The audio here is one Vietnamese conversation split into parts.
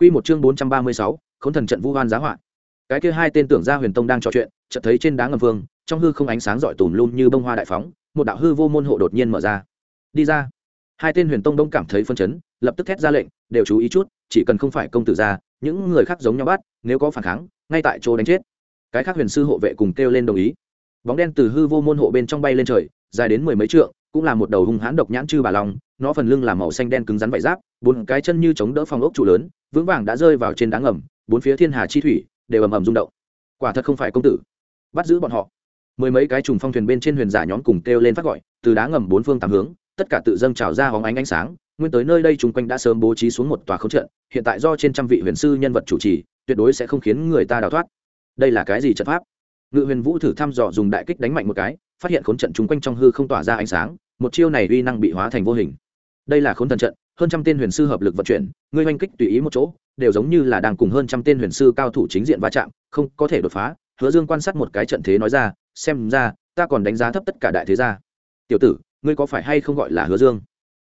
Quy một chương bốn trăm ba mươi sáu, Khốn thần trận vu hoan giá họa. Cái kia hai tên tưởng gia Huyền Tông đang trò chuyện, chợt thấy trên đá ngầm vương, trong hư không ánh sáng rọi tùm lum như bông hoa đại phóng, một đạo hư vô môn hộ đột nhiên mở ra. Đi ra. Hai tên Huyền Tông đông cảm thấy phân chấn, lập tức thét ra lệnh, đều chú ý chút, chỉ cần không phải công tử gia, những người khác giống nhau bắt, nếu có phản kháng, ngay tại chỗ đánh chết. Cái khác huyền sư hộ vệ cùng kêu lên đồng ý. Bóng đen từ hư vô môn hộ bên trong bay lên trời, dài đến mười mấy trượng, cũng là một đầu hung hãn độc nhãn chư bà long, nó phần lưng là màu xanh đen cứng rắn vảy giáp, bốn cái chân như chống đỡ phong ốc trụ lớn, vững vàng đã rơi vào trên đá ngầm bốn phía thiên hà chi thủy đều ầm ầm rung động. Quả thật không phải công tử. Bắt giữ bọn họ. Mười mấy cái trùng phong thuyền bên trên huyền giả nhóm cùng kêu lên phát gọi từ đá ngầm bốn phương tám hướng tất cả tự dâng trào ra hóng ánh ánh sáng nguyên tới nơi đây chung quanh đã sớm bố trí xuống một tòa khấu trận hiện tại do trên trăm vị huyền sư nhân vật chủ trì tuyệt đối sẽ không khiến người ta đào thoát. Đây là cái gì trận pháp? Ngự huyền vũ thử thăm dò dùng đại kích đánh mạnh một cái phát hiện khốn trận chúng quanh trong hư không tỏa ra ánh sáng, một chiêu này uy năng bị hóa thành vô hình. Đây là khốn thần trận, hơn trăm tên huyền sư hợp lực vận chuyển, ngươi oanh kích tùy ý một chỗ, đều giống như là đang cùng hơn trăm tên huyền sư cao thủ chính diện va chạm, không có thể đột phá. Hứa dương quan sát một cái trận thế nói ra, xem ra, ta còn đánh giá thấp tất cả đại thế gia. Tiểu tử, ngươi có phải hay không gọi là hứa dương?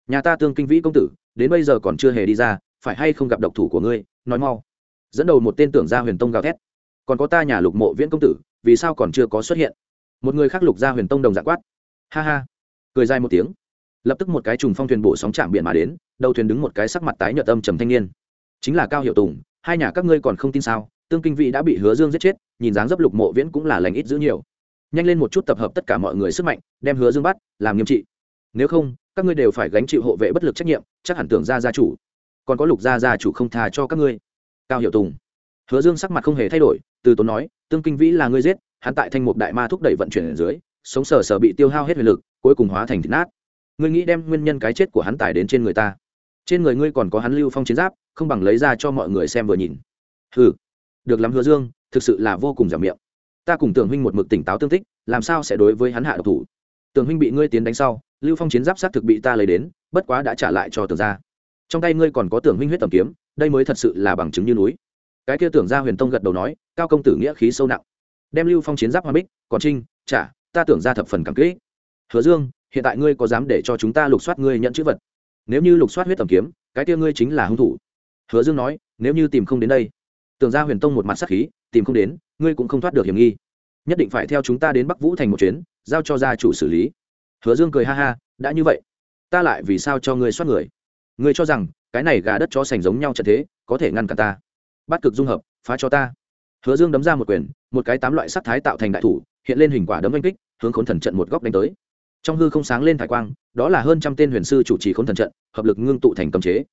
Nhà ta tương kinh vĩ công tử, đến bây giờ còn chưa hề đi ra, phải hay không gặp độc thủ của ngươi? Nói mau. Dẫn đầu một tên tưởng gia huyền tông gào thét. Còn có ta nhà lục mộ viễn công tử, vì sao còn chưa có xuất hiện? Một người khác lục gia huyền tông đồng dạng quát. Ha ha. Cười dài một tiếng. Lập tức một cái trùng phong thuyền bổ sóng chạm biển mà đến, đầu thuyền đứng một cái sắc mặt tái nhợt âm trầm thanh niên. Chính là cao hiệu tùng, hai nhà các ngươi còn không tin sao? Tương kinh vị đã bị hứa dương giết chết, nhìn dáng dấp lục mộ viễn cũng là lành ít giữ nhiều. Nhanh lên một chút tập hợp tất cả mọi người sức mạnh, đem hứa dương bắt, làm nghiêm trị. Nếu không, các ngươi đều phải gánh chịu hộ vệ bất lực trách nhiệm, chắc hẳn tưởng ra gia chủ. Còn có lục gia gia chủ không tha cho các ngươi. Cao hiệu tùng. Hứa dương sắc mặt không hề thay đổi, từ tốn nói, tương kinh vĩ là ngươi giết hắn tại thanh mục đại ma thúc đẩy vận chuyển ở dưới, sống sờ sờ bị tiêu hao hết huyền lực, cuối cùng hóa thành thịt nát. Ngươi nghĩ đem nguyên nhân cái chết của hắn tải đến trên người ta? Trên người ngươi còn có hắn lưu phong chiến giáp, không bằng lấy ra cho mọi người xem vừa nhìn. Hừ, được lắm hứa dương, thực sự là vô cùng giảm miệng. Ta cùng tưởng huynh một mực tỉnh táo tương tích, làm sao sẽ đối với hắn hạ độc thủ? Tưởng huynh bị ngươi tiến đánh sau, lưu phong chiến giáp sát thực bị ta lấy đến, bất quá đã trả lại cho tưởng ra trong tay ngươi còn có tưởng huynh huyết tầm kiếm, đây mới thật sự là bằng chứng như núi. Cái kia tưởng ra huyền tông gật đầu nói, cao công tử nghĩa khí sâu nặng đem lưu phong chiến giáp hoa bích, còn trinh, trả, ta tưởng ra thập phần cảm kỹ hứa dương, hiện tại ngươi có dám để cho chúng ta lục soát ngươi nhận chữ vật? Nếu như lục soát huyết tầm kiếm, cái tia ngươi chính là hung thủ. Hứa dương nói, nếu như tìm không đến đây. Tưởng ra huyền tông một mặt sắc khí, tìm không đến, ngươi cũng không thoát được hiểm nghi. Nhất định phải theo chúng ta đến bắc vũ thành một chuyến, giao cho gia chủ xử lý. Hứa dương cười ha ha, đã như vậy. Ta lại vì sao cho ngươi soát người? Ngươi cho rằng, cái này gà đất cho sành giống nhau trận thế, có thể ngăn cả ta. Bắt cực dung hợp, phá cho ta hứa dương đấm ra một quyền, một cái tám loại sắc thái tạo thành đại thủ, hiện lên hình quả đấm oanh kích, hướng khốn thần trận một góc đánh tới. Trong hư không sáng lên thải quang, đó là hơn trăm tên huyền sư chủ trì khốn thần trận, hợp lực ngưng tụ thành cầm chế.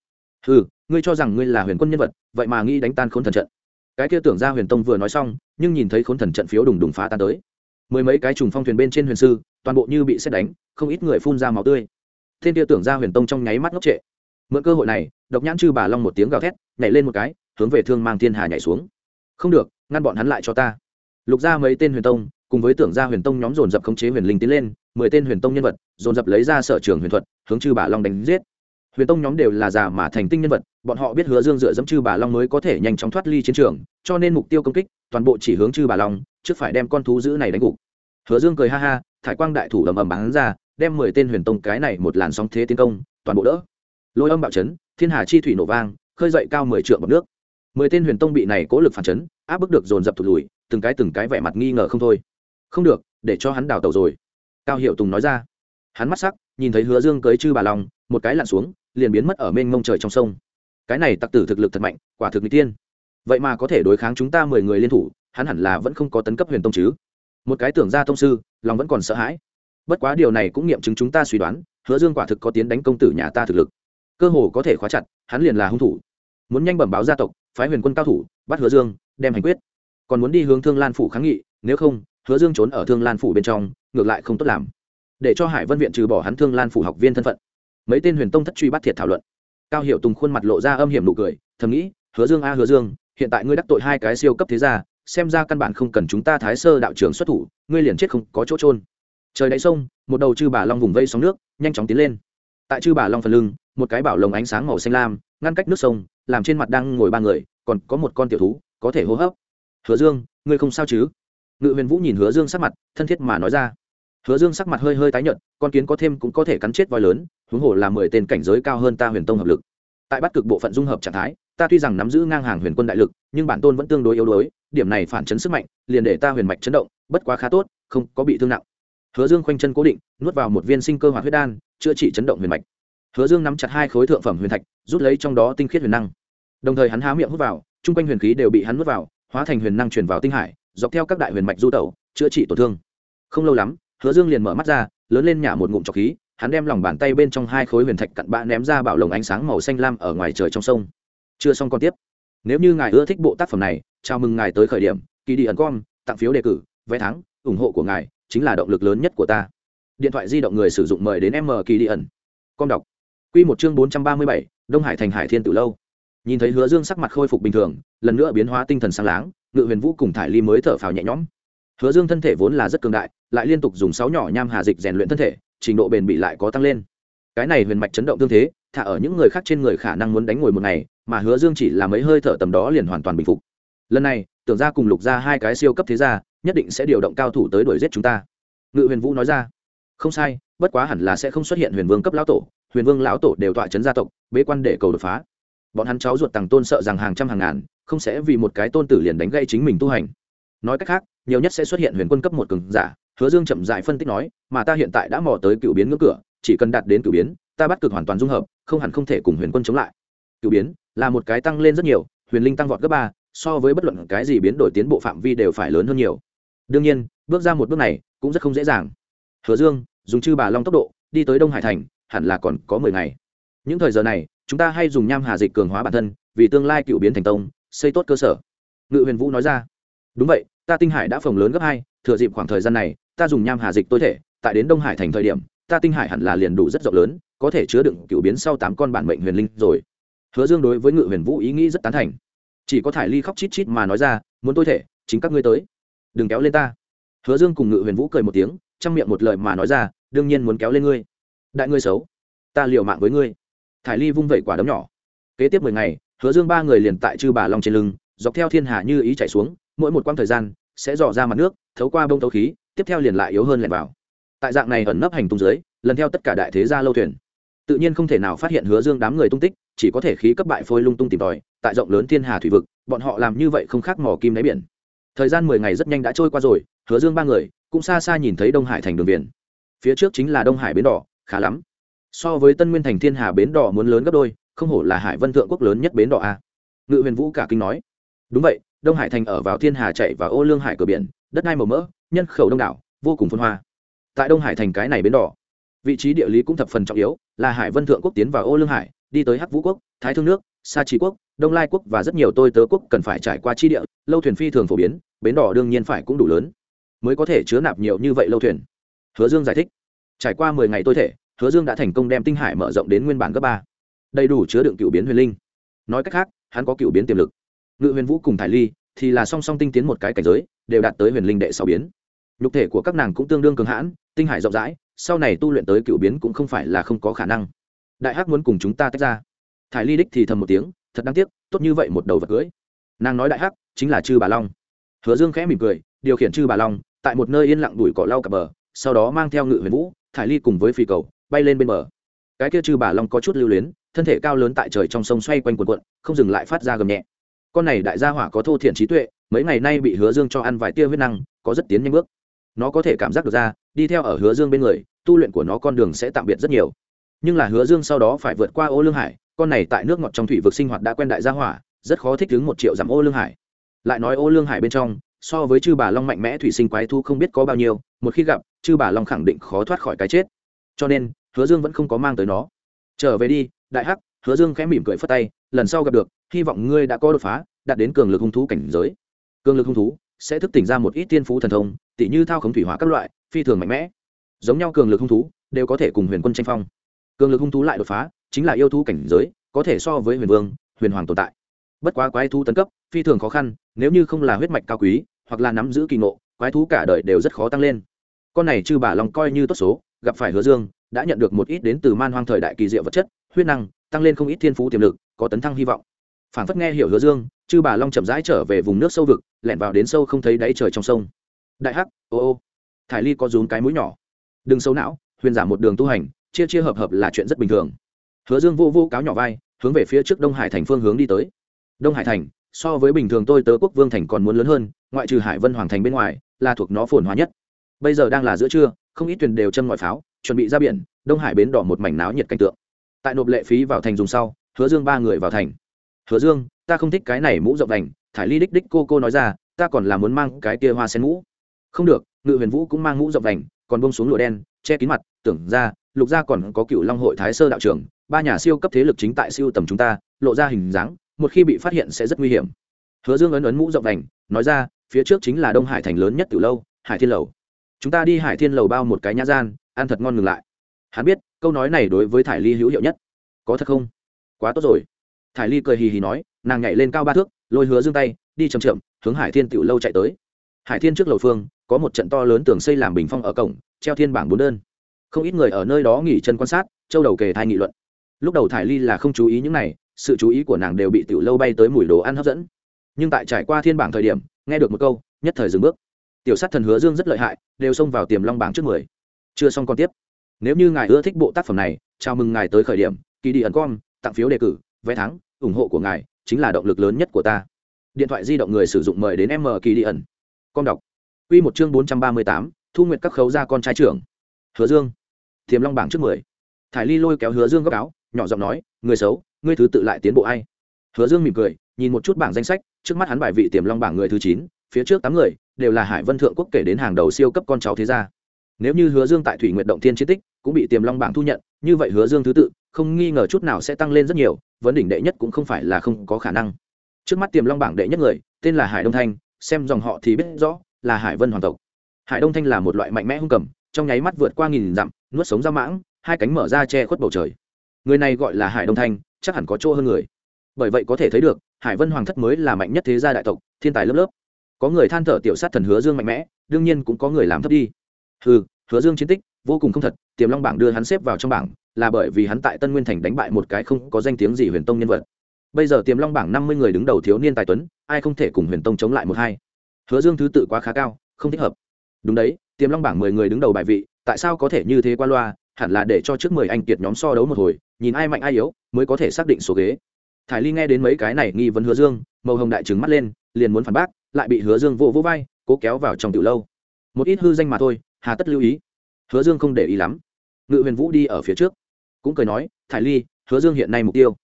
Hư ngươi cho rằng ngươi là huyền quân nhân vật, vậy mà nghĩ đánh tan khốn thần trận. Cái kia tưởng ra huyền tông vừa nói xong, nhưng nhìn thấy khốn thần trận phiếu đùng đùng phá tan tới. Mười mấy cái trùng phong thuyền bên trên huyền sư, toàn bộ như bị xét đánh, không ít người phun ra máu tươi. Thiên kia tưởng ra huyền tông trong nháy mắt ngốc trệ. Mượn cơ hội này, độc nhãn chư bà long một tiếng gào thét, nhảy lên một cái, hướng về thương mang thiên hà nhảy xuống. Không được ngăn bọn hắn lại cho ta. Lục ra mấy tên huyền tông, cùng với tưởng gia huyền tông nhóm dồn dập khống chế huyền linh tiến lên, mười tên huyền tông nhân vật, dồn dập lấy ra sở trường huyền thuật, hướng chư bà long đánh giết. Huyền tông nhóm đều là già mà thành tinh nhân vật, bọn họ biết hứa dương dựa dẫm chư bà long mới có thể nhanh chóng thoát ly chiến trường, cho nên mục tiêu công kích, toàn bộ chỉ hướng chư bà long, trước phải đem con thú dữ này đánh gục. Hứa dương cười ha ha, thải quang đại thủ ầm ầm bắn ra, đem mười tên huyền tông cái này một làn sóng thế tiến công, toàn bộ đỡ. Lôi âm bạo chấn, thiên hà chi thủy nổ vang, khơi dậy cao mười trượng bọc nước mười tên huyền tông bị này cố lực phản chấn, áp bức được dồn dập thụt lùi, từng cái từng cái vẻ mặt nghi ngờ không thôi. Không được, để cho hắn đào tàu rồi. Cao hiệu tùng nói ra. Hắn mắt sắc, nhìn thấy hứa dương cưới chư bà long, một cái lặn xuống, liền biến mất ở mênh mông trời trong sông. Cái này tặc tử thực lực thật mạnh, quả thực n g tiên vậy mà có thể đối kháng chúng ta mười người liên thủ, hắn hẳn là vẫn không có tấn cấp huyền tông chứ. Một cái tưởng ra tông sư, lòng vẫn còn sợ hãi. Bất quá điều này cũng nghiệm chứng chúng ta suy đoán, hứa dương quả thực có tiến đánh công tử nhà ta thực lực. Cơ hồ có thể khóa chặt, hắn liền là hung thủ. Muốn nhanh bẩm báo gia tộc phái huyền quân cao thủ, bắt hứa dương, đem hành quyết. Còn muốn đi hướng thương lan phủ kháng nghị, nếu không, hứa dương trốn ở thương lan phủ bên trong, ngược lại không tốt làm. Để cho hải vân viện trừ bỏ hắn thương lan phủ học viên thân phận. Mấy tên huyền tông thất truy bắt thiệt thảo luận. Cao hiệu tùng khuôn mặt lộ ra âm hiểm nụ cười, thầm nghĩ, hứa dương a, hứa dương, hiện tại ngươi đắc tội hai cái siêu cấp thế gia, xem ra căn bản không cần chúng ta thái sơ đạo trưởng xuất thủ, ngươi liền chết không có chỗ trôn trời đáy sông, một đầu chư bà long vùng vây sóng nước, nhanh chóng tiến lên. Tại chư bà long phần lưng, một cái bảo lồng ánh sáng màu xanh lam, ngăn cách nước sông làm trên mặt đang ngồi ba người, còn có một con tiểu thú, có thể hô hấp. Hứa dương, ngươi không sao chứ? Ngự huyền vũ nhìn hứa dương sắc mặt, thân thiết mà nói ra. Hứa dương sắc mặt hơi hơi tái nhợt, con kiến có thêm cũng có thể cắn chết voi lớn, huống hồ là mười tên cảnh giới cao hơn ta huyền tông hợp lực. Tại bắt cực bộ phận dung hợp trạng thái, ta tuy rằng nắm giữ ngang hàng huyền quân đại lực, nhưng bản tôn vẫn tương đối yếu đuối, điểm này phản chấn sức mạnh, liền để ta huyền mạch chấn động, bất quá khá tốt, không có bị thương nặng. Hứa dương khoanh chân cố định, nuốt vào một viên sinh cơ hoạt huyết đan, chữa trị chấn động huyền mạch. Hứa dương nắm chặt hai khối thượng phẩm huyền thạch, rút lấy trong đó tinh khiết huyền năng đồng thời hắn há miệng hút vào, chung quanh huyền khí đều bị hắn hút vào, hóa thành huyền năng truyền vào tinh hải, dọc theo các đại huyền mạch du tẩu, chữa trị tổn thương. Không lâu lắm, hứa dương liền mở mắt ra, lớn lên nhả một ngụm trọc khí, hắn đem lòng bàn tay bên trong hai khối huyền thạch cặn bã ném ra bảo lồng ánh sáng màu xanh lam ở ngoài trời trong sông. Chưa xong còn tiếp. Nếu như ngài ưa thích bộ tác phẩm này, chào mừng ngài tới khởi điểm, kỳ đi ẩn com, tặng phiếu đề cử, vé thắng, ủng hộ của ngài chính là động lực lớn nhất của ta. Điện thoại di động người sử dụng mời đến m kỳ đi ẩn. Com đọc. Q một chương bốn trăm ba mươi bảy, đông hải thành hải thiên tử lâu nhìn thấy hứa dương sắc mặt khôi phục bình thường, lần nữa biến hóa tinh thần sáng láng, ngự huyền vũ cùng thải ly mới thở phào nhẹ nhõm. Hứa dương thân thể vốn là rất cường đại, lại liên tục dùng sáu nhỏ nham hà dịch rèn luyện thân thể, trình độ bền bị lại có tăng lên. Cái này huyền mạch chấn động tương thế, thả ở những người khác trên người khả năng muốn đánh ngồi một ngày, mà hứa dương chỉ là mấy hơi thở tầm đó liền hoàn toàn bình phục. Lần này, tưởng ra cùng lục ra hai cái siêu cấp thế gia, nhất định sẽ điều động cao thủ tới đuổi giết chúng ta. Ngự huyền vũ nói ra. Không sai, bất quá hẳn là sẽ không xuất hiện huyền vương cấp lão tổ, huyền vương lão tổ đều tọa chấn gia tộc, bế quan để cầu đột phá bọn hắn cháu ruột tàng tôn sợ rằng hàng trăm hàng ngàn, không sẽ vì một cái tôn tử liền đánh gây chính mình tu hành. Nói cách khác, nhiều nhất sẽ xuất hiện huyền quân cấp một cường giả, hứa dương chậm dại phân tích nói, mà ta hiện tại đã mò tới cựu biến ngưỡng cửa, chỉ cần đạt đến cựu biến, ta bắt cực hoàn toàn dung hợp, không hẳn không thể cùng huyền quân chống lại. Cựu biến là một cái tăng lên rất nhiều, huyền linh tăng vọt gấp ba, so với bất luận cái gì biến đổi tiến bộ phạm vi đều phải lớn hơn nhiều. Đương nhiên, bước ra một bước này cũng rất không dễ dàng. Hứa dương, dùng chư bà long tốc độ, đi tới đông hải thành, hẳn là còn có mười ngày. Những thời giờ này chúng ta hay dùng nham hà dịch cường hóa bản thân, vì tương lai cựu biến thành tông, xây tốt cơ sở. Ngự huyền vũ nói ra. Đúng vậy, ta tinh hải đã phồng lớn gấp hai, thừa dịp khoảng thời gian này, ta dùng nham hà dịch tối thể, tại đến đông hải thành thời điểm, ta tinh hải hẳn là liền đủ rất rộng lớn, có thể chứa đựng cựu biến sau tám con bản mệnh huyền linh rồi. Hứa dương đối với ngự huyền vũ ý nghĩ rất tán thành. Chỉ có thải ly khóc chít chít mà nói ra, muốn tôi thể, chính các ngươi tới. Đừng kéo lên ta. Hứa dương cùng ngự huyền vũ cười một tiếng, trong miệng một lời mà nói ra, đương nhiên muốn kéo lên ngươi. Đại ngươi xấu, ta liều mạng với ngươi thải ly vung vẩy quả đấm nhỏ. Kế tiếp mười ngày, hứa dương ba người liền tại chư bà long trên lưng, dọc theo thiên hà như ý chạy xuống, mỗi một quãng thời gian sẽ dò ra mặt nước, thấu qua bông thấu khí, tiếp theo liền lại yếu hơn lẻn vào. Tại dạng này ẩn nấp hành tung dưới, lần theo tất cả đại thế gia lâu thuyền. Tự nhiên không thể nào phát hiện hứa dương đám người tung tích, chỉ có thể khí cấp bại phôi lung tung tìm tòi, tại rộng lớn thiên hà thủy vực, bọn họ làm như vậy không khác mỏ kim đáy biển. Thời gian mười ngày rất nhanh đã trôi qua rồi, hứa dương ba người cũng xa xa nhìn thấy đông hải thành đường biển. Phía trước chính là đông hải bến đỏ, khá lắm so với tân nguyên thành thiên hà bến đỏ muốn lớn gấp đôi, không hổ là hải vân thượng quốc lớn nhất bến đỏ a. Ngự huyền vũ cả kinh nói. Đúng vậy, đông hải thành ở vào thiên hà chạy và ô lương hải cửa biển, đất đai màu mỡ, nhân khẩu đông đảo, vô cùng phân hoa. Tại đông hải thành cái này bến đỏ, vị trí địa lý cũng thập phần trọng yếu, là hải vân thượng quốc tiến vào ô lương hải, đi tới hắc vũ quốc, thái thương nước, sa trí quốc, đông lai quốc và rất nhiều tôi tớ quốc cần phải trải qua chi địa, lâu thuyền phi thường phổ biến, bến đỏ đương nhiên phải cũng đủ lớn, mới có thể chứa nạp nhiều như vậy lâu thuyền. Hứa dương giải thích. Trải qua mười ngày tôi thể hứa dương đã thành công đem tinh hải mở rộng đến nguyên bản cấp ba. Đầy đủ chứa đựng cựu biến huyền linh. Nói cách khác, hắn có cựu biến tiềm lực. Ngự huyền vũ cùng thải ly thì là song song tinh tiến một cái cảnh giới, đều đạt tới huyền linh đệ sáu biến. Nhục thể của các nàng cũng tương đương cường hãn, tinh hải rộng rãi, sau này tu luyện tới cựu biến cũng không phải là không có khả năng. Đại hắc muốn cùng chúng ta tách ra. Thải ly đích thì thầm một tiếng, thật đáng tiếc, tốt như vậy một đầu vật cưới. Nàng nói đại hắc, chính là chư bà long. Hứa dương khẽ mỉm cười, điều khiển chư bà long, tại một nơi yên lặng đuổi cỏ lau cặp bờ, sau đó mang theo ngự huyền vũ, thải ly cùng với phi cầu bay lên bên bờ. Cái kia chư bà long có chút lưu luyến, thân thể cao lớn tại trời trong sông xoay quanh quần quận không dừng lại phát ra gầm nhẹ. Con này đại gia hỏa có thô thiện trí tuệ, mấy ngày nay bị hứa dương cho ăn vài tia huyết năng, có rất tiến nhanh bước. Nó có thể cảm giác được ra, đi theo ở hứa dương bên người, tu luyện của nó con đường sẽ tạm biệt rất nhiều. Nhưng là hứa dương sau đó phải vượt qua ô lương hải, con này tại nước ngọt trong thủy vực sinh hoạt đã quen đại gia hỏa, rất khó thích ứng một triệu dặm ô lương hải. Lại nói ô lương hải bên trong, so với chư bà long mạnh mẽ thủy sinh quái thu không biết có bao nhiêu, một khi gặp chư bà long khẳng định khó thoát khỏi cái chết. Cho nên hứa dương vẫn không có mang tới nó. Trở về đi, đại hắc, hứa dương khẽ mỉm cười phất tay, lần sau gặp được, hy vọng ngươi đã có đột phá, đạt đến cường lực hung thú cảnh giới. Cường lực hung thú sẽ thức tỉnh ra một ít tiên phú thần thông, tỉ như thao khống thủy hỏa các loại, phi thường mạnh mẽ. Giống nhau cường lực hung thú đều có thể cùng huyền quân tranh phong. Cường lực hung thú lại đột phá, chính là yêu thú cảnh giới, có thể so với huyền vương, huyền hoàng tồn tại. Bất quá quái thú tấn cấp, phi thường khó khăn, nếu như không là huyết mạch cao quý, hoặc là nắm giữ kỳ ngộ, quái thú cả đời đều rất khó tăng lên con này chư bà long coi như tốt số, gặp phải hứa dương, đã nhận được một ít đến từ man hoang thời đại kỳ diệu vật chất, huyết năng, tăng lên không ít thiên phú tiềm lực, có tấn thăng hy vọng. Phản phất nghe hiểu hứa dương, chư bà long chậm rãi trở về vùng nước sâu vực, lẻn vào đến sâu không thấy đáy trời trong sông. Đại hắc, ô ô, thải ly có rún cái mũi nhỏ. Đừng sâu não, huyền giảm một đường tu hành, chia chia hợp hợp là chuyện rất bình thường. Hứa dương vô vô cáo nhỏ vai, hướng về phía trước đông hải thành phương hướng đi tới. Đông hải thành, so với bình thường tôi tớ quốc vương thành còn muốn lớn hơn, ngoại trừ hải vân hoàng thành bên ngoài, là thuộc nó phồn hóa nhất bây giờ đang là giữa trưa, không ít thuyền đều châm ngoại pháo, chuẩn bị ra biển, đông hải bến đỏ một mảnh náo nhiệt cảnh tượng. Tại nộp lệ phí vào thành dùng sau, hứa dương ba người vào thành. Hứa dương, ta không thích cái này mũ rộng đành, thải ly đích đích cô cô nói ra, ta còn là muốn mang cái kia hoa sen mũ. Không được, ngự huyền vũ cũng mang mũ rộng đành, còn bông xuống lụa đen, che kín mặt, tưởng ra, lục gia còn có cựu long hội thái sơ đạo trưởng, ba nhà siêu cấp thế lực chính tại siêu tầm chúng ta, lộ ra hình dáng, một khi bị phát hiện sẽ rất nguy hiểm. Hứa dương ấn ấn mũ rộng đành, nói ra, phía trước chính là đông hải thành lớn nhất từ lâu, hải thiên lầu chúng ta đi hải thiên lầu bao một cái nhã gian, ăn thật ngon ngừng lại. Hắn biết, câu nói này đối với thải ly hữu hiệu nhất. Có thật không? Quá tốt rồi. Thải ly cười hì hì nói, nàng nhảy lên cao ba thước, lôi hứa dương tay, đi chầm chậm, hướng hải thiên tiểu lâu chạy tới. Hải thiên trước lầu phương, có một trận to lớn tường xây làm bình phong ở cổng, treo thiên bảng bốn đơn. Không ít người ở nơi đó nghỉ chân quan sát, châu đầu kề thai nghị luận. Lúc đầu thải ly là không chú ý những này, sự chú ý của nàng đều bị tiểu lâu bay tới mùi đồ ăn hấp dẫn. Nhưng tại trải qua thiên bảng thời điểm, nghe được một câu, nhất thời dừng bước tiểu sát thần hứa dương rất lợi hại, đều xông vào tiềm long bảng trước mười. Chưa xong còn tiếp. Nếu như ngài ưa thích bộ tác phẩm này, chào mừng ngài tới khởi điểm, kỳ đi ẩn com tặng phiếu đề cử, vé thắng, ủng hộ của ngài chính là động lực lớn nhất của ta. Điện thoại di động người sử dụng mời đến m kỳ đi ẩn. Con đọc. Q một chương bốn trăm ba mươi tám, thu nguyện các khấu ra con trai trưởng. Hứa dương. Tiềm long bảng trước mười. Thải ly lôi kéo hứa dương gấp áo, nhỏ giọng nói, người xấu, ngươi thứ tự lại tiến bộ ai? Hứa dương mỉm cười, nhìn một chút bảng danh sách, trước mắt hắn bài vị tiềm long bảng người thứ chín phía trước tám người đều là hải vân thượng quốc kể đến hàng đầu siêu cấp con cháu thế gia. Nếu như hứa dương tại thủy nguyện động thiên chiến tích cũng bị tiềm long bảng thu nhận, như vậy hứa dương thứ tự, không nghi ngờ chút nào sẽ tăng lên rất nhiều, vấn đỉnh đệ nhất cũng không phải là không có khả năng. Trước mắt tiềm long bảng đệ nhất người, tên là hải đông thanh, xem dòng họ thì biết rõ là hải vân hoàng tộc. Hải đông thanh là một loại mạnh mẽ hung cầm, trong nháy mắt vượt qua nghìn dặm, nuốt sống ra mãng, hai cánh mở ra che khuất bầu trời. Người này gọi là hải đông thanh, chắc hẳn có chỗ hơn người. Bởi vậy có thể thấy được, hải vân hoàng thất mới là mạnh nhất thế gia đại tộc, thiên tài lớp lớp có người than thở tiểu sát thần hứa dương mạnh mẽ, đương nhiên cũng có người làm thấp đi. Ừ hứa dương chiến tích, vô cùng không thật, tiềm long bảng đưa hắn xếp vào trong bảng, là bởi vì hắn tại tân nguyên thành đánh bại một cái không có danh tiếng gì huyền tông nhân vật. Bây giờ tiềm long bảng năm mươi người đứng đầu thiếu niên tài tuấn, ai không thể cùng huyền tông chống lại một hai. Hứa dương thứ tự quá khá cao, không thích hợp. Đúng đấy, tiềm long bảng mười người đứng đầu bài vị, tại sao có thể như thế qua loa, hẳn là để cho trước mười anh kiệt nhóm so đấu một hồi, nhìn ai mạnh ai yếu, mới có thể xác định số ghế. Thải ly nghe đến mấy cái này nghi vấn hứa dương, màu hồng đại trứng mắt lên, liền muốn phản bác lại bị hứa dương vô vô vai, cố kéo vào trong tiểu lâu. Một ít hư danh mà thôi, hà tất lưu ý. Hứa dương không để ý lắm. Ngự huyền vũ đi ở phía trước. Cũng cười nói, thải ly, hứa dương hiện nay mục tiêu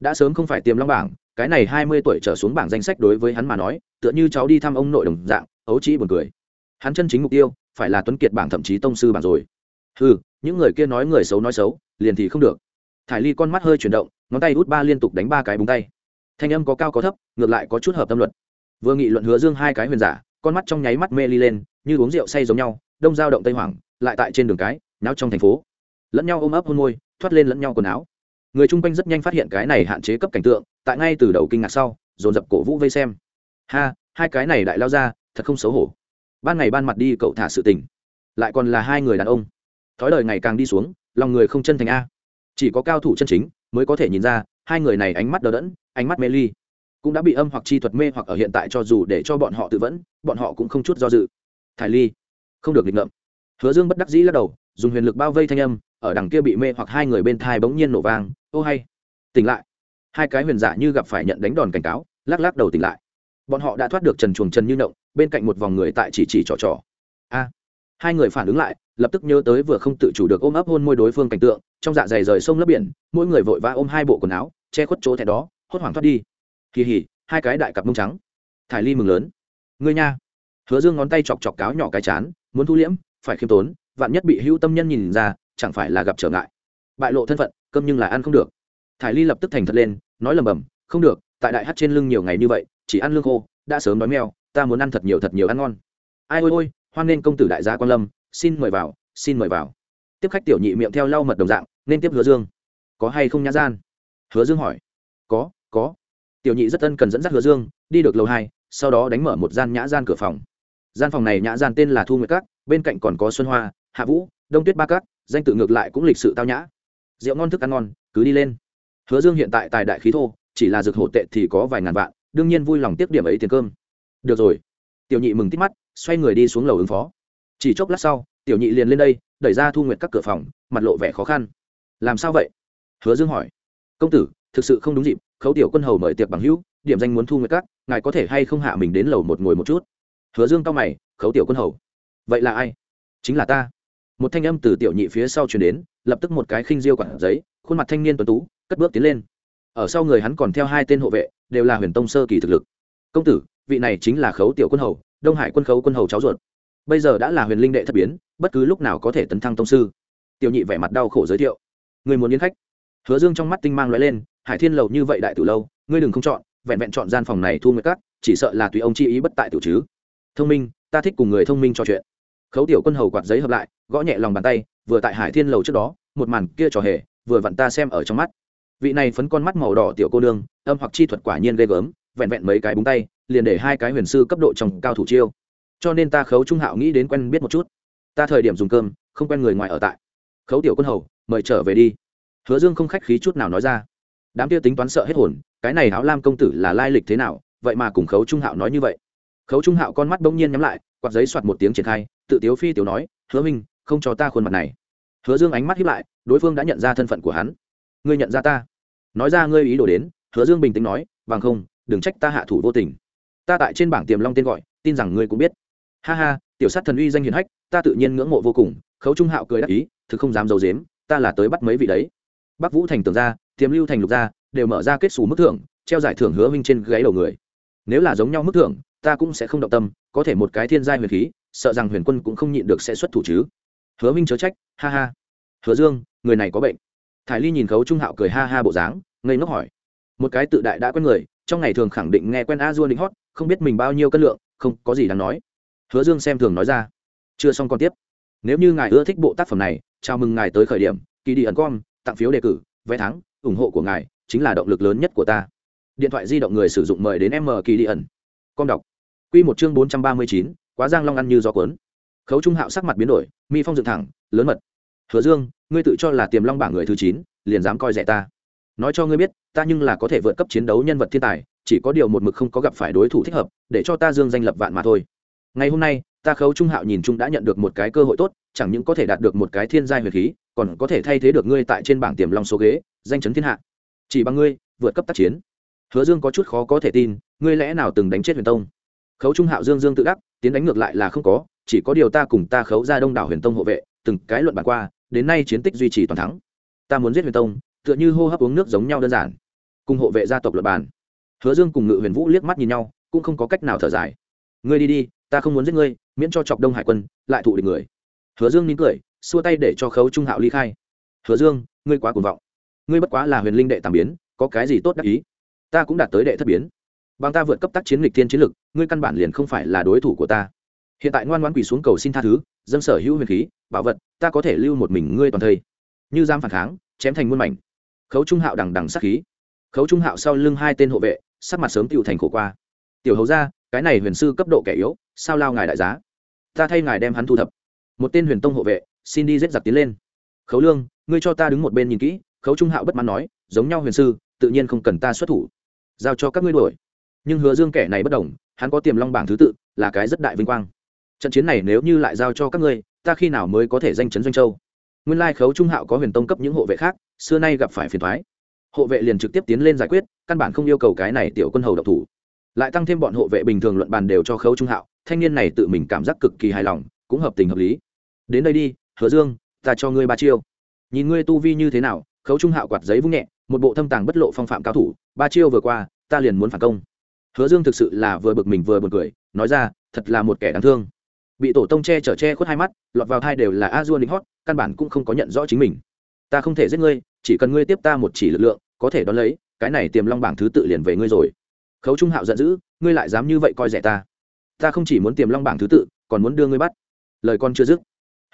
đã sớm không phải tiềm long bảng, cái này hai mươi tuổi trở xuống bảng danh sách đối với hắn mà nói, tựa như cháu đi thăm ông nội đồng dạng, ấu trĩ buồn cười. Hắn chân chính mục tiêu phải là tuấn kiệt bảng thậm chí tông sư bảng rồi. Ừ những người kia nói người xấu nói xấu, liền thì không được. Thải ly con mắt hơi chuyển động, ngón tay út ba liên tục đánh ba cái búng tay. Thanh âm có cao có thấp, ngược lại có chút hợp tâm luật vừa nghị luận hứa dương hai cái huyền giả, con mắt trong nháy mắt mê ly lên, như uống rượu say giống nhau, đông giao động tây hoảng lại tại trên đường cái, náo trong thành phố. Lẫn nhau ôm ấp hôn môi, thoát lên lẫn nhau quần áo. Người chung quanh rất nhanh phát hiện cái này hạn chế cấp cảnh tượng, tại ngay từ đầu kinh ngạc sau, dồn dập cổ vũ vây xem. Ha, hai cái này đại lao ra, thật không xấu hổ. Ban ngày ban mặt đi cậu thả sự tình. Lại còn là hai người đàn ông. Thói đời ngày càng đi xuống, lòng người không chân thành a. Chỉ có cao thủ chân chính mới có thể nhìn ra, hai người này ánh mắt đờ đẫn, ánh mắt mê ly cũng đã bị âm hoặc chi thuật mê hoặc ở hiện tại cho dù để cho bọn họ tự vẫn, bọn họ cũng không chút do dự. Thải ly, không được nghịch ngợm. Hứa dương bất đắc dĩ lắc đầu, dùng huyền lực bao vây thanh âm, ở đằng kia bị mê hoặc hai người bên thai bỗng nhiên nổ vang, ô hay, tỉnh lại. Hai cái huyền giả như gặp phải nhận đánh đòn cảnh cáo, lắc lắc đầu tỉnh lại. Bọn họ đã thoát được trần chuồng trần như động, bên cạnh một vòng người tại chỉ chỉ trò trò. A, hai người phản ứng lại, lập tức nhớ tới vừa không tự chủ được ôm ấp hôn môi đối phương cảnh tượng, trong dạ dày rời sông lấp biển, mỗi người vội vã ôm hai bộ quần áo, che khuất chỗ thẹn đó, hốt hoảng thoát đi kỳ hỉ, hai cái đại cặp mông trắng. Thải ly mừng lớn. Ngươi nha. Hứa dương ngón tay chọc chọc cáo nhỏ cái chán, muốn thu liễm, phải khiêm tốn, vạn nhất bị hữu tâm nhân nhìn ra, chẳng phải là gặp trở ngại. Bại lộ thân phận, cơm nhưng là ăn không được. Thải ly lập tức thành thật lên, nói lầm bầm, không được, tại đại hát trên lưng nhiều ngày như vậy, chỉ ăn lương khô, đã sớm đói mèo, ta muốn ăn thật nhiều thật nhiều ăn ngon. Ai ôi ôi, hoan nên công tử đại gia quan lâm, xin mời vào, xin mời vào. Tiếp khách tiểu nhị miệng theo lau mật đồng dạng, nên tiếp hứa dương. Có hay không nhã gian? Hứa dương hỏi. Có có tiểu nhị rất ân cần dẫn dắt hứa dương, đi được lầu hai, sau đó đánh mở một gian nhã gian cửa phòng. Gian phòng này nhã gian tên là thu nguyệt các, bên cạnh còn có xuân hoa, hạ vũ, đông tuyết ba các, danh tự ngược lại cũng lịch sự tao nhã. Rượu ngon thức ăn ngon, cứ đi lên. Hứa dương hiện tại tài đại khí thô, chỉ là dược hổ tệ thì có vài ngàn vạn, đương nhiên vui lòng tiếp điểm ấy tiền cơm. Được rồi. Tiểu nhị mừng tít mắt, xoay người đi xuống lầu ứng phó. Chỉ chốc lát sau, tiểu nhị liền lên đây, đẩy ra thu nguyệt các cửa phòng, mặt lộ vẻ khó khăn. Làm sao vậy? Hứa dương hỏi. Công tử, thực sự không đúng dịp khấu tiểu quân hầu mời tiệc bằng hữu, điểm danh muốn thu nguyệt các, ngài có thể hay không hạ mình đến lầu một ngồi một chút? Hứa dương cao mày, khấu tiểu quân hầu. Vậy là ai? Chính là ta. Một thanh âm từ tiểu nhị phía sau chuyển đến, lập tức một cái khinh diêu quản giấy, khuôn mặt thanh niên tuấn tú, cất bước tiến lên. Ở sau người hắn còn theo hai tên hộ vệ, đều là huyền tông sơ kỳ thực lực. Công tử, vị này chính là khấu tiểu quân hầu, đông hải quân khấu quân hầu cháu ruột. Bây giờ đã là huyền linh đệ thất biến, bất cứ lúc nào có thể tấn thăng tông sư. Tiểu nhị vẻ mặt đau khổ giới thiệu. Người muốn yến khách. Hứa dương trong mắt tinh mang loại lên hải thiên lầu như vậy đại tử lâu, ngươi đừng không chọn, vẹn vẹn chọn gian phòng này thu nguyệt cắt chỉ sợ là tùy ông chi ý bất tại tiểu chứ. Thông minh, ta thích cùng người thông minh trò chuyện. Khấu tiểu quân hầu quạt giấy hợp lại, gõ nhẹ lòng bàn tay, vừa tại hải thiên lầu trước đó, một màn kia trò hề, vừa vặn ta xem ở trong mắt. Vị này phấn con mắt màu đỏ tiểu cô nương, âm hoặc chi thuật quả nhiên ghê gớm, vẹn vẹn mấy cái búng tay, liền để hai cái huyền sư cấp độ trong cao thủ chiêu. Cho nên ta khấu trung hạo nghĩ đến quen biết một chút. Ta thời điểm dùng cơm, không quen người ngoài ở tại. Khấu tiểu quân hầu, mời trở về đi. Hứa dương không khách khí chút nào nói ra đám kia tính toán sợ hết hồn, cái này háo lam công tử là lai lịch thế nào, vậy mà cùng khấu trung hạo nói như vậy. Khấu trung hạo con mắt bỗng nhiên nhắm lại, quạt giấy soạt một tiếng triển khai, tự tiếu phi tiểu nói, hứa minh không cho ta khuôn mặt này. Hứa dương ánh mắt hiếp lại, đối phương đã nhận ra thân phận của hắn. Ngươi nhận ra ta? Nói ra ngươi ý đồ đến. Hứa dương bình tĩnh nói, bằng không, đừng trách ta hạ thủ vô tình. Ta tại trên bảng tiềm long tên gọi, tin rằng ngươi cũng biết. Ha ha, tiểu sát thần uy danh hiền hách, ta tự nhiên ngưỡng mộ vô cùng. Khấu trung hạo cười đắc ý, thực không dám d i ấ u dếm ta là tới bắt mấy vị đấy. Bắc vũ thành tường ra tiềm lưu thành lục gia đều mở ra kết xù mức thưởng, treo giải thưởng hứa minh trên gáy đầu người. Nếu là giống nhau mức thưởng, ta cũng sẽ không động tâm, có thể một cái thiên giai huyền khí, sợ rằng huyền quân cũng không nhịn được sẽ xuất thủ chứ. Hứa minh chớ trách, ha ha. Hứa dương, người này có bệnh. Thải ly nhìn khấu trung hạo cười ha ha bộ dáng, ngây ngốc hỏi. Một cái tự đại đã quen người, trong ngày thường khẳng định nghe quen a dua định hót, không biết mình bao nhiêu cân lượng, không có gì đáng nói. Hứa dương xem thường nói ra. Chưa xong còn tiếp. Nếu như ngài ưa thích bộ tác phẩm này, chào mừng ngài tới khởi điểm, kỳ đi ẩn com tặng phiếu đề cử, vé thắng ủng hộ của ngài chính là động lực lớn nhất của ta. Điện thoại di động người sử dụng mời đến m kỳ đi ẩn. Com đọc. Q một chương bốn trăm ba mươi chín, quá giang long ăn như gió cuốn. Khấu trung hạo sắc mặt biến đổi, mi phong dựng thẳng, lớn mật. Hứa dương, ngươi tự cho là tiềm long bảng người thứ chín, liền dám coi rẻ ta. Nói cho ngươi biết, ta nhưng là có thể vượt cấp chiến đấu nhân vật thiên tài, chỉ có điều một mực không có gặp phải đối thủ thích hợp, để cho ta dương danh lập vạn mà thôi. Ngày hôm nay, ta khấu trung hạo nhìn chung đã nhận được một cái cơ hội tốt, chẳng những có thể đạt được một cái thiên giai huyền khí còn có thể thay thế được ngươi tại trên bảng tiềm long số ghế, danh chấn thiên hạ. Chỉ bằng ngươi, vượt cấp tác chiến. Hứa dương có chút khó có thể tin, ngươi lẽ nào từng đánh chết huyền tông? Khấu trung hạo dương dương tự đắc, tiến đánh ngược lại là không có, chỉ có điều ta cùng ta khấu ra đông đảo huyền tông hộ vệ, từng cái luận bàn qua, đến nay chiến tích duy trì toàn thắng. Ta muốn giết huyền tông, tựa như hô hấp uống nước giống nhau đơn giản. Cùng hộ vệ gia tộc luận bàn. Hứa dương cùng ngự huyền vũ liếc mắt nhìn nhau, cũng không có cách nào thở dài. Ngươi đi đi, ta không muốn giết ngươi, miễn cho chọc đông hải quân, lại thụ địch người hứa dương nín cười, xua tay để cho khấu trung hạo ly khai. Hứa dương, ngươi quá cuồng vọng. Ngươi bất quá là huyền linh đệ tàm biến, có cái gì tốt đắc ý? Ta cũng đạt tới đệ thất biến. Bằng ta vượt cấp tác chiến lịch thiên chiến lực, ngươi căn bản liền không phải là đối thủ của ta. Hiện tại ngoan ngoãn quỳ xuống cầu xin tha thứ, dâng sở hữu huyền khí, bảo vật, ta có thể lưu một mình ngươi toàn thây. Như giam phản kháng, chém thành muôn mảnh. Khấu trung hạo đằng đằng sát khí. Khấu trung hạo sau lưng hai tên hộ vệ, sắc mặt sớm tiêu thành khổ qua. Tiểu hầu ra cái này huyền sư cấp độ kẻ yếu, sao lao ngài đại giá? Ta thay ngài đem hắn thu thập một tên huyền tông hộ vệ, xin đi giết giặc tiến lên. Khấu lương, ngươi cho ta đứng một bên nhìn kỹ, khấu trung hạo bất mãn nói, giống nhau huyền sư, tự nhiên không cần ta xuất thủ. Giao cho các ngươi đuổi. Nhưng hứa dương kẻ này bất đồng, hắn có tiềm long bảng thứ tự, là cái rất đại vinh quang. Trận chiến này nếu như lại giao cho các ngươi, ta khi nào mới có thể danh chấn doanh châu? Nguyên lai khấu trung hạo có huyền tông cấp những hộ vệ khác, xưa nay gặp phải phiền thoái hộ vệ liền trực tiếp tiến lên giải quyết, căn bản không yêu cầu cái này tiểu quân hầu độc thủ. Lại tăng thêm bọn hộ vệ bình thường luận bàn đều cho khấu trung hạo, thanh niên này tự mình cảm giác cực kỳ hài lòng, cũng hợp tình hợp lý đến đây đi, hứa dương, ta cho ngươi ba chiêu. Nhìn ngươi tu vi như thế nào, khấu trung hạo quạt giấy vung nhẹ, một bộ thâm tàng bất lộ phong phạm cao thủ, ba chiêu vừa qua, ta liền muốn phản công. Hứa dương thực sự là vừa bực mình vừa buồn cười, nói ra, thật là một kẻ đáng thương. Bị tổ tông che chở che khuất hai mắt, lọt vào thai đều là a dua lính hót, căn bản cũng không có nhận rõ chính mình. Ta không thể giết ngươi, chỉ cần ngươi tiếp ta một chỉ lực lượng, có thể đón lấy, cái này tiềm long bảng thứ tự liền về ngươi rồi. Khấu trung hạo giận dữ, ngươi lại dám như vậy coi rẻ ta. Ta không chỉ muốn tiềm long bảng thứ tự, còn muốn đưa ngươi bắt. Lời con chưa dứt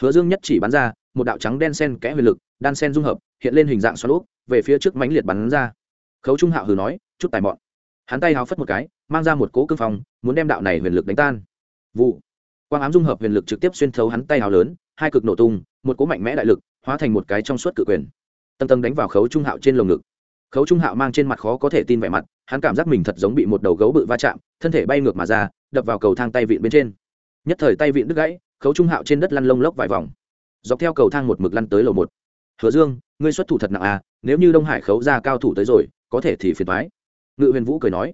hứa dương nhất chỉ bắn ra, một đạo trắng đen sen kẽ huyền lực, đan sen dung hợp, hiện lên hình dạng xoắn úp về phía trước mãnh liệt bắn ra. Khấu trung hạo hừ nói, chút tài mọn. Hắn tay háo phất một cái, mang ra một cỗ cương phong, muốn đem đạo này huyền lực đánh tan. Vụ. Quang ám dung hợp huyền lực trực tiếp xuyên thấu hắn tay háo lớn, hai cực nổ tung, một cỗ mạnh mẽ đại lực, hóa thành một cái trong suốt cự quyền. Tầng tầng đánh vào khấu trung hạo trên lồng ngực. Khấu trung hạo mang trên mặt khó có thể tin vẻ mặt, hắn cảm giác mình thật giống bị một đầu gấu bự va chạm, thân thể bay ngược mà ra, đập vào cầu thang tay vịn bên trên. Nhất thời tay vịn đứt gãy khấu trung hạo trên đất lăn lông lốc vài vòng. Dọc theo cầu thang một mực lăn tới lầu một. Hứa dương, ngươi xuất thủ thật nặng à nếu như đông hải khấu ra cao thủ tới rồi, có thể thì phiền thoái ngự huyền vũ cười nói.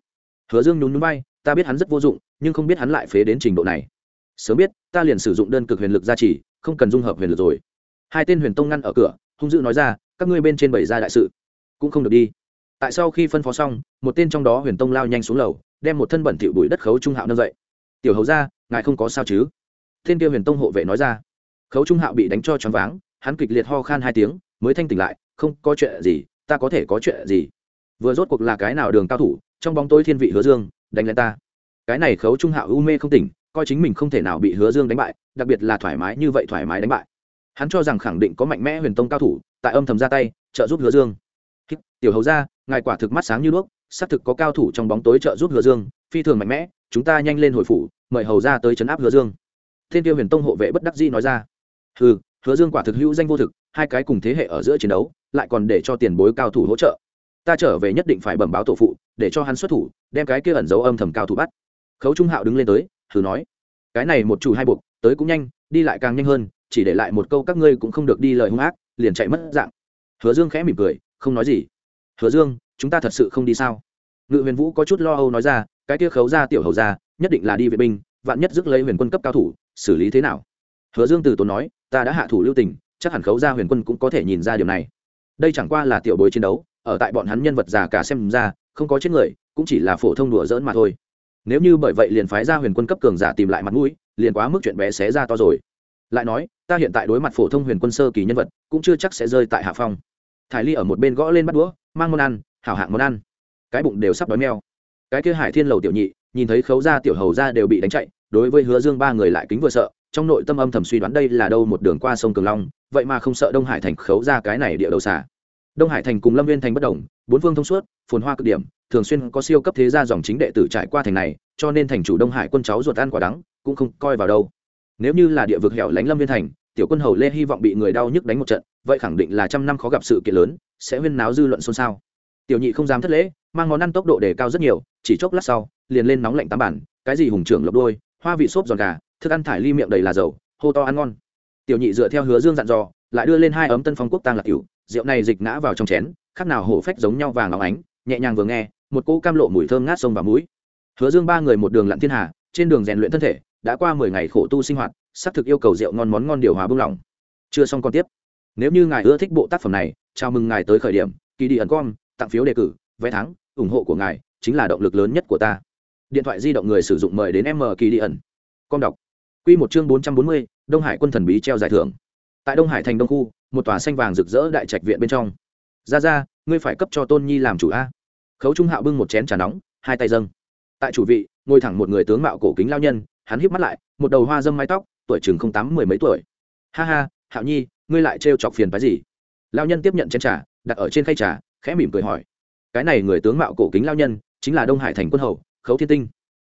Hứa dương nhún núi bay ta biết hắn rất vô dụng, nhưng không biết hắn lại phế đến trình độ này. Sớm biết, ta liền sử dụng đơn cực huyền lực gia trì, không cần dung hợp huyền lực rồi. Hai tên huyền tông ngăn ở cửa, hung dữ nói ra, các ngươi bên trên bảy gia đại sự. Cũng không được đi. Tại sau khi phân phó xong, một tên trong đó huyền tông lao nhanh xuống lầu, đem một thân bẩn thịu bụi đất khấu trung hạo nâng dậy. Tiểu hầu ra ngài không có sao chứ? Thiên kia huyền tông hộ vệ nói ra. Khấu trung hạo bị đánh cho choáng váng, hắn kịch liệt ho khan hai tiếng, mới thanh tỉnh lại, không có chuyện gì, ta có thể có chuyện gì? Vừa rốt cuộc là cái nào đường cao thủ, trong bóng tối thiên vị hứa dương, đánh lên ta. Cái này khấu trung hạo u mê không tỉnh, coi chính mình không thể nào bị hứa dương đánh bại, đặc biệt là thoải mái như vậy thoải mái đánh bại. Hắn cho rằng khẳng định có mạnh mẽ huyền tông cao thủ, tại âm thầm ra tay, trợ giúp hứa dương. Tiểu hầu ra ngài quả thực mắt sáng như đuốc, xác thực có cao thủ trong bóng tối trợ giúp hứa dương, phi thường mạnh mẽ, chúng ta nhanh lên hồi phủ, mời hầu ra tới chấn áp hứa dương thiên tiêu huyền tông hộ vệ bất đắc dĩ nói ra. Hừ, hứa dương quả thực hữu danh vô thực hai cái cùng thế hệ ở giữa chiến đấu lại còn để cho tiền bối cao thủ hỗ trợ. Ta trở về nhất định phải bẩm báo tổ phụ để cho hắn xuất thủ đem cái kia ẩn dấu âm thầm cao thủ bắt. Khấu trung hạo đứng lên tới thử nói cái này một chủ hai buộc tới cũng nhanh đi lại càng nhanh hơn chỉ để lại một câu các ngươi cũng không được đi lời hung ác liền chạy mất dạng. Hứa dương khẽ mỉm cười không nói gì. Hứa dương chúng ta thật sự không đi sao? Ngự huyền vũ có chút lo âu nói ra cái kia khấu ra tiểu hầu ra nhất định là đi vệ binh vạn nhất dứt lấy huyền quân cấp cao thủ xử lý thế nào? Hứa dương từ tốn nói, ta đã hạ thủ lưu tình, chắc hẳn khấu Gia huyền quân cũng có thể nhìn ra điều này. Đây chẳng qua là tiểu bối chiến đấu, ở tại bọn hắn nhân vật già cả xem ra, không có chết người, cũng chỉ là phổ thông đùa dỡn mà thôi. Nếu như bởi vậy liền phái ra huyền quân cấp cường giả tìm lại mặt mũi, liền quá mức chuyện bé xé ra to rồi. Lại nói, ta hiện tại đối mặt phổ thông huyền quân sơ kỳ nhân vật, cũng chưa chắc sẽ rơi tại hạ phong. Thải ly ở một bên gõ lên bắt đũa, mang món ăn, hảo hạng món ăn. Cái bụng đều sắp đói meo. Cái kia hải thiên lầu tiểu nhị, nhìn thấy khấu gia tiểu hầu gia đều bị đánh chạy đối với hứa dương ba người lại kính vừa sợ, trong nội tâm âm thầm suy đoán đây là đâu một đường qua sông cường long, vậy mà không sợ đông hải thành khấu ra cái này địa đầu xả đông hải thành cùng lâm viên thành bất đồng, bốn phương thông suốt, phồn hoa cực điểm, thường xuyên có siêu cấp thế gia dòng chính đệ tử trải qua thành này, cho nên thành chủ đông hải quân cháu ruột ăn quả đắng, cũng không coi vào đâu. Nếu như là địa vực hẻo lánh lâm viên thành, tiểu quân hầu lê hy vọng bị người đau nhức đánh một trận, vậy khẳng định là trăm năm khó gặp sự kiện lớn, sẽ huyên náo dư luận xôn xao. Tiểu nhị không dám thất lễ, mang món ăn tốc độ đề cao rất nhiều, chỉ chốc lát sau, liền lên nóng lạnh tám bản, cái gì hùng trưởng lộc đôi hoa vị xốp giòn gà, thức ăn thải ly miệng đầy là dầu, hô to ăn ngon. Tiểu nhị dựa theo hứa dương dặn dò, lại đưa lên hai ấm tân phong quốc tăng lạc cửu rượu này dịch ngã vào trong chén, khác nào hổ phách giống nhau vàng óng ánh, nhẹ nhàng vừa nghe, một cỗ cam lộ mùi thơm ngát sông vào mũi. Hứa dương ba người một đường lặn thiên hà, trên đường rèn luyện thân thể, đã qua mười ngày khổ tu sinh hoạt, xác thực yêu cầu rượu ngon món ngon điều hòa bưng lỏng. Chưa xong còn tiếp. Nếu như ngài ưa thích bộ tác phẩm này, chào mừng ngài tới khởi điểm. Kỳ đi ẩn com tặng phiếu đề cử, vé thắng, ủng hộ của ngài, chính là động lực lớn nhất của ta điện thoại di động người sử dụng mời đến m kỳ đi ẩn Con đọc. Q một chương bốn trăm bốn mươi, đông hải quân thần bí treo giải thưởng. Tại đông hải thành đông khu, một tòa xanh vàng rực rỡ đại trạch viện bên trong. Ra ra, ngươi phải cấp cho tôn nhi làm chủ a. Khấu trung hạo bưng một chén trà nóng, hai tay dâng. Tại chủ vị, ngồi thẳng một người tướng mạo cổ kính lao nhân, hắn híp mắt lại, một đầu hoa dâm mái tóc, tuổi chừng không tám mười mấy tuổi. Ha ha, hạo nhi, ngươi lại trêu chọc phiền phái gì? Lao nhân tiếp nhận chén trà, đặt ở trên khay trà, khẽ mỉm cười hỏi. Cái này người tướng mạo cổ kính lao nhân, chính là đông hải thành quân hầu khấu thiên tinh.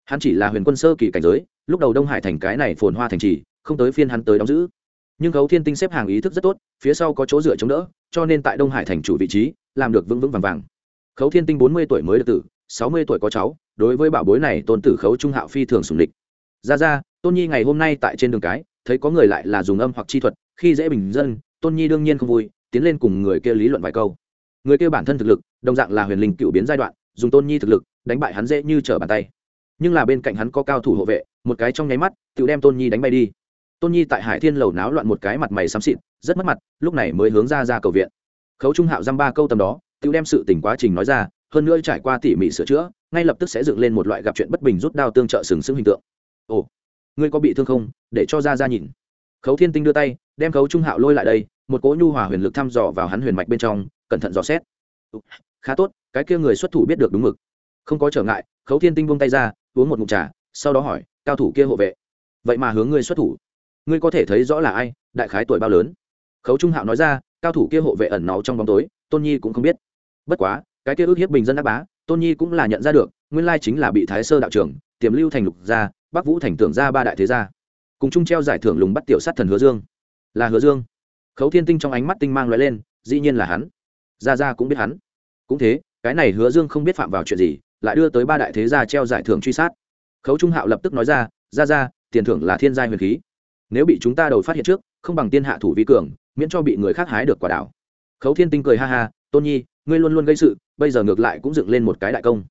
Hắn chỉ là huyền quân sơ kỳ cảnh giới, lúc đầu đông hải thành cái này phồn hoa thành trì, không tới phiên hắn tới đóng giữ. Nhưng khấu thiên tinh xếp hàng ý thức rất tốt, phía sau có chỗ dựa chống đỡ, cho nên tại đông hải thành chủ vị trí, làm được vững vững vàng vàng. Khấu thiên tinh bốn mươi tuổi mới được tử, sáu mươi tuổi có cháu, đối với bảo bối này tôn tử khấu trung hạo phi thường sùng địch ra ra, tôn nhi ngày hôm nay tại trên đường cái, thấy có người lại là dùng âm hoặc chi thuật, khi dễ bình dân, tôn nhi đương nhiên không vui, tiến lên cùng người kia lý luận vài câu. Người kia bản thân thực lực, đồng dạng là huyền linh cựu biến giai đoạn, dùng tôn nhi thực lực đánh bại hắn dễ như trở bàn tay. Nhưng là bên cạnh hắn có cao thủ hộ vệ, một cái trong nháy mắt, tự đem tôn nhi đánh bay đi. Tôn nhi tại hải thiên lầu náo loạn một cái mặt mày xám xịt, rất mất mặt, lúc này mới hướng ra ra cầu viện. Khấu trung hạo dăm ba câu tầm đó, tự đem sự tình quá trình nói ra, hơn nữa trải qua tỉ mỉ sửa chữa, ngay lập tức sẽ dựng lên một loại gặp chuyện bất bình rút đao tương trợ sừng sững hình tượng. Ồ, ngươi có bị thương không? Để cho ra ra nhìn. Khấu thiên tinh đưa tay, đem khấu trung hạo lôi lại đây, một cỗ nhu hòa huyền lực thăm dò vào hắn huyền mạch bên trong, cẩn thận dò xét. Khá tốt, cái kia người xuất thủ biết được đúng mực không có trở ngại, khấu thiên tinh buông tay ra, uống một mụn trà, sau đó hỏi, cao thủ kia hộ vệ, vậy mà hướng ngươi xuất thủ. Ngươi có thể thấy rõ là ai, đại khái tuổi bao lớn? Khấu trung hạo nói ra, cao thủ kia hộ vệ ẩn náu trong bóng tối, tôn nhi cũng không biết. Bất quá, cái kia ước hiếp bình dân đắc bá, tôn nhi cũng là nhận ra được, nguyên lai chính là bị thái sơ đạo trưởng, tiềm lưu thành lục gia bắc vũ thành tưởng gia ba đại thế gia. Cùng chung treo giải thưởng lùng bắt tiểu sát thần hứa dương. Là hứa dương. Khấu thiên tinh trong ánh mắt tinh mang loại lên, dĩ nhiên là hắn. Gia gia cũng biết hắn. Cũng thế, cái này hứa dương không biết phạm vào chuyện gì lại đưa tới ba đại thế gia treo giải thưởng truy sát. Khấu trung hạo lập tức nói ra, gia gia, tiền thưởng là thiên gia huyền khí. Nếu bị chúng ta đầu phát hiện trước, không bằng tiên hạ thủ vi cường, miễn cho bị người khác hái được quả đảo. Khấu thiên tinh cười ha ha, tôn nhi, ngươi luôn luôn gây sự, bây giờ ngược lại cũng dựng lên một cái đại công.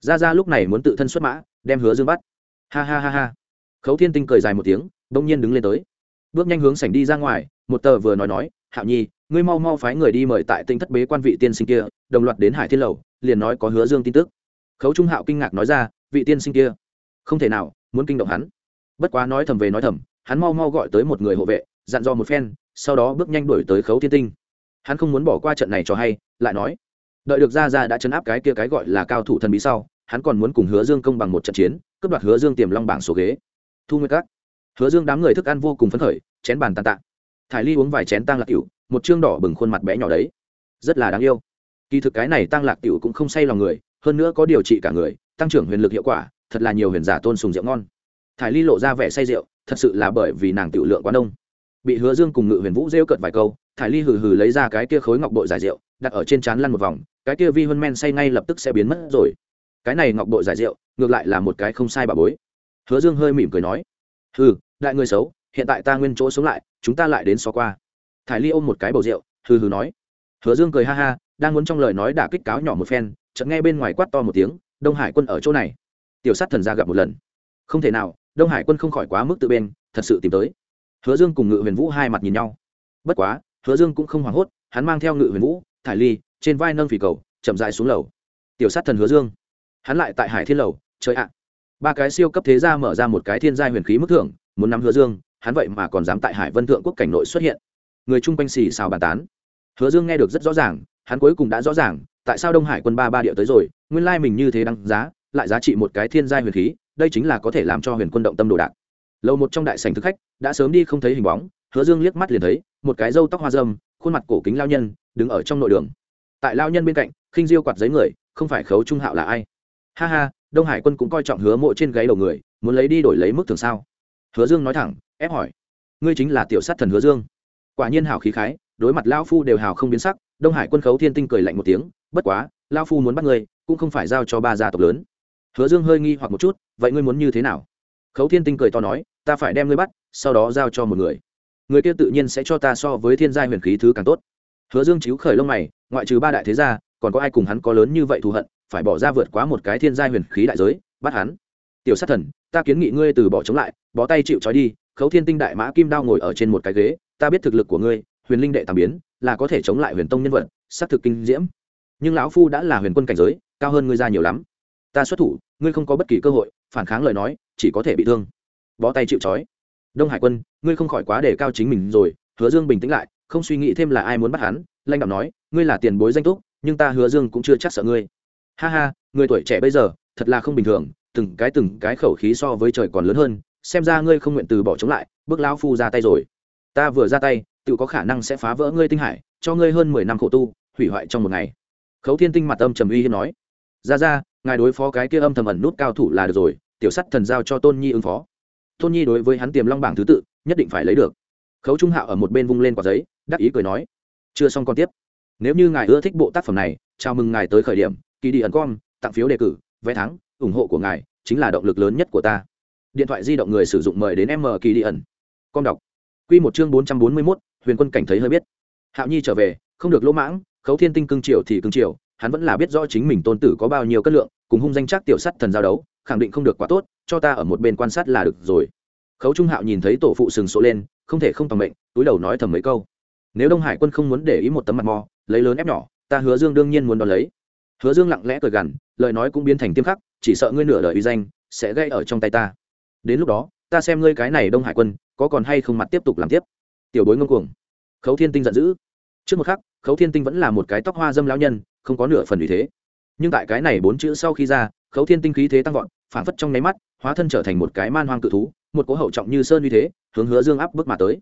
Ra ra lúc này muốn tự thân xuất mã, đem hứa dương bắt. Ha ha ha ha. Khấu thiên tinh cười dài một tiếng đông nhiên đứng lên tới. Bước nhanh hướng sảnh đi ra ngoài, một tờ vừa nói nói, hạo nhi, ngươi mau mau phái người đi mời tại tinh thất bế quan vị tiên sinh kia, đồng loạt đến hải thiên lầu, liền nói có hứa dương tin tức khấu trung hạo kinh ngạc nói ra, vị tiên sinh kia, không thể nào, muốn kinh động hắn. Bất quá nói thầm về nói thầm, hắn mau mau gọi tới một người hộ vệ, dặn dò một phen, sau đó bước nhanh đuổi tới khấu thiên tinh. Hắn không muốn bỏ qua trận này cho hay, lại nói, đợi được ra ra đã chấn áp cái kia cái gọi là cao thủ thần bí sau, hắn còn muốn cùng hứa dương công bằng một trận chiến, cướp đoạt hứa dương tiềm long bảng số ghế. Thu nguyên các, hứa dương đám người thức ăn vô cùng phấn khởi, chén bàn tàn tạ. Thải ly uống vài chén tăng lạc cựu một chương đỏ bừng khuôn mặt bé nhỏ đấy. Rất là đáng yêu. Kỳ thực cái này tăng lạc cựu cũng không say lòng người hơn nữa có điều trị cả người, tăng trưởng huyền lực hiệu quả, thật là nhiều huyền giả tôn sùng rượu ngon. Thải ly lộ ra vẻ say rượu, thật sự là bởi vì nàng tiểu lượng quá đông. Bị hứa dương cùng ngự huyền vũ rêu cợt vài câu, thải ly hừ hừ lấy ra cái kia khối ngọc bội giải rượu, đặt ở trên trán lăn một vòng, cái kia vi huân men say ngay lập tức sẽ biến mất rồi. Cái này ngọc bội giải rượu, ngược lại là một cái không sai bà bối. Hứa dương hơi mỉm cười nói, hừ, đại người xấu, hiện tại ta nguyên chỗ sống lại, chúng ta lại đến xó qua. Thải ly ôm một cái bầu rượu, hừ hừ nói. Hứa dương cười ha ha, đang muốn trong lời nói đả kích cáo nhỏ một phen chợt nghe bên ngoài quát to một tiếng, đông hải quân ở chỗ này. Tiểu sát thần ra gặp một lần. Không thể nào, đông hải quân không khỏi quá mức tự bên, thật sự tìm tới. Hứa dương cùng ngự huyền vũ hai mặt nhìn nhau. Bất quá, hứa dương cũng không hoảng hốt, hắn mang theo ngự huyền vũ, thải ly, trên vai nâng phì cầu, chậm dài xuống lầu. Tiểu sát thần hứa dương. Hắn lại tại hải thiên lầu chơi ạ, ba cái siêu cấp thế gia mở ra một cái thiên gia huyền khí mức thưởng, muốn nắm hứa dương, hắn vậy mà còn dám tại hải vân thượng quốc cảnh nội xuất hiện. Người chung quanh xì xào bàn tán. Hứa dương nghe được rất rõ ràng, hắn cuối cùng đã rõ ràng tại sao đông hải quân ba ba địa tới rồi, nguyên lai mình như thế đăng giá, lại giá trị một cái thiên gia huyền khí, đây chính là có thể làm cho huyền quân động tâm đồ đạc. Lâu một trong đại sành thực khách, đã sớm đi không thấy hình bóng, hứa dương liếc mắt liền thấy, một cái râu tóc hoa dâm, khuôn mặt cổ kính lao nhân, đứng ở trong nội đường. Tại lao nhân bên cạnh, khinh diêu quạt giấy người, không phải khấu trung hạo là ai? Ha ha, đông hải quân cũng coi trọng hứa mộ trên gáy đầu người, muốn lấy đi đổi lấy mức thường sao? Hứa dương nói thẳng, ép hỏi. Ngươi chính là tiểu sát thần hứa dương. Quả nhiên hào khí khái, đối mặt lao phu đều hào không biến sắc đông hải quân khấu thiên tinh cười lạnh một tiếng, bất quá lao phu muốn bắt ngươi, cũng không phải giao cho ba gia tộc lớn. Hứa dương hơi nghi hoặc một chút, vậy ngươi muốn như thế nào? Khấu thiên tinh cười to nói, ta phải đem ngươi bắt, sau đó giao cho một người. Người kia tự nhiên sẽ cho ta so với thiên gia huyền khí thứ càng tốt. Hứa dương chiếu khởi lông mày, ngoại trừ ba đại thế gia, còn có ai cùng hắn có lớn như vậy thù hận, phải bỏ ra vượt quá một cái thiên gia huyền khí đại giới, bắt hắn? Tiểu sát thần, ta kiến nghị ngươi từ bỏ chống lại, bó tay chịu trói đi. Khấu thiên tinh đại mã kim đao ngồi ở trên một cái ghế, ta biết thực lực của ngươi, huyền linh đệ tàm biến là có thể chống lại huyền tông nhân vật, xác thực kinh diễm. Nhưng lão phu đã là huyền quân cảnh giới, cao hơn ngươi ra nhiều lắm. Ta xuất thủ, ngươi không có bất kỳ cơ hội, phản kháng lời nói, chỉ có thể bị thương. Bó tay chịu trói. Đông hải quân, ngươi không khỏi quá để cao chính mình rồi, hứa dương bình tĩnh lại, không suy nghĩ thêm là ai muốn bắt hắn, lanh đạo nói, ngươi là tiền bối danh túc, nhưng ta hứa dương cũng chưa chắc sợ ngươi. Ha ha, người tuổi trẻ bây giờ, thật là không bình thường, từng cái từng cái khẩu khí so với trời còn lớn hơn, xem ra ngươi không nguyện từ bỏ chống lại, bước lão phu ra tay rồi. Ta vừa ra tay tự có khả năng sẽ phá vỡ ngươi tinh hải, cho ngươi hơn mười năm khổ tu, hủy hoại trong một ngày. Khấu thiên tinh mặt âm trầm uy hiên nói. Ra ra, ngài đối phó cái kia âm thầm ẩn nút cao thủ là được rồi, tiểu sắt thần giao cho tôn nhi ứng phó. Tôn nhi đối với hắn tiềm long bảng thứ tự, nhất định phải lấy được. Khấu trung hạo ở một bên vung lên quả giấy, đắc ý cười nói. Chưa xong còn tiếp. Nếu như ngài ưa thích bộ tác phẩm này, chào mừng ngài tới khởi điểm, kỳ đi ẩn com, tặng phiếu đề cử, vé thắng, ủng hộ của ngài, chính là động lực lớn nhất của ta. Điện thoại di động người sử dụng mời đến m kỳ đi ẩn. Com đọc. Q một chương bốn trăm bốn mươi mốt huyền quân cảnh thấy hơi biết. Hạo nhi trở về, không được lỗ mãng, khấu thiên tinh cưng triều thì cưng triều, hắn vẫn là biết rõ chính mình tôn tử có bao nhiêu cất lượng, cùng hung danh chắc tiểu sắt thần giao đấu, khẳng định không được quá tốt, cho ta ở một bên quan sát là được rồi. Khấu trung hạo nhìn thấy tổ phụ sừng sộ lên, không thể không tầm mệnh, túi đầu nói thầm mấy câu. Nếu đông hải quân không muốn để ý một tấm mặt mò, lấy lớn ép nhỏ, ta hứa dương đương nhiên muốn đón lấy. Hứa dương lặng lẽ cười gằn, lời nói cũng biến thành tiêm khắc, chỉ sợ ngươi nửa đời uy danh, sẽ gây ở trong tay ta. Đến lúc đó, ta xem ngươi cái này đông hải quân, có còn hay không mặt tiếp tục làm tiếp tiểu bối ngông cuồng. Khấu thiên tinh giận dữ. Trước một khắc, khấu thiên tinh vẫn là một cái tóc hoa dâm lão nhân, không có nửa phần vì thế. Nhưng tại cái này bốn chữ sau khi ra, khấu thiên tinh khí thế tăng vọt phản phất trong nháy mắt, hóa thân trở thành một cái man hoang cự thú, một cố hậu trọng như sơn uy thế, hướng hứa dương áp bước mà tới.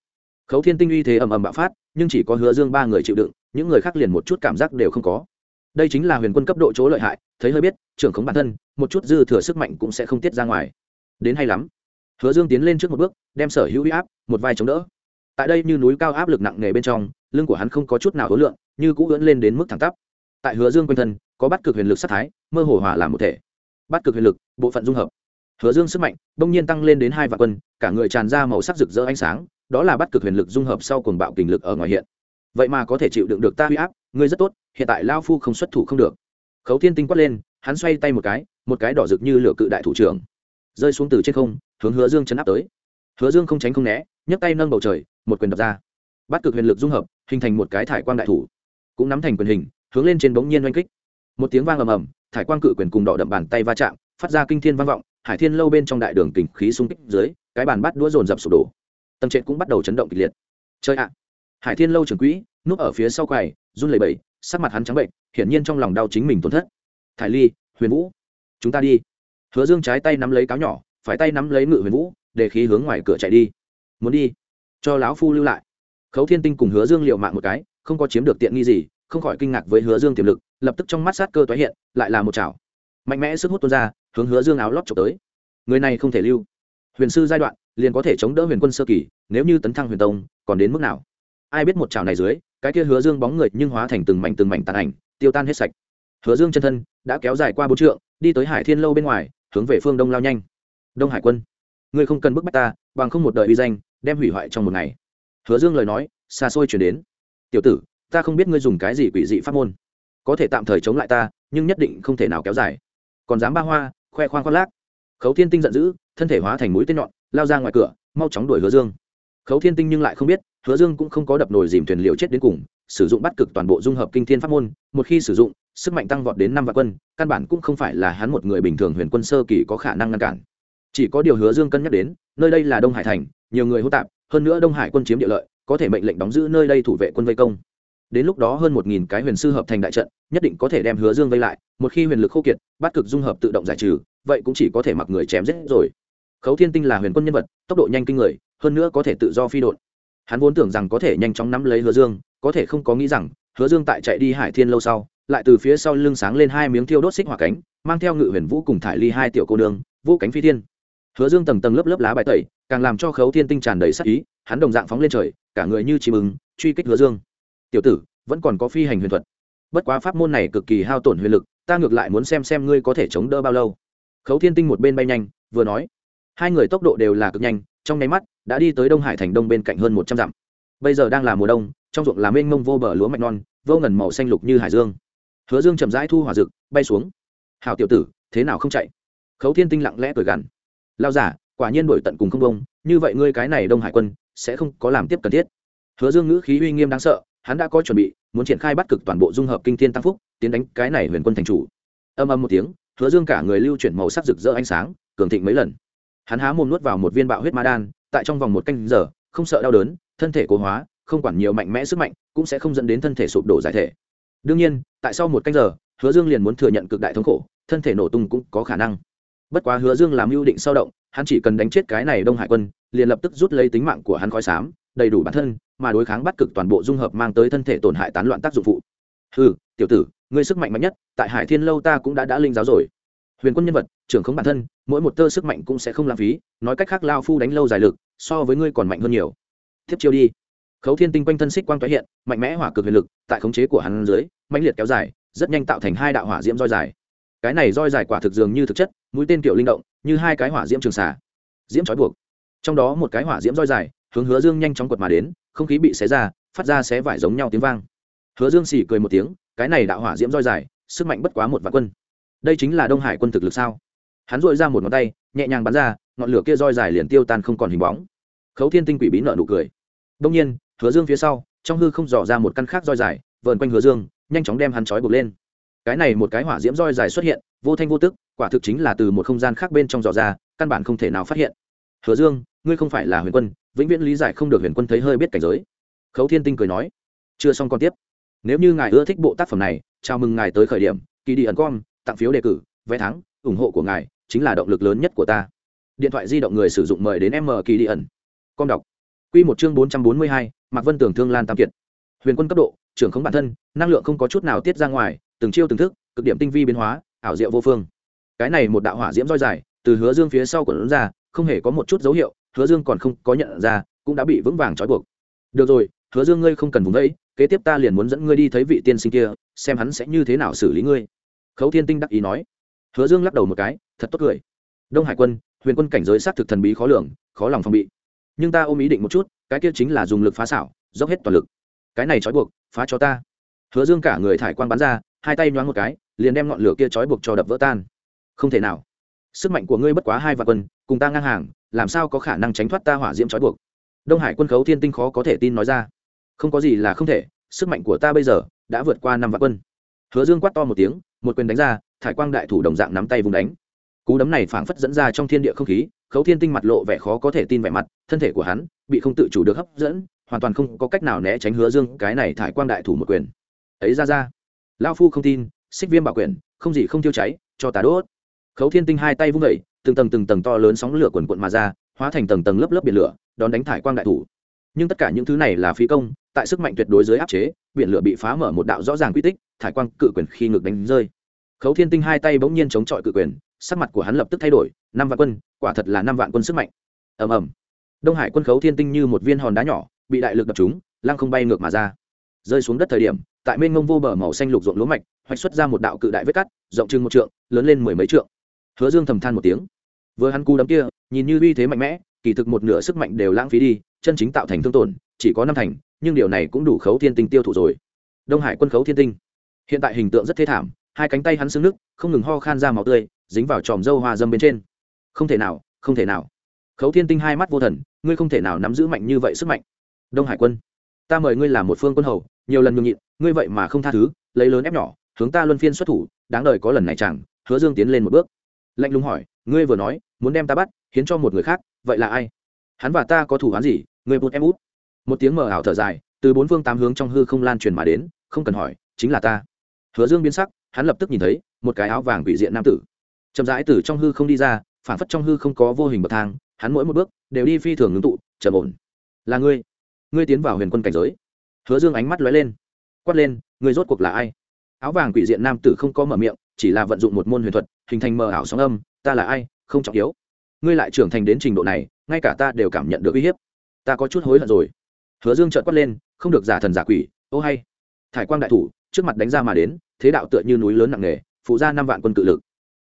Khấu thiên tinh uy thế ầm ầm bạo phát, nhưng chỉ có hứa dương ba người chịu đựng, những người khác liền một chút cảm giác đều không có. Đây chính là huyền quân cấp độ chỗ lợi hại, thấy hơi biết, trưởng khống bản thân, một chút dư thừa sức mạnh cũng sẽ không tiết ra ngoài. Đến hay lắm. Hứa dương tiến lên trước một bước, đem sở hữu huy áp, một vai chống đỡ tại đây như núi cao áp lực nặng nề bên trong, lưng của hắn không có chút nào hối lượng như cũ ưỡn lên đến mức thẳng tắp. Tại hứa dương quanh thân, có bắt cực huyền lực sát thái, mơ hồ hỏa làm một thể. Bắt cực huyền lực, bộ phận dung hợp. Hứa dương sức mạnh bỗng nhiên tăng lên đến hai vạn quân, cả người tràn ra màu sắc rực rỡ ánh sáng, đó là bắt cực huyền lực dung hợp sau cuồng bạo kình lực ở ngoài hiện. Vậy mà có thể chịu đựng được ta huy áp, ngươi rất tốt, hiện tại lao phu không xuất thủ không được. Khấu thiên tinh quát lên, hắn xoay tay một cái một cái đỏ rực như lửa cự đại thủ trưởng, rơi xuống từ trên không, hướng hứa dương chấn áp tới. Hứa dương không tránh không né, nhấc tay nâng bầu trời một quyền đập ra. Bắt cực huyền lực dung hợp, hình thành một cái thải quang đại thủ. Cũng nắm thành quyền hình, hướng lên trên bỗng nhiên oanh kích. Một tiếng vang ầm ầm, thải quang cự quyền cùng đỏ đậm bàn tay va chạm, phát ra kinh thiên vang vọng, hải thiên lâu bên trong đại đường kình khí xung kích dưới, cái bàn bắt đũa dồn dập sụp đổ. Tầng trệt cũng bắt đầu chấn động kịch liệt. Chơi ạ! À. Hải thiên lâu trưởng quỹ, núp ở phía sau quầy, run lẩy bẩy, sắc mặt hắn trắng bệnh, hiển nhiên trong lòng đau chính mình tổn thất. Thải ly, huyền vũ, chúng ta đi. Hứa dương trái tay nắm lấy cáo nhỏ, phải tay nắm lấy ngự huyền vũ, để khí hướng ngoài cửa chạy đi. Muốn đi cho lão phu lưu lại. Khấu thiên tinh cùng hứa dương liệu mạng một cái, không có chiếm được tiện nghi gì, không khỏi kinh ngạc với hứa dương tiềm lực, lập tức trong mắt sát cơ tái hiện, lại là một chảo. Mạnh mẽ sức hút tuôn ra, hướng hứa dương áo lót trộm tới. Người này không thể lưu. Huyền sư giai đoạn, liền có thể chống đỡ huyền quân sơ kỳ, nếu như tấn thăng huyền tông, còn đến mức nào? Ai biết một chảo này dưới, cái kia hứa dương bóng người nhưng hóa thành từng mảnh từng mảnh tàn ảnh, tiêu tan hết sạch. Hứa dương chân thân đã kéo dài qua bốn trượng, đi tới hải thiên lâu bên ngoài, hướng về phương đông lao nhanh. Đông hải quân, ngươi không cần bức bách ta, bằng không một đời uy danh đem hủy hoại trong một ngày. Hứa dương lời nói, xa xôi chuyển đến. Tiểu tử, ta không biết ngươi dùng cái gì quỷ dị pháp môn. Có thể tạm thời chống lại ta, nhưng nhất định không thể nào kéo dài. Còn dám ba hoa, khoe khoang khoác lác. Khấu thiên tinh giận dữ, thân thể hóa thành mũi tên nhọn, lao ra ngoài cửa, mau chóng đuổi hứa dương. Khấu thiên tinh nhưng lại không biết, hứa dương cũng không có đập nồi dìm thuyền liều chết đến cùng, sử dụng bắt cực toàn bộ dung hợp kinh thiên pháp môn, một khi sử dụng, sức mạnh tăng vọt đến năm vạn quân, căn bản cũng không phải là hắn một người bình thường huyền quân sơ kỳ có khả năng ngăn cản. Chỉ có điều hứa dương cân nhắc đến, nơi đây là đông hải thành nhiều người hô tạp, hơn nữa đông hải quân chiếm địa lợi, có thể mệnh lệnh đóng giữ nơi đây thủ vệ quân vây công. Đến lúc đó hơn một nghìn cái huyền sư hợp thành đại trận, nhất định có thể đem hứa dương vây lại, một khi huyền lực khô kiệt, bát cực dung hợp tự động giải trừ, vậy cũng chỉ có thể mặc người chém giết rồi. Khấu thiên tinh là huyền quân nhân vật, tốc độ nhanh kinh người, hơn nữa có thể tự do phi đột hắn vốn tưởng rằng có thể nhanh chóng nắm lấy hứa dương, có thể không có nghĩ rằng, hứa dương tại chạy đi hải thiên lâu sau, lại từ phía sau lưng sáng lên hai miếng thiêu đốt xích hỏa cánh, mang theo ngự huyền vũ cùng thải ly hai tiểu cô đường vũ cánh phi thiên. Hứa dương tầng tầng lớp lớp lá bài tẩy càng làm cho khấu thiên tinh tràn đầy sắc ý, hắn đồng dạng phóng lên trời, cả người như chim ứng truy kích hứa dương. Tiểu tử, vẫn còn có phi hành huyền thuật. Bất quá pháp môn này cực kỳ hao tổn huyền lực, ta ngược lại muốn xem xem ngươi có thể chống đỡ bao lâu. Khấu thiên tinh một bên bay nhanh, vừa nói, hai người tốc độ đều là cực nhanh, trong nháy mắt, đã đi tới đông hải thành đông bên cạnh hơn một trăm dặm. Bây giờ đang là mùa đông, trong ruộng là mênh mông vô bờ lúa mạch non, vô ngần màu xanh lục như hải dương. Hứa dương chậm rãi thu hỏa rực bay xuống. Hào tiểu tử, thế nào không chạy? Khấu thiên tinh lặng lẽ cười gằn, lao giả quả nhiên đổi tận cùng không bông như vậy ngươi cái này đông hải quân, sẽ không có làm tiếp cần thiết. Hứa dương ngữ khí uy nghiêm đáng sợ, hắn đã có chuẩn bị, muốn triển khai bắt cực toàn bộ dung hợp kinh thiên tăng phúc, tiến đánh cái này huyền quân thành chủ. Âm âm một tiếng, hứa dương cả người lưu chuyển màu sắc rực rỡ ánh sáng, cường thịnh mấy lần. Hắn há mồm nuốt vào một viên bạo huyết ma đan, tại trong vòng một canh giờ, không sợ đau đớn, thân thể cố hóa, không quản nhiều mạnh mẽ sức mạnh, cũng sẽ không dẫn đến thân thể sụp đổ giải thể. Đương nhiên, tại sau một canh giờ, hứa dương liền muốn thừa nhận cực đại thống khổ, thân thể nổ tung cũng có khả năng. Bất quá hứa dương làm mưu định sao động hắn chỉ cần đánh chết cái này đông hải quân, liền lập tức rút lấy tính mạng của hắn khói xám, đầy đủ bản thân, mà đối kháng bắt cực toàn bộ dung hợp mang tới thân thể tổn hại tán loạn tác dụng phụ. Ừ tiểu tử, ngươi sức mạnh mạnh nhất, tại hải thiên lâu ta cũng đã đã linh giáo rồi. Huyền quân nhân vật, trưởng không bản thân, mỗi một tơ sức mạnh cũng sẽ không lãng phí, nói cách khác lao phu đánh lâu dài lực, so với ngươi còn mạnh hơn nhiều. Tiếp chiêu đi. Khấu thiên tinh quanh thân xích quang tái hiện, mạnh mẽ hỏa cực huyền lực, tại khống chế của hắn dưới, mãnh liệt kéo dài, rất nhanh tạo thành hai đạo hỏa diễm roi dài. Cái này roi dài quả thực dường như thực chất, mũi tên kiểu linh động như hai cái hỏa diễm trường xả diễm trói buộc. Trong đó một cái hỏa diễm roi dài, hướng hứa dương nhanh chóng quật mà đến, không khí bị xé ra, phát ra xé vải giống nhau tiếng vang. Hứa dương xỉ cười một tiếng, cái này đạo hỏa diễm roi dài, sức mạnh bất quá một vạn quân. Đây chính là đông hải quân thực lực sao? Hắn dội ra một ngón tay, nhẹ nhàng bắn ra, ngọn lửa kia roi dài liền tiêu tan không còn hình bóng. Khấu thiên tinh quỷ bí nợ nụ cười. Đông nhiên, hứa dương phía sau, trong hư không dò ra một căn khác roi dài, vờn quanh hứa dương, nhanh chóng đem hắn trói buộc lên. Cái này một cái hỏa diễm roi dài xuất hiện, vô thanh vô tức quả thực chính là từ một không gian khác bên trong dò ra, căn bản không thể nào phát hiện. Hứa dương, ngươi không phải là huyền quân, vĩnh viễn lý giải không được huyền quân thấy hơi biết cảnh giới. Khấu thiên tinh cười nói, chưa xong còn tiếp. Nếu như ngài ưa thích bộ tác phẩm này, chào mừng ngài tới khởi điểm kỳ đi ẩn com tặng phiếu đề cử, vé thắng, ủng hộ của ngài chính là động lực lớn nhất của ta. Điện thoại di động người sử dụng mời đến m kỳ đi ẩn. Com đọc. Q một chương bốn trăm bốn mươi hai, mạc vân tưởng thương lan tam kiệt. Huyền quân cấp độ, trưởng không bản thân, năng lượng không có chút nào tiết ra ngoài, từng chiêu từng thức, cực điểm tinh vi biến hóa, ảo diệu vô phương cái này một đạo hỏa diễm roi dài, từ hứa dương phía sau của lớn ra, không hề có một chút dấu hiệu, hứa dương còn không có nhận ra, cũng đã bị vững vàng trói buộc. Được rồi, hứa dương ngươi không cần vùng vẫy, kế tiếp ta liền muốn dẫn ngươi đi thấy vị tiên sinh kia, xem hắn sẽ như thế nào xử lý ngươi. Khấu thiên tinh đắc ý nói. Hứa dương lắc đầu một cái, thật tốt cười. Đông hải quân, huyền quân cảnh giới s á t thực thần bí khó lường, khó lòng phòng bị. Nhưng ta ôm ý định một chút, cái kia chính là dùng lực phá xảo, dốc hết toàn lực. Cái này trói buộc, phá cho ta. Hứa dương cả người thải quan bắn ra, hai tay nhoáng một cái, liền đem ngọn lửa kia trói buộc cho đập vỡ tan không thể nào. Sức mạnh của ngươi bất quá hai vạn quân, cùng ta ngang hàng, làm sao có khả năng tránh thoát ta hỏa diễm trói buộc? Đông hải quân khấu thiên tinh khó có thể tin nói ra. Không có gì là không thể, sức mạnh của ta bây giờ đã vượt qua năm vạn quân. Hứa dương quát to một tiếng, một quyền đánh ra, thải quang đại thủ đồng dạng nắm tay vùng đánh. Cú đấm này phảng phất dẫn ra trong thiên địa không khí, khấu thiên tinh mặt lộ vẻ khó có thể tin vẻ mặt, thân thể của hắn bị không tự chủ được hấp dẫn, hoàn toàn không có cách nào né tránh hứa dương cái này thải quang đại thủ một quyền. Ấy ra ra. Lao phu không tin, xích viêm bảo quyền, không gì không tiêu cháy, cho ta đốt khấu thiên tinh hai tay vung vẩy từng tầng từng tầng to lớn sóng lửa quần quận mà ra, hóa thành tầng tầng lớp lớp biển lửa, đón đánh thải quang đại thủ. Nhưng tất cả những thứ này là phí công, tại sức mạnh tuyệt đối dưới áp chế, biển lửa bị phá mở một đạo rõ ràng quy tích, thải quang cự quyền khi ngực đánh rơi. Khấu thiên tinh hai tay bỗng nhiên chống chọi cự quyền, sắc mặt của hắn lập tức thay đổi, năm vạn quân, quả thật là năm vạn quân sức mạnh. Ầm ầm. Đông hải quân khấu thiên tinh như một viên hòn đá nhỏ, bị đại lực đập trúng, lăng không bay ngược mà ra. Rơi xuống đất thời điểm, tại mênh ngông vô bờ màu xanh lục ruộng lúa mạch, hoạch xuất ra một đạo cự đại vết cắt, rộng chừng một trượng, lớn lên mười mấy trượng hứa dương thầm than một tiếng. Vừa hắn cú đấm kia, nhìn như uy thế mạnh mẽ, kỳ thực một nửa sức mạnh đều lãng phí đi, chân chính tạo thành thương tổn, chỉ có năm thành, nhưng điều này cũng đủ khấu thiên tinh tiêu thụ rồi. Đông hải quân khấu thiên tinh. Hiện tại hình tượng rất thê thảm, hai cánh tay hắn xương nước không ngừng ho khan ra máu tươi, dính vào tròm dâu hoa dâm bên trên. Không thể nào, không thể nào. Khấu thiên tinh hai mắt vô thần, ngươi không thể nào nắm giữ mạnh như vậy sức mạnh. Đông hải quân, ta mời ngươi làm một phương quân hầu, nhiều lần nhường nhịn, ngươi vậy mà không tha thứ, lấy lớn ép nhỏ, hướng ta luân phiên xuất thủ, đáng đời có lần này chẳng, hứa dương tiến lên một bước lạnh lùng hỏi, ngươi vừa nói, muốn đem ta bắt, hiến cho một người khác, vậy là ai? Hắn và ta có thủ hắn gì? Người bụt em út. Một tiếng mờ ảo thở dài, từ bốn phương tám hướng trong hư không lan truyền mà đến, không cần hỏi, chính là ta. Hứa dương biến sắc, hắn lập tức nhìn thấy, một cái áo vàng bị diện nam tử. Chậm rãi từ trong hư không đi ra phản phất trong hư không có vô hình bậc thang, hắn mỗi một bước đều đi phi thường ngưng tụ, trầm ổn. Là ngươi. Ngươi tiến vào huyền quân cảnh giới. Hứa dương ánh mắt lóe lên. Quát lên, ngươi rốt cuộc là ai? Áo vàng quỷ diện nam tử không có mở miệng chỉ là vận dụng một môn huyền thuật, hình thành mờ ảo sóng âm, ta là ai, không trọng yếu. Ngươi lại trưởng thành đến trình độ này, ngay cả ta đều cảm nhận được uy hiếp. Ta có chút hối hận rồi. Hứa dương trợn quát lên, không được giả thần giả quỷ, ô hay. Thải quang đại thủ, trước mặt đánh ra mà đến, thế đạo tựa như núi lớn nặng nề, phụ ra năm vạn quân cự lực.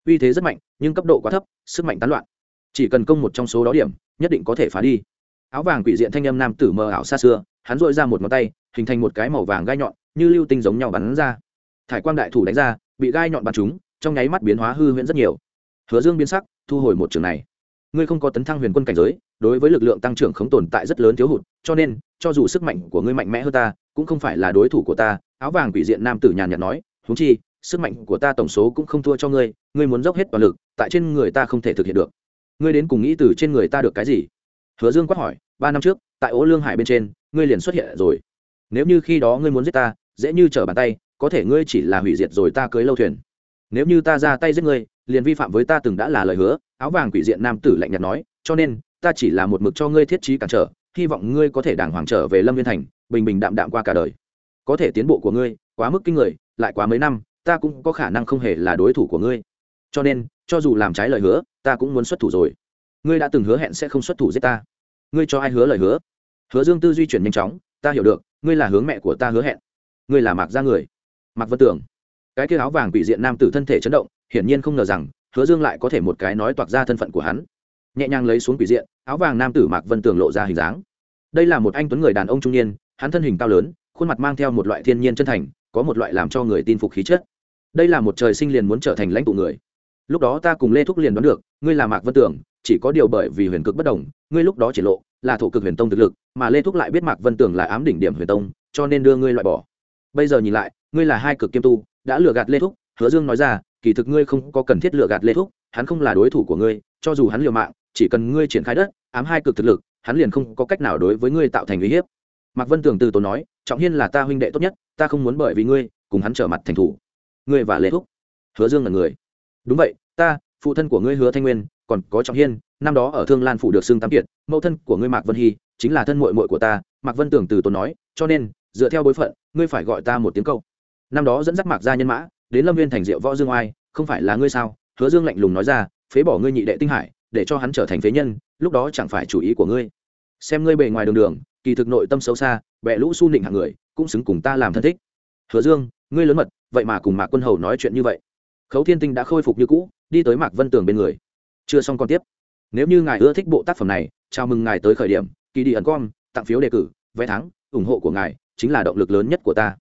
Uy thế rất mạnh, nhưng cấp độ quá thấp, sức mạnh tán loạn. Chỉ cần công một trong số đó điểm, nhất định có thể phá đi. Áo vàng quỷ diện thanh âm nam tử mờ ảo xa xưa, hắn dội ra một ngón tay, hình thành một cái màu vàng gai nhọn, như lưu tinh giống nhau bắn ra. Thải quang đại thủ đánh ra bị gai nhọn bắn chúng, trong nháy mắt biến hóa hư huyễn rất nhiều. Hứa dương biến sắc, thu hồi một trường này. Ngươi không có tấn thăng huyền quân cảnh giới, đối với lực lượng tăng trưởng không tồn tại rất lớn thiếu hụt, cho nên, cho dù sức mạnh của ngươi mạnh mẽ hơn ta, cũng không phải là đối thủ của ta, áo vàng quỷ diện nam tử nhàn nhạt nói húng chi, sức mạnh của ta tổng số cũng không thua cho ngươi ngươi muốn dốc hết toàn lực, tại trên người ta không thể thực hiện được. Ngươi đến cùng nghĩ từ trên người ta được cái gì? Hứa dương quát hỏi, ba năm trước, tại ố lương hải bên trên, ngươi liền xuất hiện rồi. Nếu như khi đó ngươi muốn giết ta, dễ như trở bàn tay có thể ngươi chỉ là hủy diệt rồi ta cưới lâu thuyền. Nếu như ta ra tay giết ngươi, liền vi phạm với ta từng đã là lời hứa, áo vàng quỷ diện nam tử lạnh nhạt nói, cho nên, ta chỉ là một mực cho ngươi thiết trí cản trở, hy vọng ngươi có thể đàng hoàng trở về lâm viên thành, bình bình đạm đạm qua cả đời. Có thể tiến bộ của ngươi, quá mức kinh người, lại quá mấy năm, ta cũng có khả năng không hề là đối thủ của ngươi. Cho nên, cho dù làm trái lời hứa, ta cũng muốn xuất thủ rồi. Ngươi đã từng hứa hẹn sẽ không xuất thủ giết ta. Ngươi cho ai hứa lời hứa? Hứa dương tư duy chuyển nhanh chóng, ta hiểu được, ngươi là hướng mẹ của ta hứa hẹn. Ngươi là mạc ra người mạc vân tưởng. Cái kia áo vàng bị diện nam tử thân thể chấn động, hiển nhiên không ngờ rằng, hứa dương lại có thể một cái nói toạc ra thân phận của hắn. Nhẹ nhàng lấy xuống quỷ diện, áo vàng nam tử mạc vân tường lộ ra hình dáng. Đây là một anh tuấn người đàn ông trung niên, hắn thân hình cao lớn, khuôn mặt mang theo một loại thiên nhiên chân thành, có một loại làm cho người tin phục khí chất. Đây là một trời sinh liền muốn trở thành lãnh tụ người. Lúc đó ta cùng lê thúc liền đoán được, ngươi là mạc vân tưởng, chỉ có điều bởi vì huyền cực bất đồng, ngươi lúc đó chỉ lộ là thổ cực huyền tông thực lực, mà lê thúc lại biết mạc vân tưởng là ám đỉnh điểm huyền tông, cho nên đưa ngươi loại bỏ. Bây giờ nhìn lại ngươi là hai cực kiêm tu, đã lừa gạt lê thúc, hứa dương nói ra, kỳ thực ngươi không có cần thiết lừa gạt lê thúc, hắn không là đối thủ của ngươi, cho dù hắn liều mạng, chỉ cần ngươi triển khai đất, ám hai cực thực lực, hắn liền không có cách nào đối với ngươi tạo thành uy hiếp. Mạc vân Tưởng từ tốn nói, trọng hiên là ta huynh đệ tốt nhất, ta không muốn bởi vì ngươi, cùng hắn trở mặt thành thủ. Ngươi và lê thúc. Hứa dương là người. Đúng vậy, ta, phụ thân của ngươi hứa thanh nguyên, còn có trọng hiên, năm đó ở thương lan phủ được xưng tám kiệt, mẫu thân của ngươi mạc vân hy, chính là thân mội mội của ta, mạc vân tưởng từ tốn nói, cho nên, dựa theo bối phận, ngươi phải gọi ta một tiếng câu năm đó dẫn dắt mạc gia nhân mã, đến lâm viên thành diệu võ dương oai, không phải là ngươi sao? Hứa dương lạnh lùng nói ra, phế bỏ ngươi nhị đệ tinh hải, để cho hắn trở thành phế nhân, lúc đó chẳng phải chủ ý của ngươi. Xem ngươi bề ngoài đường đường, kỳ thực nội tâm xấu xa bẹ lũ su nịnh hạng người, cũng xứng cùng ta làm thân thích. Hứa dương, ngươi lớn mật, vậy mà cùng mạc quân hầu nói chuyện như vậy. Khấu thiên tinh đã khôi phục như cũ, đi tới mạc vân tường bên người. Chưa xong còn tiếp. Nếu như ngài ưa thích bộ tác phẩm này, chào mừng ngài tới khởi điểm, kỳ đi ẩn com, tặng phiếu đề cử, vé thắng, ủng hộ của ngài chính là động lực lớn nhất của ta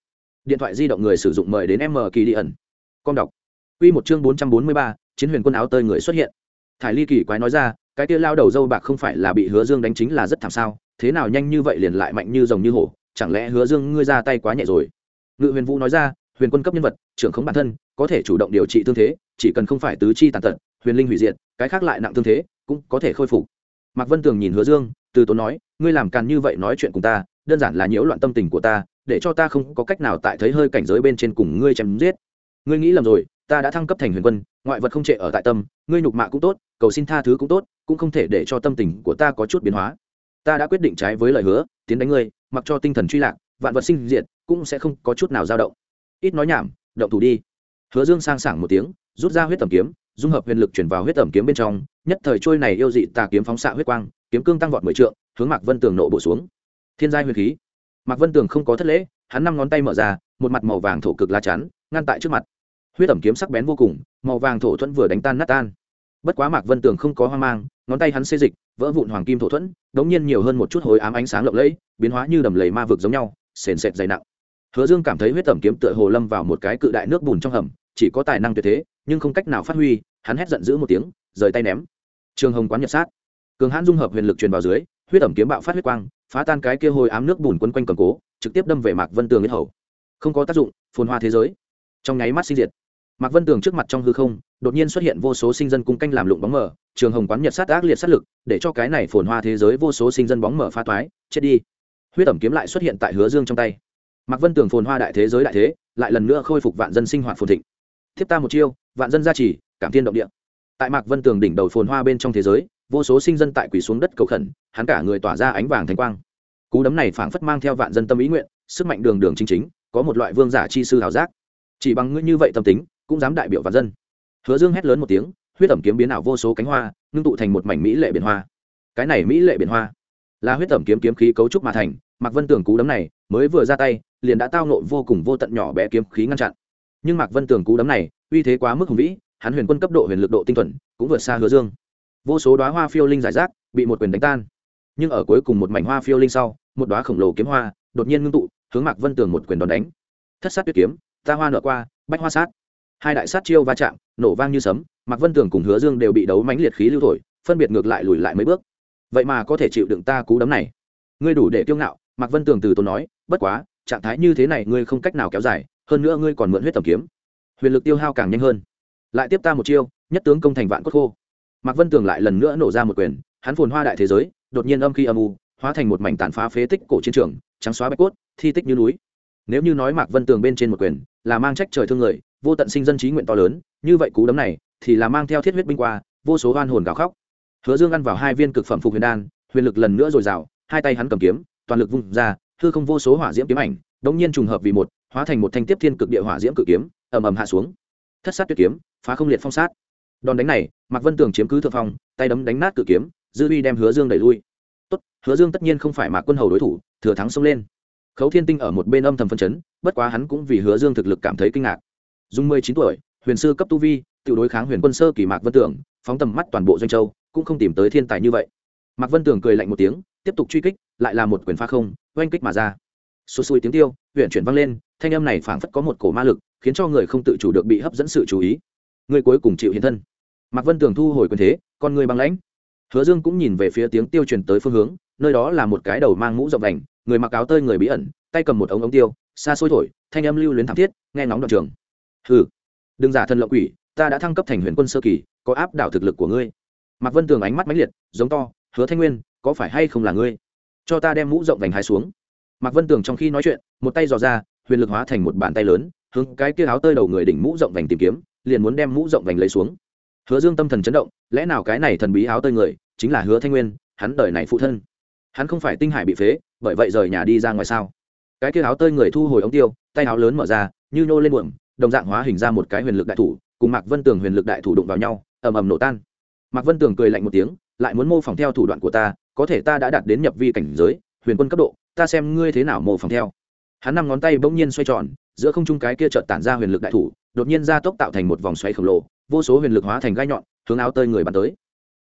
điện thoại di động người sử dụng mời đến m kỳ đi ẩn. Con đọc. Quy một chương bốn trăm bốn mươi ba, chiến huyền quân áo tơi người xuất hiện. Thải ly kỳ quái nói ra, cái kia lao đầu dâu bạc không phải là bị hứa dương đánh chính là rất thảm sao, thế nào nhanh như vậy liền lại mạnh như rồng như hổ, chẳng lẽ hứa dương ngươi ra tay quá nhẹ rồi? Ngự huyền vũ nói ra, huyền quân cấp nhân vật, trưởng khống bản thân, có thể chủ động điều trị thương thế, chỉ cần không phải tứ chi tàn tật, huyền linh hủy diệt, cái khác lại nặng thương thế, cũng có thể khôi phục. Mạc vân tường nhìn hứa dương, từ tốn nói, ngươi làm càn như vậy nói chuyện cùng ta đơn giản là nhiễu loạn tâm tình của ta, để cho ta không có cách nào tại thấy hơi cảnh giới bên trên cùng ngươi chém giết. Ngươi nghĩ lầm rồi, ta đã thăng cấp thành huyền quân, ngoại vật không trệ ở tại tâm, ngươi nhục mạ cũng tốt, cầu xin tha thứ cũng tốt, cũng không thể để cho tâm tình của ta có chút biến hóa. Ta đã quyết định trái với lời hứa, tiến đánh ngươi, mặc cho tinh thần truy lạc, vạn vật sinh diệt, cũng sẽ không có chút nào dao động. Ít nói nhảm, động thủ đi. Hứa dương sang sảng một tiếng, rút ra huyết tầm kiếm, dung hợp huyền lực chuyển vào huyết tầm kiếm bên trong, nhất thời trôi này yêu dị tà kiếm phóng xạ huyết quang, kiếm cương tăng vọt mười trượng, hướng mạc vân tường nộ bổ xuống thiên giai huyền khí. Mạc vân tường không có thất lễ, hắn năm ngón tay mở ra, một mặt màu vàng thổ cực la chắn, ngăn tại trước mặt. Huyết ẩm kiếm sắc bén vô cùng, màu vàng thổ thuẫn vừa đánh tan nát tan. Bất quá mạc vân tường không có hoang mang, ngón tay hắn xê dịch, vỡ vụn hoàng kim thổ thuẫn, đống nhiên nhiều hơn một chút hồi ám ánh sáng lộng lẫy, biến hóa như đầm lầy ma vực giống nhau, sền sệt dày nặng. Hứa dương cảm thấy huyết tẩm kiếm tựa hồ lâm vào một cái cự đại nước bùn trong hầm, chỉ có tài năng tuyệt thế, nhưng không cách nào phát huy, hắn hét giận dữ một tiếng, rời tay ném. Trường hồng quán nhật sát cường hãn dung hợp huyền lực truyền vào dưới, huyết ẩm kiếm bạo phát huyết quang, phá tan cái kia hồi ám nước bùn quấn quanh cầm cố, trực tiếp đâm về mạc vân tường yết hầu. Không có tác dụng, phồn hoa thế giới. Trong nháy mắt sinh diệt. Mạc vân tường trước mặt trong hư không, đột nhiên xuất hiện vô số sinh dân cung canh làm lụng bóng mở trường hồng quán nhật sát ác liệt sát lực, để cho cái này phồn hoa thế giới vô số sinh dân bóng mở pha toái, chết đi. Huyết ẩm kiếm lại xuất hiện tại hứa dương trong tay. Mạc vân tường phồn hoa đại thế giới đại thế, lại lần nữa khôi phục vạn dân sinh hoạt phồn thịnh. Thiếp ta một chiêu, vạn dân gia trì, cảm thiên động địa. Tại mạc vân tường đỉnh đầu phồn hoa bên trong thế giới vô số sinh dân tại quỳ xuống đất cầu khẩn, hắn cả người tỏa ra ánh vàng thanh quang. Cú đấm này phảng phất mang theo vạn dân tâm ý nguyện, sức mạnh đường đường chính chính, có một loại vương giả chi sư hào giác. Chỉ bằng ngươi như vậy tâm tính, cũng dám đại biểu vạn dân. Hứa dương hét lớn một tiếng, huyết ẩm kiếm biến ảo vô số cánh hoa, ngưng tụ thành một mảnh mỹ lệ biển hoa. Cái này mỹ lệ biển hoa là huyết ẩm kiếm kiếm khí cấu trúc mà thành, mạc vân tường cú đấm này mới vừa ra tay, liền đã tao nộ vô cùng vô tận nhỏ bé kiếm khí ngăn chặn. Nhưng mạc vân tường cú đấm này uy thế quá mức hùng vĩ, hắn huyền quân cấp độ huyền lực độ tinh thuần, cũng vượt xa hứa dương vô số đoá hoa phiêu linh giải rác bị một quyền đánh tan. Nhưng ở cuối cùng một mảnh hoa phiêu linh sau, một đoá khổng lồ kiếm hoa đột nhiên ngưng tụ, hướng mạc vân tường một quyền đòn đánh. Thất sát tuyết kiếm, ta hoa nở qua, bách hoa sát. Hai đại sát chiêu va chạm, nổ vang như sấm, mạc vân tường cùng hứa dương đều bị đấu mánh liệt khí lưu thổi, phân biệt ngược lại lùi lại mấy bước. Vậy mà có thể chịu đựng ta cú đấm này. Ngươi đủ để kiêu ngạo, mạc vân tường từ tốn nói, bất quá, trạng thái như thế này ngươi không cách nào kéo dài, hơn nữa ngươi còn mượn huyết tầm kiếm. Huyền lực tiêu hao càng nhanh hơn. Lại tiếp ta một chiêu, nhất tướng công thành vạn cốt khô mạc vân tường lại lần nữa nổ ra một quyền, hắn phồn hoa đại thế giới, đột nhiên âm khi âm u, hóa thành một mảnh tàn phá phế tích cổ chiến trường, trắng xóa bạch cốt, thi tích như núi. Nếu như nói mạc vân tường bên trên một quyền là mang trách trời thương người, vô tận sinh dân trí nguyện to lớn, như vậy cú đấm này thì là mang theo thiết huyết binh qua, vô số oan hồn gào khóc. Hứa dương ăn vào hai viên cực phẩm phục huyền đan, huyền lực lần nữa dồi dào, hai tay hắn cầm kiếm, toàn lực vung ra, hư không vô số hỏa diễm kiếm ảnh, đống nhiên trùng hợp vì một, hóa thành một thanh tiếp thiên cực địa hỏa diễm cự kiếm, ầm ầm hạ xuống. Thất sát tuyệt kiếm, phá không liệt phong sát đòn đánh này, mạc vân tường chiếm cứ thượng phong, tay đấm đánh nát cự kiếm, dư uy đem hứa dương đẩy lui. Tốt, hứa dương tất nhiên không phải mạc quân hầu đối thủ, thừa thắng xông lên. Khấu thiên tinh ở một bên âm thầm phân chấn, bất quá hắn cũng vì hứa dương thực lực cảm thấy kinh ngạc. Dùng mười chín tuổi, huyền sư cấp tu vi, tự đối kháng huyền quân sơ kỳ mạc vân tưởng phóng tầm mắt toàn bộ doanh châu, cũng không tìm tới thiên tài như vậy. Mạc vân tưởng cười lạnh một tiếng, tiếp tục truy kích, lại là một quyền pha không, oanh kích mà ra. Xô xui tiếng tiêu huyện chuyển vang lên, thanh âm này phảng phất có một cổ ma lực, khiến cho người không tự chủ được bị hấp dẫn sự chú ý người cuối cùng chịu hiện thân. Mạc vân tường thu hồi quyền thế, con người băng lãnh. Hứa dương cũng nhìn về phía tiếng tiêu truyền tới phương hướng, nơi đó là một cái đầu mang mũ rộng vành, người mặc áo tơi người bí ẩn, tay cầm một ống ống tiêu, xa xôi thổi, thanh âm lưu luyến thảm thiết, nghe ngóng đoạn trường. Hừ, đừng giả thân lộng quỷ, ta đã thăng cấp thành huyền quân sơ kỳ, có áp đảo thực lực của ngươi. Mạc vân tường ánh mắt mãnh liệt, giống to, hứa thanh nguyên, có phải hay không là ngươi? Cho ta đem mũ rộng vành hai xuống. Mạc vân tường trong khi nói chuyện, một tay dò ra, huyền lực hóa thành một bàn tay lớn, hướng cái kia áo tơi đầu người đỉnh mũ rộng vành tìm kiếm liền muốn đem mũ rộng vành lấy xuống. Hứa dương tâm thần chấn động, lẽ nào cái này thần bí áo tơi người chính là hứa thanh nguyên, hắn đời này phụ thân. Hắn không phải tinh hải bị phế, bởi vậy rời nhà đi ra ngoài sao? Cái kia áo tơi người thu hồi ống tiêu, tay áo lớn mở ra, như nô lên buồng đồng dạng hóa hình ra một cái huyền lực đại thủ, cùng mạc vân tường huyền lực đại thủ đụng vào nhau, ầm ầm nổ tan. Mạc vân tường cười lạnh một tiếng, lại muốn mô phỏng theo thủ đoạn của ta, có thể ta đã đạt đến nhập vi cảnh giới, huyền quân cấp độ, ta xem ngươi thế nào mô phỏng theo. Hắn năm ngón tay bỗng nhiên xoay tròn, giữa không trung cái kia chợt tản ra huyền lực đại thủ đột nhiên ra tốc tạo thành một vòng xoáy khổng lồ, vô số huyền lực hóa thành gai nhọn, hướng áo tơi người bắn tới.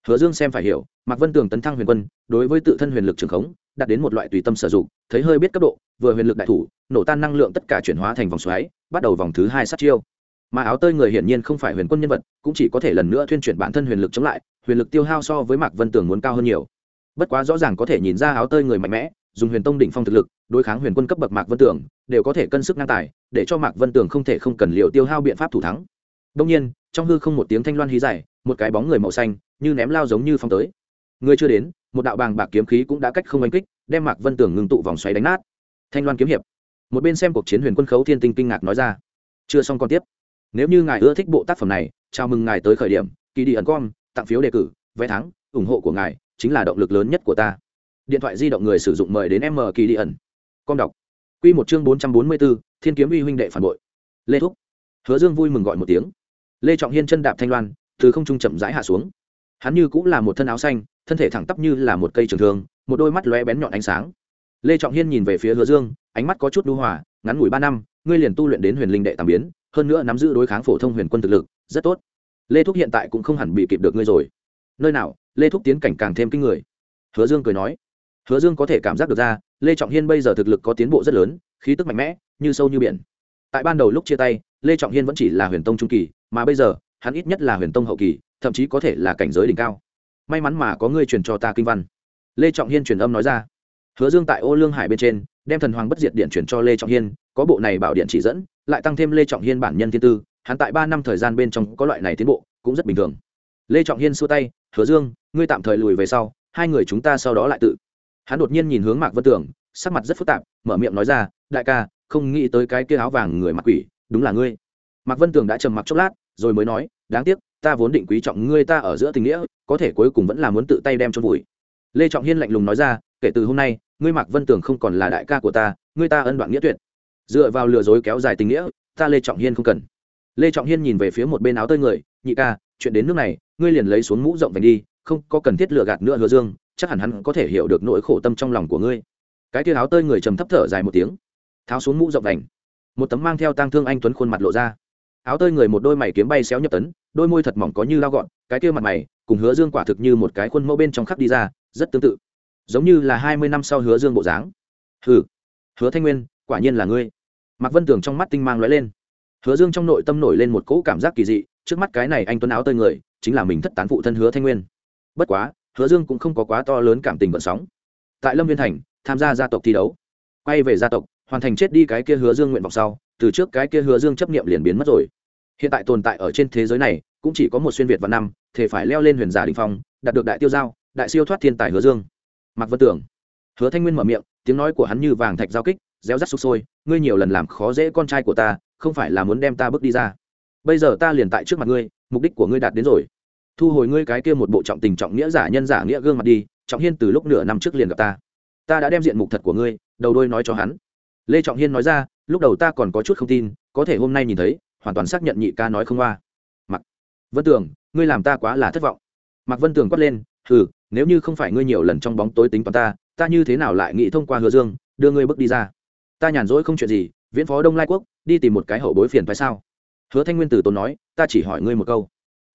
Hứa dương xem phải hiểu, mạc vân tường tấn thăng huyền quân, đối với tự thân huyền lực trường khống, đạt đến một loại tùy tâm sử dụng, thấy hơi biết cấp độ, vừa huyền lực đại thủ, nổ tan năng lượng tất cả chuyển hóa thành vòng xoáy, bắt đầu vòng thứ hai sát chiêu. Mà áo tơi người hiển nhiên không phải huyền quân nhân vật, cũng chỉ có thể lần nữa thuyên chuyển bản thân huyền lực chống lại, huyền lực tiêu hao so với mạc vân tường muốn cao hơn nhiều. Bất quá rõ ràng có thể nhìn ra áo tơi người mạnh mẽ dùng huyền tông đỉnh phong thực lực, đối kháng huyền quân cấp bậc mạc vân Tưởng, đều có thể cân sức ngang tài, để cho mạc vân Tưởng không thể không cần liệu tiêu hao biện pháp thủ thắng. Đông nhiên, trong hư không một tiếng thanh loan hí dài, một cái bóng người màu xanh, như ném lao giống như phong tới. Người chưa đến, một đạo bàng bạc kiếm khí cũng đã cách không oanh kích, đem mạc vân Tưởng ngừng tụ vòng xoáy đánh nát. Thanh loan kiếm hiệp. Một bên xem cuộc chiến huyền quân khấu thiên tinh kinh ngạc nói ra. Chưa xong còn tiếp. Nếu như ngài ưa thích bộ tác phẩm này, chào mừng ngài tới khởi điểm kỳ đi ẩn com tặng phiếu đề cử, vé thắng, ủng hộ của ngài chính là động lực lớn nhất của ta điện thoại di động người sử dụng mời đến m kỳ đi ẩn. Con đọc. Q một chương bốn trăm bốn mươi bốn thiên kiếm uy huynh đệ phản bội. Lê thúc. Hứa dương vui mừng gọi một tiếng. Lê trọng hiên chân đạp thanh loan, từ không trung chậm rãi hạ xuống. Hắn như cũng là một thân áo xanh, thân thể thẳng tắp như là một cây trường thương, một đôi mắt lóe bén nhọn ánh sáng. Lê trọng hiên nhìn về phía hứa dương, ánh mắt có chút đu hòa, ngắn ngủi ba năm, ngươi liền tu luyện đến huyền linh đệ tam biến, hơn nữa nắm giữ đối kháng phổ thông huyền quân thực lực, rất tốt. Lê thúc hiện tại cũng không hẳn bị kịp được ngươi rồi. Nơi nào? Lê thúc tiến cảnh càng thêm kinh người. Hứa dương cười nói hứa dương có thể cảm giác được ra, lê trọng hiên bây giờ thực lực có tiến bộ rất lớn, khí tức mạnh mẽ, như sâu như biển. Tại ban đầu lúc chia tay, lê trọng hiên vẫn chỉ là huyền tông trung kỳ, mà bây giờ, hắn ít nhất là huyền tông hậu kỳ, thậm chí có thể là cảnh giới đỉnh cao. May mắn mà có ngươi truyền cho ta kinh văn. Lê trọng hiên truyền âm nói ra. Hứa dương tại ô lương hải bên trên, đem thần hoàng bất diệt điện truyền cho lê trọng hiên, có bộ này bảo điện chỉ dẫn, lại tăng thêm lê trọng hiên bản nhân thiên tư, hắn tại ba năm thời gian bên trong có loại này tiến bộ, cũng rất bình thường. Lê trọng hiên xua tay, hứa dương, ngươi tạm thời lùi về sau, hai người chúng ta sau đó lại tự hắn đột nhiên nhìn hướng mạc vân tưởng sắc mặt rất phức tạp, mở miệng nói ra, đại ca, không nghĩ tới cái kia áo vàng người mặc quỷ, đúng là ngươi. Mạc vân tường đã trầm mặc chốc lát, rồi mới nói, đáng tiếc, ta vốn định quý trọng ngươi ta ở giữa tình nghĩa, có thể cuối cùng vẫn là muốn tự tay đem cho vùi. Lê trọng hiên lạnh lùng nói ra, kể từ hôm nay, ngươi mạc vân tường không còn là đại ca của ta, ngươi ta ân đoạn nghĩa tuyệt. Dựa vào lừa dối kéo dài tình nghĩa, ta lê trọng hiên không cần. Lê trọng hiên nhìn về phía một bên áo tơi người, nhị ca, chuyện đến nước này, ngươi liền lấy xuống mũ rộng vành đi, không có cần thiết lừa gạt nữa hứa dương chắc hẳn hắn có thể hiểu được nỗi khổ tâm trong lòng của ngươi. Cái kia áo tơi người trầm thấp thở dài một tiếng, tháo xuống mũ rộng vành, một tấm mang theo tang thương anh tuấn khuôn mặt lộ ra. Áo tơi người một đôi mày kiếm bay xéo nhập tấn, đôi môi thật mỏng có như lao gọn, cái kia mặt mày cùng hứa dương quả thực như một cái khuôn mẫu bên trong khắc đi ra, rất tương tự, giống như là hai mươi năm sau hứa dương bộ dáng. Hừ, hứa thanh nguyên, quả nhiên là ngươi. Mạc vân tường trong mắt tinh mang lóe lên. Hứa dương trong nội tâm nổi lên một cỗ cảm giác kỳ dị, trước mắt cái này anh tuấn áo tơi người, chính là mình thất tán phụ thân hứa thanh nguyên. Bất quá hứa dương cũng không có quá to lớn cảm tình vận sóng. Tại lâm viên thành, tham gia gia tộc thi đấu. Quay về gia tộc, hoàn thành chết đi cái kia hứa dương nguyện vọng sau, từ trước cái kia hứa dương chấp nghiệm liền biến mất rồi. Hiện tại tồn tại ở trên thế giới này, cũng chỉ có một xuyên việt và năm, thể phải leo lên huyền giả đình phong, đạt được đại tiêu giao, đại siêu thoát thiên tài hứa dương. Mặc vân tưởng. Hứa thanh nguyên mở miệng, tiếng nói của hắn như vàng thạch giao kích, réo rắt sụp sôi, ngươi nhiều lần làm khó dễ con trai của ta, không phải là muốn đem ta bước đi ra. Bây giờ ta liền tại trước mặt ngươi, mục đích của ngươi đạt đến rồi thu hồi ngươi cái kia một bộ trọng tình trọng nghĩa giả nhân giả nghĩa gương mặt đi trọng hiên từ lúc nửa năm trước liền gặp ta. Ta đã đem diện mục thật của ngươi đầu đôi nói cho hắn. Lê trọng hiên nói ra lúc đầu ta còn có chút không tin có thể hôm nay nhìn thấy hoàn toàn xác nhận nhị ca nói không qua. Mặc vân tưởng ngươi làm ta quá là thất vọng. Mặc vân tưởng quát lên ừ, nếu như không phải ngươi nhiều lần trong bóng tối tính toán ta ta như thế nào lại nghĩ thông qua hứa dương đưa ngươi bước đi ra? Ta nhàn rỗi không chuyện gì viễn phó đông lai quốc đi tìm một cái hậu bối phiền phải sao? Hứa thanh nguyên tử tốn nói ta chỉ hỏi ngươi một câu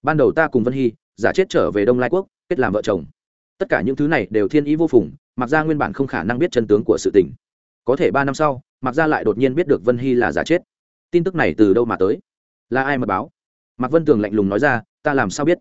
ban đầu ta cùng vân hy giả chết trở về đông lai quốc kết làm vợ chồng tất cả những thứ này đều thiên ý vô phùng mặc ra nguyên bản không khả năng biết chân tướng của sự tình có thể ba năm sau mặc ra lại đột nhiên biết được vân hy là giả chết tin tức này từ đâu mà tới là ai mà báo mạc vân tường lạnh lùng nói ra ta làm sao biết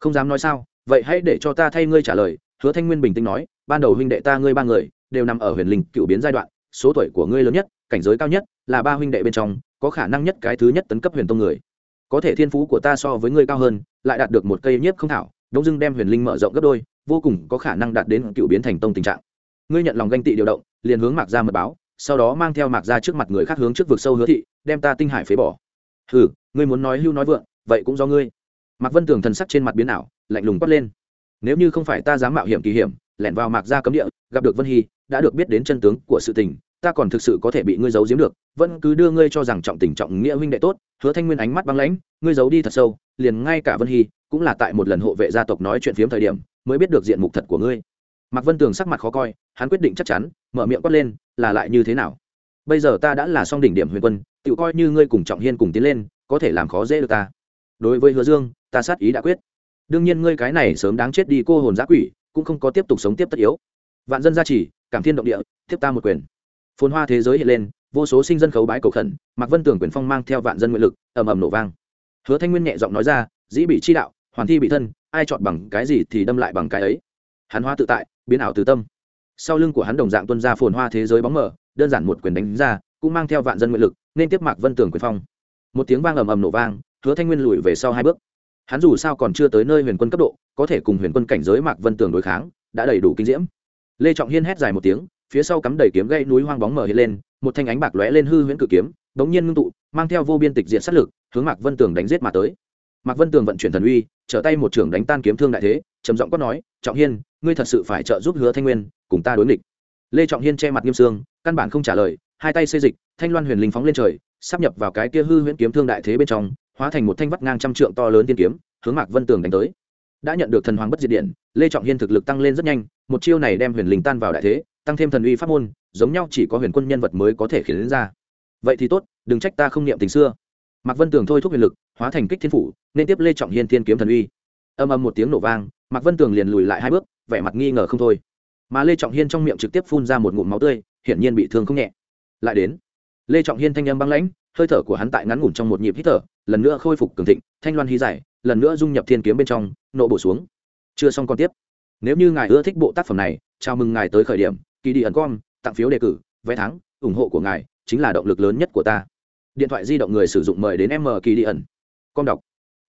không dám nói sao vậy hãy để cho ta thay ngươi trả lời hứa thanh nguyên bình tĩnh nói ban đầu huynh đệ ta ngươi ba người đều nằm ở huyền linh cựu biến giai đoạn số tuổi của ngươi lớn nhất cảnh giới cao nhất là ba huynh đệ bên trong có khả năng nhất cái thứ nhất tấn cấp huyền tông người có thể thiên phú của ta so với ngươi cao hơn, lại đạt được một cây nhiếp không thảo, đông dưng đem huyền linh mở rộng gấp đôi, vô cùng có khả năng đạt đến cựu biến thành tông tình trạng. Ngươi nhận lòng ganh tị điều động, liền hướng mạc ra mật báo, sau đó mang theo mạc ra trước mặt người khác hướng trước vực sâu hứa thị, đem ta tinh hải phế bỏ. Ừ ngươi muốn nói hưu nói vượng, vậy cũng do ngươi. Mạc vân tường thần sắc trên mặt biến ảo, lạnh lùng quát lên. Nếu như không phải ta dám mạo hiểm kỳ hiểm, lẻn vào mạc ra cấm địa, gặp được vân hy, đã được biết đến chân tướng của sự tình ta còn thực sự có thể bị ngươi giấu giếm được, vẫn cứ đưa ngươi cho rằng trọng tình trọng nghĩa huynh đệ tốt, hứa thanh nguyên ánh mắt băng lãnh, ngươi giấu đi thật sâu, liền ngay cả vân hy, cũng là tại một lần hộ vệ gia tộc nói chuyện phiếm thời điểm, mới biết được diện mục thật của ngươi. Mạc vân tường sắc mặt khó coi, hắn quyết định chắc chắn, mở miệng quát lên, là lại như thế nào? Bây giờ ta đã là song đỉnh điểm huyền quân tự coi như ngươi cùng trọng hiên cùng tiến lên, có thể làm khó dễ được ta. Đối với hứa dương, ta sát ý đã quyết. Đương nhiên ngươi cái này sớm đáng chết đi cô hồn giã quỷ, cũng không có tiếp tục sống tiếp tất yếu. Vạn dân gia trì, cảm thiên động địa, tiếp ta một quyền phồn hoa thế giới hiện lên, vô số sinh dân khấu bái cầu khẩn, mạc vân tưởng quyền phong mang theo vạn dân nguyện lực, ầm ầm nổ vang. Hứa thanh nguyên nhẹ giọng nói ra, dĩ bị chi đạo, hoàn thi bị thân, ai chọn bằng cái gì thì đâm lại bằng cái ấy. Hắn hoa tự tại, biến ảo từ tâm. Sau lưng của hắn đồng dạng tuân ra phồn hoa thế giới bóng mở đơn giản một quyền đánh ra, cũng mang theo vạn dân nguyện lực, nên tiếp mạc vân Tưởng quyền phong. Một tiếng vang ầm ầm nổ vang, hứa thanh nguyên lùi về sau hai bước. Hắn dù sao còn chưa tới nơi huyền quân cấp độ, có thể cùng huyền quân cảnh giới mạc vân tường đối kháng, đã đầy đủ kinh diễm. Lê trọng hiên hét dài một tiếng phía sau cắm đầy kiếm gây núi hoang bóng mở hiện lên, một thanh ánh bạc lóe lên hư huyễn cự kiếm bỗng nhiên ngưng tụ, mang theo vô biên tịch diện sát lực, hướng mạc vân tường đánh giết mà tới. Mạc vân tường vận chuyển thần uy, trở tay một trưởng đánh tan kiếm thương đại thế, trầm giọng quát nói, trọng hiên, ngươi thật sự phải trợ giúp hứa thanh nguyên, cùng ta đối nghịch. Lê trọng hiên che mặt nghiêm sương, căn bản không trả lời, hai tay xây dịch, thanh loan huyền linh phóng lên trời, sắp nhập vào cái kia hư huyễn kiếm thương đại thế bên trong, hóa thành một thanh vắt ngang trăm trượng to lớn tiên kiếm, hướng mạc vân tường đánh tới. Đã nhận được thần hoàng bất diệt điện, lê trọng hiên thực lực tăng lên rất nhanh, một chiêu này đem huyền linh tan vào đại thế tăng thêm thần uy pháp môn, giống nhau chỉ có huyền quân nhân vật mới có thể khiến ra. Vậy thì tốt, đừng trách ta không niệm tình xưa. Mạc vân tường thôi thúc huyền lực, hóa thành kích thiên phủ, nên tiếp lê trọng hiên thiên kiếm thần uy. Âm âm một tiếng nổ vang, mạc vân tường liền lùi lại hai bước, vẻ mặt nghi ngờ không thôi. Mà lê trọng hiên trong miệng trực tiếp phun ra một ngụm máu tươi, hiển nhiên bị thương không nhẹ. Lại đến, lê trọng hiên thanh âm băng lãnh, hơi thở của hắn tại ngắn ngủn trong một nhịp hít thở, lần nữa khôi phục cường thịnh, thanh loan hí giải, lần nữa dung nhập thiên kiếm bên trong, nộ bổ xuống. Chưa xong còn tiếp. Nếu như ngài ưa thích bộ tác phẩm này, chào mừng ngài tới khởi điểm kỳ đi ẩn com tặng phiếu đề cử, vé thắng, ủng hộ của ngài chính là động lực lớn nhất của ta. Điện thoại di động người sử dụng mời đến m kỳ đi ẩn. Com đọc.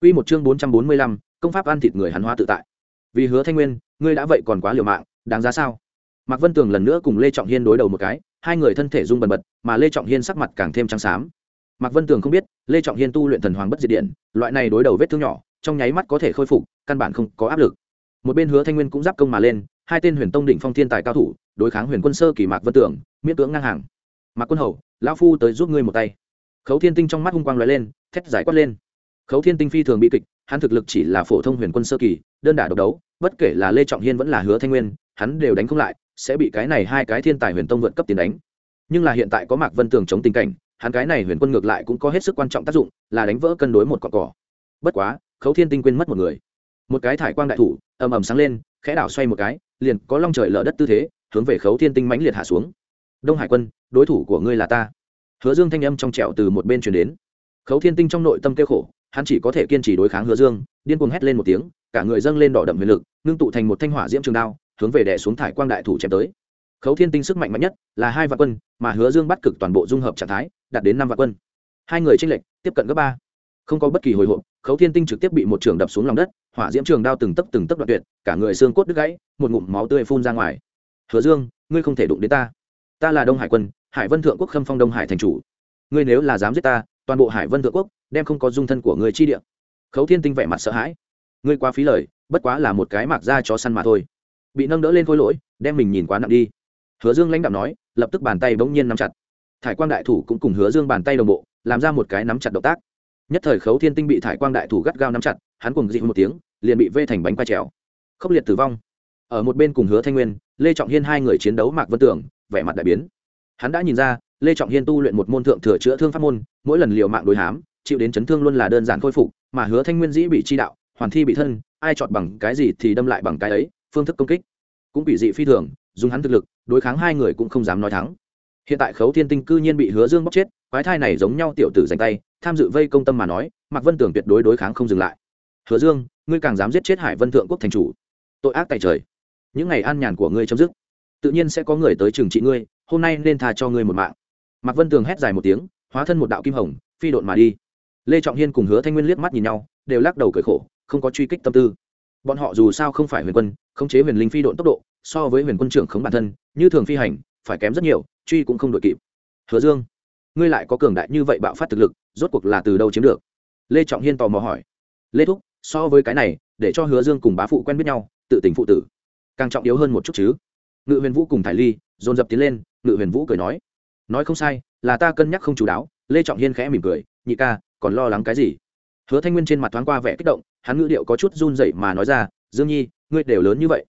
Quy một chương bốn trăm bốn mươi lăm, công pháp ăn thịt người hắn hóa tự tại. Vì hứa thanh nguyên, ngươi đã vậy còn quá liều mạng, đáng giá sao? Mạc vân tường lần nữa cùng lê trọng hiên đối đầu một cái, hai người thân thể rung bần bật, mà lê trọng hiên sắc mặt càng thêm trắng xám. Mạc vân tường không biết, lê trọng hiên tu luyện thần hoàng bất diệt điện, loại này đối đầu vết thương nhỏ, trong nháy mắt có thể khôi phục, căn bản không có áp lực. Một bên hứa thanh nguyên cũng giáp công mà lên hai tên huyền tông đỉnh phong thiên tài cao thủ, đối kháng huyền quân sơ kỳ mạc vân Tưởng, miễn cưỡng ngang hàng. Mạc quân hầu, lão phu tới giúp ngươi một tay. Khấu thiên tinh trong mắt hung quang lóe lên, thét giải quát lên. Khấu thiên tinh phi thường bị kịch, hắn thực lực chỉ là phổ thông huyền quân sơ kỳ, đơn đả độc đấu, bất kể là lê trọng hiên vẫn là hứa thanh nguyên, hắn đều đánh không lại, sẽ bị cái này hai cái thiên tài huyền tông vượt cấp tiền đánh. Nhưng là hiện tại có mạc vân tường chống tình cảnh, hắn cái này huyền quân ngược lại cũng có hết sức quan trọng tác dụng, là đánh vỡ cân đối một cọc cỏ. Bất quá, khấu thiên tinh quên mất một người. Một cái thải quang đại thủ, ầm ầm sáng lên khẽ đảo xoay một cái, liền có long trời lở đất tư thế, hướng về khấu thiên tinh mãnh liệt hạ xuống. Đông hải quân, đối thủ của ngươi là ta. Hứa dương thanh âm trong trẹo từ một bên truyền đến. Khấu thiên tinh trong nội tâm kêu khổ, hắn chỉ có thể kiên trì đối kháng hứa dương, điên cuồng hét lên một tiếng, cả người dâng lên đỏ đậm huyền lực, ngưng tụ thành một thanh hỏa diễm trường đao, hướng về đè xuống thải quang đại thủ chém tới. Khấu thiên tinh sức mạnh mạnh nhất là hai vạn quân, mà hứa dương bắt cực toàn bộ dung hợp trạng thái, đạt đến năm vạn quân. Hai người tranh lệch, tiếp cận gấp ba không có bất kỳ hồi hộp, khấu thiên tinh trực tiếp bị một trường đập xuống lòng đất, hỏa diễm trường đao từng tấc từng tấc đoạn tuyệt, cả người xương cốt đứt gãy, một ngụm máu tươi phun ra ngoài. Hứa dương, ngươi không thể đụng đến ta. Ta là đông hải quân, hải vân thượng quốc khâm phong đông hải thành chủ. Ngươi nếu là dám giết ta, toàn bộ hải vân thượng quốc đem không có dung thân của người chi địa. Khấu thiên tinh vẻ mặt sợ hãi. Ngươi quá phí lời, bất quá là một cái mạc ra cho săn mà thôi. Bị nâng đỡ lên khối lỗi, đem mình nhìn quá nặng đi. Hứa dương lãnh đạo nói, lập tức bàn tay bỗng nhiên nắm chặt. Thải quang đại thủ cũng cùng hứa dương bàn tay đồng bộ, làm ra một cái nắm chặt động tác nhất thời khấu thiên tinh bị thải quang đại thủ gắt gao nắm chặt, hắn cùng dị một tiếng, liền bị vê thành bánh quay trèo. Khốc liệt tử vong. Ở một bên cùng hứa thanh nguyên, lê trọng hiên hai người chiến đấu mạc vân tưởng, vẻ mặt đại biến. Hắn đã nhìn ra, lê trọng hiên tu luyện một môn thượng thừa chữa thương pháp môn, mỗi lần liều mạng đối hám, chịu đến chấn thương luôn là đơn giản khôi phục, mà hứa thanh nguyên dĩ bị chi đạo, hoàn thi bị thân, ai chọn bằng cái gì thì đâm lại bằng cái ấy, phương thức công kích. Cũng bị dị phi thường, dùng hắn thực lực, đối kháng hai người cũng không dám nói thắng. Hiện tại khấu thiên tinh cư nhiên bị hứa dương bóc chết, quái thai này giống nhau tiểu tử dành tay tham dự vây công tâm mà nói, mạc vân tưởng tuyệt đối đối kháng không dừng lại. Hứa dương, ngươi càng dám giết chết hải vân thượng quốc thành chủ. Tội ác tại trời. Những ngày an nhàn của ngươi chấm dứt. Tự nhiên sẽ có người tới trừng trị ngươi, hôm nay nên tha cho ngươi một mạng. Mạc vân tường hét dài một tiếng, hóa thân một đạo kim hồng, phi độn mà đi. Lê trọng hiên cùng hứa thanh nguyên liếc mắt nhìn nhau, đều lắc đầu cởi khổ, không có truy kích tâm tư. Bọn họ dù sao không phải huyền quân, khống chế huyền linh phi độn tốc độ, so với huyền quân trưởng khống bản thân, như thường phi hành, phải kém rất nhiều, truy cũng không đội kịp. Hứa dương, ngươi lại có cường đại như vậy bạo phát thực lực rốt cuộc là từ đâu chiếm được? Lê trọng hiên tò mò hỏi. Lê thúc, so với cái này, để cho hứa dương cùng bá phụ quen biết nhau, tự tình phụ tử. Càng trọng yếu hơn một chút chứ. Ngự huyền vũ cùng thải ly, dồn dập tiến lên, ngự huyền vũ cười nói. Nói không sai, là ta cân nhắc không chú đáo, lê trọng hiên khẽ mỉm cười, nhị ca, còn lo lắng cái gì? Hứa thanh nguyên trên mặt thoáng qua vẻ kích động, hắn ngữ điệu có chút run dậy mà nói ra, dương nhi, ngươi đều lớn như vậy.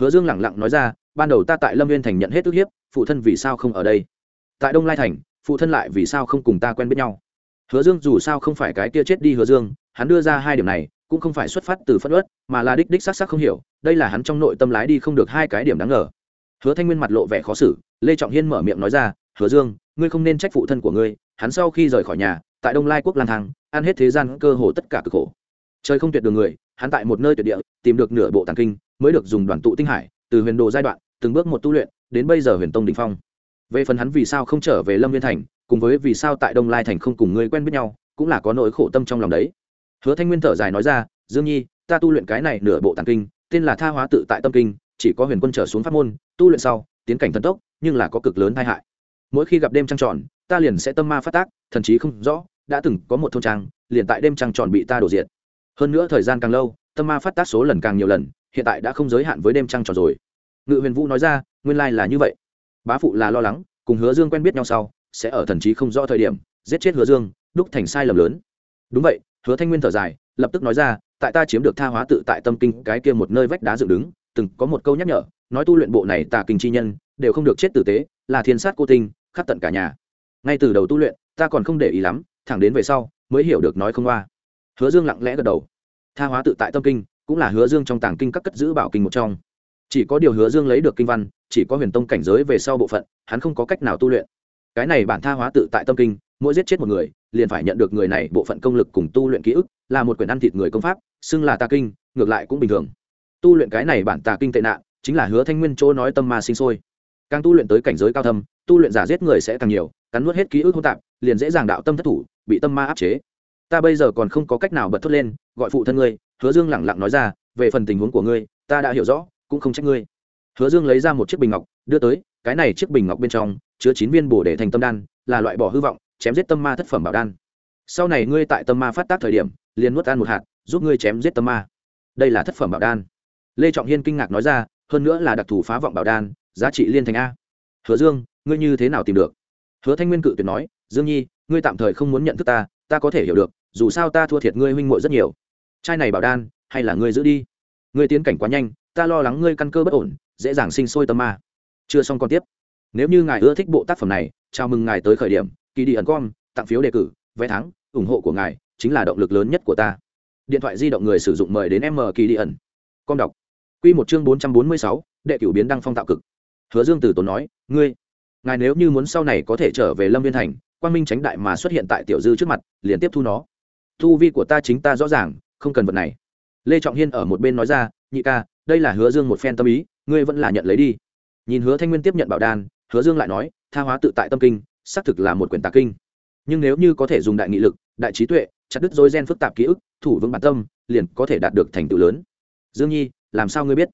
Hứa dương lẳng lặng nói ra, ban đầu ta tại lâm viên thành nhận hết ức hiếp, phụ thân vì sao không ở đây? Tại đông lai thành, phụ thân lại vì sao không cùng ta quen biết nhau? Hứa dương dù sao không phải cái kia chết đi hứa dương, hắn đưa ra hai điểm này, cũng không phải xuất phát từ phất ớt mà là đích đích sắc sắc không hiểu, đây là hắn trong nội tâm lái đi không được hai cái điểm đáng ngờ. Hứa thanh nguyên mặt lộ vẻ khó xử, lê trọng hiên mở miệng nói ra, hứa dương, ngươi không nên trách phụ thân của ngươi, hắn sau khi rời khỏi nhà, tại đông lai quốc lang thang, ăn hết thế gian cơ hồ tất cả cực khổ. Trời không tuyệt đường người, hắn tại một nơi tuyệt địa, tìm được nửa bộ tàng kinh, mới được dùng đoàn tụ tinh hải, từ huyền đồ giai đoạn, từng bước một tu luyện, đến bây giờ huyền tông đình phong. Về phần hắn vì sao không trở về lâm viên thành cùng với vì sao tại đông lai thành không cùng ngươi quen biết nhau, cũng là có nỗi khổ tâm trong lòng đấy. Hứa thanh nguyên thở dài nói ra, dương nhi, ta tu luyện cái này nửa bộ tàng kinh, tên là tha hóa tự tại tâm kinh, chỉ có huyền quân trở xuống pháp môn, tu luyện sau, tiến cảnh thần tốc, nhưng là có cực lớn tai hại. Mỗi khi gặp đêm trăng tròn, ta liền sẽ tâm ma phát tác, thần chí không rõ, đã từng có một thôn trang, liền tại đêm trăng tròn bị ta đổ diệt. Hơn nữa thời gian càng lâu, tâm ma phát tác số lần càng nhiều lần, hiện tại đã không giới hạn với đêm trăng tròn rồi. Ngự huyền vũ nói ra, nguyên lai là như vậy. Bá phụ là lo lắng, cùng hứa dương quen biết nhau sau sẽ ở thần trí không rõ thời điểm, giết chết hứa dương, đúc thành sai lầm lớn. Đúng vậy, hứa thanh nguyên thở dài, lập tức nói ra, tại ta chiếm được tha hóa tự tại tâm kinh, cái kia một nơi vách đá dựng đứng, từng có một câu nhắc nhở, nói tu luyện bộ này tà kinh chi nhân, đều không được chết tử tế, là thiên sát cô tinh khắc tận cả nhà. Ngay từ đầu tu luyện, ta còn không để ý lắm, thẳng đến về sau, mới hiểu được nói không qua. Hứa dương lặng lẽ gật đầu. Tha hóa tự tại tâm kinh, cũng là hứa dương trong tàng kinh các cất giữ bảo kinh một trong. Chỉ có điều hứa dương lấy được kinh văn, chỉ có huyền tông cảnh giới về sau bộ phận, hắn không có cách nào tu luyện cái này bản tha hóa tự tại tâm kinh, mỗi giết chết một người, liền phải nhận được người này bộ phận công lực cùng tu luyện ký ức, là một quyển ăn thịt người công pháp, xưng là tà kinh, ngược lại cũng bình thường. Tu luyện cái này bản tà kinh tệ nạn, chính là hứa thanh nguyên chỗ nói tâm ma sinh sôi. Càng tu luyện tới cảnh giới cao thâm, tu luyện giả giết người sẽ càng nhiều, cắn nuốt hết ký ức hỗn tạp, liền dễ dàng đạo tâm thất thủ, bị tâm ma áp chế. Ta bây giờ còn không có cách nào bật thốt lên, gọi phụ thân ngươi. Hứa dương lẳng lặng nói ra, về phần tình huống của ngươi, ta đã hiểu rõ, cũng không trách ngươi hứa dương lấy ra một chiếc bình ngọc, đưa tới, cái này chiếc bình ngọc bên trong chứa chín viên bổ để thành tâm đan, là loại bỏ hư vọng, chém giết tâm ma thất phẩm bảo đan. Sau này ngươi tại tâm ma phát tác thời điểm, liền nuốt ăn một hạt, giúp ngươi chém giết tâm ma. Đây là thất phẩm bảo đan. Lê trọng hiên kinh ngạc nói ra, hơn nữa là đặc thù phá vọng bảo đan, giá trị liên thành a. Hứa dương, ngươi như thế nào tìm được? Hứa thanh nguyên cự tuyệt nói, dương nhi, ngươi tạm thời không muốn nhận thức ta ta có thể hiểu được, dù sao ta thua thiệt ngươi huynh muội rất nhiều. Trai này bảo đan, hay là ngươi giữ đi? Ngươi tiến cảnh quá nhanh, ta lo lắng ngươi căn cơ bất ổn dễ dàng sinh sôi tâm ma. Chưa xong còn tiếp. Nếu như ngài ưa thích bộ tác phẩm này, chào mừng ngài tới khởi điểm kỳ đi ẩn com, tặng phiếu đề cử, vé thắng, ủng hộ của ngài chính là động lực lớn nhất của ta. Điện thoại di động người sử dụng mời đến m kỳ đi ẩn. Com đọc. Q một chương bốn trăm bốn mươi sáu, đệ cửu biến đăng phong tạo cực. Hứa dương tử tốn nói, ngươi, ngài nếu như muốn sau này có thể trở về lâm viên thành, quang minh tránh đại mà xuất hiện tại tiểu dư trước mặt, liền tiếp thu nó. Thu vi của ta chính ta rõ ràng, không cần vật này. Lê trọng hiên ở một bên nói ra, nhị ca, đây là hứa dương một phen tâm ý ngươi vẫn là nhận lấy đi. Nhìn hứa thanh nguyên tiếp nhận bảo đan, hứa dương lại nói, tha hóa tự tại tâm kinh, xác thực là một quyển tà kinh. Nhưng nếu như có thể dùng đại nghị lực, đại trí tuệ, chặt đứt dối gen phức tạp ký ức, thủ vững bản tâm, liền có thể đạt được thành tựu lớn. Dương nhi, làm sao ngươi biết?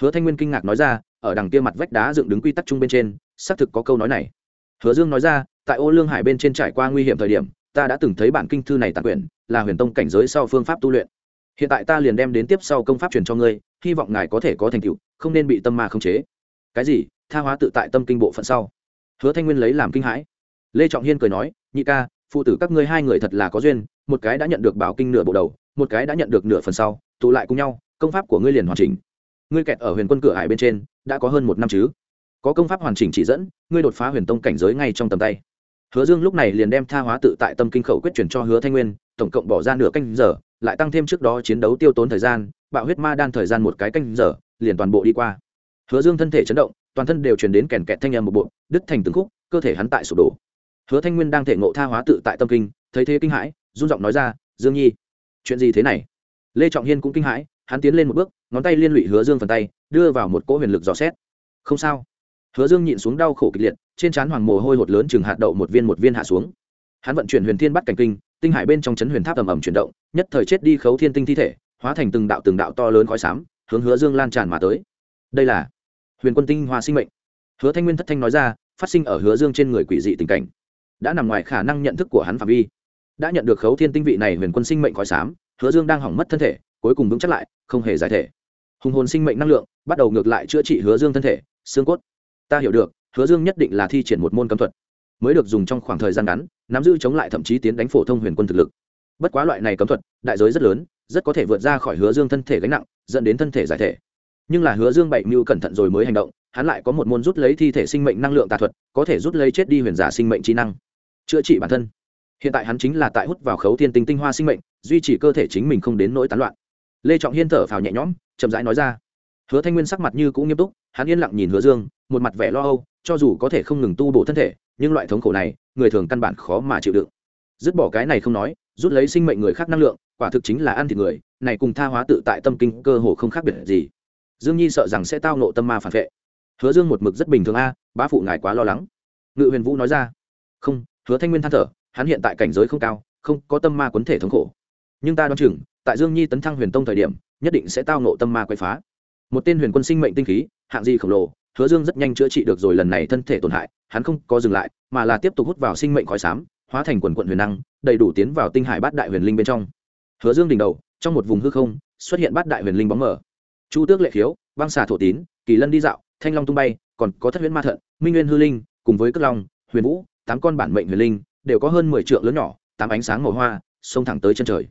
Hứa thanh nguyên kinh ngạc nói ra, ở đằng kia mặt vách đá dựng đứng quy tắc chung bên trên, xác thực có câu nói này. Hứa dương nói ra, tại ô lương hải bên trên trải qua nguy hiểm thời điểm, ta đã từng thấy bản kinh thư này tàn quyển, là huyền tông cảnh giới sau phương pháp tu luyện. Hiện tại ta liền đem đến tiếp sau công pháp truyền cho ngươi hy vọng ngài có thể có thành tựu, không nên bị tâm ma khống chế. Cái gì? Tha hóa tự tại tâm kinh bộ phận sau. Hứa thanh nguyên lấy làm kinh hãi. Lê trọng hiên cười nói, nhị ca, phụ tử các ngươi hai người thật là có duyên, một cái đã nhận được bảo kinh nửa bộ đầu, một cái đã nhận được nửa phần sau, tụ lại cùng nhau, công pháp của ngươi liền hoàn chỉnh. Ngươi kẹt ở huyền quân cửa hải bên trên, đã có hơn một năm chứ. Có công pháp hoàn chỉnh chỉ dẫn, ngươi đột phá huyền tông cảnh giới ngay trong tầm tay. Hứa dương lúc này liền đem tha hóa tự tại tâm kinh khẩu quyết chuyển cho hứa thanh nguyên, tổng cộng bỏ ra nửa canh giờ, lại tăng thêm trước đó chiến đấu tiêu tốn thời gian bạo huyết ma đan thời gian một cái canh giờ, liền toàn bộ đi qua. Hứa dương thân thể chấn động, toàn thân đều truyền đến kèn kẹt thanh âm một bộ, đứt thành từng khúc, cơ thể hắn tại sụp đổ. Hứa thanh nguyên đang thể ngộ tha hóa tự tại tâm kinh, thấy thế kinh hãi, run giọng nói ra, dương nhi, chuyện gì thế này? Lê trọng hiên cũng kinh hãi, hắn tiến lên một bước, ngón tay liên lụy hứa dương phần tay, đưa vào một cỗ huyền lực dò xét. Không sao. Hứa dương nhịn xuống đau khổ kịch liệt, trên trán hoàng mồ hôi hột lớn chừng hạt đậu một viên một viên hạ xuống. Hắn vận chuyển huyền thiên bắt cảnh kinh, tinh hải bên trong chấn huyền tháp ầm ầm chuyển động, nhất thời chết đi khấu thiên tinh thi thể hóa thành từng đạo từng đạo to lớn khói xám, hướng hứa dương lan tràn mà tới. Đây là huyền quân tinh hoa sinh mệnh. Hứa thanh nguyên thất thanh nói ra, phát sinh ở hứa dương trên người quỷ dị tình cảnh. Đã nằm ngoài khả năng nhận thức của hắn phạm vi. Đã nhận được khấu thiên tinh vị này huyền quân sinh mệnh khói xám, hứa dương đang hỏng mất thân thể, cuối cùng vững chắc lại, không hề giải thể. Hùng hồn sinh mệnh năng lượng bắt đầu ngược lại chữa trị hứa dương thân thể, xương cốt. Ta hiểu được, hứa dương nhất định là thi triển một môn cấm thuật, mới được dùng trong khoảng thời gian ngắn, nắm giữ chống lại thậm chí tiến đánh phổ thông huyền quân thực lực. Bất quá loại này cấm thuật, đại giới rất lớn rất có thể vượt ra khỏi hứa dương thân thể gánh nặng, dẫn đến thân thể giải thể. Nhưng là hứa dương bảy mưu cẩn thận rồi mới hành động, hắn lại có một môn rút lấy thi thể sinh mệnh năng lượng tà thuật, có thể rút lấy chết đi huyền giả sinh mệnh trí năng. Chữa trị bản thân. Hiện tại hắn chính là tại hút vào khấu thiên tinh tinh hoa sinh mệnh, duy trì cơ thể chính mình không đến nỗi tán loạn. Lê trọng hiên thở phào nhẹ nhõm, chậm rãi nói ra. Hứa thanh nguyên sắc mặt như cũng nghiêm túc, hắn yên lặng nhìn hứa dương, một mặt vẻ lo âu, cho dù có thể không ngừng tu bổ thân thể, nhưng loại thống khổ này, người thường căn bản khó mà chịu đựng. Dứt bỏ cái này không nói rút lấy sinh mệnh người khác năng lượng, quả thực chính là ăn thịt người, này cùng tha hóa tự tại tâm kinh cơ hồ không khác biệt gì. Dương nhi sợ rằng sẽ tao nộ tâm ma phản vệ. Hứa dương một mực rất bình thường a, bá phụ ngài quá lo lắng. Ngự huyền vũ nói ra. Không, hứa thanh nguyên than thở, hắn hiện tại cảnh giới không cao, không có tâm ma quấn thể thống khổ. Nhưng ta đoán chừng, tại dương nhi tấn thăng huyền tông thời điểm, nhất định sẽ tao nộ tâm ma quay phá. Một tên huyền quân sinh mệnh tinh khí, hạng gì khổng lồ, hứa dương rất nhanh chữa trị được rồi lần này thân thể tổn hại, hắn không có dừng lại, mà là tiếp tục hút vào sinh mệnh khói xám hóa thành quần quận huyền năng, đầy đủ tiến vào tinh hải bát đại huyền linh bên trong. Hứa dương đỉnh đầu, trong một vùng hư không, xuất hiện bát đại huyền linh bóng mở chu tước lệ khiếu, băng xà thổ tín, kỳ lân đi dạo, thanh long tung bay, còn có thất huyễn ma thận, minh nguyên hư linh, cùng với cất long, huyền vũ, tám con bản mệnh huyền linh, đều có hơn mười trượng lớn nhỏ, tám ánh sáng màu hoa, xông thẳng tới chân trời.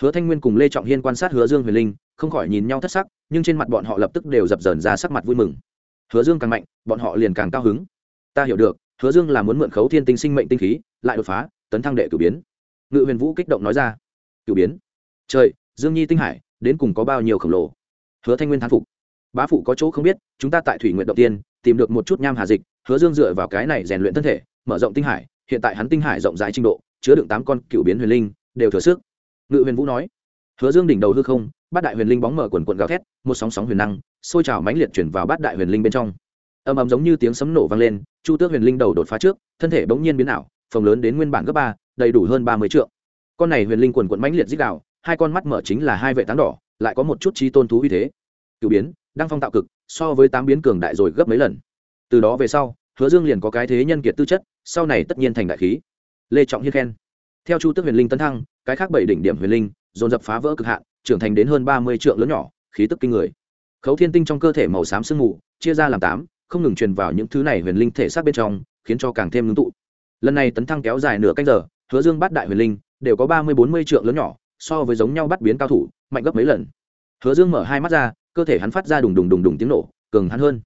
Hứa thanh nguyên cùng lê trọng hiên quan sát hứa dương huyền linh, không khỏi nhìn nhau thất sắc, nhưng trên mặt bọn họ lập tức đều dập dờn ra sắc mặt vui mừng. Hứa dương càng mạnh, bọn họ liền càng cao hứng. Ta hiểu được, hứa dương là muốn mượn khấu thiên tinh sinh mệnh tinh khí lại đột phá, tấn thăng đệ cử biến. Ngự huyền vũ kích động nói ra. Cử biến. Trời, dương nhi tinh hải, đến cùng có bao nhiêu khổng lồ? Hứa thanh nguyên thán phục. Bá phụ có chỗ không biết, chúng ta tại thủy nguyện động tiên, tìm được một chút nham hà dịch, hứa dương dựa vào cái này rèn luyện thân thể, mở rộng tinh hải, hiện tại hắn tinh hải rộng rãi trình độ, chứa đựng tám con cựu biến huyền linh, đều thừa sức. Ngự huyền vũ nói. Hứa dương đỉnh đầu hư không, bát đại huyền linh bóng mở quần quần gào thét, một sóng sóng huyền năng xôi trào mãnh liệt chuyển vào bát đại huyền linh bên trong. Ầm ầm giống như tiếng sấm nổ vang lên, chu tước huyền linh đầu đột phá trước, thân thể bỗng nhiên biến ảo phòng lớn đến nguyên bản gấp ba, đầy đủ hơn ba mươi triệu con này huyền linh quần quận mãnh liệt dích đạo, hai con mắt mở chính là hai vệ táng đỏ, lại có một chút trí tôn thú uy thế. Cựu biến đang phong tạo cực, so với tám biến cường đại rồi gấp mấy lần. Từ đó về sau, hứa dương liền có cái thế nhân kiệt tư chất, sau này tất nhiên thành đại khí. Lê trọng hiên khen. Theo chu tức huyền linh tấn thăng, cái khác bảy đỉnh điểm huyền linh, dồn dập phá vỡ cực hạn, trưởng thành đến hơn ba mươi triệu lớn nhỏ, khí tức kinh người. Khấu thiên tinh trong cơ thể màu xám sương mù, chia ra làm tám, không ngừng truyền vào những thứ này huyền linh thể xác bên trong, khiến cho càng thêm ngưng tụ lần này tấn thăng kéo dài nửa canh giờ, hứa dương bắt đại huyền linh, đều có ba mươi bốn mươi trượng lớn nhỏ, so với giống nhau bắt biến cao thủ, mạnh gấp mấy lần. Hứa dương mở hai mắt ra, cơ thể hắn phát ra đùng đùng đùng đùng tiếng nổ, cường hắn hơn.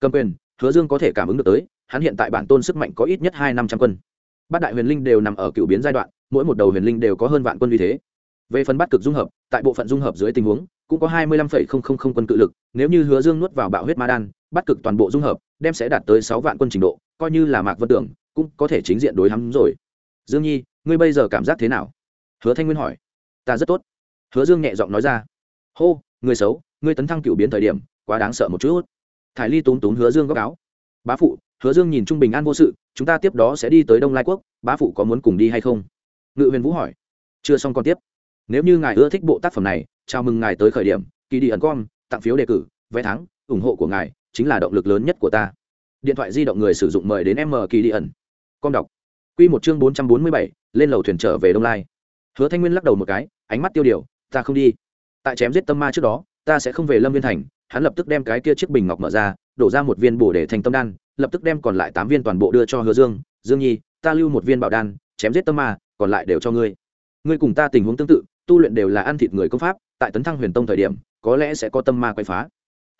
Cầm quyền, hứa dương có thể cảm ứng được tới, hắn hiện tại bản tôn sức mạnh có ít nhất hai năm trăm quân. Bát đại huyền linh đều nằm ở cựu biến giai đoạn, mỗi một đầu huyền linh đều có hơn vạn quân uy thế. Về phần bát cực dung hợp, tại bộ phận dung hợp dưới tình huống, cũng có hai mươi lăm phẩy không không không quân cự lực, nếu như hứa dương nuốt vào bạo huyết ma đan bát cực toàn bộ dung hợp đem sẽ đạt tới sáu vạn quân trình độ, coi như là mạc vân tưởng, cũng có thể chính diện đối hắn rồi. Dương nhi, ngươi bây giờ cảm giác thế nào? Hứa thanh nguyên hỏi. Ta rất tốt. Hứa dương nhẹ giọng nói ra. Hô, người xấu, ngươi tấn thăng cựu biến thời điểm, quá đáng sợ một chút. Thải ly túm túm hứa dương góc áo. Bá phụ, hứa dương nhìn trung bình an vô sự, chúng ta tiếp đó sẽ đi tới đông lai quốc, bá phụ có muốn cùng đi hay không? Ngự huyền vũ hỏi. Chưa xong còn tiếp. Nếu như ngài ưa thích bộ tác phẩm này, chào mừng ngài tới khởi điểm, kỳ đi ẩn com, tặng phiếu đề cử, vé thắng, ủng hộ của ngài chính là động lực lớn nhất của ta. Điện thoại di động người sử dụng mời đến m kỳ đi ẩn. Con đọc. Q một chương bốn trăm bốn mươi bảy, lên lầu thuyền trở về đông lai. Hứa thanh nguyên lắc đầu một cái, ánh mắt tiêu điều, ta không đi. Tại chém giết tâm ma trước đó, ta sẽ không về lâm viên thành. Hắn lập tức đem cái kia chiếc bình ngọc mở ra, đổ ra một viên bổ để thành tâm đan, lập tức đem còn lại tám viên toàn bộ đưa cho hứa dương. Dương nhi, ta lưu một viên bảo đan, chém giết tâm ma, còn lại đều cho ngươi. Ngươi cùng ta tình huống tương tự, tu luyện đều là ăn thịt người công pháp, tại tấn thăng huyền tông thời điểm, có lẽ sẽ có tâm ma quay phá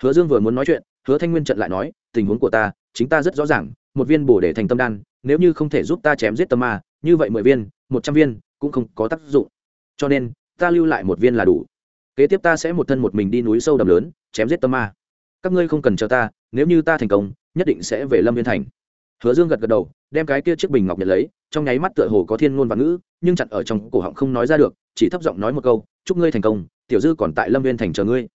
hứa dương vừa muốn nói chuyện, hứa thanh nguyên trận lại nói, tình huống của ta, chính ta rất rõ ràng, một viên bổ để thành tâm đan, nếu như không thể giúp ta chém giết tâm ma, như vậy mười viên, một trăm viên cũng không có tác dụng. Cho nên, ta lưu lại một viên là đủ. Kế tiếp ta sẽ một thân một mình đi núi sâu đầm lớn, chém giết tâm ma. Các ngươi không cần chờ ta, nếu như ta thành công, nhất định sẽ về lâm viên thành. Hứa dương gật gật đầu, đem cái kia chiếc bình ngọc nhận lấy, trong nháy mắt tựa hồ có thiên ngôn và ngữ, nhưng chặn ở trong cổ họng không nói ra được, chỉ thấp giọng nói một câu, chúc ngươi thành công, tiểu dư còn tại lâm viên thành chờ ngươi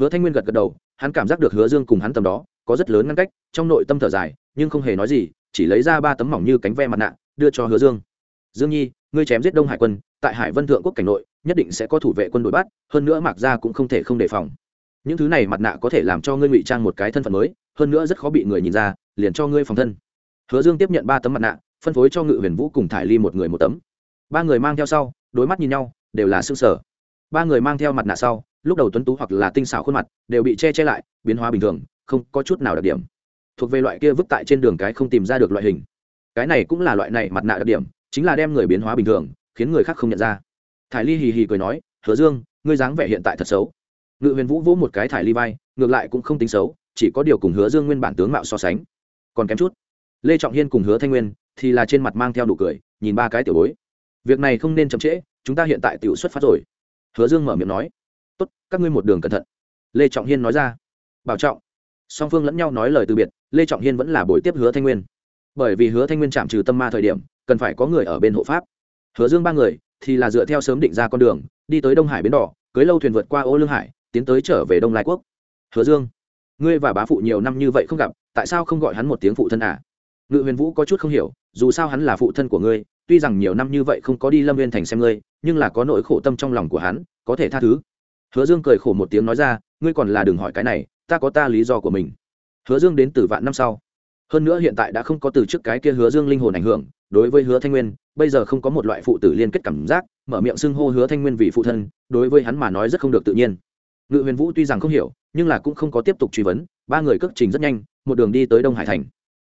hứa thanh nguyên gật gật đầu, hắn cảm giác được hứa dương cùng hắn tầm đó, có rất lớn ngăn cách, trong nội tâm thở dài, nhưng không hề nói gì, chỉ lấy ra ba tấm mỏng như cánh ve mặt nạ, đưa cho hứa dương. Dương nhi, ngươi chém giết đông hải quân, tại hải vân thượng quốc cảnh nội, nhất định sẽ có thủ vệ quân đội bắt, hơn nữa mặc ra cũng không thể không đề phòng. Những thứ này mặt nạ có thể làm cho ngươi ngụy trang một cái thân phận mới, hơn nữa rất khó bị người nhìn ra, liền cho ngươi phòng thân. Hứa dương tiếp nhận ba tấm mặt nạ, phân phối cho ngự huyền vũ cùng thải ly một người một tấm. Ba người mang theo sau, đối mắt nhìn nhau, đều là xương sở ba người mang theo mặt nạ sau lúc đầu tuấn tú hoặc là tinh xảo khuôn mặt đều bị che che lại, biến hóa bình thường, không có chút nào đặc điểm. Thuộc về loại kia vứt tại trên đường cái không tìm ra được loại hình. Cái này cũng là loại này mặt nạ đặc điểm, chính là đem người biến hóa bình thường, khiến người khác không nhận ra. Thải ly hì hì cười nói, hứa dương, ngươi dáng vẻ hiện tại thật xấu. Ngự huyền vũ vỗ một cái thải ly vai, ngược lại cũng không tính xấu, chỉ có điều cùng hứa dương nguyên bản tướng mạo so sánh. Còn kém chút, lê trọng hiên cùng hứa thanh nguyên thì là trên mặt mang theo nụ cười, nhìn ba cái tiểu bối. Việc này không nên chậm trễ, chúng ta hiện tại tiểu xuất phát rồi. Hứa dương mở miệng nói tốt, các ngươi một đường cẩn thận. Lê trọng hiên nói ra. Bảo trọng. Song phương lẫn nhau nói lời từ biệt, lê trọng hiên vẫn là buổi tiếp hứa thanh nguyên. Bởi vì hứa thanh nguyên chạm trừ tâm ma thời điểm, cần phải có người ở bên hộ pháp. Hứa dương ba người, thì là dựa theo sớm định ra con đường, đi tới đông hải bến đỏ, cưới lâu thuyền vượt qua ô lương hải, tiến tới trở về đông lai quốc. Hứa dương, ngươi và bá phụ nhiều năm như vậy không gặp, tại sao không gọi hắn một tiếng phụ thân à? Ngự huyền vũ có chút không hiểu, dù sao hắn là phụ thân của ngươi, tuy rằng nhiều năm như vậy không có đi lâm viên thành xem ngươi, nhưng là có nỗi khổ tâm trong lòng của hắn, có thể tha thứ hứa dương cười khổ một tiếng nói ra, ngươi còn là đừng hỏi cái này, ta có ta lý do của mình. Hứa dương đến từ vạn năm sau. Hơn nữa hiện tại đã không có từ trước cái kia hứa dương linh hồn ảnh hưởng, đối với hứa thanh nguyên, bây giờ không có một loại phụ tử liên kết cảm giác, mở miệng xưng hô hứa thanh nguyên vì phụ thân, đối với hắn mà nói rất không được tự nhiên. Ngự huyền vũ tuy rằng không hiểu, nhưng là cũng không có tiếp tục truy vấn, ba người cất trình rất nhanh, một đường đi tới đông hải thành.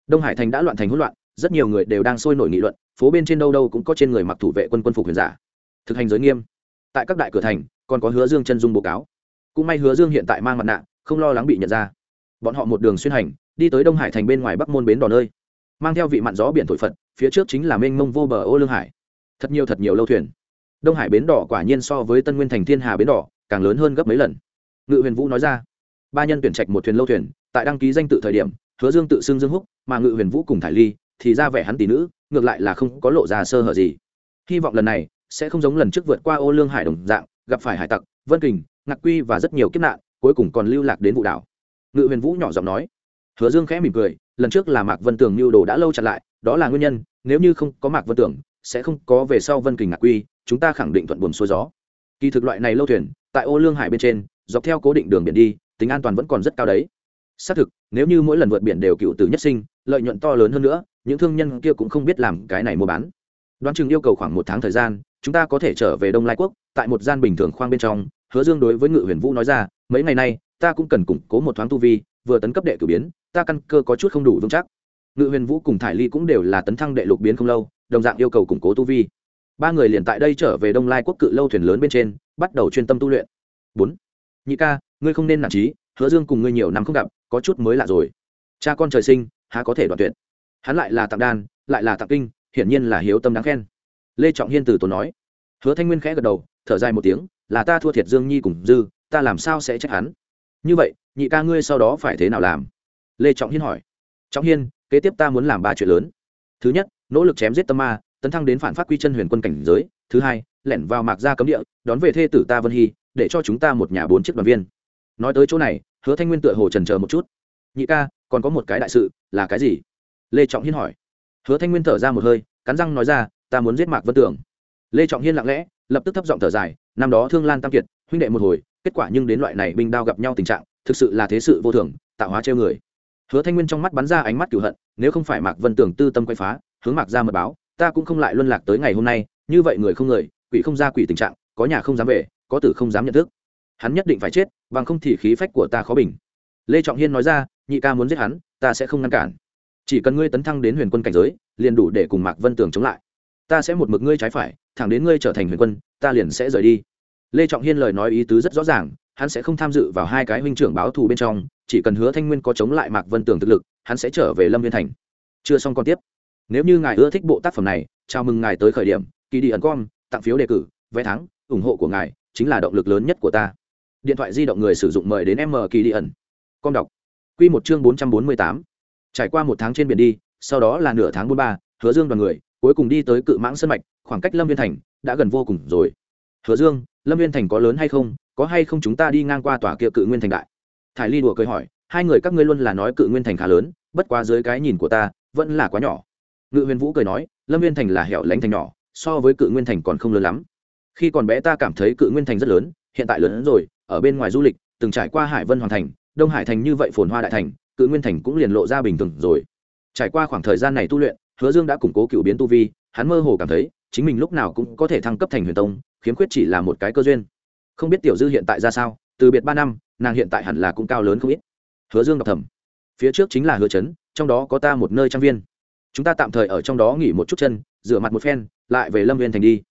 Đông hải thành đã loạn thành hỗn loạn, rất nhiều người đều đang sôi nổi nghị luận, phố bên trên đâu đâu cũng có trên người mặc thủ vệ quân quân phục huyền giả. Thực hành giới nghiêm. Tại các đại cửa thành còn có hứa dương chân dung báo cáo. Cũng may hứa dương hiện tại mang mặt nạ, không lo lắng bị nhận ra. Bọn họ một đường xuyên hành, đi tới đông hải thành bên ngoài bắc môn bến đò nơi. Mang theo vị mặn gió biển thổi phật, phía trước chính là mênh mông vô bờ ô lương hải. Thật nhiều thật nhiều lâu thuyền. Đông hải bến đỏ quả nhiên so với tân nguyên thành thiên hà bến đỏ càng lớn hơn gấp mấy lần. Ngự huyền vũ nói ra, ba nhân tuyển trạch một thuyền lâu thuyền, tại đăng ký danh tự thời điểm, hứa dương tự xưng dương húc, mà ngự huyền vũ cùng thải ly thì ra vẻ hắn tỷ nữ, ngược lại là không có lộ ra sơ hở gì. Hy vọng lần này sẽ không giống lần trước vượt qua ô lương hải đồng dạng gặp phải hải tặc, vân kình, ngạc quy và rất nhiều kiếp nạn, cuối cùng còn lưu lạc đến vụ đảo. Ngự huyền vũ nhỏ giọng nói. Hứa dương khẽ mỉm cười, lần trước là mạc vân tường mưu đồ đã lâu chặn lại, đó là nguyên nhân, nếu như không có mạc vân tường sẽ không có về sau vân kình ngạc quy, chúng ta khẳng định thuận buồm xuôi gió. Kỳ thực loại này lâu thuyền, tại ô lương hải bên trên, dọc theo cố định đường biển đi, tính an toàn vẫn còn rất cao đấy. Xác thực, nếu như mỗi lần vượt biển đều cựu tử nhất sinh, lợi nhuận to lớn hơn nữa, những thương nhân kia cũng không biết làm cái này mua bán. Đoán chừng yêu cầu khoảng một tháng thời gian, chúng ta có thể trở về đông lai quốc tại một gian bình thường khoang bên trong, hứa dương đối với ngự huyền vũ nói ra, mấy ngày nay, ta cũng cần củng cố một thoáng tu vi, vừa tấn cấp đệ cử biến, ta căn cơ có chút không đủ vững chắc. Ngự huyền vũ cùng thải ly cũng đều là tấn thăng đệ lục biến không lâu, đồng dạng yêu cầu củng cố tu vi. Ba người liền tại đây trở về đông lai quốc cự lâu thuyền lớn bên trên, bắt đầu chuyên tâm tu luyện. Bốn, nhị ca, ngươi không nên nản trí hứa dương cùng ngươi nhiều năm không gặp, có chút mới lạ rồi. Cha con trời sinh, há có thể đoạn tuyệt? Hắn lại là tặng đan, lại là tặng kinh, hiển nhiên là hiếu tâm đáng khen. Lê trọng hiên từ tốn nói hứa thanh nguyên khẽ gật đầu, thở dài một tiếng, là ta thua thiệt dương nhi cùng dư, ta làm sao sẽ trách hắn? Như vậy, nhị ca ngươi sau đó phải thế nào làm? Lê trọng hiên hỏi. Trọng hiên, kế tiếp ta muốn làm ba chuyện lớn. Thứ nhất, nỗ lực chém giết tâm ma, tấn thăng đến phản phát quy chân huyền quân cảnh giới. Thứ hai, lẻn vào mạc gia cấm địa, đón về thê tử ta vân hy, để cho chúng ta một nhà bốn chiếc đoàn viên. Nói tới chỗ này, hứa thanh nguyên tựa hồ trần chờ một chút. Nhị ca, còn có một cái đại sự, là cái gì? Lê trọng hiên hỏi. Hứa thanh nguyên thở ra một hơi, cắn răng nói ra, ta muốn giết mạc vân tưởng lê trọng hiên lặng lẽ, lập tức thấp giọng thở dài, năm đó thương lan tam kiệt, huynh đệ một hồi, kết quả nhưng đến loại này binh đao gặp nhau tình trạng, thực sự là thế sự vô thường, tạo hóa treo người. Hứa thanh nguyên trong mắt bắn ra ánh mắt cửu hận, nếu không phải mạc vân tưởng tư tâm quay phá, hướng mạc ra mật báo, ta cũng không lại luân lạc tới ngày hôm nay, như vậy người không người, quỷ không ra quỷ tình trạng, có nhà không dám về, có tử không dám nhận thức. Hắn nhất định phải chết, bằng không thì khí phách của ta khó bình. Lê trọng hiên nói ra, nhị ca muốn giết hắn, ta sẽ không ngăn cản. Chỉ cần ngươi tấn thăng đến huyền quân cảnh giới, liền đủ để cùng mạc vân tường chống lại. Ta sẽ một mực ngươi trái phải thẳng đến ngươi trở thành huyền quân, ta liền sẽ rời đi. Lê trọng hiên lời nói ý tứ rất rõ ràng, hắn sẽ không tham dự vào hai cái huynh trưởng báo thù bên trong, chỉ cần hứa thanh nguyên có chống lại mạc vân tường thực lực, hắn sẽ trở về lâm viên thành. Chưa xong còn tiếp. Nếu như ngài ưa thích bộ tác phẩm này, chào mừng ngài tới khởi điểm kỳ đi ẩn com, tặng phiếu đề cử, vé thắng, ủng hộ của ngài chính là động lực lớn nhất của ta. Điện thoại di động người sử dụng mời đến m kỳ đi ẩn. Com đọc. Q một chương bốn trăm bốn mươi tám. Trải qua một tháng trên biển đi, sau đó là nửa tháng bốn ba, hứa dương đoàn người cuối cùng đi tới cự mãng sân mạch khoảng cách lâm viên thành đã gần vô cùng rồi. Hứa dương, lâm viên thành có lớn hay không, có hay không chúng ta đi ngang qua tòa kia cự nguyên thành đại? Thải ly đùa cười hỏi, hai người các ngươi luôn là nói cự nguyên thành khá lớn, bất quá dưới cái nhìn của ta, vẫn là quá nhỏ. Ngự huyền vũ cười nói, lâm viên thành là hẻo lánh thành nhỏ, so với cự nguyên thành còn không lớn lắm. Khi còn bé ta cảm thấy cự nguyên thành rất lớn, hiện tại lớn hơn rồi, ở bên ngoài du lịch, từng trải qua hải vân hoàng thành, đông hải thành như vậy phồn hoa đại thành, cự nguyên thành cũng liền lộ ra bình thường rồi. Trải qua khoảng thời gian này tu luyện, hứa dương đã củng cố cựu biến tu vi, hắn mơ hồ cảm thấy chính mình lúc nào cũng có thể thăng cấp thành huyền tông, khiếm khuyết chỉ là một cái cơ duyên. Không biết tiểu dư hiện tại ra sao, từ biệt ba năm, nàng hiện tại hẳn là cũng cao lớn không ít. Hứa dương đọc thầm. Phía trước chính là hứa trấn trong đó có ta một nơi trang viên. Chúng ta tạm thời ở trong đó nghỉ một chút chân, rửa mặt một phen, lại về lâm viên thành đi.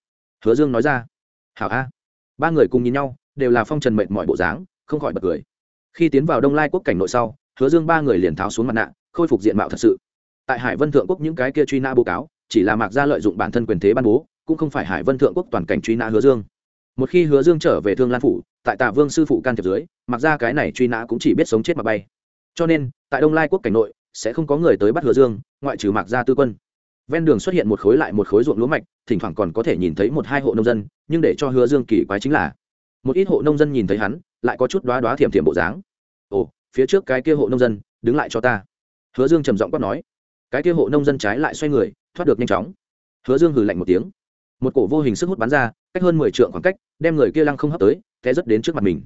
Hứa dương nói ra. Hảo a. Ba người cùng nhìn nhau, đều là phong trần mệnh mọi bộ dáng, không khỏi bật cười. Khi tiến vào đông lai quốc cảnh nội sau, hứa dương ba người liền tháo xuống mặt nạ, khôi phục diện mạo thật sự. Tại hải vân thượng quốc những cái kia truy nã bố cáo chỉ là mạc gia lợi dụng bản thân quyền thế ban bố, cũng không phải hải vân thượng quốc toàn cảnh truy nã hứa dương. Một khi hứa dương trở về thương lan phủ, tại tạ vương sư phụ can thiệp dưới mặc ra cái này truy nã cũng chỉ biết sống chết mà bay. Cho nên, tại đông lai quốc cảnh nội, sẽ không có người tới bắt hứa dương, ngoại trừ mặc ra tư quân. Ven đường xuất hiện một khối lại một khối ruộng lúa mạch, thỉnh thoảng còn có thể nhìn thấy một hai hộ nông dân, nhưng để cho hứa dương kỳ quái chính là, một ít hộ nông dân nhìn thấy hắn, lại có chút đoá đoá thiểm thiểm bộ dáng. Ồ, phía trước cái kia hộ nông dân, đứng lại cho ta. Hứa dương trầm giọng quát nói cái kia hộ nông dân trái lại xoay người, thoát được nhanh chóng. Hứa dương hừ lạnh một tiếng. Một cổ vô hình sức hút bắn ra, cách hơn mười trượng khoảng cách, đem người kia lăng không hấp tới, té rất đến trước mặt mình.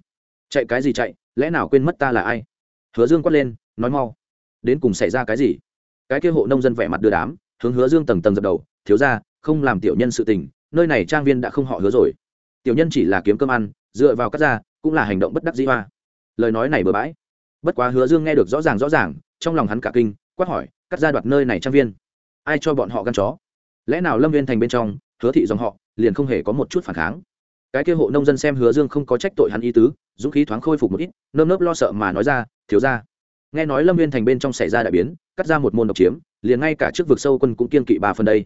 Chạy cái gì chạy, lẽ nào quên mất ta là ai? Hứa dương quát lên, nói mau. Đến cùng xảy ra cái gì? Cái kia hộ nông dân vẻ mặt đưa đám, hướng hứa dương tầng tầng dập đầu, thiếu ra, không làm tiểu nhân sự tình, nơi này trang viên đã không họ hứa rồi. Tiểu nhân chỉ là kiếm cơm ăn, dựa vào cắt ra, cũng là hành động bất đắc dĩ hoa. Lời nói này bừa bãi. Bất quá hứa dương nghe được rõ ràng rõ ràng, trong lòng hắn cả kinh, quát hỏi cắt ra đoạt nơi này trang viên. Ai cho bọn họ gan chó? Lẽ nào lâm viên thành bên trong, hứa thị dòng họ, liền không hề có một chút phản kháng? Cái kia hộ nông dân xem hứa dương không có trách tội hắn ý tứ, dũng khí thoáng khôi phục một ít, nơm nớp lo sợ mà nói ra, thiếu ra nghe nói lâm viên thành bên trong xảy ra đại biến, cắt ra một môn độc chiếm, liền ngay cả trước vực sâu quân cũng kiên kỵ ba phần đây.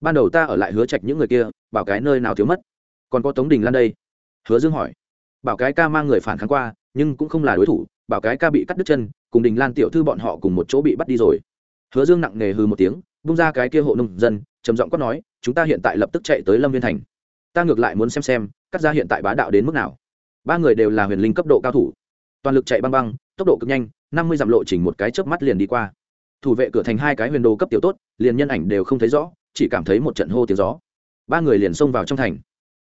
Ban đầu ta ở lại hứa trạch những người kia, bảo cái nơi nào thiếu mất. Còn có tống đình lan đây. Hứa dương hỏi. Bảo cái ca mang người phản kháng qua, nhưng cũng không là đối thủ, bảo cái ca bị cắt đứt chân, cùng đình lan tiểu thư bọn họ cùng một chỗ bị bắt đi rồi hứa dương nặng nề hừ một tiếng, bung ra cái kia hộ nông dân, trầm giọng quát nói, chúng ta hiện tại lập tức chạy tới lâm viên thành. Ta ngược lại muốn xem xem, cắt ra hiện tại bá đạo đến mức nào. Ba người đều là huyền linh cấp độ cao thủ. Toàn lực chạy băng băng, tốc độ cực nhanh, năm mươi dặm lộ chỉnh một cái chớp mắt liền đi qua. Thủ vệ cửa thành hai cái huyền đồ cấp tiểu tốt, liền nhân ảnh đều không thấy rõ, chỉ cảm thấy một trận hô tiếng gió. Ba người liền xông vào trong thành.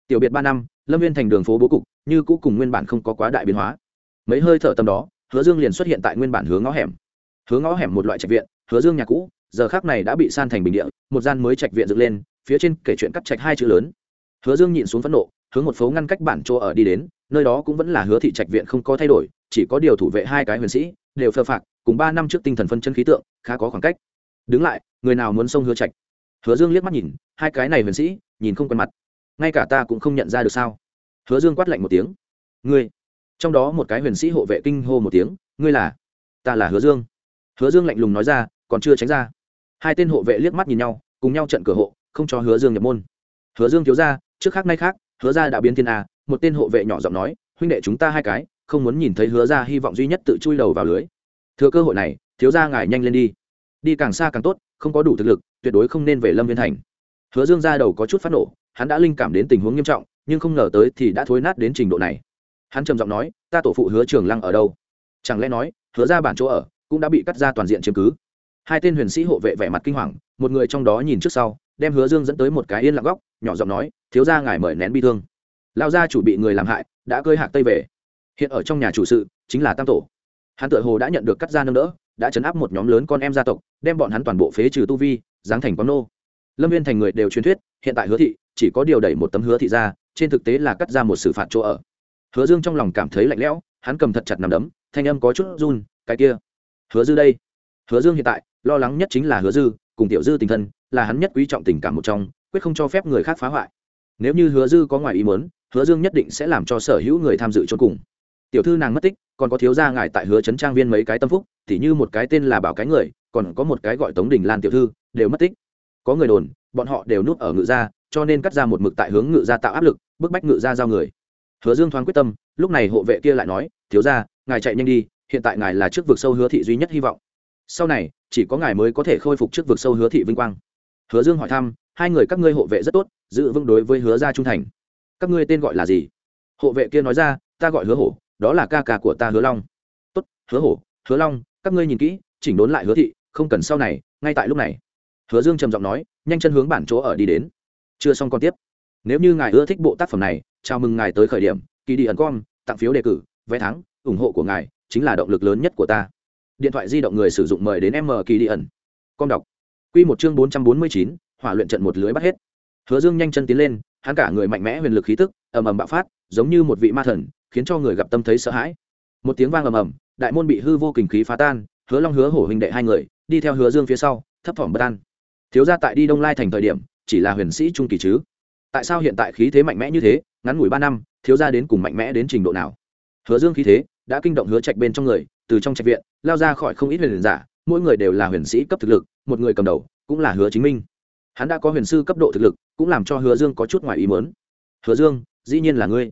Tiểu biệt ba năm, lâm viên thành đường phố bố cục, như cũ cùng nguyên bản không có quá đại biến hóa. Mấy hơi thở tầm đó, hứa dương liền xuất hiện tại nguyên bản hướng ngõ hẻm hướng ngõ hẻm một loại trạch viện, hứa dương nhà cũ, giờ khác này đã bị san thành bình địa, một gian mới trạch viện dựng lên, phía trên kể chuyện cắt trạch hai chữ lớn. Hứa dương nhịn xuống phẫn nộ, hướng một phố ngăn cách bản chỗ ở đi đến, nơi đó cũng vẫn là hứa thị trạch viện không có thay đổi, chỉ có điều thủ vệ hai cái huyền sĩ, đều phờ phạc, cùng ba năm trước tinh thần phân chân khí tượng, khá có khoảng cách. Đứng lại, người nào muốn xông hứa trạch? Hứa dương liếc mắt nhìn, hai cái này huyền sĩ, nhìn không quen mặt. Ngay cả ta cũng không nhận ra được sao? Hứa dương quát lạnh một tiếng. Ngươi? Trong đó một cái huyền sĩ hộ vệ kinh hô một tiếng. Ngươi là? Ta là hứa dương hứa dương lạnh lùng nói ra, còn chưa tránh ra. Hai tên hộ vệ liếc mắt nhìn nhau, cùng nhau trận cửa hộ, không cho hứa dương nhập môn. Hứa dương thiếu ra, trước khác nay khác, hứa ra đã biến thiên a, một tên hộ vệ nhỏ giọng nói, huynh đệ chúng ta hai cái, không muốn nhìn thấy hứa ra hy vọng duy nhất tự chui đầu vào lưới. Thừa cơ hội này, thiếu ra ngài nhanh lên đi. Đi càng xa càng tốt, không có đủ thực lực, tuyệt đối không nên về lâm viên thành. Hứa dương ra đầu có chút phát nổ, hắn đã linh cảm đến tình huống nghiêm trọng, nhưng không ngờ tới thì đã thối nát đến trình độ này. Hắn trầm giọng nói, ta tổ phụ hứa trường lăng ở đâu? Chẳng lẽ nói, hứa ra bản chỗ ở cũng đã bị cắt ra toàn diện chiếm cứ. Hai tên huyền sĩ hộ vệ vẻ mặt kinh hoàng, một người trong đó nhìn trước sau, đem hứa dương dẫn tới một cái yên lặng góc, nhỏ giọng nói, thiếu ra ngài mời nén bi thương. Lao gia chủ bị người làm hại, đã cơi hạc tây về. Hiện ở trong nhà chủ sự, chính là tam tổ. Hắn tự hồ đã nhận được cắt ra nâng đỡ, đã chấn áp một nhóm lớn con em gia tộc, đem bọn hắn toàn bộ phế trừ tu vi, giáng thành quán nô. Lâm viên thành người đều truyền thuyết, hiện tại hứa thị chỉ có điều đẩy một tấm hứa thị ra, trên thực tế là cắt ra một xử phạt chỗ ở. Hứa dương trong lòng cảm thấy lạnh lẽo, hắn cầm thật chặt nằm đấm, thanh âm có chút run, cái kia hứa dư đây. Hứa dương hiện tại, lo lắng nhất chính là hứa dư, cùng tiểu dư tình thân, là hắn nhất quý trọng tình cảm một trong, quyết không cho phép người khác phá hoại. Nếu như hứa dư có ngoài ý muốn, hứa dương nhất định sẽ làm cho sở hữu người tham dự cho cùng. Tiểu thư nàng mất tích, còn có thiếu gia ngài tại hứa trấn trang viên mấy cái tâm phúc thì như một cái tên là bảo cái người, còn có một cái gọi tống đình lan tiểu thư, đều mất tích. Có người đồn, bọn họ đều núp ở ngự gia, cho nên cắt ra một mực tại hướng ngự gia tạo áp lực, bức bách ngự gia giao người. Hứa dương thoáng quyết tâm, lúc này hộ vệ kia lại nói, thiếu gia, ngài chạy nhanh đi hiện tại ngài là trước vực sâu hứa thị duy nhất hy vọng. Sau này, chỉ có ngài mới có thể khôi phục trước vực sâu hứa thị vinh quang. Hứa dương hỏi thăm, hai người các ngươi hộ vệ rất tốt, giữ vững đối với hứa gia trung thành. Các ngươi tên gọi là gì? Hộ vệ kia nói ra, ta gọi hứa hổ, đó là ca ca của ta hứa long. Tốt, hứa hổ, hứa long, các ngươi nhìn kỹ, chỉnh đốn lại hứa thị, không cần sau này, ngay tại lúc này. Hứa dương trầm giọng nói, nhanh chân hướng bản chỗ ở đi đến. Chưa xong còn tiếp. Nếu như ngài ưa thích bộ tác phẩm này, chào mừng ngài tới khởi điểm, kỳ đi ẩn com tặng phiếu đề cử, vé thắng, ủng hộ của ngài chính là động lực lớn nhất của ta. Điện thoại di động người sử dụng mời đến m kỳ đi ẩn. Con đọc. Q một chương bốn trăm bốn mươi chín, hỏa luyện trận một lưới bắt hết. Hứa dương nhanh chân tiến lên, hắn cả người mạnh mẽ huyền lực khí tức, ầm ầm bạo phát, giống như một vị ma thần, khiến cho người gặp tâm thấy sợ hãi. Một tiếng vang ầm ầm, đại môn bị hư vô kình khí phá tan, hứa long hứa hổ huynh đệ hai người, đi theo hứa dương phía sau, thấp thỏm bất an. Thiếu gia tại đi đông lai thành thời điểm, chỉ là huyền sĩ trung kỳ chứ. Tại sao hiện tại khí thế mạnh mẽ như thế, ngắn ngủi ba năm, thiếu gia đến cùng mạnh mẽ đến trình độ nào? Hứa dương khí thế đã kinh động hứa trạch bên trong người, từ trong trạch viện, lao ra khỏi không ít huyền giả, mỗi người đều là huyền sĩ cấp thực lực, một người cầm đầu cũng là hứa chính minh. Hắn đã có huyền sư cấp độ thực lực, cũng làm cho hứa dương có chút ngoài ý mớn hứa dương, dĩ nhiên là ngươi.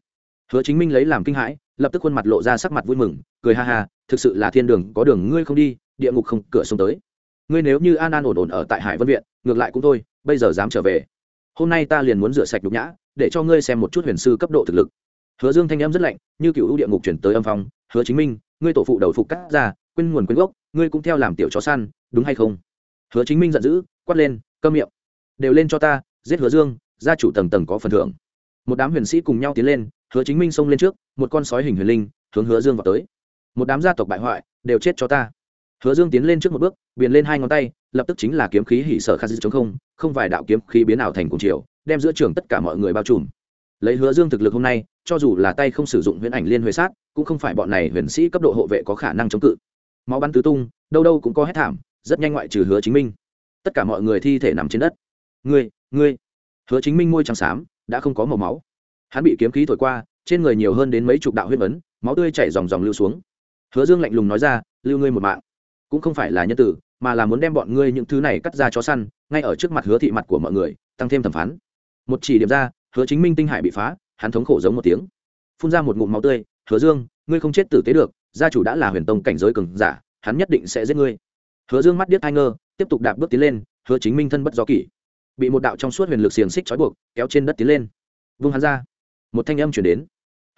Hứa chính minh lấy làm kinh hãi, lập tức khuôn mặt lộ ra sắc mặt vui mừng, cười ha ha, thực sự là thiên đường, có đường ngươi không đi, địa ngục không, cửa sông tới. Ngươi nếu như an an ổn ổn ở tại hải vân viện, ngược lại cũng thôi, bây giờ dám trở về. Hôm nay ta liền muốn rửa sạch nhục nhã, để cho ngươi xem một chút huyền sư cấp độ thực lực. Hứa dương thanh âm rất lạnh, như cựu ưu địa ngục chuyển tới âm phong hứa chính minh, ngươi tổ phụ đầu phục cắt ra, quên nguồn quên gốc, ngươi cũng theo làm tiểu chó săn, đúng hay không? Hứa chính minh giận dữ, quát lên, câm miệng. Đều lên cho ta, giết hứa dương, gia chủ tầng tầng có phần thưởng. Một đám huyền sĩ cùng nhau tiến lên, hứa chính minh xông lên trước, một con sói hình huyền linh, hướng hứa dương vào tới. Một đám gia tộc bại hoại, đều chết cho ta. Hứa dương tiến lên trước một bước, biển lên hai ngón tay, lập tức chính là kiếm khí hỉ sở khát dư chống không không vài đạo kiếm khí biến ảo thành cùng chiều, đem giữa trường tất cả mọi người bao trùm lấy hứa dương thực lực hôm nay, cho dù là tay không sử dụng huyễn ảnh liên huế sát, cũng không phải bọn này huyền sĩ cấp độ hộ vệ có khả năng chống cự. Máu bắn tứ tung, đâu đâu cũng có hết thảm, rất nhanh ngoại trừ hứa chính minh. Tất cả mọi người thi thể nằm trên đất. Ngươi ngươi. Hứa chính minh môi trắng xám, đã không có màu máu. Hắn bị kiếm khí thổi qua, trên người nhiều hơn đến mấy chục đạo huyết ấn máu tươi chảy dòng dòng lưu xuống. Hứa dương lạnh lùng nói ra, lưu ngươi một mạng. Cũng không phải là nhân tử, mà là muốn đem bọn ngươi những thứ này cắt ra cho săn, ngay ở trước mặt hứa thị mặt của mọi người, tăng thêm thẩm phán. Một chỉ điểm ra hứa chính minh tinh hải bị phá, hắn thống khổ giống một tiếng. Phun ra một ngụm máu tươi, hứa dương, ngươi không chết tử tế được, gia chủ đã là huyền tông cảnh giới cường giả, hắn nhất định sẽ giết ngươi. Hứa dương mắt điếc hai ngơ, tiếp tục đạp bước tiến lên, hứa chính minh thân bất do kỷ. Bị một đạo trong suốt huyền lực xiềng xích trói buộc, kéo trên đất tiến lên. Vung hắn ra. Một thanh âm chuyển đến.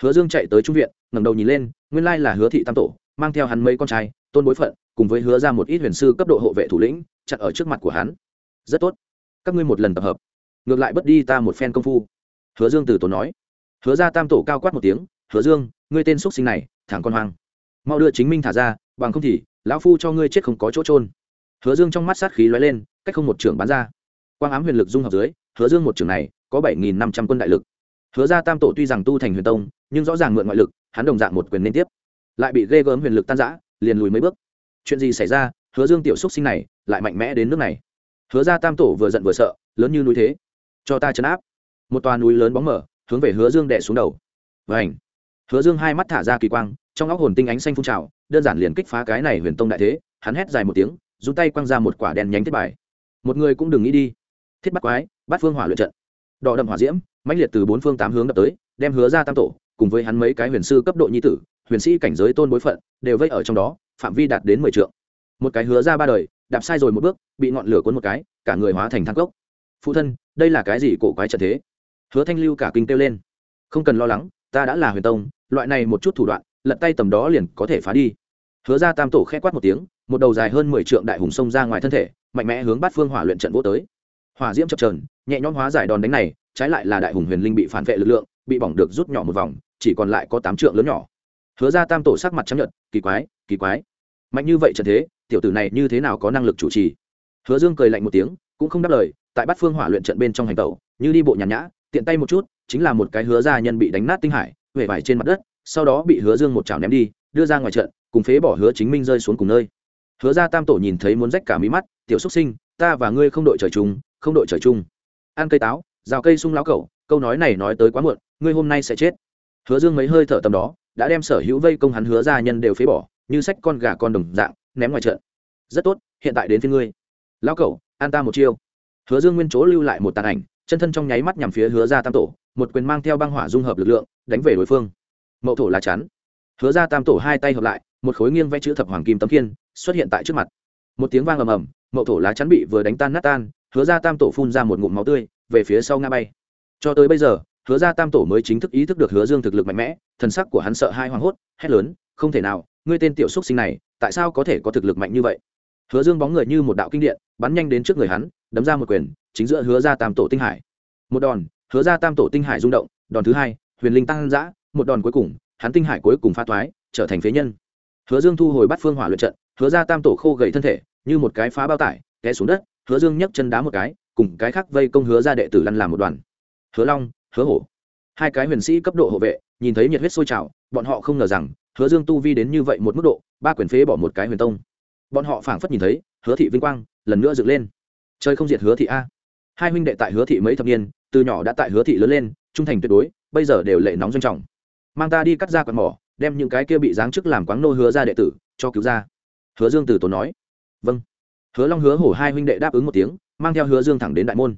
Hứa dương chạy tới trung viện, ngẩng đầu nhìn lên, nguyên lai là hứa thị tam tổ, mang theo hắn mấy con trai, tôn bối phận, cùng với hứa ra một ít huyền sư cấp độ hộ vệ thủ lĩnh chặn ở trước mặt của hắn. Rất tốt. Các ngươi một lần tập hợp. Ngược lại bất đi ta một phen công phu hứa dương từ tổ nói. Hứa ra tam tổ cao quát một tiếng, hứa dương, ngươi tên x sinh này, thẳng con hoang. Mau đưa chính minh thả ra, bằng không thì lão phu cho ngươi chết không có chỗ trôn hứa dương trong mắt sát khí lóe lên, cách không một trưởng bắn ra. Quang ám huyền lực dung hợp dưới, hứa dương một trưởng này có bảy nghìn năm trăm quân đại lực. Hứa ra tam tổ tuy rằng tu thành huyền tông, nhưng rõ ràng mượn ngoại lực, hắn đồng dạng một quyền liên tiếp. Lại bị ghê gớm huyền lực tan giã liền lùi mấy bước. Chuyện gì xảy ra, hứa dương tiểu xúc sinh này lại mạnh mẽ đến nước này. Hứa ra tam tổ vừa giận vừa sợ, lớn như núi thế. Cho ta chấn áp một toà núi lớn bóng mở, hướng về hứa dương đẻ xuống đầu. Và ảnh hứa dương hai mắt thả ra kỳ quang, trong óc hồn tinh ánh xanh phun trào, đơn giản liền kích phá cái này huyền tông đại thế, hắn hét dài một tiếng dùng tay quăng ra một quả đèn nhánh thiết bài. Một người cũng đừng nghĩ đi. Thiết bắt quái, bắt phương hỏa luyện trận. Đỏ đậm hỏa diễm, mãnh liệt từ bốn phương tám hướng đập tới, đem hứa ra tam tổ, cùng với hắn mấy cái huyền sư cấp độ nhi tử, huyền sĩ cảnh giới tôn bối phận, đều vây ở trong đó, phạm vi đạt đến mười trượng. Một cái hứa ra ba đời, đạp sai rồi một bước, bị ngọn lửa cuốn một cái, cả người hóa thành thang cốc. Phụ thân, đây là cái gì cổ quái trận thế? Hứa thanh lưu cả kinh kêu lên. Không cần lo lắng, ta đã là huyền tông, loại này một chút thủ đoạn, lật tay tầm đó liền có thể phá đi. Hứa ra tam tổ khẽ quát một tiếng, một đầu dài hơn mười trượng đại hùng sông ra ngoài thân thể, mạnh mẽ hướng bát phương hỏa luyện trận vô tới. Hỏa diễm chập trờn nhẹ nhõm hóa giải đòn đánh này, trái lại là đại hùng huyền linh bị phản vệ lực lượng, bị bỏng được rút nhỏ một vòng, chỉ còn lại có tám trượng lớn nhỏ. Hứa ra tam tổ sắc mặt chấp nhận kỳ quái kỳ quái. Mạnh như vậy trận thế, tiểu tử này như thế nào có năng lực chủ trì? Hứa dương cười lạnh một tiếng, cũng không đáp lời, tại bát phương hỏa luyện trận bên trong hành tẩu, như đi bộ nhàn nhã tiện tay một chút, chính là một cái hứa gia nhân bị đánh nát tinh hải, huệ vải trên mặt đất, sau đó bị hứa dương một chảo ném đi, đưa ra ngoài trận, cùng phế bỏ hứa chính minh rơi xuống cùng nơi. Hứa gia tam tổ nhìn thấy muốn rách cả mí mắt, tiểu xúc sinh, ta và ngươi không đội trời chung, không đội trời chung. Ăn cây táo, rào cây sung lão cẩu, câu nói này nói tới quá muộn, ngươi hôm nay sẽ chết. Hứa dương mấy hơi thở tầm đó, đã đem sở hữu vây công hắn hứa gia nhân đều phế bỏ, như sách con gà con đồng dạng, ném ngoài trận. Rất tốt, hiện tại đến phía ngươi. Lão cẩu, an ta một chiêu. Hứa dương nguyên chỗ lưu lại một tàn ảnh chân thân trong nháy mắt nhằm phía hứa ra tam tổ, một quyền mang theo băng hỏa dung hợp lực lượng, đánh về đối phương. Mậu thổ lá chắn. Hứa ra tam tổ hai tay hợp lại, một khối nghiêng vẽ chữ thập hoàng kim tấm kiên xuất hiện tại trước mặt. Một tiếng vang ầm ầm, mậu thổ lá chắn bị vừa đánh tan nát tan, hứa ra tam tổ phun ra một ngụm máu tươi, về phía sau ngã bay. Cho tới bây giờ, hứa ra tam tổ mới chính thức ý thức được hứa dương thực lực mạnh mẽ, thần sắc của hắn sợ hai hoảng hốt, hét lớn, không thể nào, ngươi tên tiểu xúc sinh này, tại sao có thể có thực lực mạnh như vậy? Hứa dương bóng người như một đạo kinh điện, bắn nhanh đến trước người hắn, đấm ra một quyền chính giữa hứa ra tam tổ tinh hải. Một đòn, hứa ra tam tổ tinh hải rung động, đòn thứ hai, huyền linh tăng giã, một đòn cuối cùng, hắn tinh hải cuối cùng pha toái trở thành phế nhân. Hứa dương thu hồi bắt phương hỏa luyện trận, hứa ra tam tổ khô gầy thân thể, như một cái phá bao tải, té xuống đất, hứa dương nhấc chân đá một cái, cùng cái khác vây công hứa ra đệ tử lăn làm một đoàn. Hứa long, hứa hổ. Hai cái huyền sĩ cấp độ hộ vệ, nhìn thấy nhiệt huyết sôi trào, bọn họ không ngờ rằng, hứa dương tu vi đến như vậy một mức độ, ba quyền phế bỏ một cái huyền tông. Bọn họ phảng phất nhìn thấy, hứa thị vinh quang lần nữa dựng lên. Chơi không diệt hứa thị a hai huynh đệ tại hứa thị mấy thập niên, từ nhỏ đã tại hứa thị lớn lên, trung thành tuyệt đối, bây giờ đều lệ nóng doanh trọng. Mang ta đi cắt ra quạt mỏ, đem những cái kia bị giáng chức làm quáng nô hứa ra đệ tử, cho cứu ra. Hứa dương từ tốn nói. Vâng. Hứa long hứa hổ hai huynh đệ đáp ứng một tiếng, mang theo hứa dương thẳng đến đại môn.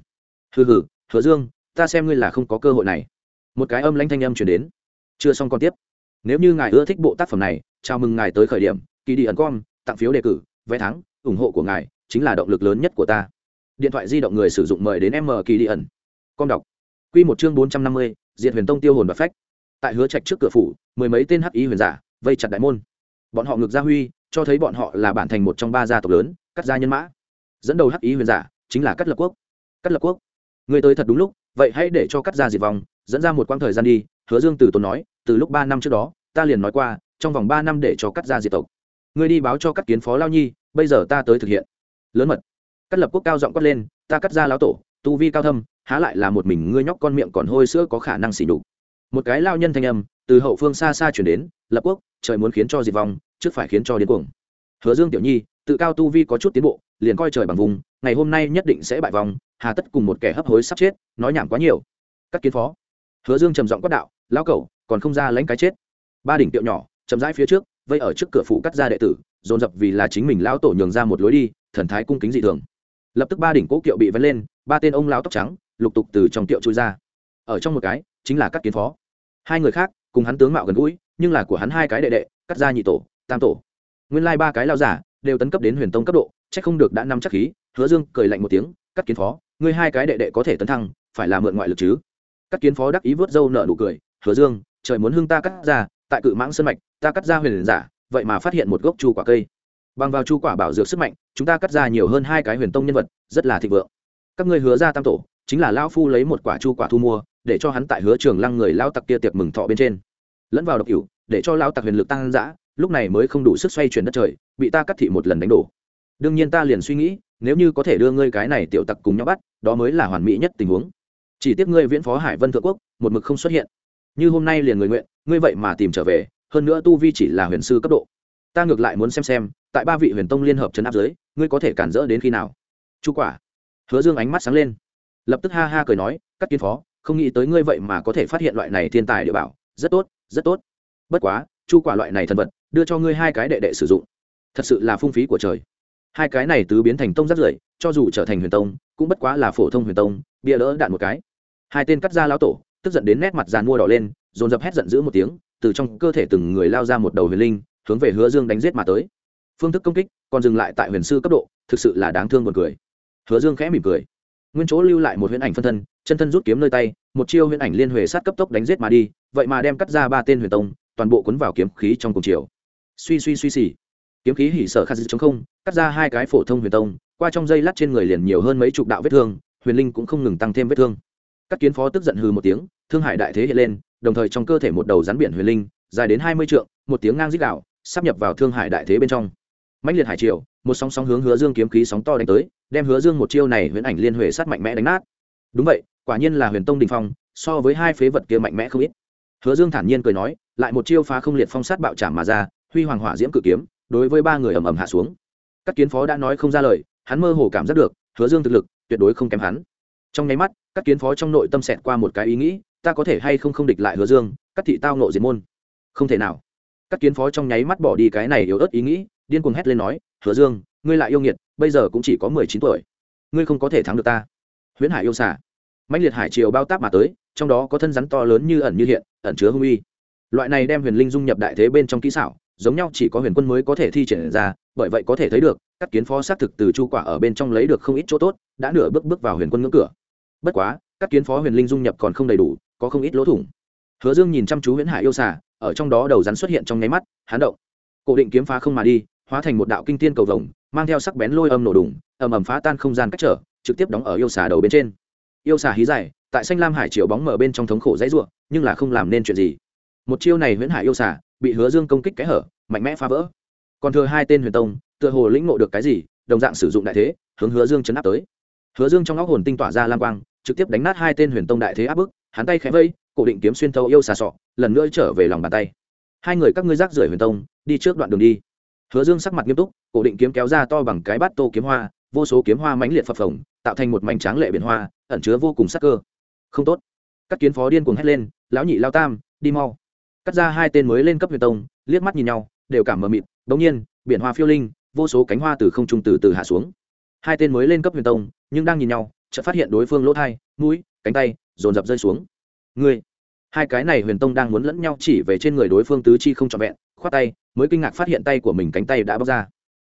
Hừ hừ, hứa dương, ta xem ngươi là không có cơ hội này. Một cái âm lãnh thanh âm chuyển đến. Chưa xong còn tiếp. Nếu như ngài ưa thích bộ tác phẩm này, chào mừng ngài tới khởi điểm, kỳ đi ẩn com tặng phiếu đề cử, vé thắng, ủng hộ của ngài, chính là động lực lớn nhất của ta điện thoại di động người sử dụng mời đến m kỳ đi ẩn. Com đọc. Q một chương bốn trăm năm mươi diện huyền tông tiêu hồn và phách. Tại hứa trạch trước cửa phủ, mười mấy tên hắc ý huyền giả vây chặt đại môn. Bọn họ ngược gia huy, cho thấy bọn họ là bản thành một trong ba gia tộc lớn, cắt gia nhân mã. Dẫn đầu hắc ý huyền giả chính là cắt lập quốc. Cắt lập quốc, người tới thật đúng lúc, vậy hãy để cho cắt gia diệt vong, dẫn ra một quãng thời gian đi, hứa dương từ tốn nói, từ lúc ba năm trước đó, ta liền nói qua, trong vòng ba năm để cho cắt gia diệt tộc. Người đi báo cho các kiến phó lao nhi, bây giờ ta tới thực hiện. Lớn mật cắt lập quốc cao giọng quát lên, ta cắt ra lão tổ, tu vi cao thâm, há lại là một mình ngươi nhóc con miệng còn hôi sữa có khả năng xỉ đục một cái lao nhân thanh âm từ hậu phương xa xa chuyển đến, lập quốc, trời muốn khiến cho diệt vong, trước phải khiến cho điên cuồng. Hứa dương tiểu nhi, tự cao tu vi có chút tiến bộ, liền coi trời bằng vùng, ngày hôm nay nhất định sẽ bại vòng hà tất cùng một kẻ hấp hối sắp chết, nói nhảm quá nhiều. Các kiến phó. Hứa dương trầm giọng quát đạo, lão cẩu, còn không ra lãnh cái chết. Ba đỉnh tiệu nhỏ, chậm rãi phía trước, vây ở trước cửa phủ cắt ra đệ tử, dồn dập vì là chính mình lão tổ nhường ra một lối đi, thần thái cung kính dị thường lập tức ba đỉnh cỗ kiệu bị vén lên, ba tên ông lão tóc trắng, lục tục từ trong tiệu chui ra. Ở trong một cái, chính là các kiến phó. Hai người khác, cùng hắn tướng mạo gần gũi, nhưng là của hắn hai cái đệ đệ cắt ra nhị tổ, tam tổ. Nguyên lai ba cái lao giả, đều tấn cấp đến huyền tông cấp độ c h ắ c không được đã năm chắc khí, hứa dương cười lạnh một tiếng cắt kiến phó, ngươi hai cái đệ đệ có thể tấn thăng, phải là mượn ngoại lực chứ? Cắt kiến phó đắc ý vớt râu nợ nụ cười, hứa dương, trời muốn hưng ta cắt ra tại cự mãng sân mạch, ta cắt ra huyền giả, vậy mà phát hiện một gốc chu quả cây bằng vào chu quả bảo dược sức mạnh, chúng ta cắt ra nhiều hơn hai cái huyền tông nhân vật, rất là thịnh vượng. Các ngươi hứa ra tam tổ, chính là lao phu lấy một quả chu quả thu mua, để cho hắn tại hứa trường lăng người lao tặc kia tiệc mừng thọ bên trên. Lẫn vào độc cửu để cho lao tặc huyền lực tăng giã lúc này mới không đủ sức xoay chuyển đất trời, bị ta cắt thị một lần đánh đổ. Đương nhiên ta liền suy nghĩ, nếu như có thể đưa ngươi cái này tiểu tặc cùng nhau bắt, đó mới là hoàn mỹ nhất tình huống. Chỉ tiếc ngươi viễn phó hải vân thượng quốc, một mực không xuất hiện. Như hôm nay liền người nguyện, ngươi vậy mà tìm trở về, hơn nữa tu vi chỉ là huyền sư cấp độ. Ta ngược lại muốn xem xem tại ba vị huyền tông liên hợp chấn áp giới ngươi có thể cản rỡ đến khi nào? Chu quả. Hứa dương ánh mắt sáng lên. Lập tức ha ha cười nói, các kiến phó, không nghĩ tới ngươi vậy mà có thể phát hiện loại này thiên tài địa bảo. Rất tốt rất tốt. Bất quá, chu quả loại này thần vật, đưa cho ngươi hai cái đệ đệ sử dụng. Thật sự là phung phí của trời. Hai cái này tứ biến thành tông rất rưởi, cho dù trở thành huyền tông, cũng bất quá là phổ thông huyền tông, bia đỡ đạn một cái. Hai tên cắt ra lão tổ, tức giận đến nét mặt dàn mua đỏ lên, dồn dập hét giận dữ một tiếng, từ trong cơ thể từng người lao ra một đầu huyền linh, hướng về hứa dương đánh giết mà tới phương thức công kích còn dừng lại tại huyền sư cấp độ, thực sự là đáng thương buồn cười. Hứa dương khẽ mỉm cười. Nguyên chỗ lưu lại một huyễn ảnh phân thân, chân thân rút kiếm nơi tay, một chiêu huyễn ảnh liên huệ sát cấp tốc đánh giết mà đi, vậy mà đem cắt ra ba tên huyền tông, toàn bộ cuốn vào kiếm khí trong cùng chiều. Suy suy suy xỉ kiếm khí hỉ sở khát dư chống không, cắt ra hai cái phổ thông huyền tông, qua trong dây lát trên người liền nhiều hơn mấy chục đạo vết thương, huyền linh cũng không ngừng tăng thêm vết thương. Các kiến phó tức giận hừ một tiếng, thương hại đại thế hiện lên, đồng thời trong cơ thể một đầu rắn biển huyền linh, dài đến hai mươi trượng, một tiếng ngang dích đạo sắp nhập vào thương hải đại thế bên trong mãnh liệt hải triều, một sóng sóng hướng hứa dương kiếm khí sóng to đánh tới, đem hứa dương một chiêu này huyền ảnh liên huệ sát mạnh mẽ đánh nát. Đúng vậy, quả nhiên là huyền tông đình phong, so với hai phế vật kia mạnh mẽ không ít. Hứa dương thản nhiên cười nói, lại một chiêu phá không liệt phong sát bạo trảm mà ra, huy hoàng hỏa diễm cự kiếm, đối với ba người ầm ầm hạ xuống. Các kiến phó đã nói không ra lời, hắn mơ hồ cảm giác được, hứa dương thực lực tuyệt đối không kém hắn. Trong nháy mắt các kiến phó trong nội tâm xẹt qua một cái ý nghĩ, ta có thể hay không không địch lại hứa dương các thị tao nộ diệt môn? Không thể nào. Các kiến phó trong nháy mắt bỏ đi cái này yếu ớt ý nghĩ điên cuồng hét lên nói, hứa dương, ngươi lại yêu nghiệt, bây giờ cũng chỉ có mười chín tuổi. Ngươi không có thể thắng được ta. Huyễn hải yêu xả mạnh liệt hải triều bao táp mà tới, trong đó có thân rắn to lớn như ẩn như hiện, ẩn chứa hung uy. Loại này đem huyền linh dung nhập đại thế bên trong kỹ xảo, giống nhau chỉ có huyền quân mới có thể thi triển ra, bởi vậy có thể thấy được, các kiến phó xác thực từ chu quả ở bên trong lấy được không ít chỗ tốt, đã nửa bước bước vào huyền quân ngưỡng cửa. Bất quá, các kiến phó huyền linh dung nhập còn không đầy đủ, có không ít lỗ thủng. Hứa dương nhìn chăm chú huyễn hải yêu xà, ở trong đó đầu rắn xuất hiện trong nháy mắt hán động. Cổ định kiếm phá không mà đi hóa thành một đạo kinh tiên cầu vồng, mang theo sắc bén lôi âm nổ đùng, ầm ầm phá tan không gian cách trở, trực tiếp đóng ở yêu xà đầu bên trên. Yêu xà hí dài, tại xanh lam hải chiều bóng mở bên trong thống khổ dãy ruộng nhưng là không làm nên chuyện gì. Một chiêu này huyễn hải yêu xà, bị hứa dương công kích kẽ hở, mạnh mẽ phá vỡ. Còn thừa hai tên huyền tông, tựa hồ lĩnh ngộ được cái gì, đồng dạng sử dụng đại thế, hướng hứa dương chấn áp tới. Hứa dương trong óc hồn tinh tỏa ra lam quang, trực tiếp đánh nát hai tên huyền tông đại thế áp bức, hắn tay khẽ vây, cổ định kiếm xuyên thâu yêu xà sọ, lần nữa trở về lòng bàn tay. Hai người các ngươi rác rưởi huyền tông, đi trước đoạn đường đi hứa dương sắc mặt nghiêm túc, cổ định kiếm kéo ra to bằng cái bát tô kiếm hoa, vô số kiếm hoa mãnh liệt phập phồng, tạo thành một mảnh tráng lệ biển hoa, ẩn chứa vô cùng sắc cơ. Không tốt. Các kiến phó điên cuồng hét lên, lão nhị, lao tam, đi mau. Cắt ra hai tên mới lên cấp huyền tông, liếc mắt nhìn nhau, đều cảm mờ mịt bỗng nhiên, biển hoa phiêu linh, vô số cánh hoa từ không trung từ từ hạ xuống. Hai tên mới lên cấp huyền tông, nhưng đang nhìn nhau, chợt phát hiện đối phương lỗ thai, mũi, cánh tay, dồn dập rơi xuống. Ngươi. Hai cái này huyền tông đang muốn lẫn nhau chỉ về trên người đối phương tứ chi không trọn vẹn, khoát tay mới kinh ngạc phát hiện tay của mình cánh tay đã bóc ra.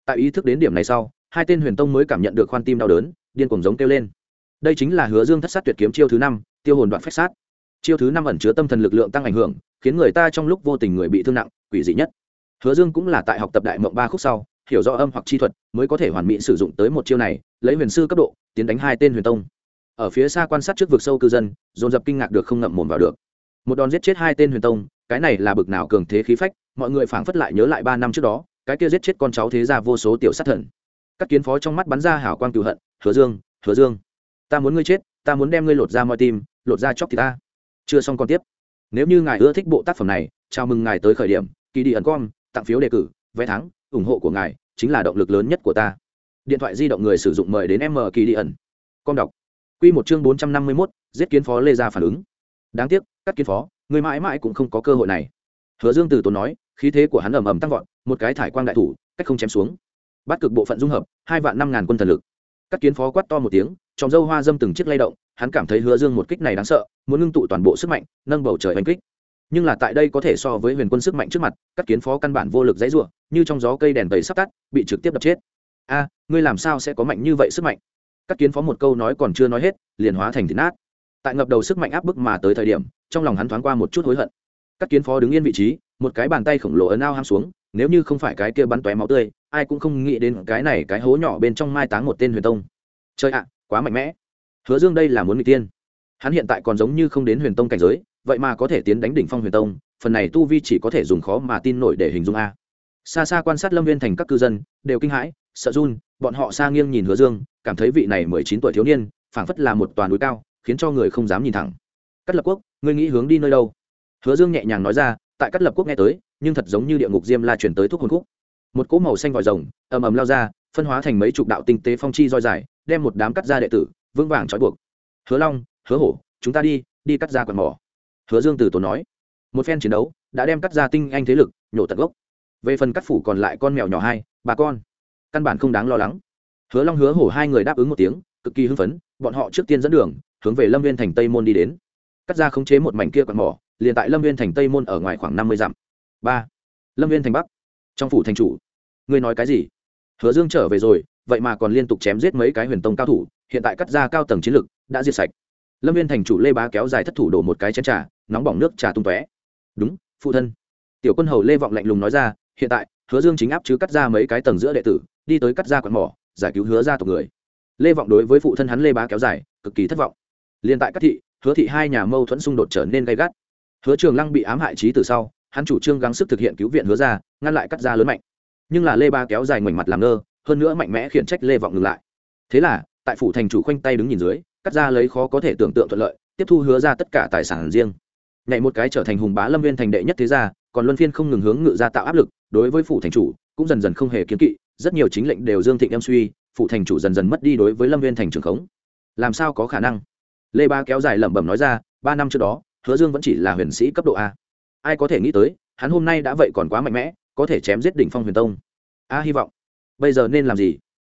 Tại ý thức đến điểm này sau, hai tên huyền tông mới cảm nhận được khoan tim đau đớn, điên cuồng giống kêu lên. Đây chính là hứa dương thất sát tuyệt kiếm chiêu thứ năm, tiêu hồn đoạn phách sát. Chiêu thứ năm ẩn chứa tâm thần lực lượng tăng ảnh hưởng, khiến người ta trong lúc vô tình người bị thương nặng, quỷ dị nhất. Hứa dương cũng là tại học tập đại mộng ba khúc sau, hiểu rõ âm hoặc chi thuật, mới có thể hoàn mỹ sử dụng tới một chiêu này, lấy huyền sư cấp độ, tiến đánh hai tên huyền tông. Ở phía xa quan sát trước vực sâu cư dân, dồn dập kinh ngạc được không ngậm mồm vào được. Một đòn giết chết hai tên huyền tông, cái này là bực nào cường thế khí phách mọi người phảng phất lại nhớ lại ba năm trước đó, cái kia giết chết con cháu thế ra vô số tiểu sát thần. Các kiến phó trong mắt bắn ra hảo quang cựu hận, hứa dương hứa dương, ta muốn ngươi chết, ta muốn đem ngươi lột ra mọi tim, lột ra chóc thì ta. Chưa xong còn tiếp. Nếu như ngài ưa thích bộ tác phẩm này, chào mừng ngài tới khởi điểm, kỳ đi ẩn com tặng phiếu đề cử, vé thắng, ủng hộ của ngài chính là động lực lớn nhất của ta. Điện thoại di động người sử dụng mời đến m kỳ đi ẩn. Com đọc. Q một chương bốn trăm năm mươi mốt, giết kiến phó lê gia phản ứng. Đáng tiếc, các kiến phó, người mãi mãi cũng không có cơ hội này. Hứa dương từ tốn nói khí thế của hắn ầm ầm tăng vọt, một cái thải quang đại thủ, cách không chém xuống. Bắt cực bộ phận dung hợp, hai vạn năm ngàn quân thần lực. Các kiến phó quát to một tiếng, trong dâu hoa dâm từng chiếc lay động, hắn cảm thấy hứa dương một kích này đáng sợ, muốn ngưng tụ toàn bộ sức mạnh, nâng bầu trời oanh kích. Nhưng là tại đây có thể so với huyền quân sức mạnh trước mặt, các kiến phó căn bản vô lực dãy ruộng như trong gió cây đèn tẩy sắp tắt, bị trực tiếp đập chết. A, ngươi làm sao sẽ có mạnh như vậy sức mạnh? Các kiến phó một câu nói còn chưa nói hết, liền hóa thành thịt nát. Tại ngập đầu sức mạnh áp bức mà tới thời điểm, trong lòng hắn thoáng qua một chút hối hận. Các kiến phó đứng yên vị trí một cái bàn tay khổng lồ ấn ao ham xuống, nếu như không phải cái kia bắn tóe máu tươi, ai cũng không nghĩ đến cái này cái hố nhỏ bên trong mai táng một tên huyền tông. Chơi ạ, quá mạnh mẽ. Hứa dương đây là muốn người tiên. Hắn hiện tại còn giống như không đến huyền tông cảnh giới, vậy mà có thể tiến đánh đỉnh phong huyền tông, phần này tu vi chỉ có thể dùng khó mà tin nổi để hình dung a. Xa xa quan sát lâm viên thành các cư dân, đều kinh hãi, sợ run, bọn họ xa nghiêng nhìn hứa dương, cảm thấy vị này mười chín tuổi thiếu niên, phảng phất là một toàn núi cao, khiến cho người không dám nhìn thẳng. Cắt lập quốc, ngươi nghĩ hướng đi nơi đâu? Hứa dương nhẹ nhàng nói ra tại các lập quốc nghe tới, nhưng thật giống như địa ngục diêm la chuyển tới thuốc hồn khúc. Một cỗ màu xanh vòi rồng, ầm ầm lao ra, phân hóa thành mấy chục đạo tinh tế phong chi roi dài, đem một đám cắt ra đệ tử, vững vàng trói buộc. Hứa long, hứa hổ, chúng ta đi đi cắt ra quần mỏ. Hứa dương từ tốn nói. Một phen chiến đấu, đã đem cắt ra tinh anh thế lực, nhổ tận gốc. Về phần cắt phủ còn lại con mèo nhỏ hai, bà con, căn bản không đáng lo lắng. Hứa long, hứa hổ hai người đáp ứng một tiếng, cực kỳ hưng phấn, bọn họ trước tiên dẫn đường, hướng về lâm viên thành tây môn đi đến. Cắt ra khống chế một mảnh kia quạt mỏ liền tại lâm viên thành tây môn ở ngoài khoảng năm mươi dặm. Ba. Lâm viên thành bắc. Trong phủ thành chủ. Ngươi nói cái gì? Hứa dương trở về rồi, vậy mà còn liên tục chém giết mấy cái huyền tông cao thủ, hiện tại cắt ra cao tầng chiến lực, đã diệt sạch. Lâm viên thành chủ lê bá kéo dài thất thủ đổ một cái chén trà, nóng bỏng nước trà tung tóe. Đúng, phụ thân. Tiểu quân hầu lê vọng lạnh lùng nói ra, hiện tại, hứa dương chính áp chứ cắt ra mấy cái tầng giữa đệ tử, đi tới cắt ra quạt mỏ, giải cứu hứa ra tộc người. Lê vọng đối với phụ thân hắn lê bá kéo dài, cực kỳ thất vọng. Liên tại các thị, hứa thị hai nhà mâu thuẫn xung đột trở nên gay gắt hứa trường lăng bị ám hại trí từ sau, hắn chủ trương gắng sức thực hiện cứu viện hứa ra ngăn lại cắt ra lớn mạnh. Nhưng là lê ba kéo dài ngoảnh mặt làm ngơ, hơn nữa mạnh mẽ khiển trách lê vọng ngừng lại. Thế là, tại phủ thành chủ khoanh tay đứng nhìn dưới, cắt ra lấy khó có thể tưởng tượng thuận lợi, tiếp thu hứa ra tất cả tài sản riêng. Nhảy một cái trở thành hùng bá lâm viên thành đệ nhất thế gia, còn luân phiên không ngừng hướng ngự ra tạo áp lực, đối với phủ thành chủ cũng dần dần không hề kiến kỵ, rất nhiều chính lệnh đều dương thịnh em suy, phủ thành chủ dần dần mất đi đối với lâm viên thành trường khống. Làm sao có khả năng? Lê ba kéo dài lẩm bẩm nói ra, ba năm trước đó hứa dương vẫn chỉ là huyền sĩ cấp độ a. Ai có thể nghĩ tới, hắn hôm nay đã vậy còn quá mạnh mẽ, có thể chém giết đỉnh phong huyền tông. A hy vọng. Bây giờ nên làm gì?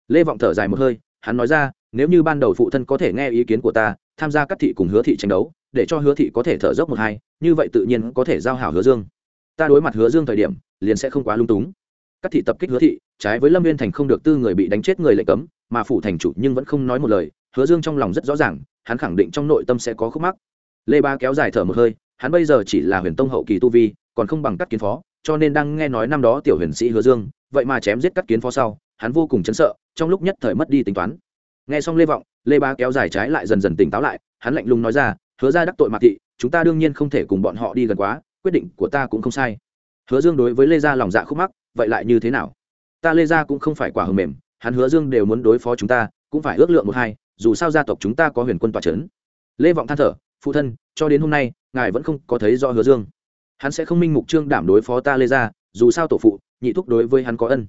Lê vọng thở dài một hơi, hắn nói ra, nếu như ban đầu phụ thân có thể nghe ý kiến của ta, tham gia các thị cùng hứa thị tranh đấu, để cho hứa thị có thể thở dốc một hai, như vậy tự nhiên có thể giao hảo hứa dương. Ta đối mặt hứa dương thời điểm, liền sẽ không quá lung túng. Các thị tập kích hứa thị, trái với lâm viên thành không được tư người bị đánh chết người lệnh cấm, mà phủ thành chủ nhưng vẫn không nói một lời, hứa dương trong lòng rất rõ ràng, hắn khẳng định trong nội tâm sẽ có khúc mắc lê ba kéo dài thở một hơi, hắn bây giờ chỉ là huyền tông hậu kỳ tu vi, còn không bằng các kiến phó, cho nên đang nghe nói năm đó tiểu huyền sĩ hứa dương, vậy mà chém giết các kiến phó sau, hắn vô cùng chấn sợ, trong lúc nhất thời mất đi tính toán. Nghe xong lê vọng, lê ba kéo dài trái lại dần dần tỉnh táo lại, hắn lạnh lùng nói ra, hứa ra đắc tội mạc thị, chúng ta đương nhiên không thể cùng bọn họ đi gần quá, quyết định của ta cũng không sai. Hứa dương đối với lê gia lòng dạ khúc mắc, vậy lại như thế nào? Ta lê gia cũng không phải quả hờ mềm, hắn hứa dương đều muốn đối phó chúng ta, cũng phải ước lượng một hai, dù sao gia tộc chúng ta có huyền quân tòa c h ấ n lê vọng than thở phụ thân, cho đến hôm nay, ngài vẫn không có thấy do hứa dương. Hắn sẽ không minh mục trương đảm đối phó ta lê ra. dù sao tổ phụ, nhị thúc đối với hắn có ân.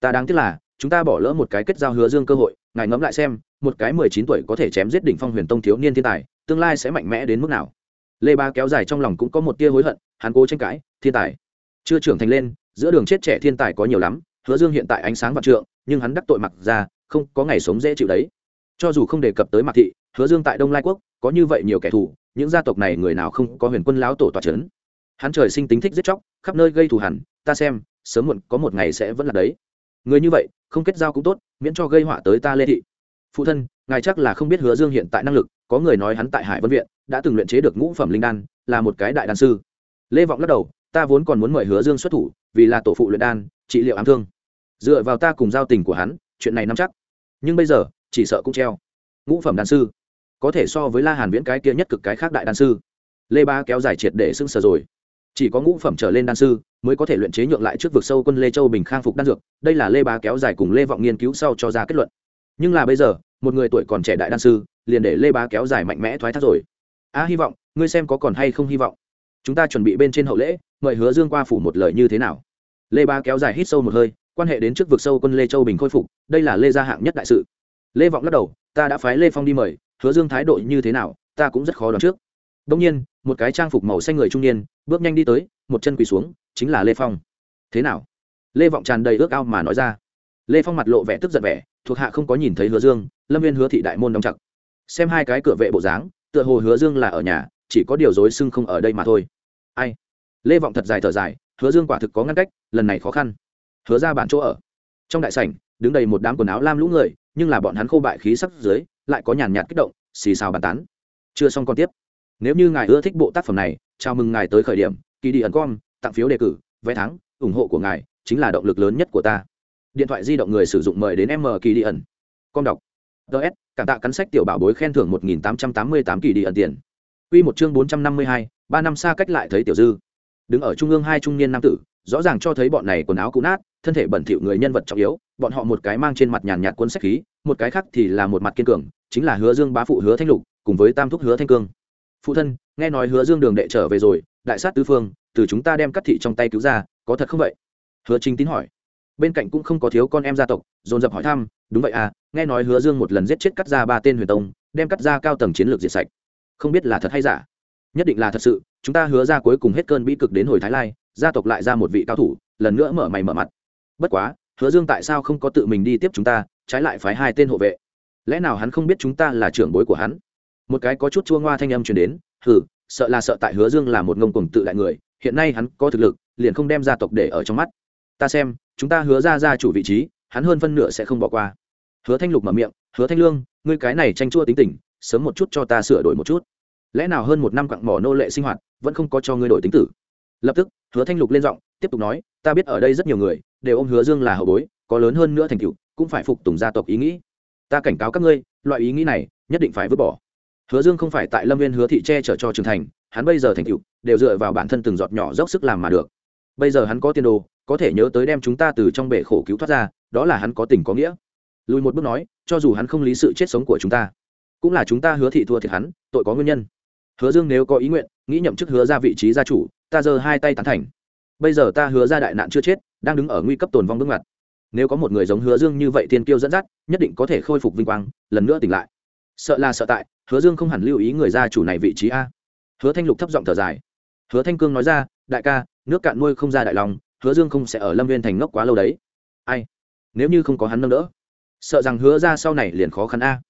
Ta đáng tiếc là, chúng ta bỏ lỡ một cái kết giao hứa dương cơ hội, ngài ngẫm lại xem, một cái mười chín tuổi có thể chém giết đỉnh phong huyền tông thiếu niên thiên tài, tương lai sẽ mạnh mẽ đến mức nào? Lê ba kéo dài trong lòng cũng có một tia hối hận, hắn cố tranh cãi, thiên tài, chưa trưởng thành lên, giữa đường chết trẻ thiên tài có nhiều lắm, hứa dương hiện tại ánh sáng vạn trượng, nhưng hắn đắc tội mặc ra, không có ngày sống dễ chịu đấy. Cho dù không đề cập tới mặc thị hứa dương tại đông lai quốc, có như vậy nhiều kẻ thù, những gia tộc này người nào không có huyền quân lão tổ tòa c h ấ n hắn trời sinh tính thích giết chóc, khắp nơi gây thù hẳn ta xem, sớm muộn có một ngày sẽ vẫn là đấy. Người như vậy, không kết giao cũng tốt, miễn cho gây họa tới ta lê thị. Phụ thân, ngài chắc là không biết hứa dương hiện tại năng lực, có người nói hắn tại hải vân viện, đã từng luyện chế được ngũ phẩm linh đan, là một cái đại đan sư. Lê vọng lắc đầu, ta vốn còn muốn mời hứa dương xuất thủ, vì là tổ phụ luyện đan, trị liệu ám thương. Dựa vào ta cùng giao tình của hắn, chuyện này nắm chắc. Nhưng bây giờ, chỉ sợ cũng treo. Ngũ phẩm đan sư có thể so với la hàn viễn cái kia nhất cực cái khác đại đan sư. Lê ba kéo dài triệt để sưng sờ rồi. Chỉ có ngũ phẩm trở lên đan sư mới có thể luyện chế nhượng lại trước vực sâu quân lê châu bình khang phục đan dược đây là lê ba kéo dài cùng lê vọng nghiên cứu sau cho ra kết luận. Nhưng là bây giờ một người tuổi còn trẻ đại đan sư liền để lê ba kéo dài mạnh mẽ thoái thác rồi. A à, hy vọng ngươi xem có còn hay không hy vọng. Chúng ta chuẩn bị bên trên hậu lễ mời hứa dương qua phủ một lời như thế nào? Lê ba kéo dài hít sâu một hơi quan hệ đến trước vực sâu quân lê châu bình khôi phục đây là lê gia hạng nhất đại sự. Lê vọng lắc đầu ta đã phái lê phong đi mời hứa dương thái độ như thế nào, ta cũng rất khó đoán trước. Đông nhiên, một cái trang phục màu xanh người trung niên, bước nhanh đi tới, một chân quỳ xuống, chính là lê phong. Thế nào? Lê vọng tràn đầy ước ao mà nói ra. Lê phong mặt lộ vẻ tức giận vẻ, thuộc hạ không có nhìn thấy hứa dương, lâm viên hứa thị đại môn đóng chặt. Xem hai cái cửa vệ bộ dáng, tựa hồ hứa dương là ở nhà, chỉ có điều dối xưng không ở đây mà thôi. Ai? Lê vọng thật dài thở dài, hứa dương quả thực có ngăn cách, lần này khó khăn. Hứa ra bản chỗ ở. Trong đại sảnh, đứng đầy một đám quần áo lam lũ người, nhưng là bọn hắn khô bại khí sắc dưới lại có nhàn nhạt kích động, xì xào bàn tán. Chưa xong còn tiếp. Nếu như ngài ưa thích bộ tác phẩm này, chào mừng ngài tới khởi điểm kỳ đi ẩn com tặng phiếu đề cử, vé thắng, ủng hộ của ngài chính là động lực lớn nhất của ta. Điện thoại di động người sử dụng mời đến m kỳ đi ẩn com đọc. Ts cảm tạ cắn sách tiểu bảo bối khen thưởng một nghìn tám trăm tám mươi tám kỳ đi ẩn tiền. Quy một chương bốn trăm năm mươi hai, ba năm xa cách lại thấy tiểu dư. Đứng ở trung ương hai trung niên nam tử rõ ràng cho thấy bọn này quần áo cũ nát, thân thể bẩn thỉu người nhân vật trọng yếu, bọn họ một cái mang trên mặt nhàn nhạt quân sách khí, một cái khác thì là một mặt kiên cường, chính là hứa dương bá phụ hứa thanh lục, cùng với tam thúc hứa thanh cương. Phụ thân, nghe nói hứa dương đường đệ trở về rồi, đại sát tứ phương, từ chúng ta đem cắt thị trong tay cứu ra, có thật không vậy? Hứa chính tín hỏi. Bên cạnh cũng không có thiếu con em gia tộc, dồn dập hỏi thăm, đúng vậy à nghe nói hứa dương một lần giết chết cắt ra ba tên huyền tông, đem cắt ra cao tầng chiến lược diệt sạch. Không biết là thật hay giả? Nhất định là thật sự, chúng ta hứa ra cuối cùng hết cơn bi cực đến hồi thái lai gia tộc lại ra một vị cao thủ, lần nữa mở mày mở mặt. Bất quá, hứa dương tại sao không có tự mình đi tiếp chúng ta, trái lại phái hai tên hộ vệ? Lẽ nào hắn không biết chúng ta là trưởng bối của hắn? Một cái có chút chua ngoa thanh âm truyền đến, hừ, sợ là sợ tại hứa dương là một ngông cùng tự đại người, hiện nay hắn có thực lực, liền không đem gia tộc để ở trong mắt. Ta xem, chúng ta hứa ra ra chủ vị trí, hắn hơn phân nửa sẽ không bỏ qua. Hứa thanh lục mở miệng, hứa thanh lương, ngươi cái này tranh chua tính tình, sớm một chút cho ta sửa đổi một chút. Lẽ nào hơn một năm quặng mỏ nô lệ sinh hoạt, vẫn không có cho ngươi đổi tính tử? Lập tức hứa thanh lục lên giọng, tiếp tục nói, ta biết ở đây rất nhiều người, đều ôm hứa dương là hậu bối, có lớn hơn nữa thành tựu, cũng phải phục tùng gia tộc ý nghĩ. Ta cảnh cáo các ngươi, loại ý nghĩ này, nhất định phải vứt bỏ. Hứa dương không phải tại lâm viên hứa thị che chở cho trưởng thành, hắn bây giờ thành tựu, đều dựa vào bản thân từng giọt nhỏ dốc sức làm mà được. Bây giờ hắn có tiền đồ, có thể nhớ tới đem chúng ta từ trong bể khổ cứu thoát ra, đó là hắn có tình có nghĩa. Lùi một bước nói, cho dù hắn không lý sự chết sống của chúng ta, cũng là chúng ta hứa thị thua thiệt hắn, tội có nguyên nhân hứa dương nếu có ý nguyện, nghĩ nhậm chức hứa ra vị trí gia chủ, ta giơ hai tay tán thành. Bây giờ ta hứa ra đại nạn chưa chết, đang đứng ở nguy cấp tồn vong bước ngoặt. Nếu có một người giống hứa dương như vậy tiên kiêu dẫn dắt, nhất định có thể khôi phục vinh quang, lần nữa tỉnh lại. Sợ là sợ tại, hứa dương không hẳn lưu ý người gia chủ này vị trí a. Hứa thanh lục thấp giọng thở dài. Hứa thanh cương nói ra, đại ca, nước cạn nuôi không ra đại lòng, hứa dương không sẽ ở lâm viên thành ngốc quá lâu đấy. Ai? Nếu như không có hắn nâng đỡ, sợ rằng hứa ra sau này liền khó khăn a.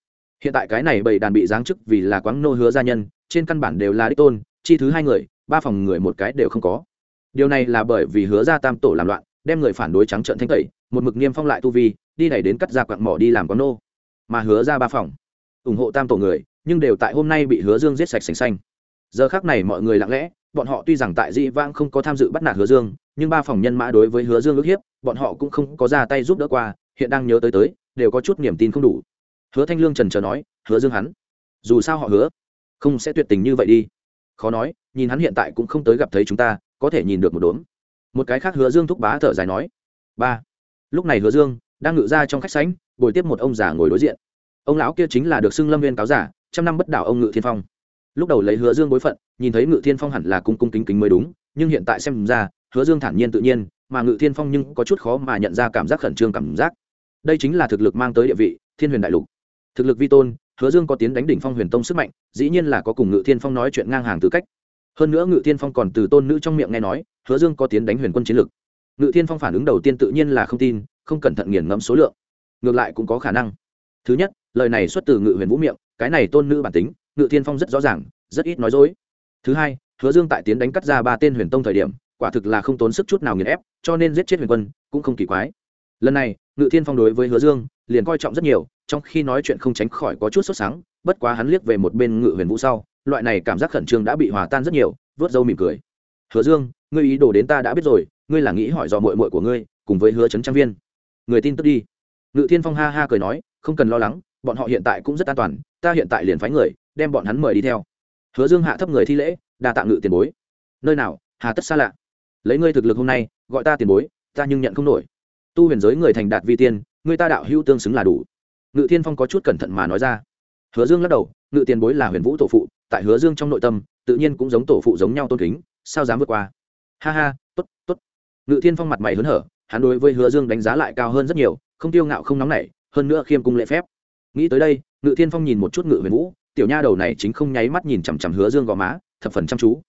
Hiện tại cái này bầy đàn bị giáng chức vì là quáng nô hứa gia nhân trên căn bản đều là đích tôn, chi thứ hai người, ba phòng người một cái đều không có. Điều này là bởi vì hứa ra tam tổ làm loạn, đem người phản đối trắng trợn thanh tẩy, một mực niêm phong lại tu vi, đi đẩy đến cắt ra quặng mỏ đi làm con nô. Mà hứa ra ba phòng, ủng hộ tam tổ người, nhưng đều tại hôm nay bị hứa dương giết sạch sành xanh. Giờ khác này mọi người lặng lẽ, bọn họ tuy rằng tại dĩ vãng không có tham dự bắt nạt hứa dương, nhưng ba phòng nhân mã đối với hứa dương ước hiếp, bọn họ cũng không có ra tay giúp đỡ qua, hiện đang nhớ tới tới, đều có chút niềm tin không đủ. Hứa thanh lương trần trờ nói, hứa dương hắn, dù sao họ hứa không sẽ tuyệt tình như vậy đi. Khó nói, nhìn hắn hiện tại cũng không tới gặp thấy chúng ta, có thể nhìn được một đốm. Một cái khác hứa dương thúc bá thở dài nói, ba. Lúc này hứa dương đang ngự ra trong khách sánh bồi tiếp một ông già ngồi đối diện. Ông lão kia chính là được xưng lâm viên cáo giả, trăm năm bất đảo ông ngự thiên phong. Lúc đầu lấy hứa dương bối phận, nhìn thấy ngự thiên phong hẳn là cung cung kính kính mới đúng, nhưng hiện tại xem ra, hứa dương thản nhiên tự nhiên, mà ngự thiên phong nhưng có chút khó mà nhận ra cảm giác khẩn trương cảm giác. Đây chính là thực lực mang tới địa vị, thiên huyền đại lục. Thực lực vi tôn hứa dương có tiến đánh đỉnh phong huyền tông sức mạnh, dĩ nhiên là có cùng ngự thiên phong nói chuyện ngang hàng tư cách. Hơn nữa ngự thiên phong còn từ tôn nữ trong miệng nghe nói, hứa dương có tiến đánh huyền quân chiến lực. Ngự thiên phong phản ứng đầu tiên tự nhiên là không tin, không cẩn thận nghiền ngẫm số lượng. Ngược lại cũng có khả năng. Thứ nhất, lời này xuất từ ngự huyền vũ miệng, cái này tôn nữ bản tính, ngự thiên phong rất rõ ràng, rất ít nói dối. Thứ hai, hứa dương tại tiến đánh cắt ra ba tên huyền tông thời điểm, quả thực là không tốn sức chút nào nghiền ép, cho nên giết chết huyền quân cũng không kỳ quái. Lần này, ngự thiên phong đối với hứa dương liền coi trọng rất nhiều, trong khi nói chuyện không tránh khỏi có chút sốt sáng, bất quá hắn liếc về một bên ngự huyền vũ sau, loại này cảm giác khẩn trương đã bị hòa tan rất nhiều, vớt dâu mỉm cười. Hứa dương, ngươi ý đồ đến ta đã biết rồi, ngươi là nghĩ hỏi dò mội mội của ngươi, cùng với hứa trấn trang viên. Người tin tức đi. Ngự thiên phong ha ha cười nói, không cần lo lắng, bọn họ hiện tại cũng rất an toàn, ta hiện tại liền phái người, đem bọn hắn mời đi theo. Hứa dương hạ thấp người thi lễ, đa tạ ngự tiền bối. Nơi nào, hà tất xa lạ. Lấy ngươi thực lực hôm nay, gọi ta tiền bối, ta nhưng nhận không nổi. Tu huyền giới người thành đạt vi tiên người ta đạo hữu tương xứng là đủ. Ngự thiên phong có chút cẩn thận mà nói ra. Hứa dương lắc đầu, ngự tiền bối là huyền vũ tổ phụ, tại hứa dương trong nội tâm, tự nhiên cũng giống tổ phụ giống nhau tôn kính, sao dám vượt qua? Ha ha t ố t t ố t ngự thiên phong mặt mày hớn hở, hắn đối với hứa dương đánh giá lại cao hơn rất nhiều, không tiêu ngạo không nóng nảy, hơn nữa khiêm cung lễ phép. Nghĩ tới đây, ngự thiên phong nhìn một chút ngự huyền vũ, tiểu nha đầu này chính không nháy mắt nhìn chằm chằm hứa dương gò má, thập phần chăm chú.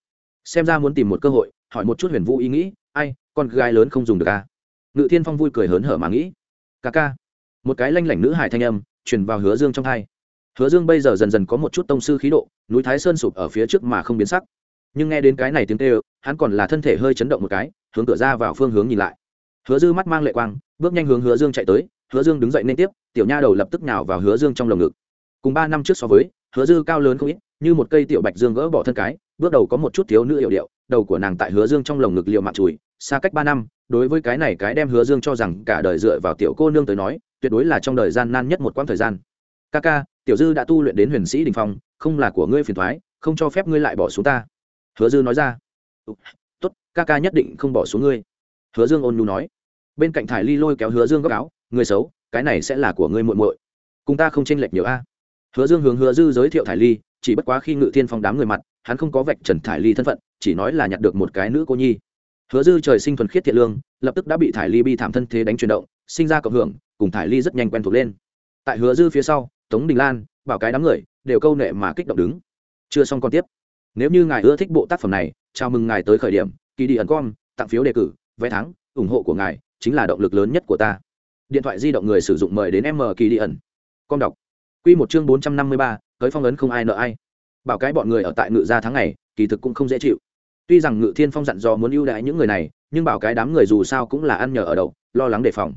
Xem ra muốn tìm một cơ hội, hỏi một chút huyền vũ ý nghĩ, ai, con gái lớn không dùng được à? Ngự thiên phong vui cười hớn hở mà nghĩ ca ca. Một cái lanh lảnh nữ hải thanh âm truyền vào hứa dương trong thai. Hứa dương bây giờ dần dần có một chút tông sư khí độ, núi thái sơn sụp ở phía trước mà không biến sắc. Nhưng nghe đến cái này tiếng kêu, hắn còn là thân thể hơi chấn động một cái, hướng cửa ra vào phương hướng nhìn lại. Hứa dư mắt mang lệ quang, bước nhanh hướng hứa dương chạy tới, hứa dương đứng dậy nên tiếp, tiểu nha đầu lập tức nhào vào hứa dương trong lồng ngực. Cùng ba năm trước so với, hứa dư cao lớn không ít, như một cây tiểu bạch dương gỡ bỏ thân cái, bước đầu có một chút thiếu nữ hiệu điệu, đầu của nàng tại hứa dương trong lồng ngực liệu mạng chùi, xa cách ba năm đối với cái này cái đem hứa dương cho rằng cả đời dựa vào tiểu cô nương tới nói, tuyệt đối là trong đời gian nan nhất một quãng thời gian. Ca ca, tiểu dư đã tu luyện đến huyền sĩ đình phong, không là của ngươi phiền thoái, không cho phép ngươi lại bỏ xuống ta. Hứa dư nói ra. Tốt, ca ca nhất định không bỏ xuống ngươi. Hứa dương ôn nhu nói. Bên cạnh thải ly lôi kéo hứa dương góc áo. Người xấu, cái này sẽ là của ngươi muội muội. Cùng ta không tranh lệch nhiều a. Hứa dương hướng hứa dư giới thiệu thải ly, chỉ bất quá khi ngự thiên phong đám người mặt, hắn không có vạch trần thải ly thân phận, chỉ nói là nhặt được một cái nữ cô nhi hứa dư trời sinh thuần khiết thiện lương, lập tức đã bị thải ly bi thảm thân thế đánh chuyển động, sinh ra cộng hưởng, cùng thải ly rất nhanh quen thuộc lên. Tại hứa dư phía sau, tống đình lan, bảo cái đám người, đều câu nệ mà kích động đứng. Chưa xong còn tiếp. Nếu như ngài ưa thích bộ tác phẩm này, chào mừng ngài tới khởi điểm kỳ đi ẩn com, tặng phiếu đề cử, vé thắng, ủng hộ của ngài chính là động lực lớn nhất của ta. Điện thoại di động người sử dụng mời đến m kỳ đi ẩn. Com đọc. Q một chương bốn trăm năm mươi ba, tới phong ấn không ai nợ ai. Bảo cái bọn người ở tại ngự gia tháng này kỳ thực cũng không dễ chịu tuy rằng ngự thiên phong dặn dò muốn ưu đãi những người này, nhưng bảo cái đám người dù sao cũng là ăn nhờ ở đậu, lo lắng đề phòng.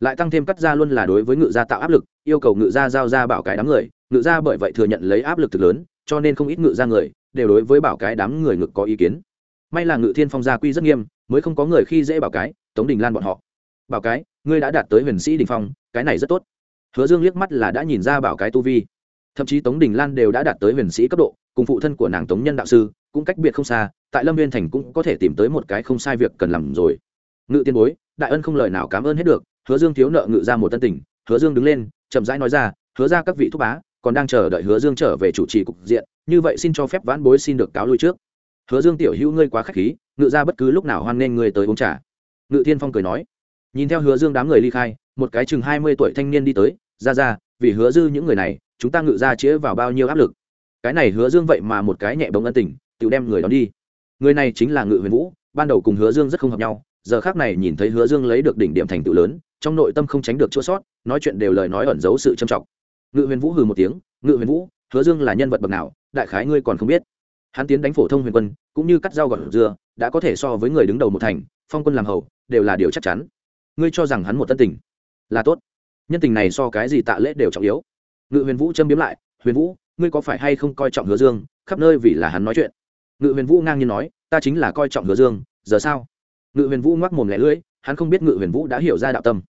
Lại tăng thêm cắt ra luôn là đối với ngự gia tạo áp lực, yêu cầu ngự gia giao ra bảo cái đám người. Ngự gia bởi vậy thừa nhận lấy áp lực thực lớn, cho nên không ít ngự gia người đều đối với bảo cái đám người ngực có ý kiến. May là ngự thiên phong gia quy rất nghiêm, mới không có người khi dễ bảo cái, tống đình lan bọn họ. Bảo cái, ngươi đã đạt tới huyền sĩ đình phong, cái này rất tốt. Hứa dương liếc mắt là đã nhìn ra bảo cái tu vi. Thậm chí tống đình lan đều đã đạt tới huyền sĩ cấp độ, cùng phụ thân của nàng tống nhân đạo sư cũng cách biệt không xa, tại lâm viên thành cũng có thể tìm tới một cái không sai việc cần làm rồi. Ngự tiên bối, đại ân không lời nào cảm ơn hết được, hứa dương thiếu nợ ngự ra một tân tình, hứa dương đứng lên, chậm rãi nói ra, hứa ra các vị thúc bá, còn đang chờ đợi hứa dương trở về chủ trì cục diện, như vậy xin cho phép vãn bối xin được cáo lui trước. Hứa dương tiểu hữu ngươi quá k h á c h khí, ngự ra bất cứ lúc nào hoan nghênh ngươi tới uống trà. Ngự thiên phong cười nói. Nhìn theo hứa dương đám người ly khai, một cái chừng hai mươi tuổi thanh niên đi tới, ra ra, vì hứa dư những người này, chúng ta ngự ra chĩa vào bao nhiêu áp lực? Cái này hứa dương vậy mà một cái nhẹ bóng ân tình tự đem người đón đi. Người này chính là ngự huyền vũ, ban đầu cùng hứa dương rất không hợp nhau, giờ khác này nhìn thấy hứa dương lấy được đỉnh điểm thành tựu lớn, trong nội tâm không tránh được chỗ sót, nói chuyện đều lời nói ẩn giấu sự trầm trọng. Ngự huyền vũ hừ một tiếng, ngự huyền vũ, hứa dương là nhân vật bậc nào, đại khái ngươi còn không biết. Hắn tiến đánh phổ thông huyền quân, cũng như cắt rau gọt dưa đã có thể so với người đứng đầu một thành, phong quân làm hầu, đều là điều chắc chắn. Ngươi cho rằng hắn một tân tình là tốt, nhân tình này so cái gì tạ lễ đều trọng yếu. Ngự huyền vũ châm biếm lại, huyền vũ, ngươi có phải hay không coi trọng hứa dương, khắp nơi vì là hắn nói chuyện? Ngự huyền vũ ngang nhiên nói, ta chính là coi trọng hứa dương, giờ sao? Ngự huyền vũ ngoắc mồm lẻ lưỡi, hắn không biết ngự huyền vũ đã hiểu ra đạo tâm.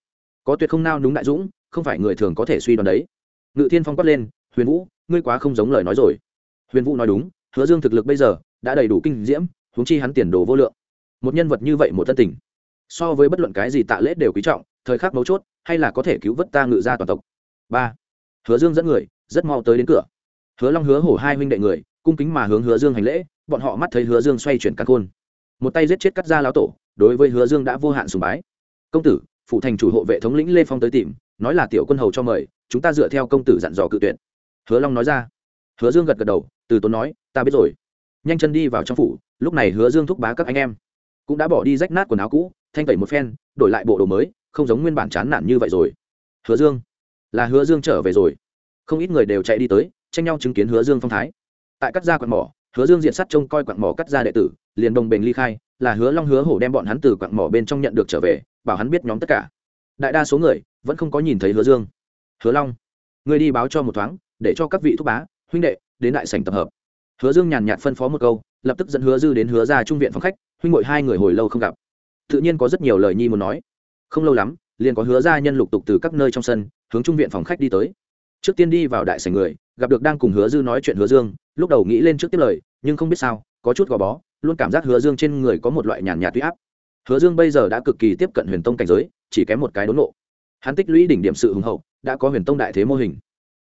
Có tuyệt không nao núng đại dũng, không phải người thường có thể suy đoán đấy. Ngự thiên phong quát lên, huyền vũ, ngươi quá không giống lời nói rồi. Huyền vũ nói đúng, hứa dương thực lực bây giờ đã đầy đủ kinh diễm, huống chi hắn tiền đồ vô lượng. Một nhân vật như vậy một thân tình, so với bất luận cái gì tạ lễ đều quý trọng, thời khắc mấu chốt, hay là có thể cứu vớt ta ngự ra toàn tộc? Ba, hứa dương dẫn người, rất mau tới đến cửa. Hứa long hứa hổ hai huynh đệ người, cung kính mà hướng hứa dương hành lễ bọn họ mắt thấy hứa dương xoay chuyển căn khôn. Một tay giết chết cắt ra lão tổ, đối với hứa dương đã vô hạn sùng bái. Công tử, phụ thành chủ hộ vệ thống lĩnh lê phong tới tìm, nói là tiểu quân hầu cho mời, chúng ta dựa theo công tử dặn dò cự tuyển hứa long nói ra. Hứa dương gật gật đầu, từ tốn nói, ta biết rồi. Nhanh chân đi vào trong phủ, lúc này hứa dương thúc bá các anh em cũng đã bỏ đi rách nát quần áo cũ, thanh tẩy một phen, đổi lại bộ đồ mới, không giống nguyên bản chán nản như vậy rồi. Hứa dương, là hứa dương trở về rồi. Không ít người đều chạy đi tới, tranh nhau chứng kiến hứa dương phong thái. Tại các gia quặng mỏ hứa dương diện sắt trông coi quặng mỏ cắt ra đệ tử, liền đồng bền ly khai, là hứa long hứa hổ đem bọn hắn từ quặng mỏ bên trong nhận được trở về, bảo hắn biết nhóm tất cả. Đại đa số người, vẫn không có nhìn thấy hứa dương. Hứa long người đi báo cho một thoáng, để cho các vị thúc bá, huynh đệ, đến đại sảnh tập hợp. Hứa dương nhàn nhạt phân phó một câu, lập tức dẫn hứa dư đến hứa ra trung viện phòng khách, huynh ngội hai người hồi lâu không gặp. Tự nhiên có rất nhiều lời nhi muốn nói. Không lâu lắm, liền có hứa ra nhân lục tục từ các nơi trong sân, hướng trung viện phòng khách đi tới trước tiên đi vào đại sảnh người, gặp được đang cùng hứa dư nói chuyện hứa dương, lúc đầu nghĩ lên trước tiếp lời, nhưng không biết sao, có chút gò bó, luôn cảm giác hứa dương trên người có một loại nhàn nhạt huy áp. Hứa dương bây giờ đã cực kỳ tiếp cận huyền tông cảnh giới, chỉ kém một cái đốn nộ. Hắn tích lũy đỉnh điểm sự hùng hậu, đã có huyền tông đại thế mô hình.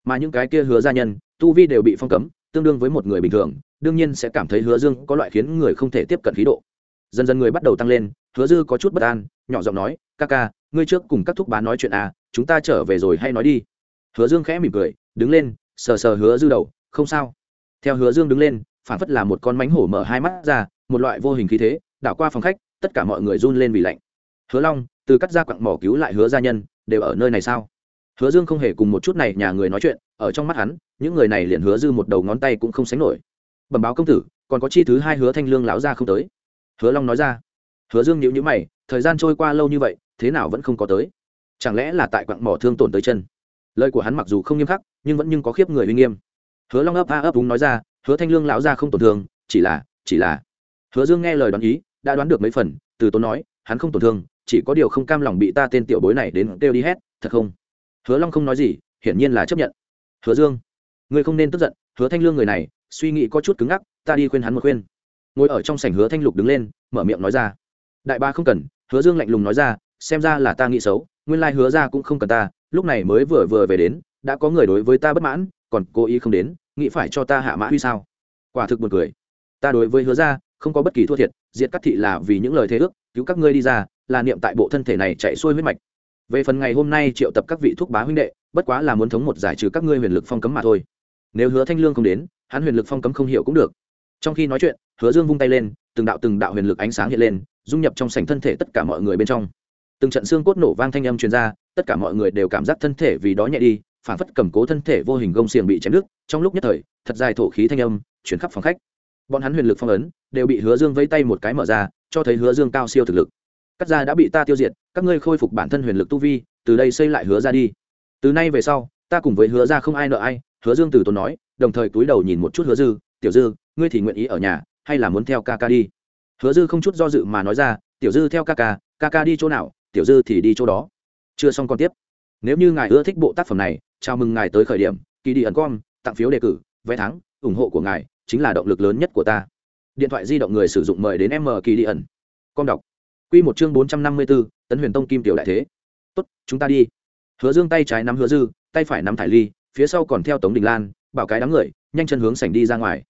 Mà những cái kia hứa gia nhân, tu vi đều bị phong cấm, tương đương với một người bình thường, đương nhiên sẽ cảm thấy hứa dương có loại khiến người không thể tiếp cận khí độ. Dần dần người bắt đầu tăng lên, hứa dư có chút bất an, nhỏ giọng nói, ca ca, ngươi trước cùng các thúc bán nói chuyện à chúng ta trở về rồi hay nói đi hứa dương khẽ mỉm cười, đứng lên, sờ sờ hứa dư đầu, không sao. Theo hứa dương đứng lên, phản phất là một con mánh hổ mở hai mắt ra, một loại vô hình khí thế, đảo qua phòng khách, tất cả mọi người run lên vì lạnh. Hứa long, từ cắt ra quặng mỏ cứu lại hứa gia nhân, đều ở nơi này sao? Hứa dương không hề cùng một chút này nhà người nói chuyện, ở trong mắt hắn, những người này liền hứa dư một đầu ngón tay cũng không sánh nổi. Bẩm báo công tử, còn có chi thứ hai hứa thanh lương lão ra không tới? Hứa long nói ra. Hứa dương nhíu nhíu mày, thời gian trôi qua lâu như vậy, thế nào vẫn không có tới? Chẳng lẽ là tại quặng mỏ thương tổn tới chân? Lời của hắn mặc dù không nghiêm khắc, nhưng vẫn nhưng có khiếp người uy nghiêm. Hứa long ấp a ấp đúng nói ra, hứa thanh lương lão ra không tổn thương, chỉ là chỉ là. Hứa dương nghe lời đoán ý, đã đoán được mấy phần, từ tốn nói, hắn không tổn thương, chỉ có điều không cam lòng bị ta tên tiểu bối này đến kêu đi hết thật không? Hứa long không nói gì, hiển nhiên là chấp nhận. Hứa dương, ngươi không nên tức giận, hứa thanh lương người này, suy nghĩ có chút cứng ngắc, ta đi khuyên hắn một khuyên. Ngồi ở trong sảnh hứa thanh lục đứng lên, mở miệng nói ra. Đại ba không cần, hứa dương lạnh lùng nói ra, xem ra là ta nghĩ xấu, nguyên lai hứa ra cũng không cần ta lúc này mới vừa vừa về đến, đã có người đối với ta bất mãn, còn cố ý không đến, nghĩ phải cho ta hạ mã huy sao? Quả thực buồn cười. Ta đối với hứa ra, không có bất kỳ thua thiệt, diệt các thị là vì những lời thế ước, cứu các ngươi đi ra, là niệm tại bộ thân thể này chạy xuôi huyết mạch. Về phần ngày hôm nay triệu tập các vị thuốc bá huynh đệ, bất quá là muốn thống một giải trừ các ngươi huyền lực phong cấm mà thôi. Nếu hứa thanh lương không đến, hắn huyền lực phong cấm không hiểu cũng được. Trong khi nói chuyện, hứa dương vung tay lên, từng đạo từng đạo huyền lực ánh sáng hiện lên, dung nhập trong sảnh thân thể tất cả mọi người bên trong. Từng trận xương cốt nổ vang thanh âm truyền ra tất cả mọi người đều cảm giác thân thể vì đó nhẹ đi phản phất cầm cố thân thể vô hình gông xiềng bị chém đứt, trong lúc nhất thời, thật dài thổ khí thanh âm chuyển khắp phòng khách. Bọn hắn huyền lực phong ấn đều bị hứa dương vây tay một cái mở ra, cho thấy hứa dương cao siêu thực lực. Cắt ra đã bị ta tiêu diệt, các ngươi khôi phục bản thân huyền lực tu vi, từ đây xây lại hứa ra đi. Từ nay về sau, ta cùng với hứa ra không ai nợ ai, hứa dương từ tốn nói, đồng thời túi đầu nhìn một chút hứa dư, tiểu dư, ngươi thì nguyện ý ở nhà, hay là muốn theo ca ca đi? Hứa dư không chút do dự mà nói ra, tiểu dư theo ca ca ca ca đi chỗ nào, tiểu dư thì đi chỗ đó chưa xong còn tiếp. Nếu như ngài ưa thích bộ tác phẩm này, chào mừng ngài tới khởi điểm. Kỳ đi ẩn com tặng phiếu đề cử, vé thắng, ủng hộ của ngài chính là động lực lớn nhất của ta. Điện thoại di động người sử dụng mời đến m kỳ đi ẩn. Com đọc. Q một chương bốn trăm năm mươi bốn tấn huyền tông kim tiểu đại thế. Tốt, chúng ta đi. Hứa dương tay trái nắm hứa dư, tay phải nắm thải ly, phía sau còn theo tống đình lan, bảo cái đám người, nhanh chân hướng sảnh đi ra ngoài.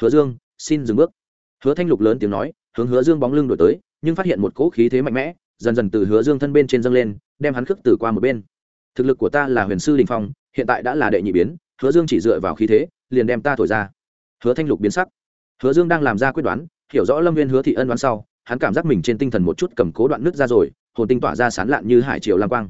Hứa dương, xin dừng bước. Hứa thanh lục lớn tiếng nói, hướng hứa dương bóng lưng đổi tới, nhưng phát hiện một cỗ khí thế mạnh mẽ dần dần từ hứa dương thân bên trên dâng lên, đem hắn khước từ qua một bên. Thực lực của ta là huyền sư đình phong, hiện tại đã là đệ nhị biến, hứa dương chỉ dựa vào khí thế, liền đem ta thổi ra. Hứa thanh lục biến sắc. Hứa dương đang làm ra quyết đoán, hiểu rõ lâm viên hứa thị ân đoán sau, hắn cảm giác mình trên tinh thần một chút cầm cố đoạn nước ra rồi, hồn tinh tỏa ra sán lạn như hải triều lang quang.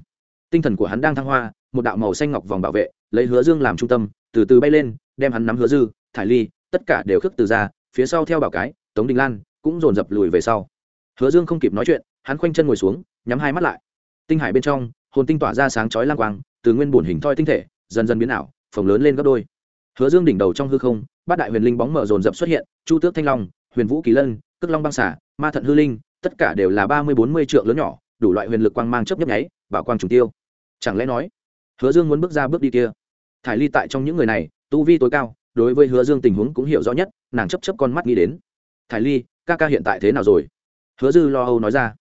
Tinh thần của hắn đang thăng hoa, một đạo màu xanh ngọc vòng bảo vệ, lấy hứa dương làm trung tâm, từ từ bay lên, đem hắn nắm hứa dư, thải ly, tất cả đều khước từ ra, phía sau theo bảo cái, tống đình lan cũng dồn dập lùi về sau. Hứa dương không kịp nói chuyện hắn khoanh chân ngồi xuống, nhắm hai mắt lại. Tinh hải bên trong, hồn tinh tỏa ra sáng chói lang quang, từ nguyên bổn hình thoi tinh thể, dần dần biến ảo, phồng lớn lên gấp đôi. Hứa dương đỉnh đầu trong hư không, bát đại huyền linh bóng mở rồn rập xuất hiện, chu tước thanh long, huyền vũ kỳ lân, cước long băng xả ma thận hư linh, tất cả đều là ba mươi bốn mươi trượng lớn nhỏ, đủ loại huyền lực quang mang chấp nhấp nháy, bảo quang trùng tiêu. Chẳng lẽ nói, hứa dương muốn bước ra bước đi kia? Thải ly tại trong những người này, tu vi tối cao, đối với hứa dương tình huống cũng hiểu rõ nhất, nàng chấp chấp con mắt nghĩ đến. Thải ly, ca ca hiện tại thế nào rồi? Hứa dư lo âu nói ra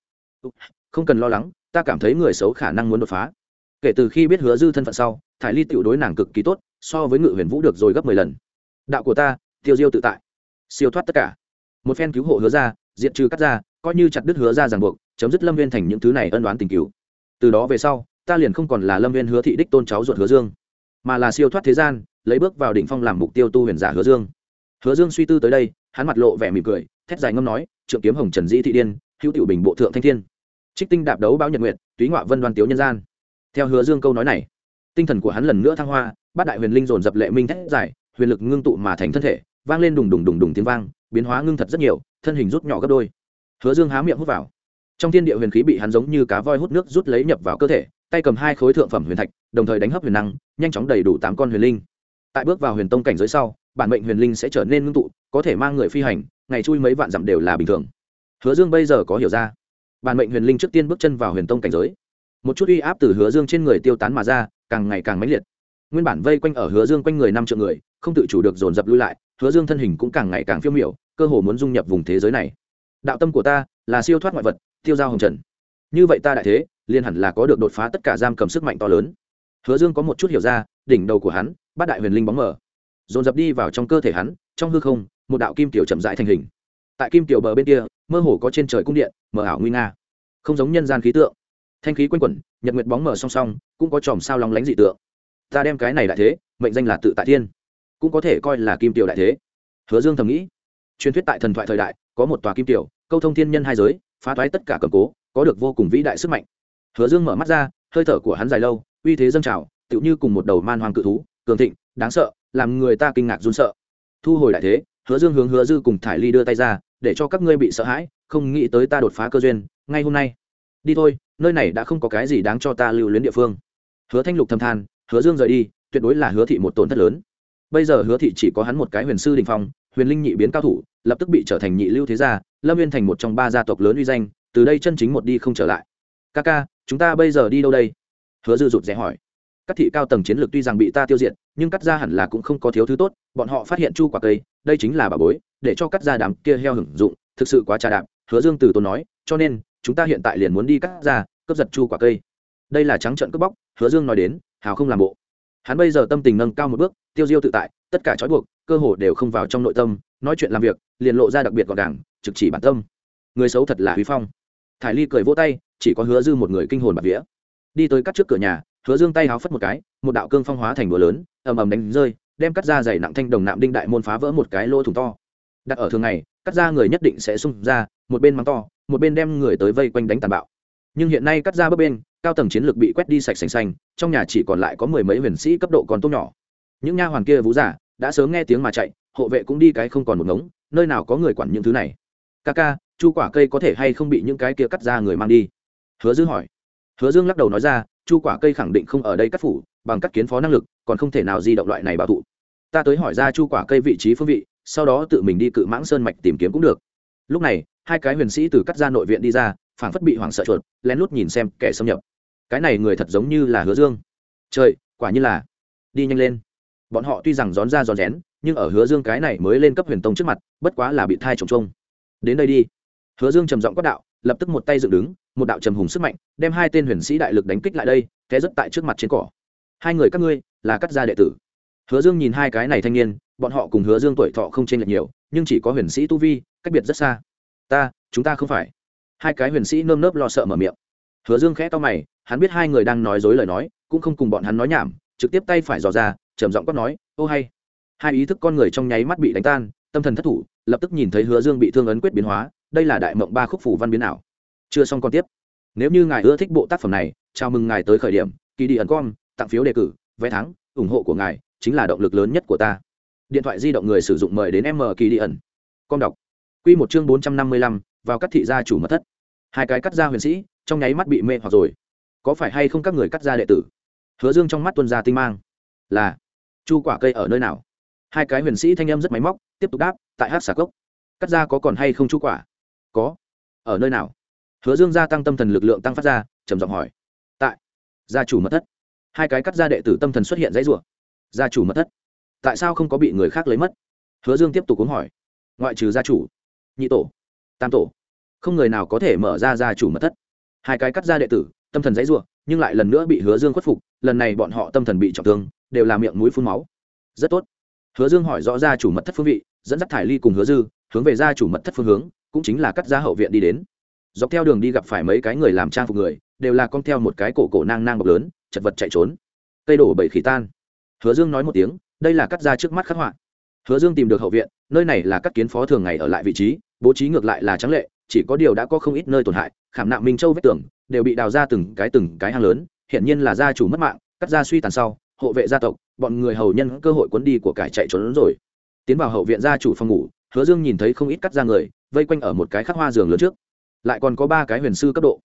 không cần lo lắng, ta cảm thấy người xấu khả năng muốn đột phá. Kể từ khi biết hứa dư thân phận sau, thải ly tiểu đối nàng cực kỳ tốt, so với ngự huyền vũ được rồi gấp mười lần. Đạo của ta, tiêu diêu tự tại. Siêu thoát tất cả. Một phen cứu hộ hứa ra diện trừ cắt ra, coi như chặt đứt hứa ra ràng buộc, chấm dứt lâm viên thành những thứ này ân đoán tình cứu từ đó về sau, ta liền không còn là lâm viên hứa thị đích tôn cháu ruột hứa dương, mà là siêu thoát thế gian, lấy bước vào đỉnh phong làm mục tiêu tu huyền giả hứa dương. Hứa dương suy tư tới đây, hắn mặt lộ vẻ mỉm cười, thét dài ngâm nói, trượng kiếm hồng trần dĩ thị điên hữu tiểu bình bộ thượng thanh thiên. Trích tinh đạp đấu báo nhật nguyệt, túy ngoạ vân đoan tiếu nhân gian. Theo hứa dương câu nói này, tinh thần của hắn lần nữa thăng hoa, bát đại huyền linh dồn dập lệ minh thét dài, huyền lực ngưng tụ mà thành thân thể, vang lên đùng đùng đùng đùng tiếng vang, biến hóa ngưng thật rất nhiều, thân hình rút nhỏ gấp đôi. Hứa dương há miệng hút vào. Trong thiên địa huyền khí bị hắn giống như cá voi hút nước rút lấy nhập vào cơ thể, tay cầm hai khối thượng phẩm huyền thạch, đồng thời đánh hấp huyền năng, nhanh chóng đầy đủ tám con huyền linh. Tại bước vào huyền tông cảnh giới sau, bản mệnh huyền linh sẽ trở nên ngưng tụ, có thể mang người phi hành, ngày chui mấy vạn dặm đều là bình thường hứa dương bây giờ có hiểu ra. Bản mệnh huyền linh trước tiên bước chân vào huyền tông cảnh giới. Một chút uy áp từ hứa dương trên người tiêu tán mà ra, càng ngày càng mãnh liệt. Nguyên bản vây quanh ở hứa dương quanh người năm triệu người, không tự chủ được dồn dập lui lại, hứa dương thân hình cũng càng ngày càng phiêu miểu, cơ hồ muốn dung nhập vùng thế giới này. Đạo tâm của ta là siêu thoát ngoại vật, tiêu giao hồng trần. Như vậy ta đại thế liên hẳn là có được đột phá tất cả giam cầm sức mạnh to lớn. Hứa dương có một chút hiểu ra, đỉnh đầu của hắn, bát đại huyền linh bóng mở dồn dập đi vào trong cơ thể hắn, trong hư không, một đạo kim tiểu chậm rãi thành hình tại kim tiểu bờ bên kia, mơ hồ có trên trời cung điện mở ảo nguy nga. Không giống nhân gian khí tượng. Thanh khí quanh quẩn, nhật nguyệt bóng mở song song, cũng có chòm sao lóng lánh dị tượng. Ta đem cái này đại thế, mệnh danh là tự tại thiên. Cũng có thể coi là kim tiểu đại thế. Hứa dương thầm nghĩ. Truyền thuyết tại thần thoại thời đại, có một tòa kim tiểu, câu thông thiên nhân hai giới, phá thoái tất cả cầm cố, có được vô cùng vĩ đại sức mạnh. Hứa dương mở mắt ra, hơi thở của hắn dài lâu, uy thế dâng trào, tựu như cùng một đầu man hoàng cự thú, cường thịnh, đáng sợ, làm người ta kinh ngạc run sợ. Thu hồi đại thế, hứa dương hướng hứa dư cùng thải ly đưa tay ra để cho các ngươi bị sợ hãi, không nghĩ tới ta đột phá cơ duyên, ngay hôm nay. Đi thôi, nơi này đã không có cái gì đáng cho ta lưu luyến địa phương. Hứa thanh lục thâm than, hứa dương rời đi, tuyệt đối là hứa thị một tổn thất lớn. Bây giờ hứa thị chỉ có hắn một cái huyền sư đình phong, huyền linh nhị biến cao thủ, lập tức bị trở thành nhị lưu thế gia, lâm viên thành một trong ba gia tộc lớn uy danh, từ đây chân chính một đi không trở lại. Ca ca, chúng ta bây giờ đi đâu đây? Hứa dư rụt rẽ hỏi. Các thị cao tầng chiến lược tuy rằng bị ta tiêu diệt, nhưng cắt ra hẳn là cũng không có thiếu thứ tốt, bọn họ phát hiện chu quả cây đây chính là bà bối, để cho cắt ra đám kia heo hưởng dụng, thực sự quá trà đạp, hứa dương từ tốn nói, cho nên, chúng ta hiện tại liền muốn đi cắt ra, cướp giật chu quả cây. Đây là trắng trận cướp bóc, hứa dương nói đến, hào không làm bộ. Hắn bây giờ tâm tình nâng cao một bước, tiêu diêu tự tại, tất cả trói buộc, cơ hồ đều không vào trong nội tâm, nói chuyện làm việc, liền lộ ra đặc biệt gọn gàng, trực chỉ bản tâm. Người xấu thật là huy phong. Thải ly cười vỗ tay, chỉ có hứa dư một người kinh hồn bạc vía. Đi tới cắt trước cửa nhà, hứa dương tay háo phất một cái, một đạo cương phong hóa thành búa lớn, ầm ầm đánh rơi đem cắt ra dày nặng thanh đồng nạm đinh đại môn phá vỡ một cái lỗ thủng to. Đặt ở thường ngày, cắt ra người nhất định sẽ xung ra, một bên mắng to, một bên đem người tới vây quanh đánh tàn bạo. Nhưng hiện nay cắt ra bấp bên, cao tầng chiến lược bị quét đi sạch sành xanh, trong nhà chỉ còn lại có mười mấy huyền sĩ cấp độ còn tốt nhỏ. Những nha hoàn kia vũ giả, đã sớm nghe tiếng mà chạy, hộ vệ cũng đi cái không còn một ngống, nơi nào có người quản những thứ này. Ca ca, chu quả cây có thể hay không bị những cái kia cắt ra người mang đi? Hứa dư hỏi. Hứa dương lắc đầu nói ra, chu quả cây khẳng định không ở đây cắt phủ, bằng cắt kiến phó năng lực còn không thể nào di động loại này bảo thụ. Ta tới hỏi ra chu quả cây vị trí phương vị, sau đó tự mình đi cự mãng sơn mạch tìm kiếm cũng được. Lúc này, hai cái huyền sĩ từ cắt ra nội viện đi ra, phảng phất bị hoảng sợ chuột, lén lút nhìn xem kẻ xâm nhập. Cái này người thật giống như là hứa dương. Trời, quả như là. Đi nhanh lên. Bọn họ tuy rằng rón ra rón rén, nhưng ở hứa dương cái này mới lên cấp huyền tông trước mặt, bất quá là bị thai trồng trông đến đây đi. Hứa dương trầm giọng quát đạo, lập tức một tay dựng đứng, một đạo trầm hùng sức mạnh, đem hai tên huyền sĩ đại lực đánh kích lại đây, té rất tại trước mặt trên cỏ. Hai người các ngươi là cắt gia đệ tử. Hứa dương nhìn hai cái này thanh niên, bọn họ cùng hứa dương tuổi thọ không chênh lệch nhiều, nhưng chỉ có huyền sĩ tu vi, cách biệt rất xa. Ta, chúng ta không phải. Hai cái huyền sĩ nơm nớp lo sợ mở miệng. Hứa dương khẽ to mày, hắn biết hai người đang nói dối lời nói, cũng không cùng bọn hắn nói nhảm, trực tiếp tay phải dò ra, trầm giọng quát nói, ô hay. Hai ý thức con người trong nháy mắt bị đánh tan, tâm thần thất thủ, lập tức nhìn thấy hứa dương bị thương ấn quyết biến hóa, đây là đại mộng ba khúc phủ văn biến ảo. Chưa xong còn tiếp. Nếu như ngài ưa thích bộ tác phẩm này, chào mừng ngài tới khởi điểm kỳ đi ẩn com, tặng phiếu đề cử vé thắng, ủng hộ của ngài chính là động lực lớn nhất của ta. Điện thoại di động người sử dụng mời đến m kỳ đi ẩn. Con đọc. Q một chương bốn trăm năm mươi lăm, vào cắt thị gia chủ mật thất. Hai cái cắt ra huyền sĩ, trong nháy mắt bị mê hoặc rồi. Có phải hay không các người cắt ra đệ tử? Hứa dương trong mắt tuân ra tinh mang. Là. Chu quả cây ở nơi nào? Hai cái huyền sĩ thanh em rất máy móc, tiếp tục đáp, tại hát xà cốc. Cắt ra có còn hay không chu quả? Có. Ở nơi nào? Hứa dương gia tăng tâm thần lực lượng tăng phát ra, trầm giọng hỏi. Tại. Gia chủ mật thất hai cái cắt ra đệ tử tâm thần xuất hiện dãy rủa. Gia chủ mật thất. Tại sao không có bị người khác lấy mất? Hứa dương tiếp tục uống hỏi. Ngoại trừ gia chủ, nhị tổ, tam tổ, không người nào có thể mở ra gia chủ mật thất. Hai cái cắt ra đệ tử, tâm thần dãy rủa, nhưng lại lần nữa bị hứa dương khuất phục, lần này bọn họ tâm thần bị trọng thương, đều là miệng mũi phun máu. Rất tốt. Hứa dương hỏi rõ gia chủ mật thất phương vị, dẫn dắt thải ly cùng hứa dư, hướng về gia chủ mật thất phương hướng, cũng chính là cắt ra hậu viện đi đến. Dọc theo đường đi gặp phải mấy cái người làm trang phục người đều là con theo một cái cổ cổ nang nang bọc lớn, chật vật chạy trốn. Cây đổ bầy khỉ tan. Hứa dương nói một tiếng, đây là cắt ra trước mắt khắc họa. Hứa dương tìm được hậu viện, nơi này là các kiến phó thường ngày ở lại vị trí, bố trí ngược lại là trắng lệ, chỉ có điều đã có không ít nơi tổn hại, khảm nạm minh châu vết tường, đều bị đào ra từng cái từng cái hang lớn hiện nhiên là gia chủ mất mạng, cắt ra suy tàn sau, hộ vệ gia tộc, bọn người hầu nhân cơ hội cuốn đi của cải chạy trốn rồi. Tiến vào hậu viện gia chủ phòng ngủ, hứa dương nhìn thấy không ít cắt ra người, vây quanh ở một cái khắc hoa giường lớn trước. Lại còn có ba cái huyền sư cấp độ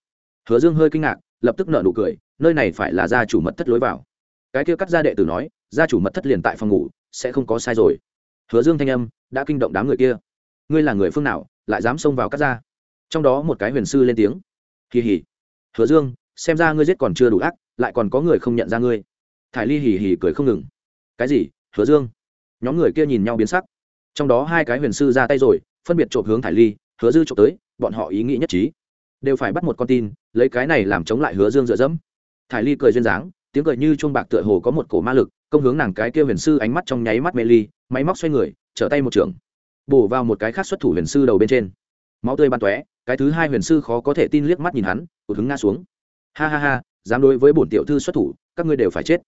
hứa dương hơi kinh ngạc, lập tức nợ nụ cười, nơi này phải là gia chủ mật thất lối vào. Cái kia cắt gia đệ tử nói, gia chủ mật thất liền tại phòng ngủ, sẽ không có sai rồi. Hứa dương thanh âm, đã kinh động đám người kia. Ngươi là người phương nào, lại dám xông vào cắt gia trong đó một cái huyền sư lên tiếng. Kỳ hỉ hứa dương, xem ra ngươi giết còn chưa đủ ác, lại còn có người không nhận ra ngươi. Thải ly hỉ hỉ cười không ngừng. Cái gì? Hứa dương. Nhóm người kia nhìn nhau biến sắc. Trong đó hai cái huyền sư ra tay rồi, phân biệt trộm hướng thải ly, hứa dư trộm tới, bọn họ ý nghĩ nhất trí đều phải bắt một con tin, lấy cái này làm chống lại hứa dương dựa dẫm. Thải ly cười duyên dáng, tiếng cười như chuông bạc tựa hồ có một cổ ma lực, công hướng nàng cái kia huyền sư ánh mắt trong nháy mắt mê ly, máy móc xoay người, trở tay một trường. Bổ vào một cái khác xuất thủ huyền sư đầu bên trên. Máu tươi ban tóe, cái thứ hai huyền sư khó có thể tin liếc mắt nhìn hắn, tụt hứng ngã xuống. Ha ha ha, dám đối với bổn tiểu thư xuất thủ, các ngươi đều phải chết.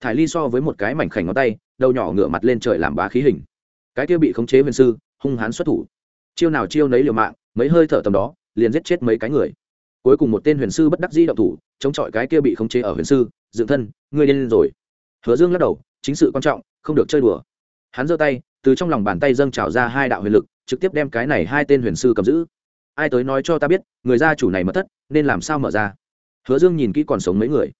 Thải ly so với một cái mảnh khảnh ngón tay, đầu nhỏ ngửa mặt lên trời làm bá khí hình. Cái kia bị khống chế huyền sư, hung hãn xuất thủ. Chiêu nào chiêu nấy liều mạng, mấy hơi thở tầm đó liền giết chết mấy cái người. Cuối cùng một tên huyền sư bất đắc dĩ động thủ, chống chọi cái kia bị khống chế ở huyền sư, dựng thân, ngươi lên rồi. Hứa dương lắc đầu, chính sự quan trọng, không được chơi đùa. Hắn giơ tay, từ trong lòng bàn tay dâng trào ra hai đạo huyền lực, trực tiếp đem cái này hai tên huyền sư cầm giữ. Ai tới nói cho ta biết, người gia chủ này mất thất, nên làm sao mở ra? Hứa dương nhìn kỹ còn sống mấy người.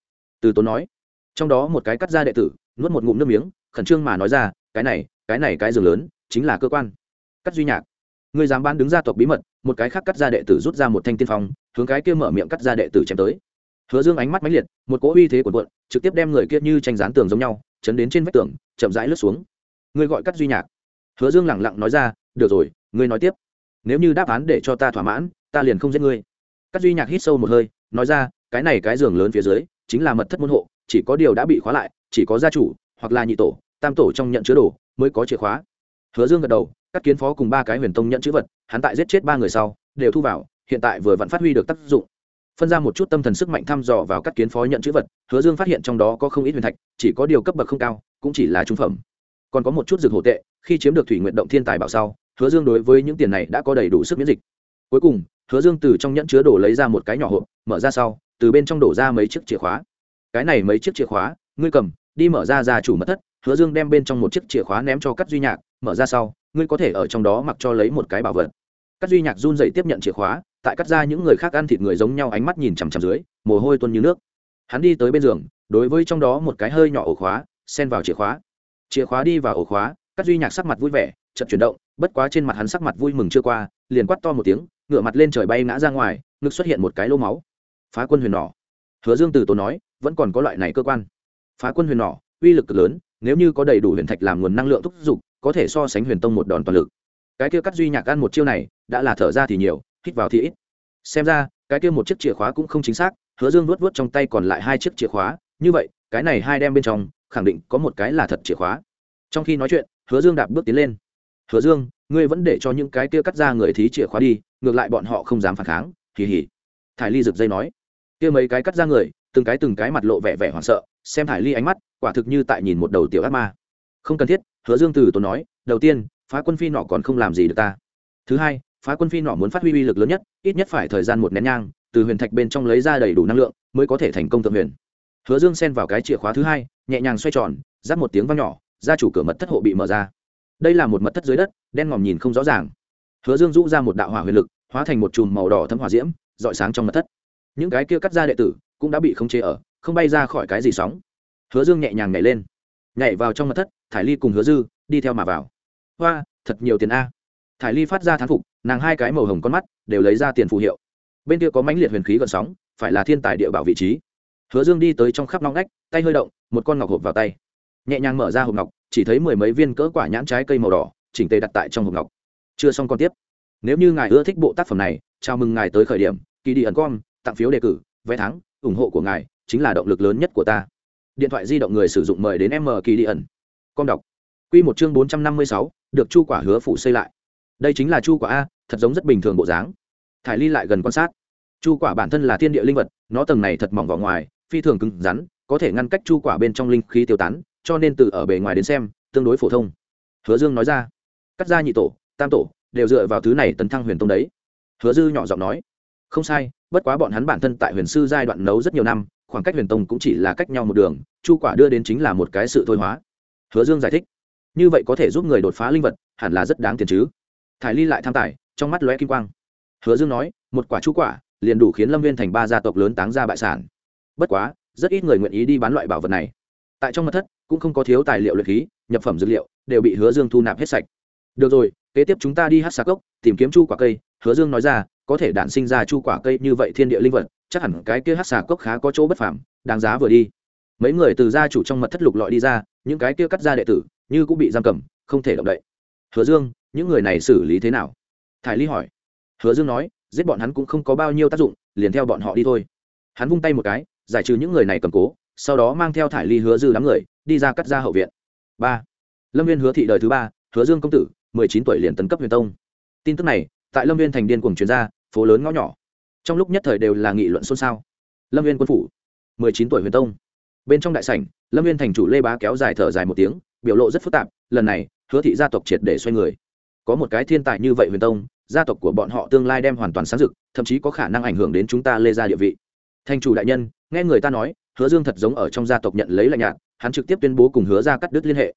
Từ tốn nói, trong đó một cái cắt ra đệ tử, nuốt một ngụm nước miếng, khẩn trương mà nói ra, cái này cái này cái giường lớn, chính là cơ quan. Cắt duy nhạc người dám bán đứng gia tộc bí mật một cái khác cắt ra đệ tử rút ra một thanh tiên phong, hướng cái kia mở miệng cắt ra đệ tử chém tới. Hứa dương ánh mắt máy liệt, một cỗ uy thế của cuộn, trực tiếp đem người kia như tranh dán tường giống nhau, chấn đến trên vách tường, chậm rãi lướt xuống. Ngươi gọi cắt duy nhạc. Hứa dương lẳng lặng nói ra, được rồi, ngươi nói tiếp. Nếu như đáp án để cho ta thỏa mãn, ta liền không giết ngươi. Cắt duy nhạc hít sâu một hơi, nói ra, cái này cái giường lớn phía dưới, chính là mật thất môn hộ, chỉ có điều đã bị khóa lại, chỉ có gia chủ, hoặc là nhị tổ, tam tổ trong nhận chứa đồ, mới có chìa khóa. Hứa dương gật đầu các kiến phó cùng ba cái huyền tông nhận chữ vật hắn tại giết chết ba người sau, đều thu vào, hiện tại vừa vẫn phát huy được tác dụng. Phân ra một chút tâm thần sức mạnh thăm dò vào các kiến phó nhận chữ vật, hứa dương phát hiện trong đó có không ít huyền thạch, chỉ có điều cấp bậc không cao, cũng chỉ là trung phẩm. Còn có một chút dược hổ tệ, khi chiếm được thủy nguyện động thiên tài bảo sau, hứa dương đối với những tiền này đã có đầy đủ sức miễn dịch. Cuối cùng, hứa dương từ trong nhẫn chứa đổ lấy ra một cái nhỏ hộp, mở ra sau, từ bên trong đổ ra mấy chiếc chìa khóa. Cái này mấy chiếc chìa khóa, ngươi cầm, đi mở ra gia chủ mật thất. Hứa dương đem bên trong một chiếc chìa khóa ném cho cắt duy nhạc, mở ra sau ngươi có thể ở trong đó mặc cho lấy một cái bảo vật. Cát duy nhạc run dậy tiếp nhận chìa khóa, tại cắt ra những người khác ăn thịt người giống nhau ánh mắt nhìn chằm chằm dưới, mồ hôi tuôn như nước. Hắn đi tới bên giường, đối với trong đó một cái hơi nhỏ ổ khóa, xen vào chìa khóa. Chìa khóa đi vào ổ khóa, Cát duy nhạc sắc mặt vui vẻ chật chuyển động, bất quá trên mặt hắn sắc mặt vui mừng chưa qua, liền quắt to một tiếng ngựa mặt lên trời bay ngã ra ngoài, ngực xuất hiện một cái lô máu. Phá quân huyền nỏ. Hứa dương từ tốn nói, vẫn còn có loại này cơ quan. Phá quân huyền nỏ, uy lực cực lớn, nếu như có đầy đủ huyền thạch làm nguồn năng lượng thúc giục có thể so sánh huyền tông một đòn toàn lực. Cái kia cắt duy nhạc ăn một chiêu này, đã là thở ra thì nhiều, hít vào thì ít. Xem ra, cái kia một chiếc chìa khóa cũng không chính xác, hứa dương vuốt vuốt trong tay còn lại hai chiếc chìa khóa, như vậy, cái này hai đem bên trong, khẳng định có một cái là thật chìa khóa. Trong khi nói chuyện, hứa dương đạp bước tiến lên. Hứa dương, ngươi vẫn để cho những cái kia cắt ra người thí chìa khóa đi, ngược lại bọn họ không dám phản kháng. Kỳ hì. Thải ly rực dây nói. Kia mấy cái cắt ra người, từng cái từng cái mặt lộ vẻ vẻ hoảng sợ, xem thải ly ánh mắt, quả thực như tại nhìn một đầu tiểu ác ma. Không cần thiết hứa dương từ tốn nói, đầu tiên, phá quân phi nọ còn không làm gì được ta. Thứ hai, phá quân phi nọ muốn phát huy uy lực lớn nhất, ít nhất phải thời gian một nén nhang, từ huyền thạch bên trong lấy ra đầy đủ năng lượng, mới có thể thành công thượng huyền. Hứa dương xen vào cái chìa khóa thứ hai, nhẹ nhàng xoay tròn giáp một tiếng vang nhỏ, ra chủ cửa mật thất hộ bị mở ra. Đây là một mật thất dưới đất, đen ngòm nhìn không rõ ràng. Hứa dương rũ ra một đạo hỏa huyền lực, hóa thành một chùm màu đỏ thấm hỏa diễm dọi sáng trong mật thất. Những cái kia cắt ra đệ tử cũng đã bị khống chế ở, không bay ra khỏi cái gì sóng. Hứa dương nhẹ nhàng nhảy lên nhảy vào trong mật thất thải ly cùng hứa dư đi theo mà vào. Hoa thật nhiều tiền a. Thải ly phát ra thán phục nàng hai cái màu hồng con mắt đều lấy ra tiền phù hiệu. Bên kia có mãnh liệt huyền khí gợn sóng phải là thiên tài địa bảo vị trí. Hứa dương đi tới trong khắp nóng nách, tay hơi động một con ngọc hộp vào tay. Nhẹ nhàng mở ra hộp ngọc chỉ thấy mười mấy viên cỡ quả nhãn trái cây màu đỏ chỉnh tề đặt tại trong hộp ngọc. Chưa xong còn tiếp. Nếu như ngài ưa thích bộ tác phẩm này chào mừng ngài tới khởi điểm. Kỳ đi ẩn com tặng phiếu đề cử vé thắng ủng hộ của ngài chính là động lực lớn nhất của ta điện thoại di động người sử dụng mời đến m kỳ đi ẩn. Com đọc. Q một chương bốn trăm năm mươi sáu, được chu quả hứa phụ xây lại. Đây chính là chu quả a, thật giống rất bình thường bộ dáng. Thải ly lại gần quan sát. Chu quả bản thân là thiên địa linh vật, nó tầng này thật mỏng vào ngoài, phi thường cứng rắn, có thể ngăn cách chu quả bên trong linh khí tiêu tán, cho nên từ ở bề ngoài đến xem, tương đối phổ thông. Hứa dương nói ra. Cắt ra nhị tổ, tam tổ, đều dựa vào thứ này tấn thăng huyền tông đấy. Hứa dư nhỏ giọng nói. Không sai, bất quá bọn hắn bản thân tại huyền sư giai đoạn nấu rất nhiều năm khoảng cách huyền tông cũng chỉ là cách nhau một đường, chu quả đưa đến chính là một cái sự thôi hóa. Hứa dương giải thích, như vậy có thể giúp người đột phá linh vật, hẳn là rất đáng tiền chứ. Thải ly lại tham tài, trong mắt lóe kim quang. Hứa dương nói, một quả chu quả, liền đủ khiến lâm viên thành ba gia tộc lớn táng ra bại sản. Bất quá, rất ít người nguyện ý đi bán loại bảo vật này. Tại trong mật thất, cũng không có thiếu tài liệu luyện khí, nhập phẩm dược liệu, đều bị hứa dương thu nạp hết sạch. Được rồi, kế tiếp chúng ta đi hát xà cốc, tìm kiếm chu quả cây. Hứa dương nói ra, có thể đản sinh ra chu quả cây như vậy thiên địa linh vật chắc hẳn cái kia hát xà cốc khá có chỗ bất phàm, đáng giá vừa đi. Mấy người từ gia chủ trong mật thất lục lọi đi ra, những cái kia cắt ra đệ tử, như cũng bị giam cầm, không thể động đậy. Hứa dương, những người này xử lý thế nào? Thải ly hỏi. Hứa dương nói, giết bọn hắn cũng không có bao nhiêu tác dụng, liền theo bọn họ đi thôi. Hắn vung tay một cái, giải trừ những người này cầm cố, sau đó mang theo thải ly hứa dư đám người, đi ra cắt ra hậu viện. Ba. Lâm viên hứa thị đời thứ ba, hứa dương công tử, mười chín tuổi liền tấn cấp huyền tông. Tin tức này, tại lâm viên thành điên cùng chuyên gia phố lớn ngõ nhỏ trong lúc nhất thời đều là nghị luận xôn xao. Lâm viên quân phủ, mười chín tuổi huyền tông. Bên trong đại sảnh, lâm viên thành chủ lê bá kéo dài thở dài một tiếng, biểu lộ rất phức tạp, lần này, hứa thị gia tộc triệt để xoay người. Có một cái thiên tài như vậy huyền tông, gia tộc của bọn họ tương lai đem hoàn toàn sáng rực, thậm chí có khả năng ảnh hưởng đến chúng ta lê gia địa vị. Thành chủ đại nhân, nghe người ta nói, hứa dương thật giống ở trong gia tộc nhận lấy lạnh nhạt, hắn trực tiếp tuyên bố cùng hứa ra cắt đứt liên hệ.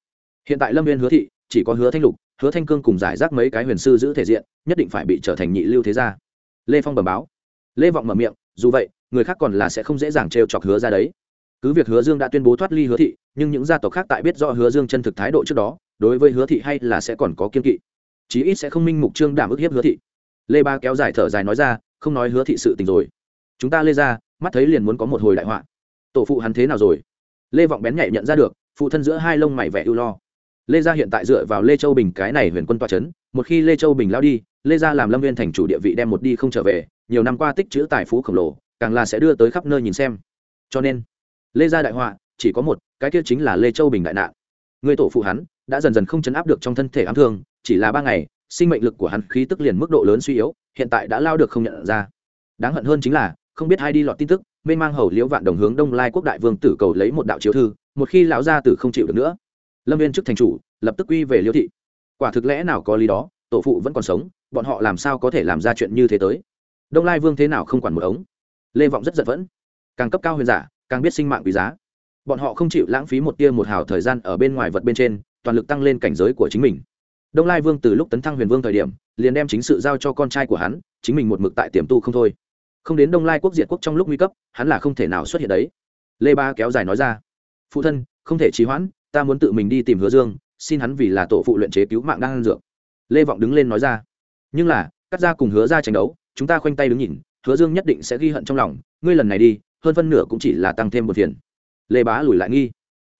Hiện tại lâm viên hứa thị, chỉ có hứa thanh lục, hứa thanh cương cùng giải rác mấy cái huyền sư giữ thể diện, nhất định phải bị trở thành nhị lưu thế gia. Lê phong bẩm báo lê vọng mở miệng, dù vậy, người khác còn là sẽ không dễ dàng trêu chọc hứa ra đấy. Cứ việc hứa dương đã tuyên bố thoát ly hứa thị, nhưng những gia tộc khác tại biết do hứa dương chân thực thái độ trước đó, đối với hứa thị hay là sẽ còn có kiên kỵ. Chí ít sẽ không minh mục trương đảm ức hiếp hứa thị. Lê ba kéo dài thở dài nói ra, không nói hứa thị sự tình rồi. Chúng ta lê ra mắt thấy liền muốn có một hồi đại họa. Tổ phụ hắn thế nào rồi? Lê vọng bén nhạy nhận ra được, phụ thân giữa hai lông mày vẻ ưu lo. Lê gia hiện tại dựa vào lê châu bình cái này huyền quân toa c h ấ n một khi lê châu bình lao đi lê gia làm lâm viên thành chủ địa vị đem một đi không trở về, nhiều năm qua tích chữ tài phú khổng lồ, càng là sẽ đưa tới khắp nơi nhìn xem. Cho nên, lê gia đại họa, chỉ có một, cái kia chính là lê châu bình đại nạn. Người tổ phụ hắn, đã dần dần không chấn áp được trong thân thể ám thương, chỉ là ba ngày, sinh mệnh lực của hắn khí tức liền mức độ lớn suy yếu, hiện tại đã lao được không nhận ra. Đáng hận hơn chính là, không biết ai đi lọt tin tức, mênh mang hầu liễu vạn đồng hướng đông lai quốc đại vương tử cầu lấy một đạo chiếu thư, một khi lão gia tử không chịu được nữa. Lâm viên chức thành chủ, lập tức quy về liêu thị. Quả thực lẽ nào có lý đó, tổ phụ vẫn còn sống bọn họ làm sao có thể làm ra chuyện như thế tới? Đông lai vương thế nào không quản một ống? Lê vọng rất giận vẫn. Càng cấp cao huyền giả, càng biết sinh mạng quý giá. Bọn họ không chịu lãng phí một tia một hào thời gian ở bên ngoài vật bên trên, toàn lực tăng lên cảnh giới của chính mình. Đông lai vương từ lúc tấn thăng huyền vương thời điểm, liền đem chính sự giao cho con trai của hắn, chính mình một mực tại tiềm tu không thôi. Không đến đông lai quốc diệt quốc trong lúc nguy cấp, hắn là không thể nào xuất hiện đấy. Lê ba kéo dài nói ra, phụ thân, không thể trì hoãn, ta muốn tự mình đi tìm hứa dương, xin hắn vì là tổ phụ luyện chế cứu mạng đang ăn dược. Lê vọng đứng lên nói ra nhưng là, cắt ra cùng hứa ra tranh đấu, chúng ta khoanh tay đứng nhìn, hứa dương nhất định sẽ ghi hận trong lòng, ngươi lần này đi, hơn phân nửa cũng chỉ là tăng thêm một phiền. Lê bá lùi lại nghi.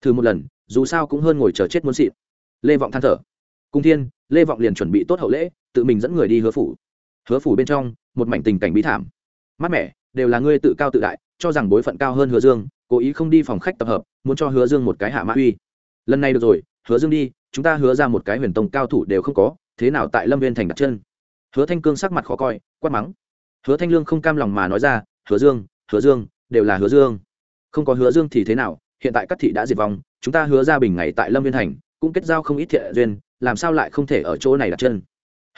Thử một lần, dù sao cũng hơn ngồi chờ chết muốn xịn. Lê vọng than thở. Cung thiên, lê vọng liền chuẩn bị tốt hậu lễ, tự mình dẫn người đi hứa phủ. Hứa phủ bên trong, một mảnh tình cảnh bí thảm. Mát mẻ, đều là ngươi tự cao tự đại, cho rằng bối phận cao hơn hứa dương, cố ý không đi phòng khách tập hợp, muốn cho hứa dương một cái hạ mã uy. Lần này được rồi, hứa dương đi, chúng ta hứa ra một cái huyền tông cao thủ đều không có, thế nào tại lâm viên thành đặt chân? Hứa thanh cương sắc mặt khó coi, quát mắng. Hứa thanh lương không cam lòng mà nói ra, hứa dương hứa dương, đều là hứa dương. Không có hứa dương thì thế nào? Hiện tại các thị đã diệt vong, chúng ta hứa ra bình ngày tại lâm viên thành, cũng kết giao không ít thiện duyên, làm sao lại không thể ở chỗ này đặt chân?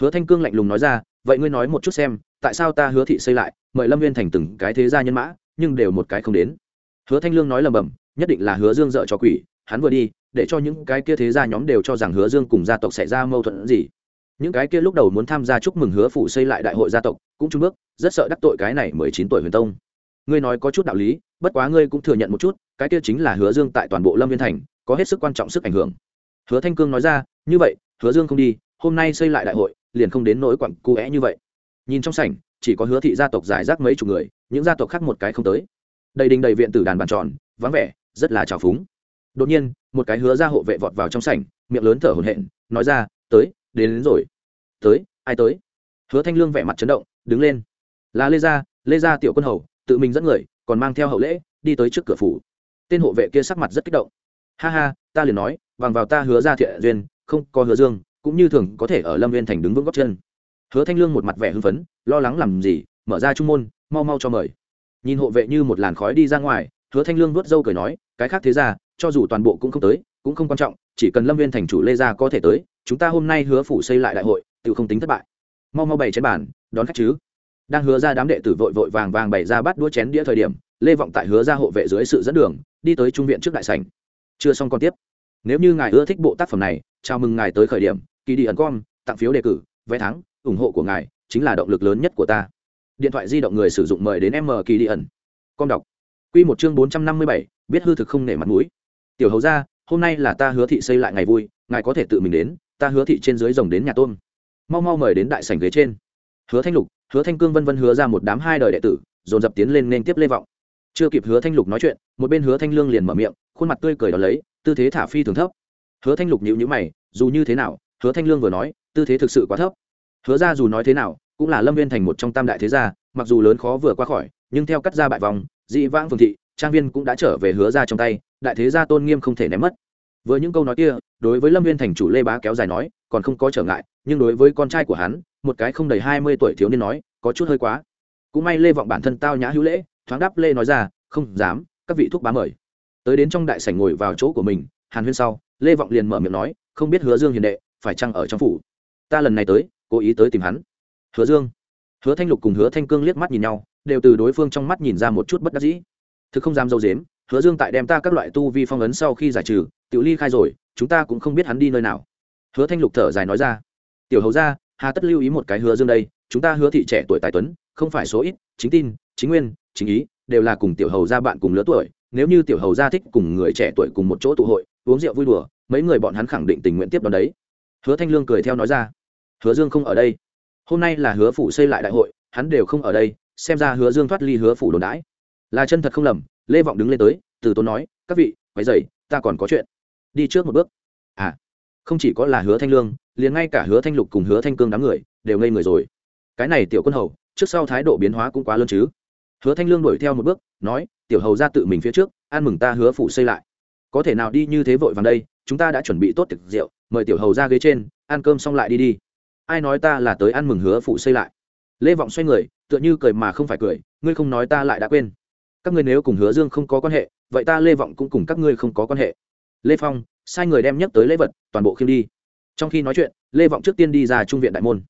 Hứa thanh cương lạnh lùng nói ra, vậy ngươi nói một chút xem, tại sao ta hứa thị xây lại, mời lâm viên thành từng cái thế gia nhân mã, nhưng đều một cái không đến? Hứa thanh lương nói lầm bầm, nhất định là hứa dương dợ cho quỷ, hắn vừa đi, để cho những cái kia thế gia nhóm đều cho rằng hứa dương cùng gia tộc xảy ra mâu thuẫn gì những cái kia lúc đầu muốn tham gia chúc mừng hứa phủ xây lại đại hội gia tộc, cũng chung bước, rất sợ đắc tội cái này mười chín tuổi huyền tông. Ngươi nói có chút đạo lý, bất quá ngươi cũng thừa nhận một chút, cái kia chính là hứa dương tại toàn bộ lâm viên thành, có hết sức quan trọng sức ảnh hưởng. Hứa thanh cương nói ra, như vậy, hứa dương không đi, hôm nay xây lại đại hội, liền không đến nỗi quặng cu é như vậy. Nhìn trong sảnh, chỉ có hứa thị gia tộc giải rác mấy chục người, những gia tộc khác một cái không tới. Đầy đình đầy viện tử đàn bàn tròn, vắng vẻ, rất là trào phúng. Đột nhiên, một cái hứa ra hộ vệ vọt vào trong sảnh, miệng lớn thở hổn hển, nói ra, tới đến, đến rồi. Tới ai tới? Hứa thanh lương vẻ mặt chấn động đứng lên. Là lê gia lê gia tiểu quân hầu tự mình dẫn người còn mang theo hậu lễ đi tới trước cửa phủ. Tên hộ vệ kia sắc mặt rất kích động. Ha ha ta liền nói bằng vào ta hứa ra thiện duyên không có hứa dương cũng như thường có thể ở lâm viên thành đứng vững góc chân. Hứa thanh lương một mặt vẻ hưng phấn lo lắng làm gì mở ra trung môn mau mau cho mời. Nhìn hộ vệ như một làn khói đi ra ngoài hứa thanh lương vuốt râu cười nói cái khác thế ra cho dù toàn bộ cũng không tới cũng không quan trọng chỉ cần lâm viên thành chủ lê gia có thể tới chúng ta hôm nay hứa phủ xây lại đại hội, tự không tính thất bại. Mau mau bày trên bàn, đón khách chứ? Đang hứa ra đám đệ tử vội vội vàng vàng bày ra bắt đũa chén đĩa thời điểm, lê vọng tại hứa ra hộ vệ dưới sự dẫn đường, đi tới trung viện trước đại sảnh. Chưa xong còn tiếp. Nếu như ngài ưa thích bộ tác phẩm này, chào mừng ngài tới khởi điểm, kỳ đi ẩn com, tặng phiếu đề cử, vé thắng, ủng hộ của ngài chính là động lực lớn nhất của ta. Điện thoại di động người sử dụng mời đến m kỳ đi ẩn. Com đọc. Q một chương bốn trăm năm mươi bảy, biết hư thực không nể mặt mũi. Tiểu hầu ra, hôm nay là ta hứa thị xây lại ngày vui, ngài có thể tự mình đến ta hứa thị trên dưới rồng đến nhà tôn mau mau mời đến đại sảnh ghế trên. Hứa thanh lục, hứa thanh cương vân vân hứa ra một đám hai đời đệ tử, dồn dập tiến lên nên tiếp lê vọng. Chưa kịp hứa thanh lục nói chuyện, một bên hứa thanh lương liền mở miệng, khuôn mặt tươi cười đón lấy, tư thế thả phi thường thấp. Hứa thanh lục nhịu nhữ mày, dù như thế nào, hứa thanh lương vừa nói, tư thế thực sự quá thấp. Hứa ra dù nói thế nào, cũng là lâm viên thành một trong tam đại thế gia, mặc dù lớn khó vừa qua khỏi, nhưng theo cắt ra bại vòng, dị vãng phương thị, trang viên cũng đã trở về hứa ra trong tay, đại thế gia tôn nghiêm không thể ném mất với những câu nói kia, đối với lâm viên thành chủ lê bá kéo dài nói, còn không có trở ngại, nhưng đối với con trai của hắn, một cái không đầy hai mươi tuổi thiếu niên nói, có chút hơi quá. Cũng may lê vọng bản thân tao nhã hữu lễ, thoáng đáp lê nói ra, không dám, các vị thúc bá mời. Tới đến trong đại sảnh ngồi vào chỗ của mình, hàn huyên sau, lê vọng liền mở miệng nói, không biết hứa dương hiền đệ, phải chăng ở trong phủ? Ta lần này tới, cố ý tới tìm hắn. Hứa dương. Hứa thanh lục cùng hứa thanh cương liếc mắt nhìn nhau, đều từ đối phương trong mắt nhìn ra một chút bất đắc dĩ. Thực không dám dâu dếm hứa dương tại đem ta các loại tu vi phong ấn sau khi giải trừ, tiểu ly khai rồi, chúng ta cũng không biết hắn đi nơi nào. Hứa thanh lục thở dài nói ra. Tiểu hầu ra hà tất lưu ý một cái hứa dương đây, chúng ta hứa thị trẻ tuổi tài tuấn, không phải số ít, chính tin, chính nguyên, chính ý, đều là cùng tiểu hầu gia bạn cùng lứa tuổi. Nếu như tiểu hầu gia thích cùng người trẻ tuổi cùng một chỗ tụ hội, uống rượu vui đùa, mấy người bọn hắn khẳng định tình nguyện tiếp đón đấy. Hứa thanh lương cười theo nói ra. Hứa dương không ở đây. Hôm nay là hứa phủ xây lại đại hội, hắn đều không ở đây, xem ra hứa dương thoát ly hứa phủ đồn đãi. Là chân thật không lầm lê vọng đứng lên tới, từ tốn nói, các vị quái dày ta còn có chuyện. Đi trước một bước. À không chỉ có là hứa thanh lương, liền ngay cả hứa thanh lục cùng hứa thanh cương đám người đều ngây người rồi. Cái này tiểu quân hầu, trước sau thái độ biến hóa cũng quá lớn chứ. Hứa thanh lương đuổi theo một bước, nói, tiểu hầu ra tự mình phía trước, ăn mừng ta hứa Phụ xây lại. Có thể nào đi như thế vội vàng đây, chúng ta đã chuẩn bị tốt thực rượu, mời tiểu hầu ra ghế trên, ăn cơm xong lại đi đi. Ai nói ta là tới ăn mừng hứa Phụ xây lại? Lê vọng xoay người, tựa như cười mà không phải cười, ngươi không nói ta lại đã quên các ngươi nếu cùng hứa dương không có quan hệ vậy ta lê vọng cũng cùng các ngươi không có quan hệ. Lê phong sai người đem nhắc tới lễ vật toàn bộ khiêm đi. Trong khi nói chuyện lê vọng trước tiên đi ra trung viện đại môn.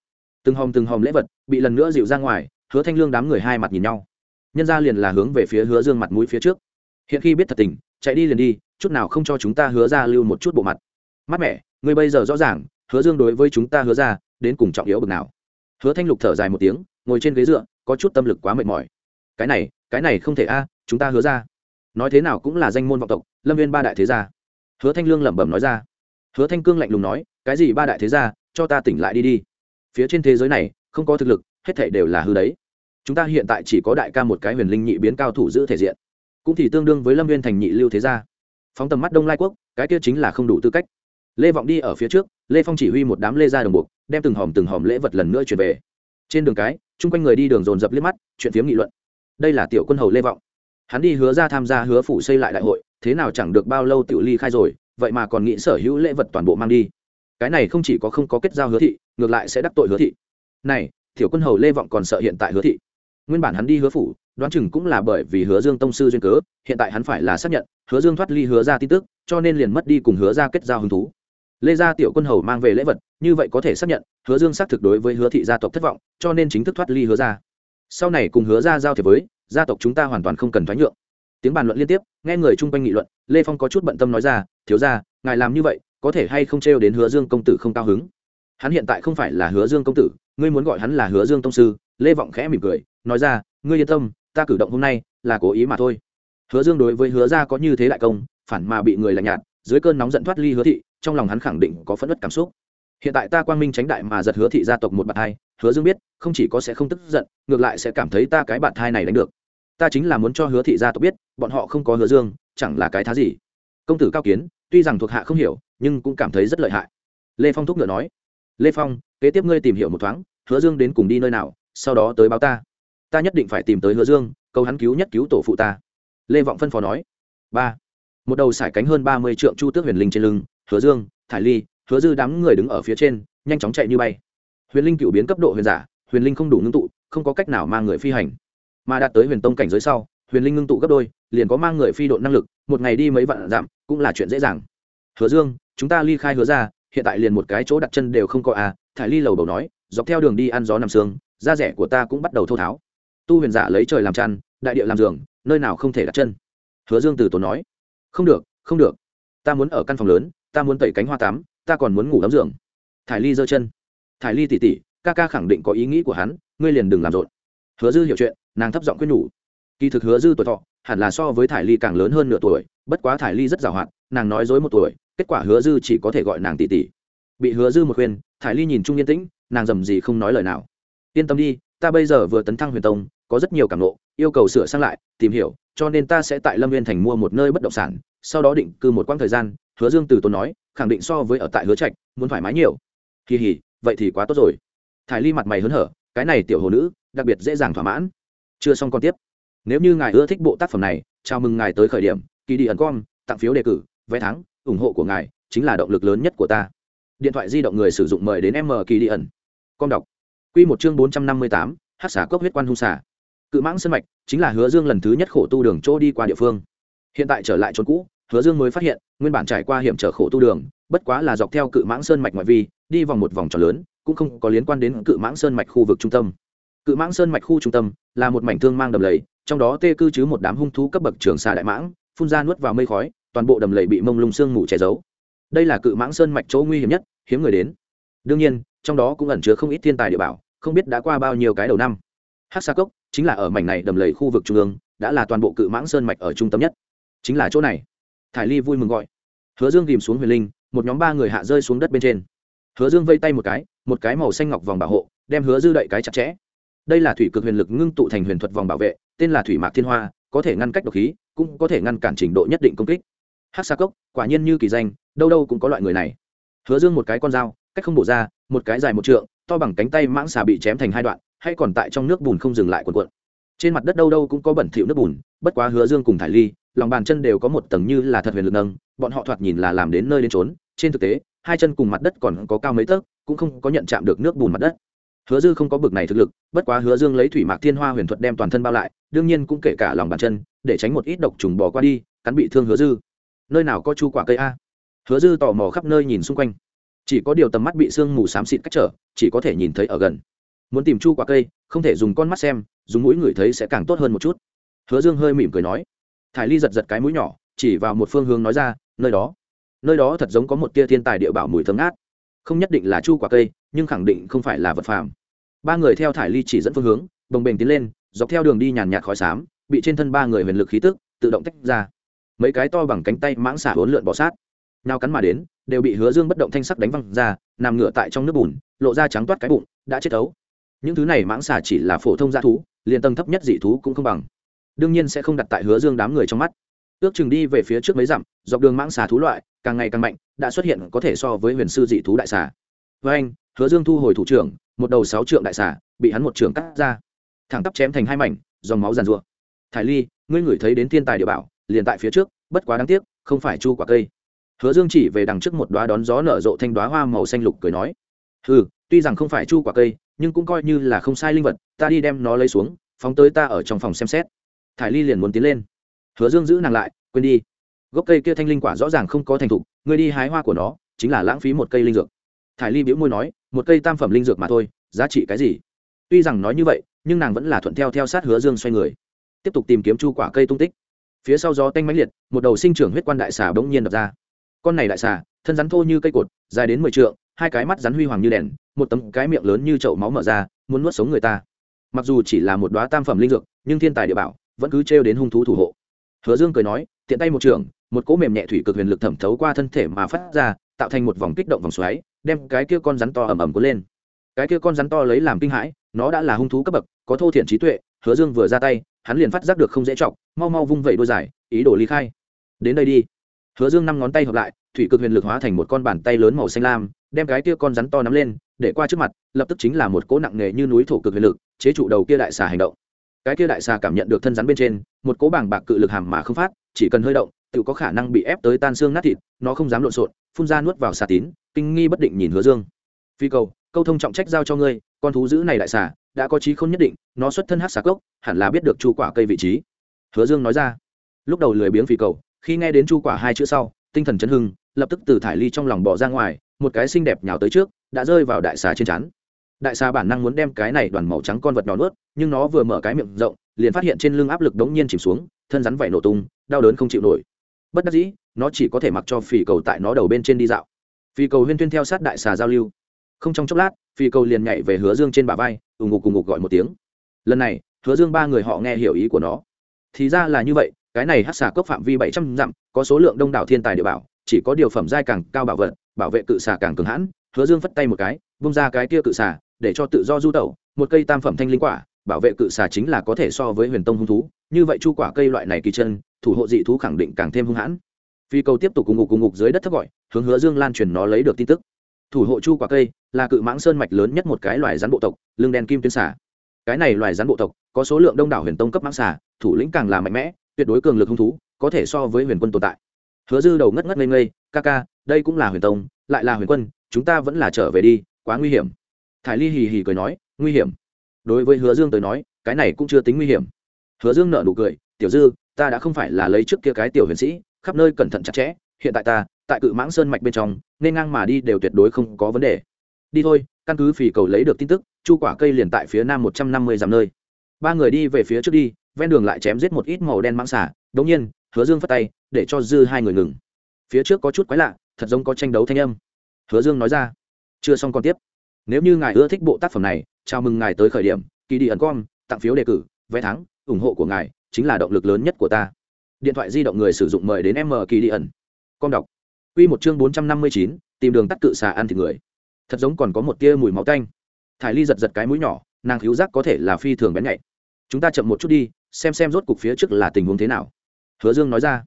Từng hòm từng hòm lễ vật bị lần nữa dịu ra ngoài hứa thanh lương đám người hai mặt nhìn nhau. Nhân ra liền là hướng về phía hứa dương mặt mũi phía trước. Hiện khi biết thật tình chạy đi liền đi chút nào không cho chúng ta hứa ra lưu một chút bộ mặt. Mát mẻ, người bây giờ rõ ràng hứa dương đối với chúng ta hứa ra đến cùng trọng yếu bực nào. Hứa thanh lục thở dài một tiếng ngồi trên ghế dựa có chút tâm lực quá mệt mỏi. Cái này cái này không thể a, chúng ta hứa ra. Nói thế nào cũng là danh môn vọng tộc, lâm viên ba đại thế gia. Hứa thanh lương lẩm bẩm nói ra. Hứa thanh cương lạnh lùng nói, cái gì ba đại thế gia, cho ta tỉnh lại đi đi. Phía trên thế giới này, không có thực lực, hết thể đều là hư đấy. Chúng ta hiện tại chỉ có đại ca một cái huyền linh nhị biến cao thủ giữ thể diện. Cũng thì tương đương với lâm viên thành nhị lưu thế gia. Phóng tầm mắt đông lai quốc, cái kia chính là không đủ tư cách. Lê vọng đi ở phía trước, lê phong chỉ huy một đám lê gia đồng buộc đem từng hòm từng hòm lễ vật lần nữa chuyển về. Trên đường cái, chung quanh người đi đường dồn dập liếc mắt, chuyện phiếm nghị luận đây là tiểu quân hầu lê vọng. Hắn đi hứa ra tham gia hứa phủ xây lại đại hội, thế nào chẳng được bao lâu tiểu ly khai rồi, vậy mà còn nghĩ sở hữu lễ vật toàn bộ mang đi. Cái này không chỉ có không có kết giao hứa thị, ngược lại sẽ đắc tội hứa thị. Này, tiểu quân hầu lê vọng còn sợ hiện tại hứa thị. Nguyên bản hắn đi hứa phủ, đoán chừng cũng là bởi vì hứa dương tông sư duyên cớ, hiện tại hắn phải là xác nhận, hứa dương thoát ly hứa ra tin tức, cho nên liền mất đi cùng hứa ra kết giao hứng thú. Lê gia tiểu quân hầu mang về lễ vật, như vậy có thể xác nhận, hứa dương xác thực đối với hứa thị gia tộc thất vọng, cho nên chính thức thoát ly hứa ra sau này cùng hứa ra giao thiệp với, gia tộc chúng ta hoàn toàn không cần thoái nhượng. Tiếng bàn luận liên tiếp, nghe người chung quanh nghị luận, lê phong có chút bận tâm nói ra, thiếu ra ngài làm như vậy, có thể hay không trêu đến hứa dương công tử không cao hứng? Hắn hiện tại không phải là hứa dương công tử, ngươi muốn gọi hắn là hứa dương tông sư, lê vọng khẽ mỉm cười, nói ra, ngươi yên tâm, ta cử động hôm nay là cố ý mà thôi. Hứa dương đối với hứa gia có như thế đại công, phản mà bị người lạnh nhạt, dưới cơn nóng giận thoát ly hứa thị, trong lòng hắn khẳng định có phẫn nộ cảm xúc hiện tại ta quang minh tránh đại mà giật hứa thị gia tộc một bạn thai, hứa dương biết, không chỉ có sẽ không tức giận, ngược lại sẽ cảm thấy ta cái bạn thai này đánh được. Ta chính là muốn cho hứa thị gia tộc biết, bọn họ không có hứa dương, chẳng là cái thá gì. Công tử cao kiến, tuy rằng thuộc hạ không hiểu, nhưng cũng cảm thấy rất lợi hại. Lê phong thúc ngựa nói, lê phong, kế tiếp ngươi tìm hiểu một thoáng, hứa dương đến cùng đi nơi nào, sau đó tới báo ta. Ta nhất định phải tìm tới hứa dương câu hắn cứu nhất cứu tổ phụ ta. Lê vọng phân phó nói, ba. Một đầu sải cánh hơn ba mươi trượng chu tước huyền linh trên lưng, hứa dương, thải ly hứa dư đám người đứng ở phía trên, nhanh chóng chạy như bay. Huyền linh cựu biến cấp độ huyền giả, huyền linh không đủ ngưng tụ, không có cách nào mang người phi hành. Mà đạt tới huyền tông cảnh giới sau, huyền linh ngưng tụ gấp đôi, liền có mang người phi độ năng lực, một ngày đi mấy vạn dặm cũng là chuyện dễ dàng. Hứa dương, chúng ta ly khai hứa ra hiện tại liền một cái chỗ đặt chân đều không có à thải ly lầu đầu nói, dọc theo đường đi ăn gió nằm sương, da rẻ của ta cũng bắt đầu thô tháo. Tu huyền giả lấy trời làm chăn, đại địa làm giường, nơi nào không thể đặt chân. Hứa dương từ tốn nói, không được không được. Ta muốn ở căn phòng lớn, ta muốn tẩy cánh hoa tắm ta còn muốn ngủ ấm giường. Thải ly giơ chân. Thải ly tỉ tỉ ca ca khẳng định có ý nghĩ của hắn ngươi liền đừng làm rộn. Hứa dư hiểu chuyện nàng thấp giọng quyết nhủ. Kỳ thực hứa dư tuổi thọ hẳn là so với thải ly càng lớn hơn nửa tuổi bất quá thải ly rất giàu hạn nàng nói dối một tuổi kết quả hứa dư chỉ có thể gọi nàng tỷ tỷ bị hứa dư một khuyên thải ly nhìn trung yên tĩnh nàng dầm gì không nói lời nào. Yên tâm đi ta bây giờ vừa tấn thăng huyền tông có rất nhiều cảm lộ, yêu cầu sửa sang lại tìm hiểu cho nên ta sẽ tại lâm viên thành mua một nơi bất động sản sau đó định cư một quãng thời gian hứa dương từ tốn nói khẳng định so với ở tại hứa trạch, muốn thoải mái nhiều. Kỳ hỉ, vậy thì quá tốt rồi. Thải ly mặt mày hớn hở, cái này tiểu hồ nữ, đặc biệt dễ dàng thỏa mãn. Chưa xong còn tiếp. Nếu như ngài ưa thích bộ tác phẩm này, chào mừng ngài tới khởi điểm, kỳ đi ẩn com, tặng phiếu đề cử, vé thắng, ủng hộ của ngài, chính là động lực lớn nhất của ta. Điện thoại di động người sử dụng mời đến m kỳ đi ẩn. Com đọc. Q một chương bốn trăm năm mươi tám, hát xả cốc huyết quan hung xả cự mãng sân mạch, chính là hứa dương lần thứ nhất khổ tu đường chỗ đi qua địa phương. Hiện tại trở lại chỗ cũ hứa dương mới phát hiện, nguyên bản trải qua hiểm trở khổ tu đường, bất quá là dọc theo cự mãng sơn mạch ngoại vi, đi vòng một vòng tròn lớn, cũng không có liên quan đến cự mãng sơn mạch khu vực trung tâm. Cự mãng sơn mạch khu trung tâm là một mảnh thương mang đầm lầy, trong đó tê cư chứ một đám hung thú cấp bậc trường xà đại mãng, phun ra nuốt vào mây khói, toàn bộ đầm lầy bị mông lung sương mù che giấu. Đây là cự mãng sơn mạch chỗ nguy hiểm nhất, hiếm người đến. Đương nhiên, trong đó cũng ẩn chứa không ít thiên tài địa bảo, không biết đã qua bao nhiêu cái đầu năm. Hát xa cốc chính là ở mảnh này đầm lầy khu vực trung ương, đã là toàn bộ cự mãng sơn mạch ở trung tâm nhất. Chính là chỗ này thải ly vui mừng gọi. Hứa dương ghìm xuống huyền linh, một nhóm ba người hạ rơi xuống đất bên trên. Hứa dương vây tay một cái một cái màu xanh ngọc vòng bảo hộ, đem hứa dư đậy cái chặt chẽ. Đây là thủy cực huyền lực ngưng tụ thành huyền thuật vòng bảo vệ, tên là thủy mạc thiên hoa, có thể ngăn cách độc khí, cũng có thể ngăn cản trình độ nhất định công kích. Hát xa cốc, quả nhiên như kỳ danh, đâu đâu cũng có loại người này. Hứa dương một cái con dao, cách không bổ ra, một cái dài một trượng, to bằng cánh tay mãng xà bị chém thành hai đoạn, hay còn tại trong nước bùn không dừng lại cuộn cuộn. Trên mặt đất đâu đâu cũng có bẩn thỉu nước bùn, bất quá hứa dương cùng thải ly lòng bàn chân đều có một tầng như là thật huyền lực nâng, bọn họ thoạt nhìn là làm đến nơi đến trốn trên thực tế, hai chân cùng mặt đất còn có cao mấy tấc, cũng không có nhận chạm được nước bùn mặt đất. Hứa dư không có bực này thực lực, bất quá hứa dương lấy thủy mạc thiên hoa huyền thuật đem toàn thân bao lại, đương nhiên cũng kể cả lòng bàn chân, để tránh một ít độc trùng bỏ qua đi, cắn bị thương hứa dư. Nơi nào có chu quả cây a? Hứa dư tò mò khắp nơi nhìn xung quanh. Chỉ có điều tầm mắt bị sương mù xám xịt cách trở, chỉ có thể nhìn thấy ở gần. Muốn tìm chu quả cây, không thể dùng con mắt xem, dùng mũi ngửi thấy sẽ càng tốt hơn một chút. Hứa dương hơi mỉm cười nói thải ly giật giật cái mũi nhỏ, chỉ vào một phương hướng nói ra, nơi đó nơi đó thật giống có một tia thiên tài địa bảo mùi thơm ngát. Không nhất định là chu quả cây, nhưng khẳng định không phải là vật phàm. Ba người theo thải ly chỉ dẫn phương hướng bồng bềnh tiến lên, dọc theo đường đi nhàn nhạt khói xám, bị trên thân ba người huyền lực khí tức, tự động tách ra. Mấy cái to bằng cánh tay mãng xả hỗn lượn bỏ sát, nào cắn mà đến, đều bị hứa dương bất động thanh sắc đánh văng ra, nằm ngửa tại trong nước bùn, lộ ra trắng toát cái bụng, đã chết ấu những thứ này mãng xả chỉ là phổ thông gia thú, liền tầng thấp nhất dị thú cũng không bằng đương nhiên sẽ không đặt tại hứa dương đám người trong mắt. Ước chừng đi về phía trước mấy dặm, dọc đường mãng xà thú loại, càng ngày càng mạnh, đã xuất hiện có thể so với huyền sư dị thú đại xà. Với anh, hứa dương thu hồi thủ trưởng, một đầu sáu trượng đại xà, bị hắn một trưởng cắt ra. Thẳng tắp chém thành hai mảnh, dòng máu giàn rụa thải ly, ngươi ngửi thấy đến thiên tài địa bảo, liền tại phía trước, bất quá đáng tiếc, không phải chu quả cây. Hứa dương chỉ về đằng trước một đoá đón gió nở rộ thanh đoá hoa màu xanh lục cười nói ừ tuy rằng không phải chu quả cây, nhưng cũng coi như là không sai linh vật, ta đi đem nó lấy xuống, phóng tới ta ở trong phòng xem xét thải ly liền muốn tiến lên. Hứa dương giữ nàng lại, quên đi. Gốc cây kia thanh linh quả rõ ràng không có thành thục ngươi đi hái hoa của nó, chính là lãng phí một cây linh dược. Thải ly biễu môi nói, một cây tam phẩm linh dược mà thôi, giá trị cái gì? Tuy rằng nói như vậy, nhưng nàng vẫn là thuận theo theo sát hứa dương xoay người. Tiếp tục tìm kiếm chu quả cây tung tích. Phía sau gió tanh mãnh liệt, một đầu sinh trưởng huyết quan đại xà bỗng nhiên đập ra. Con này đại xà, thân rắn thô như cây cột, dài đến mười trượng, hai cái mắt rắn huy hoàng như đèn, một tấm cái miệng lớn như chậu máu mở ra, muốn nuốt sống người ta. Mặc dù chỉ là một đoá tam phẩm linh dược, nhưng thiên tài địa bảo vẫn cứ trêu đến hung thú thủ hộ. Hứa dương cười nói, tiện tay một trường, một cỗ mềm nhẹ thủy cực huyền lực thẩm thấu qua thân thể mà phát ra, tạo thành một vòng kích động vòng xoáy, đem cái kia con rắn to ầm ầm cuốn lên. Cái kia con rắn to lấy làm kinh hãi, nó đã là hung thú cấp bậc, có thô thiện trí tuệ. Hứa dương vừa ra tay, hắn liền phát giác được không dễ chọc, mau mau vung vẩy đôi giải ý đồ ly khai. Đến đây đi. Hứa dương năm ngón tay hợp lại, thủy cực huyền lực hóa thành một con bàn tay lớn màu xanh lam, đem cái kia con rắn to nắm lên, để qua trước mặt, lập tức chính là một cỗ nặng nề như núi thổ cực huyền lực, chế trụ đầu kia đại xà hành động cái kia đại xà cảm nhận được thân rắn bên trên, một cố bảng bạc cự lực hàm mà không phát, chỉ cần hơi động, tự có khả năng bị ép tới tan xương nát thịt, nó không dám lộn xộn, phun ra nuốt vào xà tín, kinh nghi bất định nhìn hứa dương. Phi cầu, câu thông trọng trách giao cho ngươi, con thú dữ này đại xà, đã có trí không nhất định, nó xuất thân hát xà cốc, hẳn là biết được chu quả cây vị trí. Hứa dương nói ra. Lúc đầu lười biếng phi cầu, khi nghe đến chu quả hai chữ sau, tinh thần chấn hưng, lập tức từ thải ly trong lòng bỏ ra ngoài, một cái xinh đẹp nhào tới trước, đã rơi vào đại xà trên chắn đại xà bản năng muốn đem cái này đoàn màu trắng con vật nhỏ nuốt, nhưng nó vừa mở cái miệng rộng, liền phát hiện trên lưng áp lực đống nhiên chìm xuống, thân rắn vảy nổ tung, đau đớn không chịu nổi. Bất đắc dĩ, nó chỉ có thể mặc cho phì cầu tại nó đầu bên trên đi dạo. Phi cầu huyên tuyên theo sát đại xà giao lưu. Không trong chốc lát phi cầu liền nhảy về hứa dương trên bả vai ùng ục ùng ục gọi một tiếng. Lần này, hứa dương ba người họ nghe hiểu ý của nó. Thì ra là như vậy, cái này hát xà cốc phạm vi bảy trăm dặm, có số lượng đông đảo thiên tài địa bảo, chỉ có điều phẩm giai càng cao bảo vật, bảo vệ cự xà càng cường hãn, hứa dương phất tay một cái bung ra cái kia cự xà để cho tự do du tẩu, một cây tam phẩm thanh linh quả, bảo vệ cự xà chính là có thể so với huyền tông hung thú, như vậy chu quả cây loại này kỳ chân, thủ hộ dị thú khẳng định càng thêm hung hãn. Phi cầu tiếp tục cùng ngục cùng ngục dưới đất thấp gọi, hướng hứa dương lan truyền nó lấy được tin tức. Thủ hộ chu quả cây là cự mãng sơn mạch lớn nhất một cái loài rắn bộ tộc, lưng đen kim tuyến xà. Cái này loài rắn bộ tộc, có số lượng đông đảo huyền tông cấp mãng xà, thủ lĩnh càng là mạnh mẽ, tuyệt đối cường lực hung thú, có thể so với huyền quân tồn tại. Hứa dư đầu ngất ngất ngây ngây, ca ca, đây cũng là huyền tông, lại là huyền quân, chúng ta vẫn là trở về đi, quá nguy hiểm thải ly hì hì cười nói, nguy hiểm. Đối với hứa dương tới nói, cái này cũng chưa tính nguy hiểm. Hứa dương nợ nụ cười, tiểu dư, ta đã không phải là lấy trước kia cái tiểu huyền sĩ, khắp nơi cẩn thận chặt chẽ, hiện tại ta, tại cự mãng sơn mạch bên trong, nên ngang mà đi đều tuyệt đối không có vấn đề. Đi thôi, căn cứ phì cầu lấy được tin tức, chu quả cây liền tại phía nam một trăm năm mươi dặm nơi. Ba người đi về phía trước đi, ven đường lại chém giết một ít màu đen mãng xả đống nhiên, hứa dương phất tay, để cho dư hai người ngừng. Phía trước có chút quái lạ, thật giống có tranh đấu thanh âm. Hứa dương nói ra, chưa xong còn tiếp nếu như ngài ưa thích bộ tác phẩm này, chào mừng ngài tới khởi điểm kỳ đi ẩn com tặng phiếu đề cử, vé thắng, ủng hộ của ngài chính là động lực lớn nhất của ta. Điện thoại di động người sử dụng mời đến m kỳ đi ẩn com đọc. Q một chương bốn trăm năm mươi chín, tìm đường tắt cự xà ăn thịt người. Thật giống còn có một tia mùi máu tanh. Thải ly giật giật cái mũi nhỏ, nàng thiếu giác có thể là phi thường bén nhạy. Chúng ta chậm một chút đi, xem xem rốt cục phía trước là tình huống thế nào. Hứa dương nói ra.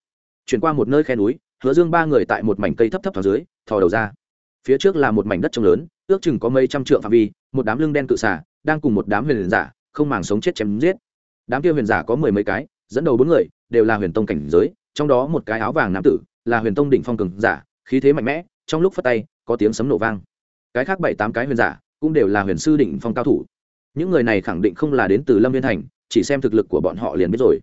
Chuyển qua một nơi khe núi, hứa dương ba người tại một mảnh cây thấp thấp thỏ dưới, thò đầu ra. Phía trước là một mảnh đất trông lớn ước chừng có mấy trăm trượng phạm vi, một đám lưng đen cự xà, đang cùng một đám huyền giả, không màng sống chết chém giết. Đám kia huyền giả có mười mấy cái, dẫn đầu bốn người đều là huyền tông cảnh giới, trong đó một cái áo vàng nam tử là huyền tông đỉnh phong cường giả, khí thế mạnh mẽ, trong lúc phát tay, có tiếng sấm nổ vang. Cái khác bảy tám cái huyền giả cũng đều là huyền sư đỉnh phong cao thủ. Những người này khẳng định không là đến từ lâm viên thành, chỉ xem thực lực của bọn họ liền biết rồi.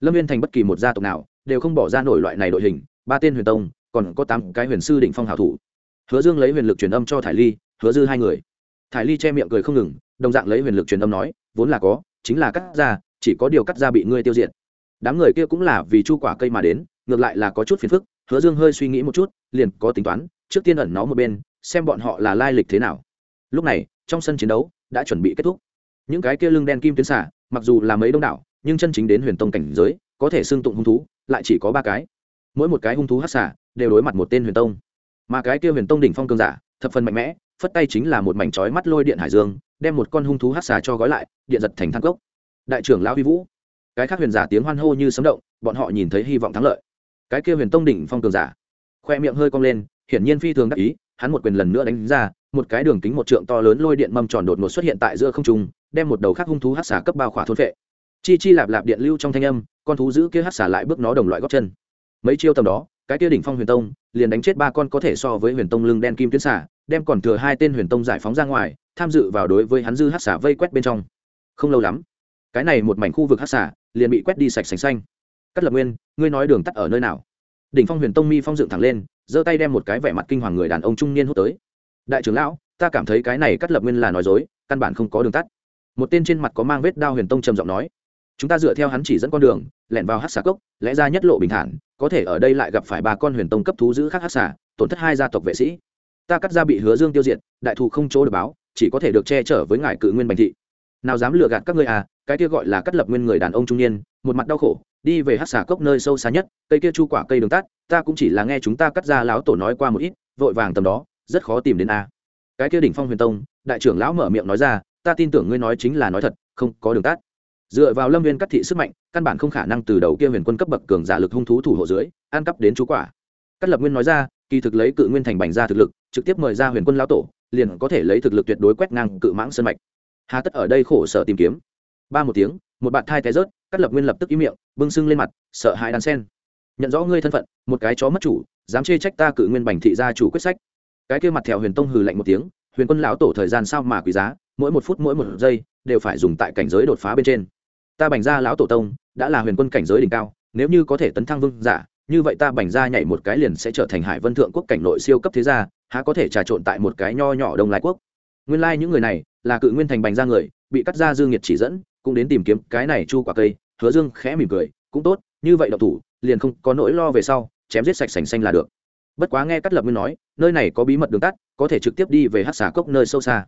Lâm viên thành bất kỳ một gia tộc nào đều không bỏ ra nổi loại này đội hình, ba tên huyền tông, còn có tám cái huyền sư đỉnh phong hảo thủ. Hứa dương lấy huyền lực truyền âm cho thải ly hứa dư hai người. Thải ly che miệng cười không ngừng, đồng dạng lấy huyền lực truyền âm nói, vốn là có, chính là cắt ra, chỉ có điều cắt ra bị ngươi tiêu diệt. Đám người kia cũng là vì chu quả cây mà đến, ngược lại là có chút phiền phức, hứa dương hơi suy nghĩ một chút, liền có tính toán, trước tiên ẩn nó một bên, xem bọn họ là lai lịch thế nào. Lúc này, trong sân chiến đấu đã chuẩn bị kết thúc. Những cái kia lưng đen kim tuyến xả, mặc dù là mấy đông đảo, nhưng chân chính đến huyền tông cảnh giới, có thể xưng tụng hung thú, lại chỉ có ba cái. Mỗi một cái hung thú hát xả, đều đối mặt một tên huyền tông. Mà cái kia huyền tông đỉnh phong cường giả, thập phần mạnh mẽ phất tay chính là một mảnh chói mắt lôi điện hải dương, đem một con hung thú hát xà cho gói lại, điện giật thành thang cốc. Đại trưởng lão huy vũ, cái khác huyền giả tiếng hoan hô như sấm động, bọn họ nhìn thấy hy vọng thắng lợi. Cái kia huyền tông đỉnh phong cường giả, khoe miệng hơi cong lên, hiển nhiên phi thường đắc ý, hắn một quyền lần nữa đánh ra, một cái đường kính một trượng to lớn lôi điện mâm tròn đột ngột xuất hiện tại giữa không trung, đem một đầu khác hung thú hát xả cấp bao khỏa thôn vệ chi chi lạp lạp điện lưu trong thanh âm, con thú giữ kia hát xả lại bước nó đồng loại góc chân. Mấy chiêu tầm đó, cái kia đỉnh phong huyền tông, liền đánh chết ba con có thể so với huyền tông lưng đen kim tuyến xả đem còn thừa hai tên huyền tông giải phóng ra ngoài, tham dự vào đối với hắn dư hát xả vây quét bên trong. Không lâu lắm, cái này một mảnh khu vực hát xả liền bị quét đi sạch sành xanh. Cắt lập nguyên, ngươi nói đường tắt ở nơi nào? Đỉnh phong huyền tông mi phong dựng thẳng lên, giơ tay đem một cái vẻ mặt kinh hoàng người đàn ông trung niên hút tới. Đại trưởng lão, ta cảm thấy cái này cắt lập nguyên là nói dối, căn bản không có đường tắt. Một tên trên mặt có mang vết đao huyền tông trầm giọng nói, chúng ta dựa theo hắn chỉ dẫn con đường, lẻn vào hát xà cốc, lẽ ra nhất lộ bình thản, có thể ở đây lại gặp phải ba con huyền tông cấp thú giữ khác hát xà tổn thất hai gia tộc vệ sĩ ta cắt ra bị hứa dương tiêu diệt, đại thù không chỗ được báo, chỉ có thể được che chở với ngài cự nguyên bành thị. Nào dám lừa gạt các ngươi à cái kia gọi là cắt lập nguyên người đàn ông trung niên, một mặt đau khổ, đi về hát xà cốc nơi sâu xa nhất, cây kia chu quả cây đường tắt, ta cũng chỉ là nghe chúng ta cắt ra láo tổ nói qua một ít, vội vàng tầm đó, rất khó tìm đến a. Cái kia đỉnh phong huyền tông, đại trưởng lão mở miệng nói ra, ta tin tưởng ngươi nói chính là nói thật, không có đường tắt. Dựa vào lâm viên cắt thị sức mạnh, căn bản không khả năng từ đầu kia huyền quân cấp bậc cường giả lực hung thú thủ hộ dưới, ăn cắp đến chú quả. Cắt lập nguyên nói ra kỳ thực lấy cự nguyên thành bành ra thực lực, trực tiếp mời ra huyền quân lão tổ, liền có thể lấy thực lực tuyệt đối quét ngang cự mãng sân mạch. Hà tất ở đây khổ sở tìm kiếm. Ba một tiếng, một bạn thai té rớt, cắt lập nguyên lập tức ý miệng, bưng sưng lên mặt, sợ hãi đàn sen. Nhận rõ ngươi thân phận, một cái chó mất chủ, dám chê trách ta cự nguyên bành thị gia chủ quyết sách. Cái kia mặt thẹo huyền tông hừ lạnh một tiếng, huyền quân lão tổ thời gian sao mà quý giá, mỗi một phút mỗi một giây, đều phải dùng tại cảnh giới đột phá bên trên. Ta bành ra lão tổ tông, đã là huyền quân cảnh giới đỉnh cao, nếu như có thể tấn thăng vương giả như vậy ta bành ra nhảy một cái liền sẽ trở thành hải vân thượng quốc cảnh nội siêu cấp thế gia, há có thể trà trộn tại một cái nho nhỏ đông lai quốc. Nguyên lai những người này là cự nguyên thành bành ra người, bị cắt ra dương nhiệt chỉ dẫn, cũng đến tìm kiếm cái này chu quả cây, hứa dương khẽ mỉm cười, cũng tốt, như vậy đậu thủ, liền không có nỗi lo về sau, chém giết sạch sành xanh là được. Bất quá nghe cắt lập nguyên nói, nơi này có bí mật đường tắt, có thể trực tiếp đi về hát xà cốc nơi sâu xa.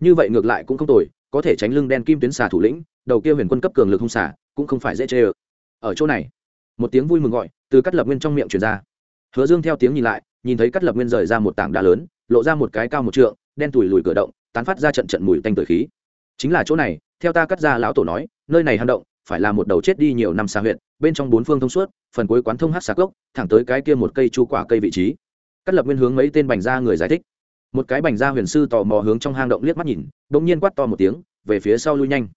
Như vậy ngược lại cũng không tồi, có thể tránh lưng đen kim tuyến xà thủ lĩnh, đầu kia huyền quân cấp cường lực hung xà, cũng không phải dễ chê ơ. Ở chỗ này một tiếng vui mừng gọi, từ cắt lập nguyên trong miệng truyền ra. Hứa dương theo tiếng nhìn lại, nhìn thấy cắt lập nguyên rời ra một tảng đá lớn, lộ ra một cái cao một trượng, đen tủi lùi cửa động, tán phát ra trận trận mùi tanh tưởi khí. Chính là chỗ này, theo ta cắt ra lão tổ nói, nơi này hang động, phải là một đầu chết đi nhiều năm xa huyện, bên trong bốn phương thông suốt, phần cuối quán thông hát sạc gốc thẳng tới cái kia một cây chu quả cây vị trí. Cắt lập nguyên hướng mấy tên bành gia người giải thích. Một cái bành gia huyền sư tò mò hướng trong hang động liếc mắt nhìn đ ỗ n g nhiên quát to một tiếng, về phía sau lui nhanh.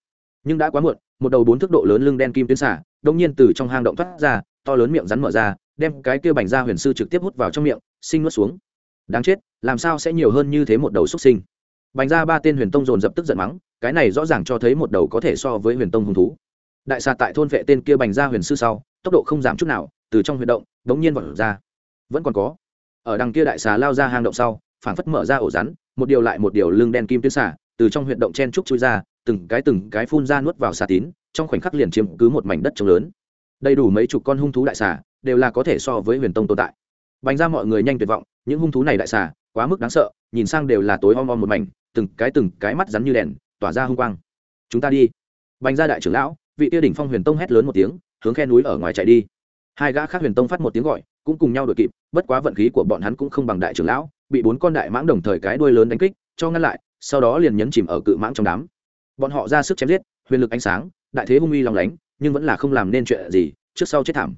Nhưng đã quá muộn một đầu bốn thước độ lớn lưng đen kim tuyến xả đông nhiên từ trong hang động thoát ra, to lớn miệng rắn mở ra, đem cái kia bành gia huyền sư trực tiếp hút vào trong miệng, sinh nuốt xuống. Đáng chết, làm sao sẽ nhiều hơn như thế một đầu xuất sinh? Bành gia ba tên huyền tông dồn dập tức giận mắng, cái này rõ ràng cho thấy một đầu có thể so với huyền tông hung thú. Đại xà tại thôn vệ tên kia bành gia huyền sư sau, tốc độ không giảm chút nào, từ trong huyền động đống nhiên vọt ra. Vẫn còn có. Ở đằng kia đại xà lao ra hang động sau, phảng phất mở ra ổ rắn, một điều lại một điều lưng đen kim tuyến xả, từ trong huyệt động chen trúc chui ra từng cái từng cái phun ra nuốt vào xà tín, trong khoảnh khắc liền chiếm cứ một mảnh đất trống lớn. Đầy đủ mấy chục con hung thú đại xà, đều là có thể so với huyền tông tồn tại. Bành ra mọi người nhanh tuyệt vọng, những hung thú này đại xà, quá mức đáng sợ, nhìn sang đều là tối om om một mảnh, từng cái từng cái mắt rắn như đèn, tỏa ra hung quang. Chúng ta đi. Bành ra đại trưởng lão, vị tiêu đỉnh phong huyền tông hét lớn một tiếng, hướng khe núi ở ngoài chạy đi. Hai gã khác huyền tông phát một tiếng gọi, cũng cùng nhau đội kịp, bất quá vận khí của bọn hắn cũng không bằng đại trưởng lão, bị bốn con đại mãng đồng thời cái đuôi lớn đánh kích, cho ngăn lại, sau đó liền nhấn chìm ở cự mãng trong đám bọn họ ra sức chém giết, huyền lực ánh sáng, đại thế hung uy lòng lánh, nhưng vẫn là không làm nên chuyện gì, trước sau chết thảm.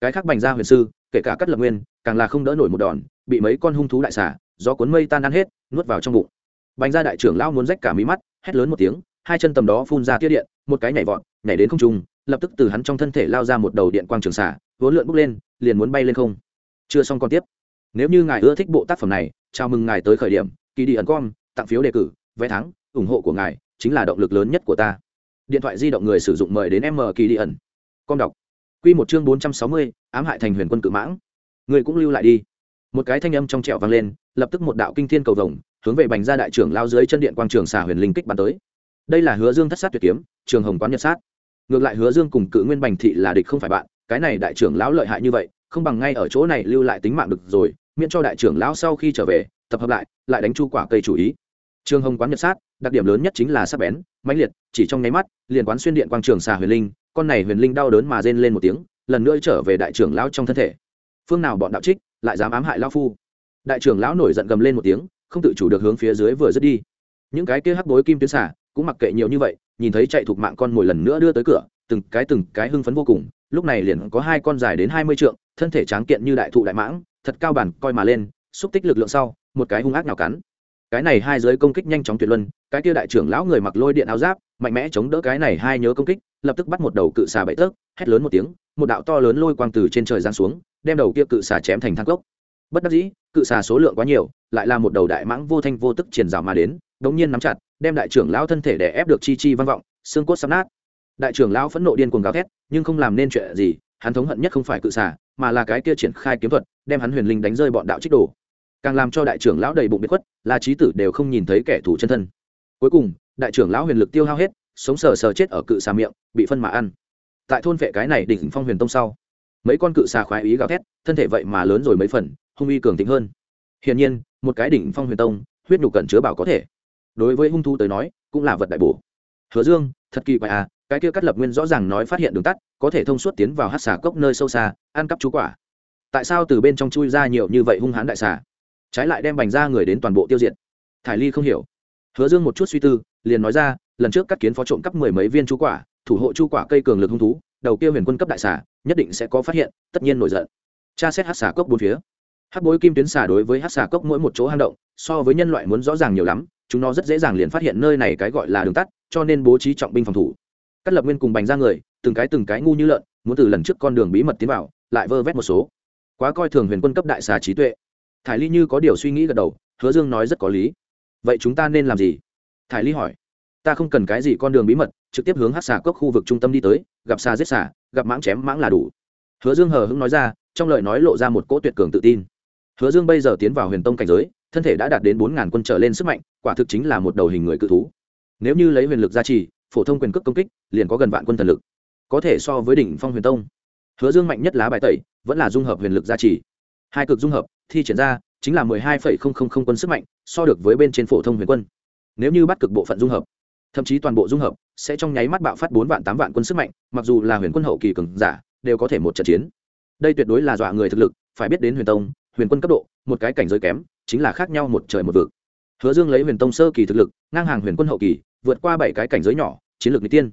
Cái khác bành ra huyền sư, kể cả cắt lập nguyên, càng là không đỡ nổi một đòn, bị mấy con hung thú đại xả do cuốn mây tan ăn hết, nuốt vào trong bụng. Bành ra đại trưởng lao muốn rách cả mí mắt, hét lớn một tiếng, hai chân tầm đó phun ra tiết điện, một cái nhảy vọt, nhảy đến không trung, lập tức từ hắn trong thân thể lao ra một đầu điện quang trường xả, vốn lượn bốc lên, liền muốn bay lên không. Chưa xong còn tiếp. Nếu như ngài ưa thích bộ tác phẩm này, chào mừng ngài tới khởi điểm, kỳ đi ẩn com, tặng phiếu đề cử, vé thắng, ủng hộ của ngài chính là động lực lớn nhất của ta. Điện thoại di động người sử dụng mời đến m kỳ đi ẩn. Con đọc. Q một chương bốn trăm sáu mươi, ám hại thành huyền quân cự mãng. Người cũng lưu lại đi. Một cái thanh âm trong trẹo vang lên, lập tức một đạo kinh thiên cầu vồng, hướng về bành ra đại trưởng lao dưới chân điện quang trường xà huyền linh kích bắn tới. Đây là hứa dương thất sát tuyệt kiếm, trường hồng quán nhật sát. Ngược lại hứa dương cùng cự nguyên bành thị là địch không phải bạn, cái này đại trưởng lão lợi hại như vậy, không bằng ngay ở chỗ này lưu lại tính mạng được rồi, miễn cho đại trưởng lão sau khi trở về, tập hợp lại lại đánh chu quả cây chủ ý. Trường hồng quán nhật sát đặc điểm lớn nhất chính là sắc bén, mãnh liệt, chỉ trong nháy mắt, liền quán xuyên điện quang trường xà huyền linh, con này huyền linh đau đớn mà rên lên một tiếng, lần nữa trở về đại trưởng lão trong thân thể. Phương nào bọn đạo trích, lại dám ám hại lão phu. Đại trưởng lão nổi giận gầm lên một tiếng, không tự chủ được hướng phía dưới vừa dứt đi. Những cái kia hắc bối kim tuyến xà, cũng mặc kệ nhiều như vậy, nhìn thấy chạy thuộc mạng con mồi lần nữa đưa tới cửa, từng cái từng cái hưng phấn vô cùng, lúc này liền có hai con dài đến hai mươi trượng, thân thể tráng kiện như đại thụ đại mãng, thật cao bản coi mà lên, xúc tích lực lượng sau, một cái hung ác nào cắn cái này hai giới công kích nhanh chóng tuyệt luân, cái kia đại trưởng lão người mặc lôi điện áo giáp, mạnh mẽ chống đỡ cái này hai nhớ công kích, lập tức bắt một đầu cự xà bậy tớp hét lớn một tiếng, một đạo to lớn lôi quang từ trên trời giáng xuống, đem đầu kia cự xà chém thành thang cốc. Bất đắc dĩ, cự xà số lượng quá nhiều, lại là một đầu đại mãng vô thanh vô tức triển rào mà đến, đống nhiên nắm chặt, đem đại trưởng lão thân thể để ép được chi chi vang vọng, xương cốt sắp nát. Đại trưởng lão phẫn nộ điên cuồng gào thét, nhưng không làm nên chuyện gì, hắn thống hận nhất không phải cự xà, mà là cái kia triển khai kiếm thuật, đem hắn huyền linh đánh rơi bọn đạo trích đồ càng làm cho đại trưởng lão đầy bụng biệt khuất là trí tử đều không nhìn thấy kẻ thù chân thân. Cuối cùng, đại trưởng lão huyền lực tiêu hao hết, sống sờ sờ chết ở cự xà miệng, bị phân mà ăn. Tại thôn vệ cái này đỉnh phong huyền tông sau, mấy con cự xà khoái ý gào thét, thân thể vậy mà lớn rồi mấy phần, hung uy cường tính hơn. Hiển nhiên, một cái đỉnh phong huyền tông, huyết nhục cần chứa bảo có thể. Đối với hung thu tới nói, cũng là vật đại bổ. Hứa dương, thật kỳ quái à cái kia cắt lập nguyên rõ ràng nói phát hiện đường tắt, có thể thông suốt tiến vào hát xà cốc nơi sâu xa, ăn cắp chú quả. Tại sao từ bên trong chui ra nhiều như vậy hung hãn đại xà? Trái lại đem bành ra người đến toàn bộ tiêu diệt. Thải ly không hiểu. Hứa dương một chút suy tư, liền nói ra, lần trước các kiến phó trộm cắp mười mấy viên chú quả, thủ hộ chú quả cây cường lực hung thú, đầu kia huyền quân cấp đại xà, nhất định sẽ có phát hiện, tất nhiên nổi giận. Tra xét hát xà cốc bốn phía. Hát bối kim tuyến xà đối với hát xà cốc mỗi một chỗ hang động, so với nhân loại muốn rõ ràng nhiều lắm, chúng nó rất dễ dàng liền phát hiện nơi này cái gọi là đường tắt, cho nên bố trí trọng binh phòng thủ. Cắt lập nguyên cùng bành ra người, từng cái từng cái ngu như lợn, muốn từ lần trước con đường bí mật tiến vào, lại vơ vét một số. Quá coi thường huyền quân cấp đại xà trí tuệ thải ly như có điều suy nghĩ gật đầu, hứa dương nói rất có lý. Vậy chúng ta nên làm gì? Thải ly hỏi. Ta không cần cái gì con đường bí mật, trực tiếp hướng hát xà cốc khu vực trung tâm đi tới, gặp xà giết xà, gặp mãng chém mãng là đủ. Hứa dương hờ hững nói ra, trong lời nói lộ ra một cỗ tuyệt cường tự tin. Hứa dương bây giờ tiến vào huyền tông cảnh giới, thân thể đã đạt đến bốn ngàn quân trở lên sức mạnh, quả thực chính là một đầu hình người cự thú. Nếu như lấy huyền lực gia trì, phổ thông quyền cước công kích, liền có gần vạn quân thần lực. Có thể so với đỉnh phong huyền tông. Hứa dương mạnh nhất lá bài tẩy, vẫn là dung hợp huyền lực gia trì. Hai cực dung hợp thi triển ra, chính là mười hai phẩy không không không quân sức mạnh, so được với bên trên phổ thông huyền quân. Nếu như bắt cực bộ phận dung hợp, thậm chí toàn bộ dung hợp, sẽ trong nháy mắt bạo phát bốn vạn tám vạn quân sức mạnh, mặc dù là huyền quân hậu kỳ cường giả, đều có thể một trận chiến. Đây tuyệt đối là dọa người thực lực, phải biết đến huyền tông, huyền quân cấp độ, một cái cảnh giới kém, chính là khác nhau một trời một vực. Hứa dương lấy huyền tông sơ kỳ thực lực, ngang hàng huyền quân hậu kỳ, vượt qua bảy cái cảnh giới nhỏ, chiến lược n tiên.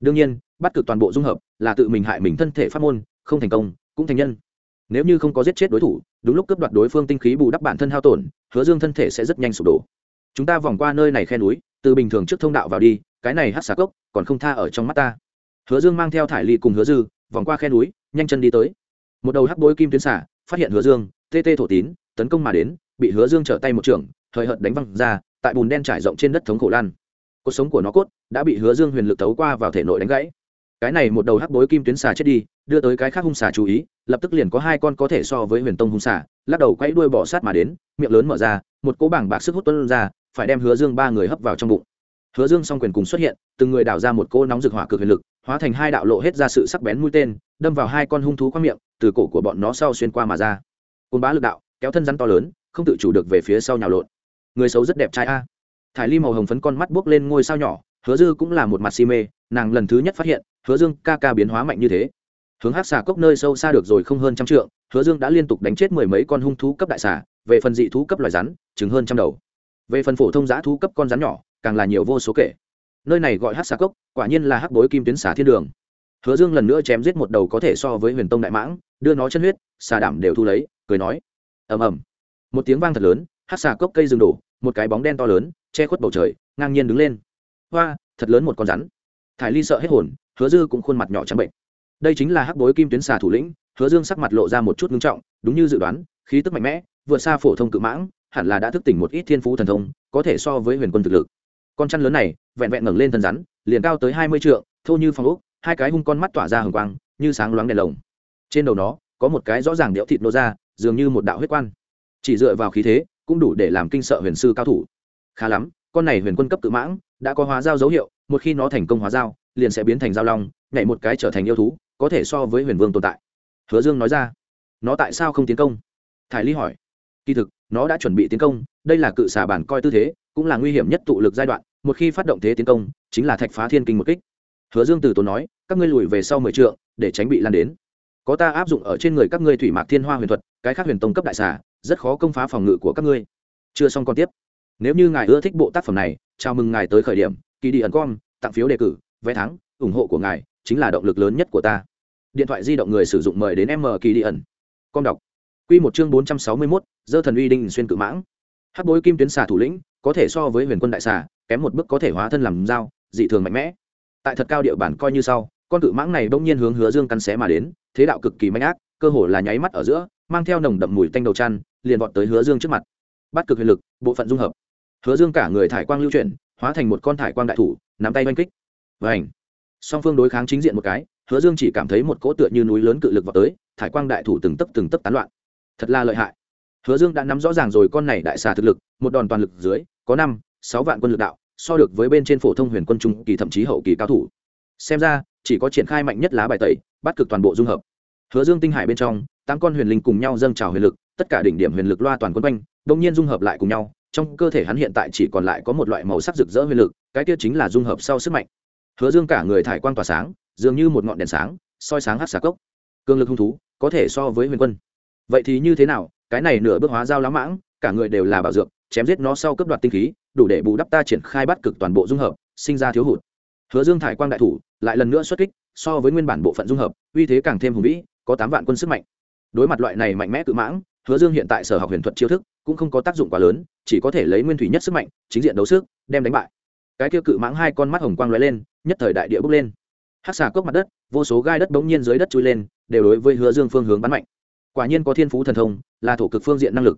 Đương nhiên, bắt cực toàn bộ dung hợp là tự mình hại mình thân thể pháp môn, không thành công, cũng thành nhân nếu như không có giết chết đối thủ, đúng lúc cướp đoạt đối phương tinh khí bù đắp bản thân hao tổn, hứa dương thân thể sẽ rất nhanh sụp đổ. Chúng ta vòng qua nơi này khe núi, từ bình thường trước thông đạo vào đi, cái này hát xà cốc còn không tha ở trong mắt ta. Hứa dương mang theo thải ly cùng hứa dư, vòng qua khe núi, nhanh chân đi tới. Một đầu hắc bối kim tuyến xả phát hiện hứa dương, tê tê thổ tín, tấn công mà đến, bị hứa dương trở tay một trường thời hợt đánh văng ra, tại bùn đen trải rộng trên đất thống khổ lan cuộc sống của nó cốt đã bị hứa dương huyền lực tấu qua vào thể nội đánh gãy. Cái này một đầu hắc bối kim tuyến xà chết đi, đưa tới cái khác hung xà chú ý lập tức liền có hai con có thể so với huyền tông hung xà, lắc đầu quay đuôi bỏ sát mà đến, miệng lớn mở ra, một cỗ bảng bạc sức hút tuân ra, phải đem hứa dương ba người hấp vào trong bụng. Hứa dương song quyền cùng xuất hiện, từng người đảo ra một cỗ nóng rực hỏa cực huyền lực, hóa thành hai đạo lộ hết ra sự sắc bén mũi tên, đâm vào hai con hung thú qua miệng, từ cổ của bọn nó sau xuyên qua mà ra. Côn bá lực đạo, kéo thân rắn to lớn, không tự chủ được về phía sau nhào lộn. Người xấu rất đẹp trai a. Thải ly màu hồng phấn con mắt buốc lên ngôi sao nhỏ, hứa dư cũng là một mặt si mê, nàng lần thứ nhất phát hiện, hứa dương ca ca biến hóa mạnh như thế hướng hát xà cốc nơi sâu xa được rồi không hơn trăm trượng, hứa dương đã liên tục đánh chết mười mấy con hung thú cấp đại xà, về phần dị thú cấp loài rắn chứng hơn trăm đầu. Về phần phổ thông giã thú cấp con rắn nhỏ, càng là nhiều vô số kể. Nơi này gọi hát xà cốc, quả nhiên là hắc bối kim tuyến xà thiên đường. Hứa dương lần nữa chém giết một đầu có thể so với huyền tông đại mãng, đưa nó chân huyết, xà đảm đều thu lấy, cười nói. Ầm ầm. Một tiếng vang thật lớn hát xà cốc cây rừng đổ, một cái bóng đen to lớn, che khuất bầu trời, ngang nhiên đứng lên. Hoa, thật lớn một con rắn. Thải ly sợ hết hồn, hứa dư cũng khuôn mặt nhỏ trắng bệnh đây chính là hắc bối kim tuyến xà thủ lĩnh hứa dương sắc mặt lộ ra một chút ngưng trọng đúng như dự đoán khí tức mạnh mẽ vượt xa phổ thông cự mãng hẳn là đã thức tỉnh một ít thiên phú thần thông có thể so với huyền quân thực lực. Con chăn lớn này vẹn vẹn ngẩng lên thân rắn liền cao tới hai mươi trượng thô như phong úc hai cái hung con mắt tỏa ra hừng quang như sáng loáng đèn lồng. Trên đầu nó có một cái rõ ràng đẽo thịt nô ra dường như một đạo huyết quan. Chỉ dựa vào khí thế cũng đủ để làm kinh sợ huyền sư cao thủ. Khá lắm con này huyền quân cấp cự mãng đã có hóa dao dấu hiệu một khi nó thành công hóa dao, liền sẽ biến thành dao long nhảy một cái trở thành yêu thú có thể so với huyền vương tồn tại. Hứa dương nói ra. Nó tại sao không tiến công? Thải ly hỏi. Kỳ thực nó đã chuẩn bị tiến công đây là cự xà bản coi tư thế cũng là nguy hiểm nhất tụ lực giai đoạn một khi phát động thế tiến công chính là thạch phá thiên kinh một kích. Hứa dương từ tốn nói các ngươi lùi về sau mười trượng để tránh bị lan đến. Có ta áp dụng ở trên người các ngươi thủy mạc thiên hoa huyền thuật cái khác huyền tông cấp đại xà, rất khó công phá phòng ngự của các ngươi. Chưa xong còn tiếp. Nếu như ngài ưa thích bộ tác phẩm này chào mừng ngài tới khởi điểm kỳ đi ẩn com tặng phiếu đề cử vé thắng ủng hộ của ngài chính là động lực lớn nhất của ta. Điện thoại di động người sử dụng mời đến m kỳ đi ẩn. Con đọc. Q một chương bốn trăm sáu mươi mốt, dơ thần uy đinh xuyên cự mãng. Hắc bối kim tuyến xà thủ lĩnh, có thể so với huyền quân đại xà, kém một bước có thể hóa thân làm dao, dị thường mạnh mẽ. Tại thật cao địa bản coi như sau, con cự mãng này bỗng nhiên hướng hứa dương căn xé mà đến, thế đạo cực kỳ mạnh ác, cơ hồ là nháy mắt ở giữa, mang theo nồng đậm mùi tanh đầu chăn liền vọt tới hứa dương trước mặt. Bắt cực huyền lực, bộ phận dung hợp. Hứa dương cả người thải quang lưu chuyển, hóa thành một con thải quang đại thủ, nắm tay oanh kích. Và ảnh song phương đối kháng chính diện một cái, hứa dương chỉ cảm thấy một cỗ tựa như núi lớn cự lực vào tới, thải quang đại thủ từng tấp từng tấp tán loạn. Thật là lợi hại. Hứa dương đã nắm rõ ràng rồi con này đại xà thực lực, một đòn toàn lực dưới, có năm, sáu vạn quân lực đạo, so được với bên trên phổ thông huyền quân trung kỳ thậm chí hậu kỳ cao thủ. Xem ra, chỉ có triển khai mạnh nhất lá bài tẩy, bắt cực toàn bộ dung hợp. Hứa dương tinh hải bên trong, tám con huyền linh cùng nhau dâng trào huyền lực, tất cả đỉnh điểm huyền lực loa toàn quân quanh đông nhiên dung hợp lại cùng nhau, trong cơ thể hắn hiện tại chỉ còn lại có một loại màu sắc rực rỡ huyền lực, cái kia chính là dung hợp sau sức mạnh hứa dương cả người thải quang tỏa sáng, dường như một ngọn đèn sáng, soi sáng hát xà cốc. Cường lực hung thú, có thể so với huyền quân. Vậy thì như thế nào? Cái này nửa bước hóa giao lá mãng, cả người đều là bảo dược, chém giết nó sau cấp đoạt tinh khí, đủ để bù đắp ta triển khai bắt cực toàn bộ dung hợp, sinh ra thiếu hụt. Hứa dương thải quang đại thủ, lại lần nữa xuất kích, so với nguyên bản bộ phận dung hợp, uy thế càng thêm hùng vĩ, có tám vạn quân sức mạnh. Đối mặt loại này mạnh mẽ cự mãng, hứa dương hiện tại sở học huyền thuật chiêu thức cũng không có tác dụng quá lớn, chỉ có thể lấy nguyên thủy nhất sức mạnh, chính diện đấu sức, đem đánh bại cái kia cự mãng hai con mắt hồng quang lóe lên, nhất thời đại địa bốc lên. Hắc xà cốc mặt đất, vô số gai đất bỗng nhiên dưới đất trôi lên, đều đối với hứa dương phương hướng bắn mạnh. Quả nhiên có thiên phú thần thông, là thổ cực phương diện năng lực.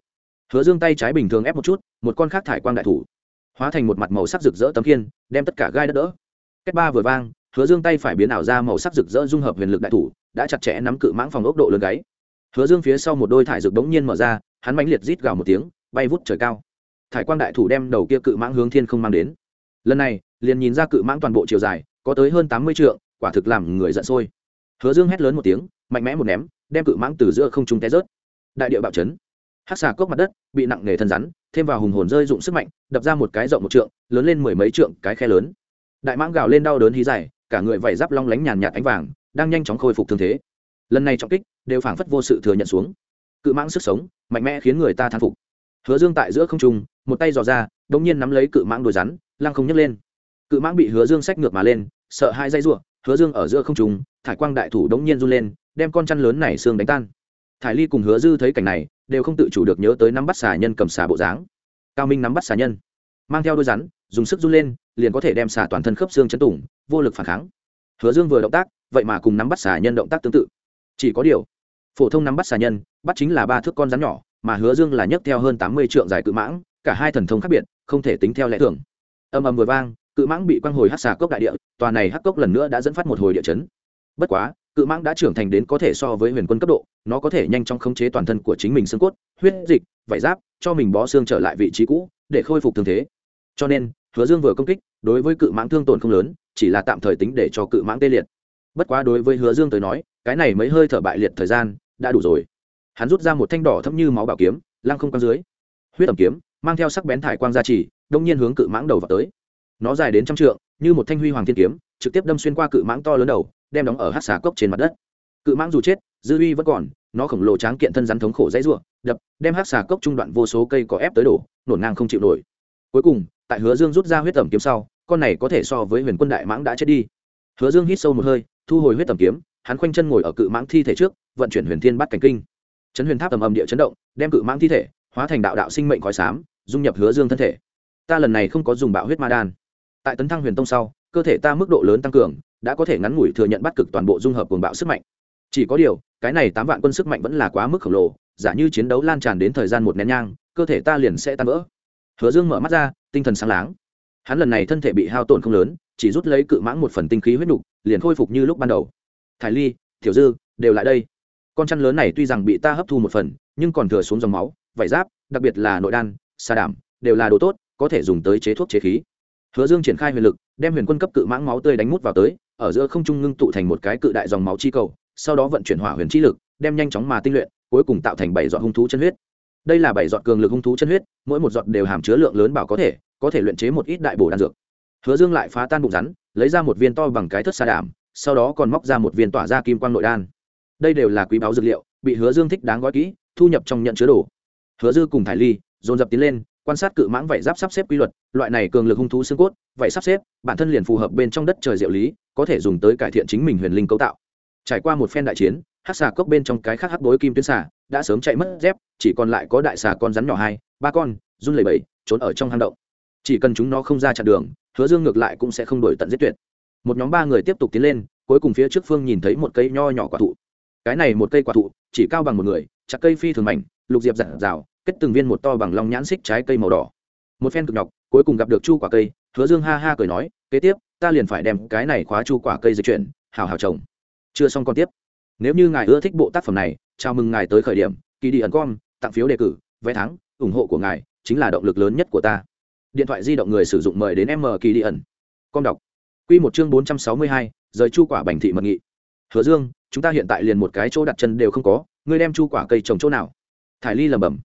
Hứa dương tay trái bình thường ép một chút, một con khác thải quang đại thủ, hóa thành một mặt màu sắc rực rỡ tấm kiên đem tất cả gai đất đỡ. Cách ba vừa vang, hứa dương tay phải biến ảo ra màu sắc rực rỡ dung hợp huyền lực đại thủ, đã chặt chẽ nắm cự mãng phòng ốc độ lớn gáy. Hứa dương phía sau một đôi thải rực đống nhiên mở ra, hắn mãnh liệt rít gào một tiếng, bay vút trời cao. Thải quang đại thủ đem đầu kia cự mãng hướng thiên không mang đến lần này, liền nhìn ra cự mãng toàn bộ chiều dài, có tới hơn tám mươi trượng, quả thực làm người giận sôi. Hứa dương hét lớn một tiếng, mạnh mẽ một ném, đem cự mãng từ giữa không trung té rớt. Đại địa bạo chấn. Hát xà cốc mặt đất, bị nặng nề thân rắn, thêm vào hùng hồn rơi dụng sức mạnh, đập ra một cái rộng một trượng, lớn lên mười mấy trượng, cái khe lớn. Đại mãng gào lên đau đớn hí dài, cả người vẩy giáp long lánh nhàn nhạt ánh vàng, đang nhanh chóng khôi phục thương thế. Lần này trọng kích, đều phảng phất vô sự thừa nhận xuống. Cự mãng sức sống, mạnh mẽ khiến người ta thán phục. Hứa dương tại giữa không trung, một tay dò ra đ ỗ n g nhiên nắm lấy cự mãng đồi rắn lăng không nhấc lên. Cự mãng bị hứa dương sách ngược mà lên sợ hai dây r u ộ hứa dương ở giữa không trùng, thải quang đại thủ đống nhiên run lên đem con chăn lớn này xương đánh tan. Thải ly cùng hứa dư thấy cảnh này đều không tự chủ được nhớ tới nắm bắt xà nhân cầm xà bộ dáng. Cao minh nắm bắt xà nhân mang theo đôi rắn dùng sức run lên liền có thể đem xà toàn thân khớp xương chấn tủng vô lực phản kháng. Hứa dương vừa động tác vậy mà cùng nắm bắt xà nhân động tác tương tự. Chỉ có điều phổ thông nắm bắt xà nhân bắt chính là ba thước con rắn nhỏ mà hứa dương là nhấc theo hơn tám mươi trượng dài cự mãng cả hai thần thông khác biệt không thể tính theo lẽ thường âm ầm vừa vang, cự mãng bị quăng hồi hát xà cốc đại địa, tòa này hắc cốc lần nữa đã dẫn phát một hồi địa chấn. Bất quá, cự mãng đã trưởng thành đến có thể so với huyền quân cấp độ, nó có thể nhanh chóng khống chế toàn thân của chính mình xương cốt, huyết dịch vải giáp, cho mình bó xương trở lại vị trí cũ, để khôi phục thương thế. Cho nên, hứa dương vừa công kích, đối với cự mãng thương tổn không lớn, chỉ là tạm thời tính để cho cự mãng tê liệt. Bất quá đối với hứa dương tới nói, cái này mấy hơi thở bại liệt thời gian đã đủ rồi. Hắn rút ra một thanh đỏ thẫm như máu bảo kiếm, lăng không căng dưới. Huyết tầm kiếm mang theo sắc bén thải quang gia trì, đông nhiên hướng cự mãng đầu vào tới. Nó dài đến trăm trượng, như một thanh huy hoàng thiên kiếm, trực tiếp đâm xuyên qua cự mãng to lớn đầu, đem đóng ở hát xà cốc trên mặt đất. Cự mãng dù chết, dư uy vẫn còn, nó khổng lồ tráng kiện thân rắn thống khổ dãy ruộng đập, đem hát xà cốc trung đoạn vô số cây có ép tới đổ, nổn ngang không chịu nổi. Cuối cùng, tại hứa dương rút ra huyết tẩm kiếm sau, con này có thể so với huyền quân đại mãng đã chết đi. Hứa dương hít sâu một hơi, thu hồi huyết tẩm kiếm, hắn khoanh chân ngồi ở cự mãng thi thể trước, vận chuyển huyền thiên bắt cảnh kinh. Chấn huyền tháp tầm âm địa chấn động, đem cự mãng thi thể hóa thành đạo đạo sinh mệnh khói xám dung nhập hứa dương thân thể. Ta lần này không có dùng bạo huyết ma đan. Tại tấn thăng huyền tông sau, cơ thể ta mức độ lớn tăng cường, đã có thể ngắn ngủi thừa nhận bắt cực toàn bộ dung hợp cuồng bạo sức mạnh. Chỉ có điều, cái này tám vạn quân sức mạnh vẫn là quá mức khổng lồ, giả như chiến đấu lan tràn đến thời gian một nén nhang, cơ thể ta liền sẽ tan vỡ. Hứa dương mở mắt ra, tinh thần sáng láng. Hắn lần này thân thể bị hao tổn không lớn, chỉ rút lấy cự mãng một phần tinh khí huyết nục, liền khôi phục như lúc ban đầu. Thải ly thiểu dư, đều lại đây. Con chăn lớn này tuy rằng bị ta hấp thu một phần, nhưng còn thừa xuống dòng máu, vải giáp, đặc biệt là nội đan xà đảm, đều là đồ tốt, có thể dùng tới chế thuốc chế khí. Hứa dương triển khai huyền lực, đem huyền quân cấp cự mãng máu tươi đánh mút vào tới, ở giữa không trung ngưng tụ thành một cái cự đại dòng máu chi cầu, sau đó vận chuyển hỏa huyền chi lực, đem nhanh chóng mà tinh luyện, cuối cùng tạo thành bảy giọt hung thú chân huyết. Đây là bảy giọt cường lực hung thú chân huyết, mỗi một giọt đều hàm chứa lượng lớn bảo có thể có thể luyện chế một ít đại bổ đan dược. Hứa dương lại phá tan bụng rắn, lấy ra một viên to bằng cái thất xà đảm, sau đó còn móc ra một viên tỏa ra kim quang nội đan. Đây đều là quý báu dược liệu, bị hứa dương thích đáng gói kỹ, thu nhập trong nhận chứa đồ. Hứa dư cùng thải ly dồn dập tiến lên, quan sát cự mãng vảy giáp sắp xếp quy luật, loại này cường lực hung thú xương cốt vậy sắp xếp, bản thân liền phù hợp bên trong đất trời diệu lý, có thể dùng tới cải thiện chính mình huyền linh cấu tạo. Trải qua một phen đại chiến hát xà cốc bên trong cái khác hắc bối kim tuyến xà đã sớm chạy mất dép, chỉ còn lại có đại xà con rắn nhỏ hai, ba con, run lẩy bẩy, trốn ở trong hang động. Chỉ cần chúng nó không ra chặn đường, hứa dương ngược lại cũng sẽ không đổi tận giết tuyệt. Một nhóm ba người tiếp tục tiến lên, cuối cùng phía trước phương nhìn thấy một cây nho nhỏ quả thụ. Cái này một cây quả thụ, chỉ cao bằng một người, chặt cây phi thường mảnh, lục diệp giản rào kết từng viên một to bằng lòng nhãn xích trái cây màu đỏ. Một phen cực nhọc, cuối cùng gặp được chu quả cây, hứa dương ha ha cười nói, kế tiếp, ta liền phải đem cái này khóa chu quả cây dịch chuyển, hào hào trồng. Chưa xong còn tiếp. Nếu như ngài ưa thích bộ tác phẩm này, chào mừng ngài tới khởi điểm kỳ đi ẩn com, tặng phiếu đề cử, vé thắng, ủng hộ của ngài chính là động lực lớn nhất của ta. Điện thoại di động người sử dụng mời đến m kỳ đi ẩn. Com đọc. Q một chương bốn trăm sáu mươi hai, rời chu quả bành thị mật nghị. Hứa dương, chúng ta hiện tại liền một cái chỗ đặt chân đều không có, ngươi đem chu quả cây trồng chỗ nào? Thải ly lẩm bẩm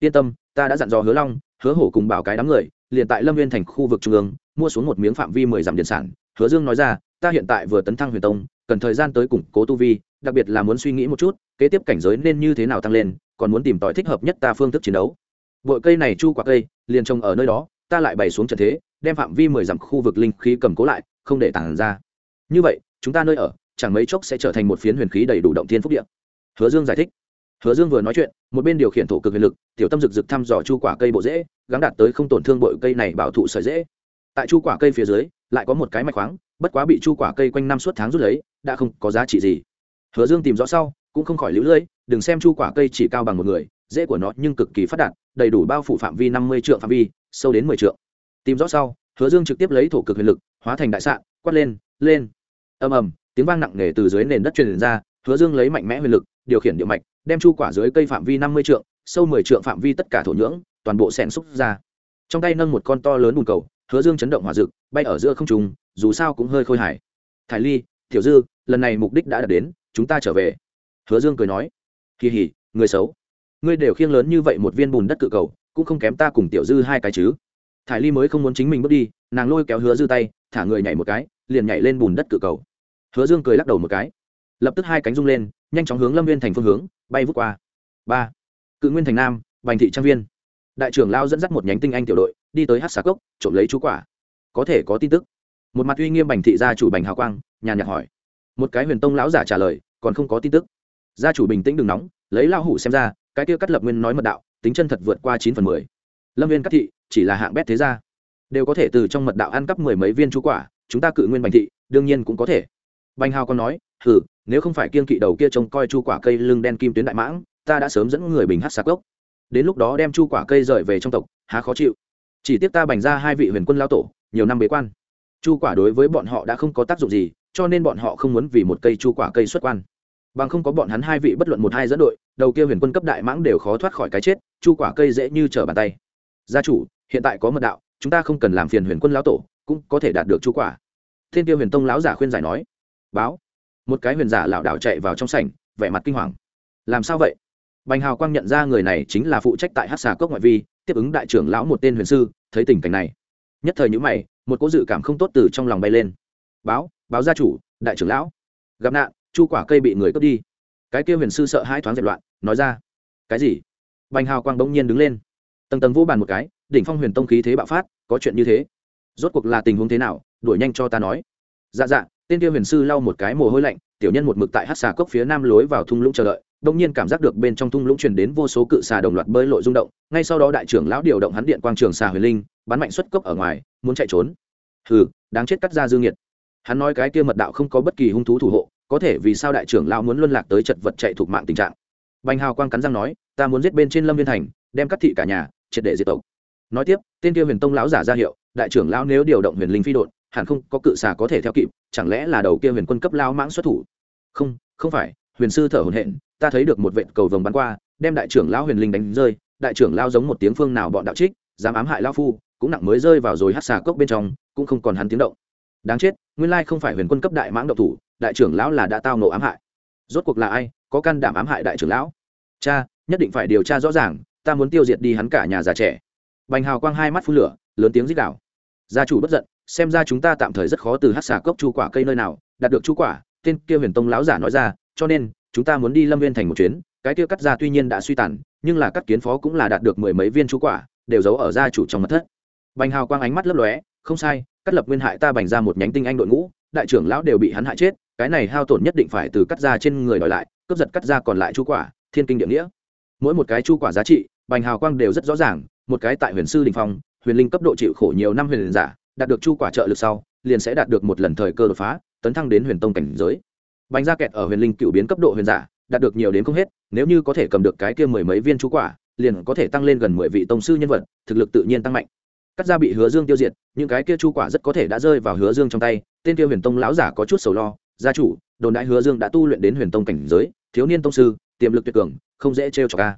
yên tâm, ta đã dặn dò hứa long, hứa hổ cùng bảo cái đám người, liền tại lâm viên thành khu vực trung ương, mua xuống một miếng phạm vi mười dặm điện sản. Hứa dương nói ra, ta hiện tại vừa tấn thăng huyền tông, cần thời gian tới củng cố tu vi, đặc biệt là muốn suy nghĩ một chút, kế tiếp cảnh giới nên như thế nào tăng lên, còn muốn tìm tòi thích hợp nhất ta phương thức chiến đấu. Bội cây này chu quả cây, liền trồng ở nơi đó, ta lại bày xuống trận thế, đem phạm vi mười dặm khu vực linh khí cầm cố lại, không để tản ra. Như vậy, chúng ta nơi ở, chẳng mấy chốc sẽ trở thành một phiến huyền khí đầy đủ động thiên phúc địa. Hứa dương giải thích hứa dương vừa nói chuyện, một bên điều khiển thổ cực huyền lực, tiểu tâm rực rực thăm dò chu quả cây bộ dễ gắn đạt tới không tổn thương bội cây này bảo thụ sợi dễ tại chu quả cây phía dưới, lại có một cái mạch khoáng, bất quá bị chu quả cây quanh năm suốt tháng rút lấy, đã không có giá trị gì. Hứa dương tìm rõ sau, cũng không khỏi lũ lưỡi đừng xem chu quả cây chỉ cao bằng một người dễ của nó nhưng cực kỳ phát đạt, đầy đủ bao phủ phạm vi năm mươi triệu phạm vi, sâu đến mười triệu tìm rõ sau, hứa dương trực tiếp lấy thổ cực huyền lực, hóa thành đại sạn quát lên lên. Ầm ầm, tiếng vang nặng nề từ dưới nền đất truyền ra, hứa dương lấy mạnh mẽ huyền lực, điều khiển địa mạch đem chu quả dưới cây phạm vi năm mươi trượng, sâu mười trượng phạm vi tất cả thổ nhưỡng, toàn bộ xẻn xúc ra. Trong tay nâng một con to lớn bùn cầu, hứa dương chấn động hỏa rực bay ở giữa không trùng dù sao cũng hơi khôi hài. Thải ly, tiểu dư, lần này mục đích đã đạt đến, chúng ta trở về. Hứa dương cười nói. Kỳ hỉ, người xấu. Ngươi đều khiêng lớn như vậy một viên bùn đất cự cầu, cũng không kém ta cùng tiểu dư hai cái chứ. Thải ly mới không muốn chính mình bước đi, nàng lôi kéo hứa dư tay, thả người nhảy một cái, liền nhảy lên bùn đất cự cầu. Hứa dương cười lắc đầu một cái lập tức hai cánh rung lên, nhanh chóng hướng lâm viên thành phương hướng, bay vút qua. Ba. Cự nguyên thành nam, bành thị trang viên. Đại trưởng lao dẫn dắt một nhánh tinh anh tiểu đội, đi tới hát xà cốc, trộm lấy chú quả. Có thể có tin tức. Một mặt uy nghiêm bành thị gia chủ bành hào quang nhà nhạc hỏi. Một cái huyền tông lão giả trả lời, còn không có tin tức. Gia chủ bình tĩnh đừng nóng, lấy lao hủ xem ra, cái kia cắt lập nguyên nói mật đạo, tính chân thật vượt qua chín phần mười. Lâm viên cắt thị, chỉ là hạng bét thế gia. Đều có thể từ trong mật đạo ăn cắp mười mấy viên chú quả, chúng ta cự nguyên bành thị, đương nhiên cũng có thể. Bành hào còn nói, hử nếu không phải kiên kỵ đầu kia trông coi chu quả cây lưng đen kim tuyến đại mãng, ta đã sớm dẫn người bình hát sạc gốc. Đến lúc đó đem chu quả cây rời về trong tộc, há khó chịu. Chỉ tiếc ta bành ra hai vị huyền quân lao tổ, nhiều năm bế quan. Chu quả đối với bọn họ đã không có tác dụng gì, cho nên bọn họ không muốn vì một cây chu quả cây xuất quan. Bằng không có bọn hắn hai vị bất luận một hai dẫn đội, đầu kia huyền quân cấp đại mãng đều khó thoát khỏi cái chết, chu quả cây dễ như trở bàn tay. Gia chủ, hiện tại có mật đạo, chúng ta không cần làm phiền huyền quân lão tổ, cũng có thể đạt được chu quả. Thiên tiêu huyền tông lão giả khuyên giải nói. Báo một cái huyền giả lảo đảo chạy vào trong sảnh, vẻ mặt kinh hoàng. Làm sao vậy? Bành hào quang nhận ra người này chính là phụ trách tại hát xà cốc ngoại vi, tiếp ứng đại trưởng lão một tên huyền sư, thấy tình cảnh này. Nhất thời những mày, một cố dự cảm không tốt từ trong lòng bay lên. Báo báo gia chủ, đại trưởng lão. Gặp nạn, chu quả cây bị người cướp đi. Cái kia huyền sư sợ hai thoáng dẹp loạn, nói ra. Cái gì? Bành hào quang bỗng nhiên đứng lên. Tầng tầng vô bàn một cái, đỉnh phong huyền tông khí thế bạo phát, có chuyện như thế. Rốt cuộc là tình huống thế nào? Đuổi nhanh cho ta nói. Dạ dạ tên tiêu huyền sư lau một cái mồ hôi lạnh, tiểu nhân một mực tại hát xà cốc phía nam lối vào thung lũng chờ đợi, đông nhiên cảm giác được bên trong thung lũng truyền đến vô số cự xà đồng loạt bơi lội rung động, ngay sau đó đại trưởng lão điều động hắn điện quang trường xà huyền linh, bắn mạnh xuất cốc ở ngoài, muốn chạy trốn. Hừ, đáng chết cắt ra dương nhiệt hắn nói cái kia mật đạo không có bất kỳ hung thú thủ hộ, có thể vì sao đại trưởng lão muốn luân lạc tới chật vật chạy thuộc mạng tình trạng. Bành hào quang cắn răng nói, ta muốn giết bên trên lâm viên thành, đem cắt thị cả nhà, triệt để diệt tộc. Nói tiếp, tên kia huyền tông lão giả ra hiệu, đại trưởng lão nếu điều động huyền linh phi đột hẳn không có cự xà có thể theo kịp, chẳng lẽ là đầu kia huyền quân cấp lao mãng xuất thủ? Không không phải, huyền sư thở hồn hện ta thấy được một vệt cầu vồng bắn qua, đem đại trưởng lao huyền linh đánh rơi, đại trưởng lao giống một tiếng phương nào bọn đạo trích, dám ám hại lao phu, cũng nặng mới rơi vào rồi hát xà cốc bên trong, cũng không còn hắn tiếng động. Đáng chết, nguyên lai không phải huyền quân cấp đại mãng độc thủ, đại trưởng lão là đã tao nổ ám hại. Rốt cuộc là ai, có can đảm ám hại đại trưởng lão? Cha, nhất định phải điều tra rõ ràng, ta muốn tiêu diệt đi hắn cả nhà già trẻ. Bành hào quang hai mắt phun lửa, lớn tiếng rít đảo gia chủ bất giận xem ra chúng ta tạm thời rất khó từ hát xà cốc chu quả cây nơi nào, đạt được chu quả, tên kia huyền tông lão giả nói ra, cho nên, chúng ta muốn đi lâm viên thành một chuyến, cái kia cắt ra tuy nhiên đã suy tàn, nhưng là cắt kiến phó cũng là đạt được mười mấy viên chu quả, đều giấu ở gia chủ trong mật thất. Bành hào quang ánh mắt lấp lóe, không sai, cắt lập nguyên hại ta bành ra một nhánh tinh anh đội ngũ, đại trưởng lão đều bị hắn hại chết, cái này hao tổn nhất định phải từ cắt ra trên người đòi lại, cướp giật cắt ra còn lại chu quả, thiên kinh địa nghĩa. Mỗi một cái chu quả giá trị, bành hào quang đều rất rõ ràng, một cái tại huyền sư đình phong, huyền linh cấp độ chịu khổ nhiều năm huyền giả đạt được chu quả trợ lực sau, liền sẽ đạt được một lần thời cơ đột phá, tấn thăng đến huyền tông cảnh giới. Bánh ra kẹt ở huyền linh cựu biến cấp độ huyền giả, đạt được nhiều đến không hết, nếu như có thể cầm được cái kia mười mấy viên chú quả, liền có thể tăng lên gần mười vị tông sư nhân vật, thực lực tự nhiên tăng mạnh. Cắt ra bị hứa dương tiêu diệt, những cái kia chu quả rất có thể đã rơi vào hứa dương trong tay, tên kia huyền tông lão giả có chút sầu lo, gia chủ, đồn đại hứa dương đã tu luyện đến huyền tông cảnh giới, thiếu niên tông sư, tiềm lực tuyệt cường, không dễ trêu cho ca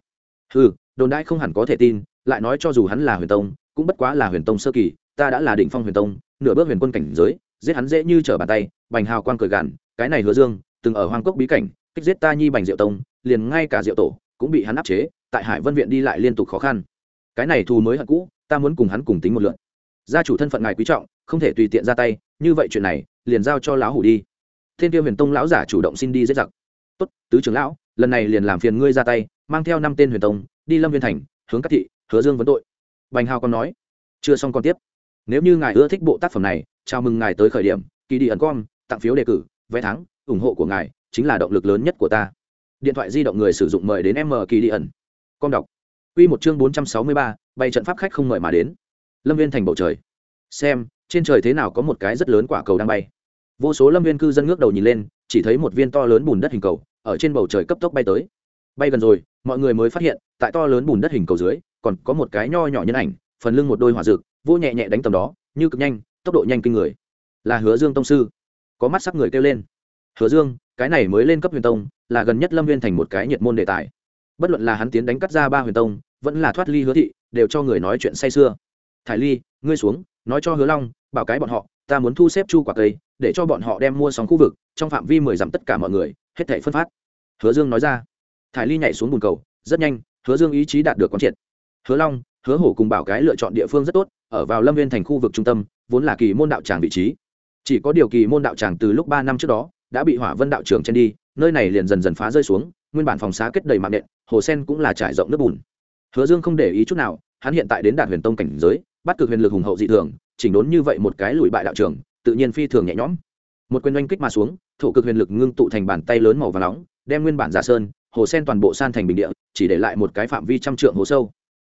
ừ đồn đại không hẳn có thể tin, lại nói cho dù hắn là huyền tông, cũng bất quá là huyền tông sơ kỳ ta đã là đỉnh phong huyền tông, nửa bước huyền quân cảnh giới, giết hắn dễ như trở bàn tay, bành hào quang cười gàn cái này hứa dương, từng ở hoang cốc bí cảnh, kích giết ta nhi bành diệu tông, liền ngay cả diệu tổ cũng bị hắn áp chế, tại hải vân viện đi lại liên tục khó khăn. Cái này thù mới hận cũ, ta muốn cùng hắn cùng tính một lượn gia chủ thân phận ngài quý trọng, không thể tùy tiện ra tay, như vậy chuyện này, liền giao cho lão hủ đi. Thiên tiêu huyền tông lão giả chủ động xin đi giết giặc. Tốt, tứ trưởng lão, lần này liền làm phiền ngươi ra tay, mang theo năm tên huyền tông, đi lâm viên thành, hướng các thị, hứa dương vấn tội. Bành hào còn nói. Chưa xong còn tiếp nếu như ngài ưa thích bộ tác phẩm này chào mừng ngài tới khởi điểm kỳ đi ẩn com tặng phiếu đề cử vé thắng ủng hộ của ngài chính là động lực lớn nhất của ta điện thoại di động người sử dụng mời đến m kỳ đi ẩn com đọc q một chương bốn trăm sáu mươi ba, bay trận pháp khách không mời mà đến. Lâm Viên thành bầu trời. Xem, trên trời thế nào có một cái rất lớn quả cầu đang bay. Vô số Lâm Viên cư dân ngước đầu nhìn lên, chỉ thấy một viên to lớn bùn đất hình cầu ở trên bầu trời cấp tốc bay tới. Bay gần rồi, mọi người mới phát hiện, tại to lớn bùn đất hình cầu dưới, còn có một cái nho nhỏ nhân ảnh, phần lưng một đôi hỏa dược, vô nhẹ nhẹ đánh tầm đó, như cực nhanh, tốc độ nhanh kinh người. Là Hứa Dương tông sư. Có mắt sắc người kêu lên. Hứa dương cái này mới lên cấp huyền tông là gần nhất lâm viên thành một cái nhiệt môn đề tài. Bất luận là hắn tiến đánh cắt ra ba huyền tông vẫn là thoát ly hứa thị đều cho người nói chuyện say sưa. Thải ly ngươi xuống nói cho hứa long bảo cái bọn họ ta muốn thu xếp chu quả cây để cho bọn họ đem mua sóng khu vực trong phạm vi mười dặm tất cả mọi người hết thảy phân phát. Hứa dương nói ra. Thải ly nhảy xuống bùn cầu rất nhanh hứa dương ý chí đạt được quán triệt. Hứa long hứa hổ cùng bảo cái lựa chọn địa phương rất tốt, ở vào lâm viên thành khu vực trung tâm, vốn là kỳ môn đạo tràng vị trí. Chỉ có điều kỳ môn đạo tràng từ lúc ba năm trước đó, đã bị hỏa vân đạo trường chen đi, nơi này liền dần dần phá rơi xuống, nguyên bản phòng xá kết đầy mạng nện, hồ sen cũng là trải rộng nước bùn. Hứa dương không để ý chút nào, hắn hiện tại đến đạt huyền tông cảnh giới, bắt cực huyền lực hùng hậu dị thường, chỉnh đốn như vậy một cái lùi bại đạo trường tự nhiên phi thường nhẹ nhõm. Một quyền oanh kích mà xuống, thổ cực huyền lực ngưng tụ thành bàn tay lớn màu và nóng, đem nguyên bản giả sơn, hồ sen toàn bộ san thành bình địa, chỉ để lại một cái phạm vi trăm trượng hồ sâu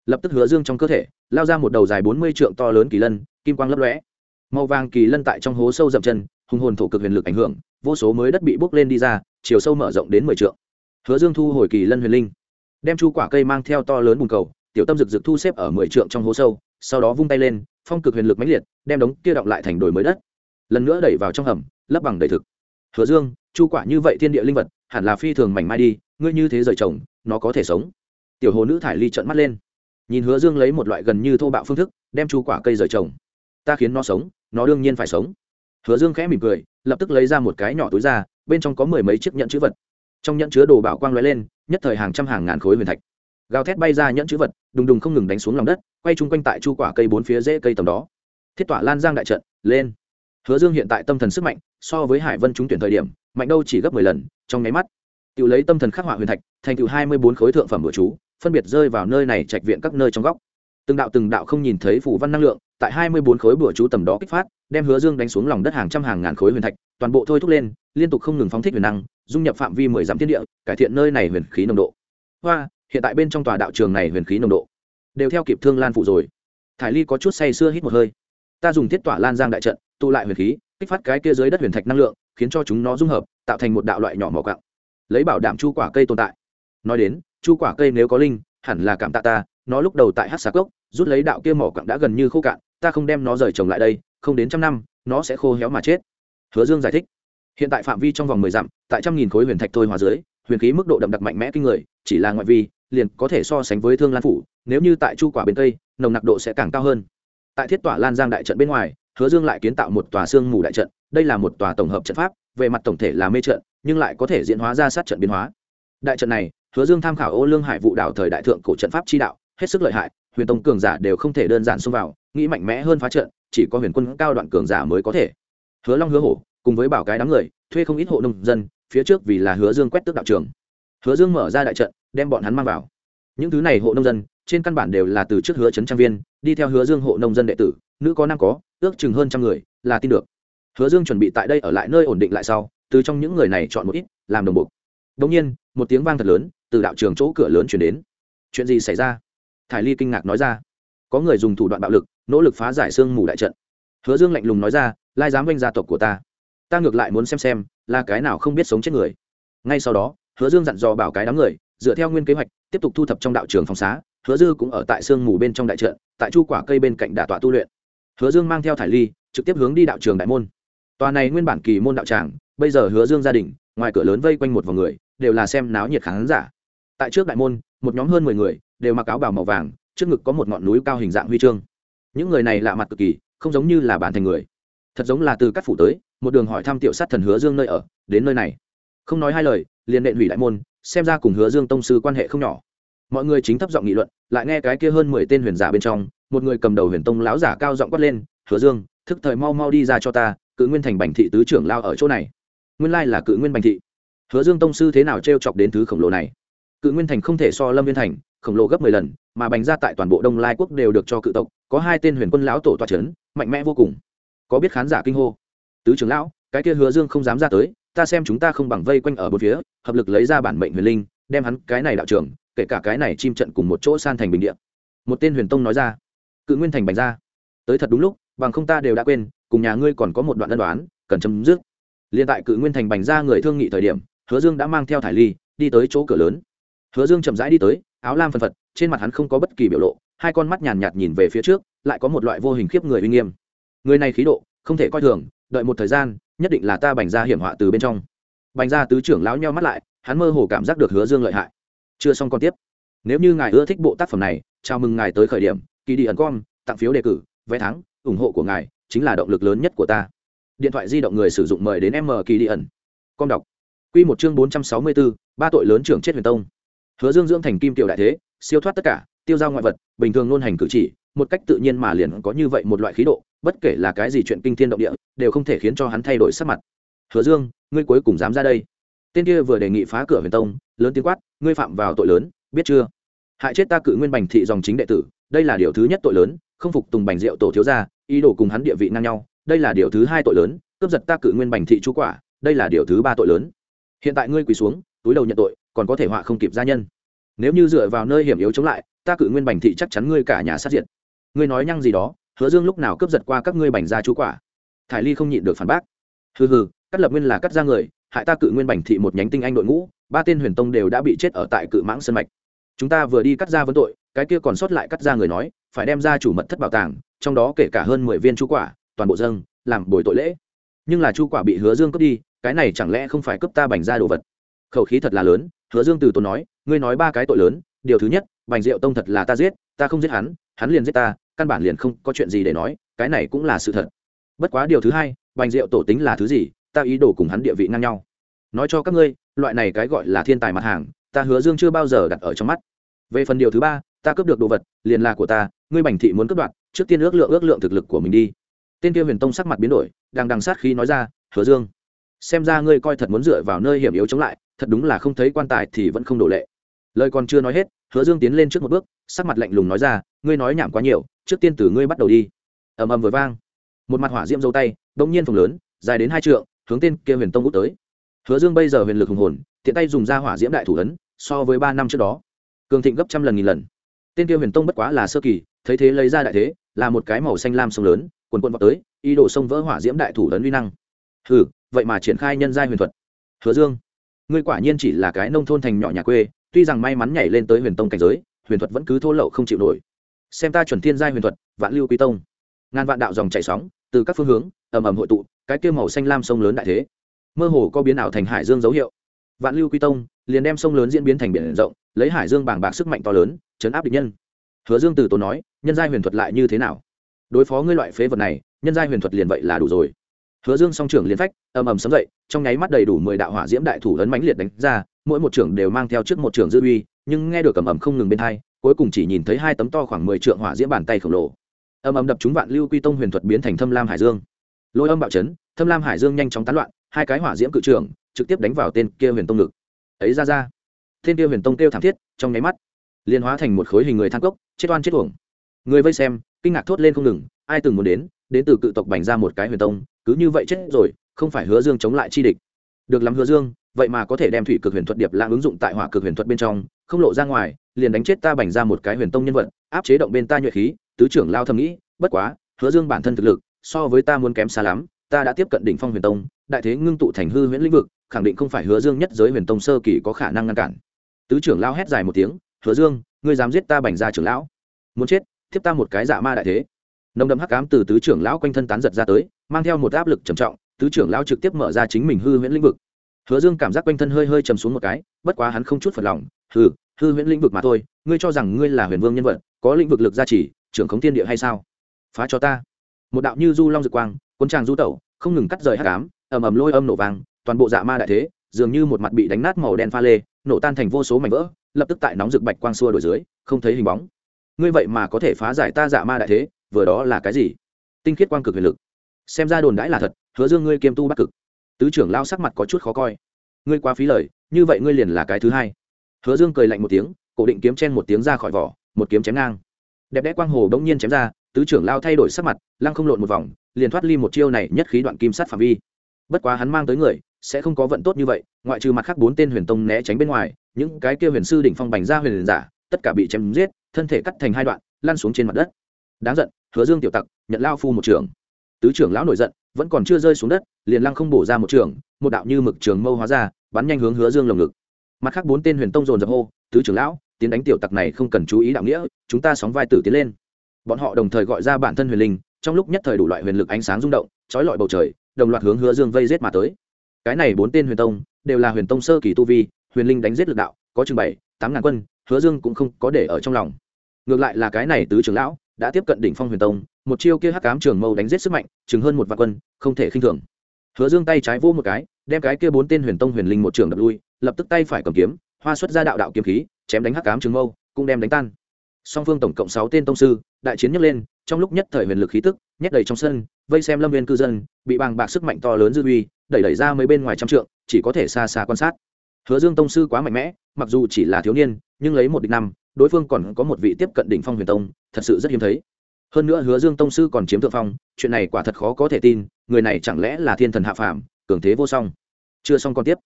lập tức hứa dương trong cơ thể, lao ra một đầu dài bốn mươi trượng to lớn kỳ lân, kim quang lấp lóe. Màu vàng kỳ lân tại trong hố sâu dậm chân, hùng hồn thổ cực huyền lực ảnh hưởng, vô số mới đất bị bốc lên đi ra, chiều sâu mở rộng đến mười trượng. Hứa dương thu hồi kỳ lân huyền linh, đem chu quả cây mang theo to lớn bùn cầu, tiểu tâm rực rực thu xếp ở mười trượng trong hố sâu, sau đó vung tay lên, phong cực huyền lực mãnh liệt, đem đống kia động lại thành đồi mới đất. Lần nữa đẩy vào trong hầm, lấp bằng đầy thực. Hứa dương, chu quả như vậy thiên địa linh vật, hẳn là phi thường mảnh mai đi, ngươi như thế rời chồng, nó có thể sống. Tiểu hồ nữ thải ly trợn mắt lên nhìn hứa dương lấy một loại gần như thô bạo phương thức, đem chu quả cây rời trồng. Ta khiến nó sống, nó đương nhiên phải sống. Hứa dương khẽ mỉm cười, lập tức lấy ra một cái nhỏ túi ra, bên trong có mười mấy chiếc nhẫn chữ vật. Trong nhẫn chứa đồ bảo quang lóe lên, nhất thời hàng trăm hàng ngàn khối huyền thạch. Gào thét bay ra nhẫn chữ vật, đùng đùng không ngừng đánh xuống lòng đất, quay chung quanh tại chu quả cây bốn phía rễ cây tầm đó. Thiết tỏa lan giang đại trận, lên. Hứa dương hiện tại tâm thần sức mạnh, so với hải vân trúng tuyển thời điểm, mạnh đâu chỉ gấp mười lần, trong nháy mắt. Tự lấy tâm thần khắc họa huyền thạch, thành tựu hai mươi bốn khối thượng phẩm bữa chú phân biệt rơi vào nơi này trạch viện các nơi trong góc. Từng đạo từng đạo không nhìn thấy phủ văn năng lượng, tại hai mươi bốn khối bửa chú tầm đó kích phát, đem hứa dương đánh xuống lòng đất hàng trăm hàng ngàn khối huyền thạch, toàn bộ thôi thúc lên, liên tục không ngừng phóng thích huyền năng, dung nhập phạm vi mười dặm thiên địa, cải thiện nơi này huyền khí nồng độ. Hoa, hiện tại bên trong tòa đạo trường này huyền khí nồng độ đều theo kịp thương lan phụ rồi. Thải ly có chút say sưa hít một hơi. Ta dùng thiết tỏa lan giang đại trận, tụ lại huyền khí, kích phát cái kia dưới đất huyền thạch năng lượng, khiến cho chúng nó dung hợp, tạo thành một đạo loại nhỏ mỏ cặng lấy bảo đảm chu quả cây tồn tại. Nói đến chu quả cây nếu có linh, hẳn là cảm tạ ta, nó lúc đầu tại hát xà cốc, rút lấy đạo kia mỏ cặng đã gần như khô cạn, ta không đem nó rời trồng lại đây, không đến trăm năm, nó sẽ khô héo mà chết. Hứa dương giải thích. Hiện tại phạm vi trong vòng mười dặm, tại trăm nghìn khối huyền thạch thôi hóa dưới, huyền khí mức độ đậm đặc mạnh mẽ kinh người, chỉ là ngoại vi, liền có thể so sánh với thương lan phủ, nếu như tại chu quả bên tây, nồng nặc độ sẽ càng cao hơn. Tại thiết tỏa lan giang đại trận bên ngoài, hứa dương lại kiến tạo một tòa xương mù đại trận, đây là một tòa tổng hợp trận pháp, về mặt tổng thể là mê trận, nhưng lại có thể diễn hóa ra sát trận biến hóa. Đại trận này hứa dương tham khảo ô lương hải vụ đảo thời đại thượng cổ trận pháp chi đạo, hết sức lợi hại, huyền tông cường giả đều không thể đơn giản xông vào, nghĩ mạnh mẽ hơn phá trận, chỉ có huyền quân cao đoạn cường giả mới có thể. Hứa long hứa hổ, cùng với bảo cái đám người, thuê không ít hộ nông dân, phía trước vì là hứa dương quét tước đạo trường. Hứa dương mở ra đại trận, đem bọn hắn mang vào. Những thứ này hộ nông dân, trên căn bản đều là từ trước hứa trấn trang viên, đi theo hứa dương hộ nông dân đệ tử, nữ có nam có, ước chừng hơn trăm người, là tin được. Hứa dương chuẩn bị tại đây ở lại nơi ổn định lại sau, từ trong những người này chọn một ít, làm đồng bộ. Đột nhiên, một tiếng vang thật lớn, từ đạo trường chỗ cửa lớn chuyển đến. Chuyện gì xảy ra? Thải ly kinh ngạc nói ra. Có người dùng thủ đoạn bạo lực, nỗ lực phá giải xương mù đại trận. Hứa dương lạnh lùng nói ra, lai dám vênh gia tộc của ta. Ta ngược lại muốn xem xem, là cái nào không biết sống chết người. Ngay sau đó, hứa dương dặn dò bảo cái đám người, dựa theo nguyên kế hoạch, tiếp tục thu thập trong đạo trường phòng xá. Hứa dư cũng ở tại sương mù bên trong đại trận, tại chu quả cây bên cạnh đả tọa tu luyện. Hứa dương mang theo thải ly, trực tiếp hướng đi đạo trường đại môn. Tòa này nguyên bản kỳ môn đạo tràng, bây giờ hứa dương gia đình, ngoài cửa lớn vây quanh một vòng người đều là xem náo nhiệt khán giả. Tại trước đại môn, một nhóm hơn mười người đều mặc áo bào màu vàng, trước ngực có một ngọn núi cao hình dạng huy chương. Những người này lạ mặt cực kỳ, không giống như là bản thành người. Thật giống là từ các phủ tới, một đường hỏi thăm tiểu sát thần hứa dương nơi ở, đến nơi này. Không nói hai lời, liền nện hủy đại môn, xem ra cùng hứa dương tông sư quan hệ không nhỏ. Mọi người chính thấp giọng nghị luận, lại nghe cái kia hơn mười tên huyền giả bên trong, một người cầm đầu huyền tông lão giả cao giọng quát lên, hứa dương, thức thời mau mau đi ra cho ta, cự nguyên thành bành thị tứ trưởng lao ở chỗ này. Nguyên lai là cự nguyên bành thị hứa dương tông sư thế nào t r e o chọc đến thứ khổng lồ này? Cự nguyên thành không thể so lâm viên thành, khổng lồ gấp mười lần, mà bành ra tại toàn bộ đông lai quốc đều được cho cự tộc, có hai tên huyền quân lão tổ toa c h ấ n mạnh mẽ vô cùng. Có biết khán giả kinh hô? Tứ trưởng lão, cái kia hứa dương không dám ra tới, ta xem chúng ta không bằng vây quanh ở bốn phía, hợp lực lấy ra bản mệnh huyền linh, đem hắn, cái này đạo trưởng, kể cả cái này chim trận cùng một chỗ san thành bình địa. Một tên huyền tông nói ra. Cự nguyên thành bành ra. Tới thật đúng lúc, bằng không ta đều đã quên, cùng nhà ngươi còn có một đoạn ân đoán, cần chấm dứt. Liên tại cự nguyên thành bành ra người thương nghị thời điểm hứa dương đã mang theo thải ly đi tới chỗ cửa lớn. Hứa dương chậm rãi đi tới, áo lam phân phật, trên mặt hắn không có bất kỳ biểu lộ, hai con mắt nhàn nhạt nhìn về phía trước, lại có một loại vô hình khiếp người uy nghiêm. Người này khí độ, không thể coi thường, đợi một thời gian, nhất định là ta bành ra hiểm họa từ bên trong. Bành ra tứ trưởng lão nheo mắt lại, hắn mơ hồ cảm giác được hứa dương lợi hại. Chưa xong còn tiếp. Nếu như ngài ưa thích bộ tác phẩm này, chào mừng ngài tới khởi điểm, kỳ đi ẩn com tặng phiếu đề cử, vé thắng, ủng hộ của ngài chính là động lực lớn nhất của ta. Điện thoại di động người sử dụng mời đến m kỳ đi ẩn. Com đọc. Quy một chương bốn trăm sáu mươi bốn ba tội lớn trưởng chết huyền tông. Hứa dương dưỡng thành kim tiểu đại thế, siêu thoát tất cả, tiêu giao ngoại vật, bình thường luôn hành cử chỉ, một cách tự nhiên mà liền có như vậy một loại khí độ, bất kể là cái gì chuyện kinh thiên động địa, đều không thể khiến cho hắn thay đổi sắc mặt. Hứa dương, ngươi cuối cùng dám ra đây. Tên kia vừa đề nghị phá cửa huyền tông, lớn tiếng quát, ngươi phạm vào tội lớn, biết chưa? Hại chết ta cự nguyên bành thị dòng chính đệ tử, đây là điều thứ nhất tội lớn, không phục tùng bành diệu tổ thiếu gia, ý đồ cùng hắn địa vị ngang nhau, đây là điều thứ hai tội lớn, cướp giật ta cự nguyên bành thị chú quả, đây là điều thứ ba tội lớn hiện tại ngươi quỳ xuống, túi đầu nhận tội, còn có thể họa không kịp gia nhân. Nếu như dựa vào nơi hiểm yếu chống lại, ta cự nguyên bành thị chắc chắn ngươi cả nhà sát diệt. Ngươi nói nhăng gì đó, hứa dương lúc nào cướp giật qua các ngươi bành gia chú quả. Thải ly không nhịn được phản bác. Hừ hừ, cắt lập nguyên là cắt ra người, hại ta cự nguyên bành thị một nhánh tinh anh đội ngũ, ba tên huyền tông đều đã bị chết ở tại cự mãng sân mạch. Chúng ta vừa đi cắt ra vấn tội, cái kia còn sót lại cắt ra người nói, phải đem ra chủ mật thất bảo tàng, trong đó kể cả hơn mười viên chú quả, toàn bộ dâng, làm bồi tội lễ. Nhưng là chu quả bị hứa dương cướp đi cái này chẳng lẽ không phải cướp ta bành ra đồ vật? Khẩu khí thật là lớn, hứa dương từ tốn nói, ngươi nói ba cái tội lớn, điều thứ nhất, bành diệu tông thật là ta giết, ta không giết hắn hắn liền giết ta, căn bản liền không có chuyện gì để nói, cái này cũng là sự thật. Bất quá điều thứ hai, bành diệu tổ tính là thứ gì, ta ý đồ cùng hắn địa vị ngang nhau. Nói cho các ngươi, loại này cái gọi là thiên tài mặt hàng, ta hứa dương chưa bao giờ đặt ở trong mắt. Về phần điều thứ ba, ta cướp được đồ vật, liền là của ta, ngươi bành thị muốn cướp đoạt, trước tiên ước lượng ước lượng thực lực của mình đi. Tên kia huyền tông sắc mặt biến đổi, đang đằng sát khi nói ra, hứa dương xem ra ngươi coi thật muốn dựa vào nơi hiểm yếu chống lại, thật đúng là không thấy quan tài thì vẫn không đổ lệ. Lời còn chưa nói hết, hứa dương tiến lên trước một bước, sắc mặt lạnh lùng nói ra, ngươi nói nhảm quá nhiều, trước tiên từ ngươi bắt đầu đi. Ầm ầm vừa vang. Một mặt hỏa diễm dâu tay đông nhiên phồng lớn, dài đến hai trượng, hướng tên kia huyền tông út tới. Hứa dương bây giờ huyền lực hùng hồn, tiện tay dùng ra hỏa diễm đại thủ ấn, so với ba năm trước đó. Cường thịnh gấp trăm lần nghìn lần. Tên kia huyền tông bất quá là sơ kỳ, thấy thế lấy ra đại thế, là một cái màu xanh lam sông lớn quần quần vào tới, ý đồ sông vỡ hỏa diễm đại thủ ấn uy năng hừ, vậy mà triển khai nhân giai huyền thuật. Hứa dương, ngươi quả nhiên chỉ là cái nông thôn thành nhỏ nhà quê, tuy rằng may mắn nhảy lên tới huyền tông cảnh giới, huyền thuật vẫn cứ thô lậu không chịu nổi. Xem ta chuẩn thiên giai huyền thuật, vạn lưu quy tông. Ngàn vạn đạo dòng chảy sóng, từ các phương hướng, ầm ầm hội tụ, cái kia màu xanh lam sông lớn đại thế. Mơ hồ có biến ảo thành hải dương dấu hiệu. Vạn lưu quy tông liền đem sông lớn diễn biến thành biển rộng, lấy hải dương bàng bạc sức mạnh to lớn, chấn áp địch nhân. Hứa dương từ tốn nói, nhân giai huyền thuật lại như thế nào? Đối phó ngươi loại phế vật này, nhân giai huyền thuật liền vậy là đủ rồi hứa dương song trưởng liền phách, ầm ầm sấm dậy, trong nháy mắt đầy đủ mười đạo hỏa diễm đại thủ ấn mãnh liệt đánh ra, mỗi một trưởng đều mang theo trước một trưởng dư uy, nhưng nghe được ầm ầm không ngừng bên hai, cuối cùng chỉ nhìn thấy hai tấm to khoảng mười trượng hỏa diễm bàn tay khổng lồ. Ầm ầm đập chúng vạn lưu quy tông huyền thuật biến thành thâm lam hải dương. Lôi âm bạo chấn, thâm lam hải dương nhanh chóng tán loạn, hai cái hỏa diễm cự trưởng trực tiếp đánh vào tên kia huyền tông ngực. Ấy ra ra, tên kia huyền tông kêu thảm thiết, trong nháy mắt liên hóa thành một khối hình người thang cốc, chết oan chết uổng. Người vây xem, kinh ngạc thốt lên không ngừng, ai từng muốn đến đến từ cự tộc bành ra một cái huyền tông cứ như vậy chết rồi, không phải hứa dương chống lại chi địch. Được lắm hứa dương, vậy mà có thể đem thủy cực huyền thuật điệp lãng ứng dụng tại hỏa cực huyền thuật bên trong, không lộ ra ngoài, liền đánh chết ta bành ra một cái huyền tông nhân vật, áp chế động bên ta nhuệ khí, tứ trưởng lao thầm nghĩ, bất quá, hứa dương bản thân thực lực, so với ta muốn kém xa lắm, ta đã tiếp cận đỉnh phong huyền tông, đại thế ngưng tụ thành hư huyễn lĩnh vực, khẳng định không phải hứa dương nhất giới huyền tông sơ kỳ có khả năng ngăn cản. Tứ trưởng lao hét dài một tiếng, hứa dương, ngươi dám giết ta bành ra trưởng lão? Muốn chết, thiếp ta một cái dạ ma đại thế nồng đậm hắc cám từ tứ trưởng lão quanh thân tán giật ra tới, mang theo một áp lực trầm trọng, tứ trưởng lão trực tiếp mở ra chính mình hư huyễn lĩnh vực. Hứa dương cảm giác quanh thân hơi hơi chầm xuống một cái, bất quá hắn không chút phật lòng hư hư huyễn lĩnh vực mà thôi, ngươi cho rằng ngươi là huyền vương nhân vật, có lĩnh vực lực gia trì, trưởng khống tiên địa hay sao? Phá cho ta. Một đạo như du long dực quang quân tràng du tẩu, không ngừng cắt rời hắc ám, ầm ầm lôi âm nổ vàng toàn bộ dạ ma đại thế, dường như một mặt bị đánh nát màu đen pha lê, nổ tan thành vô số mảnh vỡ, lập tức tại nóng rực bạch quang xua đổi dưới, không thấy hình bóng. Ngươi vậy mà có thể phá giải ta dạ ma đại thế vừa đó là cái gì? Tinh khiết quang cực huyền lực. Xem ra đồn đãi là thật, hứa dương ngươi kiêm tu bắc cực. Tứ trưởng lao sắc mặt có chút khó coi. Ngươi quá phí lời, như vậy ngươi liền là cái thứ hai. Hứa dương cười lạnh một tiếng, cổ định kiếm chen một tiếng ra khỏi vỏ, một kiếm chém ngang. Đẹp đẽ quang hồ bỗng nhiên chém ra, tứ trưởng lao thay đổi sắc mặt, lăng không lộn một vòng, liền thoát ly một chiêu này nhất khí đoạn kim sát phạm vi. Bất quá hắn mang tới người, sẽ không có vận tốt như vậy, ngoại trừ mặt khác bốn tên huyền tông né tránh bên ngoài, những cái kia huyền sư đỉnh phong bành ra huyền giả, tất cả bị chém giết, thân thể cắt thành hai đoạn, lăn xuống trên mặt đất đáng giận, hứa dương tiểu tặc, nhận lao phu một trường. Tứ trưởng lão nổi giận, vẫn còn chưa rơi xuống đất, liền lăng không bổ ra một trường, một đạo như mực trường mâu hóa ra, bắn nhanh hướng hứa dương lồng ngực. Mặt khác bốn tên huyền tông dồn dập hô, tứ trưởng lão, tiến đánh tiểu tặc này không cần chú ý đạo nghĩa, chúng ta sóng vai tử tiến lên. Bọn họ đồng thời gọi ra bản thân huyền linh, trong lúc nhất thời đủ loại huyền lực ánh sáng rung động, trói lọi bầu trời, đồng loạt hướng hứa dương vây giết mà tới. Cái này bốn tên huyền tông, đều là huyền tông sơ kỳ tu vi, huyền linh đánh giết lực đạo, có chừng bảy, tám ngàn quân, hứa dương cũng không có để ở trong lòng. Ngược lại là cái này tứ trưởng lão đã tiếp cận đỉnh phong huyền tông, một chiêu kia hắc cám trường mâu đánh giết sức mạnh, chừng hơn một vạn quân, không thể khinh thường. Hứa dương tay trái vô một cái, đem cái kia bốn tên huyền tông huyền linh một trường đập lui, lập tức tay phải cầm kiếm, hoa xuất ra đạo đạo kiếm khí, chém đánh hắc cám trường mâu, cũng đem đánh tan. Song phương tổng cộng sáu tên tông sư, đại chiến nhấc lên, trong lúc nhất thời huyền lực khí tức, nhét đầy trong sân, vây xem lâm viên cư dân, bị bàng bạc sức mạnh to lớn dư uy, đẩy đẩy ra mấy bên ngoài trăm trượng, chỉ có thể xa xa quan sát. Hứa dương tông sư quá mạnh mẽ, mặc dù chỉ là thiếu niên, nhưng lấy một địch năm đối phương còn có một vị tiếp cận đỉnh phong huyền tông, thật sự rất hiếm thấy. Hơn nữa hứa dương tông sư còn chiếm thượng phong, chuyện này quả thật khó có thể tin, người này chẳng lẽ là thiên thần hạ phàm, cường thế vô song. Chưa xong còn tiếp.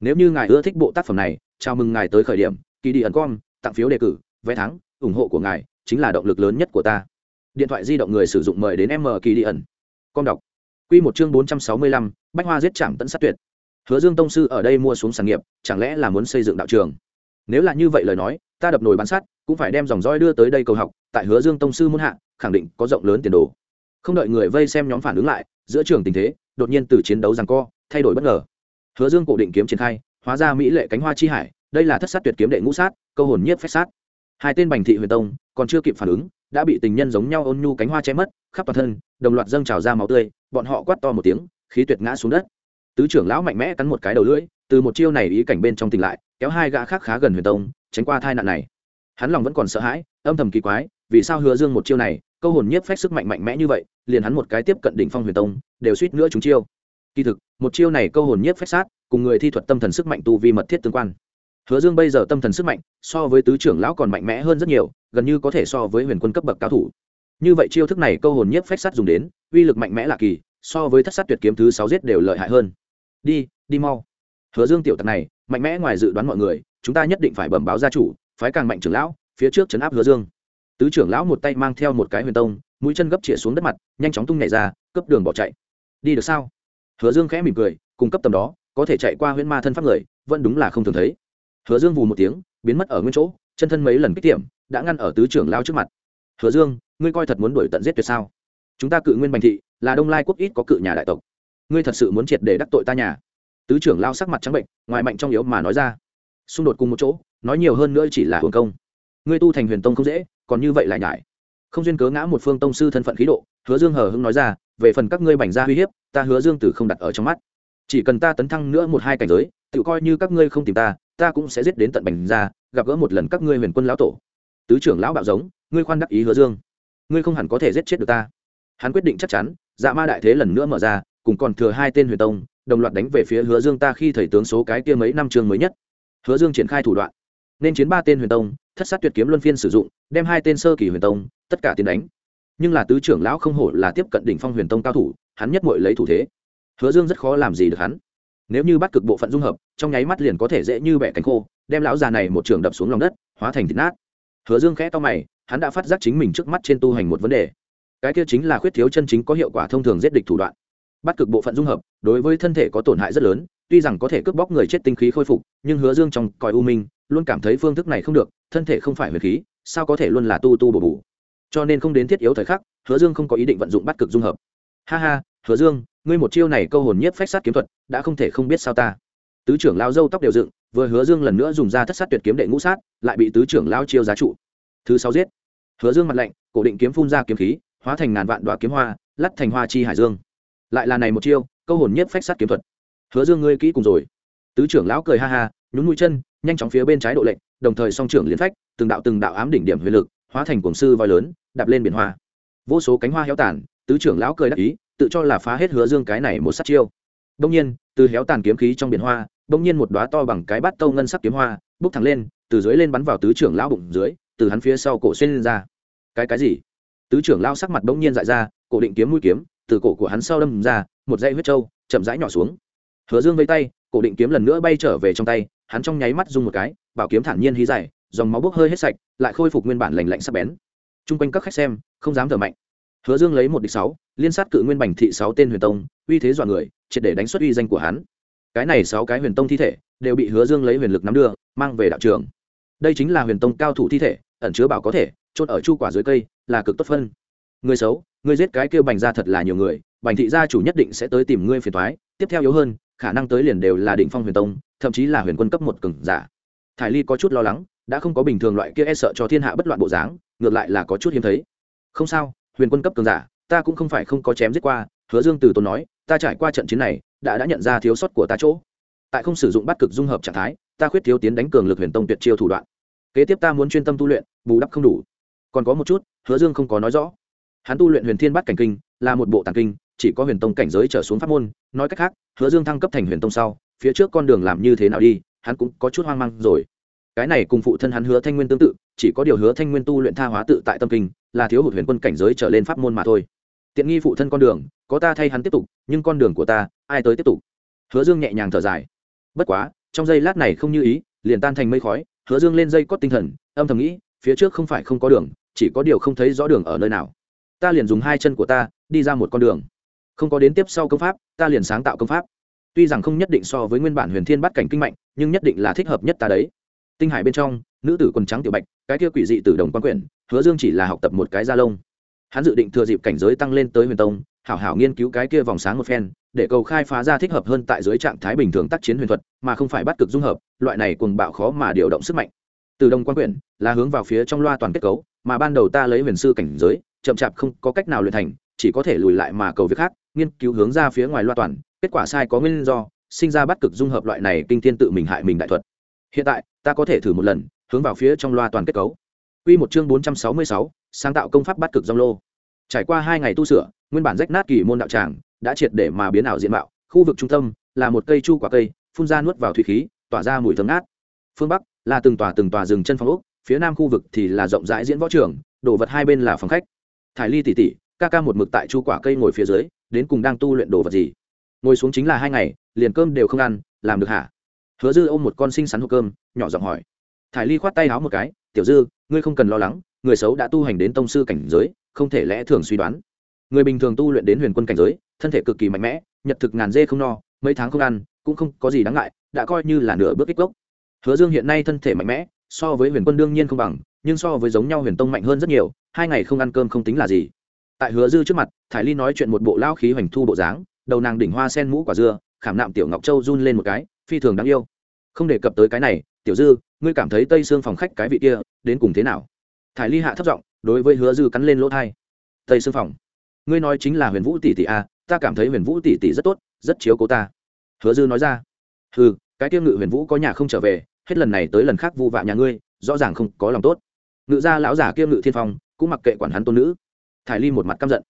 Nếu như ngài ưa thích bộ tác phẩm này, chào mừng ngài tới khởi điểm kỳ đi ẩn com tặng phiếu đề cử, vé thắng, ủng hộ của ngài chính là động lực lớn nhất của ta. Điện thoại di động người sử dụng mời đến m kỳ đi ẩn. Com đọc. Q một chương bốn trăm sáu mươi lăm, bách hoa giết chạm tận sát tuyệt. Hứa dương tông sư ở đây mua xuống sản nghiệp, chẳng lẽ là muốn xây dựng đạo trường? Nếu là như vậy lời nói ta đập nồi bán sắt, cũng phải đem dòng roi đưa tới đây cầu học, tại hứa dương tông sư muôn hạ, khẳng định có rộng lớn tiền đồ. Không đợi người vây xem nhóm phản ứng lại, giữa trường tình thế, đột nhiên từ chiến đấu rằng co, thay đổi bất ngờ. Hứa dương cổ định kiếm triển khai, hóa ra mỹ lệ cánh hoa chi hải, đây là thất sát tuyệt kiếm đệ ngũ sát, câu hồn nhiếp phép sát. Hai tên bành thị huyền tông, còn chưa kịp phản ứng, đã bị tình nhân giống nhau ôn nhu cánh hoa che mất, khắp toàn thân, đồng loạt dâng trào ra máu tươi, bọn họ quát to một tiếng, khí tuyệt ngã xuống đất. Tứ trưởng lão mạnh mẽ cắn một cái đầu lưỡi, từ một chiêu này ý cảnh bên trong tỉnh lại, kéo hai gã khác khá gần huyền tông tránh qua tai nạn này. Hắn lòng vẫn còn sợ hãi, âm thầm kỳ quái, vì sao hứa dương một chiêu này, câu hồn nhiếp phách sức mạnh mạnh mẽ như vậy, liền hắn một cái tiếp cận đỉnh phong huyền tông, đều suýt nữa chúng chiêu. Kỳ thực, một chiêu này câu hồn nhiếp phách sát, cùng người thi thuật tâm thần sức mạnh tu vi mật thiết tương quan. Hứa dương bây giờ tâm thần sức mạnh, so với tứ trưởng lão còn mạnh mẽ hơn rất nhiều, gần như có thể so với huyền quân cấp bậc cao thủ. Như vậy chiêu thức này câu hồn nhiếp phách sát dùng đến, uy lực mạnh mẽ lạ kỳ, so với thất sát tuyệt kiếm thứ sáu giết đều lợi hại hơn. Đi đi mau. Hứa dương tiểu tặc này, mạnh mẽ ngoài dự đoán mọi người chúng ta nhất định phải bẩm báo gia chủ, phái càng mạnh trưởng lão, phía trước chấn áp hứa dương. Tứ trưởng lão một tay mang theo một cái huyền tông, mũi chân gấp chĩa xuống đất mặt, nhanh chóng tung nhảy ra, cấp đường bỏ chạy. Đi được sao? Hứa dương khẽ mỉm cười cung cấp tầm đó, có thể chạy qua huyễn ma thân pháp người, vẫn đúng là không thường thấy. Hứa dương vù một tiếng, biến mất ở nguyên chỗ, chân thân mấy lần kích tiệm, đã ngăn ở tứ trưởng lao trước mặt. Hứa dương, ngươi coi thật muốn đuổi tận giết tuyệt sao? Chúng ta cự nguyên bành thị, là đông lai quốc ít có cự nhà đại tộc. Ngươi thật sự muốn triệt để đắc tội ta nhà? Tứ trưởng lao sắc mặt trắng bệnh, ngoài mạnh trong yếu mà nói ra xung đột cùng một chỗ, nói nhiều hơn nữa chỉ là hưởng công. Ngươi tu thành huyền tông không dễ, còn như vậy lại nhải. Không duyên cớ ngã một phương tông sư thân phận khí độ, hứa dương hờ hưng nói ra, về phần các ngươi bành ra uy hiếp, ta hứa dương tử không đặt ở trong mắt. Chỉ cần ta tấn thăng nữa một hai cảnh giới, tự coi như các ngươi không tìm ta ta cũng sẽ giết đến tận bành ra gặp gỡ một lần các ngươi huyền quân lão tổ. Tứ trưởng lão bạo giống, ngươi khoan đắc ý hứa dương. Ngươi không hẳn có thể giết chết được ta. Hắn quyết định chắc chắn dạ ma đại thế lần nữa mở ra, cùng còn thừa hai tên huyền tông, đồng loạt đánh về phía hứa dương ta khi thầy tướng số cái kia mấy năm trường mới nhất hứa dương triển khai thủ đoạn. Nên chiến ba tên huyền tông, thất sát tuyệt kiếm luân phiên sử dụng, đem hai tên sơ kỳ huyền tông, tất cả tiến đánh. Nhưng là tứ trưởng lão không hổ là tiếp cận đỉnh phong huyền tông cao thủ, hắn nhất mội lấy thủ thế. Hứa dương rất khó làm gì được hắn. Nếu như bắt cực bộ phận dung hợp, trong nháy mắt liền có thể dễ như bẻ cánh khô, đem lão già này một trường đập xuống lòng đất, hóa thành thịt nát. Hứa dương khẽ to mày, hắn đã phát giác chính mình trước mắt trên tu hành một vấn đề. Cái kia chính là khuyết thiếu chân chính có hiệu quả thông thường giết địch thủ đoạn. Bắt cực bộ phận dung hợp, đối với thân thể có tổn hại rất lớn tuy rằng có thể cướp bóc người chết tinh khí khôi phục, nhưng hứa dương trong còi u minh luôn cảm thấy phương thức này không được, thân thể không phải huyền khí, sao có thể luôn là tu tu bổ bổ. Cho nên không đến thiết yếu thời khắc, hứa dương không có ý định vận dụng bắt cực dung hợp. Ha ha, hứa dương, ngươi một chiêu này câu hồn nhất phách sát kiếm thuật, đã không thể không biết sao ta. Tứ trưởng lao dâu tóc đều dựng, vừa hứa dương lần nữa dùng ra thất sát tuyệt kiếm đệ ngũ sát, lại bị tứ trưởng lao chiêu giá trụ. Thứ sáu giết. Hứa dương mặt lạnh, cổ định kiếm phun ra kiếm khí, hóa thành ngàn vạn đoá kiếm hoa, lắt thành hoa chi hải dương. Lại là này một chiêu, câu hồn nhất phách sát kiếm thuật hứa dương ngươi kỹ cùng rồi. Tứ trưởng lão cười ha ha, nhún mũi chân, nhanh chóng phía bên trái độ lệnh, đồng thời song trưởng liên phách, từng đạo từng đạo ám đỉnh điểm huyền lực, hóa thành cuồng sư voi lớn, đạp lên biển hoa. Vô số cánh hoa héo tàn, tứ trưởng lão cười đắc ý, tự cho là phá hết hứa dương cái này một sát chiêu. Đông nhiên, từ héo tàn kiếm khí trong biển hoa, đông nhiên một đóa to bằng cái bát tâu ngân sắc kiếm hoa, bốc thẳng lên, từ dưới lên bắn vào tứ trưởng lão bụng dưới, từ hắn phía sau cổ xuyên lên ra. Cái cái gì? Tứ trưởng lão sắc mặt bỗng nhiên dại ra, cổ định kiếm mũi kiếm, từ cổ của hắn sau đâm ra, một dây huyết trâu chậm rãi nhỏ xuống hứa dương vây tay, cổ định kiếm lần nữa bay trở về trong tay, hắn trong nháy mắt dùng một cái, bảo kiếm thản nhiên hí dài, dòng máu bốc hơi hết sạch, lại khôi phục nguyên bản lành lạnh sắc bén. T r u n g quanh các khách xem, không dám thở mạnh. Hứa dương lấy một địch sáu, liên sát cự nguyên bành thị sáu tên huyền tông, uy thế dọa người, triệt để đánh xuất uy danh của hắn. Cái này sáu cái huyền tông thi thể, đều bị hứa dương lấy huyền lực nắm đưa, mang về đạo trường. Đây chính là huyền tông cao thủ thi thể, ẩn chứa bảo có thể trôn ở chu quả dưới cây, là cực tốt phân. Người xấu, người giết cái kêu bành ra thật là nhiều người, bành thị gia chủ nhất định sẽ tới tìm ngươi phiền thoái tiếp theo yếu hơn khả năng tới liền đều là đỉnh phong huyền tông, thậm chí là huyền quân cấp một cường giả. Thải ly có chút lo lắng, đã không có bình thường loại kia e sợ cho thiên hạ bất loạn bộ dáng, ngược lại là có chút hiếm thấy. Không sao, huyền quân cấp cường giả, ta cũng không phải không có chém giết qua, hứa dương từ tốn nói, ta trải qua trận chiến này, đã đã nhận ra thiếu sót của ta chỗ. Tại không sử dụng bắt cực dung hợp trạng thái, ta khuyết thiếu tiến đánh cường lực huyền tông tuyệt chiêu thủ đoạn. Kế tiếp ta muốn chuyên tâm tu luyện, bù đắp không đủ. Còn có một chút, hứa dương không có nói rõ. Hắn tu luyện huyền thiên bắt cảnh kinh, là một bộ tàng kinh chỉ có huyền tông cảnh giới trở xuống pháp môn, nói cách khác, hứa dương thăng cấp thành huyền tông sau, phía trước con đường làm như thế nào đi, hắn cũng có chút hoang mang rồi. Cái này cùng phụ thân hắn hứa thanh nguyên tương tự, chỉ có điều hứa thanh nguyên tu luyện tha hóa tự tại tâm kinh, là thiếu hụt huyền quân cảnh giới trở lên pháp môn mà thôi. Tiện nghi phụ thân con đường, có ta thay hắn tiếp tục, nhưng con đường của ta, ai tới tiếp tục? Hứa dương nhẹ nhàng thở dài. Bất quá, trong giây lát này không như ý, liền tan thành mây khói, hứa dương lên dây cót tinh thần, âm thầm nghĩ, phía trước không phải không có đường, chỉ có điều không thấy rõ đường ở nơi nào. Ta liền dùng hai chân của ta, đi ra một con đường không có đến tiếp sau công pháp, ta liền sáng tạo công pháp. Tuy rằng không nhất định so với nguyên bản huyền thiên bắt cảnh kinh mạnh, nhưng nhất định là thích hợp nhất ta đấy. Tinh hải bên trong, nữ tử quần trắng tiểu bạch, cái kia quỷ dị từ đồng quan quyển, hứa dương chỉ là học tập một cái gia lông. Hắn dự định thừa dịp cảnh giới tăng lên tới huyền tông, hảo hảo nghiên cứu cái kia vòng sáng một phen, để cầu khai phá ra thích hợp hơn tại dưới trạng thái bình thường tác chiến huyền thuật, mà không phải bắt cực dung hợp, loại này cùng bạo khó mà điều động sức mạnh. Từ đồng quan quyển là hướng vào phía trong loa toàn kết cấu, mà ban đầu ta lấy huyền sư cảnh giới, chậm chạp không có cách nào luyện thành, chỉ có thể lùi lại mà cầu việc khác nghiên cứu hướng ra phía ngoài loa toàn kết quả sai có nguyên do sinh ra bắt cực dung hợp loại này kinh thiên tự mình hại mình đại thuật hiện tại ta có thể thử một lần hướng vào phía trong loa toàn kết cấu Quy một chương 466, sáng tạo công pháp bắt cực dòng lô. Trải qua hai ngày tu sửa, nguyên bản rách nát kỳ môn đạo tràng đã triệt để mà biến ảo diện mạo, khu vực trung tâm là một cây chu quả cây, phun ra nuốt vào thủy khí, tỏa ra mùi thơm ngát. Phương bắc là từng tòa từng tòa rừng chân phong ốc, phía nam khu vực thì là rộng rãi diễn võ trường, đồ vật hai bên là phòng khách. Thải Ly tỷ tỷ, ca ca một mực tại chu quả cây ngồi phía dưới, đến cùng đang tu luyện đồ vật gì? Ngồi xuống chính là hai ngày, liền cơm đều không ăn, làm được hả? Hứa Dư ôm một con sinh sắn hộp cơm, nhỏ giọng hỏi. Thải Ly khoát tay áo một cái, "Tiểu Dư, ngươi không cần lo lắng, người xấu đã tu hành đến tông sư cảnh giới, không thể lẽ thường suy đoán. Người bình thường tu luyện đến huyền quân cảnh giới, thân thể cực kỳ mạnh mẽ, nhật thực ngàn dê không no, mấy tháng không ăn, cũng không có gì đáng ngại, đã coi như là nửa bước kích gốc. Hứa Dương hiện nay thân thể mạnh mẽ, so với huyền quân đương nhiên không bằng, nhưng so với giống nhau huyền tông mạnh hơn rất nhiều, hai ngày không ăn cơm không tính là gì. Tại Hứa Dư trước mặt, Thải Ly nói chuyện một bộ lao khí hoành thu bộ dáng, đầu nàng đỉnh hoa sen mũ quả dưa, khảm nạm tiểu ngọc châu run lên một cái, phi thường đáng yêu. Không đề cập tới cái này, Tiểu Dư, ngươi cảm thấy Tây Sương phòng khách cái vị kia, đến cùng thế nào? Thải Ly hạ thấp giọng, đối với Hứa Dư cắn lên lỗ tai. Tây Sương phòng, ngươi nói chính là Huyền Vũ tỷ tỷ a, à, ta cảm thấy Huyền Vũ tỷ tỷ rất tốt, rất chiếu cố ta. Hứa Dư nói ra. ừ cái tiêu ngự Huyền Vũ có nhà không trở về, hết lần này tới lần khác vu vạ nhà ngươi, rõ ràng không có lòng tốt. Ngự gia lão giả kia ngự thiên phong, cũng mặc kệ quản hắn tôn nữ. Thải Ly một mặt căm giận.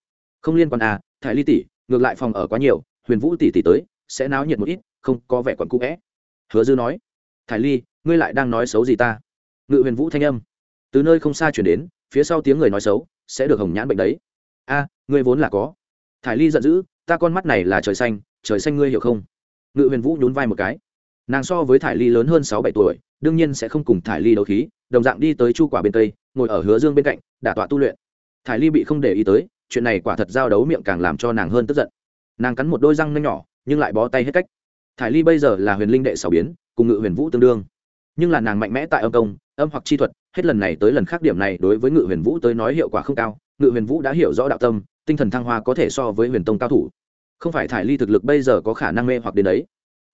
Không liên quan à, Thải Ly tỷ, ngược lại phòng ở quá nhiều, Huyền Vũ tỷ tỷ tới, sẽ náo nhiệt một ít, không có vẻ còn cũ vẽ Hứa Dư nói. Thải Ly, ngươi lại đang nói xấu gì ta? Ngự Huyền Vũ thanh âm từ nơi không xa chuyển đến phía sau tiếng người nói xấu sẽ được hồng nhãn bệnh đấy a ngươi vốn là có thải ly giận dữ ta con mắt này là trời xanh trời xanh ngươi hiểu không ngự huyền vũ nhún vai một cái nàng so với thải ly lớn hơn sáu bảy tuổi đương nhiên sẽ không cùng thải ly đấu khí đồng dạng đi tới chu quả bên tây ngồi ở hứa dương bên cạnh đả tọa tu luyện thải ly bị không để ý tới, chuyện này quả thật giao đấu miệng càng làm cho nàng hơn tức giận. Nàng cắn một đôi răng nanh nhỏ, nhưng lại bó tay hết cách. Thải ly bây giờ là huyền linh đệ xảo biến, cùng ngự huyền vũ tương đương. Nhưng là nàng mạnh mẽ tại âm công, âm hoặc chi thuật, hết lần này tới lần khác điểm này đối với ngự huyền vũ tới nói hiệu quả không cao, ngự huyền vũ đã hiểu rõ đạo tâm, tinh thần thăng hoa có thể so với huyền tông cao thủ. Không phải thải ly thực lực bây giờ có khả năng mê hoặc đến đấy.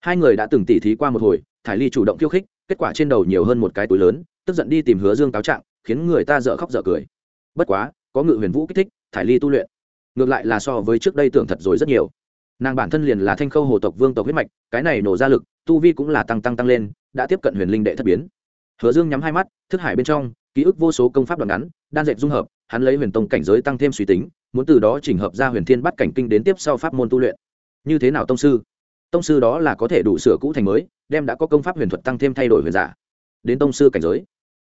Hai người đã từng tỉ thí qua một hồi, thải ly chủ động khiêu khích, kết quả trên đầu nhiều hơn một cái túi lớn, tức giận đi tìm hứa dương cáo trạng, khiến người ta dở khóc dở cười. Bất quá có ngự huyền vũ kích thích, thải ly tu luyện. Ngược lại là so với trước đây tưởng thật rồi rất nhiều. Nàng bản thân liền là thanh khâu hồ tộc vương tộc huyết mạch, cái này nổ ra lực, tu vi cũng là tăng tăng tăng lên, đã tiếp cận huyền linh đệ thất biến. Hứa dương nhắm hai mắt, thức hải bên trong, ký ức vô số công pháp đoạn ngắn, đan dệt dung hợp, hắn lấy huyền tông cảnh giới tăng thêm suy tính, muốn từ đó chỉnh hợp ra huyền thiên bắt cảnh kinh đến tiếp sau pháp môn tu luyện. Như thế nào tông sư? Tông sư đó là có thể đủ sửa cũ thành mới, đem đã có công pháp huyền thuật tăng thêm thay đổi huyền giả. Đến tông sư cảnh giới,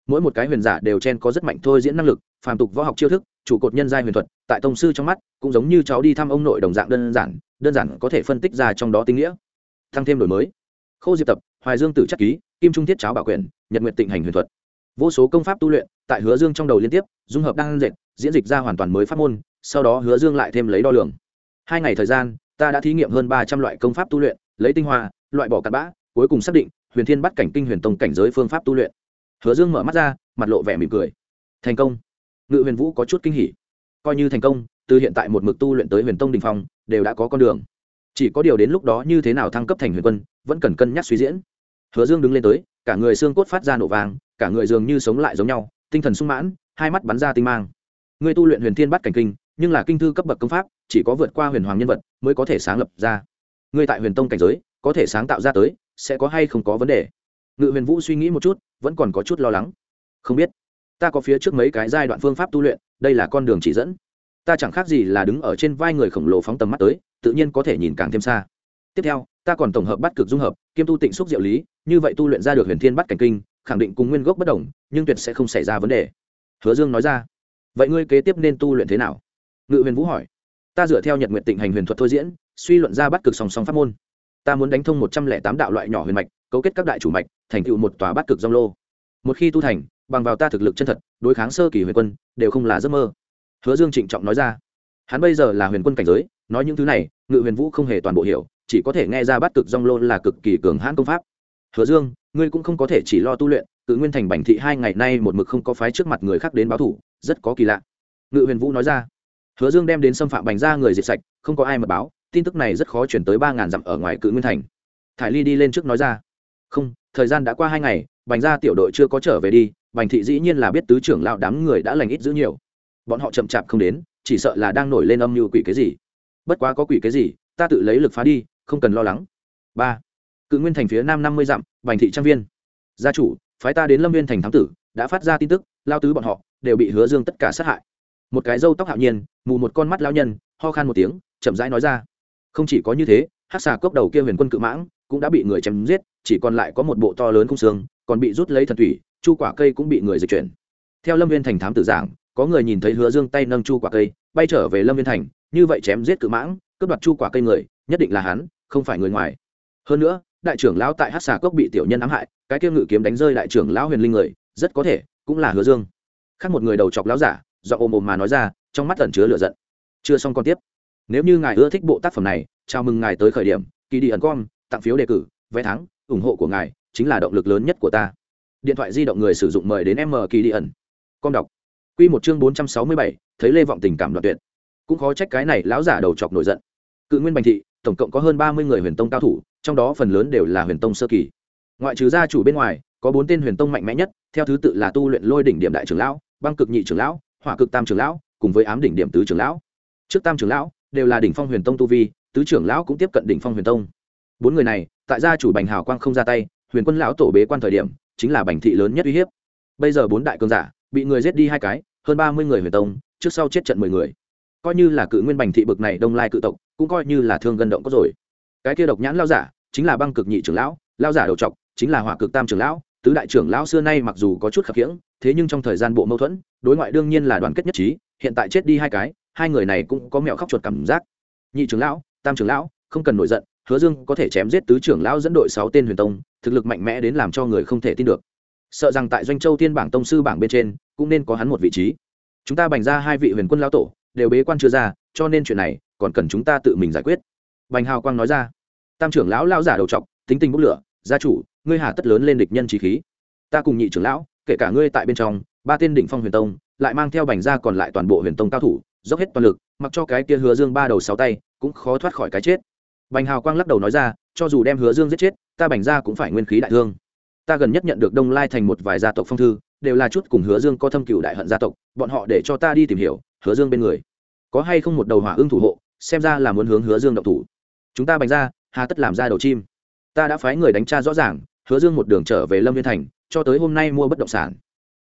mỗi một cái huyền giả đều chen có rất mạnh thôi diễn năng lực, phàm tục võ học chiêu thức trụ cột nhân giai huyền thuật, tại tông sư trong mắt, cũng giống như cháu đi thăm ông nội đồng dạng đơn giản đơn giản có thể phân tích ra trong đó tinh nghĩa. Tăng thêm đổi mới. Khâu diệp tập, hoài dương tử chất ký, kim trung thiết cháo bảo quyền, nhật nguyện tịnh hành huyền thuật. Vô số công pháp tu luyện, tại hứa dương trong đầu liên tiếp, dung hợp đang dệt, diễn dịch ra hoàn toàn mới pháp môn, sau đó hứa dương lại thêm lấy đo lường. Hai ngày thời gian, ta đã thí nghiệm hơn ba trăm loại công pháp tu luyện, lấy tinh hoa, loại bỏ cặn bã, cuối cùng xác định, huyền thiên bắt cảnh kinh huyền tông cảnh giới phương pháp tu luyện. Hứa dương mở mắt ra, mặt lộ vẻ mỉm cười. Thành công ngự huyền vũ có chút kinh hỉ. Coi như thành công, từ hiện tại một mực tu luyện tới huyền tông đình phong, đều đã có con đường. Chỉ có điều đến lúc đó như thế nào thăng cấp thành huyền quân, vẫn cần cân nhắc suy diễn. Hứa dương đứng lên tới, cả người xương cốt phát ra nổ vàng, cả người dường như sống lại giống nhau, tinh thần sung mãn, hai mắt bắn ra tinh mang. Người tu luyện huyền thiên bắt cảnh kinh, nhưng là kinh thư cấp bậc công pháp, chỉ có vượt qua huyền hoàng nhân vật mới có thể sáng lập ra. Người tại huyền tông cảnh giới, có thể sáng tạo ra tới, sẽ có hay không có vấn đề. Ngự huyền vũ suy nghĩ một chút, vẫn còn có chút lo lắng. Không biết ta có phía trước mấy cái giai đoạn phương pháp tu luyện, đây là con đường chỉ dẫn. Ta chẳng khác gì là đứng ở trên vai người khổng lồ phóng tầm mắt tới, tự nhiên có thể nhìn càng thêm xa. Tiếp theo, ta còn tổng hợp bắt cực dung hợp, kiêm tu tịnh xúc diệu lý, như vậy tu luyện ra được huyền thiên bắt cảnh kinh, khẳng định cùng nguyên gốc bất đồng, nhưng tuyệt sẽ không xảy ra vấn đề. Hứa dương nói ra. Vậy ngươi kế tiếp nên tu luyện thế nào? Ngự huyền vũ hỏi. Ta dựa theo nhật nguyện tịnh hành huyền thuật thôi diễn, suy luận ra bắt cực song song pháp môn. Ta muốn đánh thông một trăm lẻ tám đạo loại nhỏ huyền mạch, cấu kết các đại chủ mạch, thành tựu một tòa bắt cực dông lô. Một khi tu thành bằng vào ta thực lực chân thật, đối kháng sơ kỳ huyền quân, đều không là giấc mơ. Hứa dương trịnh trọng nói ra. Hắn bây giờ là huyền quân cảnh giới, nói những thứ này, ngự huyền vũ không hề toàn bộ hiểu, chỉ có thể nghe ra bắt cực dong lô là cực kỳ cường hãn công pháp. Hứa dương, ngươi cũng không có thể chỉ lo tu luyện tự nguyên thành bành thị hai ngày nay một mực không có phái trước mặt người khác đến báo thủ, rất có kỳ lạ. Ngự huyền vũ nói ra. Hứa dương đem đến xâm phạm bành ra người diệt sạch, không có ai mật báo, tin tức này rất khó chuyển tới ba ngàn dặm ở ngoài cự nguyên thành. Thải ly đi lên trước nói ra. Không, thời gian đã qua hai ngày, bành ra tiểu đội chưa có trở về đi bành thị dĩ nhiên là biết tứ trưởng lao đám người đã lành ít giữ nhiều. Bọn họ chậm chạp không đến, chỉ sợ là đang nổi lên âm mưu quỷ cái gì. Bất quá có quỷ cái gì, ta tự lấy lực phá đi, không cần lo lắng. Ba. Cự nguyên thành phía nam năm mươi dặm, bành thị trang viên. Gia chủ, phái ta đến lâm viên thành thám tử, đã phát ra tin tức, lao tứ bọn họ đều bị hứa dương tất cả sát hại. Một cái râu tóc hạo nhiên, mù một con mắt lao nhân, ho khan một tiếng, chậm rãi nói ra. Không chỉ có như thế hát xà cốc đầu kia huyền quân cự mãng cũng đã bị người chém giết, chỉ còn lại có một bộ to lớn khung xương, còn bị rút lấy thần thủy chu quả cây cũng bị người dịch chuyển. Theo lâm viên thành thám tử giảng, có người nhìn thấy hứa dương tay nâng chu quả cây, bay trở về lâm viên thành, như vậy chém giết cự mãng, cướp đoạt chu quả cây người, nhất định là hắn, không phải người ngoài. Hơn nữa, đại trưởng lão tại hát xà cốc bị tiểu nhân ám hại, cái kia ngự kiếm đánh rơi đại trưởng lão huyền linh người, rất có thể cũng là hứa dương. Khác một người đầu chọc lão giả do ôm ồm mà nói ra, trong mắt ẩn chứa lửa giận. Chưa xong còn tiếp. Nếu như ngài ưa thích bộ tác phẩm này, chào mừng ngài tới khởi điểm, kỳ đi ẩn com tặng phiếu đề cử, vé thắng, ủng hộ của ngài chính là động lực lớn nhất của ta điện thoại di động người sử dụng mời đến m kỳ đi ẩn. Com đọc. Q một chương bốn trăm sáu mươi bảy, thấy lê vọng tình cảm đoạn tuyệt. Cũng khó trách cái này lão giả đầu chọc nổi giận. Cự nguyên bành thị, tổng cộng có hơn ba mươi người huyền tông cao thủ, trong đó phần lớn đều là huyền tông sơ kỳ. Ngoại trừ gia chủ bên ngoài, có bốn tên huyền tông mạnh mẽ nhất, theo thứ tự là tu luyện lôi đỉnh điểm đại trưởng lão, băng cực nhị trưởng lão, hỏa cực tam trưởng lão, cùng với ám đỉnh điểm tứ trưởng lão. Trước tam trưởng lão, đều là đỉnh phong huyền tông tu vi, tứ trưởng lão cũng tiếp cận đỉnh phong huyền tông. Bốn người này, tại gia chủ bành hào quang không ra tay, huyền quân lão tổ bế quan thời điểm chính là bành thị lớn nhất uy hiếp. Bây giờ bốn đại cường giả bị người giết đi hai cái, hơn ba mươi người huyền tông, trước sau chết trận mười người. Coi như là cự nguyên bành thị bực này đông lai cự tộc, cũng coi như là thương gân động có rồi. Cái kia độc nhãn lao giả chính là băng cực nhị trưởng lão lao giả đầu trọc chính là hỏa cực tam trưởng lão, tứ đại trưởng lão xưa nay mặc dù có chút khập khiễng, thế nhưng trong thời gian bộ mâu thuẫn, đối ngoại đương nhiên là đoàn kết nhất trí, hiện tại chết đi hai cái, hai người này cũng có mẹo khóc chuột cảm giác. Nhị trưởng lão, tam trưởng lão, không cần nổi giận hứa dương có thể chém giết tứ trưởng lão dẫn đội sáu tên huyền tông, thực lực mạnh mẽ đến làm cho người không thể tin được. Sợ rằng tại doanh châu thiên bảng tông sư bảng bên trên, cũng nên có hắn một vị trí. Chúng ta bành ra hai vị huyền quân lão tổ, đều bế quan chưa ra, cho nên chuyện này, còn cần chúng ta tự mình giải quyết. Bành hào quang nói ra. Tam trưởng lão lao giả đầu trọc, tính tình bốc lửa, gia chủ, ngươi hà tất lớn lên địch nhân trí khí. Ta cùng nhị trưởng lão, kể cả ngươi tại bên trong, ba tên đỉnh phong huyền tông, lại mang theo bành ra còn lại toàn bộ huyền tông cao thủ, dốc hết toàn lực, mặc cho cái kia hứa dương ba đầu sáu tay, cũng khó thoát khỏi cái chết bành hào quang lắc đầu nói ra, cho dù đem hứa dương giết chết, ta bành ra cũng phải nguyên khí đại thương. Ta gần nhất nhận được đông lai thành một vài gia tộc phong thư, đều là chút cùng hứa dương có thâm cựu đại hận gia tộc, bọn họ để cho ta đi tìm hiểu hứa dương bên người. Có hay không một đầu hỏa ưng thủ hộ, xem ra là muốn hướng hứa dương động thủ. Chúng ta bành ra hà tất làm ra đầu chim. Ta đã phái người đánh tra rõ ràng, hứa dương một đường trở về lâm viên thành, cho tới hôm nay mua bất động sản.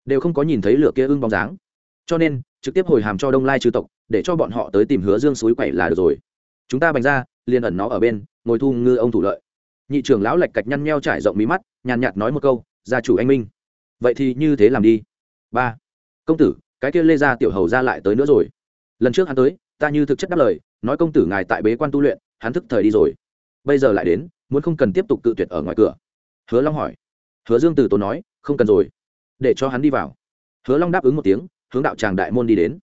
Đều không có nhìn thấy lửa kia ưng bóng dáng. Cho nên, trực tiếp hồi hàm cho đông lai trừ tộc, để cho bọn họ tới tìm hứa dương suối quậy là được rồi. Chúng ta bành ra liền ẩn nó ở bên, ngồi thu ngư ông thủ lợi. Nhị trưởng lão lạch cạch nhăn nheo trải rộng mí mắt, nhàn nhạt nói một câu, gia chủ anh minh, vậy thì như thế làm đi. Ba, công tử, cái kia lê gia tiểu hầu ra lại tới nữa rồi. Lần trước hắn tới, ta như thực chất đáp lời, nói công tử ngài tại bế quan tu luyện, hắn thức thời đi rồi. Bây giờ lại đến, muốn không cần tiếp tục cự tuyệt ở ngoài cửa. Hứa long hỏi. Hứa dương từ tốn nói, không cần rồi. Để cho hắn đi vào. Hứa long đáp ứng một tiếng, hướng đạo tràng đại môn đi đến.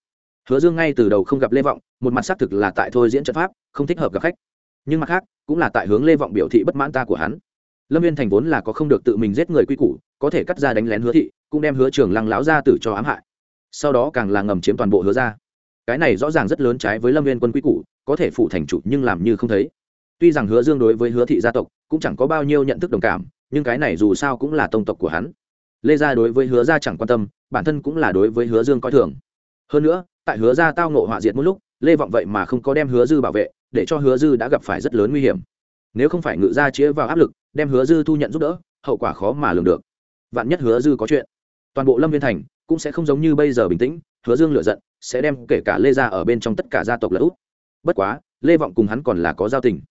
Hứa dương ngay từ đầu không gặp lê vọng, một mặt xác thực là tại thôi diễn trận pháp, không thích hợp gặp khách nhưng mặt khác, cũng là tại hướng lê vọng biểu thị bất mãn ta của hắn. Lâm viên thành vốn là có không được tự mình giết người quy củ, có thể cắt ra đánh lén hứa thị, cũng đem hứa trường lăng láo ra tử cho ám hại. Sau đó càng là ngầm chiếm toàn bộ hứa ra cái này rõ ràng rất lớn trái với lâm viên quân quy củ, có thể phụ thành chủ nhưng làm như không thấy. Tuy rằng hứa dương đối với hứa thị gia tộc cũng chẳng có bao nhiêu nhận thức đồng cảm, nhưng cái này dù sao cũng là tông tộc của hắn. Lê gia đối với hứa gia chẳng quan tâm, bản thân cũng là đối với hứa dương coi thường. Hơn nữa, tại hứa gia tao nộ họa diệt một lúc, lê vọng vậy mà không có đem hứa dư bảo vệ để cho hứa dư đã gặp phải rất lớn nguy hiểm. Nếu không phải ngự gia chĩa vào áp lực, đem hứa dư thu nhận giúp đỡ, hậu quả khó mà lường được. Vạn nhất hứa dư có chuyện, toàn bộ lâm viên thành cũng sẽ không giống như bây giờ bình tĩnh, hứa dương lựa giận, sẽ đem kể cả lê gia ở bên trong tất cả gia tộc lỡ út bất quá, lê vọng cùng hắn còn là có giao tình.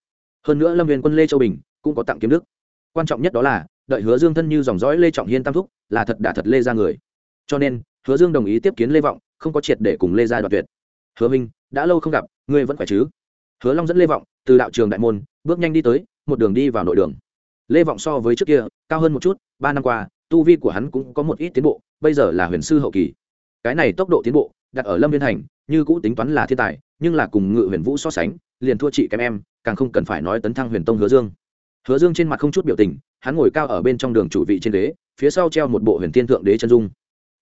Hơn nữa lâm viên quân lê châu bình cũng có tặng kiếm đức. Quan trọng nhất đó là, đợi hứa dương thân như dòng dõi lê trọng hiên tam thúc, là thật đã thật lê ra người. Cho nên, hứa dương đồng ý tiếp kiến lê vọng, không có triệt để cùng lê gia đoạt tuyệt. Hứa minh, đã lâu không gặp, ngươi vẫn khỏe chứ? Hứa long dẫn lê vọng từ đạo trường đại môn, bước nhanh đi tới, một đường đi vào nội đường. Lê vọng so với trước kia, cao hơn một chút, ba năm qua, tu vi của hắn cũng có một ít tiến bộ, bây giờ là huyền sư hậu kỳ. Cái này tốc độ tiến bộ, đặt ở lâm viên hành như cũ tính toán là thiên tài, nhưng là cùng ngự huyền vũ so sánh, liền thua chị kém em, càng không cần phải nói tấn thăng huyền tông hứa dương. Hứa dương trên mặt không chút biểu tình, hắn ngồi cao ở bên trong đường chủ vị trên đế phía sau treo một bộ huyền thiên thượng đế chân dung.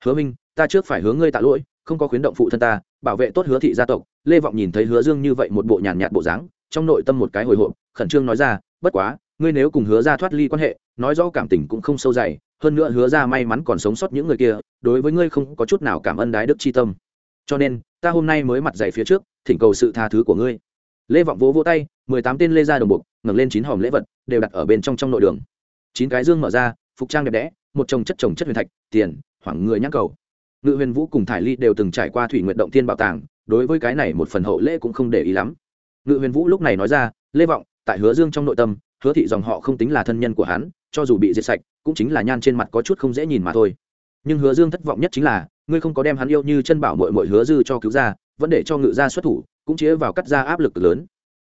Hứa minh ta trước phải hướng ngươi tạ lỗi, không có khuyến động phụ thân ta, bảo vệ tốt hứa thị gia tộc lê vọng nhìn thấy hứa dương như vậy một bộ nhàn nhạt bộ dáng, trong nội tâm một cái hồi hộp, khẩn trương nói ra, bất quá, ngươi nếu cùng hứa ra thoát ly quan hệ, nói rõ cảm tình cũng không sâu dày, hơn nữa hứa ra may mắn còn sống sót những người kia, đối với ngươi không có chút nào cảm ơn đái đức chi tâm. Cho nên, ta hôm nay mới mặt dày phía trước, thỉnh cầu sự tha thứ của ngươi. Lê vọng vỗ vỗ tay, mười tám tên lê ra đồng bục ngẩng lên chín hòm lễ vật, đều đặt ở bên trong trong nội đường. Chín cái dương mở ra, phục trang đẹp đẽ, một chồng chất chồng chất huyền thạch, tiền, hoảng người nhắc cầu. Ngự huyền vũ cùng thải ly đều từng trải qua thủy nguyện động tiên bảo tàng đối với cái này một phần hậu lễ cũng không để ý lắm. Ngự huyền vũ lúc này nói ra, lê vọng, tại hứa dương trong nội tâm, hứa thị dòng họ không tính là thân nhân của hắn, cho dù bị diệt sạch, cũng chính là nhan trên mặt có chút không dễ nhìn mà thôi. Nhưng hứa dương thất vọng nhất chính là, ngươi không có đem hắn yêu như chân bảo mội mội hứa dư cho cứu ra, vẫn để cho ngự gia xuất thủ, cũng chĩa vào cắt ra áp lực lớn.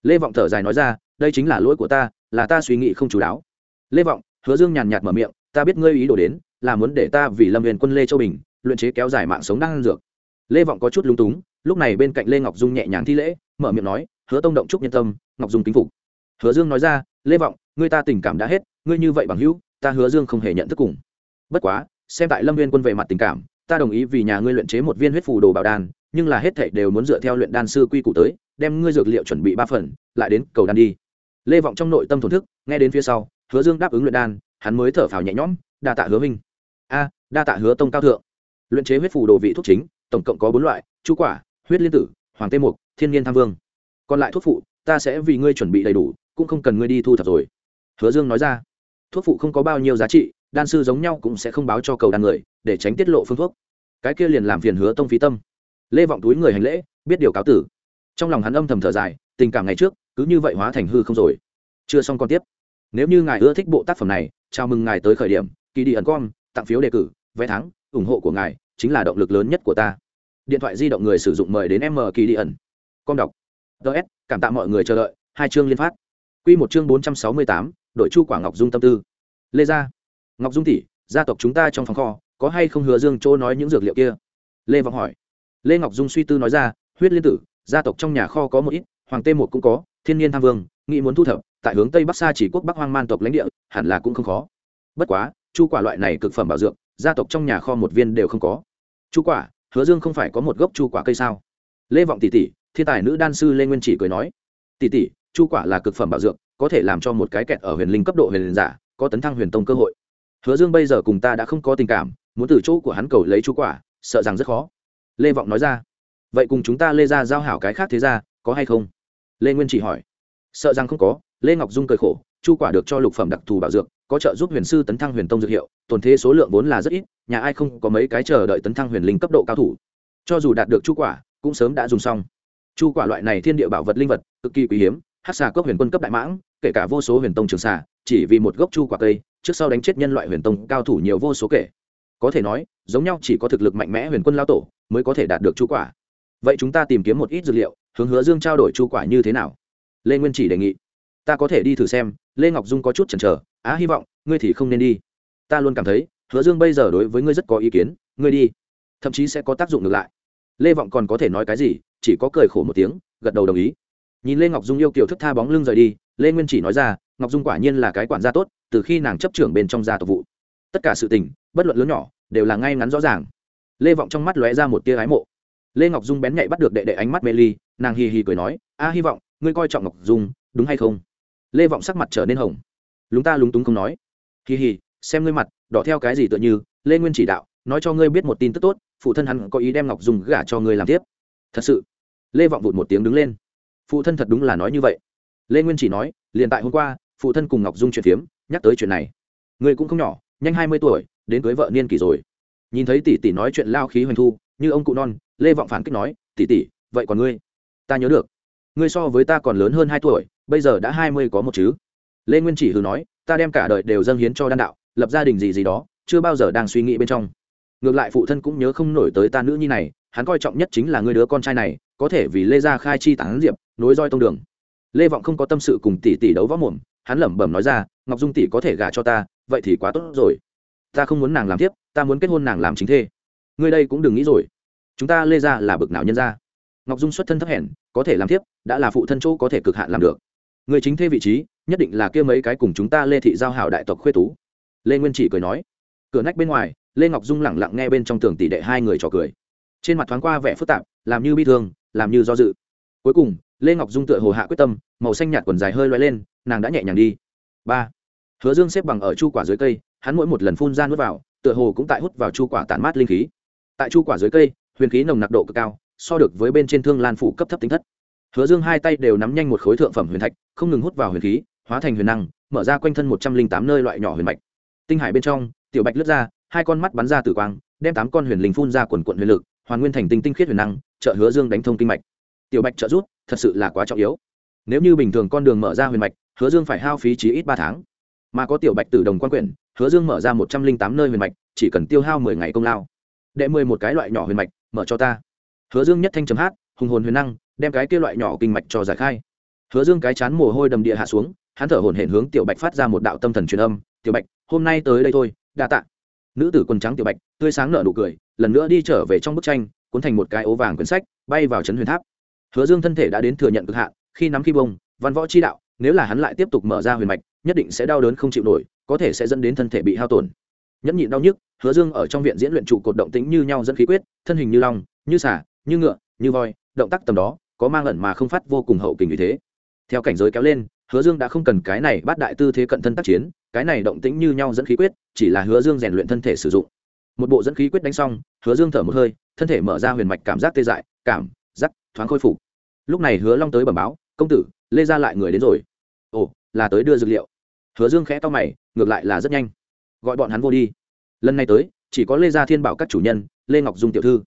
Lê vọng thở dài nói ra, đây chính là lỗi của ta, là ta suy nghĩ không chú đáo. Lê vọng, hứa dương nhàn nhạt mở miệng, ta biết ngươi ý đồ đến, là muốn để ta vì lâm huyền quân lê châu bình, luyện chế kéo dài mạng sống đang ăn dược. Lê vọng có chút lúng túng lúc này bên cạnh lê ngọc dung nhẹ nhàng thi lễ, mở miệng nói, hứa tông động trúc nhân tâm, ngọc dung kính phục. Hứa dương nói ra, lê vọng, ngươi ta tình cảm đã hết, ngươi như vậy bằng hữu, ta hứa dương không hề nhận thức cùng. Bất quá, xem tại lâm viên quân về mặt tình cảm, ta đồng ý vì nhà ngươi luyện chế một viên huyết phù đồ bảo đan, nhưng là hết thảy đều muốn dựa theo luyện đan sư quy củ tới, đem ngươi dược liệu chuẩn bị ba phần, lại đến cầu đan đi. Lê vọng trong nội tâm thổn thức, nghe đến phía sau, hứa dương đáp ứng luyện đan, hắn mới thở phào nhẹ nhõm, đa tạ hứa minh. A, đa tạ hứa tông cao thượng. Luyện chế huyết phù đồ vị thuốc chính, tổng cộng có bốn loại chú quả huyết liên tử, hoàng tê mục, thiên nhiên tham vương. Còn lại thuốc phụ, ta sẽ vì ngươi chuẩn bị đầy đủ, cũng không cần ngươi đi thu thập rồi. Hứa dương nói ra. Thuốc phụ không có bao nhiêu giá trị, đan sư giống nhau cũng sẽ không báo cho cầu đàn người, để tránh tiết lộ phương thuốc. Cái kia liền làm phiền hứa tông phí tâm. Lê vọng túi người hành lễ, biết điều cáo tử. Trong lòng hắn âm thầm thở dài, tình cảm ngày trước, cứ như vậy hóa thành hư không rồi. Chưa xong còn tiếp. Nếu như ngài ưa thích bộ tác phẩm này, chào mừng ngài tới khởi điểm, kỳ đi ẩn com tặng phiếu đề cử, vé thắng, ủng hộ của ngài, chính là động lực lớn nhất của ta điện thoại di động người sử dụng mời đến m kỳ đi ẩn. Con đọc. Ts cảm tạ mọi người chờ đợi. Hai chương liên phát. Q một chương bốn trăm sáu mươi tám, đội chu quả ngọc dung tâm tư. Lê gia. Ngọc dung tỷ, gia tộc chúng ta trong phòng kho, có hay không hứa dương chỗ nói những dược liệu kia? Lê vọng hỏi. Lê ngọc dung suy tư nói ra, huyết liên tử, gia tộc trong nhà kho có một ít, hoàng tê một cũng có, thiên nhiên tham vương, nghĩ muốn thu thập, tại hướng tây bắc xa chỉ quốc bắc hoang man tộc lãnh địa, hẳn là cũng không khó. Bất quá, chu quả loại này cực phẩm bảo dược, gia tộc trong nhà kho một viên đều không có. Chu quả hứa dương không phải có một gốc chu quả cây sao? Lê vọng tỷ tỷ, thiên tài nữ đan sư lê nguyên chỉ cười nói, tỷ tỷ, chu quả là cực phẩm bảo dược, có thể làm cho một cái kẹt ở huyền linh cấp độ huyền giả, có tấn thăng huyền tông cơ hội. Hứa dương bây giờ cùng ta đã không có tình cảm, muốn từ chỗ của hắn cầu lấy chu quả, sợ rằng rất khó. Lê vọng nói ra, vậy cùng chúng ta lê ra giao hảo cái khác thế ra, có hay không? Lê nguyên chỉ hỏi, sợ rằng không có. Lê ngọc dung cười khổ chu quả được cho lục phẩm đặc thù bảo dược, có trợ giúp huyền sư tấn thăng huyền tông dược hiệu, tồn thế số lượng vốn là rất ít, nhà ai không có mấy cái chờ đợi tấn thăng huyền linh cấp độ cao thủ. Cho dù đạt được chu quả, cũng sớm đã dùng xong. Chu quả loại này thiên địa bảo vật linh vật, cực kỳ quý hiếm, hát xà cốc huyền quân cấp đại mãng, kể cả vô số huyền tông trường xà, chỉ vì một gốc chu quả cây, trước sau đánh chết nhân loại huyền tông cao thủ nhiều vô số kể. Có thể nói, giống nhau chỉ có thực lực mạnh mẽ huyền quân lao tổ mới có thể đạt được chu quả. Vậy chúng ta tìm kiếm một ít dược liệu, hướng hứa dương trao đổi chu quả như thế nào? Lê nguyên chỉ đề nghị ta có thể đi thử xem, lê ngọc dung có chút chần chờ, á, hy vọng, ngươi thì không nên đi. Ta luôn cảm thấy, hứa dương bây giờ đối với ngươi rất có ý kiến, ngươi đi, thậm chí sẽ có tác dụng ngược lại. Lê vọng còn có thể nói cái gì, chỉ có cười khổ một tiếng, gật đầu đồng ý. Nhìn lê ngọc dung yêu kiểu thức tha bóng lưng rời đi, lê nguyên chỉ nói ra, ngọc dung quả nhiên là cái quản gia tốt, từ khi nàng chấp trưởng bên trong gia tộc vụ, tất cả sự tình, bất luận lớn nhỏ, đều là ngay ngắn rõ ràng. Lê vọng trong mắt lóe ra một tia ái mộ. Lê ngọc dung bén nhạy bắt được đệ đệ ánh mắt mê ly, nàng hì hì cười nói a hy vọng, ngươi coi trọng ngọc dung, đúng hay không? Lê vọng sắc mặt trở nên hồng. Lúng ta lúng túng không nói. Kỳ hì, xem ngươi mặt, đỏ theo cái gì tựa như, lê nguyên chỉ đạo, nói cho ngươi biết một tin tức tốt, phụ thân hắn có ý đem ngọc dung gả cho ngươi làm tiếp. Thật sự. Lê vọng vụt một tiếng đứng lên. Phụ thân thật đúng là nói như vậy. Lê nguyên chỉ nói, liền tại hôm qua, phụ thân cùng ngọc dung chuyện phiếm, nhắc tới chuyện này. Ngươi cũng không nhỏ, nhanh hai mươi tuổi, đến cưới vợ niên kỷ rồi. Nhìn thấy tỷ tỷ nói chuyện lao khí hoành thu, như ông cụ non, lê vọng phản kích nói, tỷ tỷ, vậy còn ngươi? Ta nhớ được. Ngươi so với ta còn lớn hơn hai tuổi bây giờ đã hai mươi có một chứ. Lê nguyên chỉ hừ nói, ta đem cả đời đều dâng hiến cho đan đạo, lập gia đình gì gì đó, chưa bao giờ đang suy nghĩ bên trong. Ngược lại phụ thân cũng nhớ không nổi tới ta nữ nhi này, hắn coi trọng nhất chính là người đứa con trai này, có thể vì lê gia khai chi tán diệp, nối roi tông đường. Lê vọng không có tâm sự cùng tỷ tỷ đấu võ mồm, hắn lẩm bẩm nói ra, ngọc dung tỷ có thể gả cho ta, vậy thì quá tốt rồi. Ta không muốn nàng làm tiếp ta muốn kết hôn nàng làm chính thê. Ngươi đây cũng đừng nghĩ rồi. Chúng ta lê gia là bực nào nhân gia? Ngọc dung xuất thân thấp hèn, có thể làm tiếp đã là phụ thân chỗ có thể cực hạn làm được người chính thê vị trí, nhất định là kia mấy cái cùng chúng ta lê thị giao hảo đại tộc khuê tú. Lê nguyên chỉ cười nói. Cửa nách bên ngoài, lê ngọc dung lẳng lặng nghe bên trong tường tỷ đệ hai người trò cười. Trên mặt thoáng qua vẻ phức tạp, làm như bi thương, làm như do dự. Cuối cùng, lê ngọc dung tựa hồ hạ quyết tâm, màu xanh nhạt quần dài hơi loay lên, nàng đã nhẹ nhàng đi. Ba. Hứa dương xếp bằng ở chu quả dưới cây, hắn mỗi một lần phun ra nước vào, tựa hồ cũng tại hút vào chu quả tản mát linh khí. Tại chu quả dưới cây, huyền khí nồng nặc độ cực cao, so được với bên trên thương lan phủ cấp thấp tính thất hứa dương hai tay đều nắm nhanh một khối thượng phẩm huyền thạch, không ngừng hút vào huyền khí, hóa thành huyền năng, mở ra quanh thân một trăm linh tám nơi loại nhỏ huyền mạch tinh hải bên trong, tiểu bạch lướt ra, hai con mắt bắn ra tử quang, đem tám con huyền linh phun ra quần quận huyền lực, hoàn nguyên thành tinh tinh khiết huyền năng, trợ hứa dương đánh thông kinh mạch. Tiểu bạch trợ rút thật sự là quá trọng yếu. Nếu như bình thường con đường mở ra huyền mạch, hứa dương phải hao phí chí ít ba tháng. Mà có tiểu bạch tự đồng quan quyển, hứa dương mở ra một trăm linh tám nơi huyền mạch, chỉ cần tiêu hao mười ngày công lao. Đệ mười một cái loại nhỏ huyền mạch, mở cho ta. Hứa dương nhất thanh chấm hát, hùng hồn huyền năng đem cái kia loại nhỏ kinh mạch cho giải khai. Hứa dương cái chán mồ hôi đầm địa hạ xuống, hắn thở hổn hển hướng tiểu bạch phát ra một đạo tâm thần truyền âm, tiểu bạch, hôm nay tới đây thôi, đa tạ. Nữ tử quần trắng tiểu bạch, tươi sáng nở nụ cười, lần nữa đi trở về trong bức tranh, cuốn thành một cái ố vàng quyển sách, bay vào trấn huyền tháp. Hứa dương thân thể đã đến thừa nhận cực hạn, khi nắm khi bông, văn võ chi đạo, nếu là hắn lại tiếp tục mở ra huyền mạch, nhất định sẽ đau đớn không chịu nổi, có thể sẽ dẫn đến thân thể bị hao tổn. Nhẫn nhịn đau nhức, hứa dương ở trong viện diễn luyện trụ cột động tính như nhau dẫn khí quyết, thân hình như long, như xả như ngựa, như voi, động tác tầm đó có mang ẩn mà không phát vô cùng hậu kình như thế. Theo cảnh giới kéo lên, hứa dương đã không cần cái này bắt đại tư thế cận thân tác chiến, cái này động tĩnh như nhau dẫn khí quyết, chỉ là hứa dương rèn luyện thân thể sử dụng. Một bộ dẫn khí quyết đánh xong, hứa dương thở một hơi, thân thể mở ra huyền mạch cảm giác tê dại, cảm giác thoáng khôi phục. Lúc này hứa long tới bẩm báo, công tử, lê ra lại người đến rồi. Ồ, là tới đưa dược liệu. Hứa dương khẽ to mày, ngược lại là rất nhanh. Gọi bọn hắn vô đi. Lần này tới, chỉ có lê gia thiên bảo các chủ nhân, lê ngọc dung tiểu thư.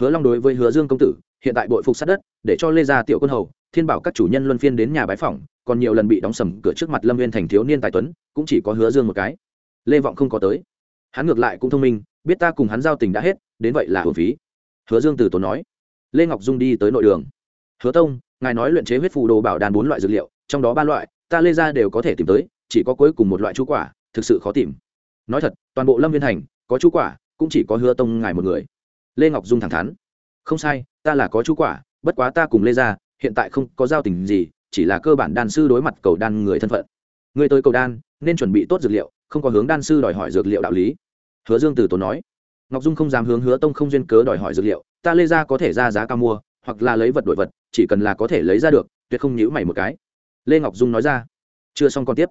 Hứa long đối với hứa dương công tử, hiện tại bội phục sát đất để cho lê gia tiểu quân hầu, thiên bảo các chủ nhân luân phiên đến nhà bái phỏng, còn nhiều lần bị đóng sầm cửa trước mặt lâm viên thành thiếu niên tài tuấn, cũng chỉ có hứa dương một cái. Lê vọng không có tới. Hắn ngược lại cũng thông minh, biết ta cùng hắn giao tình đã hết, đến vậy là hồn phí. Hứa dương từ tốn nói. Lê ngọc dung đi tới nội đường. Hứa tông, ngài nói luyện chế huyết phù đồ bảo đàn bốn loại dược liệu, trong đó ba loại, ta lê ra đều có thể tìm tới, chỉ có cuối cùng một loại chú quả, thực sự khó tìm. Nói thật, toàn bộ lâm viên thành, có chú quả, cũng chỉ có hứa tông ngài một người. Lê ngọc dung thẳng thắn. Không sai, ta là có chú quả bất quá ta cùng lê gia, hiện tại không có giao tình gì, chỉ là cơ bản đan sư đối mặt cầu đan người thân phận. Người tới cầu đan, nên chuẩn bị tốt dược liệu, không có hướng đan sư đòi hỏi dược liệu đạo lý. Hứa dương từ tốn nói. Ngọc dung không dám hướng hứa tông không duyên cớ đòi hỏi dược liệu, ta lê gia có thể ra giá cao mua, hoặc là lấy vật đổi vật, chỉ cần là có thể lấy ra được, tuyệt không nhữ mày một cái. Lê ngọc dung nói ra. Chưa xong còn tiếp.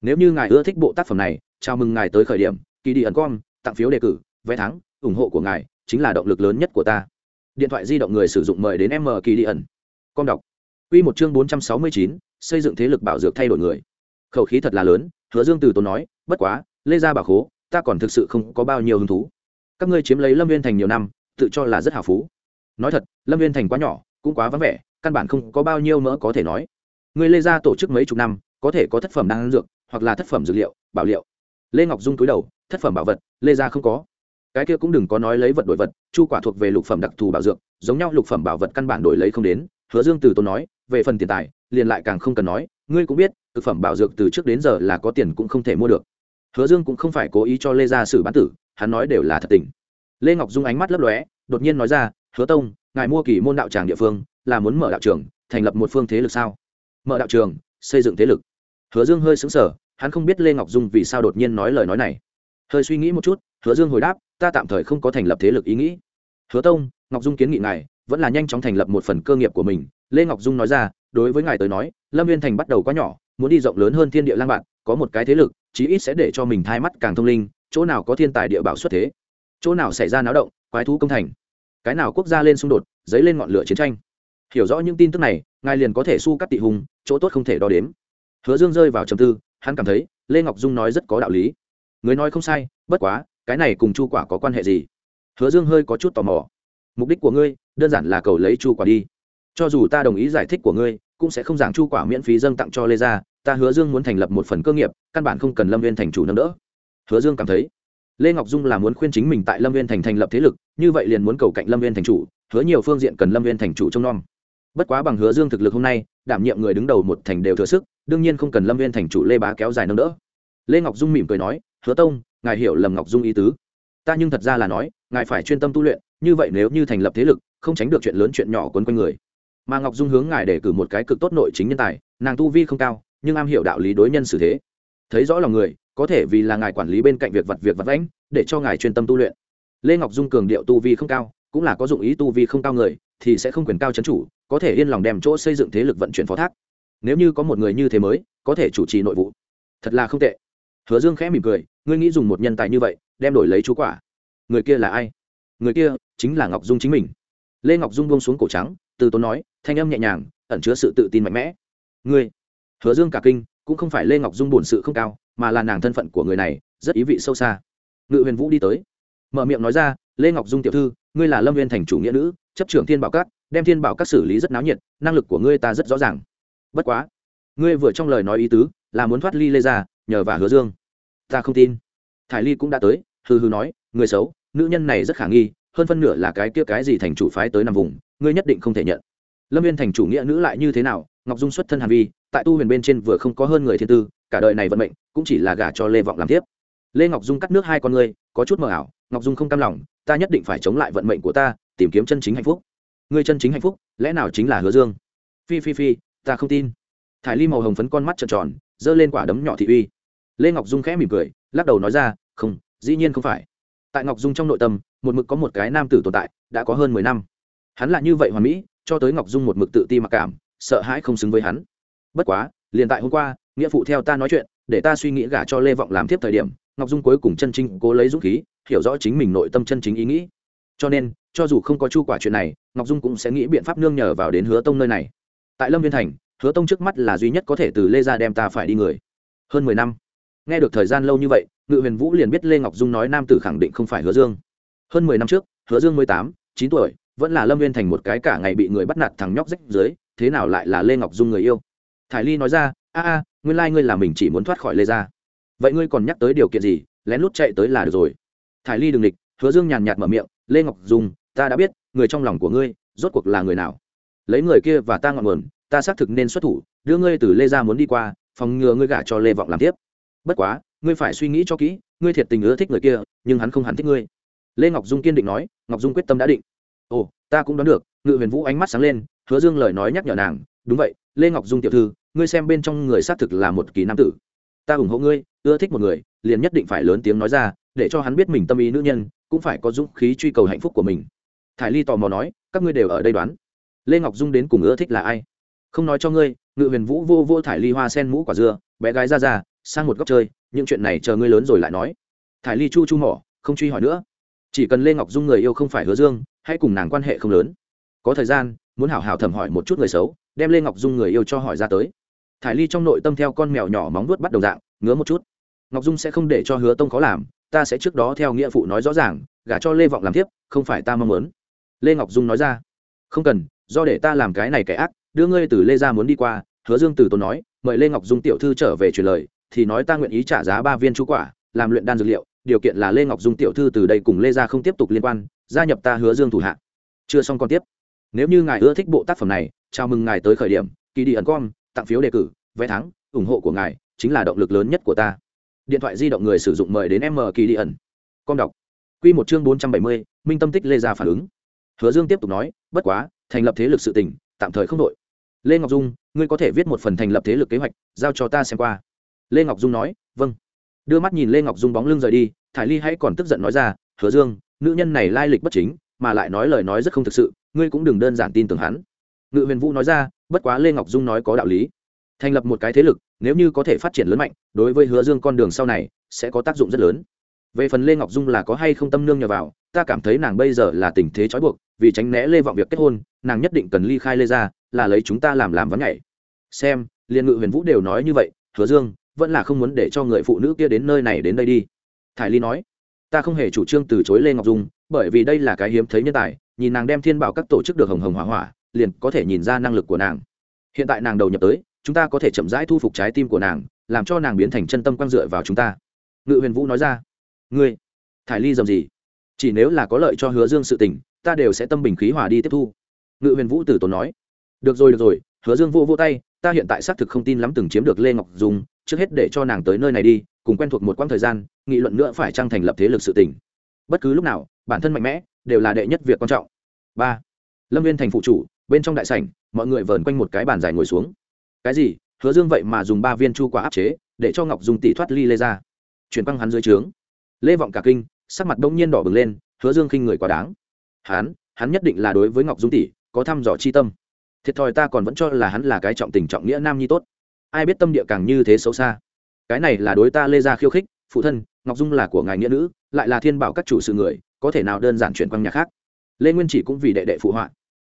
Nếu như ngài ưa thích bộ tác phẩm này, chào mừng ngài tới khởi điểm kỳ đi ẩn com, tặng phiếu đề cử, vé thắng, ủng hộ của ngài, chính là động lực lớn nhất của ta điện thoại di động người sử dụng mời đến m kỳ đi ẩn. Con đọc. Q một chương bốn trăm sáu mươi chín, xây dựng thế lực bảo dược thay đổi người. Khẩu khí thật là lớn, hứa dương từ tốn nói, bất quá, lê gia bảo khố, ta còn thực sự không có bao nhiêu hứng thú. Các ngươi chiếm lấy lâm viên thành nhiều năm, tự cho là rất hào phú. Nói thật, lâm viên thành quá nhỏ, cũng quá vắng vẻ, căn bản không có bao nhiêu mỡ có thể nói. Người lê gia tổ chức mấy chục năm, có thể có thất phẩm đan dược hoặc là thất phẩm dược liệu, bảo liệu. Lê ngọc dung túi đầu, thất phẩm bảo vật, lê gia không có cái kia cũng đừng có nói lấy vật đổi vật, chu quả thuộc về lục phẩm đặc thù bảo dược, giống nhau lục phẩm bảo vật căn bản đổi lấy không đến. Hứa dương từ tôn nói, về phần tiền tài, liền lại càng không cần nói, ngươi cũng biết, thực phẩm bảo dược từ trước đến giờ là có tiền cũng không thể mua được. Hứa dương cũng không phải cố ý cho lê gia xử bán tử, hắn nói đều là thật tình. Lê ngọc dung ánh mắt lấp lóe, đột nhiên nói ra, hứa tông, ngài mua kỳ môn đạo tràng địa phương, là muốn mở đạo trường, thành lập một phương thế lực sao? Mở đạo trường, xây dựng thế lực. Hứa dương hơi xứng sở hắn không biết lê ngọc dung vì sao đột nhiên nói lời nói này hơi suy nghĩ một chút, hứa dương hồi đáp, ta tạm thời không có thành lập thế lực ý nghĩ. Hứa tông, ngọc dung kiến nghị ngài, vẫn là nhanh chóng thành lập một phần cơ nghiệp của mình. Lê ngọc dung nói ra, đối với ngài tới nói, lâm viên thành bắt đầu quá nhỏ, muốn đi rộng lớn hơn thiên địa lang bạn, có một cái thế lực, chí ít sẽ để cho mình thai mắt càng thông linh, chỗ nào có thiên tài địa bảo xuất thế, chỗ nào xảy ra náo động, quái thú công thành, cái nào quốc gia lên xung đột, dấy lên ngọn lửa chiến tranh. Hiểu rõ những tin tức này, ngài liền có thể su cắt tị hùng, chỗ tốt không thể đo đếm. Hứa dương rơi vào trầm tư, hắn cảm thấy, lê ngọc dung nói rất có đạo lý người nói không sai, bất quá, cái này cùng chu quả có quan hệ gì? Hứa dương hơi có chút tò mò. Mục đích của ngươi, đơn giản là cầu lấy chu quả đi. Cho dù ta đồng ý giải thích của ngươi, cũng sẽ không giảng chu quả miễn phí dâng tặng cho lê gia, ta hứa dương muốn thành lập một phần cơ nghiệp, căn bản không cần lâm viên thành chủ nâng đỡ. Hứa dương cảm thấy, lê ngọc dung là muốn khuyên chính mình tại lâm viên thành thành lập thế lực, như vậy liền muốn cầu cạnh lâm viên thành chủ, hứa nhiều phương diện cần lâm viên thành chủ trông nom. Bất quá bằng hứa dương thực lực hôm nay, đảm nhiệm người đứng đầu một thành đều thừa sức, đương nhiên không cần lâm viên thành chủ lê bá kéo dài nâng đỡ. Lê ngọc dung mỉm cười nói hứa tông, ngài hiểu lầm ngọc dung ý tứ. Ta nhưng thật ra là nói, ngài phải chuyên tâm tu luyện, như vậy nếu như thành lập thế lực, không tránh được chuyện lớn chuyện nhỏ quấn quanh người. Mà ngọc dung hướng ngài để cử một cái cực tốt nội chính nhân tài, nàng tu vi không cao, nhưng am hiểu đạo lý đối nhân xử thế. Thấy rõ lòng người, có thể vì là ngài quản lý bên cạnh việc vật việc vật lãnh để cho ngài chuyên tâm tu luyện. Lê ngọc dung cường điệu tu vi không cao, cũng là có dụng ý tu vi không cao người, thì sẽ không quyền cao chấn chủ, có thể yên lòng đem chỗ xây dựng thế lực vận chuyển phó thác. Nếu như có một người như thế mới, có thể chủ trì nội vụ. Thật là không tệ. Hứa dương khẽ mỉm cười ngươi nghĩ dùng một nhân tài như vậy, đem đổi lấy chú quả. Người kia là ai? Người kia chính là ngọc dung chính mình. Lê ngọc dung buông xuống cổ trắng, từ tốn nói, thanh âm nhẹ nhàng, ẩn chứa sự tự tin mạnh mẽ. Ngươi, hứa dương cả kinh, cũng không phải lê ngọc dung bổn sự không cao, mà là nàng thân phận của người này, rất ý vị sâu xa. Ngự huyền vũ đi tới, mở miệng nói ra, lê ngọc dung tiểu thư, ngươi là lâm viên thành chủ nghĩa nữ, chấp trưởng thiên bảo các, đem thiên bảo các xử lý rất náo nhiệt, năng lực của ngươi ta rất rõ ràng. Bất quá, ngươi vừa trong lời nói ý tứ, là muốn thoát ly lê ra nhờ và hứa dương ta không tin. Thải ly cũng đã tới hư hư nói, người xấu, nữ nhân này rất khả nghi, hơn phân nửa là cái kia cái gì thành chủ phái tới nằm vùng, ngươi nhất định không thể nhận. Lâm viên thành chủ nghĩa nữ lại như thế nào, ngọc dung xuất thân hàn vi, tại tu huyền bên trên vừa không có hơn người thiên tư, cả đời này vận mệnh cũng chỉ là gả cho lê vọng làm tiếp. Lê ngọc dung cắt nước hai con ngươi, có chút mờ ảo, ngọc dung không cam lòng, ta nhất định phải chống lại vận mệnh của ta, tìm kiếm chân chính hạnh phúc. Ngươi chân chính hạnh phúc, lẽ nào chính là hứa dương? Phi phi phi, ta không tin. Thải ly màu hồng phấn con mắt trợn tròn, giơ lên quả đấm nhỏ thị uy lê ngọc dung khẽ mỉm cười, lắc đầu nói ra, không, dĩ nhiên không phải. Tại ngọc dung trong nội tâm, một mực có một cái nam tử tồn tại, đã có hơn mười năm. Hắn là như vậy hoàn mỹ, cho tới ngọc dung một mực tự ti mặc cảm, sợ hãi không xứng với hắn. Bất quá, liền tại hôm qua, nghĩa phụ theo ta nói chuyện, để ta suy nghĩ gả cho lê vọng làm tiếp thời điểm, ngọc dung cuối cùng chân chính cố lấy dũng khí, hiểu rõ chính mình nội tâm chân chính ý nghĩ. Cho nên, cho dù không có chu quả chuyện này, ngọc dung cũng sẽ nghĩ biện pháp nương nhờ vào đến hứa tông nơi này. Tại lâm viên thành, hứa tông trước mắt là duy nhất có thể từ lê ra đem ta phải đi người. Hơn mười năm nghe được thời gian lâu như vậy, ngự huyền vũ liền biết lê ngọc dung nói nam tử khẳng định không phải hứa dương. Hơn mười năm trước, hứa dương mười tám, chín tuổi, vẫn là lâm viên thành một cái cả ngày bị người bắt nạt thằng nhóc rách dưới, thế nào lại là lê ngọc dung người yêu? Thải ly nói ra, a a, nguyên lai、like、ngươi là mình chỉ muốn thoát khỏi lê ra vậy ngươi còn nhắc tới điều kiện gì, lén lút chạy tới là được rồi. Thải ly đừng địch, hứa dương nhàn nhạt mở miệng, lê ngọc dung, ta đã biết, người trong lòng của ngươi, rốt cuộc là người nào? Lấy người kia và ta ngọn nguồn, ta xác thực nên xuất thủ, đưa ngươi từ lê ra muốn đi qua, phòng ngừa ngươi gả cho lê vọng làm tiếp bất quá, ngươi phải suy nghĩ cho kỹ, ngươi thiệt tình ưa thích người kia, nhưng hắn không hẳn thích ngươi. Lê ngọc dung kiên định nói, ngọc dung quyết tâm đã định. Ồ, ta cũng đoán được, ngự huyền vũ ánh mắt sáng lên, hứa dương lời nói nhắc nhở nàng, đúng vậy, lê ngọc dung tiểu thư, ngươi xem bên trong người xác thực là một kỳ nam tử. Ta ủng hộ ngươi, ưa thích một người, liền nhất định phải lớn tiếng nói ra, để cho hắn biết mình tâm ý nữ nhân, cũng phải có dũng khí truy cầu hạnh phúc của mình. Thải ly tò mò nói, các ngươi đều ở đây đoán. Lê ngọc dung đến cùng ưa thích là ai? Không nói cho ngươi, ngự huyền vũ vô vô thải ly hoa sen mũ quả dưa bé gái ra ra sang một góc chơi, những chuyện này chờ ngươi lớn rồi lại nói. Thải ly chu chu mỏ, không truy hỏi nữa. Chỉ cần lê ngọc dung người yêu không phải hứa dương, hãy cùng nàng quan hệ không lớn. Có thời gian, muốn hảo hảo thẩm hỏi một chút người xấu, đem lê ngọc dung người yêu cho hỏi ra tới. Thải ly trong nội tâm theo con mèo nhỏ móng nuốt bắt đầu dạng, ngứa một chút. Ngọc dung sẽ không để cho hứa tông khó làm, ta sẽ trước đó theo nghĩa phụ nói rõ ràng, gả cho lê vọng làm tiếp không phải ta mong muốn. Lê ngọc dung nói ra. Không cần, do để ta làm cái này kẻ ác, đưa ngươi từ lê ra muốn đi qua, hứa dương từ tốn nói, mời lê ngọc dung tiểu thư trở về truyền lời thì nói ta nguyện ý trả giá ba viên chú quả, làm luyện đan dược liệu, điều kiện là lê ngọc dung tiểu thư từ đây cùng lê gia không tiếp tục liên quan, gia nhập ta hứa dương thủ hạ. Chưa xong còn tiếp. Nếu như ngài ưa thích bộ tác phẩm này, chào mừng ngài tới khởi điểm kỳ đi ẩn com, tặng phiếu đề cử, vé thắng, ủng hộ của ngài chính là động lực lớn nhất của ta. Điện thoại di động người sử dụng mời đến m kỳ đi ẩn. Com đọc. Q một chương bốn trăm bảy mươi, minh tâm tích lê gia phản ứng. Hứa dương tiếp tục nói, bất quá, thành lập thế lực sự tỉnh tạm thời không đội lê ngọc dung, ngươi có thể viết một phần thành lập thế lực kế hoạch, giao cho ta xem qua lê ngọc dung nói vâng. Đưa mắt nhìn lê ngọc dung bóng lưng rời đi, thải ly hãy còn tức giận nói ra, hứa dương, nữ nhân này lai lịch bất chính, mà lại nói lời nói rất không thực sự, ngươi cũng đừng đơn giản tin tưởng hắn. Ngự huyền vũ nói ra, bất quá lê ngọc dung nói có đạo lý. Thành lập một cái thế lực, nếu như có thể phát triển lớn mạnh, đối với hứa dương con đường sau này, sẽ có tác dụng rất lớn. Về phần lê ngọc dung là có hay không tâm nương nhờ vào, ta cảm thấy nàng bây giờ là tình thế trói buộc, vì tránh né lê vọng việc kết hôn, nàng nhất định cần ly khai lê ra là lấy chúng ta làm làm vắng nhảy. Xem liên ngự huyền vũ đều nói như vậy, hứa dương vẫn là không muốn để cho người phụ nữ kia đến nơi này đến đây đi. Thải ly nói, ta không hề chủ trương từ chối lê ngọc dung, bởi vì đây là cái hiếm thấy nhân tài, nhìn nàng đem thiên bảo các tổ chức được hồng hồng hỏa hỏa, liền có thể nhìn ra năng lực của nàng. Hiện tại nàng đầu nhập tới, chúng ta có thể chậm rãi thu phục trái tim của nàng, làm cho nàng biến thành chân tâm quang dựa vào chúng ta. Ngự huyền vũ nói ra, ngươi? Thải ly dầm gì chỉ nếu là có lợi cho hứa dương sự tình, ta đều sẽ tâm bình khí hòa đi tiếp thu. Ngự huyền vũ tử tốn nói, được rồi được rồi, hứa dương vô vô tay, ta hiện tại xác thực không tin lắm từng chiếm được lê ngọc dung trước hết để cho nàng tới nơi này đi, cùng quen thuộc một quãng thời gian, nghị luận nữa phải trang thành lập thế lực sự tình. Bất cứ lúc nào, bản thân mạnh mẽ, đều là đệ nhất việc quan trọng. Ba, lâm viên thành phụ chủ, bên trong đại sảnh, mọi người vờn quanh một cái bàn dài ngồi xuống. Cái gì? Hứa dương vậy mà dùng ba viên chu quả áp chế, để cho ngọc dung tỷ thoát ly lê ra. Chuyển băng hắn dưới trướng. Lê vọng cả kinh, sắc mặt đông nhiên đỏ bừng lên, hứa dương khinh người quá đáng. Hắn hắn nhất định là đối với ngọc dung tỷ, có thăm dò chi tâm. Thiệt thòi ta còn vẫn cho là hắn là cái trọng tình trọng nghĩa nam nhi tốt ai biết tâm địa càng như thế xấu xa. Cái này là đối ta lê gia khiêu khích, phụ thân, ngọc dung là của ngài nghĩa nữ, lại là thiên bảo các chủ sự người, có thể nào đơn giản chuyển quang nhà khác? Lê nguyên chỉ cũng vì đệ đệ phụ họa.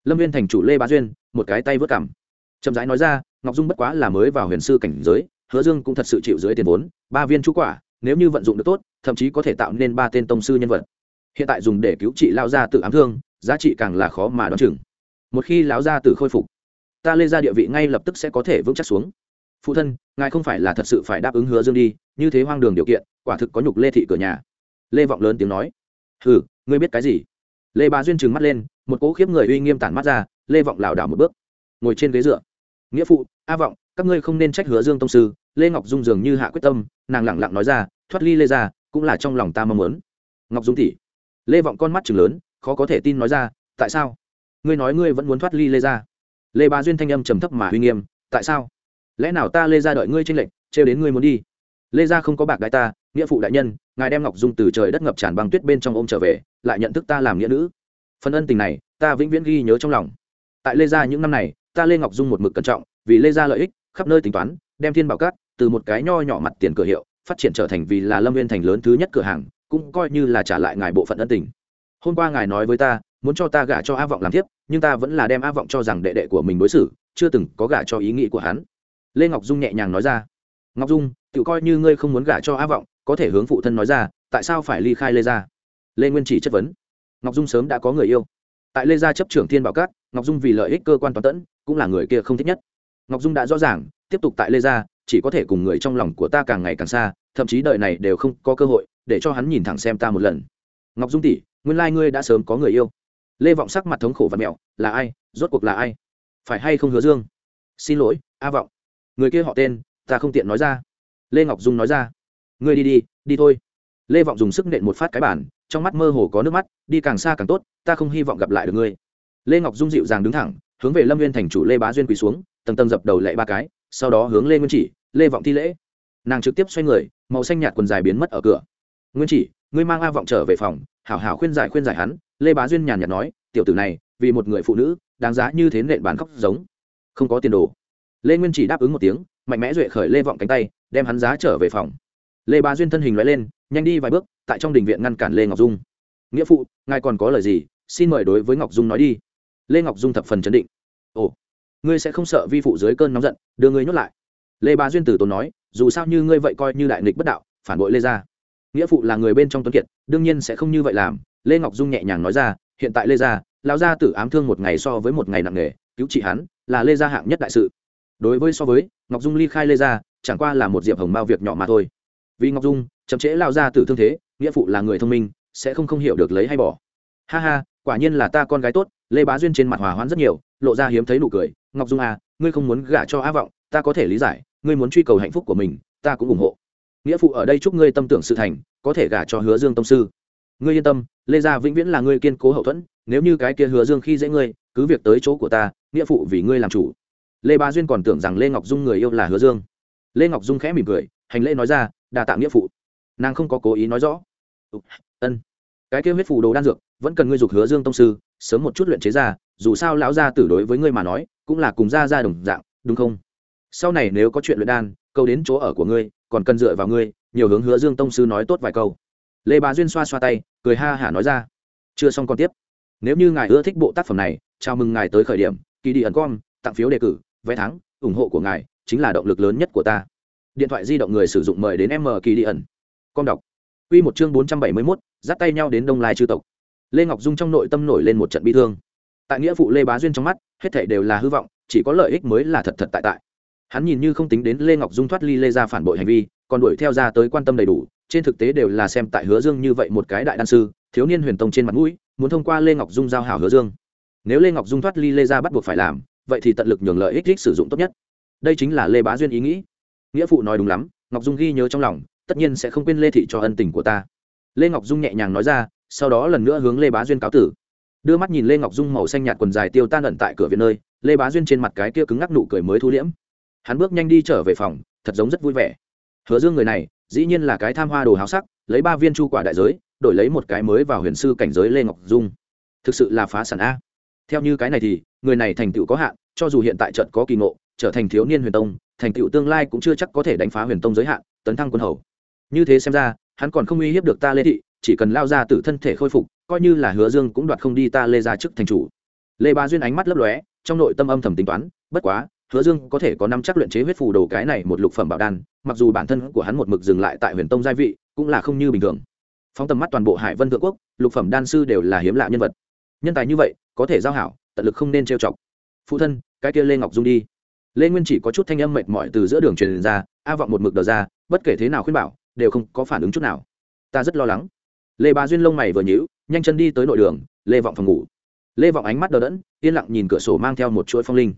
Lâm viên thành chủ lê bá duyên, một cái tay vớt cảm chậm rãi nói ra, ngọc dung bất quá là mới vào huyền sư cảnh giới, hứa dương cũng thật sự chịu dưới tiền vốn, ba viên chú quả, nếu như vận dụng được tốt, thậm chí có thể tạo nên ba tên tông sư nhân vật. Hiện tại dùng để cứu trị lao gia tự ám thương, giá trị càng là khó mà đoán chừng. Một khi lão gia tử khôi phục, ta lê ra địa vị ngay lập tức sẽ có thể vững chắc xuống phụ thân, ngài không phải là thật sự phải đáp ứng hứa dương đi, như thế hoang đường điều kiện, quả thực có nhục lê thị cửa nhà. Lê vọng lớn tiếng nói. Ừ ngươi biết cái gì? Lê bá duyên trừng mắt lên, một cỗ khiếp người uy nghiêm tản mắt ra, lê vọng lảo đảo một bước. Ngồi trên ghế dựa. Nghĩa phụ, a vọng, các ngươi không nên trách hứa dương tông sư. Lê ngọc dung dường như hạ quyết tâm, nàng lẳng lặng nói ra, thoát ly lê ra cũng là trong lòng ta mong muốn. Ngọc dung tỷ. Lê vọng con mắt chừng lớn, khó có thể tin nói ra, tại sao? Ngươi nói ngươi vẫn muốn thoát ly lê ra lê bá duyên thanh âm trầm thấp mà uy nghiêm, tại sao? Lẽ nào ta lê ra đợi ngươi tranh lệnh trêu đến ngươi muốn đi? Lê ra không có bạc gái ta, nghĩa phụ đại nhân, ngài đem ngọc dung từ trời đất ngập tràn băng tuyết bên trong ôm trở về, lại nhận thức ta làm nghĩa nữ. Phần ân tình này, ta vĩnh viễn ghi nhớ trong lòng. Tại lê gia những năm này, ta lê ngọc dung một mực cẩn trọng, vì lê gia lợi ích, khắp nơi tính toán, đem thiên bảo cát từ một cái nho nhỏ mặt tiền cửa hiệu, phát triển trở thành vì là lâm viên thành lớn thứ nhất cửa hàng, cũng coi như là trả lại ngài bộ phận ân tình. Hôm qua ngài nói với ta, muốn cho ta gả cho a vọng làm tiếp nhưng ta vẫn là đem a vọng cho rằng đệ đệ của mình đối xử, chưa từng có gả cho ý nghĩ của hắn lê ngọc dung nhẹ nhàng nói ra. Ngọc dung tự coi như ngươi không muốn gả cho a vọng, có thể hướng phụ thân nói ra, tại sao phải ly khai lê gia? Lê nguyên chỉ chất vấn. Ngọc dung sớm đã có người yêu. Tại lê gia chấp trưởng thiên bảo cát ngọc dung vì lợi ích cơ quan toàn tẫn, cũng là người kia không thích nhất. Ngọc dung đã rõ ràng, tiếp tục tại lê gia, chỉ có thể cùng người trong lòng của ta càng ngày càng xa, thậm chí đời này đều không có cơ hội, để cho hắn nhìn thẳng xem ta một lần. Ngọc dung tỷ, nguyên lai ngươi đã sớm có người yêu. Lê vọng sắc mặt thống khổ và mẹo, là ai, rốt cuộc là ai? Phải hay không hứa dương? Xin lỗi, a vọng người kia họ tên, ta không tiện nói ra. Lê ngọc dung nói ra. Ngươi đi đi đi thôi. Lê vọng dùng sức nện một phát cái bản trong mắt mơ hồ có nước mắt, đi càng xa càng tốt, ta không hy vọng gặp lại được ngươi. Lê ngọc dung dịu dàng đứng thẳng, hướng về lâm viên thành chủ lê bá duyên quỳ xuống, tầng tầng dập đầu lệ ba cái, sau đó hướng lê nguyên chỉ, lê vọng thi lễ. Nàng trực tiếp xoay người, màu xanh nhạt quần dài biến mất ở cửa. Nguyên chỉ, ngươi mang a vọng trở về phòng, hảo hảo khuyên giải khuyên giải hắn, lê bá duyên nhàn nhạt nói, tiểu tử này, vì một người phụ nữ, đáng giá như thế nện bán khóc giống. Không có tiền đồ lê nguyên chỉ đáp ứng một tiếng mạnh mẽ duệ khởi lê vọng cánh tay đem hắn giá trở về phòng lê bá duyên thân hình loại lên nhanh đi vài bước tại trong đình viện ngăn cản lê ngọc dung nghĩa phụ ngài còn có lời gì xin mời đối với ngọc dung nói đi lê ngọc dung thập phần chấn định ồ ngươi sẽ không sợ vi phụ dưới cơn nóng giận đưa ngươi nhốt lại lê bá duyên tử tốn nói dù sao như ngươi vậy coi như đại nghịch bất đạo phản bội lê gia nghĩa phụ là người bên trong tuấn kiệt đương nhiên sẽ không như vậy làm lê ngọc dung nhẹ nhàng nói ra hiện tại lê gia lão gia tử ám thương một ngày so với một ngày nặng nề cứu trị hắn là lê gia hạng nhất đại sự đối với so với, ngọc dung ly khai lê gia, chẳng qua là một diệp hồng bao việc nhỏ mà thôi. Vì ngọc dung, chậm trễ lao gia tử thương thế, nghĩa phụ là người thông minh, sẽ không không hiểu được lấy hay bỏ. Ha ha, quả nhiên là ta con gái tốt, lê bá duyên trên mặt hòa hoãn rất nhiều, lộ ra hiếm thấy nụ cười. Ngọc dung à ngươi không muốn gả cho á vọng, ta có thể lý giải, ngươi muốn truy cầu hạnh phúc của mình, ta cũng ủng hộ. Nghĩa phụ ở đây chúc ngươi tâm tưởng sự thành, có thể gả cho hứa dương tông sư. Ngươi yên tâm, lê gia vĩnh viễn là ngươi kiên cố hậu thuẫn, nếu như cái kia hứa dương khi dễ ngươi, cứ việc tới chỗ của ta, nghĩa phụ vì ngươi làm chủ lê bá duyên còn tưởng rằng lê ngọc dung người yêu là hứa dương lê ngọc dung khẽ mỉm cười hành lễ nói ra đa tạ nghĩa phụ nàng không có cố ý nói rõ ừ, ân. cái kêu huyết phù đồ đan dược vẫn cần ngươi dục hứa dương tông sư sớm một chút luyện chế ra dù sao lão gia tử đối với ngươi mà nói cũng là cùng gia gia đồng dạng đúng không sau này nếu có chuyện luyện đan câu đến chỗ ở của ngươi còn cần dựa vào ngươi nhiều hướng hứa dương tông sư nói tốt vài câu lê bá duyên xoa xoa tay cười ha hả nói ra chưa xong còn tiếp nếu như ngài ưa thích bộ tác phẩm này chào mừng ngài tới khởi điểm kỳ đi ẩn com tặng phiếu đề cử vé thắng ủng hộ của ngài chính là động lực lớn nhất của ta. Điện thoại di động người sử dụng mời đến m kỳ đi ẩn. Con đọc. Q một chương bốn trăm bảy mươi mốt, dắt tay nhau đến Đông Lai chư tộc. lê ngọc dung trong nội tâm nổi lên một trận bi thương. Tại nghĩa phụ lê bá duyên trong mắt, hết thảy đều là hư vọng, chỉ có lợi ích mới là thật thật tại tại. Hắn nhìn như không tính đến lê ngọc dung thoát ly lê ra phản bội hành vi, còn đuổi theo ra tới quan tâm đầy đủ, trên thực tế đều là xem tại hứa dương như vậy một cái đại đan sư, thiếu niên huyền tông trên mặt mũi, muốn thông qua lê ngọc dung giao hảo hứa dương. Nếu lê ngọc dung thoát ly lê ra bắt buộc phải làm vậy thì tận lực nhường lợi ích ích sử dụng tốt nhất. Đây chính là lê bá duyên ý nghĩ. Nghĩa phụ nói đúng lắm, ngọc dung ghi nhớ trong lòng, tất nhiên sẽ không quên lê thị cho ân tình của ta. Lê ngọc dung nhẹ nhàng nói ra, sau đó lần nữa hướng lê bá duyên cáo tử. Đưa mắt nhìn lê ngọc dung màu xanh nhạt quần dài tiêu tan ẩn tại cửa viện nơi, lê bá duyên trên mặt cái kia cứng ngắc nụ cười mới thu liễm. Hắn bước nhanh đi trở về phòng, thật giống rất vui vẻ. Hứa dương người này, dĩ nhiên là cái tham hoa đồ háo sắc, lấy ba viên chu quả đại giới, đổi lấy một cái mới vào huyền sư cảnh giới lê ngọc dung. Thực sự là phá sản a theo như cái này thì, người này thành tựu có hạn, cho dù hiện tại trận có kỳ ngộ, trở thành thiếu niên huyền tông, thành tựu tương lai cũng chưa chắc có thể đánh phá huyền tông giới hạn, tấn thăng quân hầu. Như thế xem ra, hắn còn không uy hiếp được ta lê thị, chỉ cần lao ra từ thân thể khôi phục, coi như là hứa dương cũng đoạt không đi ta lê ra chức thành chủ. Lê ba duyên ánh mắt lấp lóe, trong nội tâm âm thầm tính toán, bất quá, hứa dương có thể có năm chắc luyện chế huyết phù đồ cái này một lục phẩm bảo đan, mặc dù bản thân của hắn một mực dừng lại tại huyền tông gia vị, cũng là không như bình thường. Phóng tầm mắt toàn bộ hải vân thượng quốc, lục phẩm đan sư đều là hiếm lạ nhân vật. Nhân tài như vậy có thể giao hảo, tận lực không nên trêu chọc. Phụ thân, cái kia lê ngọc dung đi. Lê nguyên chỉ có chút thanh âm mệt mỏi từ giữa đường truyền ra, a vọng một mực đờ ra, bất kể thế nào khuyên bảo, đều không có phản ứng chút nào. Ta rất lo lắng. Lê ba duyên lông mày vừa nhíu, nhanh chân đi tới nội đường, lê vọng phòng ngủ. Lê vọng ánh mắt đờ đẫn, yên lặng nhìn cửa sổ mang theo một chuỗi phong linh.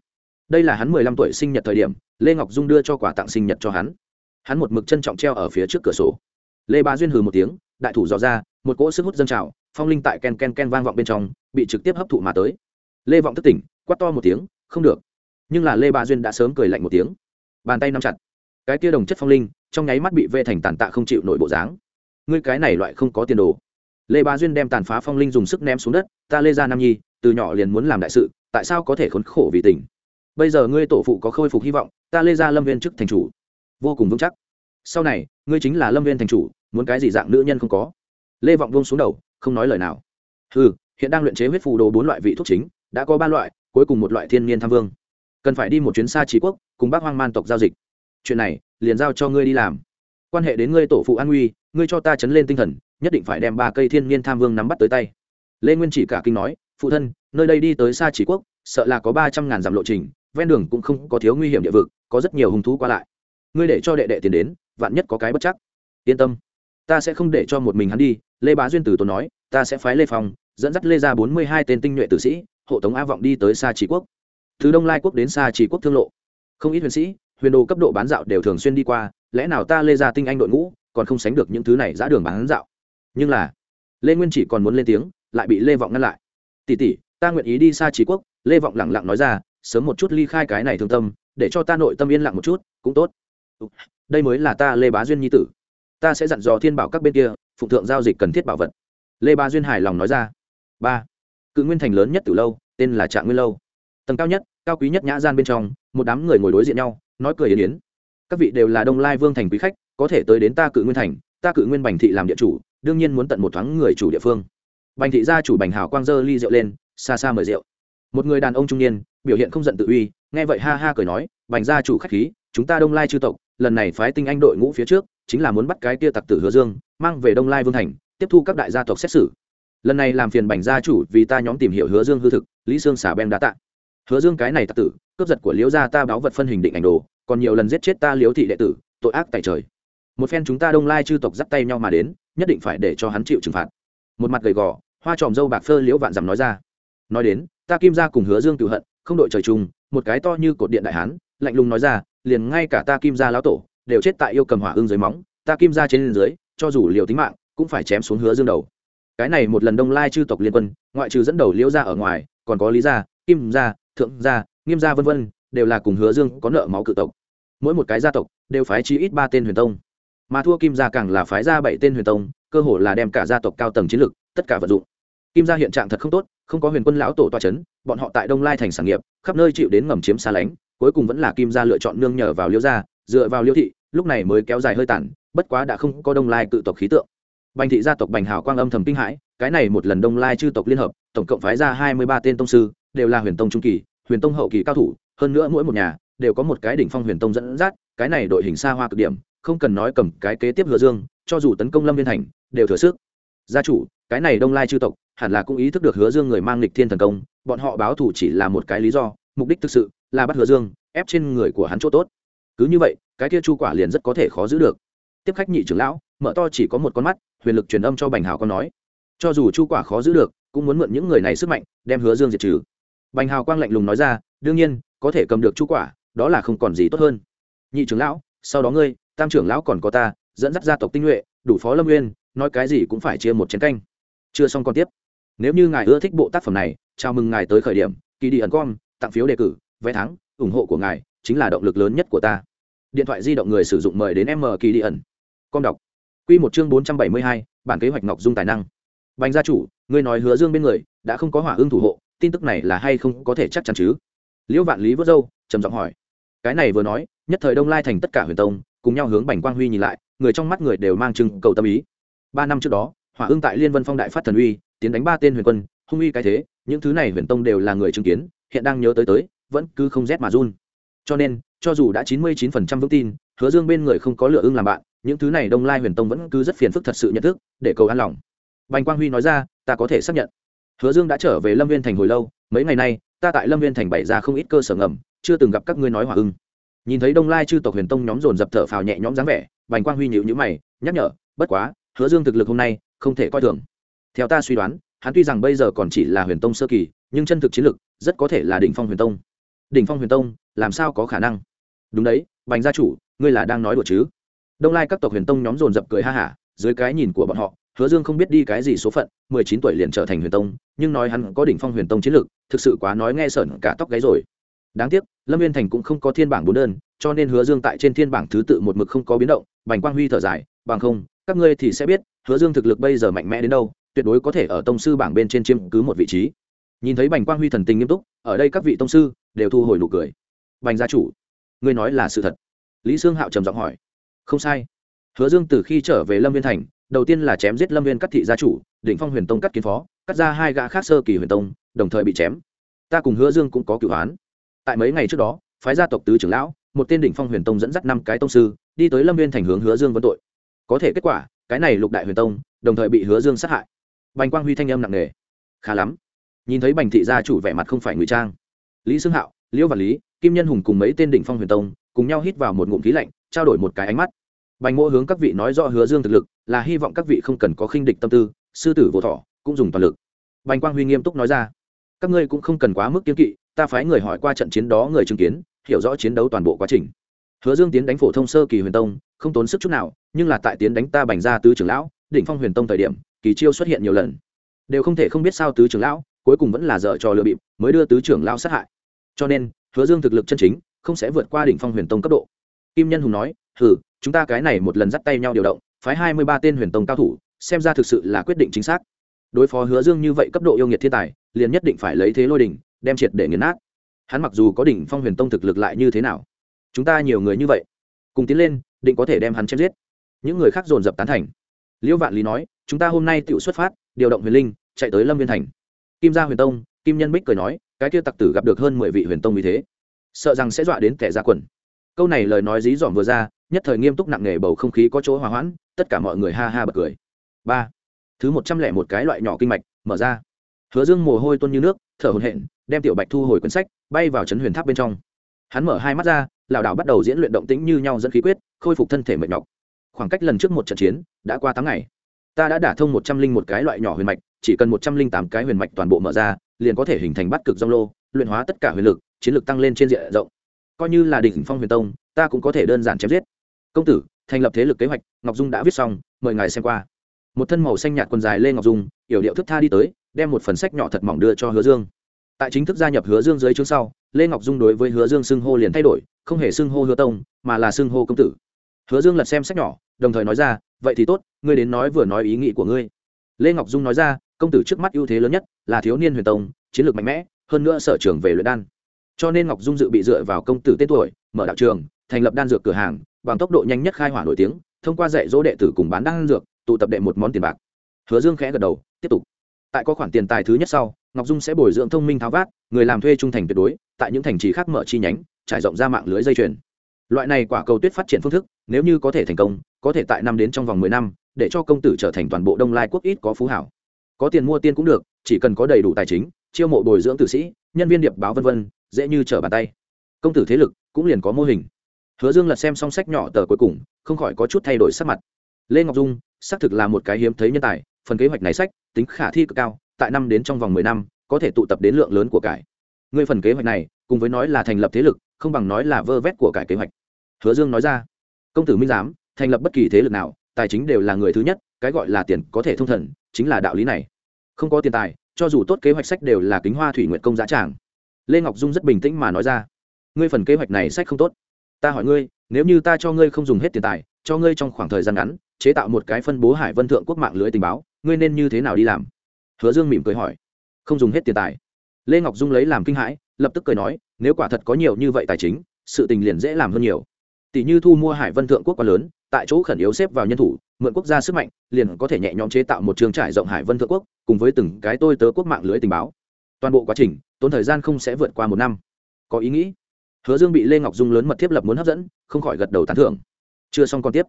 Đây là hắn mười lăm tuổi sinh nhật thời điểm, lê ngọc dung đưa cho quà tặng sinh nhật cho hắn. Hắn một mực trân trọng treo ở phía trước cửa sổ. Lê ba duyên hừ một tiếng, đại thủ dò ra, một cỗ sức hút dân trào, phong linh tại ken ken ken vang vọng bên trong bị trực tiếp hấp thụ mà tới. Lê vọng thức tỉnh, quát to một tiếng, không được. Nhưng là lê Ba duyên đã sớm cười lạnh một tiếng. Bàn tay nắm chặt. Cái tia đồng chất phong linh, trong nháy mắt bị vê thành tàn tạ không chịu nội bộ dáng. Ngươi cái này loại không có tiền đồ. Lê Ba duyên đem tàn phá phong linh dùng sức ném xuống đất, ta lê ra nam nhi, từ nhỏ liền muốn làm đại sự, tại sao có thể khốn khổ vì tình? Bây giờ ngươi tổ phụ có khôi phục hy vọng, ta lê ra lâm viên chức thành chủ. Vô cùng vững chắc. Sau này, ngươi chính là lâm viên thành chủ, muốn cái gì dạng nữ nhân không có? Lê vọng vông xuống đầu, không nói lời nào. Ừ hiện đang luyện chế huyết phù đồ bốn loại vị thuốc chính, đã có ba loại, cuối cùng một loại thiên nhiên tham vương. Cần phải đi một chuyến xa trí quốc, cùng bác hoang man tộc giao dịch. Chuyện này, liền giao cho ngươi đi làm. Quan hệ đến ngươi tổ phụ an nguy ngươi cho ta chấn lên tinh thần, nhất định phải đem ba cây thiên nhiên tham vương nắm bắt tới tay. Lê nguyên chỉ cả kinh nói, phụ thân, nơi đây đi tới xa trí quốc, sợ là có ba trăm ngàn dặm lộ trình, ven đường cũng không có thiếu nguy hiểm địa vực, có rất nhiều hung thú qua lại. Ngươi để cho đệ đệ tiền đến, vạn nhất có cái bất chắc. Yên tâm, ta sẽ không để cho một mình hắn đi, lê bá duyên tử tốn nói, ta sẽ phái lê phong dẫn dắt lê ra bốn mươi hai tên tinh nhuệ tử sĩ, hộ tống a vọng đi tới xa chỉ quốc. Từ đông lai quốc đến xa chỉ quốc thương lộ. Không ít huyền sĩ, huyền đồ cấp độ bán dạo đều thường xuyên đi qua, lẽ nào ta lê ra tinh anh đội ngũ, còn không sánh được những thứ này giã đường bán dạo? Nhưng là, lê nguyên chỉ còn muốn lên tiếng, lại bị lê vọng ngăn lại. Tỷ tỷ, ta nguyện ý đi xa trí quốc, lê vọng lẳng lặng nói ra, sớm một chút ly khai cái này thương tâm, để cho ta nội tâm yên lặng một chút, cũng tốt. Đây mới là ta lê bá duyên nhi tử. Ta sẽ dặn dò thiên bảo các bên kia, phụng thượng giao dịch cần thiết bảo vật. Lê bá duyên hài lòng nói ra ba cự nguyên thành lớn nhất từ lâu tên là trạng nguyên lâu tầng cao nhất cao quý nhất nhã gian bên trong một đám người ngồi đối diện nhau nói cười yến yến các vị đều là đông lai vương thành quý khách có thể tới đến ta cự nguyên thành ta cự nguyên bành thị làm địa chủ đương nhiên muốn tận một thoáng người chủ địa phương bành thị gia chủ bành hào quang dơ ly rượu lên xa xa mời rượu một người đàn ông trung niên biểu hiện không giận tự uy nghe vậy ha ha cười nói bành gia chủ khách khí chúng ta đông lai chư tộc lần này phái tinh anh đội ngũ phía trước chính là muốn bắt cái tia tặc tử hứa dương mang về đông lai vương thành tiếp thu các đại gia tộc xét xử lần này làm phiền bành gia chủ vì ta nhóm tìm hiểu hứa dương hư thực, lý sương xả bem đã tạ. Hứa dương cái này tạ tử, cướp giật của liễu gia ta báo vật phân hình định ảnh đồ, còn nhiều lần giết chết ta liễu thị đệ tử, tội ác tại trời. Một phen chúng ta đông lai chư tộc dắt tay nhau mà đến, nhất định phải để cho hắn chịu trừng phạt. Một mặt gầy gò, hoa tròm dâu bạc phơ liễu vạn dằm nói ra. Nói đến, ta kim gia cùng hứa dương cựu hận, không đội trời chung, một cái to như cột điện đại hán, lạnh lùng nói ra, liền ngay cả ta kim gia lão tổ, đều chết tại yêu cầm hỏa ương dưới móng, ta kim gia trên dưới, cho dù liều tính mạng, cũng phải chém xuống hứa dương đầu cái này một lần đông lai chư tộc liên quân, ngoại trừ dẫn đầu liễu gia ở ngoài, còn có lý gia, kim gia, thượng gia, nghiêm gia vân vân, đều là cùng hứa dương có nợ máu cự tộc. Mỗi một cái gia tộc đều phái chi ít ba tên huyền tông. Mà thua kim gia càng là phái ra bảy tên huyền tông, cơ hồ là đem cả gia tộc cao tầng chiến lược, tất cả vận dụng. Kim gia hiện trạng thật không tốt, không có huyền quân lão tổ toa c h ấ n bọn họ tại đông lai thành sản nghiệp, khắp nơi chịu đến ngầm chiếm xa lánh, cuối cùng vẫn là kim gia lựa chọn nương nhờ vào Liễu gia, dựa vào Liễu thị, lúc này mới kéo dài hơi tản bất quá đã không có đông lai cự tộc khí tượng bành thị gia tộc bành hào quang âm thầm kinh hãi, cái này một lần đông lai chư tộc liên hợp, tổng cộng phái ra hai mươi ba tên tông sư, đều là huyền tông trung kỳ, huyền tông hậu kỳ cao thủ, hơn nữa mỗi một nhà, đều có một cái đỉnh phong huyền tông dẫn dắt, cái này đội hình xa hoa cực điểm, không cần nói cầm cái kế tiếp hứa dương, cho dù tấn công lâm viên thành, đều thừa sức. Gia chủ, cái này đông lai chư tộc, hẳn là cũng ý thức được hứa dương người mang lịch thiên thần công, bọn họ báo thù chỉ là một cái lý do, mục đích thực sự là bắt hứa dương, ép trên người của hắn chỗ tốt. Cứ như vậy, cái kia chu quả liền rất có thể khó giữ được. Tiếp khách nhị trưởng lão mở to chỉ có một con mắt, huyền lực truyền âm cho bành hào con nói. Cho dù chu quả khó giữ được, cũng muốn mượn những người này sức mạnh, đem hứa dương diệt trừ. Bành hào quang lạnh lùng nói ra, đương nhiên, có thể cầm được chu quả, đó là không còn gì tốt hơn. Nhị trưởng lão, sau đó ngươi, tam trưởng lão còn có ta, dẫn dắt gia tộc tinh nhuệ, đủ phó lâm nguyên nói cái gì cũng phải chia một chén canh. Chưa xong còn tiếp. Nếu như ngài ưa thích bộ tác phẩm này, chào mừng ngài tới khởi điểm, kỳ đi ẩn com tặng phiếu đề cử, vé thắng, ủng hộ của ngài chính là động lực lớn nhất của ta. Điện thoại di động người sử dụng mời đến m kỳ đi ẩn. Com đọc. Quy một chương bốn trăm bảy mươi hai, bản kế hoạch ngọc dung tài năng. Bành gia chủ, ngươi nói hứa dương bên người, đã không có hỏa Ưng thủ hộ, tin tức này là hay không có thể chắc chắn chứ? Liễu vạn lý vớt dâu trầm giọng hỏi. Cái này vừa nói, nhất thời đông lai thành tất cả huyền tông, cùng nhau hướng bành quang huy nhìn lại, người trong mắt người đều mang chừng cầu tâm ý. Ba năm trước đó, hỏa Ưng tại liên vân phong đại phát thần uy, tiến đánh ba tên huyền quân, hung uy cái thế, những thứ này huyền tông đều là người chứng kiến, hiện đang nhớ tới tới, vẫn cứ không rét mà run. Cho nên, cho dù đã chín mươi chín phần trăm vững tin, hứa dương bên người không có lựa ưng làm bạn những thứ này đông lai huyền tông vẫn cứ rất phiền phức thật sự nhận thức, để cầu an lòng. Bành quang huy nói ra, ta có thể xác nhận. Hứa dương đã trở về lâm viên thành hồi lâu, mấy ngày nay, ta tại lâm viên thành bày ra không ít cơ sở ngầm, chưa từng gặp các ngươi nói hòa ưng. Nhìn thấy đông lai chư tộc huyền tông nhóm dồn dập thở phào nhẹ nhõm dáng vẻ, bành quang huy nhịu nhữ mày, nhắc nhở, bất quá, hứa dương thực lực hôm nay không thể coi thường. Theo ta suy đoán, hắn tuy rằng bây giờ còn chỉ là huyền tông sơ kỳ, nhưng chân thực chiến lực rất có thể là đỉnh phong huyền tông. Đỉnh phong huyền tông, làm sao có khả năng? Đúng đấy, bành gia chủ, ngươi là đang nói đùa chứ? Đông lai các tộc huyền tông nhóm dồn dập cười ha hả, dưới cái nhìn của bọn họ, hứa dương không biết đi cái gì số phận, mười chín tuổi liền trở thành huyền tông, nhưng nói hắn có đỉnh phong huyền tông chiến lực thực sự quá nói nghe sởn cả tóc gáy rồi. Đáng tiếc, lâm viên thành cũng không có thiên bảng bốn đơn, cho nên hứa dương tại trên thiên bảng thứ tự một mực không có biến động, bành quang huy thở dài, bằng không, các ngươi thì sẽ biết, hứa dương thực lực bây giờ mạnh mẽ đến đâu, tuyệt đối có thể ở tông sư bảng bên trên chiếm cứ một vị trí. Nhìn thấy bành quang huy thần tình nghiêm túc, ở đây các vị tông sư đều thu hồi nụ cười. Bành gia chủ, ngươi nói là sự thật. Lý sương hạo trầm giọng hỏi không sai. Hứa dương từ khi trở về lâm viên thành, đầu tiên là chém giết lâm viên cắt thị gia chủ định phong huyền tông cắt kiến phó, cắt ra hai gã khác sơ kỳ huyền tông, đồng thời bị chém. Ta cùng hứa dương cũng có cửu án. Tại mấy ngày trước đó, phái gia tộc tứ trưởng lão, một tên đỉnh phong huyền tông dẫn dắt năm cái tông sư, đi tới lâm viên thành hướng hứa dương vấn tội. Có thể kết quả, cái này lục đại huyền tông, đồng thời bị hứa dương sát hại. Bành quang huy thanh âm nặng nề. Khá lắm. Nhìn thấy bành thị gia chủ vẻ mặt không phải ngụy trang. Lý xương hạo, liễu và lý, kim nhân hùng cùng mấy tên đỉnh phong huyền tông, cùng nhau hít vào một ngụm khí lạnh trao đổi một cái ánh mắt. Bành mỗ hướng các vị nói rõ hứa dương thực lực, là hy vọng các vị không cần có khinh địch tâm tư, sư tử vô thọ, cũng dùng toàn lực. Bành quang huy nghiêm túc nói ra, các ngươi cũng không cần quá mức kiếm kỵ, ta phái người hỏi qua trận chiến đó người chứng kiến, hiểu rõ chiến đấu toàn bộ quá trình. Hứa dương tiến đánh phổ thông sơ kỳ huyền tông, không tốn sức chút nào, nhưng là tại tiến đánh ta bành ra tứ trưởng lão, đỉnh phong huyền tông thời điểm, kỳ chiêu xuất hiện nhiều lần. Đều không thể không biết sao tứ trưởng lão, cuối cùng vẫn là dở trò lừa bịp, mới đưa tứ trưởng lão sát hại. Cho nên, hứa dương thực lực chân chính, không sẽ vượt qua đỉnh phong huyền tông cấp độ kim nhân hùng nói, hừ, chúng ta cái này một lần dắt tay nhau điều động, phái hai mươi ba tên huyền tông cao thủ, xem ra thực sự là quyết định chính xác. Đối phó hứa dương như vậy cấp độ yêu nghiệt thiên tài, liền nhất định phải lấy thế lôi đỉnh, đem triệt để nghiền nát. Hắn mặc dù có đỉnh phong huyền tông thực lực lại như thế nào, chúng ta nhiều người như vậy, cùng tiến lên, định có thể đem hắn chém giết. Những người khác dồn dập tán thành. Liễu vạn lý nói, chúng ta hôm nay tự xuất phát, điều động huyền linh, chạy tới lâm viên thành. Kim gia huyền tông, kim nhân bích cười nói, cái kia tặc tử gặp được hơn mười vị huyền tông vì thế, sợ rằng sẽ dọa đến kẻ ra quần câu này lời nói dí dỏm vừa ra, nhất thời nghiêm túc nặng nề bầu không khí có chỗ hòa hoãn, tất cả mọi người ha ha bật cười. Ba. Thứ một trăm lẻ một cái loại nhỏ kinh mạch, mở ra. Hứa dương mồ hôi tuôn như nước, thở hồn hện đem tiểu bạch thu hồi cuốn sách, bay vào chấn huyền tháp bên trong. Hắn mở hai mắt ra, lảo đảo bắt đầu diễn luyện động tĩnh như nhau dẫn khí quyết, khôi phục thân thể mệt nhọc. Khoảng cách lần trước một trận chiến, đã qua tám ngày. Ta đã đả thông một trăm linh một cái loại nhỏ huyền mạch, chỉ cần một trăm linh tám cái huyền mạch toàn bộ mở ra, liền có thể hình thành bắt cực dông lô, luyện hóa tất cả huyền lực, chiến lực tăng lên trên diện rộng coi như là đỉnh phong huyền tông, ta cũng có thể đơn giản chém giết. Công tử, thành lập thế lực kế hoạch, ngọc dung đã viết xong, mời ngài xem qua. Một thân màu xanh nhạt quần dài lê ngọc dung, yểu điệu thức tha đi tới, đem một phần sách nhỏ thật mỏng đưa cho hứa dương. Tại chính thức gia nhập hứa dương dưới chương sau, lê ngọc dung đối với hứa dương xưng hô liền thay đổi, không hề xưng hô hứa tông, mà là xưng hô công tử. Hứa dương lật xem sách nhỏ, đồng thời nói ra, vậy thì tốt, ngươi đến nói vừa nói ý nghĩ của ngươi. Lê ngọc dung nói ra, công tử trước mắt ưu thế lớn nhất là thiếu niên huyền tông, chiến lược mạnh mẽ, hơn nữa sở trường về luyện đan cho nên ngọc dung dự bị dựa vào công tử tên tuổi, mở đạo trường, thành lập đan dược cửa hàng, bằng tốc độ nhanh nhất khai hỏa nổi tiếng, thông qua dạy dỗ đệ tử cùng bán đan dược, tụ tập đệ một món tiền bạc. Hứa dương khẽ gật đầu, tiếp tục. Tại có khoản tiền tài thứ nhất sau, ngọc dung sẽ bồi dưỡng thông minh tháo vát, người làm thuê trung thành tuyệt đối, tại những thành trì khác mở chi nhánh, trải rộng ra mạng lưới dây chuyền. Loại này quả cầu tuyết phát triển phương thức, nếu như có thể thành công, có thể tại năm đến trong vòng mười năm, để cho công tử trở thành toàn bộ đông lai quốc ít có phú hảo. Có tiền mua tiên cũng được, chỉ cần có đầy đủ tài chính, chiêu mộ bồi dưỡng tử sĩ, nhân viên điệp báo vân vân dễ như trở bàn tay. Công tử thế lực cũng liền có mô hình. Hứa dương lật xem xong sách nhỏ tờ cuối cùng, không khỏi có chút thay đổi sắc mặt. Lê ngọc dung, xác thực là một cái hiếm thấy nhân tài, phần kế hoạch này sách tính khả thi cực cao, tại năm đến trong vòng mười năm, có thể tụ tập đến lượng lớn của cải. Người phần kế hoạch này, cùng với nói là thành lập thế lực, không bằng nói là vơ vét của cải kế hoạch. Hứa dương nói ra, công tử minh giám, thành lập bất kỳ thế lực nào, tài chính đều là người thứ nhất, cái gọi là tiền có thể thông thần, chính là đạo lý này. Không có tiền tài, cho dù tốt kế hoạch sách đều là kính hoa thủy nguyện công giá tràng lê ngọc dung rất bình tĩnh mà nói ra. Ngươi phần kế hoạch này sách không tốt. Ta hỏi ngươi, nếu như ta cho ngươi không dùng hết tiền tài, cho ngươi trong khoảng thời gian ngắn, chế tạo một cái phân bố hải vân thượng quốc mạng lưới tình báo, ngươi nên như thế nào đi làm? Hứa dương mỉm cười hỏi. Không dùng hết tiền tài. Lê ngọc dung lấy làm kinh hãi, lập tức cười nói, nếu quả thật có nhiều như vậy tài chính, sự tình liền dễ làm hơn nhiều. Tỷ như thu mua hải vân thượng quốc quá lớn, tại chỗ khẩn yếu xếp vào nhân thủ, mượn quốc gia sức mạnh, liền có thể nhẹ nhõm chế tạo một trường trải rộng hải vân thượng quốc, cùng với từng cái tôi tớ quốc mạng lưới tình báo. Toàn bộ quá trình tốn thời gian không sẽ vượt qua một năm. Có ý nghĩ. Hứa dương bị lê ngọc dung lớn mật thiết lập muốn hấp dẫn, không khỏi gật đầu tán thưởng. Chưa xong còn tiếp.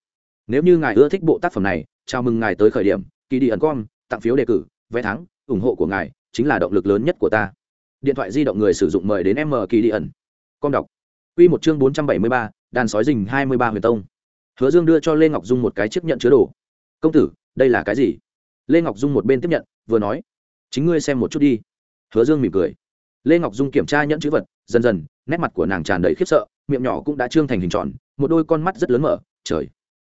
Nếu như ngài ưa thích bộ tác phẩm này, chào mừng ngài tới khởi điểm kỳ đi ẩn com, tặng phiếu đề cử, vé thắng, ủng hộ của ngài chính là động lực lớn nhất của ta. Điện thoại di động người sử dụng mời đến m kỳ đi ẩn com đọc. Q một chương bốn trăm bảy mươi ba, đàn sói rình hai mươi ba huyền tông. Hứa dương đưa cho lê ngọc dung một cái chiếc nhận chứa đồ. Công tử, đây là cái gì? Lê ngọc dung một bên tiếp nhận, vừa nói, chính ngươi xem một chút đi. Hứa dương mỉm cười lê ngọc dung kiểm tra nhẫn chữ vật, dần dần, nét mặt của nàng tràn đầy khiếp sợ, miệng nhỏ cũng đã trương thành hình tròn, một đôi con mắt rất lớn mở, trời.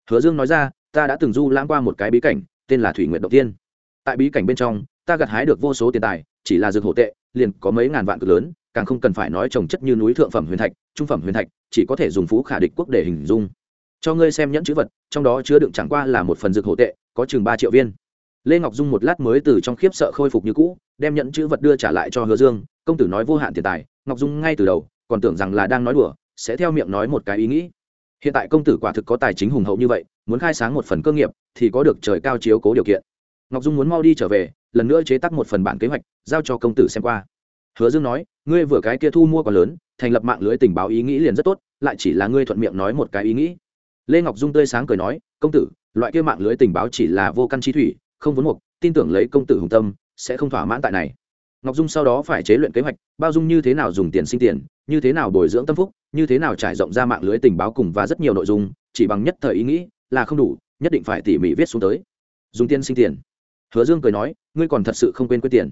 Hứa dương nói ra, ta đã từng du lãng qua một cái bí cảnh, tên là thủy nguyện đầu tiên. Tại bí cảnh bên trong, ta gặt hái được vô số tiền tài, chỉ là dược hổ tệ, liền có mấy ngàn vạn cực lớn, càng không cần phải nói trồng chất như núi thượng phẩm huyền thạch, trung phẩm huyền thạch, chỉ có thể dùng phú khả địch quốc để hình dung. Cho ngươi xem nhẫn chữ vật, trong đó chứa đựng chẳng qua là một phần dược hổ tệ, có chừng ba triệu viên. Lê ngọc dung một lát mới từ trong khiếp sợ khôi phục như cũ, đem nhẫn chữ vật đưa trả lại cho hứa dương công tử nói vô hạn tiền tài, ngọc dung ngay từ đầu còn tưởng rằng là đang nói đùa, sẽ theo miệng nói một cái ý nghĩ. Hiện tại công tử quả thực có tài chính hùng hậu như vậy, muốn khai sáng một phần cơ nghiệp thì có được trời cao chiếu cố điều kiện. Ngọc dung muốn mau đi trở về, lần nữa chế tác một phần bản kế hoạch, giao cho công tử xem qua. Hứa dương nói, ngươi vừa cái kia thu mua còn lớn, thành lập mạng lưới tình báo ý nghĩ liền rất tốt, lại chỉ là ngươi thuận miệng nói một cái ý nghĩ. Lê ngọc dung tươi sáng cười nói, công tử, loại kia mạng lưới tình báo chỉ là vô căn chi thủy, không vốn mục, tin tưởng lấy công tử hùng tâm, sẽ không thỏa mãn tại này ngọc dung sau đó phải chế luyện kế hoạch, bao dung như thế nào dùng tiền sinh tiền, như thế nào bồi dưỡng tâm phúc, như thế nào trải rộng ra mạng lưới tình báo cùng và rất nhiều nội dung, chỉ bằng nhất thời ý nghĩ là không đủ, nhất định phải tỉ mỉ viết xuống tới. Dùng tiền sinh tiền. Hứa dương cười nói, ngươi còn thật sự không quên quyết tiền.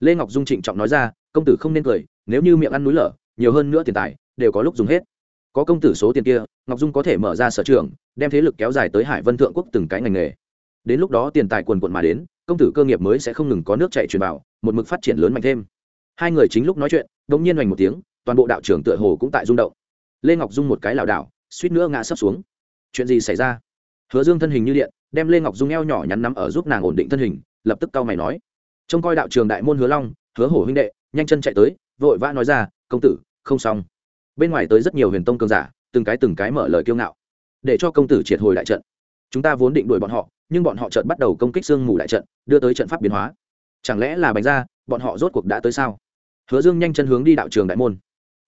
Lê ngọc dung trịnh trọng nói ra, công tử không nên cười, nếu như miệng ăn núi lở, nhiều hơn nữa tiền tài, đều có lúc dùng hết. Có công tử số tiền kia, ngọc dung có thể mở ra sở trường, đem thế lực kéo dài tới hải vân thượng quốc từng cái ngành nghề. Đến lúc đó tiền tài quần quận mà đến công tử cơ nghiệp mới sẽ không ngừng có nước chạy truyền vào, một mực phát triển lớn mạnh thêm. Hai người chính lúc nói chuyện đ ỗ n g nhiên hoành một tiếng, toàn bộ đạo trưởng tựa hồ cũng tại rung động. Lê ngọc dung một cái lảo đảo, suýt nữa ngã sấp xuống. Chuyện gì xảy ra? Hứa dương thân hình như điện, đem lê ngọc dung eo nhỏ nhắn nắm ở giúp nàng ổn định thân hình, lập tức cau mày nói. Trông coi đạo trường đại môn hứa long, hứa hổ huynh đệ, nhanh chân chạy tới, vội vã nói ra, công tử, không xong. Bên ngoài tới rất nhiều huyền tông cường giả, từng cái từng cái mở lời kiêu ngạo. Để cho công tử triệt hồi đại trận. Chúng ta vốn định đuổi bọn họ nhưng bọn họ chợt bắt đầu công kích sương mù đại trận, đưa tới trận pháp biến hóa. Chẳng lẽ là bánh ra, bọn họ rốt cuộc đã tới sao? Hứa dương nhanh chân hướng đi đạo trường đại môn.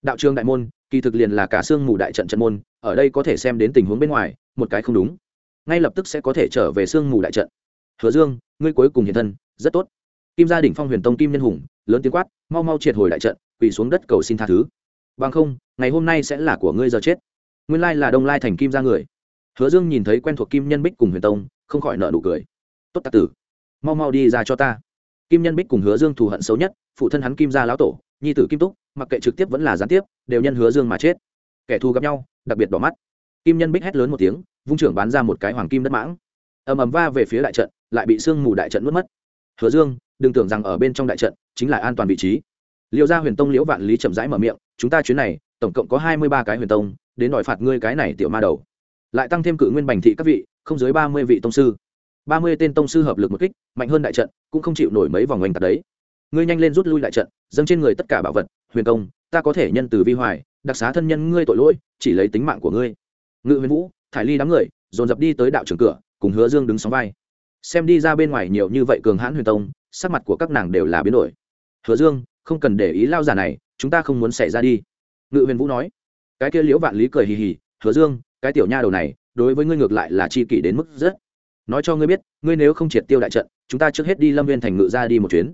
Đạo trường đại môn, kỳ thực liền là cả sương mù đại trận trận môn, ở đây có thể xem đến tình huống bên ngoài, một cái không đúng. Ngay lập tức sẽ có thể trở về sương mù đại trận. Hứa dương, ngươi cuối cùng hiện thân, rất tốt. Kim gia đỉnh phong huyền tông kim nhân hùng, lớn tiếng quát, mau mau triệt hồi đại trận, quỳ xuống đất cầu xin tha thứ. Bằng không, ngày hôm nay sẽ là của ngươi giờ chết. Nguyên lai là đông lai thành kim gia người. Hứa dương nhìn thấy quen thuộc kim nhân bích cùng huyền tông không khỏi nợ nụ cười. Tốt tạc tử, mau mau đi ra cho ta. Kim nhân bích cùng hứa dương thù hận xấu nhất, phụ thân hắn kim gia lão tổ, nhi tử kim túc, mặc kệ trực tiếp vẫn là gián tiếp, đều nhân hứa dương mà chết. Kẻ thù gặp nhau, đặc biệt đỏ mắt. Kim nhân bích hét lớn một tiếng, vung trưởng bán ra một cái hoàng kim đất mãng. Ầm ầm va về phía đại trận, lại bị sương mù đại trận mất mất. Hứa dương, đừng tưởng rằng ở bên trong đại trận chính là an toàn vị trí. Liệu ra huyền tông liễu vạn lý chậm rãi mở miệng, chúng ta chuyến này, tổng cộng có hai mươi ba cái huyền tông, đến đòi phạt ngươi cái này tiểu ma đầu. Lại tăng thêm cự nguyên bành thị các vị không dưới ba mươi vị tông sư. Ba mươi tên tông sư hợp lực một kích, mạnh hơn đại trận, cũng không chịu nổi mấy vòng oanh tạc đấy. Ngươi nhanh lên rút lui đại trận, dâng trên người tất cả bảo vật, huyền công, ta có thể nhân từ vi hoài, đặc xá thân nhân ngươi tội lỗi, chỉ lấy tính mạng của ngươi. Ngự huyền vũ, thải ly đám người, dồn dập đi tới đạo trường cửa, cùng hứa dương đứng sóng vai. Xem đi ra bên ngoài nhiều như vậy cường hãn huyền tông, sắc mặt của các nàng đều là biến đổi. Hứa dương, không cần để ý lao giả này, chúng ta không muốn xảy ra đi. Ngự huyền vũ nói. Cái kia liễu vạn lý cười hì hì, hứa dương, cái tiểu nha đầu này đối với ngươi ngược lại là chi kỷ đến mức rất. Nói cho ngươi biết, ngươi nếu không triệt tiêu đại trận, chúng ta trước hết đi lâm viên thành ngự ra đi một chuyến.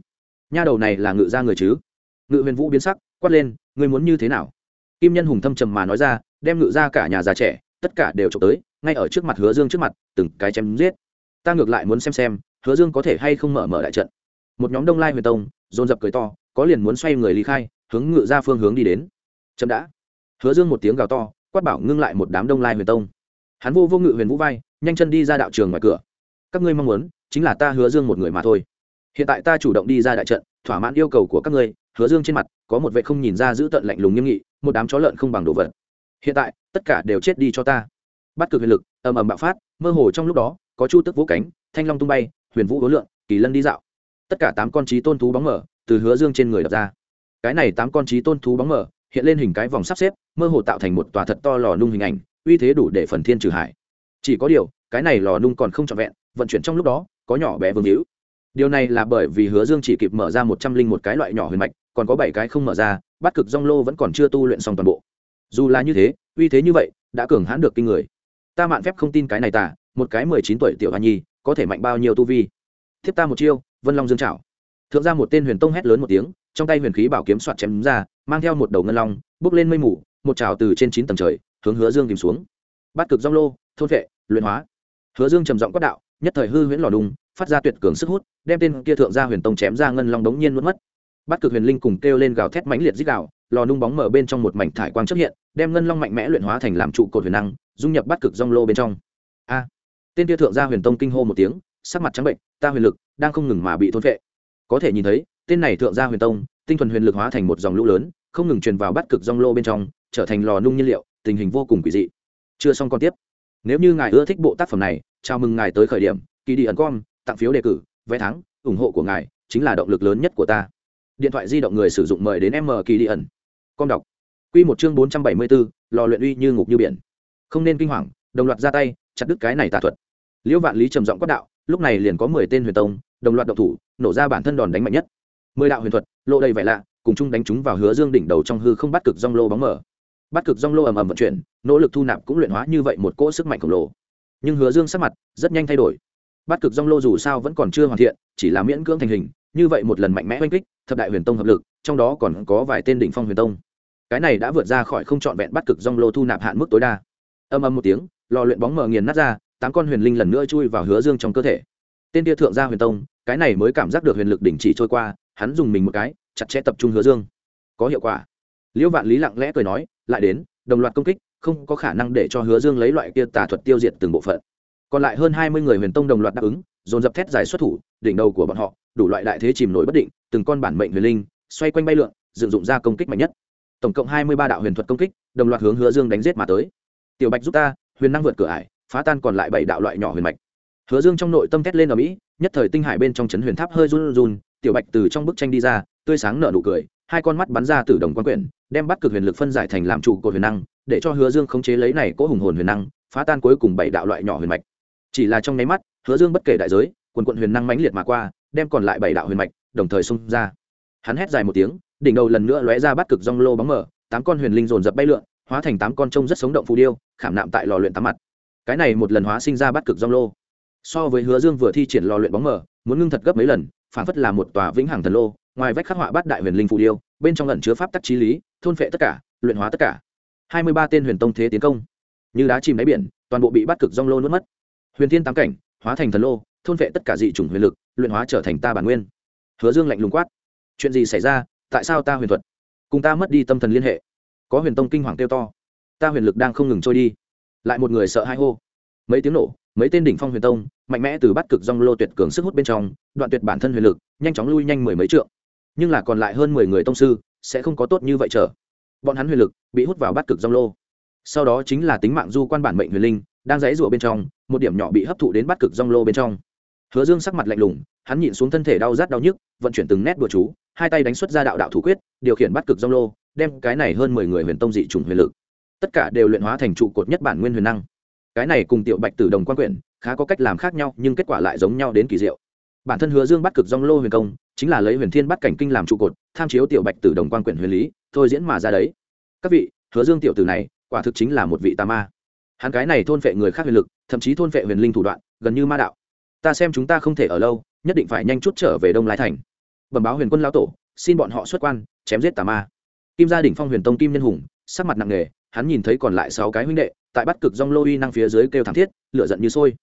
Nha đầu này là ngự ra người chứ? Ngự huyền vũ biến sắc, quát lên, ngươi muốn như thế nào? Kim nhân hùng thâm trầm mà nói ra, đem ngự ra cả nhà già trẻ, tất cả đều trộm tới, ngay ở trước mặt hứa dương trước mặt, từng cái chém giết. Ta ngược lại muốn xem xem, hứa dương có thể hay không mở mở đại trận. Một nhóm đông lai huyền tông, dồn dập cười to, có liền muốn xoay người ly khai, hướng ngự ra phương hướng đi đến. Chậm đã. Hứa dương một tiếng gào to, quát bảo ngưng lại một đám đông lai huyền tông hắn vô vô ngự huyền vũ vai, nhanh chân đi ra đạo trường ngoài cửa. Các ngươi mong muốn, chính là ta hứa dương một người mà thôi. Hiện tại ta chủ động đi ra đại trận, thỏa mãn yêu cầu của các ngươi, hứa dương trên mặt có một vệ không nhìn ra giữ tận lạnh lùng nghiêm nghị, một đám chó lợn không bằng đồ vật. Hiện tại, tất cả đều chết đi cho ta. Bắt cực huyền lực, ầm ầm bạo phát, mơ hồ trong lúc đó, có chu tức vũ cánh, thanh long tung bay, huyền vũ hối lượng kỳ lân đi dạo. Tất cả tám con trí tôn thú bóng mở, từ hứa dương trên người đập ra. Cái này tám con trí tôn thú bóng mở, hiện lên hình cái vòng sắp xếp, mơ hồ tạo thành một tòa thật to lò nung hình ảnh uy thế đủ để phần thiên trừ hải. Chỉ có điều, cái này lò nung còn không trọn vẹn, vận chuyển trong lúc đó, có nhỏ bé vương hữu. Điều này là bởi vì hứa dương chỉ kịp mở ra một trăm linh một cái loại nhỏ huyền mạch, còn có bảy cái không mở ra bắt cực rong lô vẫn còn chưa tu luyện xong toàn bộ. Dù là như thế, uy thế như vậy, đã cường hãn được kinh người. Ta mạn phép không tin cái này tả một cái mười chín tuổi tiểu hoa nhi, có thể mạnh bao nhiêu tu vi? Thiếp ta một chiêu, vân long dương trảo. Thượng ra một tên huyền tông hét lớn một tiếng, trong tay huyền khí bảo kiếm soạt chém ra, mang theo một đầu ngân long, bước lên mây mù, một trào từ trên chín tầng trời hướng hứa dương tìm xuống. Bắt cực rong lô, thôn vệ, luyện hóa. Hứa dương trầm giọng quát đạo, nhất thời hư huyễn lò đùng, phát ra tuyệt cường sức hút, đem tên kia thượng gia huyền tông chém ra ngân long đống nhiên nuốt mất. Bắt cực huyền linh cùng kêu lên gào thét mãnh liệt dích gào, lò nung bóng mở bên trong một mảnh thải quang chấp hiện, đem ngân long mạnh mẽ luyện hóa thành làm trụ cột huyền năng, dung nhập bắt cực rong lô bên trong. A! Tên kia thượng gia huyền tông kinh hô một tiếng, sắc mặt trắng bệnh, ta huyền lực đang không ngừng mà bị thôn vệ. Có thể nhìn thấy, tên này thượng gia huyền tông, tinh thuần huyền lực hóa thành một dòng lũ lớn, không ngừng truyền vào bắt cực rong lô bên trong, trở thành lò nung nhiên liệu tình hình vô cùng quỷ dị. Chưa xong còn tiếp. Nếu như ngài ưa thích bộ tác phẩm này, chào mừng ngài tới khởi điểm kỳ đi ẩn com, tặng phiếu đề cử, vé thắng, ủng hộ của ngài chính là động lực lớn nhất của ta. Điện thoại di động người sử dụng mời đến m kỳ đi ẩn. Com đọc. Q một chương bốn trăm bảy mươi bốn lò luyện uy như ngục như biển. Không nên kinh hoàng, đồng loạt ra tay, chặt đứt cái này tà thuật. Liễu vạn lý trầm giọng quát đạo, lúc này liền có mười tên huyền tông, đồng loạt độc thủ, nổ ra bản thân đòn đánh mạnh nhất. Mười đạo huyền thuật, lộ đầy vẻ lạ, cùng chung đánh chúng vào hứa dương đỉnh đầu trong hư không bắt cực rong lô bóng mở bắt cực rong lô ầm ầm vận chuyển, nỗ lực thu nạp cũng luyện hóa như vậy một cỗ sức mạnh khổng lồ. Nhưng hứa dương sắc mặt rất nhanh thay đổi. Bắt cực rong lô dù sao vẫn còn chưa hoàn thiện, chỉ là miễn cưỡng thành hình, như vậy một lần mạnh mẽ oanh kích, thập đại huyền tông hợp lực, trong đó còn có vài tên đỉnh phong huyền tông. Cái này đã vượt ra khỏi không trọn vẹn bắt cực rong lô thu nạp hạn mức tối đa. Âm âm một tiếng, lò luyện bóng mở nghiền nát ra, tám con huyền linh lần nữa chui vào hứa dương trong cơ thể. Tên tia thượng gia huyền tông, cái này mới cảm giác được huyền lực đỉnh chỉ trôi qua, hắn dùng mình một cái, chặt chẽ tập trung hứa dương. Có hiệu quả. Liễu vạn lý lặng lẽ cười nói lại đến, đồng loạt công kích, không có khả năng để cho hứa dương lấy loại kia tà thuật tiêu diệt từng bộ phận. Còn lại hơn hai mươi người huyền tông đồng loạt đáp ứng, dồn dập thét dài xuất thủ, đỉnh đầu của bọn họ, đủ loại đại thế chìm nổi bất định, từng con bản mệnh huyền linh, xoay quanh bay lượn, dựng dụng ra công kích mạnh nhất. Tổng cộng hai mươi ba đạo huyền thuật công kích, đồng loạt hướng hứa dương đánh giết mà tới. Tiểu bạch giúp ta, huyền năng vượt cửa ải, phá tan còn lại bảy đạo loại nhỏ huyền mạch. Hứa dương trong nội tâm thét lên ở mỹ, nhất thời tinh hải bên trong chấn huyền tháp hơi run run, tiểu bạch từ trong bức tranh đi ra, tươi sáng nở nụ cười, hai con mắt bắn ra từ đồng quan quyển đem bắt cực huyền lực phân giải thành làm trụ cột huyền năng, để cho hứa dương khống chế lấy này có hùng hồn huyền năng, phá tan cuối cùng bảy đạo loại nhỏ huyền mạch. Chỉ là trong nháy mắt, hứa dương bất kể đại giới, quần quận huyền năng mãnh liệt mà qua, đem còn lại bảy đạo huyền mạch đồng thời xung ra. Hắn hét dài một tiếng, đỉnh đầu lần nữa lóe ra bắt cực rong lô bóng mở tám con huyền linh dồn dập bay lượn, hóa thành tám con trông rất sống động phù điêu, khảm nạm tại lò luyện tám mặt. Cái này một lần hóa sinh ra bắt cực rong lô. So với hứa dương vừa thi triển lò luyện bóng mở muốn ngưng thật gấp mấy lần, phản phất là một tòa vĩnh hằng thần lô ngoài vách khắc họa bát đại huyền linh phù điêu, bên trong lẩn chứa pháp tắc trí lý, thôn phệ tất cả, luyện hóa tất cả. Hai mươi ba tên huyền tông thế tiến công. Như đá chìm đáy biển, toàn bộ bị bắt cực rong lô nuốt mất. Huyền thiên tám cảnh, hóa thành thần lô, thôn phệ tất cả dị chủng huyền lực, luyện hóa trở thành ta bản nguyên. Hứa dương lạnh lùng quát. Chuyện gì xảy ra? Tại sao ta huyền thuật? Cùng ta mất đi tâm thần liên hệ. Có huyền tông kinh hoàng kêu to. Ta huyền lực đang không ngừng trôi đi. Lại một người sợ hai hô. Mấy tiếng nổ, mấy tên đỉnh phong huyền tông, mạnh mẽ từ bắt cực rong lô tuyệt cường sức hút bên trong, đoạn tuyệt bản thân huyền lực, nhanh chóng lui nhanh mười mấy trượng nhưng là còn lại hơn mười người tông sư, sẽ không có tốt như vậy trở bọn hắn huyền lực bị hút vào bát cực rong lô. Sau đó chính là tính mạng du quan bản mệnh huyền linh, đang dãy rụa bên trong, một điểm nhỏ bị hấp thụ đến bát cực rong lô bên trong. Hứa dương sắc mặt lạnh lùng, hắn nhịn xuống thân thể đau rát đau nhức, vận chuyển từng nét bùa chú, hai tay đánh xuất ra đạo đạo thủ quyết, điều khiển bát cực rong lô, đem cái này hơn mười người huyền tông dị chủng huyền lực. Tất cả đều luyện hóa thành trụ cột nhất bản nguyên huyền năng. Cái này cùng tiểu bạch tử đồng quan quyển, khá có cách làm khác nhau, nhưng kết quả lại giống nhau đến kỳ diệu bản thân hứa dương bắt cực rong lô huyền công, chính là lấy huyền thiên bắt cảnh kinh làm trụ cột, tham chiếu tiểu bạch tử đồng quan quyển huyền lý, thôi diễn mà ra đấy. Các vị, hứa dương tiểu tử này, quả thực chính là một vị tà ma. Hắn cái này thôn phệ người khác huyền lực, thậm chí thôn phệ huyền linh thủ đoạn, gần như ma đạo. Ta xem chúng ta không thể ở lâu, nhất định phải nhanh chút trở về đông lai thành. Bẩm báo huyền quân lão tổ, xin bọn họ xuất quan, chém giết tà ma. Kim gia đỉnh phong huyền tông kim nhân hùng, sắc mặt nặng nề, hắn nhìn thấy còn lại sáu cái huynh đệ, tại bắt cực dong lô uy năng phía dưới kêu thảm thiết, lửa giận như sôi.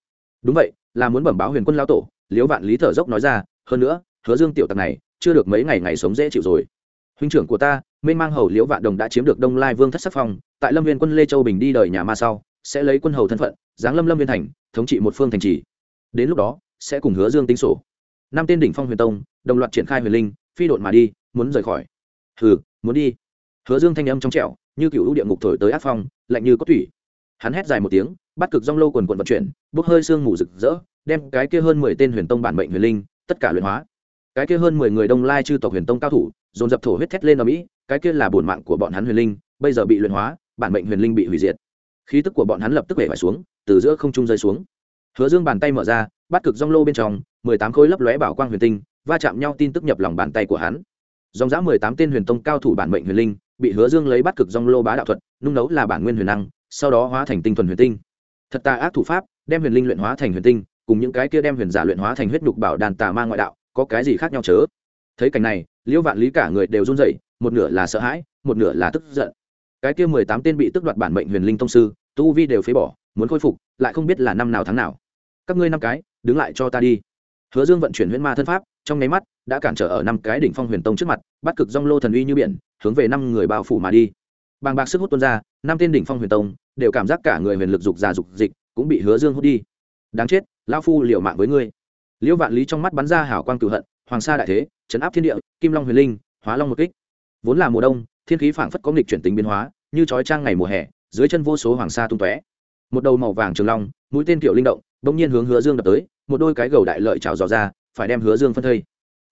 Đúng vậy, là muốn bẩm báo huyền quân lão tổ liễu vạn lý thở dốc nói ra, hơn nữa, hứa dương tiểu tặc này chưa được mấy ngày ngày sống dễ chịu rồi. Huynh trưởng của ta minh mang hầu liễu vạn đồng đã chiếm được đông lai vương thất sắc phong, tại lâm viên quân lê châu bình đi đời nhà ma sau, sẽ lấy quân hầu thân phận, giáng lâm lâm viên thành, thống trị một phương thành trì. Đến lúc đó, sẽ cùng hứa dương tính sổ. Năm tên đỉnh phong huyền tông, đồng loạt triển khai huyền linh, phi đột mà đi, muốn rời khỏi. Hừ, muốn đi. Hứa dương thanh âm trong trẻo, như cựu địa ngục thổi tới ác phong, lạnh như có thủy. Hắn hét dài một tiếng, bắt cực rong lâu quần quần vận chuyển, bốc hơi sương mù rực rỡ đem cái kia hơn mười tên huyền tông bản mệnh huyền linh, tất cả luyện hóa. Cái kia hơn mười người đông lai chư tộc huyền tông cao thủ, dồn dập thổ huyết thét lên ở mỹ, cái kia là bổn mạng của bọn hắn huyền linh, bây giờ bị luyện hóa, bản mệnh huyền linh bị hủy diệt. Khí tức của bọn hắn lập tức bể phải xuống, từ giữa không trung rơi xuống. Hứa dương bàn tay mở ra, bắt cực rong lô bên trong, mười tám khối lấp lóe bảo quang huyền tinh, va chạm nhau tin tức nhập lòng bàn tay của hắn. Dòng dã mười tám tên huyền tông cao thủ bản mệnh huyền linh, bị hứa dương lấy bắt cực rong lô bá đạo thuật, nung nấu là bản nguyên huyền năng, sau đó hóa thành tinh thuần huyền tinh. Thật tà ác thủ pháp, đem huyền linh luyện hóa thành huyền tinh cùng những cái kia đem huyền giả luyện hóa thành huyết nhục bảo đàn tà ma ngoại đạo, có cái gì khác nhau chớ? Thấy cảnh này, liễu vạn lý cả người đều run rẩy, một nửa là sợ hãi, một nửa là tức giận. Cái kia mười tám tên bị tức đoạt bản mệnh huyền linh tông sư, tu vi đều phế bỏ, muốn khôi phục, lại không biết là năm nào tháng nào. Các ngươi năm cái, đứng lại cho ta đi. Hứa dương vận chuyển huyễn ma thân pháp, trong nháy mắt, đã cản trở ở năm cái đỉnh phong huyền tông trước mặt, bắt cực dong lô thần uy như biển, hướng về năm người bao phủ mà đi. Bàng bạc sức hút tuôn ra, năm tên đỉnh phong huyền tông đều cảm giác cả người huyền lực dục già dục dịch, cũng bị hứa dương hút đi. Đáng chết lão phu liều mạng với ngươi. Liễu vạn lý trong mắt bắn ra hảo quang cửu hận, hoàng sa đại thế, chấn áp thiên địa, kim long huyền linh, hóa long một kích. Vốn là mùa đông, thiên khí phảng phất có nghịch chuyển tính biến hóa, như trói trang ngày mùa hè, dưới chân vô số hoàng sa tung tóe. Một đầu màu vàng trường long, mũi tên kiểu linh động, bỗng nhiên hướng hứa dương đập tới, một đôi cái gầu đại lợi trào dò ra, phải đem hứa dương phân thây.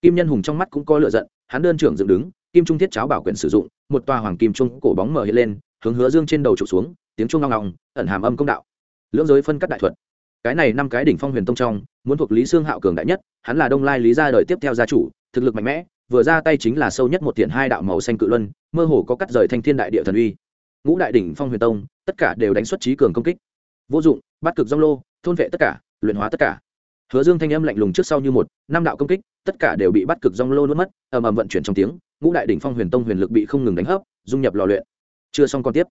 Kim nhân hùng trong mắt cũng có lựa giận, hắn đơn trưởng dựng đứng, kim trung thiết cháo bảo quyền sử dụng, một tòa hoàng kim trung cổ bóng mở hiện lên, hướng hứa dương trên đầu trục xuống, tiếng trung long long, ẩn hàm âm công đạo. Lưỡng giới phân cắt đại thuật cái này năm cái đỉnh phong huyền tông trong, muốn thuộc lý sương hạo cường đại nhất, hắn là đông lai lý gia đời tiếp theo gia chủ, thực lực mạnh mẽ, vừa ra tay chính là sâu nhất một thiện hai đạo màu xanh cự luân, mơ hồ có cắt rời thanh thiên đại địa thần uy. Ngũ đại đỉnh phong huyền tông, tất cả đều đánh xuất trí cường công kích. Vô dụng, bắt cực dông lô, thôn vệ tất cả, luyện hóa tất cả. Hứa dương thanh âm lạnh lùng trước sau như một, năm đạo công kích, tất cả đều bị bắt cực dông lô nuốt mất, ầm ầm vận chuyển trong tiếng, ngũ đại đỉnh phong huyền tông huyền lực bị không ngừng đánh hấp, dung nhập lò luyện. Chưa xong còn tiếp.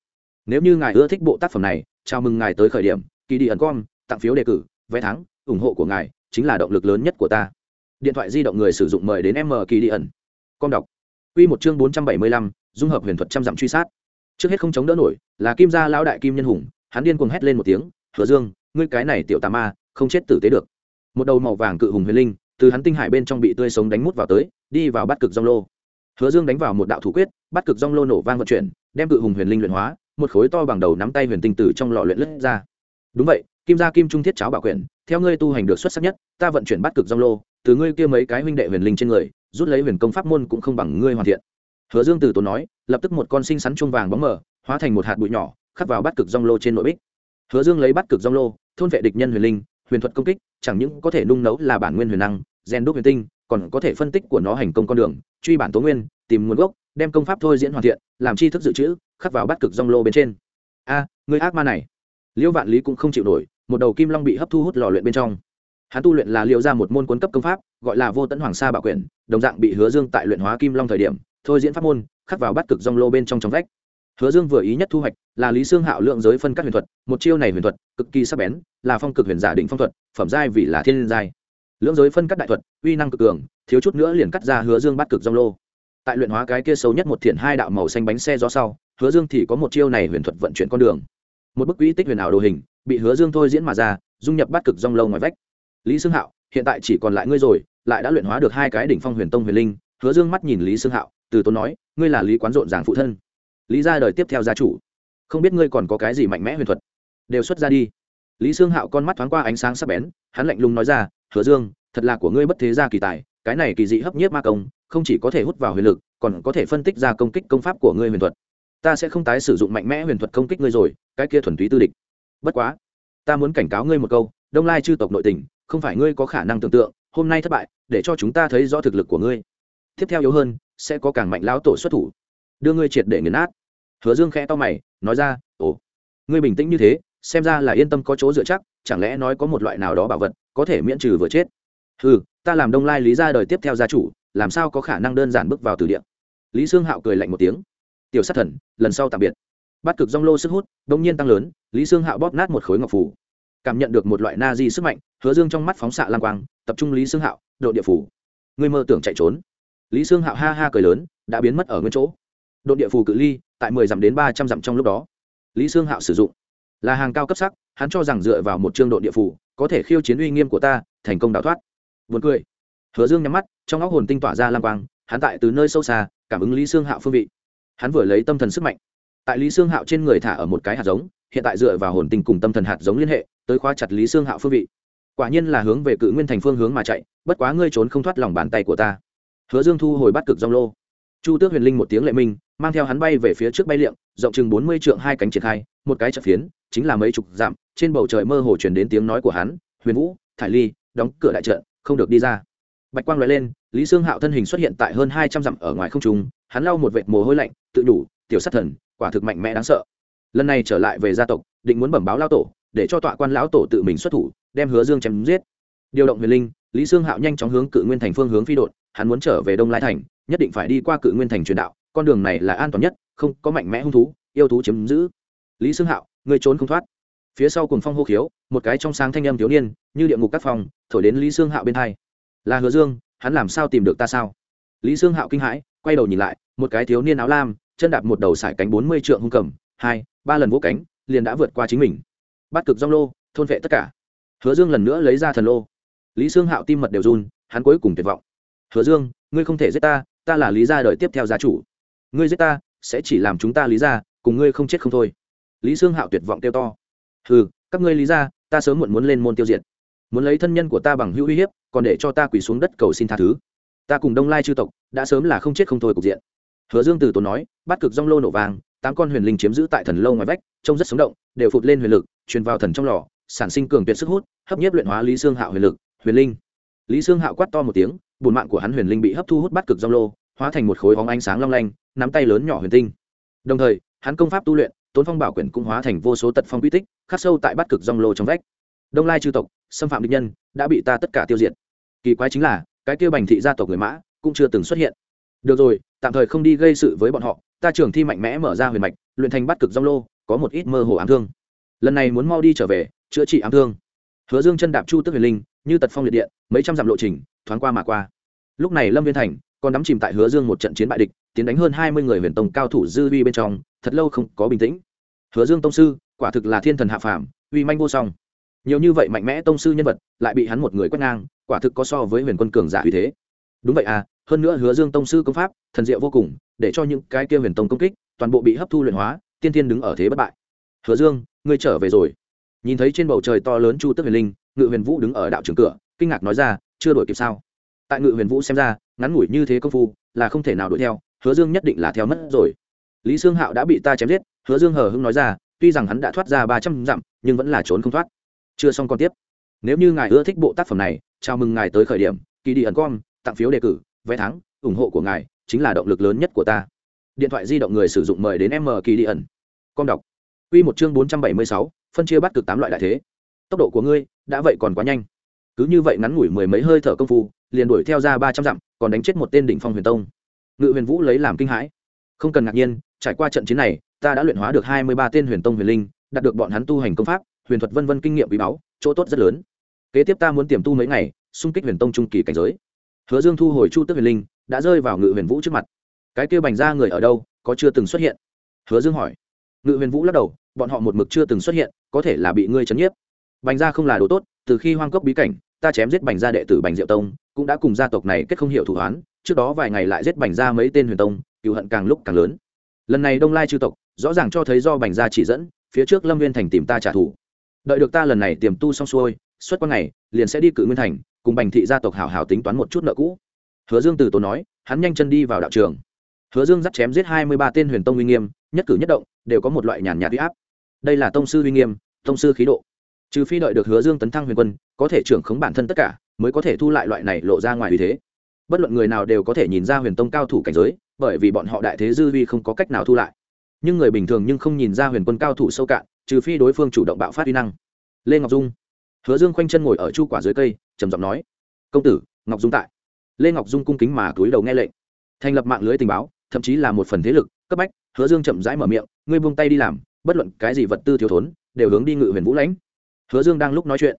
Nếu như ngài ưa thích bộ tác phẩm này, chào mừng ngài tới khởi điểm kỳ đi ẩn com tặng phiếu đề cử, vé thắng, ủng hộ của ngài chính là động lực lớn nhất của ta. Điện thoại di động người sử dụng mời đến m kỳ đi ẩn. Con đọc. Q một chương bốn trăm bảy mươi lăm, dung hợp huyền thuật trăm dặm truy sát. Trước hết không chống đỡ nổi, là kim gia lão đại kim nhân hùng, hắn điên cuồng hét lên một tiếng, hứa dương, ngươi cái này tiểu tà ma, không chết tử tế được. Một đầu màu vàng cự hùng huyền linh, từ hắn tinh hải bên trong bị tươi sống đánh mút vào tới, đi vào bắt cực dong lô. Hứa dương đánh vào một đạo thủ quyết, bắt cực dong lô nổ vang vận chuyển, đem cự hùng huyền linh luyện hóa, một khối to bằng đầu nắm tay huyền tinh tử trong lò luyện lướt ra. Đúng vậy kim gia kim trung thiết cháo bảo quyền theo ngươi tu hành được xuất sắc nhất, ta vận chuyển bắt cực dong lô, từ ngươi kia mấy cái huynh đệ huyền linh trên người, rút lấy huyền công pháp môn cũng không bằng ngươi hoàn thiện. Hứa dương từ tốn nói, lập tức một con sinh sắn chuông vàng bóng mờ, hóa thành một hạt bụi nhỏ, khắc vào bắt cực dong lô trên nội bích. Hứa dương lấy bắt cực dong lô, thôn vệ địch nhân huyền linh, huyền thuật công kích, chẳng những có thể nung nấu là bản nguyên huyền năng gen đúc huyền tinh, còn có thể phân tích của nó hành công con đường, truy bản tố nguyên, tìm nguồn gốc, đem công pháp thôi diễn hoàn thiện, làm chi thức dự trữ, khắc vào bắt cực dong lô bên trên. A người ác ma này liễu vạn lý cũng không chịu nổi, một đầu kim long bị hấp thu hút lò luyện bên trong. Hắn tu luyện là liệu ra một môn cuốn cấp công pháp, gọi là vô tận hoàng sa bảo quyển, đồng dạng bị hứa dương tại luyện hóa kim long thời điểm, thôi diễn pháp môn, khắc vào bắt cực dòng lô bên trong trong vách. Hứa dương vừa ý nhất thu hoạch là lý sương hạo lượng giới phân các huyền thuật, một chiêu này huyền thuật cực kỳ sắc bén, là phong cực huyền giả định phong thuật, phẩm giai vì là thiên giai. Lưỡng giới phân cắt đại thuật, uy năng cực cường, thiếu chút nữa liền cắt ra hứa dương bắt cực dòng lô. Tại luyện hóa cái kia xấu nhất một thiện hai đạo màu xanh bánh xe gió sau, hứa dương thì có một chiêu này huyền thuật vận chuyển con đường một bức quỹ tích huyền ảo đồ hình, bị hứa dương thôi diễn mà ra, dung nhập bắt cực rong lâu ngoài vách. Lý sương hạo, hiện tại chỉ còn lại ngươi rồi, lại đã luyện hóa được hai cái đỉnh phong huyền tông huyền linh. Hứa dương mắt nhìn lý sương hạo, từ tốn nói, ngươi là lý quán rộn ràng phụ thân. Lý ra đời tiếp theo gia chủ. Không biết ngươi còn có cái gì mạnh mẽ huyền thuật? Đều xuất ra đi. Lý sương hạo con mắt thoáng qua ánh sáng sắc bén, hắn lạnh lùng nói ra, hứa dương, thật là của ngươi bất thế gia kỳ tài, cái này kỳ dị hấp nhiếp ma công, không chỉ có thể hút vào huyền lực, còn có thể phân tích ra công kích công pháp của ngươi huyền thuật ta sẽ không tái sử dụng mạnh mẽ huyền thuật công kích ngươi rồi, cái kia thuần túy tư địch. Bất quá, ta muốn cảnh cáo ngươi một câu, đông lai chư tộc nội tình, không phải ngươi có khả năng tưởng tượng, hôm nay thất bại, để cho chúng ta thấy rõ thực lực của ngươi. Tiếp theo yếu hơn, sẽ có càng mạnh lão tổ xuất thủ. Đưa ngươi triệt để nghiền nát. Hứa dương khẽ to mày, nói ra, ồ, ngươi bình tĩnh như thế, xem ra là yên tâm có chỗ dựa chắc, chẳng lẽ nói có một loại nào đó bảo vật, có thể miễn trừ vừa chết? Ừ ta làm đông lai lý ra đời tiếp theo gia chủ, làm sao có khả năng đơn giản bước vào từ địa? Lý sương hạo cười lạnh một tiếng tiểu sát thần lần sau tạm biệt. Bắt cực rong lô sức hút đ ỗ n g nhiên tăng lớn lý sương hạo bóp nát một khối ngọc phủ. Cảm nhận được một loại na di sức mạnh hứa dương trong mắt phóng xạ lang quang tập trung lý sương hạo độ địa phủ. Người mơ tưởng chạy trốn. Lý sương hạo ha ha cười lớn đã biến mất ở nguyên chỗ. Độ địa phủ cự ly tại mười dặm đến ba trăm dặm trong lúc đó. Lý sương hạo sử dụng. Là hàng cao cấp sắc hắn cho rằng dựa vào một chương độ địa phủ có thể khiêu chiến uy nghiêm của ta thành công đào thoát. Buồn cười. Hứa Dương nhắm mắt, trong óc hồn tinh tỏa ra lang quang, hắn tại từ nơi sâu xa, cảm ứng Lý Sương Hạo phương vị. Hắn vừa lấy tâm thần sức mạnh, tại Lý Xương Hạo trên người thả ở một cái hạt giống, hiện tại dựa vào hồn tình cùng tâm thần hạt giống liên hệ, tới khóa chặt Lý Xương Hạo phương vị. Quả nhiên là hướng về Cự Nguyên thành phương hướng mà chạy, bất quá ngươi trốn không thoát lòng bàn tay của ta. Hứa Dương thu hồi bắt cực rong lô. Chu Tước Huyền Linh một tiếng lệ minh, mang theo hắn bay về phía trước bay liệng, rộng chừng bốn mươi trượng hai cánh triển khai, một cái chợt phiến, chính là mấy chục dặm, trên bầu trời mơ hồ truyền đến tiếng nói của hắn, "Huyền Vũ, Thải Ly, đóng cửa đại trận, không được đi ra." bạch quang l lên lý xương hạo thân hình xuất hiện tại hơn hai trăm dặm ở ngoài không trung hắn lau một vệt mồ hôi lạnh tự đủ, tiểu sát thần, quả thực mạnh mẽ đáng sợ. Lần này trở lại về gia tộc, định muốn bẩm báo lao tổ, để cho tọa quan lão tổ tự mình xuất thủ, đem hứa dương chém giết. Điều động huyền linh, lý sương hạo nhanh chóng hướng cự nguyên thành phương hướng phi đột, hắn muốn trở về đông lai thành, nhất định phải đi qua cự nguyên thành truyền đạo, con đường này là an toàn nhất, không có mạnh mẽ hung thú, yêu thú chiếm giữ. Lý sương hạo người trốn không thoát. Phía sau cùng phong hô khiếu, một cái trong sáng thanh âm thiếu niên, như địa ngục các phòng thổi đến lý sương hạo bên thai là hứa dương, hắn làm sao tìm được ta sao? Lý sương hạo kinh hãi, quay đầu nhìn lại một cái thiếu niên áo lam, chân đạp một đầu sải cánh bốn mươi trượng hung cầm, hai, ba lần vỗ cánh, liền đã vượt qua chính mình. Bắt cực rong lô, thôn vệ tất cả. Hứa dương lần nữa lấy ra thần lô. Lý sương hạo tim mật đều run, hắn cuối cùng tuyệt vọng. Hứa dương, ngươi không thể giết ta ta là lý gia đời tiếp theo gia chủ. Ngươi giết ta, sẽ chỉ làm chúng ta lý gia, cùng ngươi không chết không thôi. Lý sương hạo tuyệt vọng kêu to. Ừ các ngươi lý gia, ta sớm muộn muốn lên môn tiêu diệt. Muốn lấy thân nhân của ta bằng hữu uy hiếp, còn để cho ta quỳ xuống đất cầu xin tha thứ. Ta cùng đông lai chư tộc, đã sớm là không chết không thôi cục diện hứa dương từ tốn nói bắt cực rong lô nổ vàng, tám con huyền linh chiếm giữ tại thần lâu ngoài vách, trông rất sống động, đều phụt lên huyền lực, truyền vào thần trong lò, sản sinh cường tuyệt sức hút, hấp nhiếp luyện hóa lý xương hạo huyền lực, huyền linh. Lý xương hạo quát to một tiếng bùn mạng của hắn huyền linh bị hấp thu hút bắt cực rong lô, hóa thành một khối bóng ánh sáng long lanh, nắm tay lớn nhỏ huyền tinh. Đồng thời, hắn công pháp tu luyện, tốn phong bảo quyển cũng hóa thành vô số tật phong quy tích, khắc sâu tại bắt cực rong lô trong vách. Đông lai chư tộc, xâm phạm địch nhân, đã bị ta tất cả tiêu diệt. Kỳ quái chính là, cái kia bành thị gia tộc người mã, cũng chưa từng xuất hiện được rồi, tạm thời không đi gây sự với bọn họ, ta trường thi mạnh mẽ mở ra huyền mạch, luyện thành bắt cực dông lô, có một ít mơ hồ ám thương. Lần này muốn mau đi trở về, chữa trị ám thương. Hứa dương chân đạp chu tức huyền linh, như tật phong liệt điện, mấy trăm dặm lộ trình, thoáng qua mà qua. Lúc này lâm viên thành còn đắm chìm tại hứa dương một trận chiến bại địch, tiến đánh hơn hai mươi người huyền tông cao thủ dư vi bên trong, thật lâu không có bình tĩnh. Hứa dương tông sư, quả thực là thiên thần hạ phàm, uy manh vô song. Nhiều như vậy mạnh mẽ tông sư nhân vật, lại bị hắn một người quét ngang, quả thực có so với huyền quân cường giả uy thế đúng vậy à hơn nữa hứa dương tông sư công pháp, thần diệu vô cùng, để cho những cái kia huyền tông công kích, toàn bộ bị hấp thu luyện hóa, tiên tiên đứng ở thế bất bại. Hứa dương, ngươi trở về rồi. Nhìn thấy trên bầu trời to lớn chu tức huyền linh, ngự huyền vũ đứng ở đạo trường cửa, kinh ngạc nói ra, chưa đổi kịp sao? Tại ngự huyền vũ xem ra, ngắn ngủi như thế công phu, là không thể nào đuổi theo, hứa dương nhất định là theo mất rồi. Lý sương hạo đã bị ta chém giết, hứa dương hờ hưng nói ra, tuy rằng hắn đã thoát ra ba trăm dặm, nhưng vẫn là trốn không thoát. Chưa xong còn tiếp. Nếu như ngài ưa thích bộ tác phẩm này, chào mừng ngài tới khởi điểm, kỳ đi ẩn com tặng phiếu đề cử, vé thắng, ủng hộ của ngài chính là động lực lớn nhất của ta. Điện thoại di động người sử dụng mời đến m kỳ đi ẩn con đọc. Q một chương bốn trăm bảy mươi sáu, phân chia bắt cực tám loại đại thế. Tốc độ của ngươi đã vậy còn quá nhanh. Cứ như vậy ngắn ngủi mười mấy hơi thở công phu, liền đuổi theo ra ba trăm dặm, còn đánh chết một tên đỉnh phong huyền tông. Ngự huyền vũ lấy làm kinh hãi. Không cần ngạc nhiên, trải qua trận chiến này, ta đã luyện hóa được hai mươi ba tên huyền tông huyền linh, đạt được bọn hắn tu hành công pháp, huyền thuật vân vân kinh nghiệm quý báu, chỗ tốt rất lớn. Kế tiếp ta muốn tiềm tu mấy ngày, xung kích huyền tông trung kỳ cảnh giới hứa dương thu hồi chu tức huyền linh, đã rơi vào ngự huyền vũ trước mặt. Cái kia bành ra người ở đâu, có chưa từng xuất hiện? Hứa dương hỏi. Ngự huyền vũ lắc đầu, bọn họ một mực chưa từng xuất hiện, có thể là bị ngươi chấn nhiếp. Bành gia không là đồ tốt, từ khi hoang cốc bí cảnh, ta chém giết bành gia đệ tử bành diệu tông, cũng đã cùng gia tộc này kết không hiểu thủ hoán, trước đó vài ngày lại giết bành gia mấy tên huyền tông cựu hận càng lúc càng lớn. Lần này đông lai chư tộc, rõ ràng cho thấy do bành gia chỉ dẫn, phía trước lâm viên thành tìm ta trả thù. Đợi được ta lần này tiềm tu xong xuôi, suốt qua ngày, liền sẽ đi cự nguyên thành cùng bành thị gia tộc hảo hảo tính toán một chút nợ cũ. Hứa dương từ tốn nói, hắn nhanh chân đi vào đạo trường. Hứa dương dắt chém giết hai mươi ba tên huyền tông uy nghiêm, nhất cử nhất động, đều có một loại nhàn nhạt huy áp. Đây là tông sư uy nghiêm, tông sư khí độ. Trừ phi đợi được hứa dương tấn thăng huyền quân, có thể trưởng khống bản thân tất cả, mới có thể thu lại loại này lộ ra ngoài uy thế. Bất luận người nào đều có thể nhìn ra huyền tông cao thủ cảnh giới, bởi vì bọn họ đại thế dư vi không có cách nào thu lại. Nhưng người bình thường nhưng không nhìn ra huyền quân cao thủ sâu cạn, trừ phi đối phương chủ động bạo phát uy năng. Lê ngọc dung hứa dương khoanh chân ngồi ở chu quả dưới cây, trầm giọng nói, công tử, ngọc dung tại. Lê ngọc dung cung kính mà túi đầu nghe lệnh. Thành lập mạng lưới tình báo, thậm chí là một phần thế lực, cấp bách, hứa dương chậm rãi mở miệng, ngươi buông tay đi làm, bất luận cái gì vật tư thiếu thốn, đều hướng đi ngự huyền vũ lãnh. Hứa dương đang lúc nói chuyện,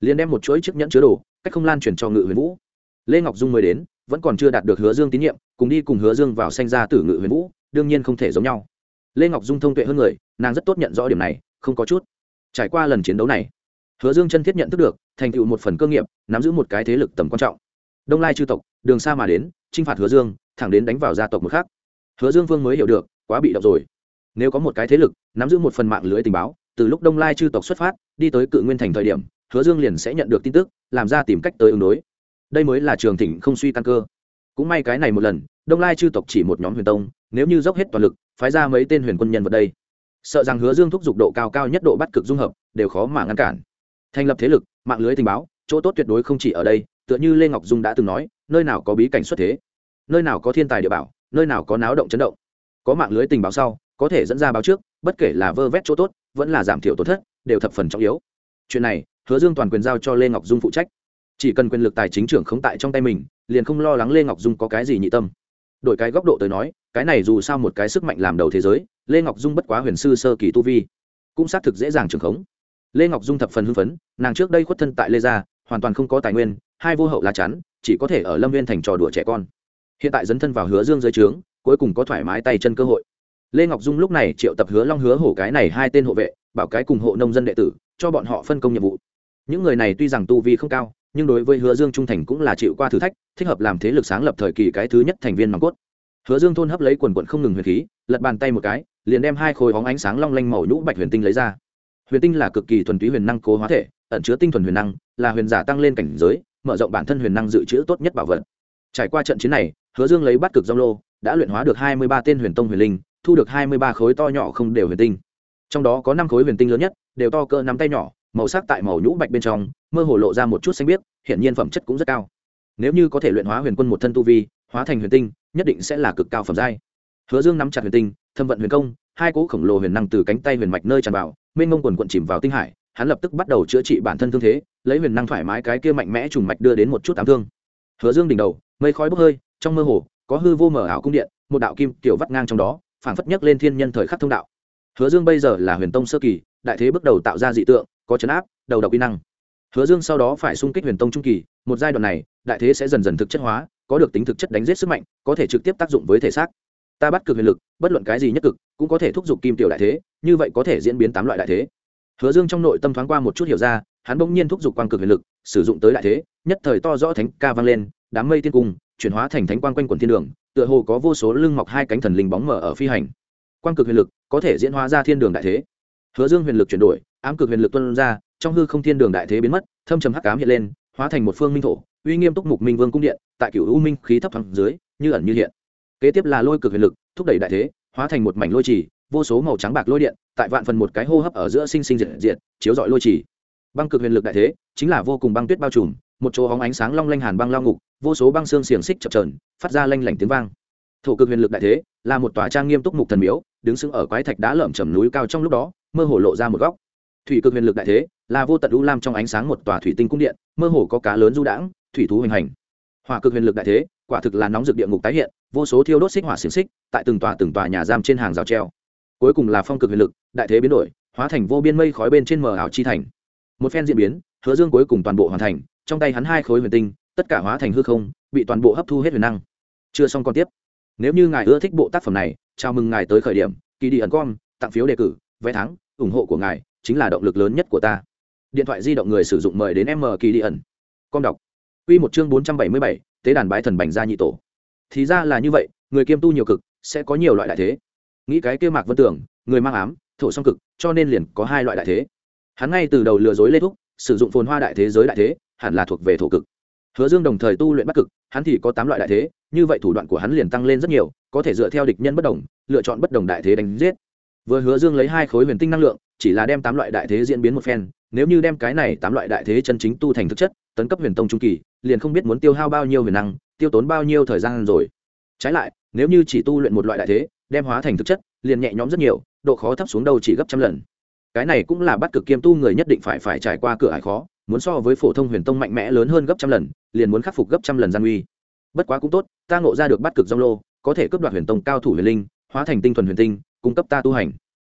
liền đem một chuỗi chiếc nhẫn chứa đồ, cách không lan truyền cho ngự huyền vũ. Lê ngọc dung mới đến, vẫn còn chưa đạt được hứa dương tín nhiệm, cùng đi cùng hứa dương vào sanh ra tử ngự huyền vũ, đương nhiên không thể giống nhau. Lê ngọc dung thông tuệ hơn người, nàng rất tốt nhận rõ điểm này, không có chút. Trải qua lần chiến đấu này hứa dương chân thiết nhận thức được, thành tựu một phần cơ nghiệp, nắm giữ một cái thế lực tầm quan trọng. Đông lai chư tộc, đường xa mà đến t r i n h phạt hứa dương, thẳng đến đánh vào gia tộc một khác. Hứa dương vương mới hiểu được, quá bị động rồi. Nếu có một cái thế lực, nắm giữ một phần mạng lưới tình báo, từ lúc đông lai chư tộc xuất phát, đi tới cự nguyên thành thời điểm, hứa dương liền sẽ nhận được tin tức, làm ra tìm cách tới ứng đối. Đây mới là trường thịnh không suy căn cơ. Cũng may cái này một lần, đông lai chư tộc chỉ một nhóm huyền tông, nếu như dốc hết toàn lực, phái ra mấy tên huyền quân nhân vật đây. Sợ rằng hứa dương thúc giục độ cao cao nhất độ bắt cực dung hợp, đều khó mà ngăn cản thành lập thế lực, mạng lưới tình báo, chỗ tốt tuyệt đối không chỉ ở đây, tựa như lê ngọc dung đã từng nói, nơi nào có bí cảnh xuất thế, nơi nào có thiên tài địa bảo, nơi nào có náo động chấn động. Có mạng lưới tình báo sau, có thể dẫn ra báo trước, bất kể là vơ vét chỗ tốt, vẫn là giảm thiểu tổn thất, đều thập phần trọng yếu. Chuyện này, hứa dương toàn quyền giao cho lê ngọc dung phụ trách. Chỉ cần quyền lực tài chính trưởng không tại trong tay mình, liền không lo lắng lê ngọc dung có cái gì nhị tâm. Đổi cái góc độ tới nói, cái này dù sao một cái sức mạnh làm đầu thế giới, lê ngọc dung bất quá huyền sư sơ kỳ tu vi, cũng xác thực dễ dàng trưởng khống lê ngọc dung thập phần hưng phấn nàng trước đây khuất thân tại lê gia hoàn toàn không có tài nguyên hai vô hậu lá chắn chỉ có thể ở lâm viên thành trò đùa trẻ con hiện tại dấn thân vào hứa dương dưới trướng cuối cùng có thoải mái tay chân cơ hội lê ngọc dung lúc này triệu tập hứa long hứa hổ cái này hai tên hộ vệ bảo cái cùng hộ nông dân đệ tử cho bọn họ phân công nhiệm vụ những người này tuy rằng tu vi không cao nhưng đối với hứa dương trung thành cũng là chịu qua thử thách thích hợp làm thế lực sáng lập thời kỳ cái thứ nhất thành viên nòng cốt hứa dương thôn hấp lấy quần quận không ngừng huyền khí lật bàn tay một cái liền đem hai khối hóng ánh sáng long lanh màu nhũ bạch huyền tinh lấy ra huyền tinh là cực kỳ thuần túy huyền năng cố hóa thể, ẩn chứa tinh thuần huyền năng, là huyền giả tăng lên cảnh giới, mở rộng bản thân huyền năng dự trữ tốt nhất bảo vật. Trải qua trận chiến này, hứa dương lấy bắt cực dông lô, đã luyện hóa được hai mươi ba tên huyền tông huyền linh, thu được hai mươi ba khối to nhỏ không đều huyền tinh. Trong đó có năm khối huyền tinh lớn nhất, đều to cỡ nắm tay nhỏ, màu sắc tại màu nhũ bạch bên trong, mơ hồ lộ ra một chút xanh biếc hiện nhiên phẩm chất cũng rất cao. Nếu như có thể luyện hóa huyền quân một thân tu vi, hóa thành huyền tinh, nhất định sẽ là cực cao phẩm giai. Hứa dương nắm chặt huyền tinh, thâm vận huyền công, hai cỗ khổng lồ huyền năng từ cánh tay huyền mạch nơi tràn vào mênh mông quần quận chìm vào tinh hải, hắn lập tức bắt đầu chữa trị bản thân thương thế, lấy huyền năng thoải mái cái kia mạnh mẽ trùng mạch đưa đến một chút ám thương. Hứa dương đỉnh đầu, mây khói bốc hơi, trong mơ hồ, có hư vô mở ảo cung điện, một đạo kim tiểu vắt ngang trong đó, phảng phất nhấc lên thiên nhân thời khắc thông đạo. Hứa dương bây giờ là huyền tông sơ kỳ, đại thế bước đầu tạo ra dị tượng, có chấn áp, đầu độc uy năng. Hứa dương sau đó phải xung kích huyền tông trung kỳ, một giai đoạn này, đại thế sẽ dần dần thực chất hóa, có được tính thực chất đánh giết sức mạnh, có thể trực tiếp tác dụng với thể xác ta bắt cực huyền lực, bất luận cái gì nhất cực, cũng có thể thúc giục kim tiểu đại thế, như vậy có thể diễn biến tám loại đại thế. Hứa dương trong nội tâm thoáng qua một chút hiểu ra, hắn bỗng nhiên thúc giục quang cực huyền lực, sử dụng tới đại thế, nhất thời to rõ thánh ca vang lên, đám mây tiên cung, chuyển hóa thành thánh quang quanh quần thiên đường, tựa hồ có vô số lưng mọc hai cánh thần linh bóng mở ở phi hành. Quang cực huyền lực có thể diễn hóa ra thiên đường đại thế. Hứa dương huyền lực chuyển đổi, ám cực huyền lực tuân ra, trong hư không thiên đường đại thế biến mất, thâm trầm hắc ám hiện lên, hóa thành một phương minh thổ, uy nghiêm túc mục minh vương cung điện, tại cửu u minh khí thấp thẳng dưới, như ẩn như hiện kế tiếp là lôi cực huyền lực, thúc đẩy đại thế, hóa thành một mảnh lôi trì, vô số màu trắng bạc lôi điện, tại vạn phần một cái hô hấp ở giữa sinh sinh diệt diệt, chiếu dọi lôi trì. Băng cực huyền lực đại thế, chính là vô cùng băng tuyết bao trùm, một chỗ hóng ánh sáng long lanh hàn băng lao ngục, vô số băng xương xiềng xích chập trờn phát ra lanh lảnh tiếng vang. Thổ cực huyền lực đại thế, là một tòa trang nghiêm túc mục thần miếu, đứng sững ở quái thạch đá lởm chầm núi cao trong lúc đó, mơ hồ lộ ra một góc. Thủy cực huyền lực đại thế, là vô tận u lam trong ánh sáng một tòa thủy tinh cung điện, mơ hồ có cá lớn du đãng, thủy thú hoành hành. Hỏa cực huyền lực đại thế quả thực là nóng rực địa ngục tái hiện, vô số thiêu đốt xích hỏa xiềng xích tại từng tòa từng tòa nhà giam trên hàng rào treo. Cuối cùng là phong cực huyền lực, đại thế biến đổi, hóa thành vô biên mây khói bên trên mờ ảo chi thành. Một phen diễn biến, hứa dương cuối cùng toàn bộ hoàn thành, trong tay hắn hai khối huyền tinh, tất cả hóa thành hư không, bị toàn bộ hấp thu hết huyền năng. Chưa xong còn tiếp. Nếu như ngài ưa thích bộ tác phẩm này, chào mừng ngài tới khởi điểm kỳ đi ẩn com, tặng phiếu đề cử, vé thắng, ủng hộ của ngài chính là động lực lớn nhất của ta. Điện thoại di động người sử dụng mời đến m kỳ đi ẩn. Com đọc. Quy một chương bốn trăm bảy mươi bảy tế đàn bái thần bành gia nhị tổ. Thì ra là như vậy, người kiêm tu nhiều cực, sẽ có nhiều loại đại thế. Nghĩ cái kia mạc vân tưởng, người mang ám, thổ song cực, cho nên liền có hai loại đại thế. Hắn ngay từ đầu lừa dối lê thúc, sử dụng phồn hoa đại thế giới đại thế, hẳn là thuộc về thổ cực. Hứa dương đồng thời tu luyện bắc cực, hắn thì có tám loại đại thế, như vậy thủ đoạn của hắn liền tăng lên rất nhiều, có thể dựa theo địch nhân bất đồng, lựa chọn bất đồng đại thế đánh giết. Vừa hứa dương lấy hai khối huyền tinh năng lượng, chỉ là đem tám loại đại thế diễn biến một phen, nếu như đem cái này tám loại đại thế chân chính tu thành thực chất, tấn cấp huyền tông trung kỳ liền không biết muốn tiêu hao bao nhiêu huyền năng, tiêu tốn bao nhiêu thời gian rồi. Trái lại, nếu như chỉ tu luyện một loại đại thế, đem hóa thành thực chất, liền nhẹ nhõm rất nhiều, độ khó thấp xuống đâu chỉ gấp trăm lần. Cái này cũng là bắt cực kiêm tu người nhất định phải phải trải qua cửa ải khó, muốn so với phổ thông huyền tông mạnh mẽ lớn hơn gấp trăm lần, liền muốn khắc phục gấp trăm lần gian uy. Bất quá cũng tốt, ta ngộ ra được bắt cực dông lô, có thể cướp đoạt huyền tông cao thủ huyền linh, hóa thành tinh thuần huyền tinh, cung cấp ta tu hành.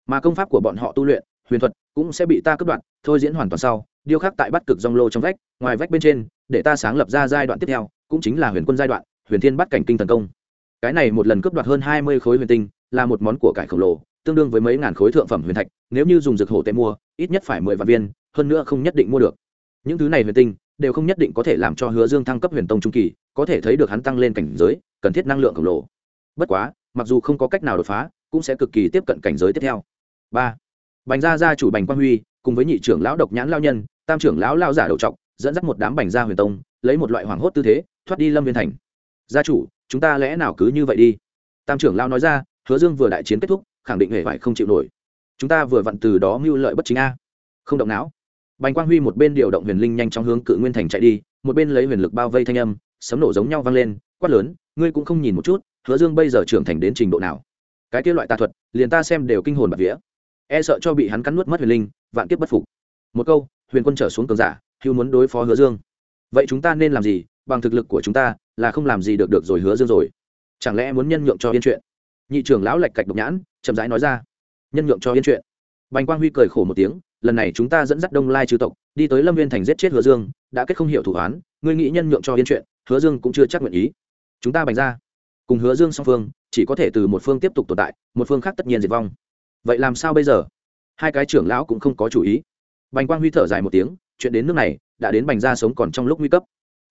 Mà công pháp của bọn họ tu luyện, huyền thuật cũng sẽ bị ta cướp đoạt, thôi diễn hoàn toàn sau, điêu khắc tại bắt cực dông lô trong vách, ngoài vách bên trên để ta sáng lập ra giai đoạn tiếp theo, cũng chính là huyền quân giai đoạn, huyền thiên bắt cảnh kinh tấn công. Cái này một lần cướp đoạt hơn hai mươi khối huyền tinh, là một món của cải khổng lồ, tương đương với mấy ngàn khối thượng phẩm huyền thạch, nếu như dùng dược hổ tệ mua, ít nhất phải mười vạn viên, hơn nữa không nhất định mua được. Những thứ này huyền tinh, đều không nhất định có thể làm cho hứa dương thăng cấp huyền tông trung kỳ, có thể thấy được hắn tăng lên cảnh giới, cần thiết năng lượng khổng lồ. Bất quá, mặc dù không có cách nào đột phá, cũng sẽ cực kỳ tiếp cận cảnh giới tiếp theo. Ba. Bành gia gia chủ bành quang huy, cùng với nhị trưởng lão độc nhãn lao nhân, tam trưởng lão lao giả đầu trọc dẫn dắt một đám bành gia huyền tông, lấy một loại hoảng hốt tư thế, thoát đi lâm viên thành. Gia chủ, chúng ta lẽ nào cứ như vậy đi? Tam trưởng lao nói ra, hứa dương vừa đại chiến kết thúc, khẳng định hệ phải không chịu nổi. Chúng ta vừa vặn từ đó mưu lợi bất chính a. Không động não. Bành quang huy một bên điều động huyền linh nhanh chóng hướng cự nguyên thành chạy đi, một bên lấy huyền lực bao vây thanh âm, sấm nổ giống nhau vang lên, quát lớn, ngươi cũng không nhìn một chút, hứa dương bây giờ trưởng thành đến trình độ nào? Cái kia loại tà thuật, liền ta xem đều kinh hồn bạc vía. E sợ cho bị hắn cắn nuốt mất huyền linh, vạn kiếp bất phục. Một câu, huyền quân trở xuống cường giả hưu muốn đối phó hứa dương. Vậy chúng ta nên làm gì? Bằng thực lực của chúng ta là không làm gì được được rồi hứa dương rồi. Chẳng lẽ muốn nhân nhượng cho yên chuyện? Nhị trưởng lão lạch cạch độc nhãn, chậm rãi nói ra. Nhân nhượng cho yên chuyện. Bành quang huy cười khổ một tiếng, lần này chúng ta dẫn dắt đông lai trừ tộc, đi tới lâm viên thành giết chết hứa dương, đã kết không hiểu thủ án ngươi nghĩ nhân nhượng cho yên chuyện, hứa dương cũng chưa chắc nguyện ý. Chúng ta bành ra. Cùng hứa dương song phương, chỉ có thể từ một phương tiếp tục tồn tại, một phương khác tất nhiên diệt vong. Vậy làm sao bây giờ? Hai cái trưởng lão cũng không có chủ ý. Bành quang huy thở dài một tiếng chuyện đến nước này đã đến bành gia sống còn trong lúc nguy cấp.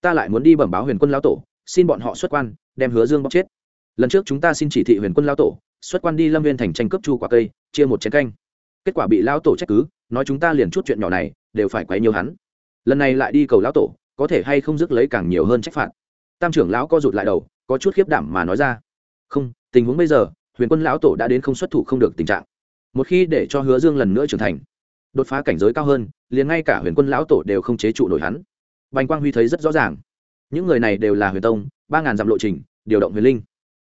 Ta lại muốn đi bẩm báo huyền quân lão tổ, xin bọn họ xuất quan, đem hứa dương bóc chết. Lần trước chúng ta xin chỉ thị huyền quân lão tổ, xuất quan đi lâm viên thành tranh cướp chu quả cây, chia một chén canh. Kết quả bị lão tổ trách cứ, nói chúng ta liền chút chuyện nhỏ này, đều phải quấy nhiều hắn. Lần này lại đi cầu lão tổ, có thể hay không dứt lấy càng nhiều hơn trách phạt. Tam trưởng lão co rụt lại đầu, có chút khiếp đảm mà nói ra. Không, tình huống bây giờ, huyền quân lão tổ đã đến không xuất thủ không được tình trạng. Một khi để cho hứa dương lần nữa trưởng thành đột phá cảnh giới cao hơn, liền ngay cả huyền quân lão tổ đều không chế trụ nổi hắn. Bành quang huy thấy rất rõ ràng. Những người này đều là huyền tông, ba ngàn dặm lộ trình, điều động huyền linh.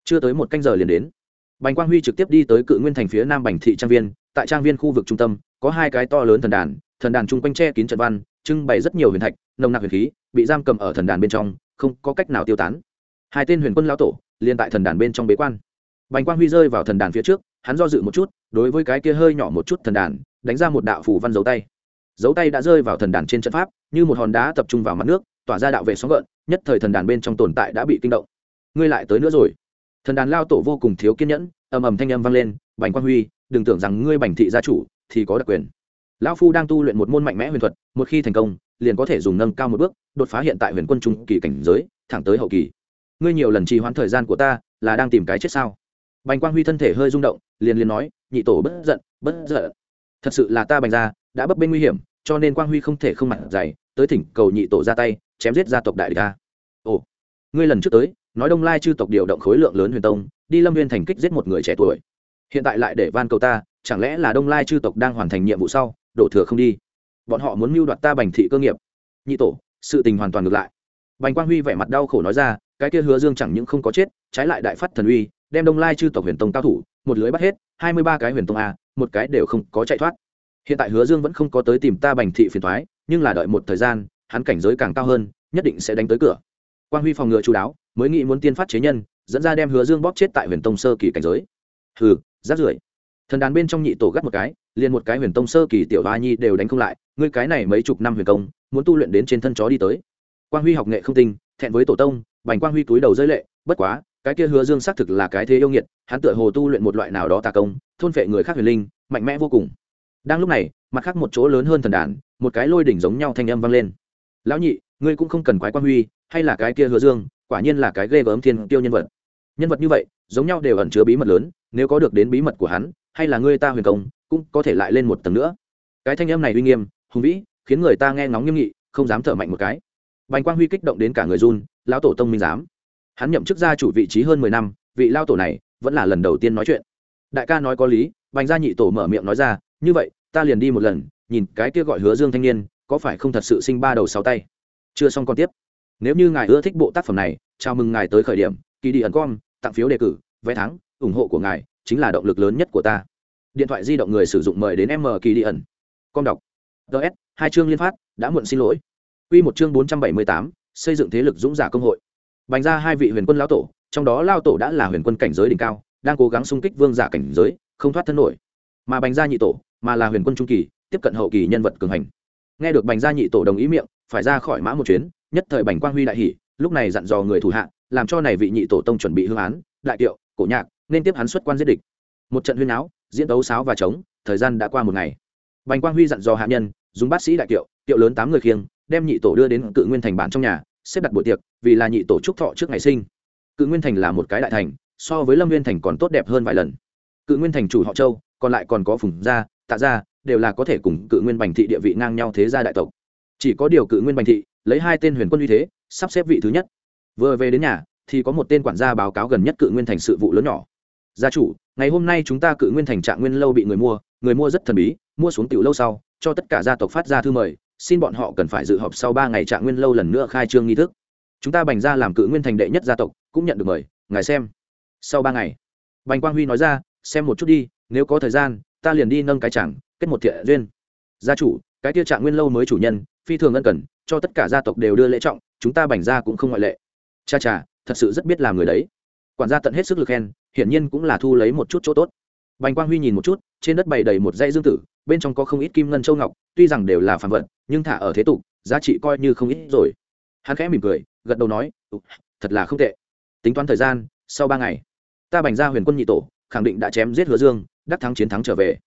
Chưa tới một canh giờ liền đến. Bành quang huy trực tiếp đi tới cự nguyên thành phía nam bành thị trang viên, tại trang viên khu vực trung tâm, có hai cái to lớn thần đàn thần đàn chung quanh tre kín trận văn, trưng bày rất nhiều huyền thạch, nồng nặc huyền khí, bị giam cầm ở thần đàn bên trong, không có cách nào tiêu tán. Hai tên huyền quân lão tổ liên tại thần đàn bên trong bế quan. Bành quang huy rơi vào thần đàn phía trước, hắn do dự một chút, đối với cái kia hơi nhỏ một chút thần đàn đánh ra một đạo phủ văn dấu tay. Dấu tay đã rơi vào thần đàn trên trận pháp, như một hòn đá tập trung vào mặt nước, tỏa ra đạo vệ sóng gợn, nhất thời thần đàn bên trong tồn tại đã bị kinh động. Ngươi lại tới nữa rồi. Thần đàn lao tổ vô cùng thiếu kiên nhẫn, ầm ầm thanh âm vang lên, bành quang huy, đừng tưởng rằng ngươi bành thị gia chủ thì có đặc quyền. Lão phu đang tu luyện một môn mạnh mẽ huyền thuật, một khi thành công, liền có thể dùng nâng cao một bước, đột phá hiện tại huyền quân trung kỳ cảnh giới, thẳng tới hậu kỳ. Ngươi nhiều lần trì hoãn thời gian của ta, là đang tìm cái chết sao? Bành quang huy thân thể hơi rung động, liền liền nói, nhị tổ bất giận bất giận thật sự là ta bành ra, đã bấp bên nguy hiểm, cho nên quang huy không thể không mặt dày, tới thỉnh cầu nhị tổ ra tay, chém giết gia tộc đại địch ta ồ, ngươi lần trước tới, nói đông lai chư tộc điều động khối lượng lớn huyền tông, đi lâm viên thành kích giết một người trẻ tuổi. Hiện tại lại để van cầu ta, chẳng lẽ là đông lai chư tộc đang hoàn thành nhiệm vụ sau, đổ thừa không đi? Bọn họ muốn mưu đoạt ta bành thị cơ nghiệp. Nhị tổ, sự tình hoàn toàn ngược lại. Bành quang huy vẻ mặt đau khổ nói ra, cái kia hứa dương chẳng những không có chết, trái lại đại phát thần uy, đem đông lai chư tộc huyền tông cao thủ, một lưới bắt hết, hai mươi ba cái huyền tông a một cái đều không có chạy thoát. Hiện tại hứa dương vẫn không có tới tìm ta bành thị phiền thoái nhưng là đợi một thời gian, hắn cảnh giới càng cao hơn, nhất định sẽ đánh tới cửa. Quang huy phòng ngừa chú đáo, mới nghĩ muốn tiên phát chế nhân, dẫn ra đem hứa dương bóp chết tại huyền tông sơ kỳ cảnh giới. Hừ rát rưởi thần đàn bên trong nhị tổ gắt một cái, liền một cái huyền tông sơ kỳ tiểu hoa nhi đều đánh không lại, ngươi cái này mấy chục năm huyền công, muốn tu luyện đến trên thân chó đi tới. Quang huy học nghệ không tinh, thẹn với tổ tông, bành quang huy túi đầu rơi lệ, bất quá cái kia hứa dương xác thực là cái thế yêu nghiệt, hắn tựa hồ tu luyện một loại nào đó tà công, thôn phệ người khác huyền linh, mạnh mẽ vô cùng. Đang lúc này, mặt khác một chỗ lớn hơn thần đàn, một cái lôi đỉnh giống nhau thanh âm vang lên. Lão nhị, ngươi cũng không cần quái quan huy, hay là cái kia hứa dương, quả nhiên là cái ghê gớm thiên tiêu nhân vật. Nhân vật như vậy, giống nhau đều ẩn chứa bí mật lớn, nếu có được đến bí mật của hắn, hay là ngươi ta huyền công, cũng có thể lại lên một tầng nữa. Cái thanh âm này uy nghiêm, hùng vĩ, khiến người ta nghe ngóng nghiêm nghị, không dám thở mạnh một cái. Bành quang huy kích động đến cả người run, lão tổ tông minh giám hắn nhậm chức gia chủ vị trí hơn mười năm, vị lao tổ này vẫn là lần đầu tiên nói chuyện. Đại ca nói có lý, bành gia nhị tổ mở miệng nói ra, như vậy, ta liền đi một lần, nhìn cái kia gọi hứa dương thanh niên có phải không thật sự sinh ba đầu sáu tay. Chưa xong còn tiếp. Nếu như ngài ưa thích bộ tác phẩm này, chào mừng ngài tới khởi điểm, kỳ đi ẩn com, tặng phiếu đề cử, vé thắng, ủng hộ của ngài chính là động lực lớn nhất của ta. Điện thoại di động người sử dụng mời đến m kỳ đi ẩn. Com đọc. Ts hai chương liên phát, đã muộn xin lỗi. Quy một chương bốn trăm bảy mươi tám, xây dựng thế lực dũng giả công hội bành ra hai vị huyền quân lão tổ trong đó lao tổ đã là huyền quân cảnh giới đỉnh cao đang cố gắng xung kích vương giả cảnh giới không thoát thân nổi. Mà bành gia nhị tổ mà là huyền quân trung kỳ tiếp cận hậu kỳ nhân vật cường hành. Nghe được bành gia nhị tổ đồng ý miệng phải ra khỏi mã một chuyến nhất thời bành quang huy đại hỷ lúc này dặn dò người thủ hạ làm cho này vị nhị tổ tông chuẩn bị hương án đại tiệu, cổ nhạc nên tiếp hắn xuất quan giết địch. Một trận huyên áo diễn đấu sáo và trống thời gian đã qua một ngày. Bành quang huy dặn dò hạ nhân dùng bác sĩ đại tiệu, tiệu lớn tám người khiêng đem nhị tổ đưa đến cự nguyên thành bản trong nhà xếp đặt buổi tiệc, vì là nhị tổ trúc thọ trước ngày sinh. Cự nguyên thành là một cái đại thành, so với lâm nguyên thành còn tốt đẹp hơn vài lần. Cự nguyên thành chủ họ châu, còn lại còn có phùng gia, tạ gia, đều là có thể cùng cự nguyên bành thị địa vị ngang nhau thế gia đại tộc. Chỉ có điều cự nguyên bành thị lấy hai tên huyền quân uy thế, sắp xếp vị thứ nhất. Vừa về đến nhà, thì có một tên quản gia báo cáo gần nhất cự nguyên thành sự vụ lớn nhỏ. Gia chủ, ngày hôm nay chúng ta cự nguyên thành trạng nguyên lâu bị người mua người mua rất thần bí, mua xuống tiểu lâu sau, cho tất cả gia tộc phát ra thư mời xin bọn họ cần phải dự họp sau ba ngày trạng nguyên lâu lần nữa khai trương nghi thức. Chúng ta bành ra làm cự nguyên thành đệ nhất gia tộc, cũng nhận được mời, ngài xem. Sau ba ngày, bành quang huy nói ra, xem một chút đi, nếu có thời gian, ta liền đi nâng cái chẳng kết một thiện duyên. Gia chủ, cái tiêu trạng nguyên lâu mới chủ nhân, phi thường ân cần, cho tất cả gia tộc đều đưa lễ trọng, chúng ta bành ra cũng không ngoại lệ. Cha cha, thật sự rất biết làm người đấy. Quản gia tận hết sức lực khen, hiển nhiên cũng là thu lấy một chút chỗ tốt. Bành quang huy nhìn một chút, trên đất bày đầy một dãy dương tử bên trong có không ít kim ngân châu ngọc, tuy rằng đều là phản vật, nhưng thả ở thế tục, giá trị coi như không ít rồi. Hắn khẽ mỉm cười, gật đầu nói thật là không tệ. Tính toán thời gian, sau ba ngày, ta bành ra huyền quân nhị tổ, khẳng định đã chém giết hứa dương, đắc thắng chiến thắng trở về.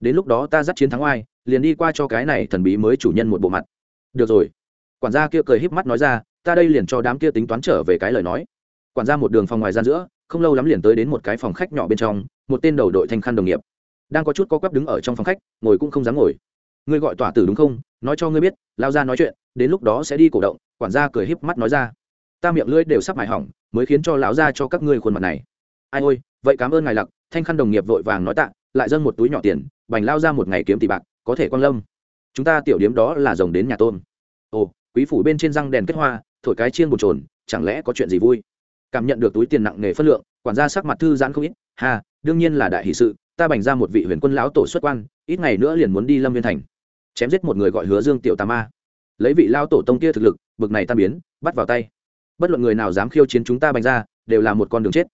Đến lúc đó ta dắt chiến thắng oai, liền đi qua cho cái này thần bí mới chủ nhân một bộ mặt. Được rồi. Quản gia kia cười híp mắt nói ra, ta đây liền cho đám kia tính toán trở về cái lời nói. Quản gia một đường phòng ngoài gian giữa, không lâu lắm liền tới đến một cái phòng khách nhỏ bên trong, một tên đầu đội thanh khăn đồng nghiệp đang có chút co quắp đứng ở trong phòng khách, ngồi cũng không dám ngồi. Ngươi gọi tỏa tử đúng không? Nói cho ngươi biết, lao ra nói chuyện, đến lúc đó sẽ đi cổ động, quản gia cười híp mắt nói ra. Ta miệng lưỡi đều sắp mải hỏng, mới khiến cho lão ra cho các ngươi khuôn mặt này. Ai ôi, vậy cảm ơn ngài lặc, thanh khăn đồng nghiệp vội vàng nói tạ, lại dâng một túi nhỏ tiền, bành lao ra một ngày kiếm tỷ bạc, có thể quan lâm. Chúng ta tiểu điếm đó là rồng đến nhà tôm. Ồ, quý phủ bên trên răng đèn kết hoa, thổi cái chiên bột trồn chẳng lẽ có chuyện gì vui? Cảm nhận được túi tiền nặng nề phân lượng, quản gia sắc mặt thư giãn không ít hà đương nhiên là đại hỷ sự, ta bành ra một vị huyền quân lão tổ xuất quan, ít ngày nữa liền muốn đi lâm viên thành, chém giết một người gọi hứa dương tiểu tà ma. Lấy vị lao tổ tông kia thực lực, bực này tan biến, bắt vào tay. Bất luận người nào dám khiêu chiến chúng ta bành ra, đều là một con đường chết.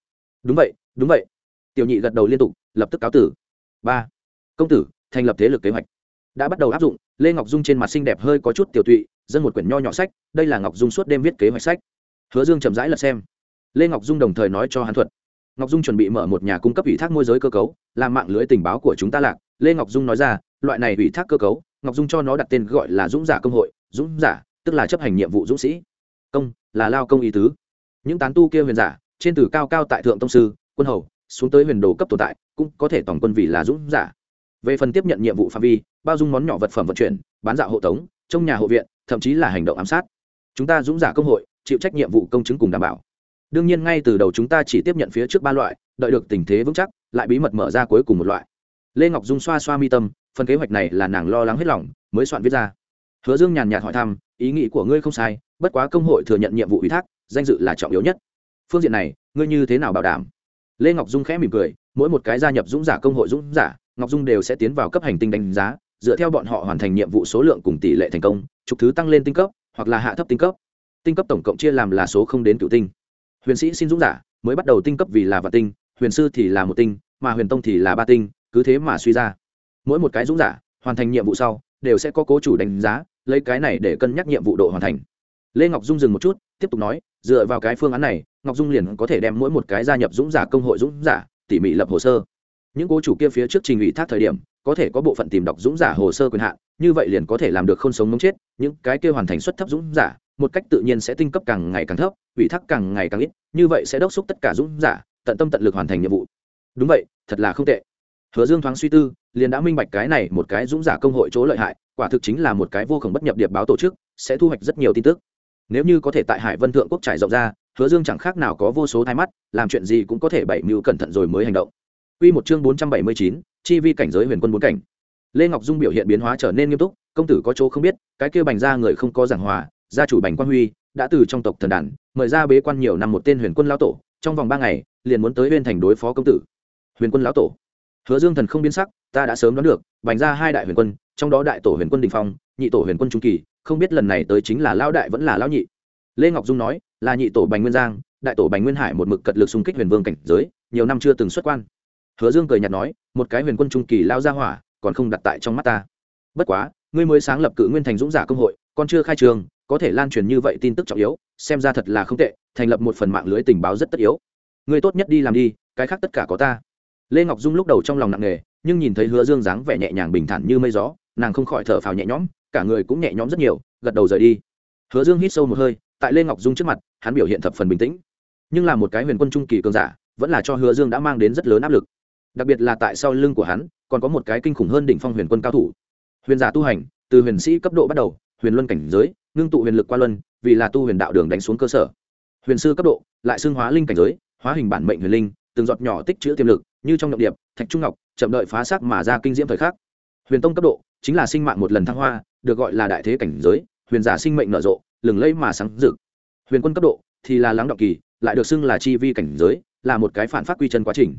Đúng vậy đúng vậy. Tiểu nhị gật đầu liên tục, lập tức cáo tử. Ba. Công tử, thành lập thế lực kế hoạch. Đã bắt đầu áp dụng, lê ngọc dung trên mặt xinh đẹp hơi có chút tiểu tụy dân một quyển nho nhỏ sách, đây là ngọc dung suốt đêm viết kế hoạch sách. Hứa dương chậm rãi lật xem. Lê ngọc dung đồng thời nói cho hắn thuật ngọc dung chuẩn bị mở một nhà cung cấp ủy thác môi giới cơ cấu, làm mạng lưới tình báo của chúng ta lạc. Lê ngọc dung nói ra, loại này ủy thác cơ cấu, ngọc dung cho nó đặt tên gọi là dũng giả công hội. Dũng giả, tức là chấp hành nhiệm vụ dũng sĩ. Công, là lao công ý tứ. Những tán tu kia huyền giả, trên từ cao cao tại thượng tông sư, quân hầu, xuống tới huyền đồ cấp tồn tại, cũng có thể tổng quân vì là dũng giả. Về phần tiếp nhận nhiệm vụ phạm vi, bao dung món nhỏ vật phẩm vận chuyển, bán dạo hộ tống, trong nhà hộ viện, thậm chí là hành động ám sát. Chúng ta dũng giả công hội, chịu trách nhiệm vụ công chứng cùng đảm bảo đương nhiên ngay từ đầu chúng ta chỉ tiếp nhận phía trước ba loại, đợi được tình thế vững chắc, lại bí mật mở ra cuối cùng một loại. Lê ngọc dung xoa xoa mi tâm, phần kế hoạch này là nàng lo lắng hết lòng, mới soạn viết ra. Hứa dương nhàn nhạt hỏi thăm, ý nghĩ của ngươi không sai, bất quá công hội thừa nhận nhiệm vụ ủy thác, danh dự là trọng yếu nhất. Phương diện này, ngươi như thế nào bảo đảm? Lê ngọc dung khẽ mỉm cười, mỗi một cái gia nhập dũng giả công hội dũng giả, ngọc dung đều sẽ tiến vào cấp hành tinh đánh giá, dựa theo bọn họ hoàn thành nhiệm vụ số lượng cùng tỷ lệ thành công trục thứ tăng lên tinh cấp, hoặc là hạ thấp tinh cấp. Tinh cấp tổng cộng chia làm là số không đến cựu tinh huyền sĩ xin dũng giả, mới bắt đầu tinh cấp vì là vạn tinh, huyền sư thì là một tinh, mà huyền tông thì là ba tinh, cứ thế mà suy ra. Mỗi một cái dũng giả, hoàn thành nhiệm vụ sau, đều sẽ có cố chủ đánh giá, lấy cái này để cân nhắc nhiệm vụ độ hoàn thành. Lê ngọc dung dừng một chút, tiếp tục nói, dựa vào cái phương án này, ngọc dung liền có thể đem mỗi một cái gia nhập dũng giả công hội dũng giả, tỉ mỉ lập hồ sơ. Những cố chủ kia phía trước trình ủy thác thời điểm, có thể có bộ phận tìm đọc dũng giả hồ sơ quyền hạn, như vậy liền có thể làm được không sống mống chết, những cái kia hoàn thành xuất thấp dũng giả một cách tự nhiên sẽ tinh cấp càng ngày càng thấp ủy thác càng ngày càng ít như vậy sẽ đốc xúc tất cả dũng giả tận tâm tận lực hoàn thành nhiệm vụ. Đúng vậy thật là không tệ. Hứa dương thoáng suy tư liền đã minh bạch cái này một cái dũng giả công hội chỗ lợi hại quả thực chính là một cái vô khổng bất nhập điệp báo tổ chức sẽ thu hoạch rất nhiều tin tức. Nếu như có thể tại hải vân thượng quốc trải rộng ra hứa dương chẳng khác nào có vô số thai mắt làm chuyện gì cũng có thể bảy mưu cẩn thận rồi mới hành động. Quy một chương bốn trăm bảy mươi chín, chi vi cảnh giới huyền quân bốn cảnh. Lê Ngọc Dung biểu hiện biến hóa trở nên nghiêm túc, công tử có chỗ không biết, cái kia Bành ra người không có giảng hòa, gia chủ Bành quang Huy đã từ trong tộc thần đàn mời ra bế quan nhiều năm một tên huyền quân lão tổ, trong vòng ba ngày, liền muốn tới Uyên thành đối phó công tử. Huyền quân lão tổ. Hứa Dương thần không biến sắc, ta đã sớm đoán được, Bành gia hai đại huyền quân, trong đó đại tổ huyền quân đỉnh phong, nhị tổ huyền quân trung kỳ, không biết lần này tới chính là lão đại vẫn là lão nhị. lê ngọc dung nói là nhị tổ bành nguyên giang đại tổ bành nguyên hải một mực cật lực xung kích huyền vương cảnh giới nhiều năm chưa từng xuất quan hứa dương cười nhạt nói một cái huyền quân trung kỳ lao ra hỏa còn không đặt tại trong mắt ta bất quá ngươi mới sáng lập cự nguyên thành dũng giả công hội còn chưa khai trường có thể lan truyền như vậy tin tức trọng yếu, xem ra thật là không tệ, thành lập một phần mạng lưới tình báo rất tất yếu. Ngươi tốt nhất đi làm đi, cái khác tất cả có ta. Lê ngọc dung lúc đầu trong lòng nặng nề, nhưng nhìn thấy hứa dương dáng vẻ nhẹ nhàng bình thản như mây gió, nàng không khỏi thở phào nhẹ nhõm, cả người cũng nhẹ nhõm rất nhiều, gật đầu rời đi. Hứa dương hít sâu một hơi, tại lê ngọc dung trước mặt, hắn biểu hiện thập phần bình tĩnh. Nhưng là một cái huyền quân trung kỳ cường giả, vẫn là cho hứa dương đã mang đến rất lớn áp lực. Đặc biệt là tại sau lưng của hắn, còn có một cái kinh khủng hơn đỉnh phong huyền quân cao thủ. Huyền giả tu hành, từ huyền sĩ cấp độ bắt đầu, huyền luân cảnh giới ngưng tụ huyền lực qua luân, vì là tu huyền đạo đường đánh xuống cơ sở. Huyền sư cấp độ, lại xưng hóa linh cảnh giới, hóa hình bản mệnh huyền linh, từng giọt nhỏ tích chữ tiềm lực, như trong động điệp, thạch trung ngọc, chậm đợi phá xác mà ra kinh diễm thời khắc. Huyền tông cấp độ, chính là sinh mạng một lần thăng hoa, được gọi là đại thế cảnh giới, huyền giả sinh mệnh nở rộ, lừng lẫy mà sáng rực. Huyền quân cấp độ, thì là lắng động kỳ, lại được xưng là chi vi cảnh giới, là một cái phản phát quy chân quá trình.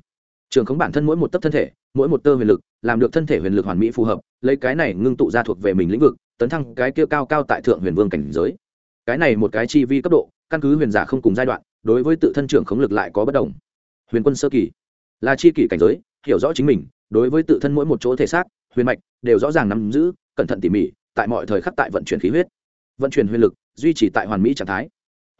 Trường khống bản thân mỗi một tấc thân thể, mỗi một tơ huyền lực, làm được thân thể huyền lực hoàn mỹ phù hợp lấy cái này ngưng tụ ra thuộc về mình lĩnh vực, tấn thăng cái kia cao cao tại thượng huyền vương cảnh giới. Cái này một cái chi vi cấp độ, căn cứ huyền giả không cùng giai đoạn, đối với tự thân trưởng khống lực lại có bất đồng. Huyền quân sơ kỳ, là chi kỷ cảnh giới, hiểu rõ chính mình, đối với tự thân mỗi một chỗ thể xác, huyền mạch đều rõ ràng nắm giữ, cẩn thận tỉ mỉ, tại mọi thời khắc tại vận chuyển khí huyết, vận chuyển huyền lực, duy trì tại hoàn mỹ trạng thái.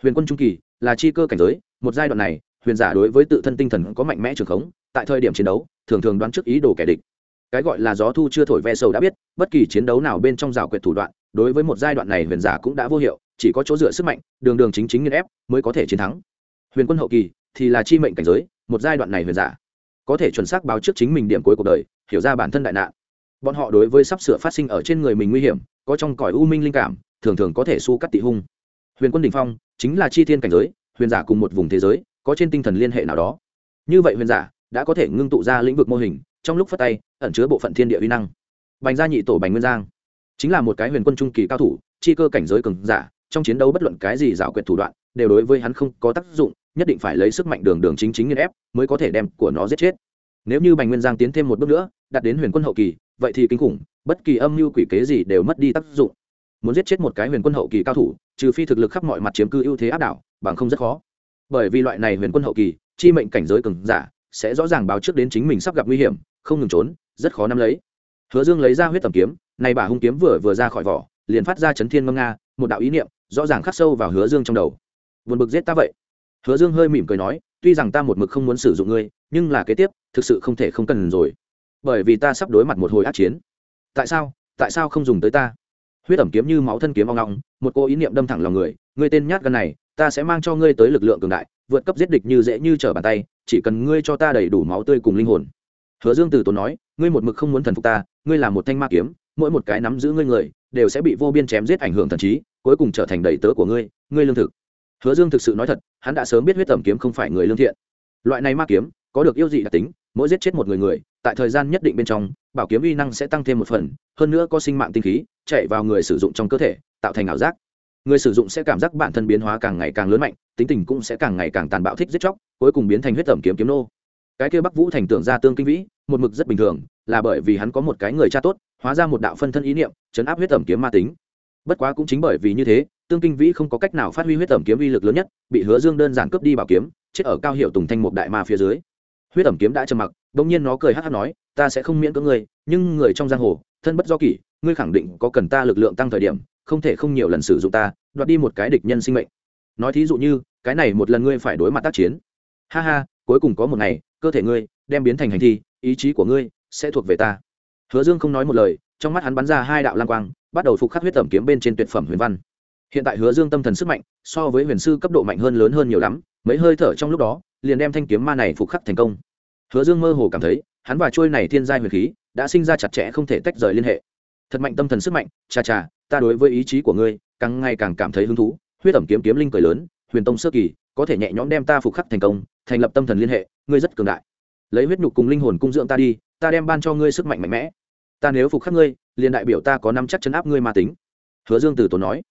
Huyền quân trung kỳ, là chi cơ cảnh giới, một giai đoạn này, huyền giả đối với tự thân tinh thần có mạnh mẽ trường khống, tại thời điểm chiến đấu, thường thường đoán trước ý đồ kẻ địch cái gọi là gió thu chưa thổi ve sầu đã biết, bất kỳ chiến đấu nào bên trong rào quyệt thủ đoạn, đối với một giai đoạn này huyền giả cũng đã vô hiệu, chỉ có chỗ dựa sức mạnh, đường đường chính chính nghiên ép mới có thể chiến thắng. Huyền quân hậu kỳ thì là chi mệnh cảnh giới, một giai đoạn này huyền giả có thể chuẩn xác báo trước chính mình điểm cuối cuộc đời, hiểu ra bản thân đại nạn. Bọn họ đối với sắp sửa phát sinh ở trên người mình nguy hiểm, có trong cõi u minh linh cảm, thường thường có thể su cắt tị hung. Huyền quân đình phong chính là chi thiên cảnh giới, huyền giả cùng một vùng thế giới, có trên tinh thần liên hệ nào đó. Như vậy huyền giả đã có thể ngưng tụ ra lĩnh vực mô hình trong lúc phát tay, ẩn chứa bộ phận thiên địa uy năng. Bành gia nhị tổ bành nguyên giang, chính là một cái huyền quân trung kỳ cao thủ, chi cơ cảnh giới cường giả, trong chiến đấu bất luận cái gì giảo quyệt thủ đoạn, đều đối với hắn không có tác dụng, nhất định phải lấy sức mạnh đường đường chính chính nghiên ép, mới có thể đem của nó giết chết. Nếu như bành nguyên giang tiến thêm một bước nữa, đạt đến huyền quân hậu kỳ, vậy thì kinh khủng, bất kỳ âm mưu quỷ kế gì đều mất đi tác dụng. Muốn giết chết một cái huyền quân hậu kỳ cao thủ, trừ phi thực lực khắp mọi mặt chiếm cư ưu thế áp đảo, bằng không rất khó. Bởi vì loại này huyền quân hậu kỳ, chi mệnh cảnh giới cường giả, sẽ rõ ràng báo trước đến chính mình sắp gặp nguy hiểm không ngừng trốn, rất khó nắm lấy. Hứa dương lấy ra huyết tầm kiếm, này bà hung kiếm vừa vừa ra khỏi vỏ, liền phát ra chấn thiên ngâm nga, một đạo ý niệm, rõ ràng khắc sâu vào hứa dương trong đầu. Vượt bực giết ta vậy. Hứa dương hơi mỉm cười nói, tuy rằng ta một mực không muốn sử dụng ngươi, nhưng là kế tiếp, thực sự không thể không cần rồi. Bởi vì ta sắp đối mặt một hồi át chiến. Tại sao? Tại sao không dùng tới ta? Huyết ẩm kiếm như máu thân kiếm oong ngong một cô ý niệm đâm thẳng lòng người, ngươi tên nhát gan này, ta sẽ mang cho ngươi tới lực lượng cường đại, vượt cấp giết địch như dễ như trở bàn tay, chỉ cần ngươi cho ta đầy đủ máu tươi cùng linh hồn hứa dương từ tốn nói, ngươi một mực không muốn thần phục ta, ngươi là một thanh ma kiếm, mỗi một cái nắm giữ ngươi người, đều sẽ bị vô biên chém giết ảnh hưởng thần trí, cuối cùng trở thành đầy tớ của ngươi ngươi lương thực. Hứa dương thực sự nói thật, hắn đã sớm biết huyết tẩm kiếm không phải người lương thiện. Loại này ma kiếm, có được yêu dị đặc tính, mỗi giết chết một người người, tại thời gian nhất định bên trong, bảo kiếm uy năng sẽ tăng thêm một phần, hơn nữa có sinh mạng tinh khí, chạy vào người sử dụng trong cơ thể, tạo thành ảo giác. Người sử dụng sẽ cảm giác bản thân biến hóa càng ngày càng lớn mạnh, tính tình cũng sẽ càng ngày càng tàn bạo thích giết chóc, cuối cùng biến thành huyết tẩm kiếm kiếm nô cái kia bắc vũ thành tưởng ra tương kinh vĩ, một mực rất bình thường, là bởi vì hắn có một cái người cha tốt, hóa ra một đạo phân thân ý niệm, chấn áp huyết tẩm kiếm ma tính. Bất quá cũng chính bởi vì như thế, tương kinh vĩ không có cách nào phát huy huyết tẩm kiếm uy lực lớn nhất, bị hứa dương đơn giản cướp đi bảo kiếm, chết ở cao hiệu tùng thanh một đại ma phía dưới. Huyết tẩm kiếm đã trầm mặc, bỗng nhiên nó cười hát hát nói, ta sẽ không miễn cưỡng ngươi, nhưng người trong giang hồ, thân bất do kỷ, ngươi khẳng định có cần ta lực lượng tăng thời điểm, không thể không nhiều lần sử dụng ta, đoạt đi một cái địch nhân sinh mệnh. Nói thí dụ như, cái này một lần ngươi phải đối mặt tác chiến. Ha ha, cuối cùng có một ngày cơ thể ngươi, đem biến thành hành thi, ý chí của ngươi sẽ thuộc về ta. Hứa dương không nói một lời, trong mắt hắn bắn ra hai đạo lang quang, bắt đầu phục khắc huyết tẩm kiếm bên trên tuyệt phẩm huyền văn. Hiện tại hứa dương tâm thần sức mạnh so với huyền sư cấp độ mạnh hơn lớn hơn nhiều lắm, mấy hơi thở trong lúc đó, liền đem thanh kiếm ma này phục khắc thành công. Hứa dương mơ hồ cảm thấy, hắn và trôi này thiên giai huyền khí đã sinh ra chặt chẽ không thể tách rời liên hệ. Thật mạnh tâm thần sức mạnh cha cha ta đối với ý chí của ngươi càng ngày càng cảm thấy hứng thú. Huyết tẩm kiếm kiếm linh cười lớn, huyền tông sơ kỳ, có thể nhẹ nhõm đem ta phục khắc thành công thành lập tâm thần liên hệ, ngươi rất cường đại. Lấy huyết nhục cùng linh hồn cung dưỡng ta đi, ta đem ban cho ngươi sức mạnh mạnh mẽ. Ta nếu phục khắc ngươi, liền đại biểu ta có năm chắc chấn áp ngươi ma tính. Hứa dương từ tốn nói.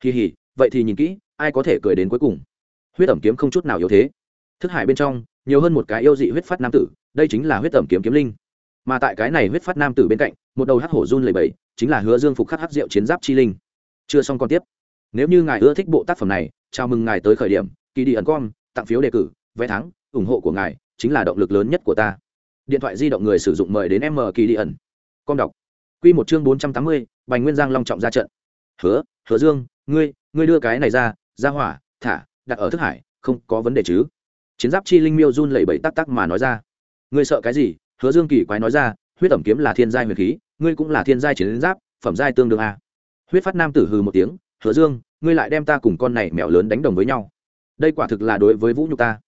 Kỳ hỉ, vậy thì nhìn kỹ, ai có thể cười đến cuối cùng? Huyết ẩm kiếm không chút nào yếu thế. Thức hải bên trong, nhiều hơn một cái yêu dị huyết phát nam tử, đây chính là huyết ẩm kiếm kiếm linh. Mà tại cái này huyết phát nam tử bên cạnh, một đầu hắc hổ run lầy bẫy chính là hứa dương phục khắc hắc rượu chiến giáp chi linh. Chưa xong còn tiếp. Nếu như ngài ưa thích bộ tác phẩm này, chào mừng ngài tới khởi điểm, kỳ đi ẩn com tặng phiếu đề cử vé thắng, ủng hộ của ngài chính là động lực lớn nhất của ta. Điện thoại di động người sử dụng mời đến m kỳ đi ẩn. Com đọc. Q một chương bốn trăm tám mươi, bành nguyên giang long trọng ra trận. Hứa hứa dương, ngươi ngươi đưa cái này ra ra hỏa, thả, đặt ở thức hải, không có vấn đề chứ? Chiến giáp chi linh miêu run lẩy bẩy tắc tắc mà nói ra. Ngươi sợ cái gì? Hứa dương kỳ quái nói ra. Huyết ẩm kiếm là thiên giai huyền khí, ngươi cũng là thiên giai chiến giáp, phẩm giai tương đương a. Huyết phát nam tử hừ một tiếng. Hứa dương, ngươi lại đem ta cùng con này mèo lớn đánh đồng với nhau. Đây quả thực là đối với vũ nhục ta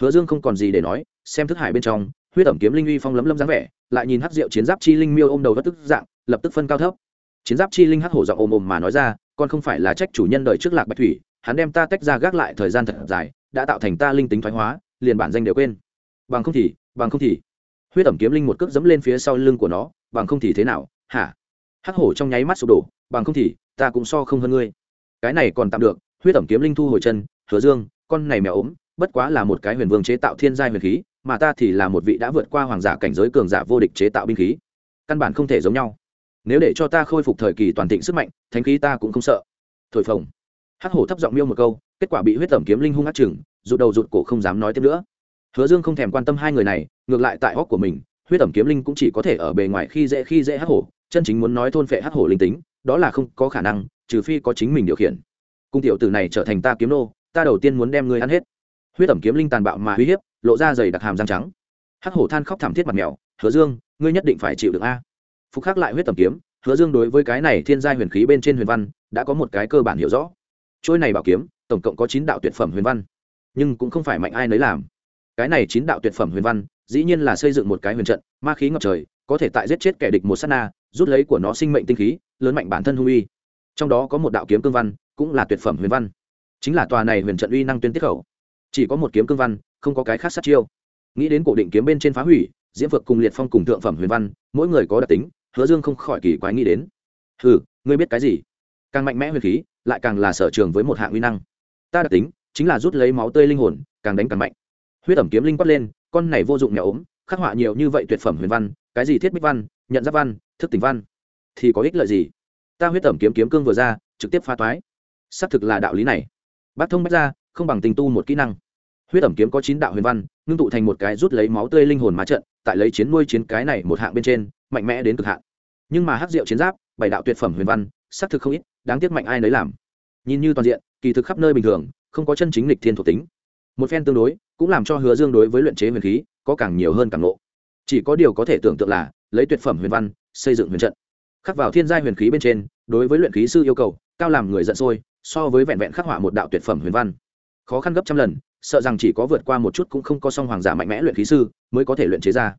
hứa dương không còn gì để nói, xem thức hải bên trong, huyết ẩm kiếm linh uy phong lấm lấm dáng vẻ, lại nhìn hắc Diệu chiến giáp chi linh miêu ôm đầu vất tức dạng, lập tức phân cao thấp. Chiến giáp chi linh hắc hổ giọng ôm ôm mà nói ra, con không phải là trách chủ nhân đời trước lạc bạch thủy, hắn đem ta tách ra gác lại thời gian thật dài, đã tạo thành ta linh tính thoái hóa, liền bản danh đều quên. Bằng không thì, bằng không thì. Huyết ẩm kiếm linh một cước dẫm lên phía sau lưng của nó, bằng không thì thế nào, hả? Hắc hổ trong nháy mắt sụp đổ, bằng không thì, ta cũng so không hơn ngươi. Cái này còn tạm được, huyết ẩm kiếm linh thu hồi chân, hứa dương, con này mèo ốm bất quá là một cái huyền vương chế tạo thiên giai huyền khí, mà ta thì là một vị đã vượt qua hoàng giả cảnh giới cường giả vô địch chế tạo binh khí. Căn bản không thể giống nhau. Nếu để cho ta khôi phục thời kỳ toàn thịnh sức mạnh, thánh khí ta cũng không sợ. Thổi phồng. Hắc hổ thấp giọng miêu một câu, kết quả bị huyết tẩm kiếm linh hung ác chừng, rụt đầu rụt cổ không dám nói tiếp nữa. Hứa dương không thèm quan tâm hai người này, ngược lại tại góc của mình, huyết tẩm kiếm linh cũng chỉ có thể ở bề ngoài khi dễ khi dễ hắc hổ, chân chính muốn nói thôn phệ hắc hổ linh tính, đó là không có khả năng, trừ phi có chính mình điều khiển. Cung tiểu tử này trở thành ta kiếm nô, ta đầu tiên muốn đem ngươi ăn hết huyết ẩm kiếm linh tàn bạo mà uy hiếp, lộ ra dày đặc hàm răng trắng. Hắc hổ than khóc thảm thiết mặt mèo, hứa dương, ngươi nhất định phải chịu được a. Phục khắc lại huyết ẩm kiếm, hứa dương đối với cái này thiên Gia huyền khí bên trên huyền văn, đã có một cái cơ bản hiểu rõ. Trôi này bảo kiếm, tổng cộng có chín đạo tuyệt phẩm huyền văn, nhưng cũng không phải mạnh ai nấy làm. Cái này chín đạo tuyệt phẩm huyền văn, dĩ nhiên là xây dựng một cái huyền trận, ma khí ngập trời, có thể tại giết chết kẻ địch một s á t na, rút lấy của nó sinh mệnh tinh khí, lớn mạnh bản thân hung uy. Trong đó có một đạo kiếm cương văn, cũng là tuyệt phẩm huyền văn. Chính là tòa này huyền trận uy năng tuyên tiết khẩu chỉ có một kiếm cương văn, không có cái khác sát chiêu. Nghĩ đến cổ định kiếm bên trên phá hủy, diễm vực cùng liệt phong cùng thượng phẩm huyền văn, mỗi người có đặc tính, hứa dương không khỏi kỳ quái nghĩ đến. Ừ ngươi biết cái gì? Càng mạnh mẽ huyền khí, lại càng là sở trường với một hạng uy năng. Ta đặc tính, chính là rút lấy máu tươi linh hồn, càng đánh càng mạnh. Huyết ẩm kiếm linh quát lên, con này vô dụng nhà ốm, khắc họa nhiều như vậy tuyệt phẩm huyền văn, cái gì thiết bích văn, nhận giáp văn, thức tỉnh văn, thì có ích lợi gì? Ta huyết ẩm kiếm kiếm cương vừa ra, trực tiếp phá toái. Xác thực là đạo lý này. Bác thông bách ra không bằng tình tu một kỹ năng. Huyết ẩm kiếm có chín đạo huyền văn, ngưng tụ thành một cái rút lấy máu tươi linh hồn má trận, tại lấy chiến nuôi chiến cái này một hạng bên trên, mạnh mẽ đến cực hạn. Nhưng mà hắc diệu chiến giáp, bảy đạo tuyệt phẩm huyền văn, xác thực không ít, đáng tiếc mạnh ai nấy làm. Nhìn như toàn diện, kỳ thực khắp nơi bình thường, không có chân chính lịch thiên thuộc tính. Một phen tương đối, cũng làm cho hứa dương đối với luyện chế huyền khí, có càng nhiều hơn càng ngộ. Chỉ có điều có thể tưởng tượng là, lấy tuyệt phẩm huyền văn, xây dựng huyền trận. Khắc vào thiên gia huyền khí bên trên, đối với luyện khí sư yêu cầu, cao làm người giận sôi, so với vẹn vẹn khắc họa một đạo tuyệt phẩm huyền văn khó khăn gấp trăm lần, sợ rằng chỉ có vượt qua một chút cũng không có song hoàng giả mạnh mẽ luyện khí sư mới có thể luyện chế ra.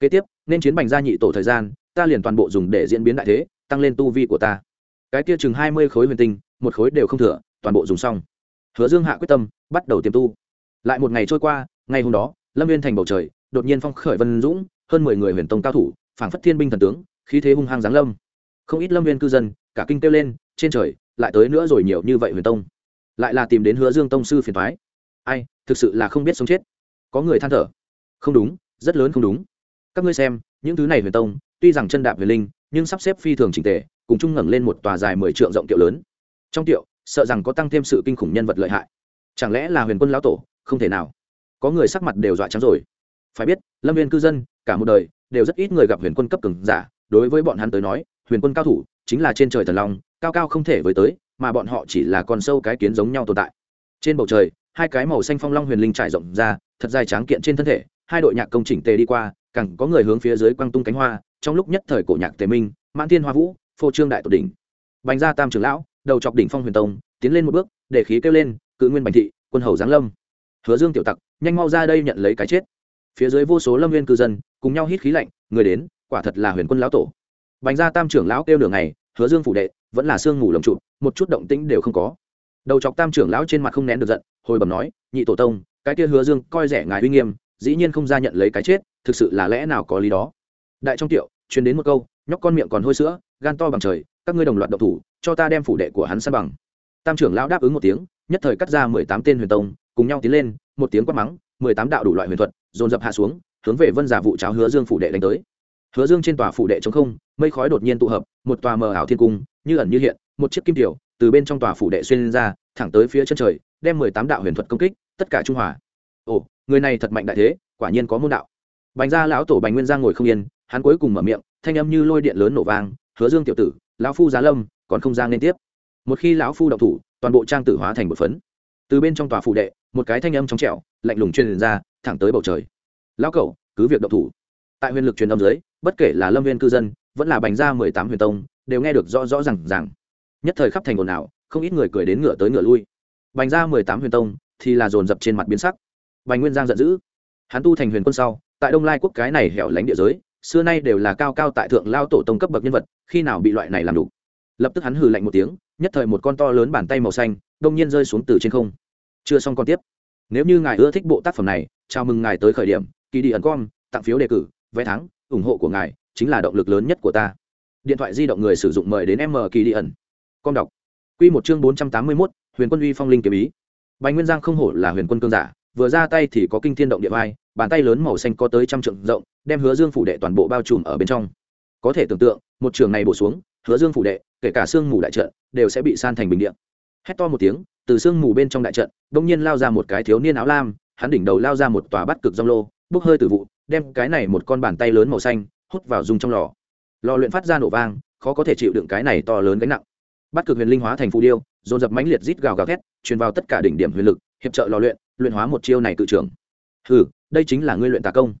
Kế tiếp, nên chiến bành gia nhị tổ thời gian, ta liền toàn bộ dùng để diễn biến đại thế, tăng lên tu vi của ta. Cái kia chừng hai mươi khối huyền tinh, một khối đều không thừa, toàn bộ dùng xong. Hứa dương hạ quyết tâm, bắt đầu tiềm tu. Lại một ngày trôi qua, ngày hôm đó, lâm viên thành bầu trời, đột nhiên phong khởi vân dũng, hơn mười người huyền tông cao thủ, phảng phất thiên binh thần tướng, khí thế hung hăng giáng lâm. Không ít lâm viên cư dân, cả kinh kêu lên, trên trời, lại tới nữa rồi nhiều như vậy huyền tông lại là tìm đến hứa dương tông sư phiền thoái. Ai, thực sự là không biết sống chết. Có người than thở. Không đúng, rất lớn không đúng. Các ngươi xem, những thứ này huyền tông, tuy rằng chân đạp huyền linh, nhưng sắp xếp phi thường trình tề, cùng chung ngẩng lên một tòa dài mười trượng rộng tiệu lớn. Trong tiệu, sợ rằng có tăng thêm sự kinh khủng nhân vật lợi hại. Chẳng lẽ là huyền quân lão tổ? Không thể nào. Có người sắc mặt đều dọa trắng rồi. Phải biết, lâm viên cư dân, cả một đời, đều rất ít người gặp huyền quân cấp cường giả. Đối với bọn hắn tới nói, huyền quân cao thủ, chính là trên trời thần long, cao cao không thể với tới mà bọn họ chỉ là con sâu cái kiến giống nhau tồn tại. Trên bầu trời, hai cái màu xanh phong long huyền linh trải rộng ra, thật dài tráng kiện trên thân thể, hai đội nhạc công chỉnh tề đi qua, càng có người hướng phía dưới quăng tung cánh hoa, trong lúc nhất thời cổ nhạc tề minh, mãn thiên hoa vũ, phô trương đại tột đỉnh. Bành gia tam trưởng lão, đầu chọc đỉnh phong huyền tông, tiến lên một bước, để khí kêu lên, cự nguyên bành thị, quân hầu giáng lâm. Hứa dương tiểu tặc, nhanh mau ra đây nhận lấy cái chết. Phía dưới vô số lâm viên cư dân, cùng nhau hít khí lạnh, người đến, quả thật là huyền quân lão tổ. Bành gia tam trưởng lão kêu nửa ngày, hứa dương phủ đệ vẫn là sương ngủ lồng trụ, một chút động tĩnh đều không có. Đầu chọc tam trưởng lão trên mặt không nén được giận, hồi bẩm nói, nhị tổ tông, cái kia hứa dương coi rẻ ngài uy nghiêm, dĩ nhiên không ra nhận lấy cái chết, thực sự là lẽ nào có lý đó? Đại trong tiệu, truyền đến một câu, nhóc con miệng còn hôi sữa, gan to bằng trời, các ngươi đồng loạt độc thủ, cho ta đem phủ đệ của hắn san bằng. Tam trưởng lão đáp ứng một tiếng, nhất thời cắt ra mười tám tên huyền tông, cùng nhau tiến lên, một tiếng quát mắng, mười tám đạo đủ loại huyền thuật, dồn dập hạ xuống, hướng về vân giả vụ cháo hứa dương phủ đệ đánh tới. Hứa dương trên tòa phủ đệ chống không, mây khói đột nhiên tụ hợp, một tòa mờ ảo thiên cung như ẩn như hiện, một chiếc kim tiểu, từ bên trong tòa phủ đệ xuyên ra, thẳng tới phía chân trời, đem mười tám đạo huyền thuật công kích, tất cả trung hòa. Ồ, người này thật mạnh đại thế, quả nhiên có môn đạo. Bành gia lão tổ bành nguyên giang ngồi không yên, hắn cuối cùng mở miệng, thanh âm như lôi điện lớn nổ vang, hứa dương tiểu tử, lão phu giá lâm, còn không giang liên tiếp. Một khi lão phu động thủ, toàn bộ trang tử hóa thành một phấn. Từ bên trong tòa phủ đệ, một cái thanh âm trong trẻo, lạnh lùng truyền ra, thẳng tới bầu trời. Lão cẩu, cứ việc động thủ. Tại huyền lực truyền âm dưới, bất kể là lâm viên cư dân, vẫn là bành gia mười tám huyền tông đều nghe được rõ rõ r à n g rằng nhất thời khắp thành ồn ào, không ít người cười đến ngựa tới ngựa lui. Bành ra mười tám huyền tông thì là dồn dập trên mặt biến sắc. Bành nguyên giang giận dữ. Hắn tu thành huyền quân sau, tại đông lai quốc cái này hẻo lánh địa giới, xưa nay đều là cao cao tại thượng lao tổ tông cấp bậc nhân vật, khi nào bị loại này làm đủ? Lập tức hắn hừ lạnh một tiếng, nhất thời một con to lớn bàn tay màu xanh, đông nhiên rơi xuống từ trên không. Chưa xong con tiếp. Nếu như ngài ưa thích bộ tác phẩm này, chào mừng ngài tới khởi điểm kỳ đi ẩn com, tặng phiếu đề cử, vé thắng, ủng hộ của ngài chính là động lực lớn nhất của ta điện thoại di động người sử dụng mời đến m kỳ đi ẩn. Con đọc. Q một chương bốn trăm tám mươi mốt, huyền quân uy phong linh kiếm ý. Bành nguyên giang không hổ là huyền quân cương giả, vừa ra tay thì có kinh thiên động địa vai, bàn tay lớn màu xanh có tới trăm trượng rộng, đem hứa dương phủ đệ toàn bộ bao trùm ở bên trong. Có thể tưởng tượng, một trường này bổ xuống, hứa dương phủ đệ, kể cả sương mù đại trận, đều sẽ bị san thành bình điện hét to một tiếng, từ sương mù bên trong đại trận, đông nhiên lao ra một cái thiếu niên áo lam, hắn đỉnh đầu lao ra một tòa bắt cực rong lô, bốc hơi từ vụ, đem cái này một con bàn tay lớn màu xanh, hút vào dùng trong lò lò luyện phát ra nổ vang, khó có thể chịu đựng cái này to lớn gánh nặng. Bắt cực huyền linh hóa thành phù điêu, dồn dập mãnh liệt rít gào gào thét, truyền vào tất cả đỉnh điểm huyền lực, hiệp trợ lò luyện luyện hóa một chiêu này cự trưởng. Hừ, đây chính là ngươi luyện tà công.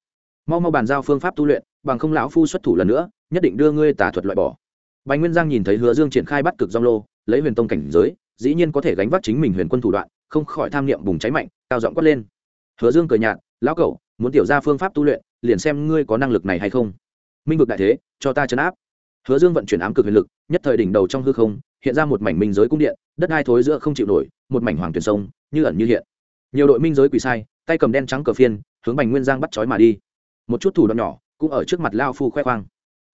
Mau mau bàn giao phương pháp tu luyện, bằng không lão phu xuất thủ lần nữa, nhất định đưa ngươi tà thuật loại bỏ. Bành nguyên giang nhìn thấy hứa dương triển khai bắt cực dong lô, lấy huyền tông cảnh giới, dĩ nhiên có thể gánh vác chính mình huyền quân thủ đoạn, không khỏi tham niệm bùng cháy mạnh, cao giọng quát lên. Hứa dương cười nhạt, lão cẩu muốn tiểu ra phương pháp tu luyện, liền xem ngươi có năng lực này hay không. Minh vực đại thế cho ta chấn áp. Hứa dương vận chuyển ám cực huyền lực, nhất thời đỉnh đầu trong hư không, hiện ra một mảnh minh giới cung điện, đất hai thối giữa không chịu nổi, một mảnh hoàng tuyển sông, như ẩn như hiện. Nhiều đội minh giới quỳ sai, tay cầm đen trắng cờ phiên, hướng bành nguyên giang bắt chói mà đi. Một chút thủ đoạn nhỏ, cũng ở trước mặt lao phu khoe khoang.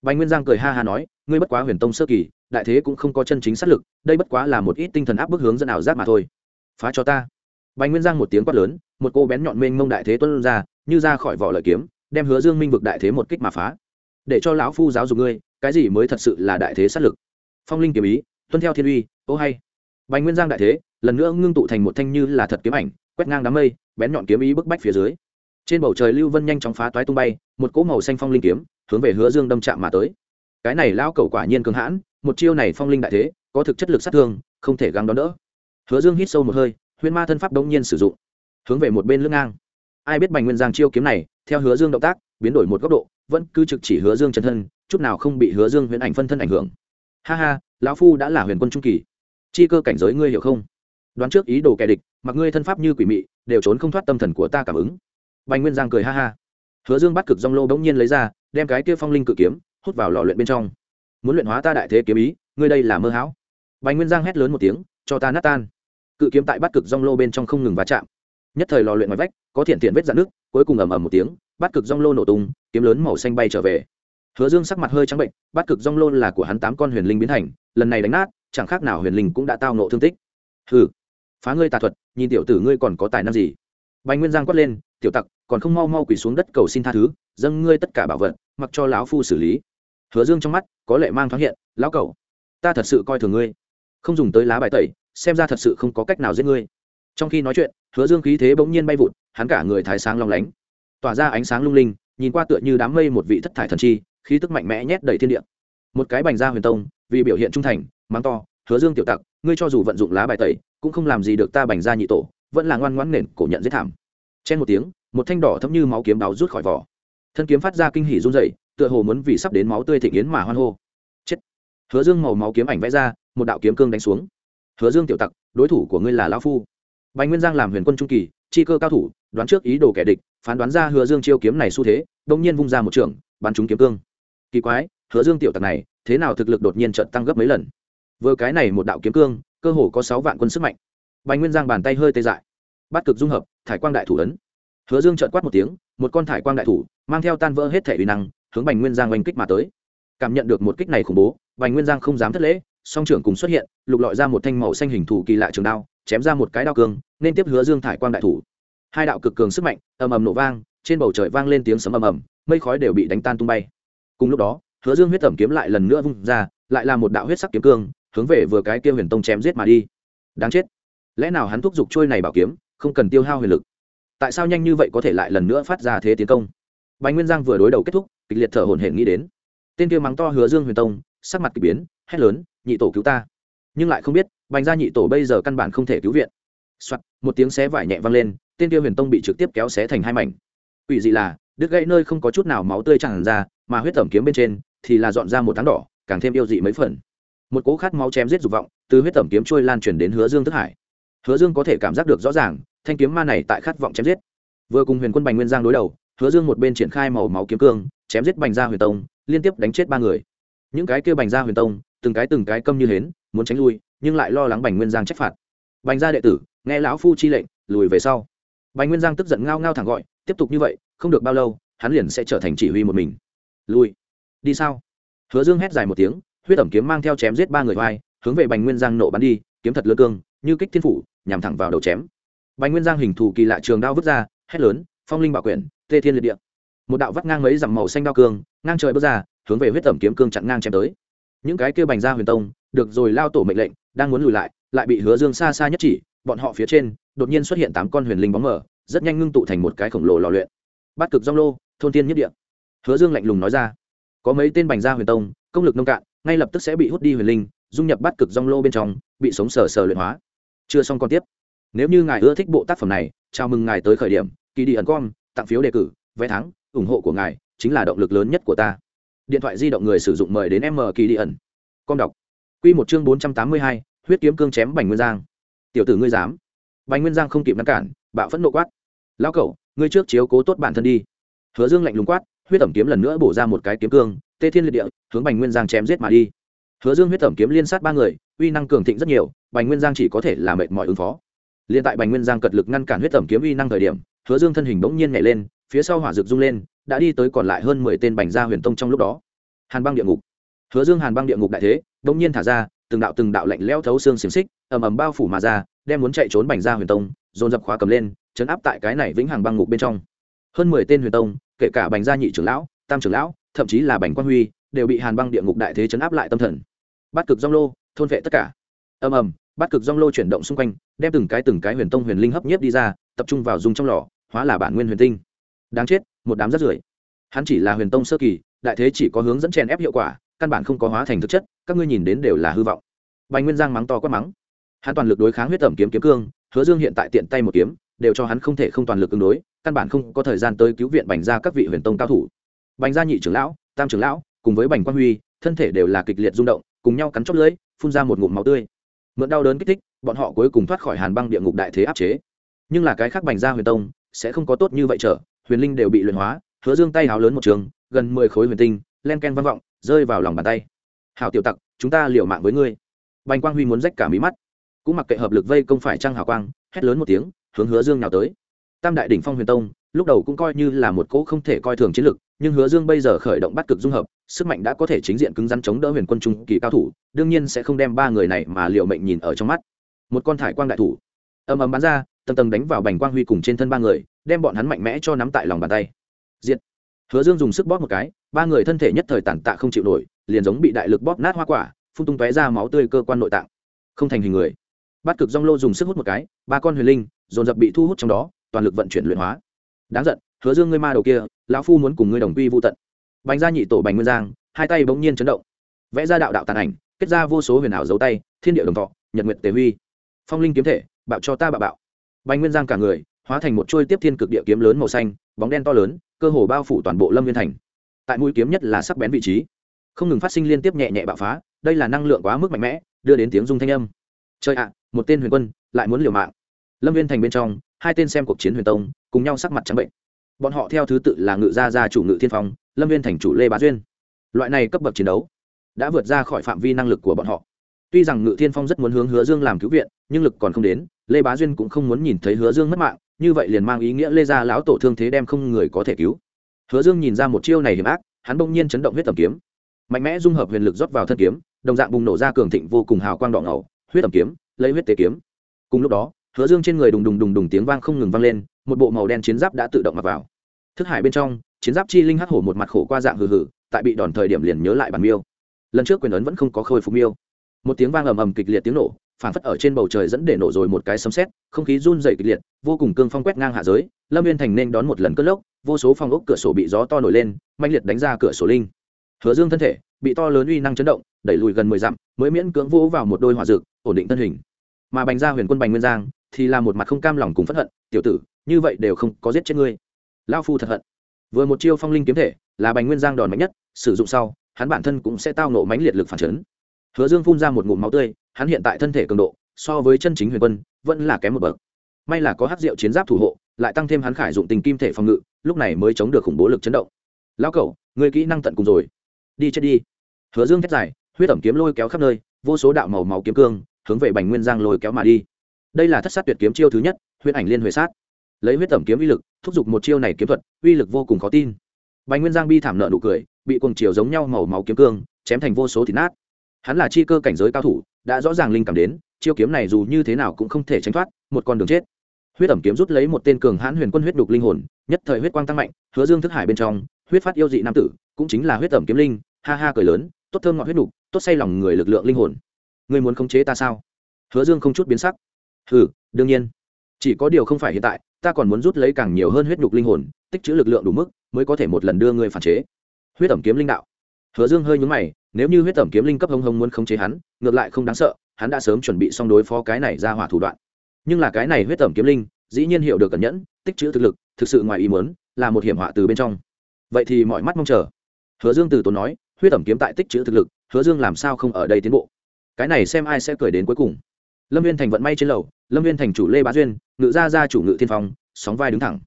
Bành nguyên giang cười ha ha nói, ngươi bất quá huyền tông sơ kỳ, đại thế cũng không có chân chính sát lực, đây bất quá là một ít tinh thần áp bức hướng dẫn ảo giác mà thôi. Phá cho ta. Bành nguyên giang một tiếng quát lớn, một cô bén nhọn mênh mông đại thế tuân ra, như ra khỏi vỏ lợi kiếm, đem hứa dương minh vực đại thế một kích mà phá để cho lão phu giáo dục ngươi, cái gì mới thật sự là đại thế sát lực. Phong linh kiếm ý, tuân theo thiên uy, ô hay. Bành nguyên giang đại thế, lần nữa ngưng tụ thành một thanh như là thật kiếm ảnh, quét ngang đám mây, bén nhọn kiếm ý bức bách phía dưới. Trên bầu trời lưu vân nhanh chóng phá toái tung bay, một cỗ màu xanh phong linh kiếm, hướng về hứa dương đâm chạm mà tới. Cái này lão cầu quả nhiên cường hãn, một chiêu này phong linh đại thế, có thực chất lực sát thương, không thể găng đón đỡ. Hứa dương hít sâu một hơi huyên ma thân pháp đống nhiên sử dụng, hướng về một bên lưng ngang. Ai biết bành nguyên giang chiêu kiếm này, theo hứa dương động tác biến đổi một góc độ, vẫn cứ trực chỉ hứa dương chân thân, chút nào không bị hứa dương huyền ảnh phân thân ảnh hưởng. Ha ha, lão phu đã là huyền quân trung kỳ. Chi cơ cảnh giới ngươi hiểu không? Đoán trước ý đồ kẻ địch, mặc ngươi thân pháp như quỷ mị, đều trốn không thoát tâm thần của ta cảm ứng. Bành nguyên giang cười ha ha. Hứa dương bắt cực dong lô bỗng nhiên lấy ra, đem cái kia phong linh cự kiếm, hút vào lò luyện bên trong. Muốn luyện hóa ta đại thế kiếm ý, ngươi đây là mơ hão. Bành nguyên giang hét lớn một tiếng, cho ta nát tan. Cự kiếm tại bắt cực dong lô bên trong không ngừng va chạm. Nhất thời lò luyện ngoài vách, có thiện thiện vết dạn nước cuối cùng ầm ầm một tiếng bắt cực rong lô nổ tung, kiếm lớn màu xanh bay trở về. Hứa dương sắc mặt hơi trắng bệnh, bắt cực rong lô là của hắn tám con huyền linh biến thành, lần này đánh nát, chẳng khác nào huyền linh cũng đã tao nộ thương tích. Hừ, phá ngươi tà thuật, nhìn tiểu tử ngươi còn có tài năng gì? Bành nguyên giang quát lên, tiểu tặc, còn không mau mau quỳ xuống đất cầu xin tha thứ, dâng ngươi tất cả bảo vật, mặc cho lão phu xử lý. Hứa dương trong mắt có lệ mang thoáng hiện, lão cầu ta thật sự coi thường ngươi. Không dùng tới lá bài tẩy, xem ra thật sự không có cách nào giết ngươi. Trong khi nói chuyện, hứa dương khí thế bỗng nhiên bay vụt, hắn cả người thái sáng long lánh tỏa ra ánh sáng lung linh, nhìn qua tựa như đám mây một vị thất thải thần chi, khí tức mạnh mẽ nhét đầy thiên địa. Một cái bành ra huyền tông, vì biểu hiện trung thành, mắng to, hứa dương tiểu tặc, ngươi cho dù vận dụng lá bài tẩy, cũng không làm gì được ta bành ra nhị tổ, vẫn là ngoan ngoãn nền cổ nhận giết thảm. Chen một tiếng, một thanh đỏ thấm như máu kiếm đáo rút khỏi vỏ. Thân kiếm phát ra kinh hỉ run rẩy, tựa hồ muốn vì sắp đến máu tươi thịnh yến mà hoan hô. Chết! Hứa dương màu máu kiếm ảnh vẽ ra, một đạo kiếm cương đánh xuống. Hứa dương tiểu tặc, đối thủ của ngươi là lão phu bành nguyên giang làm huyền quân trung kỳ, chi cơ cao thủ, đoán trước ý đồ kẻ địch, phán đoán ra hứa dương chiêu kiếm này xu thế đông nhiên vung ra một trường, bắn trúng kiếm cương. Kỳ quái, hứa dương tiểu tặc này, thế nào thực lực đột nhiên trận tăng gấp mấy lần? Vừa cái này một đạo kiếm cương, cơ hồ có sáu vạn quân sức mạnh. Bành nguyên giang bàn tay hơi tê dại. Bắt cực dung hợp, thải quang đại thủ ấn. Hứa dương trợn quát một tiếng, một con thải quang đại thủ, mang theo tan vỡ hết thể uy năng, hướng bành nguyên giang oanh kích mà tới. Cảm nhận được một kích này khủng bố, bành nguyên giang không dám thất lễ, song trưởng cùng xuất hiện, lục lọi ra một thanh màu xanh hình thủ kỳ lạ trường đao chém ra một cái đao cường nên tiếp hứa dương thải quang đại thủ. Hai đạo cực cường sức mạnh ầm ầm nổ vang, trên bầu trời vang lên tiếng sấm ầm ầm, mây khói đều bị đánh tan tung bay. Cùng lúc đó, hứa dương huyết tẩm kiếm lại lần nữa vung ra, lại là một đạo huyết sắc kiếm cương, hướng về vừa cái kia huyền tông chém giết mà đi. Đáng chết. Lẽ nào hắn thúc giục trôi này bảo kiếm, không cần tiêu hao huyền lực? Tại sao nhanh như vậy có thể lại lần nữa phát ra thế tiến công? Bánh nguyên giang vừa đối đầu kết thúc, kịch liệt thở hổn hển nghĩ đến. Tên kia mắng to hứa dương huyền tông, sắc mặt k ỳ biến, hét lớn, nhị tổ cứu ta nhưng lại không biết bành gia nhị tổ bây giờ căn bản không thể cứu viện. Soạt, một tiếng xé vải nhẹ vang lên tên kia huyền tông bị trực tiếp kéo xé thành hai mảnh. Quỷ dị là đứt gãy nơi không có chút nào máu tươi tràn ra mà huyết tẩm kiếm bên trên thì là dọn ra một tháng đỏ càng thêm yêu dị mấy phần. Một cố khát máu chém giết dục vọng từ huyết tẩm kiếm trôi lan truyền đến hứa dương thức hải. Hứa dương có thể cảm giác được rõ ràng thanh kiếm ma này tại khát vọng chém giết. Vừa cùng huyền quân bành nguyên giang đối đầu hứa dương một bên triển khai màu máu kiếm cương chém giết bành gia huyền tông liên tiếp đánh chết ba người. Những cái kia bành gia huyền tông từng cái từng cái câm như hến, muốn tránh lui, nhưng lại lo lắng bành nguyên giang trách phạt. Bành gia đệ tử, nghe lão phu chi lệnh, lùi về sau. Bành nguyên giang tức giận ngao ngao thẳng gọi, tiếp tục như vậy, không được bao lâu, hắn liền sẽ trở thành chỉ huy một mình. Lùi. Đi sao? Hứa dương hét dài một tiếng, huyết ẩm kiếm mang theo chém giết ba người vai hướng về bành nguyên giang nổ bắn đi, kiếm thật lơ cương, như kích thiên phủ, nhằm thẳng vào đầu chém. Bành nguyên giang hình thù kỳ lạ trường đao vứt ra, hét lớn, phong linh bảo quyển, tê thiên liệt địa. Một đạo vắt ngang mấy dặm màu xanh đao cương, ngang trời bước ra, hướng về huyết ẩm kiếm cương chặn ngang chém tới những cái kia bành ra huyền tông, được rồi lao tổ mệnh lệnh, đang muốn lùi lại lại bị hứa dương xa xa nhất chỉ, bọn họ phía trên, đột nhiên xuất hiện tám con huyền linh bóng mở rất nhanh ngưng tụ thành một cái khổng lồ lò luyện. Bát cực rong lô, thôn tiên nhất địa. Hứa dương lạnh lùng nói ra, có mấy tên bành gia huyền tông, công lực nông cạn, ngay lập tức sẽ bị hút đi huyền linh, dung nhập bát cực rong lô bên trong, bị sống sờ sờ luyện hóa. Chưa xong còn tiếp. Nếu như ngài ưa thích bộ tác phẩm này, chào mừng ngài tới khởi điểm, kỳ đi ẩn com tặng phiếu đề cử, vé thắng, ủng hộ của ngài chính là động lực lớn nhất của ta điện thoại di động người sử dụng mời đến m kỳ đi ẩn. Com đọc. Q một chương bốn trăm tám mươi hai, huyết kiếm cương chém bành nguyên giang. Tiểu tử ngươi dám. Bành nguyên giang không kịp ngăn cản, bạo phẫn nộ quát. Lão cậu ngươi trước chiếu cố tốt bản thân đi. Hứa dương lạnh lùng quát, huyết tẩm kiếm lần nữa bổ ra một cái kiếm cương, tê thiên liệt địa, hướng bành nguyên giang chém giết mà đi. Hứa dương huyết tẩm kiếm liên sát ba người, uy năng cường thịnh rất nhiều, bành nguyên giang chỉ có thể là mệt mỏi ứng phó. Liên tại bành nguyên giang cật lực ngăn cản huyết tẩm kiếm uy năng thời điểm, hứa dương thân hình bỗng nhiên nhảy lên, phía sau hỏa rực rung lên đã đi tới còn lại hơn mười tên bành gia huyền tông trong lúc đó. Hàn băng địa ngục. Hứa dương hàn băng địa ngục đại thế bỗng nhiên thả ra, từng đạo từng đạo lạnh lẽo thấu xương xiềng xích, ầm ầm bao phủ mà ra, đem muốn chạy trốn bành gia huyền tông, dồn dập khóa cầm lên, chấn áp tại cái này vĩnh hằng băng ngục bên trong. Hơn mười tên huyền tông, kể cả bành gia nhị trưởng lão, tam trưởng lão, thậm chí là bành quan huy, đều bị hàn băng địa ngục đại thế chấn áp lại tâm thần. Bát cực dong lô, thôn vệ tất cả. Ầm ầm, bát cực dong lô chuyển động xung quanh, đem từng cái từng cái huyền tông huyền linh hấp nhiếp đi ra, tập trung vào dung trong lò, hóa là bản nguyên huyền tinh. Đáng chết một đám rất rưởi. Hắn chỉ là huyền tông sơ kỳ, đại thế chỉ có hướng dẫn chèn ép hiệu quả, căn bản không có hóa thành thực chất, các ngươi nhìn đến đều là hư vọng. Bành nguyên giang mắng to quát mắng. Hắn toàn lực đối kháng huyết tẩm kiếm kiếm cương, hứa dương hiện tại tiện tay một kiếm, đều cho hắn không thể không toàn lực ứng đối, căn bản không có thời gian tới cứu viện bành ra các vị huyền tông cao thủ. Bành gia nhị trưởng lão, tam trưởng lão, cùng với bành quan huy, thân thể đều là kịch liệt rung động, cùng nhau cắn chóp lưỡi, phun ra một ngụm máu tươi. Mượn đau đớn kích thích, bọn họ cuối cùng thoát khỏi hàn băng địa ngục đại thế áp chế. Nhưng là cái khác bành gia huyền tông, sẽ không có tốt như vậy trở huyền linh đều bị luyện hóa, hứa dương tay háo lớn một trường, gần mười khối huyền tinh, len ken vang vọng, rơi vào lòng bàn tay. Hào tiểu tặc, chúng ta liều mạng với ngươi. Bành quang huy muốn rách cả mí mắt. Cũng mặc kệ hợp lực vây công phải trăng hào quang, hét lớn một tiếng, hướng hứa dương nào tới. Tam đại đỉnh phong huyền tông, lúc đầu cũng coi như là một cỗ không thể coi thường chiến lực, nhưng hứa dương bây giờ khởi động bắt cực dung hợp, sức mạnh đã có thể chính diện cứng rắn chống đỡ huyền quân trung kỳ cao thủ, đương nhiên sẽ không đem ba người này mà liệu mệnh nhìn ở trong mắt. Một con thải quang đại thủ. Ầm ầm bắn ra, tầng tầng đánh vào bành quang huy cùng trên thân ba người đem bọn hắn mạnh mẽ cho nắm tại lòng bàn tay. Diện hứa dương dùng sức bóp một cái, ba người thân thể nhất thời tàn tạ không chịu nổi, liền giống bị đại lực bóp nát hoa quả, phun tung tóe ra máu tươi cơ quan nội tạng. Không thành hình người. Bát cực dong lô dùng sức hút một cái, ba con huyền linh, dồn dập bị thu hút trong đó, toàn lực vận chuyển luyện hóa. Đáng giận, hứa dương ngươi ma đầu kia, lão phu muốn cùng ngươi đồng quy vô tận. Bành gia nhị tổ bành nguyên giang, hai tay bỗng nhiên chấn động. Vẽ ra đạo đạo tàn ảnh, kết ra vô số huyền ảo dấu tay, thiên địa đồng thọ, nhật nguyệt tế huy. Phong linh kiếm thể, bạo cho ta bạo bạo. Bành nguyên giang cả người hóa thành một chuôi tiếp thiên cực địa kiếm lớn màu xanh, bóng đen to lớn, cơ hồ bao phủ toàn bộ lâm viên thành. Tại mũi kiếm nhất là sắc bén vị trí. Không ngừng phát sinh liên tiếp nhẹ nhẹ bạo phá, đây là năng lượng quá mức mạnh mẽ, đưa đến tiếng dung thanh âm. Chơi ạ, một tên huyền quân lại muốn liều mạng. Lâm viên thành bên trong, hai tên xem cuộc chiến huyền tông, cùng nhau sắc mặt trắng bệnh. Bọn họ theo thứ tự là ngự gia gia chủ ngự thiên phong, lâm viên thành chủ lê bá duyên. Loại này cấp bậc chiến đấu đã vượt ra khỏi phạm vi năng lực của bọn họ. Tuy rằng ngự thiên phong rất muốn hướng hứa dương làm cứu viện, nhưng lực còn không đến, lê bá duyên cũng không muốn nhìn thấy hứa dương mất mạng như vậy liền mang ý nghĩa lê gia lão tổ thương thế đem không người có thể cứu. Hứa dương nhìn ra một chiêu này hiểm ác, hắn bỗng nhiên chấn động huyết tầm kiếm. Mạnh mẽ dung hợp huyền lực rót vào thân kiếm, đồng dạng bùng nổ ra cường thịnh vô cùng hào quang đỏ ngầu, huyết tầm kiếm, lấy huyết tế kiếm. Cùng lúc đó, hứa dương trên người đùng đùng đùng đùng tiếng vang không ngừng vang lên, một bộ màu đen chiến giáp đã tự động mặc vào. Thức hải bên trong, chiến giáp chi linh hắc hổ một mặt khổ qua dạng hừ hừ, tại bị đòn thời điểm liền nhớ lại bản miêu. Lần trước quyền ấn vẫn không có khôi phục miêu. Một tiếng vang ầm ầm kịch liệt tiếng nổ phản phất ở trên bầu trời dẫn để nổ rồi một cái sấm sét, không khí run dày kịch liệt, vô cùng cương phong quét ngang hạ giới, lâm viên thành nên đón một lần cất lốc, vô số phong ốc cửa sổ bị gió to nổi lên mạnh liệt đánh ra cửa sổ linh. Hứa dương thân thể bị to lớn uy năng chấn động, đẩy lùi gần mười dặm, mới miễn cưỡng vỗ vào một đôi hỏa dược, ổn định thân hình. Mà bành gia huyền quân bành nguyên giang thì là một mặt không cam lòng cùng phẫn hận, tiểu tử, như vậy đều không có giết chết ngươi. Lao phu thật hận. Vừa một chiêu phong linh kiếm thể là bành nguyên giang đòn mạnh nhất, sử dụng sau, hắn bản thân cũng sẽ tao nộ mánh liệt lực phản chấn. Hứa dương phun ra một ngụm máu tươi hắn hiện tại thân thể cường độ, so với chân chính huyền quân, vẫn là kém một bậc. May là có hát rượu chiến giáp thủ hộ, lại tăng thêm hắn khải dụng tình kim thể phòng ngự, lúc này mới chống được khủng bố lực chấn động. Lão cẩu người kỹ năng tận cùng rồi. Đi chết đi. Hứa dương thét dài, huyết ẩm kiếm lôi kéo khắp nơi, vô số đạo màu máu kiếm cương, hướng về bành nguyên giang lôi kéo mà đi. Đây là thất sát tuyệt kiếm chiêu thứ nhất huyết ảnh liên huệ sát. Lấy huyết ẩm kiếm uy lực, thúc giục một chiêu này kiếm thuật, uy lực vô cùng khó tin. Bành nguyên giang bi thảm nợ nụ cười, bị cuồng chiều giống nhau màu máu kiếm cương, chém thành vô số thịt nát. Hắn là chi cơ cảnh giới cao thủ đã rõ ràng linh cảm đến, chiêu kiếm này dù như thế nào cũng không thể tránh thoát, một con đường chết. Huyết ẩm kiếm rút lấy một tên cường hãn huyền quân huyết đục linh hồn, nhất thời huyết quang tăng mạnh, hứa dương thức hải bên trong, huyết phát yêu dị nam tử, cũng chính là huyết ẩm kiếm linh, ha ha cười lớn, tốt thơm ngọt huyết đục tốt say lòng người lực lượng linh hồn. Ngươi muốn khống chế ta sao? Hứa dương không chút biến sắc. Ừ đương nhiên. Chỉ có điều không phải hiện tại, ta còn muốn rút lấy càng nhiều hơn huyết đục linh hồn, tích trữ lực lượng đủ mức, mới có thể một lần đưa ngươi phản chế. Huyết ẩm kiếm linh đạo. Hứa dương hơi nhúng mày nếu như huyết tẩm kiếm linh cấp hông hông muốn khống chế hắn, ngược lại không đáng sợ, hắn đã sớm chuẩn bị xong đối phó cái này ra hỏa thủ đoạn. Nhưng là cái này huyết tẩm kiếm linh, dĩ nhiên hiểu được cẩn nhẫn, tích trữ thực lực, thực sự ngoài ý muốn, là một hiểm họa từ bên trong. Vậy thì mọi mắt mong chờ. Hứa dương từ tốn nói, huyết tẩm kiếm tại tích trữ thực lực, hứa dương làm sao không ở đây tiến bộ? Cái này xem ai sẽ cười đến cuối cùng. Lâm viên thành vận may trên lầu, lâm viên thành chủ lê bá duyên, ngự gia gia chủ ngự thiên phong, sóng vai đứng thẳng.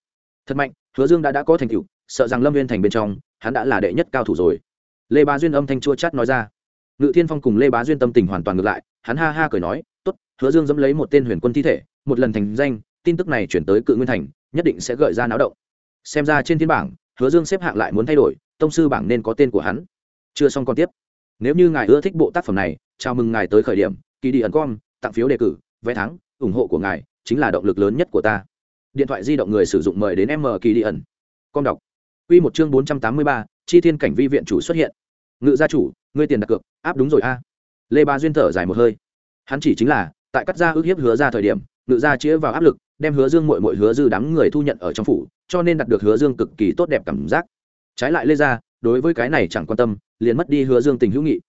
Thật mạnh, hứa dương đã đã có thành tựu, sợ rằng lâm viên thành bên trong, hắn đã là đệ nhất cao thủ rồi lê bá duyên âm thanh chua chát nói ra. Ngự thiên phong cùng lê bá duyên tâm tình hoàn toàn ngược lại, hắn ha ha cười nói t ố t hứa dương dẫm lấy một tên huyền quân thi thể, một lần thành danh, tin tức này chuyển tới cự nguyên thành, nhất định sẽ gợi ra náo động. Xem ra trên thiên bảng, hứa dương xếp hạng lại muốn thay đổi, tông sư bảng nên có tên của hắn. Chưa xong còn tiếp. Nếu như ngài ưa thích bộ tác phẩm này, chào mừng ngài tới khởi điểm kỳ đi ẩn com, tặng phiếu đề cử, vé thắng, ủng hộ của ngài chính là động lực lớn nhất của ta. Điện thoại di động người sử dụng mời đến m kỳ đi ẩn. Com đọc. Quy một chương bốn trăm tám mươi ba chi thiên cảnh vi viện chủ xuất hiện. Ngự gia chủ, ngươi tiền đặt cược, áp đúng rồi a. Lê ba duyên thở dài một hơi. Hắn chỉ chính là, tại cắt gia ước hiếp hứa ra thời điểm, ngự gia chĩa vào áp lực, đem hứa dương mội mội hứa dư đám người thu nhận ở trong phủ, cho nên đặt được hứa dương cực kỳ tốt đẹp cảm giác. Trái lại lê gia, đối với cái này chẳng quan tâm, liền mất đi hứa dương tình hữu nghị.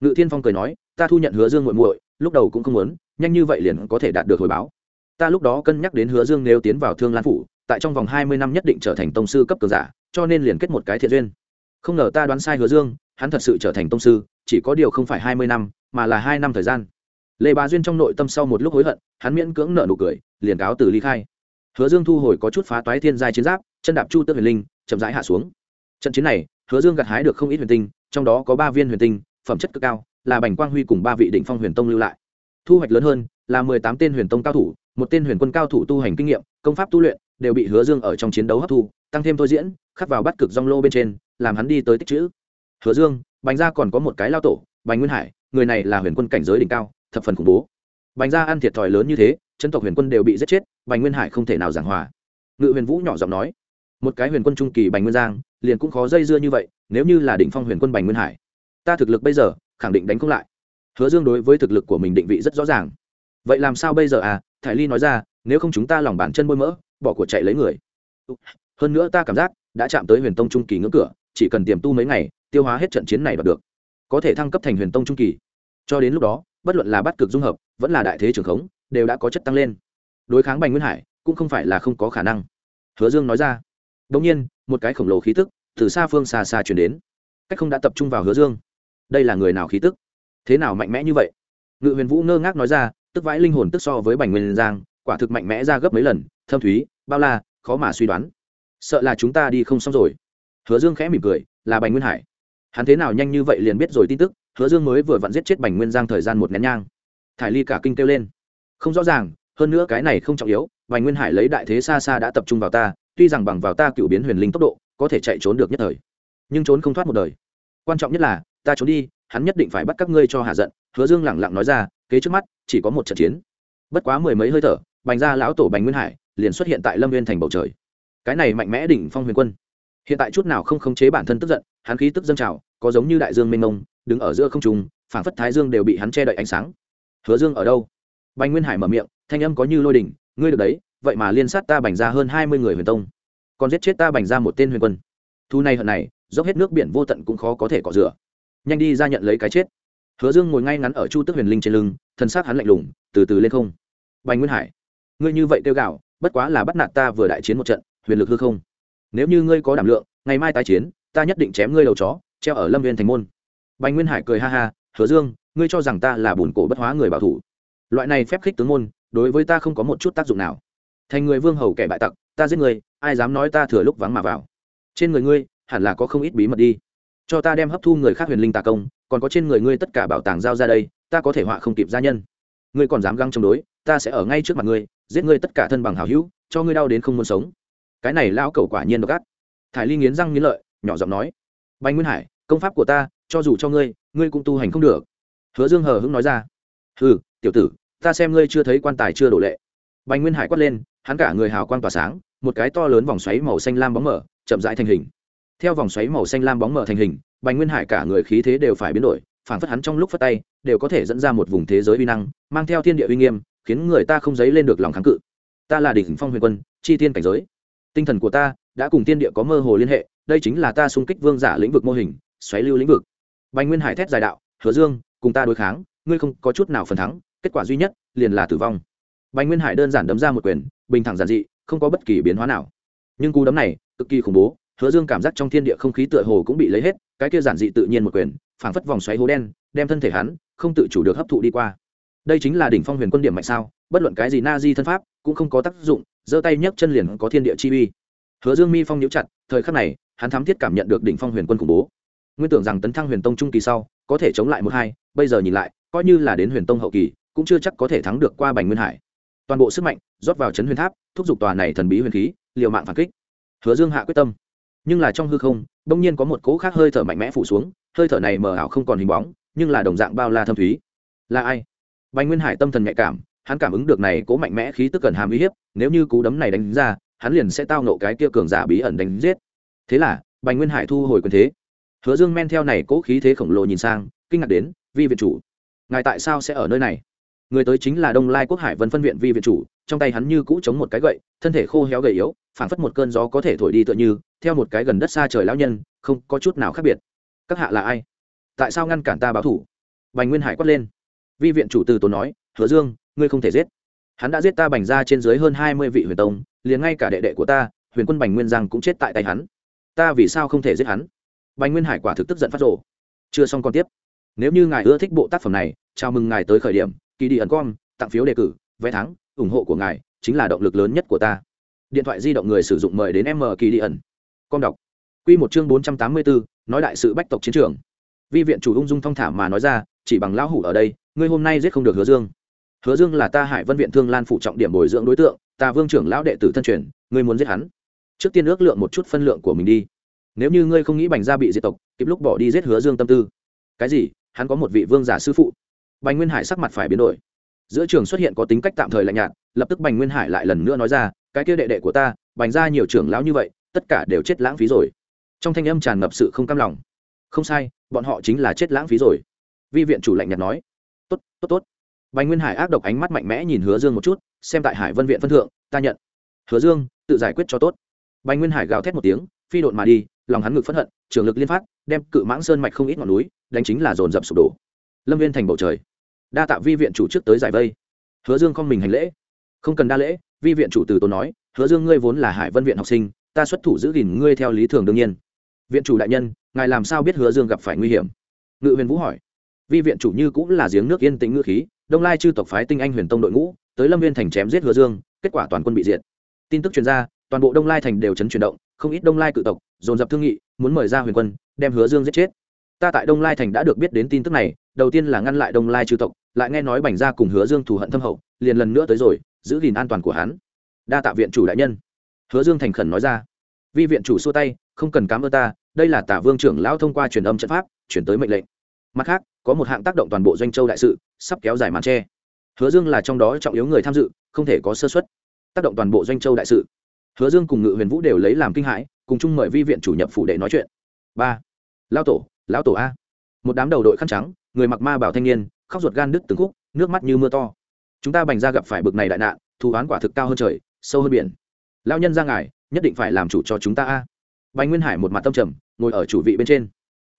Ngự thiên phong cười nói, ta thu nhận hứa dương muội muội, lúc đầu cũng không muốn, nhanh như vậy liền có thể đạt được hồi báo. Ta lúc đó cân nhắc đến hứa dương nếu tiến vào thương lan phủ, tại trong vòng hai mươi năm nhất định trở thành tông sư cấp cường giả, cho nên liền kết một cái thiện duyên không ngờ ta đoán sai hứa dương, hắn thật sự trở thành tông sư, chỉ có điều không phải hai mươi năm, mà là hai năm thời gian. Lê bá duyên trong nội tâm sau một lúc hối hận, hắn miễn cưỡng nợ nụ cười, liền cáo từ ly khai. Hứa dương thu hồi có chút phá toái thiên giai chiến giáp, chân đạp chu tước huyền linh, chậm rãi hạ xuống. Trận chiến này, hứa dương gặt hái được không ít huyền tinh, trong đó có ba viên huyền tinh, phẩm chất cực cao, là bành quang huy cùng ba vị định phong huyền tông lưu lại. Thu hoạch lớn hơn, là mười tám tên huyền tông cao thủ, một tên huyền quân cao thủ tu hành kinh nghiệm, công pháp tu luyện đều bị hứa dương ở trong chiến đấu hấp thu, tăng thêm thôi diễn, khắc vào bắt cực rong lô bên trên, làm hắn đi tới tích chữ. Hứa dương, bành gia còn có một cái lao tổ, bành nguyên hải, người này là huyền quân cảnh giới đỉnh cao, thập phần khủng bố. Bành gia ăn thiệt thòi lớn như thế, chân tộc huyền quân đều bị giết chết, bành nguyên hải không thể nào giảng hòa. Ngự huyền vũ nhỏ giọng nói, một cái huyền quân trung kỳ bành nguyên giang, liền cũng khó dây dưa như vậy, nếu như là đỉnh phong huyền quân bành nguyên hải, ta thực lực bây giờ, khẳng định đánh không lại. Hứa dương đối với thực lực của mình định vị rất rõ ràng. Vậy làm sao bây giờ à? Thải ly nói ra, nếu không chúng ta lòng bàn chân bôi mỡ bỏ của chạy lấy người. Hơn nữa ta cảm giác, đã chạm tới huyền tông trung kỳ ngưỡng cửa, chỉ cần tiềm tu mấy ngày, tiêu hóa hết trận chiến này là được. Có thể thăng cấp thành huyền tông trung kỳ. Cho đến lúc đó, bất luận là bắt cực dung hợp, vẫn là đại thế trường khống, đều đã có chất tăng lên. Đối kháng bành nguyên hải, cũng không phải là không có khả năng. Hứa dương nói ra. Đ nhiên, một cái khổng lồ khí tức từ xa phương xa xa chuyển đến. Cách không đã tập trung vào hứa dương. Đây là người nào khí tức? Thế nào mạnh mẽ như vậy? Ngự huyền vũ ngơ ngác nói ra, tức vãi linh hồn tức so với bành nguyên giang, quả thực mạnh mẽ ra gấp mấy lần thâm thúy, bao la, khó mà suy đoán. Sợ là chúng ta đi không xong rồi. Hứa dương khẽ mỉm cười, là bành nguyên hải. Hắn thế nào nhanh như vậy liền biết rồi tin tức, hứa dương mới vừa vặn giết chết bành nguyên giang thời gian một nén nhang. Thải ly cả kinh kêu lên. Không rõ ràng, hơn nữa cái này không trọng yếu, bành nguyên hải lấy đại thế xa xa đã tập trung vào ta, tuy rằng bằng vào ta cựu biến huyền linh tốc độ, có thể chạy trốn được nhất thời, nhưng trốn không thoát một đời. Quan trọng nhất là, ta trốn đi, hắn nhất định phải bắt các ngươi cho hạ giận, hứa dương lẳng lặng nói ra, kế trước mắt, chỉ có một trận chiến. Bất quá mười mấy hơi thở, bành ra lão tổ bành nguyên hải liền xuất hiện tại lâm viên thành bầu trời. Cái này mạnh mẽ đỉnh phong huyền quân. Hiện tại chút nào không khống chế bản thân tức giận hắn khí tức dâng trào có giống như đại dương mênh mông đứng ở giữa không trùng, phảng phất thái dương đều bị hắn che đậy ánh sáng. Hứa dương ở đâu? Bành nguyên hải mở miệng thanh âm có như lôi đỉnh ngươi được đấy vậy mà liên sát ta bành ra hơn hai mươi người huyền tông. Còn giết chết ta bành ra một tên huyền quân. Thu này hận này dốc hết nước biển vô tận cũng khó có thể cọ rửa. Nhanh đi ra nhận lấy cái chết. Hứa dương ngồi ngay ngắn ở chu tức huyền linh trên lưng thân xác hắn lạnh lùng từ từ lên không. Bành nguyên hải ngươi như vậy kêu gạo bất quá là bắt nạt ta vừa đại chiến một trận, huyền lực hư không. Nếu như ngươi có đảm lượng, ngày mai tái chiến, ta nhất định chém ngươi đầu chó, treo ở lâm viên thành môn. Bành nguyên hải cười ha ha, hứa dương, ngươi cho rằng ta là bùn cổ bất hóa người bảo thủ. Loại này phép khích tướng môn, đối với ta không có một chút tác dụng nào. Thành người vương hầu kẻ bại tặc, ta giết người, ai dám nói ta thừa lúc vắng mà vào. Trên người ngươi, hẳn là có không ít bí mật đi. Cho ta đem hấp thu người khác huyền linh tà công, còn có trên người ngươi tất cả bảo tàng giao ra đây, ta có thể họa không kịp gia nhân ngươi còn dám găng chống đối, ta sẽ ở ngay trước mặt ngươi, giết ngươi tất cả thân bằng hào hữu, cho ngươi đau đến không muốn sống. Cái này lão cẩu quả nhiên độc ác. Thải ly nghiến răng nghiến lợi, nhỏ giọng nói, bành nguyên hải, công pháp của ta, cho dù cho ngươi ngươi cũng tu hành không được. Hứa dương hờ hững nói ra, hừ, tiểu tử, ta xem ngươi chưa thấy quan tài chưa đổ lệ. Bành nguyên hải quát lên, hắn cả người hào quang tỏa sáng, một cái to lớn vòng xoáy màu xanh lam bóng mở, chậm rãi thành hình. Theo vòng xoáy màu xanh lam bóng mở thành hình, bành nguyên hải cả người khí thế đều phải biến đổi phảng phất hắn trong lúc phát tay, đều có thể dẫn ra một vùng thế giới uy năng, mang theo thiên địa uy nghiêm, khiến người ta không dấy lên được lòng kháng cự. Ta là đỉnh phong huyền quân, chi tiên cảnh giới. Tinh thần của ta đã cùng tiên địa có mơ hồ liên hệ, đây chính là ta xung kích vương giả lĩnh vực mô hình, xoáy lưu lĩnh vực. Bành nguyên hải thét dài đạo, hứa dương, cùng ta đối kháng, ngươi không có chút nào phần thắng, kết quả duy nhất liền là tử vong. Bành nguyên hải đơn giản đấm ra một quyền, bình thẳng giản dị, không có bất kỳ biến hóa nào. Nhưng cú đấm này cực kỳ khủng bố, hứa dương cảm giác trong thiên địa không khí tựa hồ cũng bị lấy hết, cái kia giản dị tự nhiên một quyền phảng phất vòng xoáy hố đen, đem thân thể hắn không tự chủ được hấp thụ đi qua. Đây chính là đỉnh phong huyền quân điểm mạnh sao, bất luận cái gì na di thân pháp cũng không có tác dụng, giơ tay nhấc chân liền có thiên địa chi uy. Hứa dương mi phong nhíu chặt, thời khắc này, hắn thám thiết cảm nhận được đỉnh phong huyền quân khủng bố. Nguyên tưởng rằng tấn thăng huyền tông trung kỳ sau, có thể chống lại một hai, bây giờ nhìn lại, coi như là đến huyền tông hậu kỳ, cũng chưa chắc có thể thắng được qua bành nguyên hải. Toàn bộ sức mạnh rót vào chấn huyền tháp, thúc giục tòa này thần bí huyền khí, liều mạng phản kích. Hứa dương hạ quyết tâm nhưng là trong hư không, bỗng nhiên có một cỗ khác hơi thở mạnh mẽ phủ xuống, hơi thở này mờ ảo không còn hình bóng, nhưng là đồng dạng bao la thâm thúy. Là ai? Bành nguyên hải tâm thần nhạy cảm, hắn cảm ứng được này cố mạnh mẽ khí tức cần hàm uy hiếp, nếu như cú đấm này đánh ra, hắn liền sẽ tao nộ cái kia cường giả bí ẩn đánh giết. Thế là, bành nguyên hải thu hồi quyền thế. Hứa dương men theo này cố khí thế khổng lồ nhìn sang, kinh ngạc đến, vi viện chủ, ngài tại sao sẽ ở nơi này? Người tới chính là đông lai quốc hải vân phân viện vi viện chủ trong tay hắn như cũ chống một cái gậy, thân thể khô héo gầy yếu, phảng phất một cơn gió có thể thổi đi tựa như, theo một cái gần đất xa trời lão nhân, không có chút nào khác biệt. Các hạ là ai? Tại sao ngăn cản ta báo thủ? Bành nguyên hải quát lên. Vi viện chủ từ tốn nói, hứa dương, ngươi không thể giết. Hắn đã giết ta bành ra trên dưới hơn hai mươi vị huyền tông, liền ngay cả đệ đệ của ta, huyền quân bành nguyên giang cũng chết tại tay hắn. Ta vì sao không thể giết hắn? Bành nguyên hải quả thực tức giận phát rộ chưa xong còn tiếp. Nếu như ngài ưa thích bộ tác phẩm này, chào mừng ngài tới khởi điểm, kỳ đi ẩn com tặng phiếu đề cử, vé thắng ủng hộ của ngài chính là động lực lớn nhất của ta. Điện thoại di động người sử dụng mời đến m kỳ đi ẩn. Com đọc. Q một chương bốn trăm tám mươi bốn, nói đại sự bách tộc chiến trường. Vi viện chủ ung dung thong thả mà nói ra, chỉ bằng lão hủ ở đây, ngươi hôm nay giết không được hứa dương. Hứa dương là ta hải vân viện thương lan phụ trọng điểm bồi dưỡng đối tượng, ta vương trưởng lão đệ tử thân truyền, ngươi muốn giết hắn. Trước tiên ước lượng một chút phân lượng của mình đi. Nếu như ngươi không nghĩ bành gia bị diệt tộc, kịp lúc bỏ đi giết hứa dương tâm tư. Cái gì? Hắn có một vị vương giả sư phụ. Bành nguyên hải sắc mặt phải biến đổi giữa trường xuất hiện có tính cách tạm thời lạnh nhạt, lập tức bành nguyên hải lại lần nữa nói ra, cái kia đệ đệ của ta, bành ra nhiều trưởng lão như vậy, tất cả đều chết lãng phí rồi. Trong thanh âm tràn ngập sự không cam lòng. Không sai, bọn họ chính là chết lãng phí rồi. Vi viện chủ lạnh nhạt nói. Tốt tốt tốt. Bành nguyên hải ác độc ánh mắt mạnh mẽ nhìn hứa dương một chút, xem tại hải vân viện phân thượng, ta nhận. Hứa dương, tự giải quyết cho tốt. Bành nguyên hải gào thét một tiếng, phi độn mà đi, lòng hắn ngực phẫn hận, trường lực liên phát, đem cự mãng sơn mạch không ít ngọn núi, đánh chính là dồn dập sụp đổ. Lâm viên thành bầu trời đa tạ vi viện chủ trước tới giải vây. Hứa dương không mình hành lễ. Không cần đa lễ vi viện chủ từ tốn nói hứa dương ngươi vốn là hải vân viện học sinh ta xuất thủ giữ gìn ngươi theo lý thường đương nhiên. Viện chủ đại nhân ngài làm sao biết hứa dương gặp phải nguy hiểm? Ngự huyền vũ hỏi. Vi viện chủ như cũng là giếng nước yên tĩnh ngư khí đông lai chư tộc phái tinh anh huyền tông đội ngũ tới lâm viên thành chém giết hứa dương kết quả toàn quân bị diệt. Tin tức chuyên ra, toàn bộ đông lai thành đều chấn chuyển động không ít đông lai cự tộc dồn dập thương nghị muốn mời ra huyền quân đem hứa dương giết chết. Ta tại đông lai thành đã được biết đến tin tức này đầu tiên là ngăn lại đông lai chư tộc, lại nghe nói bành gia cùng hứa dương thù hận thâm hậu, liền lần nữa tới rồi, giữ gìn an toàn của hắn. Đa tạ viện chủ đại nhân. Hứa dương thành khẩn nói ra. Vi viện chủ xua tay, không cần cám ơn ta, đây là tả vương trưởng lão thông qua truyền âm trận pháp, chuyển tới mệnh lệnh. Mặt khác, có một hạng tác động toàn bộ doanh châu đại sự, sắp kéo dài màn tre. Hứa dương là trong đó trọng yếu người tham dự, không thể có sơ xuất tác động toàn bộ doanh châu đại sự. Hứa dương cùng ngự huyền vũ đều lấy làm kinh hãi, cùng chung mời vi viện chủ nhập phủ để nói chuyện. Ba. Lao tổ, lão tổ a. Một đám đầu đội khăn trắng người mặc ma bảo thanh niên, khóc ruột gan đứt từng khúc, nước mắt như mưa to. Chúng ta bành ra gặp phải bực này đại nạn, thù oán quả thực cao hơn trời, sâu hơn biển. Lao nhân ra ngài, nhất định phải làm chủ cho chúng ta a. Bành nguyên hải một mặt tâm trầm, ngồi ở chủ vị bên trên.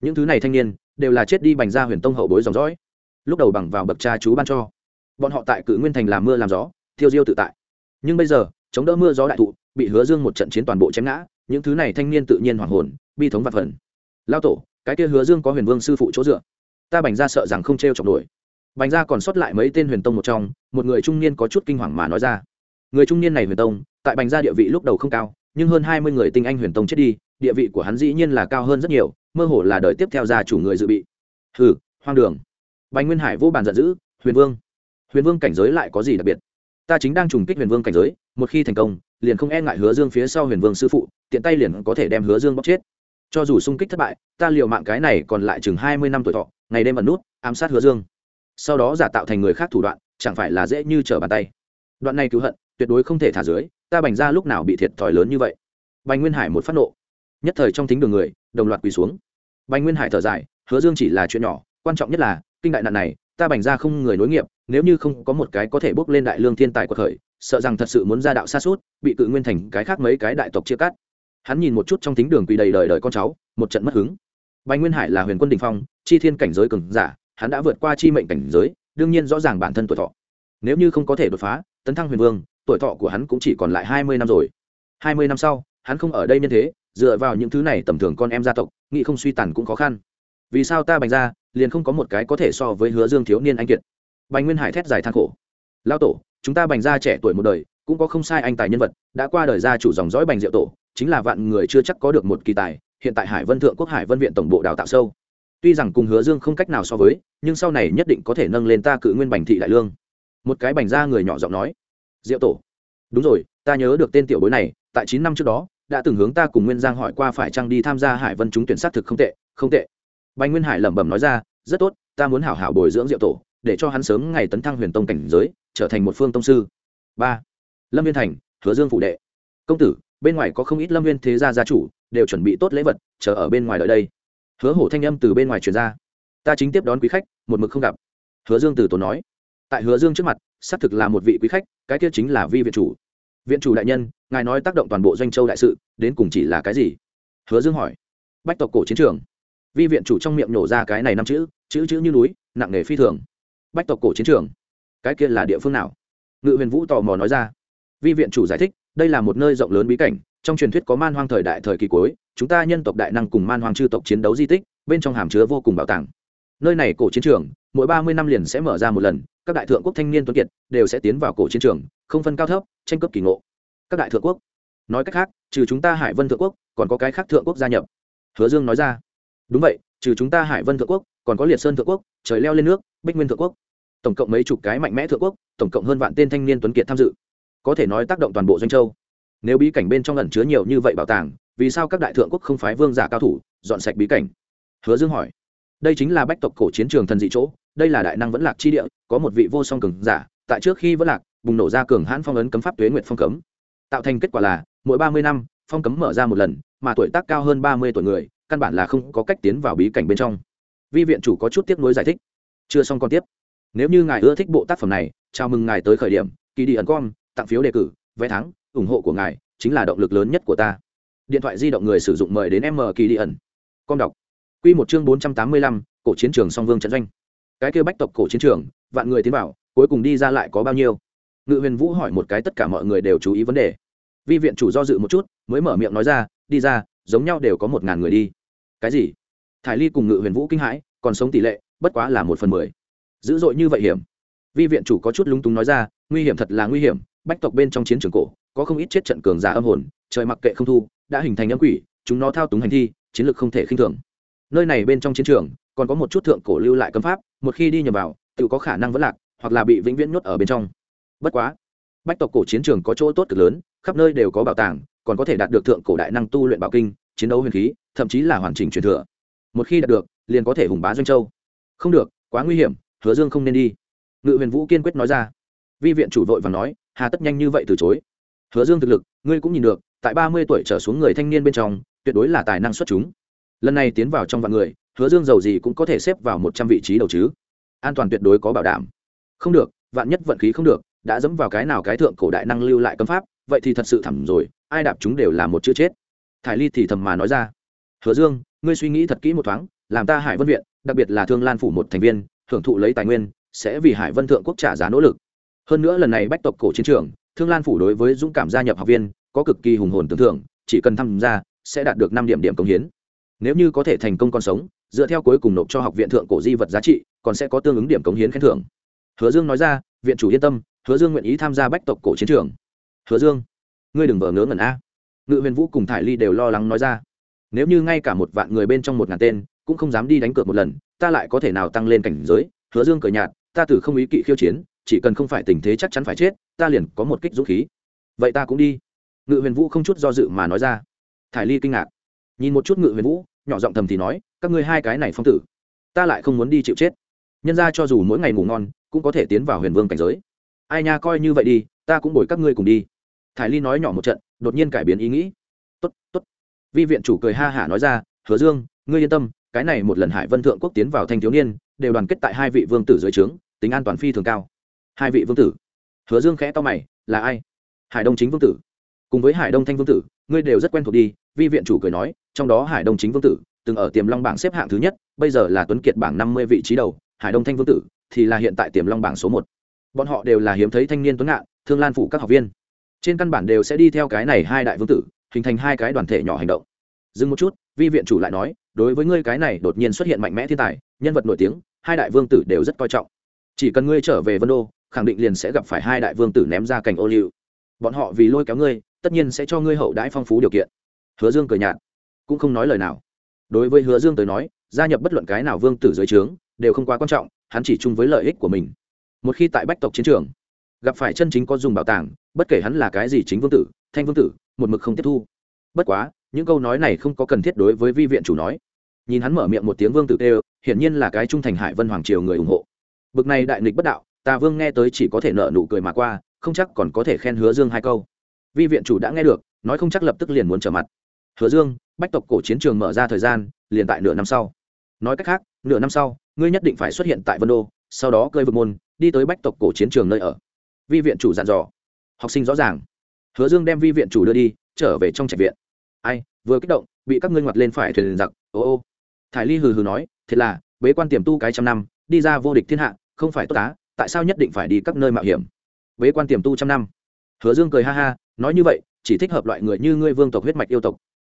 Những thứ này thanh niên, đều là chết đi bành ra huyền tông hậu bối dòng dõi. Lúc đầu bằng vào bậc cha chú ban cho. Bọn họ tại cự nguyên thành làm mưa làm gió, thiêu diêu tự tại. Nhưng bây giờ, chống đỡ mưa gió đại thụ, bị hứa dương một trận chiến toàn bộ chém ngã, những thứ này thanh niên tự nhiên hoảng hồn, bi thống và phần. Lao tổ, cái kia hứa dương có huyền vương sư phụ chỗ dựa ta bành ra sợ rằng không t r e o chọc nổi. Bành ra còn sót lại mấy tên huyền tông một trong, một người trung niên có chút kinh hoàng mà nói ra. Người trung niên này huyền tông, tại bành ra địa vị lúc đầu không cao, nhưng hơn hai mươi người tinh anh huyền tông chết đi, địa vị của hắn dĩ nhiên là cao hơn rất nhiều, mơ hồ là đời tiếp theo gia chủ người dự bị. Hừ, hoang đường. Bành nguyên hải vô bàn giận dữ, huyền vương huyền vương cảnh giới lại có gì đặc biệt? Ta chính đang trùng kích huyền vương cảnh giới, một khi thành công, liền không e ngại hứa dương phía sau huyền vương sư phụ, tiện tay liền có thể đem hứa dương bóc chết. Cho dù xung kích thất bại, ta liều mạng cái này còn lại chừng hai mươi năm tuổi thọ ngày đêm ẩn nút, ám sát hứa dương. Sau đó giả tạo thành người khác thủ đoạn, chẳng phải là dễ như trở bàn tay. Đoạn này cứu hận, tuyệt đối không thể thả dưới, ta bành ra lúc nào bị thiệt thòi lớn như vậy. Bành nguyên hải một phát nộ. Nhất thời trong thính đường người, đồng loạt quỳ xuống. Bành nguyên hải thở dài, hứa dương chỉ là chuyện nhỏ, quan trọng nhất là, kinh đại nạn này, ta bành ra không người nối nghiệp, nếu như không có một cái có thể bốc lên đại lương thiên tài của khởi, sợ rằng thật sự muốn ra đạo xa suốt, bị cự nguyên thành cái khác mấy cái đại tộc chia cắt. Hắn nhìn một chút trong thính đường quỳ đầy đời đời con cháu, một trận mất hứng. Bành nguyên hải là huyền quân đình phong chi thiên cảnh giới cường giả, hắn đã vượt qua chi mệnh cảnh giới, đương nhiên rõ ràng bản thân tuổi thọ. Nếu như không có thể đột phá, tấn thăng huyền vương, tuổi thọ của hắn cũng chỉ còn lại hai mươi năm rồi. Hai mươi năm sau, hắn không ở đây nhân thế, dựa vào những thứ này tầm thường con em gia tộc nghị không suy tàn cũng khó khăn. Vì sao ta bành ra, liền không có một cái có thể so với hứa dương thiếu niên anh kiệt? Bành nguyên hải thét dài than khổ. Lao tổ, chúng ta bành ra trẻ tuổi một đời, cũng có không sai anh tài nhân vật, đã qua đời gia chủ dòng dõi bành diệu tổ, chính là vạn người chưa chắc có được một kỳ tài, hiện tại hải vân thượng quốc hải vân viện tổng bộ đào tạo sâu tuy rằng cùng hứa dương không cách nào so với, nhưng sau này nhất định có thể nâng lên ta cự nguyên bành thị đại lương. Một cái bành ra người nhỏ giọng nói. Diệu tổ. Đúng rồi, ta nhớ được tên tiểu bối này, tại chín năm trước đó, đã từng hướng ta cùng nguyên giang hỏi qua phải chăng đi tham gia hải vân chúng tuyển sát thực không tệ không tệ. Bành nguyên hải lẩm bẩm nói ra, rất tốt, ta muốn hảo hảo bồi dưỡng diệu tổ, để cho hắn sớm ngày tấn thăng huyền tông cảnh giới, trở thành một phương tông sư. Ba. Lâm viên thành, hứa dương phụ đệ. Công tử, bên ngoài có không ít lâm viên thế gia gia chủ, đều chuẩn bị tốt lễ vật, chờ ở bên ngoài đợi đây hứa hổ thanh âm từ bên ngoài truyền ra. Ta chính tiếp đón quý khách, một mực không gặp. Hứa dương từ tốn nói. Tại hứa dương trước mặt, xác thực là một vị quý khách, cái kia chính là vi viện chủ. Viện chủ đại nhân, ngài nói tác động toàn bộ doanh châu đại sự, đến cùng chỉ là cái gì? Hứa dương hỏi. Bách tộc cổ chiến trường. Vi viện chủ trong miệng nổ ra cái này năm chữ chữ chữ như núi, nặng nề phi thường. Bách tộc cổ chiến trường. Cái kia là địa phương nào? Ngự huyền vũ tò mò nói ra. Vi viện chủ giải thích, đây là một nơi rộng lớn bí cảnh trong truyền thuyết có man hoang thời đại thời kỳ cuối, chúng ta nhân tộc đại năng cùng man hoang chư tộc chiến đấu di tích, bên trong hàm chứa vô cùng bảo tàng. Nơi này cổ chiến trường, mỗi ba mươi năm liền sẽ mở ra một lần, các đại thượng quốc thanh niên tuấn kiệt đều sẽ tiến vào cổ chiến trường, không phân cao thấp, tranh cấp kỳ ngộ. Các đại thượng quốc, nói cách khác, trừ chúng ta hải vân thượng quốc, còn có cái khác thượng quốc gia nhập. Hứa dương nói ra. Đúng vậy, trừ chúng ta hải vân thượng quốc, còn có liệt sơn thượng quốc, trời leo lên nước, bích nguyên thượng quốc. Tổng cộng mấy chục cái mạnh mẽ thượng quốc, tổng cộng hơn vạn tên thanh niên tuấn kiệt tham dự. Có thể nói tác động toàn bộ doanh châu nếu bí cảnh bên trong ẩn chứa nhiều như vậy bảo tàng, vì sao các đại thượng quốc không phái vương giả cao thủ dọn sạch bí cảnh? Hứa dương hỏi. Đây chính là bách tộc cổ chiến trường thần dị chỗ, đây là đại năng vẫn lạc chi địa, có một vị vô song cường giả, tại trước khi vẫn lạc, bùng nổ ra cường hãn phong ấn cấm pháp tuế nguyệt phong cấm. Tạo thành kết quả là, mỗi ba mươi năm, phong cấm mở ra một lần, mà tuổi tác cao hơn ba mươi tuổi người, căn bản là không có cách tiến vào bí cảnh bên trong. Vi viện chủ có chút tiếp nối giải thích. Chưa xong còn tiếp. Nếu như ngài ưa thích bộ tác phẩm này, chào mừng ngài tới khởi điểm kỳ đi ẩn com tặng phiếu đề cử, vé thắng ủng hộ của ngài chính là động lực lớn nhất của ta. Điện thoại di động người sử dụng mời đến m kỳ đi ẩn. Com đọc. Q một chương bốn trăm tám mươi lăm, cổ chiến trường song vương trận doanh. Cái kêu bách tộc cổ chiến trường, vạn người tiến vào, cuối cùng đi ra lại có bao nhiêu? Ngự huyền vũ hỏi một cái tất cả mọi người đều chú ý vấn đề. Vi viện chủ do dự một chút, mới mở miệng nói ra, đi ra, giống nhau đều có một ngàn người đi. Cái gì? Thải ly cùng ngự huyền vũ kinh hãi, còn sống tỷ lệ, bất quá là một phần mười. Dữ dội như vậy hiểm. Vi viện chủ có chút lúng túng nói ra, nguy hiểm thật là nguy hiểm, bách tộc bên trong chiến trường cổ có không ít chết trận cường giả âm hồn, trời mặc kệ không thu, đã hình thành âm quỷ, chúng nó thao túng hành thi, chiến lược không thể khinh thường. Nơi này bên trong chiến trường, còn có một chút thượng cổ lưu lại cấm pháp, một khi đi nhầm vào, tự có khả năng vẫn lạc, hoặc là bị vĩnh viễn nhốt ở bên trong. Bất quá, bách tộc cổ chiến trường có chỗ tốt cực lớn, khắp nơi đều có bảo tàng, còn có thể đạt được thượng cổ đại năng tu luyện bảo kinh, chiến đấu huyền khí, thậm chí là hoàn chỉnh truyền thừa. Một khi đạt được, liền có thể hùng bá doanh châu. Không được, quá nguy hiểm, hứa dương không nên đi. Ngự huyền vũ kiên quyết nói ra. Vi viện chủ vội và nói, hà tất nhanh như vậy từ chối hứa dương thực lực, ngươi cũng nhìn được, tại ba mươi tuổi trở xuống người thanh niên bên trong, tuyệt đối là tài năng xuất chúng. Lần này tiến vào trong vạn người, hứa dương giàu gì cũng có thể xếp vào một trăm vị trí đầu chứ. An toàn tuyệt đối có bảo đảm. Không được, vạn nhất vận khí không được, đã dẫm vào cái nào cái thượng cổ đại năng lưu lại cấm pháp, vậy thì thật sự thẳm rồi, ai đạp chúng đều là một chữ chết. Thải ly thì thầm mà nói ra. Hứa dương, ngươi suy nghĩ thật kỹ một thoáng, làm ta hải vân viện, đặc biệt là thương lan phủ một thành viên hưởng thụ lấy tài nguyên, sẽ vì hải vân thượng quốc trả giá nỗ lực. Hơn nữa lần này bách tộc cổ chiến trường thương lan phủ đối với dũng cảm gia nhập học viên, có cực kỳ hùng hồn tưởng thưởng, chỉ cần tham gia, sẽ đạt được năm điểm điểm công hiến. Nếu như có thể thành công con sống, dựa theo cuối cùng nộp cho học viện thượng cổ di vật giá trị, còn sẽ có tương ứng điểm cống hiến khen thưởng. Hứa dương nói ra, viện chủ yên tâm, hứa dương nguyện ý tham gia bách tộc cổ chiến trường. Hứa dương, ngươi đừng vờ ngớ ngẩn a. Ngự huyền vũ cùng thải ly đều lo lắng nói ra. Nếu như ngay cả một vạn người bên trong một ngàn tên, cũng không dám đi đánh cược một lần, ta lại có thể nào tăng lên cảnh giới? Hứa dương cờ nhạt, ta từ không ý kỵ khiêu chiến chỉ cần không phải tình thế chắc chắn phải chết, ta liền có một kích dũng khí. Vậy ta cũng đi. Ngự huyền vũ không chút do dự mà nói ra. Thải ly kinh ngạc. Nhìn một chút ngự huyền vũ, nhỏ giọng thầm thì nói, các ngươi hai cái này phong tử, ta lại không muốn đi chịu chết. Nhân ra cho dù mỗi ngày ngủ ngon, cũng có thể tiến vào huyền vương cảnh giới. Ai nha, coi như vậy đi, ta cũng bồi các ngươi cùng đi. Thải ly nói nhỏ một trận, đột nhiên cải biến ý nghĩ. Tốt tốt. Vi viện chủ cười ha hả nói ra, hứa dương, ngươi yên tâm, cái này một lần hải vân thượng quốc tiến vào thanh thiếu niên, đều đoàn kết tại hai vị vương tử dưới trướng, tính an toàn phi thường cao hai vị vương tử. Hứa dương khẽ to mày, là ai? Hải đông chính vương tử. Cùng với hải đông thanh vương tử, ngươi đều rất quen thuộc đi, vi viện chủ cười nói, trong đó hải đông chính vương tử, từng ở tiềm long bảng xếp hạng thứ nhất, bây giờ là tuấn kiệt bảng năm mươi vị trí đầu, hải đông thanh vương tử thì là hiện tại tiềm long bảng số một. Bọn họ đều là hiếm thấy thanh niên tuấn ngạn thương lan phủ các học viên. Trên căn bản đều sẽ đi theo cái này hai đại vương tử, hình thành hai cái đoàn thể nhỏ hành động. Dừng một chút, vi viện chủ lại nói, đối với ngươi cái này đột nhiên xuất hiện mạnh mẽ thiên tài, nhân vật nổi tiếng, hai đại vương tử đều rất coi trọng. Chỉ cần ngươi trở về vân đô khẳng định liền sẽ gặp phải hai đại vương tử ném ra cành ô liu. Bọn họ vì lôi kéo ngươi, tất nhiên sẽ cho ngươi hậu đãi phong phú điều kiện. Hứa dương cười nhạt, cũng không nói lời nào. Đối với hứa dương tới nói, gia nhập bất luận cái nào vương tử dưới trướng, đều không quá quan trọng, hắn chỉ chung với lợi ích của mình. Một khi tại bách tộc chiến trường, gặp phải chân chính có dùng bảo tàng, bất kể hắn là cái gì chính vương tử, thanh vương tử, một mực không tiếp thu. Bất quá, những câu nói này không có cần thiết đối với vi viện chủ nói. Nhìn hắn mở miệng một tiếng vương tử tê hiển nhiên là cái trung thành hải vân hoàng triều người ủng hộ. Bực này đại nghịch bất đạo tà vương nghe tới chỉ có thể nợ nụ cười mà qua, không chắc còn có thể khen hứa dương hai câu. Vi viện chủ đã nghe được, nói không chắc lập tức liền muốn trở mặt. Hứa dương, bách tộc cổ chiến trường mở ra thời gian, liền tại nửa năm sau. Nói cách khác, nửa năm sau, ngươi nhất định phải xuất hiện tại vân đô, sau đó cơi vực môn, đi tới bách tộc cổ chiến trường nơi ở. Vi viện chủ dặn dò. Học sinh rõ ràng. Hứa dương đem vi viện chủ đưa đi, trở về trong trạch viện. Ai, vừa kích động, bị các ngươi ngoặt lên phải thuyền giặc, ô ô. Thải ly hừ hừ nói, thiệt là, bế quan tiềm tu cái trăm năm, đi ra vô địch thiên hạ, không phải tốt tá tại sao nhất định phải đi các nơi mạo hiểm? Bế quan tiềm tu trăm năm. Hứa dương cười ha ha, nói như vậy, chỉ thích hợp loại người như ngươi vương tộc huyết mạch yêu tộc.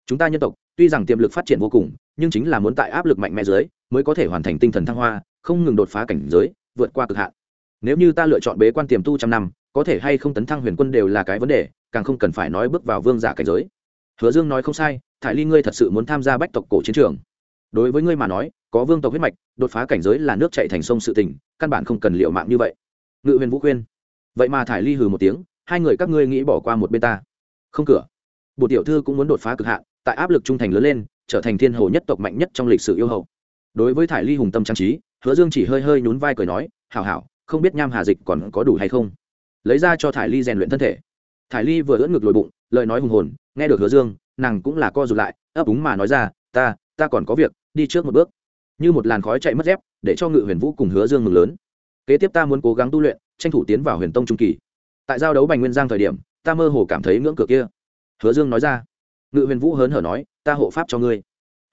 Chúng ta nhân tộc, tuy rằng tiềm lực phát triển vô cùng, nhưng chính là muốn tại áp lực mạnh mẽ dưới, mới có thể hoàn thành tinh thần thăng hoa, không ngừng đột phá cảnh giới, vượt qua cực hạn. Nếu như ta lựa chọn bế quan tiềm tu trăm năm, có thể hay không tấn thăng huyền quân đều là cái vấn đề, càng không cần phải nói bước vào vương giả cảnh giới. Hứa dương nói không sai, thải ly ngươi thật sự muốn tham gia bách tộc cổ chiến trường đối với ngươi mà nói, có vương tộc huyết mạch, đột phá cảnh giới là nước chạy thành sông sự tình, căn bản không cần liệu mạng như vậy. Ngự huyền vũ khuyên. Vậy mà thải ly hừ một tiếng, hai người các ngươi nghĩ bỏ qua một bên ta. Không cửa. Bộ tiểu thư cũng muốn đột phá cực hạn, tại áp lực trung thành lớn lên, trở thành thiên hồ nhất tộc mạnh nhất trong lịch sử yêu hậu đối với thải ly hùng tâm trang trí, hứa dương chỉ hơi hơi nhún vai cười nói, hảo hảo, không biết nham hà dịch còn có đủ hay không? Lấy ra cho thải ly rèn luyện thân thể. Thải ly vừa ưỡn ngực lồi bụng, lời nói hùng hồn, nghe được hứa dương, nàng cũng là co rụt lại, ấp úng mà nói ra, ta ta còn có việc đi trước một bước. Như một làn khói chạy mất dép, để cho ngự huyền vũ cùng hứa dương mừng lớn. Kế tiếp ta muốn cố gắng tu luyện, tranh thủ tiến vào huyền tông trung kỳ. Tại giao đấu bành nguyên giang thời điểm, ta mơ hồ cảm thấy ngưỡng cửa kia. Hứa dương nói ra. Ngự huyền vũ hớn hở nói, ta hộ pháp cho ngươi.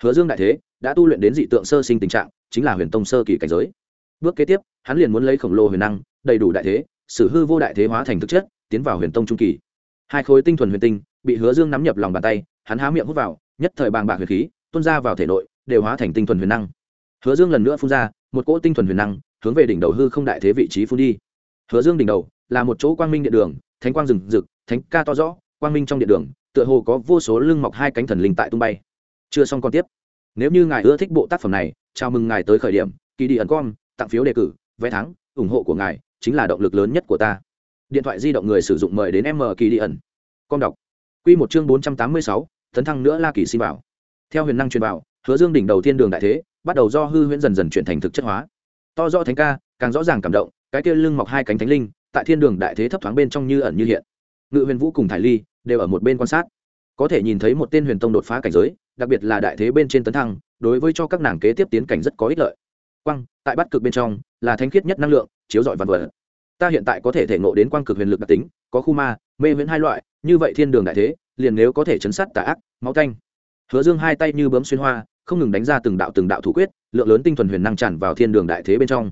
Hứa dương đại thế, đã tu luyện đến dị tượng sơ sinh tình trạng, chính là huyền tông sơ kỳ cảnh giới. Bước kế tiếp, hắn liền muốn lấy khổng lồ huyền năng, đầy đủ đại thế, sử hư vô đại thế hóa thành thực chất, tiến vào huyền tông trung kỳ. Hai khối tinh thuần huyền tinh, bị hứa dương nắm nhập lòng bàn tay, hắn há miệng hút vào, nhất thời bàng bạc huyền khí, tuôn ra vào thể nội đều hóa thành tinh thuần huyền năng. Hứa dương lần nữa phun ra, một cỗ tinh thuần huyền năng, hướng về đỉnh đầu hư không đại thế vị trí phun đi. Hứa dương đỉnh đầu là một chỗ quang minh điện đường, thánh quang rừng rực, thánh ca to rõ, quang minh trong điện đường, tựa hồ có vô số lưng mọc hai cánh thần linh tại tung bay. Chưa xong còn tiếp. Nếu như ngài ưa thích bộ tác phẩm này, chào mừng ngài tới khởi điểm, kỳ đi ẩn com tặng phiếu đề cử, vé thắng, ủng hộ của ngài chính là động lực lớn nhất của ta. Điện thoại di động người sử dụng mời đến m kỳ đi ẩn. Com đọc. Q một chương bốn trăm tám mươi sáu, tấn thăng nữa la kỳ xin vào. Theo huyền năng truyền vào hứa dương đỉnh đầu thiên đường đại thế, bắt đầu do hư huyễn dần dần chuyển thành thực chất hóa. To do thánh ca, càng rõ ràng cảm động, cái kia lưng mọc hai cánh thánh linh, tại thiên đường đại thế thấp thoáng bên trong như ẩn như hiện. Ngự huyền vũ cùng thải ly đều ở một bên quan sát. Có thể nhìn thấy một tên huyền tông đột phá cảnh giới, đặc biệt là đại thế bên trên tấn thăng, đối với cho các nàng kế tiếp tiến cảnh rất có ích lợi. Quang, tại bắt cực bên trong, là thanh khiết nhất năng lượng, chiếu rọi vạn vật. Ta hiện tại có thể thể ngộ đến quang cực huyền lực đặc tính, có khu ma, mê viễn hai loại, như vậy thiên đường đại thế, liền nếu có thể chấn sát tà ác, máu thanh hứa dương hai tay như bấm xuyên hoa không ngừng đánh ra từng đạo từng đạo thủ quyết, lượng lớn tinh thuần huyền năng tràn vào thiên đường đại thế bên trong.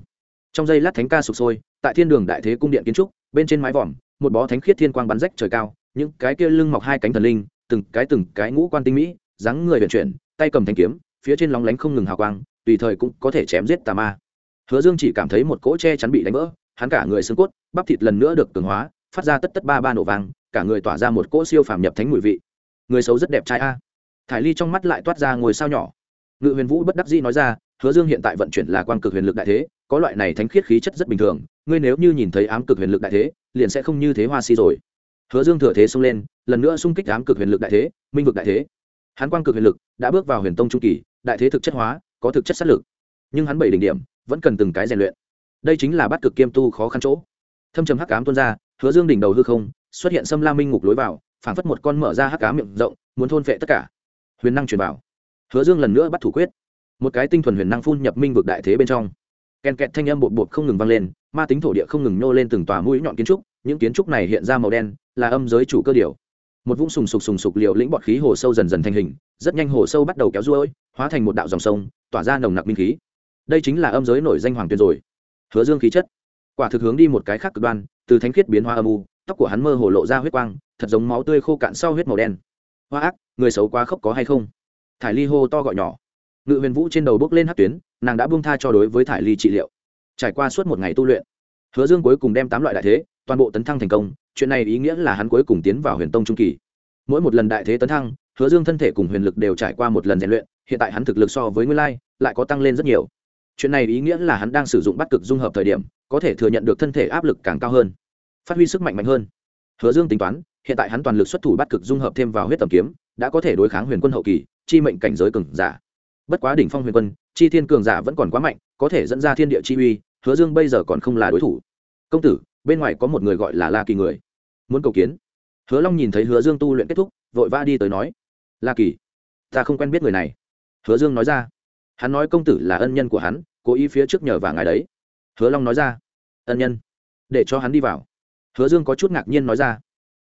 Trong giây lát thánh ca sụp sôi, tại thiên đường đại thế cung điện kiến trúc, bên trên mái vòm, một bó thánh khiết thiên quang bắn rách trời cao, những cái kia lưng mọc hai cánh thần linh, từng cái từng cái ngũ quan tinh mỹ, dáng người vận chuyển, tay cầm thanh kiếm, phía trên lóng lánh không ngừng hào quang, tùy thời cũng có thể chém giết tà ma. Hứa dương chỉ cảm thấy một cỗ che chắn bị đánh vỡ, hắn cả người xương cốt, bắp thịt lần nữa được cường hóa, phát ra tất tất ba ba nổ vàng cả người tỏa ra một cỗ siêu phàm nhập thánh mùi vị. Người xấu rất đẹp trai a. Thải ly trong mắt lại toát ra ngồi sao nhỏ ngự huyền vũ bất đắc dĩ nói ra, hứa dương hiện tại vận chuyển là quang cực huyền lực đại thế, có loại này thánh khiết khí chất rất bình thường, ngươi nếu như nhìn thấy ám cực huyền lực đại thế, liền sẽ không như thế hoa si rồi. Hứa dương thừa thế xông lên, lần nữa xung kích ám cực huyền lực đại thế, minh vực đại thế. Hắn quang cực huyền lực đã bước vào huyền tông trung kỳ, đại thế thực chất hóa, có thực chất sát lực. Nhưng hắn bảy đỉnh điểm, vẫn cần từng cái rèn luyện. Đây chính là bắt cực kiêm tu khó khăn chỗ. Thâm trầm hắc cám tuôn ra, hứa dương đỉnh đầu hư không, xuất hiện xâm la minh ngục lối vào, phảng phất một con mở ra hắc cám miệng rộng, muốn thôn phệ tất cả. Huyền năng truyền bảo hứa dương lần nữa bắt thủ quyết. Một cái tinh thuần huyền năng phun nhập minh vực đại thế bên trong. Kèn kẹt thanh âm bột bột không ngừng vang lên, ma tính thổ địa không ngừng nô lên từng tòa mũi nhọn kiến trúc, những kiến trúc này hiện ra màu đen, là âm giới chủ cơ điều. Một vũng sùng sục sùng sục liều lĩnh bọt khí hồ sâu dần dần thành hình, rất nhanh hồ sâu bắt đầu kéo ruôi, hóa thành một đạo dòng sông, tỏa ra nồng nặc minh khí. Đây chính là âm giới nổi danh hoàng tuyên rồi. Hứa dương khí chất. Quả thực hướng đi một cái khác cực đoan, từ thánh khiết biến hoa âm u, tóc của hắn mơ hồ lộ ra huyết quang, thật giống máu tươi khô cạn sau huyết màu đen. Hoa ác, người xấu quá khốc có hay không? Thải ly hô to gọi nhỏ. Ngự huyền vũ trên đầu bước lên hát tuyến, nàng đã buông tha cho đối với thải ly trị liệu. Trải qua suốt một ngày tu luyện, hứa dương cuối cùng đem tám loại đại thế, toàn bộ tấn thăng thành công, chuyện này ý nghĩa là hắn cuối cùng tiến vào huyền tông trung kỳ. Mỗi một lần đại thế tấn thăng, hứa dương thân thể cùng huyền lực đều trải qua một lần rèn luyện, hiện tại hắn thực lực so với nguyên lai, lại có tăng lên rất nhiều. Chuyện này ý nghĩa là hắn đang sử dụng bắt cực dung hợp thời điểm, có thể thừa nhận được thân thể áp lực càng cao hơn, phát huy sức mạnh mạnh hơn. Hứa dương tính toán, hiện tại hắn toàn lực xuất thủ bắt cực dung hợp thêm vào huyết tầm kiếm, đã có thể đối kháng huyền quân hậu kỳ chi mệnh cảnh giới cường giả. Bất quá đỉnh phong huyền quân, chi thiên cường giả vẫn còn quá mạnh, có thể dẫn ra thiên địa chi uy, hứa dương bây giờ còn không là đối thủ. Công tử, bên ngoài có một người gọi là la kỳ người. Muốn cầu kiến. Hứa long nhìn thấy hứa dương tu luyện kết thúc, vội vã đi tới nói. La kỳ, ta không quen biết người này. Hứa dương nói ra. Hắn nói công tử là ân nhân của hắn, cố ý phía trước nhờ và ngài đấy. Hứa long nói ra. Ân nhân, để cho hắn đi vào. Hứa dương có chút ngạc nhiên nói ra.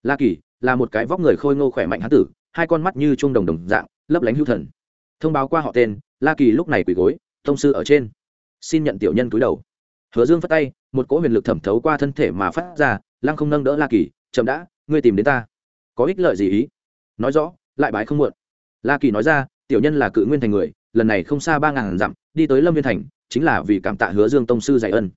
La kỳ, là một cái vóc người khôi ngô khỏe mạnh hán tử, hai con mắt như chuông đồng đồng dạng lấp lánh hữu thần. Thông báo qua họ tên, la kỳ lúc này quỳ gối thông sư ở trên. Xin nhận tiểu nhân cúi đầu. Hứa dương phất tay, một cỗ huyền lực thẩm thấu qua thân thể mà phát ra, lăng không nâng đỡ la kỳ, chậm đã, ngươi tìm đến ta. Có ích lợi gì ý? Nói rõ, lại bái không muộn. La kỳ nói ra, tiểu nhân là cự nguyên thành người, lần này không xa ba ngàn dặm, đi tới lâm viên thành, chính là vì cảm tạ hứa dương tông sư dạy ân.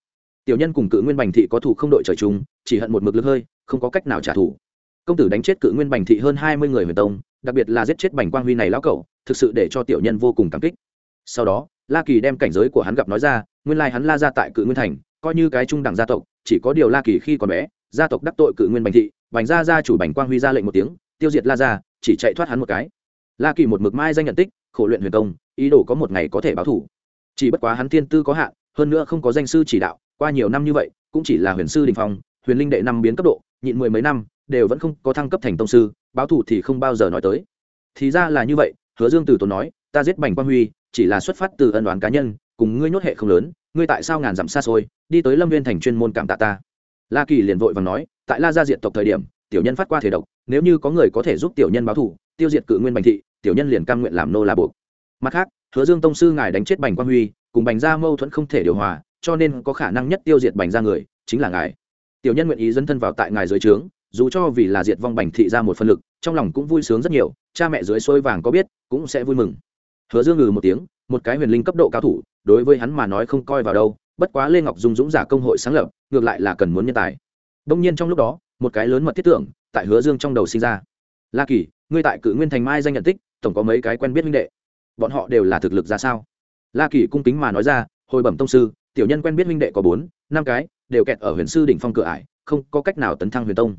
Tiểu nhân cùng cự nguyên bành thị có thủ không đội trời chung, chỉ hận một mực lực hơi, không có cách nào trả thù. Công tử đánh chết cự nguyên bành thị hơn hai mươi người huyền tông đặc biệt là giết chết bành quang huy này lão cẩu, thực sự để cho tiểu nhân vô cùng cảm kích. Sau đó, la kỳ đem cảnh giới của hắn gặp nói ra, nguyên lai hắn la ra tại cự nguyên thành, coi như cái trung đẳng gia tộc, chỉ có điều la kỳ khi còn bé, gia tộc đắc tội cự nguyên bành thị, bành gia gia chủ bành quang huy ra lệnh một tiếng, tiêu diệt la ra chỉ chạy thoát hắn một cái. La kỳ một mực mai danh nhận tích, khổ luyện huyền công, ý đồ có một ngày có thể báo thủ. Chỉ bất quá hắn thiên tư có hạn, hơn nữa không có danh sư chỉ đạo, qua nhiều năm như vậy, cũng chỉ là huyền sư đình phong, huyền linh đệ năm biến cấp độ, nhịn mười mấy năm đều vẫn không có thăng cấp thành tông sư, báo thủ thì không bao giờ nói tới. Thì ra là như vậy, hứa dương từ tốn nói, ta giết bành quang huy, chỉ là xuất phát từ ân đoán cá nhân, cùng ngươi nhốt hệ không lớn, ngươi tại sao ngàn dặm xa xôi, đi tới lâm viên thành chuyên môn cảm tạ ta. La kỳ liền vội và nói, tại la gia diện tộc thời điểm, tiểu nhân phát qua thể độc, nếu như có người có thể giúp tiểu nhân báo thủ tiêu diệt cự nguyên bành thị, tiểu nhân liền cam nguyện làm nô là buộc. Mặt khác, hứa dương tông sư ngài đánh chết bành quang huy, cùng bành gia mâu thuẫn không thể điều hòa, cho nên có khả năng nhất tiêu diệt bành gia người, chính là ngài. Tiểu nhân nguyện ý dấn thân vào tại ngài dưới trướng dù cho vì là diệt vong bành thị ra một phân lực, trong lòng cũng vui sướng rất nhiều, cha mẹ dưới xôi vàng có biết, cũng sẽ vui mừng. Hứa dương ngừ một tiếng, một cái huyền linh cấp độ cao thủ, đối với hắn mà nói không coi vào đâu, bất quá lê ngọc dung dũng giả công hội sáng lập, ngược lại là cần muốn nhân tài. Đông nhiên trong lúc đó, một cái lớn mật thiết tưởng, tại hứa dương trong đầu sinh ra. La kỳ, ngươi tại cự nguyên thành mai danh nhận tích, tổng có mấy cái quen biết minh đệ? Bọn họ đều là thực lực ra sao? La kỳ cung kính mà nói ra, hồi bẩm tông sư, tiểu nhân quen biết minh đệ có bốn, năm cái, đều kẹt ở huyền sư đỉnh phong cửa ải, không có cách nào tấn thăng huyền tông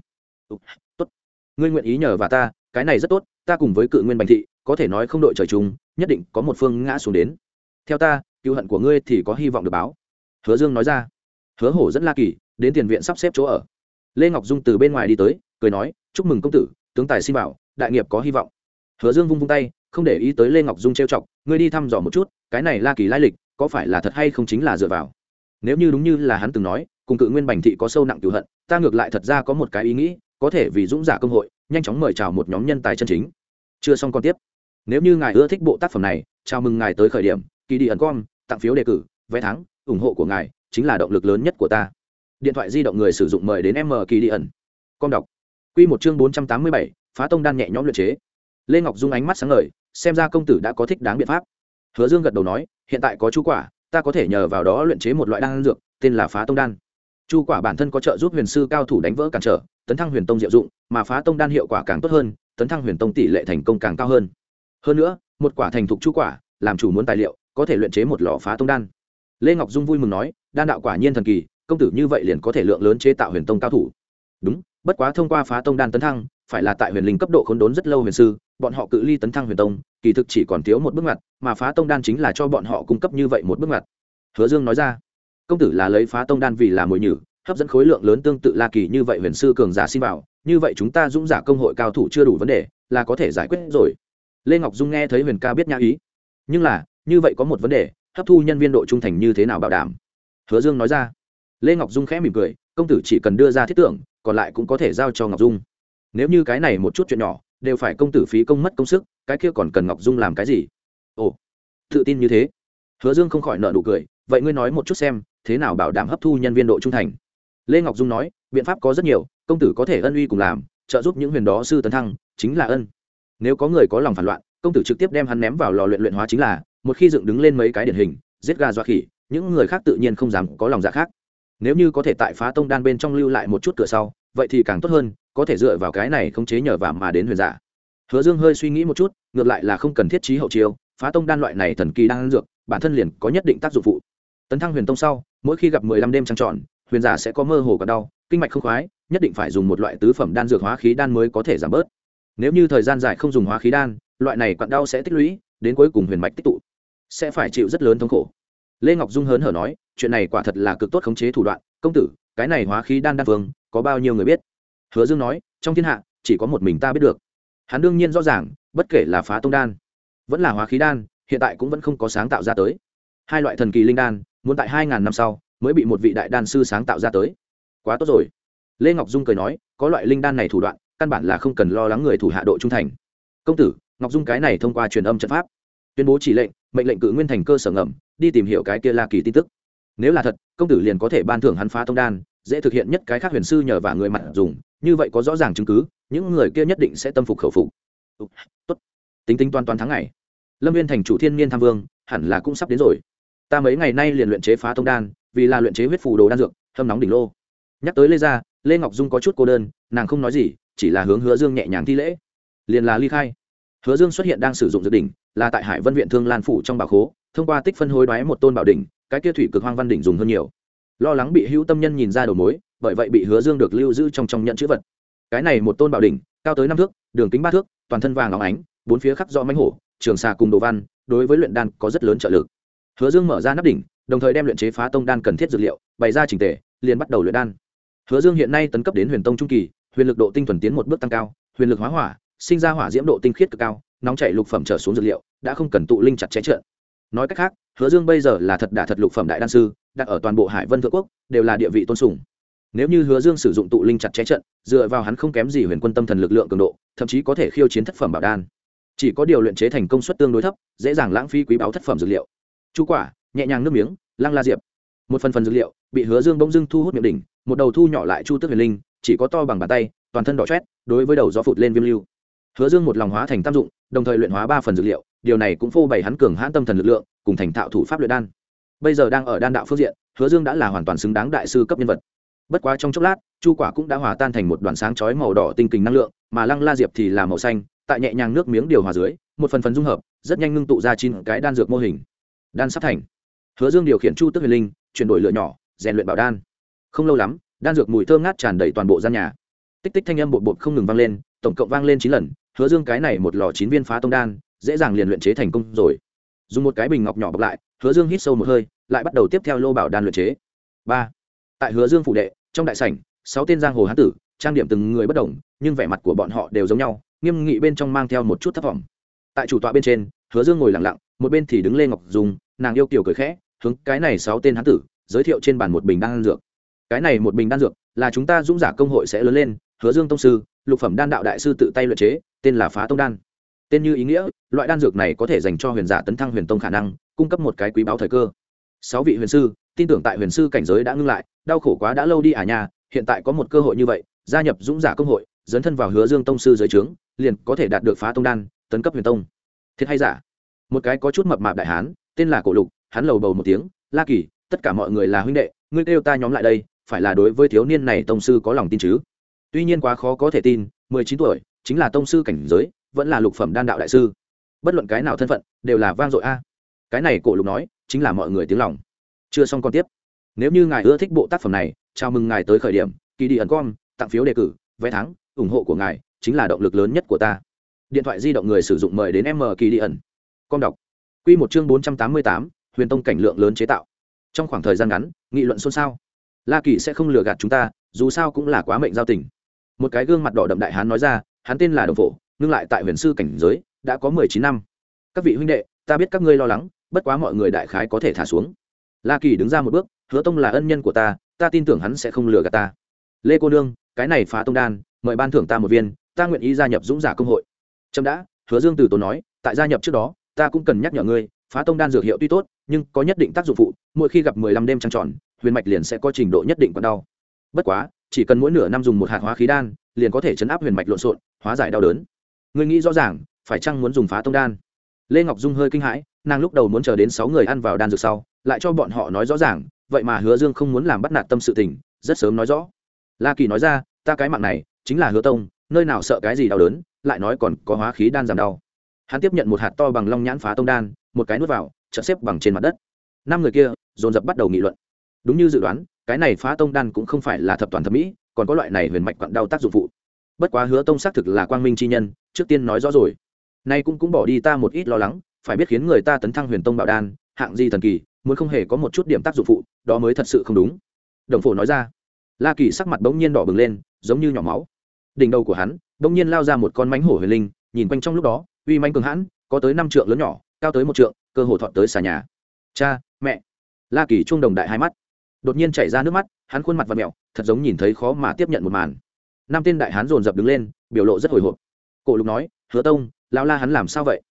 tốt. Ngươi nguyện ý nhờ và ta, cái này rất tốt, ta cùng với cự nguyên bành thị, có thể nói không đội trời chung, nhất định có một phương ngã xuống đến. Theo ta, cựu hận của ngươi thì có hy vọng được báo. Hứa dương nói ra. Hứa hổ dẫn la kỳ đến tiền viện sắp xếp chỗ ở. Lê ngọc dung từ bên ngoài đi tới, cười nói, chúc mừng công tử, tướng tài xin bảo, đại nghiệp có hy vọng. Hứa dương vung vung tay, không để ý tới lê ngọc dung trêu chọc, ngươi đi thăm dò một chút, cái này la kỳ lai lịch, có phải là thật hay không chính là dựa vào? Nếu như đúng như là hắn từng nói, cùng cự nguyên bành thị có sâu nặng cựu hận, ta ngược lại thật ra có một cái ý nghĩ có thể vì dũng giả công hội, nhanh chóng mời chào một nhóm nhân tài chân chính. Chưa xong còn tiếp. Nếu như ngài ưa thích bộ tác phẩm này, chào mừng ngài tới khởi điểm, kỳ đi ẩn com tặng phiếu đề cử, vé thắng, ủng hộ của ngài chính là động lực lớn nhất của ta. Điện thoại di động người sử dụng mời đến m kỳ đi ẩn. Com đọc. Q một chương bốn trăm tám mươi bảy, phá tông đan nhẹ nhõm luyện chế. Lê ngọc dung ánh mắt sáng ngời, xem ra công tử đã có thích đáng biện pháp. Hứa dương gật đầu nói, hiện tại có chú quả, ta có thể nhờ vào đó luyện chế một loại đan dược, tên là phá tông đan chu quả bản thân có trợ giúp huyền sư cao thủ đánh vỡ cản trở, tấn thăng huyền tông diệu dụng, mà phá tông đan hiệu quả càng tốt hơn, tấn thăng huyền tông tỷ lệ thành công càng cao hơn. Hơn nữa, một quả thành thục chu quả, làm chủ muốn tài liệu, có thể luyện chế một lò phá tông đan. Lê ngọc dung vui mừng nói, đan đạo quả nhiên thần kỳ, công tử như vậy liền có thể lượng lớn chế tạo huyền tông cao thủ. Đúng, bất quá thông qua phá tông đan tấn thăng, phải là tại huyền linh cấp độ khốn đốn rất lâu huyền sư, bọn họ cự ly tấn thăng huyền tông, kỳ thực chỉ còn thiếu một bước ngoặt, mà phá tông đan chính là cho bọn họ cung cấp như vậy một bước ngoặt. Hứa dương nói ra công tử là lấy phá tông đan vì là mồi nhử, hấp dẫn khối lượng lớn tương tự la kỳ như vậy huyền sư cường giả xin vào, như vậy chúng ta dũng giả công hội cao thủ chưa đủ vấn đề, là có thể giải quyết rồi. Lê ngọc dung nghe thấy huyền ca biết nhã ý. Nhưng là, như vậy có một vấn đề, hấp thu nhân viên độ trung thành như thế nào bảo đảm? Hứa dương nói ra. Lê ngọc dung khẽ mỉm cười, công tử chỉ cần đưa ra thiết tưởng, còn lại cũng có thể giao cho ngọc dung. Nếu như cái này một chút chuyện nhỏ, đều phải công tử phí công mất công sức, cái kia còn cần ngọc dung làm cái gì? Ồ, tự tin như thế. Hứa dương không khỏi nợ nụ cười, vậy ngươi nói một chút xem thế nào bảo đảm hấp thu nhân viên độ trung thành? Lê ngọc dung nói, biện pháp có rất nhiều, công tử có thể ân uy cùng làm, trợ giúp những huyền đó sư tấn thăng, chính là ân. Nếu có người có lòng phản loạn, công tử trực tiếp đem hắn ném vào lò luyện luyện hóa chính là, một khi dựng đứng lên mấy cái điển hình, giết gà dọa khỉ, những người khác tự nhiên không dám có lòng dạ khác. Nếu như có thể tại phá tông đan bên trong lưu lại một chút cửa sau, vậy thì càng tốt hơn, có thể dựa vào cái này không chế nhờ vả mà đến huyền giả hứa dương hơi suy nghĩ một chút, ngược lại là không cần thiết trí hậu chiêu, phá tông đan loại này thần kỳ đang dược, bản thân liền có nhất định tác dụng phụ. Tấn thăng huyền tông sau mỗi khi gặp mười lăm đêm trăng tròn, huyền giả sẽ có mơ hồ còn đau, kinh mạch không khoái, nhất định phải dùng một loại tứ phẩm đan dược hóa khí đan mới có thể giảm bớt. Nếu như thời gian dài không dùng hóa khí đan, loại này quặn đau sẽ tích lũy, đến cuối cùng huyền mạch tích tụ, sẽ phải chịu rất lớn thống khổ. Lê ngọc dung hớn hở nói, chuyện này quả thật là cực tốt khống chế thủ đoạn. Công tử, cái này hóa khí đan đan phương có bao nhiêu người biết? Hứa dương nói, trong thiên hạ, chỉ có một mình ta biết được. Hắn đương nhiên rõ ràng, bất kể là phá tông đan, vẫn là hóa khí đan, hiện tại cũng vẫn không có sáng tạo ra tới. Hai loại thần kỳ linh đan muốn tại hai ngàn năm sau mới bị một vị đại đan sư sáng tạo ra tới. Quá tốt rồi. Lê ngọc dung cười nói, có loại linh đan này thủ đoạn, căn bản là không cần lo lắng người thủ hạ độ trung thành. Công tử, ngọc dung cái này thông qua truyền âm trận pháp, tuyên bố chỉ lệnh, mệnh lệnh cự nguyên thành cơ sở ngầm, đi tìm hiểu cái kia la kỳ tin tức. Nếu là thật, công tử liền có thể ban thưởng hắn phá tông đan, dễ thực hiện nhất cái khác huyền sư nhờ và người mặt dùng, như vậy có rõ ràng chứng cứ, những người kia nhất định sẽ tâm phục khẩu phục. Tốt. Tính tính toàn toàn tháng ngày. Lâm viên thành chủ thiên niên tham vương, hẳn là cũng sắp đến rồi ta mấy ngày nay liền luyện chế phá tông đan, vì là luyện chế huyết phù đồ đan dược, hâm nóng đỉnh lô. Nhắc tới lê gia, lê ngọc dung có chút cô đơn, nàng không nói gì, chỉ là hướng hứa dương nhẹ nhàng thi lễ. Liền là ly khai. Hứa dương xuất hiện đang sử dụng dược đỉnh, là tại hải vân viện thương lan phủ trong bảo khố, thông qua tích phân hối đoái một tôn bảo đỉnh, cái kia thủy cực hoang văn đỉnh dùng hơn nhiều. Lo lắng bị hữu tâm nhân nhìn ra đầu mối, bởi vậy bị hứa dương được lưu giữ trong trong nhận chữ vật. Cái này một tôn bảo đỉnh, cao tới năm thước, đường kính ba thước, toàn thân vàng óng ánh, bốn phía khắc do mánh hổ, trường xà cùng đồ văn, đối với luyện đan có rất lớn trợ lực hứa dương mở ra nắp đỉnh, đồng thời đem luyện chế phá tông đan cần thiết dược liệu, bày ra trình tề, liền bắt đầu luyện đan. Hứa dương hiện nay tấn cấp đến huyền tông trung kỳ, huyền lực độ tinh thuần tiến một bước tăng cao, huyền lực hóa hỏa, sinh ra hỏa diễm độ tinh khiết cực cao, nóng chảy lục phẩm trở xuống dược liệu, đã không cần tụ linh chặt chẽ trợn nói cách khác, hứa dương bây giờ là thật đả thật lục phẩm đại đan sư, đặt ở toàn bộ hải vân thượng quốc, đều là địa vị tôn sùng. Nếu như hứa dương sử dụng tụ linh chặt chẽ trận dựa vào hắn không kém gì huyền quân tâm thần lực lượng cường độ, thậm chí có thể khiêu chiến thất phẩm bảo đan. Chỉ có điều luyện chế thành công suất tương đối thấp, dễ dàng lãng phí quý báu thất phẩm dược liệu chu quả, nhẹ nhàng nước miếng, lăng la diệp. Một phần phần dược liệu bị hứa dương bỗng dưng thu hút miệng đỉnh, một đầu thu nhỏ lại chu tước huyền linh, chỉ có to bằng bàn tay, toàn thân đỏ chét đối với đầu gió phụt lên viêm lưu. Hứa dương một lòng hóa thành tam dụng, đồng thời luyện hóa ba phần dược liệu, điều này cũng phô bày hắn cường hãn tâm thần lực lượng, cùng thành thạo thủ pháp luyện đan. Bây giờ đang ở đan đạo phương diện, hứa dương đã là hoàn toàn xứng đáng đại sư cấp nhân vật. Bất quá trong chốc lát, chu quả cũng đã hòa tan thành một đoàn sáng chói màu đỏ tinh kình năng lượng, mà lăng la diệp thì là màu xanh, tại nhẹ nhàng nước miếng điều hòa dưới, một phần phần dung hợp, rất nhanh ngưng tụ ra chín cái đan dược mô hình đan sắp thành. Hứa dương điều khiển chu tức huyền linh, chuyển đổi lửa nhỏ, rèn luyện bảo đan. Không lâu lắm, đan dược mùi thơm ngát tràn đầy toàn bộ gian nhà. Tích tích thanh âm bột bột không ngừng vang lên, tổng cộng vang lên chín lần, hứa dương cái này một lò chín viên phá tông đan, dễ dàng liền luyện chế thành công rồi. Dùng một cái bình ngọc nhỏ bọc lại, hứa dương hít sâu một hơi, lại bắt đầu tiếp theo lô bảo đan luyện chế. Ba. Tại hứa dương phủ đệ, trong đại sảnh, sáu tên giang hồ hán tử, trang điểm từng người bất đồng, nhưng vẻ mặt của bọn họ đều giống nhau, nghiêm nghị bên trong mang theo một chút thất vọng. Tại chủ tọa bên trên, hứa dương ngồi lặng lặng, một bên thì đứng lên ngọc dùng nàng yêu kiều cười khẽ hướng cái này sáu tên hán tử, giới thiệu trên bàn một bình đan dược. Cái này một bình đan dược là chúng ta dũng giả công hội sẽ lớn lên, hứa dương tông sư, lục phẩm đan đạo đại sư tự tay luyện chế, tên là phá tông đan. Tên như ý nghĩa, loại đan dược này có thể dành cho huyền giả tấn thăng huyền tông khả năng, cung cấp một cái quý báo thời cơ. Sáu vị huyền sư, tin tưởng tại huyền sư cảnh giới đã ngưng lại, đau khổ quá đã lâu đi à nhà hiện tại có một cơ hội như vậy, gia nhập dũng giả công hội, dấn thân vào hứa dương tông sư dưới trướng, liền có thể đạt được phá tông đan, tấn cấp huyền tông. Thiệt hay giả? Một cái có chút mập mạp đại hán tên là cổ lục, hắn lầu bầu một tiếng, la kỳ, tất cả mọi người là huynh đệ, ngươi kêu ta nhóm lại đây, phải là đối với thiếu niên này tông sư có lòng tin chứ? Tuy nhiên quá khó có thể tin, mười chín tuổi, chính là tông sư cảnh giới, vẫn là lục phẩm đan đạo đại sư. Bất luận cái nào thân phận, đều là vang dội a. Cái này cổ lục nói, chính là mọi người tiếng lòng. Chưa xong còn tiếp. Nếu như ngài ưa thích bộ tác phẩm này, chào mừng ngài tới khởi điểm, kỳ đi ẩn com, tặng phiếu đề cử, vé thắng, ủng hộ của ngài, chính là động lực lớn nhất của ta. Điện thoại di động người sử dụng mời đến m kỳ đi ẩn. Com đọc. Quy một chương bốn trăm tám mươi tám, huyền tông cảnh lượng lớn chế tạo. Trong khoảng thời gian ngắn, nghị luận xôn xao. La kỳ sẽ không lừa gạt chúng ta, dù sao cũng là quá mệnh giao tình. Một cái gương mặt đỏ đậm đại hán nói ra, hắn tên là đồng phổ nhưng lại tại huyền sư cảnh giới, đã có mười chín năm. Các vị huynh đệ, ta biết các ngươi lo lắng, bất quá mọi người đại khái có thể thả xuống. La kỳ đứng ra một bước, hứa tông là ân nhân của ta ta tin tưởng hắn sẽ không lừa gạt ta. Lê cô nương, cái này phá tông đan, mời ban thưởng ta một viên, ta nguyện ý gia nhập dũng giả công hội. Trâm đã, hứa dương từ tốn nói, tại gia nhập trước đó ta cũng cần nhắc nhở ngươi, phá tông đan dược hiệu tuy tốt, nhưng có nhất định tác dụng phụ, mỗi khi gặp mười lăm đêm trăng tròn, huyền mạch liền sẽ có trình độ nhất định còn đau. Bất quá, chỉ cần mỗi nửa năm dùng một hạt hóa khí đan, liền có thể chấn áp huyền mạch lộn xộn, hóa giải đau đớn. Ngươi nghĩ rõ ràng, phải chăng muốn dùng phá tông đan? Lê ngọc dung hơi kinh hãi, nàng lúc đầu muốn chờ đến sáu người ăn vào đan dược sau, lại cho bọn họ nói rõ ràng, vậy mà hứa dương không muốn làm bắt nạt tâm sự tình, rất sớm nói rõ. La kỳ nói ra, ta cái mạng này, chính là hứa tông, nơi nào sợ cái gì đau đớn, lại nói còn có hóa khí đan giảm đau hắn tiếp nhận một hạt to bằng long nhãn phá tông đan, một cái nuốt vào, chợt xếp bằng trên mặt đất. Năm người kia, dồn dập bắt đầu nghị luận. Đúng như dự đoán, cái này phá tông đan cũng không phải là thập toàn thẩm mỹ, còn có loại này huyền mạch quặn đau tác dụng phụ. Bất quá hứa tông xác thực là quang minh chi nhân, trước tiên nói rõ rồi. Nay cũng cũng bỏ đi ta một ít lo lắng, phải biết khiến người ta tấn thăng huyền tông bảo đan, hạng di thần kỳ, muốn không hề có một chút điểm tác dụng phụ, đó mới thật sự không đúng. Đồng phổ nói ra. La kỳ sắc mặt bỗng nhiên đỏ bừng lên, giống như nhỏ máu. Đỉnh đầu của hắn, bỗng nhiên lao ra một con mánh hổ huyền linh, nhìn quanh trong lúc đó uy manh cường hãn, có tới năm trượng lớn nhỏ, cao tới một trượng, cơ hồ thọt tới xà nhà. Cha, mẹ. La kỳ chuông đồng đại hai mắt. Đột nhiên chảy ra nước mắt, hắn khuôn mặt và mẹo thật giống nhìn thấy khó mà tiếp nhận một màn. Năm tên đại hán dồn dập đứng lên, biểu lộ rất hồi hộp. Cổ lục nói, hứa tông, lão la hắn làm sao vậy?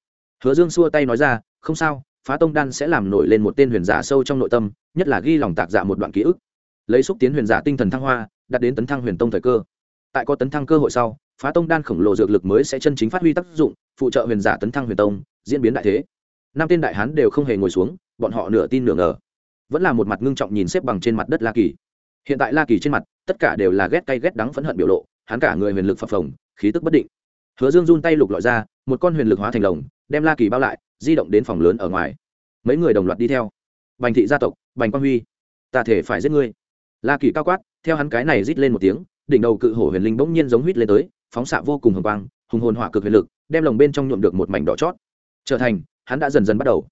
Hứa dương xua tay nói ra, không sao, phá tông đan sẽ làm nổi lên một tên huyền giả sâu trong nội tâm, nhất là ghi lòng tạc dạ một đoạn ký ức. Lấy xúc tiến huyền giả tinh thần thăng hoa đặt đến tấn thăng huyền tông thời cơ. Tại có tấn thăng cơ hội sau phá tông đan khổng lồ dược lực mới sẽ chân chính phát huy tác dụng, phụ trợ huyền giả tấn thăng huyền tông, diễn biến đại thế. Năm tên đại hán đều không hề ngồi xuống, bọn họ nửa tin nửa ngờ. Vẫn là một mặt ngưng trọng nhìn xếp bằng trên mặt đất la kỳ. Hiện tại la kỳ trên mặt, tất cả đều là ghét cay ghét đắng phẫn hận biểu lộ, hắn cả người huyền lực phập phồng, khí tức bất định. Hứa dương run tay lục lọi ra, một con huyền lực hóa thành lồng, đem la kỳ bao lại, di động đến phòng lớn ở ngoài. Mấy người đồng loạt đi theo. Bành thị gia tộc, bành quang huy, ta thể phải giết ngươi. La kỳ cao quát, theo hắn cái này rít lên một tiếng, đỉnh đầu cự hổ huyền linh bỗng nhiên giống huýt lên tới phóng xạ vô cùng hồng quang, hùng hồn hỏa cực huyền lực, đem lồng bên trong nhuộm được một mảnh đỏ chót. Trở thành, hắn đã dần dần bắt đầu.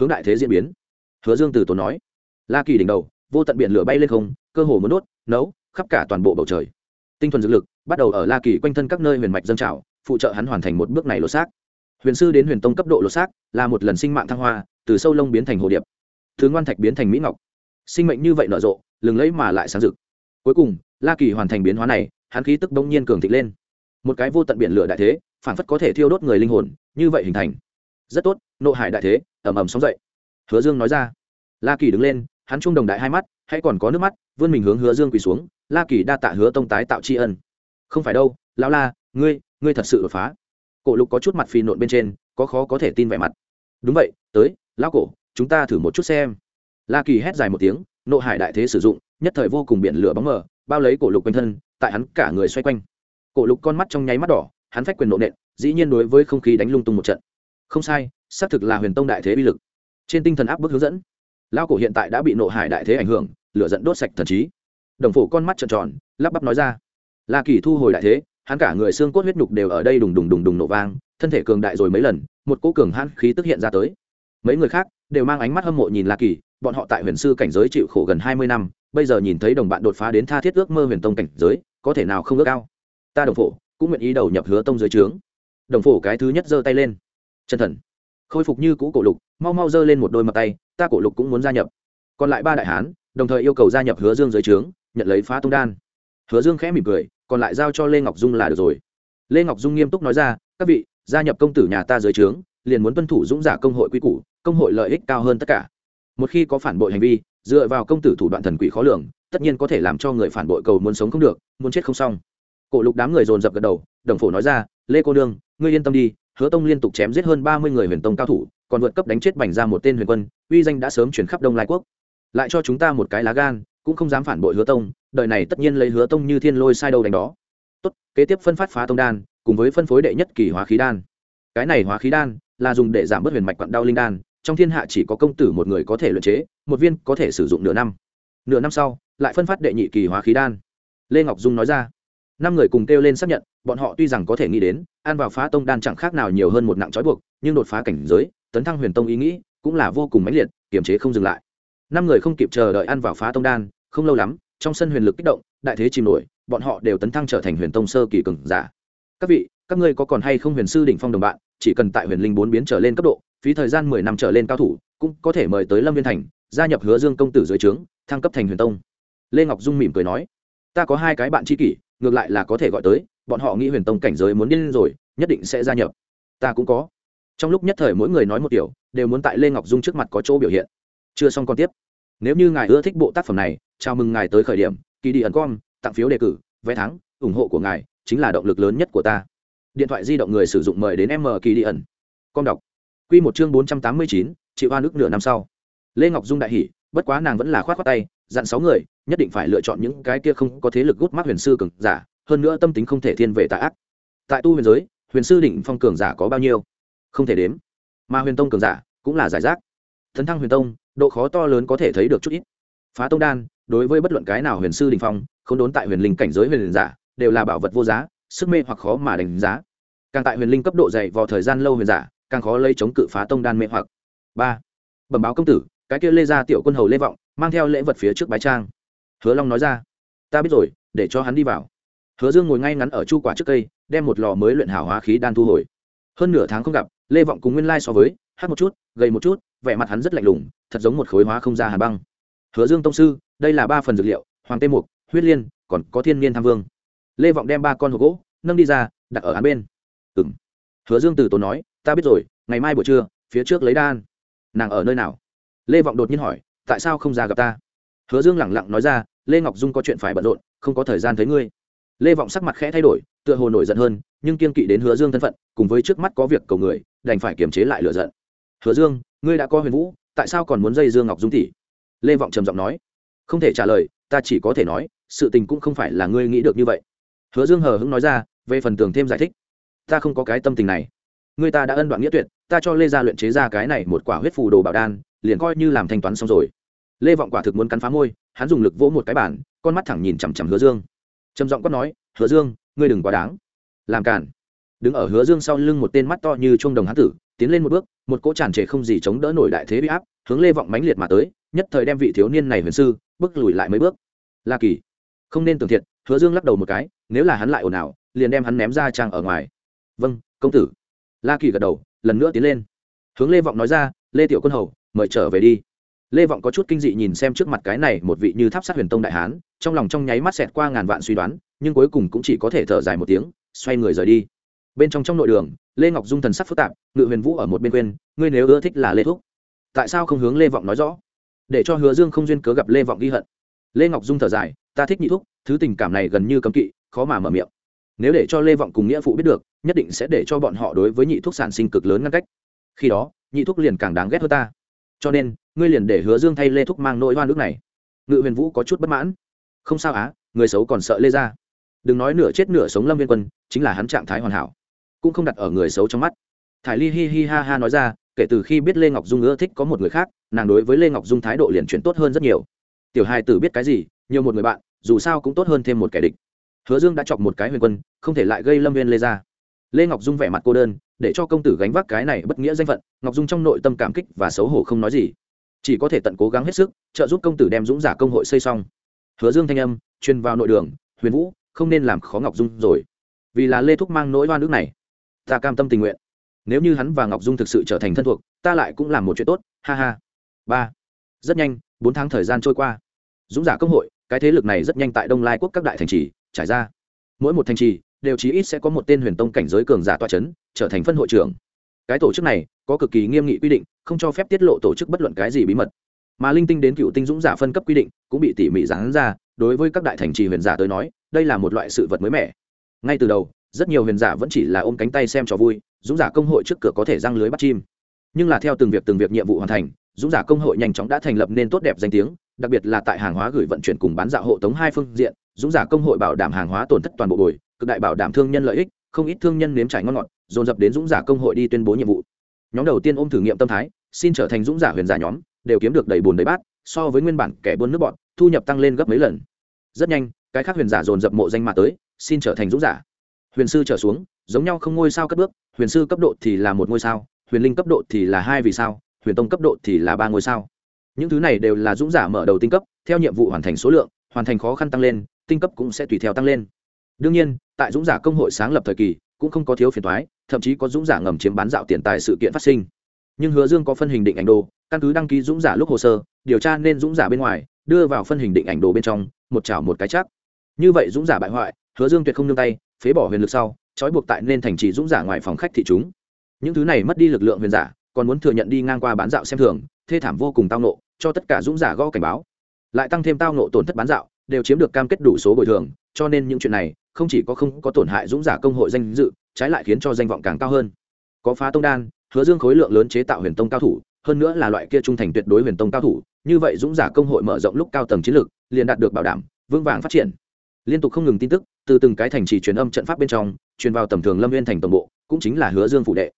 Hướng đại thế diễn biến. Hứa dương từ tốn nói, la kỳ đỉnh đầu, vô tận biển lửa bay lên không, cơ hồ muốn đốt, nấu, khắp cả toàn bộ bầu trời. Tinh thuần dược lực, bắt đầu ở la kỳ quanh thân các nơi huyền mạch dân trào, phụ trợ hắn hoàn thành một bước này lột xác. Huyền sư đến huyền tông cấp độ lột xác, là một lần sinh mạng thăng hoa, từ sâu lông biến thành hồ điệp. Thứ ngoan thạch biến thành mỹ ngọc. Sinh mệnh như vậy nở rộ, lừng lẫy mà lại sáng rực. Cuối cùng, la kỳ hoàn thành biến hóa này, hắn khí tức bỗng nhiên cường thịnh lên một cái vô tận biển lửa đại thế phản phất có thể thiêu đốt người linh hồn, như vậy hình thành. Rất tốt, nộ hải đại thế ẩm ẩm sóng dậy. Hứa dương nói ra. La kỳ đứng lên, hắn trung đồng đại hai mắt hãy còn có nước mắt, vươn mình hướng hứa dương quỳ xuống. La kỳ đa tạ hứa tông tái tạo tri ân. Không phải đâu, lão la, ngươi ngươi thật sự đột phá. Cổ lục có chút mặt phì nộn bên trên, có khó có thể tin vẻ mặt. Đúng vậy, tới, lão cổ, chúng ta thử một chút xem. La kỳ hét dài một tiếng, nộ hải đại thế sử dụng, nhất thời vô cùng biển lửa bóng mờ, bao lấy cổ lục quanh thân, tại hắn cả người xoay quanh cổ lục con mắt trong nháy mắt đỏ, hắn phách quyền nộ nện, dĩ nhiên đối với không khí đánh lung tung một trận. Không sai, xác thực là huyền tông đại thế uy lực. Trên tinh thần áp bức hướng dẫn lao cổ hiện tại đã bị nộ hải đại thế ảnh hưởng, lửa dẫn đốt sạch thần trí. Đồng phổ con mắt trợn tròn, lắp bắp nói ra, la kỳ thu hồi đại thế, hắn cả người xương cốt huyết nhục đều ở đây đùng đùng đùng đùng nổ vang, thân thể cường đại rồi mấy lần, một cỗ cường hãn khí tức hiện ra tới. Mấy người khác đều mang ánh mắt hâm mộ nhìn la kỳ, bọn họ tại huyền sư cảnh giới chịu khổ gần hai mươi năm, bây giờ nhìn thấy đồng bạn đột phá đến tha thiết ước mơ huyền tông cảnh giới, có thể nào không ước cao ta đồng phổ cũng nguyện ý đầu nhập hứa tông dưới trướng. Đồng phổ cái thứ nhất giơ tay lên. Chân thần. Khôi phục như cũ cổ lục, mau mau giơ lên một đôi mặt tay, ta cổ lục cũng muốn gia nhập. Còn lại ba đại hán, đồng thời yêu cầu gia nhập hứa dương dưới trướng, nhận lấy phá tông đan. Hứa dương khẽ mỉm cười, còn lại giao cho lê ngọc dung là được rồi. Lê ngọc dung nghiêm túc nói ra, các vị, gia nhập công tử nhà ta dưới trướng, liền muốn tuân thủ dũng giả công hội quy củ, công hội lợi ích cao hơn tất cả. Một khi có phản bội hành vi, dựa vào công tử thủ đoạn thần quỷ khó lường, tất nhiên có thể làm cho người phản bội cầu muốn sống không được, muốn chết không xong cổ lục đám người dồn dập gật đầu, đồng phổ nói ra, lê cô đương ngươi yên tâm đi, hứa tông liên tục chém giết hơn ba mươi người huyền tông cao thủ, còn vượt cấp đánh chết bành ra một tên huyền quân, uy danh đã sớm chuyển khắp đông lai quốc. Lại cho chúng ta một cái lá gan, cũng không dám phản bội hứa tông, đời này tất nhiên lấy hứa tông như thiên lôi sai đầu đánh đó. Tốt, kế tiếp phân phát phá tông đan, cùng với phân phối đệ nhất kỳ hóa khí đan. Cái này hóa khí đan là dùng để giảm bớt huyền mạch quặn đau linh đan, trong thiên hạ chỉ có công tử một người có thể luyện chế, một viên có thể sử dụng nửa năm. Nửa năm sau, lại phân phát đệ nhị kỳ hóa khí đan. Lê ngọc dung nói ra năm người cùng kêu lên xác nhận, bọn họ tuy rằng có thể nghĩ đến, ăn vào phá tông đan chẳng khác nào nhiều hơn một nặng trói buộc, nhưng đột phá cảnh giới, tấn thăng huyền tông ý nghĩ, cũng là vô cùng mãnh liệt, kiềm chế không dừng lại. Năm người không kịp chờ đợi ăn vào phá tông đan, không lâu lắm, trong sân huyền lực kích động, đại thế chìm nổi, bọn họ đều tấn thăng trở thành huyền tông sơ kỳ cường giả. Các vị, các ngươi có còn hay không huyền sư đỉnh phong đồng bạn, chỉ cần tại huyền linh bốn biến trở lên cấp độ, phí thời gian mười năm trở lên cao thủ, cũng có thể mời tới lâm viên thành, gia nhập hứa dương công tử dưới trướng, thăng cấp thành huyền tông. Lê ngọc dung mỉm cười nói, ta có hai cái bạn tri kỷ ngược lại là có thể gọi tới, bọn họ nghĩ huyền tông cảnh giới muốn điên rồi, nhất định sẽ gia nhập. Ta cũng có. Trong lúc nhất thời mỗi người nói một điều, đều muốn tại lê ngọc dung trước mặt có chỗ biểu hiện. Chưa xong còn tiếp. Nếu như ngài ưa thích bộ tác phẩm này, chào mừng ngài tới khởi điểm, kỳ đi ẩn com tặng phiếu đề cử, vé thắng, ủng hộ của ngài chính là động lực lớn nhất của ta. Điện thoại di động người sử dụng mời đến m kỳ đi ẩn. Com đọc. Q một chương bốn trăm tám mươi chín Chị hoa nước nửa năm sau. Lê ngọc dung đại hỷ bất quá nàng vẫn là khoát khoát tay dặn sáu người, nhất định phải lựa chọn những cái kia không có thế lực gút mắt huyền sư cường giả, hơn nữa tâm tính không thể thiên về tà ác. Tại tu huyền giới, huyền sư đỉnh phong cường giả có bao nhiêu? Không thể đếm. Mà huyền tông cường giả cũng là giải rác. Thấn thăng huyền tông, độ khó to lớn có thể thấy được chút ít. Phá tông đan, đối với bất luận cái nào huyền sư đình phong, không đốn tại huyền linh cảnh giới huyền giả, đều là bảo vật vô giá, sức mê hoặc khó mà đánh giá. Càng tại huyền linh cấp độ dày vào thời gian lâu huyền giả, càng khó lấy chống cự phá tông đan mê hoặc. Ba. Bẩm báo công tử, cái kia lê gia tiểu quân hầu lê vọng mang theo lễ vật phía trước bái trang. Hứa long nói ra, ta biết rồi, để cho hắn đi vào. Hứa dương ngồi ngay ngắn ở chu quả trước cây, đem một lò mới luyện hảo hóa khí đan thu hồi. Hơn nửa tháng không gặp, lê vọng cùng nguyên lai so với, hát một chút, gầy một chút, vẻ mặt hắn rất lạnh lùng, thật giống một khối hóa không ra hà băng. Hứa dương tông sư, đây là ba phần dược liệu, hoàng tê mục, huyết liên, còn có thiên niên tham vương. Lê vọng đem ba con hộp gỗ, nâng đi ra, đặt ở án bên. Ừ m hứa dương từ tốn nói, ta biết rồi, ngày mai buổi trưa, phía trước lấy đan. Nàng ở nơi nào? Lê vọng đột nhiên hỏi tại sao không ra gặp ta? Hứa dương lẳng lặng nói ra, lê ngọc dung có chuyện phải bận rộn, không có thời gian thấy ngươi. Lê vọng sắc mặt khẽ thay đổi, tựa hồ nổi giận hơn, nhưng kiên kỵ đến hứa dương thân phận, cùng với trước mắt có việc cầu người, đành phải kiềm chế lại lựa giận. Hứa dương, ngươi đã có huyền vũ, tại sao còn muốn dây dương ngọc dung tỷ? Lê vọng trầm giọng nói. Không thể trả lời, ta chỉ có thể nói, sự tình cũng không phải là ngươi nghĩ được như vậy. Hứa dương hờ hững nói ra, về phần tường thêm giải thích. Ta không có cái tâm tình này. Người ta đã ân đoạn nghĩa tuyệt, ta cho lê gia luyện chế ra cái này một quả huyết phù đồ bảo đan liền coi như làm thanh toán xong rồi. Lê vọng quả thực muốn cắn phá môi, hắn dùng lực vỗ một cái bản con mắt thẳng nhìn chằm chằm hứa dương. Trầm giọng quát nói, hứa dương, ngươi đừng quá đáng. Làm cản đứng ở hứa dương sau lưng một tên mắt to như chuông đồng hán tử, tiến lên một bước, một cỗ tràn trề không gì chống đỡ nổi đại thế bị áp, hướng lê vọng mãnh liệt mà tới, nhất thời đem vị thiếu niên này huyền sư, bước lùi lại mấy bước. La kỳ. Không nên tưởng thiệt, hứa dương lắc đầu một cái, nếu là hắn lại ồn ào, liền đem hắn ném ra trang ở ngoài. Vâng công tử. La kỳ gật đầu, lần nữa tiến lên. Hướng lê vọng nói ra, lê tiểu quân hầu mời trở về đi. Lê vọng có chút kinh dị nhìn xem trước mặt cái này một vị như tháp sát huyền tông đại hán, trong lòng trong nháy mắt xẹt qua ngàn vạn suy đoán, nhưng cuối cùng cũng chỉ có thể thở dài một tiếng, xoay người rời đi. Bên trong trong nội đường, lê ngọc dung thần sắc phức tạp, ngự huyền vũ ở một bên quên, ngươi nếu ưa thích là lê thúc. Tại sao không hướng lê vọng nói rõ? Để cho hứa dương không duyên cớ gặp lê vọng ghi hận. Lê ngọc dung thở dài, ta thích nhị thúc, thứ tình cảm này gần như cấm kỵ, khó mà mở miệng. Nếu để cho lê vọng cùng nghĩa phụ biết được, nhất định sẽ để cho bọn họ đối với nhị thúc sản sinh cực lớn ngăn cách. Khi đó, nhị thúc liền càng đáng ghét hơn ta cho nên, ngươi liền để hứa dương thay lê thúc mang nỗi hoa nước này. Ngự huyền vũ có chút bất mãn. Không sao á, người xấu còn sợ lê ra đừng nói nửa chết nửa sống lâm viên quân, chính là hắn trạng thái hoàn hảo. Cũng không đặt ở người xấu trong mắt. Thải ly hi hi ha ha nói ra, kể từ khi biết lê ngọc dung ưa thích có một người khác, nàng đối với lê ngọc dung thái độ liền chuyển tốt hơn rất nhiều. Tiểu hai tử biết cái gì, nhiều một người bạn, dù sao cũng tốt hơn thêm một kẻ địch. Hứa dương đã chọc một cái huyền quân, không thể lại gây lâm viên lê ra lê ngọc dung vẻ mặt cô đơn để cho công tử gánh vác cái này bất nghĩa danh phận, ngọc dung trong nội tâm cảm kích và xấu hổ không nói gì. Chỉ có thể tận cố gắng hết sức, trợ giúp công tử đem dũng giả công hội xây xong. Hứa dương thanh âm, truyền vào nội đường, huyền vũ, không nên làm khó ngọc dung rồi. Vì là lê thúc mang nỗi oan nước này, ta cam tâm tình nguyện. Nếu như hắn và ngọc dung thực sự trở thành thân thuộc, ta lại cũng làm một chuyện tốt. Ha ha. Ba. Rất nhanh, bốn tháng thời gian trôi qua. Dũng giả công hội, cái thế lực này rất nhanh tại đông lai quốc các đại thành trì, trải ra. Mỗi một thành trì đều chí ít sẽ có một tên huyền tông cảnh giới cường giả toa chấn, trở thành phân hội trưởng. Cái tổ chức này có cực kỳ nghiêm nghị quy định, không cho phép tiết lộ tổ chức bất luận cái gì bí mật. Mà linh tinh đến cựu tinh dũng giả phân cấp quy định cũng bị tỉ mỉ giáng ra, đối với các đại thành trì huyền giả tới nói, đây là một loại sự vật mới mẻ. Ngay từ đầu, rất nhiều huyền giả vẫn chỉ là ôm cánh tay xem cho vui, dũng giả công hội trước cửa có thể răng lưới bắt chim. Nhưng là theo từng việc từng việc nhiệm vụ hoàn thành, dũng giả công hội nhanh chóng đã thành lập nên tốt đẹp danh tiếng, đặc biệt là tại hàng hóa gửi vận chuyển cùng bán dạo hộ tống hai phương diện, dũng giả công hội bảo đảm hàng hóa tổn thất toàn bộ bồi cực đại bảo đảm thương nhân lợi ích, không ít thương nhân nếm trải ngon ngọt, dồn dập đến dũng giả công hội đi tuyên bố nhiệm vụ. Nhóm đầu tiên ôm thử nghiệm tâm thái, xin trở thành dũng giả huyền giả nhóm, đều kiếm được đầy bùn đầy bát, so với nguyên bản kẻ buôn nước bọn, thu nhập tăng lên gấp mấy lần. Rất nhanh, cái khác huyền giả dồn dập mộ danh mà tới, xin trở thành dũng giả. Huyền sư trở xuống, giống nhau không ngôi sao cất bước, huyền sư cấp độ thì là một ngôi sao, huyền linh cấp độ thì là hai vì sao, huyền tông cấp độ thì là ba ngôi sao. Những thứ này đều là dũng giả mở đầu tinh cấp, theo nhiệm vụ hoàn thành số lượng, hoàn thành khó khăn tăng lên, tinh cấp cũng sẽ tùy theo tăng lên. Đương nhiên tại dũng giả công hội sáng lập thời kỳ, cũng không có thiếu phiền thoái thậm chí có dũng giả ngầm chiếm bán dạo tiền tài sự kiện phát sinh. Nhưng hứa dương có phân hình định ảnh đồ, căn cứ đăng ký dũng giả lúc hồ sơ, điều tra nên dũng giả bên ngoài, đưa vào phân hình định ảnh đồ bên trong, một chảo một cái chắc. Như vậy dũng giả bại hoại, hứa dương tuyệt không nương tay, phế bỏ huyền lực sau, trói buộc tại nên thành trì dũng giả ngoài phòng khách thị chúng. Những thứ này mất đi lực lượng huyền giả, còn muốn thừa nhận đi ngang qua bán dạo xem thường, thê thảm vô cùng tao nộ, cho tất cả dũng giả gõ cảnh báo. Lại tăng thêm tao nộ tổn thất bán dạo, đều chiếm được cam kết đủ số bồi thường, cho nên những chuyện này không chỉ có không có tổn hại dũng giả công hội danh dự, trái lại khiến cho danh vọng càng cao hơn. Có phá tông đan, hứa dương khối lượng lớn chế tạo huyền tông cao thủ, hơn nữa là loại kia trung thành tuyệt đối huyền tông cao thủ, như vậy dũng giả công hội mở rộng lúc cao tầng chiến lược, liền đạt được bảo đảm, vững vàng phát triển. Liên tục không ngừng tin tức, từ từng cái thành trì truyền âm trận pháp bên trong, truyền vào tầm thường lâm viên thành tổng bộ, cũng chính là hứa dương phụ đệ.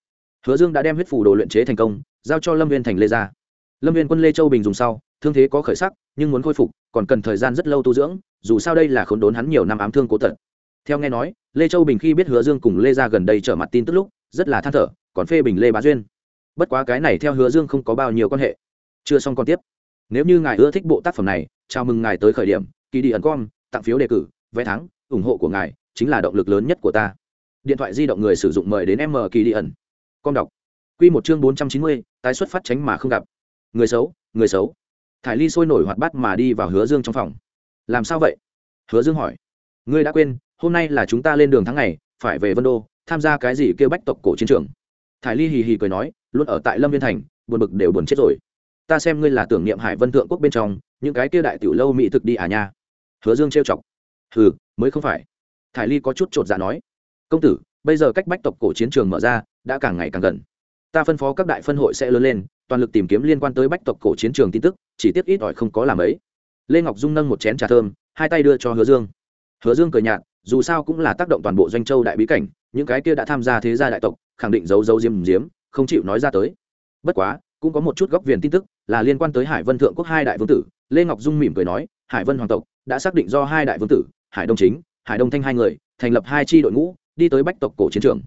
Hứa dương đã đem huyết phủ đồ luyện chế thành công, giao cho lâm viên thành lê gia lâm viên quân lê châu bình dùng sau, thương thế có khởi sắc, nhưng muốn khôi phục, còn cần thời gian rất lâu tu dưỡng, dù sao đây là khốn đốn hắn nhiều năm ám thương cố tật theo nghe nói, lê châu bình khi biết hứa dương cùng lê gia gần đây trở mặt tin tức lúc, rất là than thở, còn phê bình lê bá duyên. Bất quá cái này theo hứa dương không có bao nhiêu quan hệ. Chưa xong còn tiếp. Nếu như ngài ưa thích bộ tác phẩm này, chào mừng ngài tới khởi điểm kỳ đi ẩn com tặng phiếu đề cử, vé thắng, ủng hộ của ngài chính là động lực lớn nhất của ta. Điện thoại di động người sử dụng mời đến m kỳ đi ẩn. Com đọc. Q một chương bốn trăm chín mươi, tái xuất phát tránh mà không gặp. Người xấu người xấu. Thải ly sôi nổi hoạt bát mà đi vào hứa dương trong phòng. Làm sao vậy? Hứa dương hỏi. Ngươi đã quên hôm nay là chúng ta lên đường tháng ngày, phải về vân đô, tham gia cái gì kêu bách tộc cổ chiến trường. Thải ly hì hì cười nói, luôn ở tại lâm viên thành, buồn bực đều buồn chết rồi. Ta xem ngươi là tưởng niệm hải vân thượng quốc bên trong, những cái kia đại tiểu lâu mỹ thực đi à nha. Hứa dương trêu chọc. Hừ, mới không phải. Thải ly có chút chột dạ nói. Công tử, bây giờ cách bách tộc cổ chiến trường mở ra, đã càng ngày càng gần. Ta phân phó các đại phân hội sẽ lớn lên, toàn lực tìm kiếm liên quan tới bách tộc cổ chiến trường tin tức, chỉ tiếc ít ỏi không có làm ấy. Lê ngọc dung nâng một chén trà thơm, hai tay đưa cho hứa dương. Hứa dương cười nhạt dù sao cũng là tác động toàn bộ doanh châu đại bí cảnh, những cái kia đã tham gia thế gia đại tộc, khẳng định giấu giấu diêm diếm không chịu nói ra tới. Bất quá, cũng có một chút góc viền tin tức, là liên quan tới hải vân thượng quốc hai đại vương tử. Lê ngọc dung mỉm cười nói, hải vân hoàng tộc đã xác định do hai đại vương tử, hải đông chính, hải đông thanh hai người, thành lập hai tri đội ngũ, đi tới bách tộc cổ chiến trường.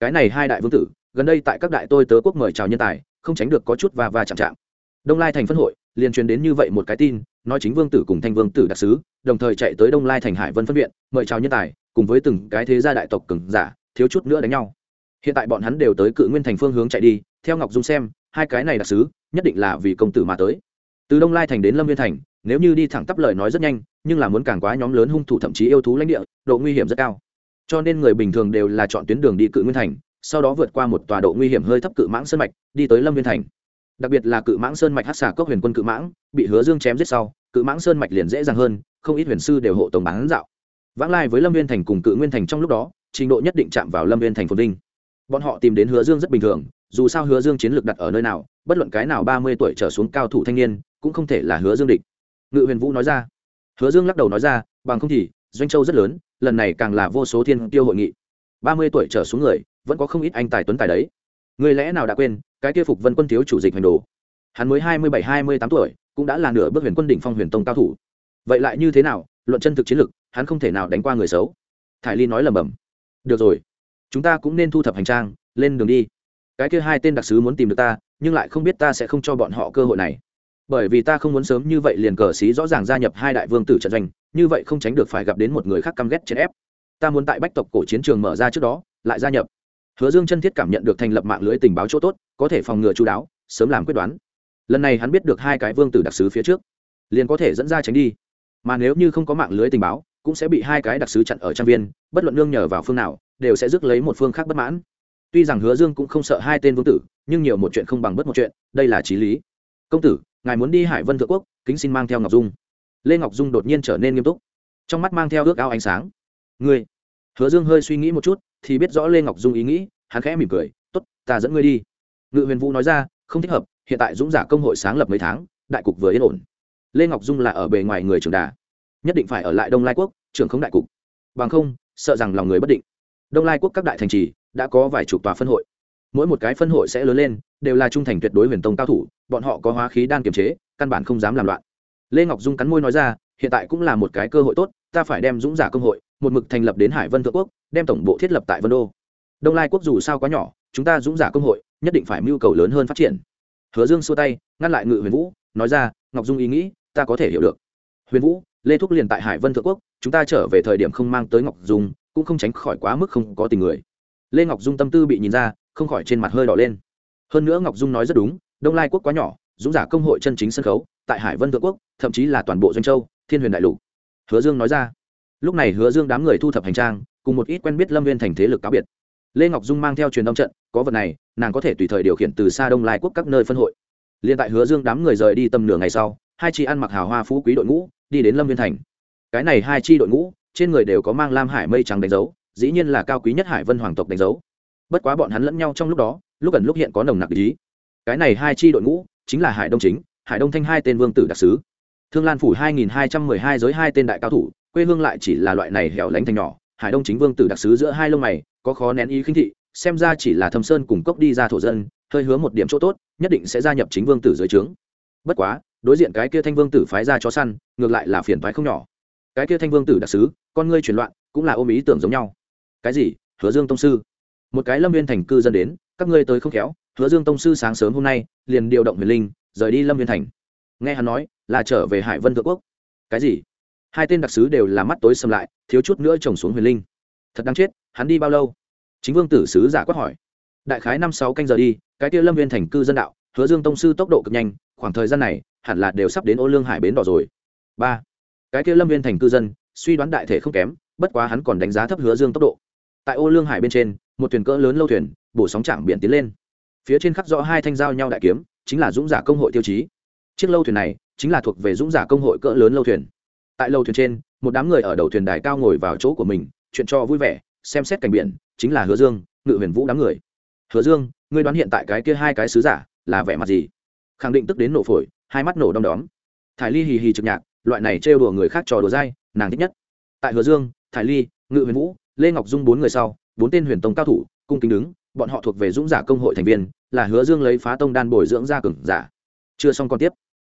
Cái này hai đại vương tử, gần đây tại các đại tôi tớ quốc mời chào nhân tài, không tránh được có chút và và chạm chạm. Đông lai thành phân hội liền truyền đến như vậy một cái tin, nói chính vương tử cùng thanh vương tử đặc sứ, đồng thời chạy tới đông lai thành hải vân phân viện, mời chào nhân tài, cùng với từng cái thế gia đại tộc cường giả, thiếu chút nữa đánh nhau. Hiện tại bọn hắn đều tới cự nguyên thành phương hướng chạy đi, theo ngọc dung xem, hai cái này đặc sứ, nhất định là vì công tử mà tới. Từ đông lai thành đến lâm viên thành, nếu như đi thẳng tắp lời nói rất nhanh, nhưng là muốn càng quá nhóm lớn hung thủ thậm chí yêu thú lãnh địa, độ nguy hiểm rất cao. Cho nên người bình thường đều là chọn tuyến đường đi cự nguyên thành, sau đó vượt qua một tòa độ nguy hiểm hơi thấp cự mãng sơn mạch, đi tới lâm viên thành đặc biệt là cự mãng sơn mạch hát xà cốc huyền quân cự mãng, bị hứa dương chém giết sau, cự mãng sơn mạch liền dễ dàng hơn, không ít huyền sư đều hộ tổng bán dạo. Vãng lai với lâm viên thành cùng cự nguyên thành trong lúc đó, trình độ nhất định chạm vào lâm viên thành phồn vinh. Bọn họ tìm đến hứa dương rất bình thường, dù sao hứa dương chiến lược đặt ở nơi nào, bất luận cái nào ba mươi tuổi trở xuống cao thủ thanh niên, cũng không thể là hứa dương địch. Ngự huyền vũ nói ra. Hứa dương lắc đầu nói ra, bằng không thì, doanh châu rất lớn, lần này càng là vô số thiên tiêu hội nghị. Ba mươi tuổi trở xuống người, vẫn có không ít anh tài tuấn tài đấy người lẽ nào đã quên, cái kia phục vân quân thiếu chủ dịch huyền đồ? Hắn mới hai mươi bảy, hai mươi tám tuổi, cũng đã là nửa bước huyền quân đỉnh phong huyền tông cao thủ. Vậy lại như thế nào, luận chân thực chiến lực, hắn không thể nào đánh qua người xấu. Thải ly nói lầm bầm được rồi, chúng ta cũng nên thu thập hành trang, lên đường đi. Cái kia hai tên đặc sứ muốn tìm được ta, nhưng lại không biết ta sẽ không cho bọn họ cơ hội này. Bởi vì ta không muốn sớm như vậy liền cờ xí rõ ràng gia nhập hai đại vương tử trận doanh, như vậy không tránh được phải gặp đến một người khác căm ghét chèn ép. Ta muốn tại bách tộc cổ chiến trường mở ra trước đó, lại gia nhập hứa dương chân thiết cảm nhận được thành lập mạng lưới tình báo chỗ tốt, có thể phòng ngừa chú đáo, sớm làm quyết đoán. Lần này hắn biết được hai cái vương tử đặc sứ phía trước, liền có thể dẫn ra tránh đi. Mà nếu như không có mạng lưới tình báo, cũng sẽ bị hai cái đặc sứ chặn ở trang viên, bất luận nương nhờ vào phương nào, đều sẽ rước lấy một phương khác bất mãn. Tuy rằng hứa dương cũng không sợ hai tên vương tử, nhưng nhiều một chuyện không bằng bất một chuyện, đây là t r í lý. Công tử, ngài muốn đi hải vân thượng quốc, kính xin mang theo ngọc dung. Lê ngọc dung đột nhiên trở nên nghiêm túc, trong mắt mang theo ước ao ánh sáng. Ngươi hứa dương hơi suy nghĩ một chút, thì biết rõ lê ngọc dung ý nghĩ, hắn khẽ mỉm cười t ố t ta dẫn ngươi đi. Ngự huyền vũ nói ra, không thích hợp, hiện tại dũng giả công hội sáng lập mấy tháng, đại cục vừa yên ổn. Lê ngọc dung là ở bề ngoài người trưởng đà, nhất định phải ở lại đông lai quốc, trưởng không đại cục. Bằng không, sợ rằng lòng người bất định. Đông lai quốc các đại thành trì đã có vài chục tòa phân hội. Mỗi một cái phân hội sẽ lớn lên, đều là trung thành tuyệt đối huyền tông cao thủ, bọn họ có hóa khí đan kiềm chế, căn bản không dám làm loạn. Lê ngọc dung cắn môi nói ra, hiện tại cũng là một cái cơ hội tốt, ta phải đem dũng giả công hội một mực thành lập đến hải vân thượng quốc, đem tổng bộ thiết lập tại vân đô. Đông lai quốc dù sao quá nhỏ, chúng ta dũng giả công hội, nhất định phải mưu cầu lớn hơn phát triển. Hứa dương xua tay, ngăn lại ngự huyền vũ, nói ra, ngọc dung ý nghĩ, ta có thể hiểu được. Huyền vũ, lê thúc liền tại hải vân thượng quốc, chúng ta trở về thời điểm không mang tới ngọc dung, cũng không tránh khỏi quá mức không có tình người. Lê ngọc dung tâm tư bị nhìn ra, không khỏi trên mặt hơi đỏ lên. Hơn nữa ngọc dung nói rất đúng, đông lai quốc quá nhỏ, dũng giả công hội chân chính sân khấu, tại hải vân thượng quốc, thậm chí là toàn bộ doanh châu, thiên huyền đại lục. Hứa dương nói ra lúc này hứa dương đám người thu thập hành trang, cùng một ít quen biết lâm viên thành thế lực cáo biệt. Lê ngọc dung mang theo truyền đông trận, có vật này, nàng có thể tùy thời điều khiển từ xa đông lai quốc các nơi phân hội. Liên tại hứa dương đám người rời đi tầm nửa ngày sau, hai chi ăn mặc hào hoa phú quý đội ngũ, đi đến lâm viên thành. Cái này hai chi đội ngũ, trên người đều có mang lam hải mây trắng đánh dấu, dĩ nhiên là cao quý nhất hải vân hoàng tộc đánh dấu. Bất quá bọn hắn lẫn nhau trong lúc đó, lúc gần lúc hiện có nồng nặc ý. Cái này hai chi đội ngũ, chính là hải đông chính, hải đông thanh hai tên vương tử đặc sứ. Thương lan phủ hai nghìn hai trăm mười hai giới hai tên đại cao thủ quê hương lại chỉ là loại này hẻo lánh thành nhỏ, hải đông chính vương tử đặc sứ giữa hai lông mày, có khó nén ý khinh thị, xem ra chỉ là thâm sơn cùng cốc đi ra thổ dân, hơi hứa một điểm chỗ tốt, nhất định sẽ gia nhập chính vương tử dưới trướng. Bất quá, đối diện cái kia thanh vương tử phái ra chó săn, ngược lại là phiền thoái không nhỏ. Cái kia thanh vương tử đặc sứ, con ngươi chuyển loạn, cũng là ôm ý tưởng giống nhau. Cái gì? Hứa dương tông sư. Một cái lâm viên thành cư dân đến, các ngươi tới không khéo, hứa dương tông sư sáng sớm hôm nay, liền điều động huyền linh, rời đi lâm viên thành. Nghe hắn nói, là trở về hải vân thượng quốc. Cái gì? Hai tên đặc sứ đều là mắt tối sầm lại, thiếu chút nữa trồng xuống huyền linh. Thật đáng chết, hắn đi bao lâu? Chính vương tử sứ giả quát hỏi. Đại khái năm sáu canh giờ đi, cái kia lâm viên thành cư dân đạo, hứa dương tông sư tốc độ cực nhanh, khoảng thời gian này, hẳn là đều sắp đến ô lương hải bến đỏ rồi. Ba. Cái kia lâm viên thành cư dân, suy đoán đại thể không kém, bất quá hắn còn đánh giá thấp hứa dương tốc độ. Tại ô lương hải bên trên, một thuyền cỡ lớn lâu thuyền, bổ sóng chạm biển tiến lên. Phía trên khắc rõ hai thanh giao nhau đại kiếm, chính là dũng giả công hội tiêu chí. Chiếc lâu thuyền này, chính là thuộc về dũng giả công hội cỡ lớn lâu thuyền tại lâu thuyền trên, một đám người ở đầu thuyền đài cao ngồi vào chỗ của mình, chuyện cho vui vẻ, xem xét cảnh biển, chính là hứa dương, ngự huyền vũ đám người. Hứa dương, ngươi đoán hiện tại cái kia hai cái sứ giả là vẻ mặt gì? Khẳng định tức đến nổ phổi, hai mắt nổ đom đóm. Thải ly hì hì trực nhạc, loại này trêu đùa người khác trò đùa dai, nàng thích nhất. Tại hứa dương, thải ly, ngự huyền vũ, lê ngọc dung bốn người sau, bốn tên huyền tông cao thủ, cung kính đứng, bọn họ thuộc về dũng giả công hội thành viên, là hứa dương lấy phá tông đan bồi dưỡng ra cừng giả. Chưa xong còn tiếp.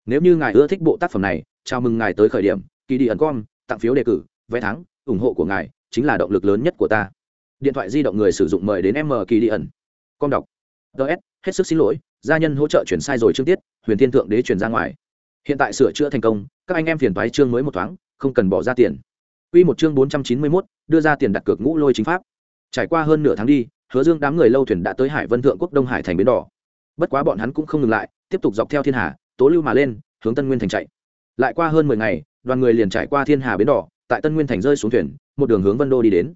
Nếu như ngài ưa thích bộ tác phẩm này, chào mừng ngài tới khởi điểm kỳ đi ẩn com tặng phiếu đề cử vé thắng ủng hộ của ngài chính là động lực lớn nhất của ta điện thoại di động người sử dụng mời đến m kỳ đi ẩn com đọc ts hết sức xin lỗi gia nhân hỗ trợ chuyển sai rồi chương tiết huyền thiên thượng đế chuyển ra ngoài hiện tại sửa chữa thành công các anh em phiền thoái chương mới một thoáng không cần bỏ ra tiền Quy một chương 491, đưa ra tiền đặt cược ngũ lôi chính pháp. Trải qua hơn nửa tháng đi, Hứa Dương đám người lâu thuyền đã tới Hải Vân Thượng Quốc Đông Hải thành bến đỏ. Bất quá bọn hắn cũng không ngừng lại, tiếp tục dọc theo thiên hà, tố lưu mà lên, hướng Tân Nguyên thành chạy. Lại qua hơn 10 ngày, đoàn người liền trải qua thiên hà bến đỏ, tại Tân Nguyên thành rơi xuống thuyền, một đường hướng Vân Đô đi đến.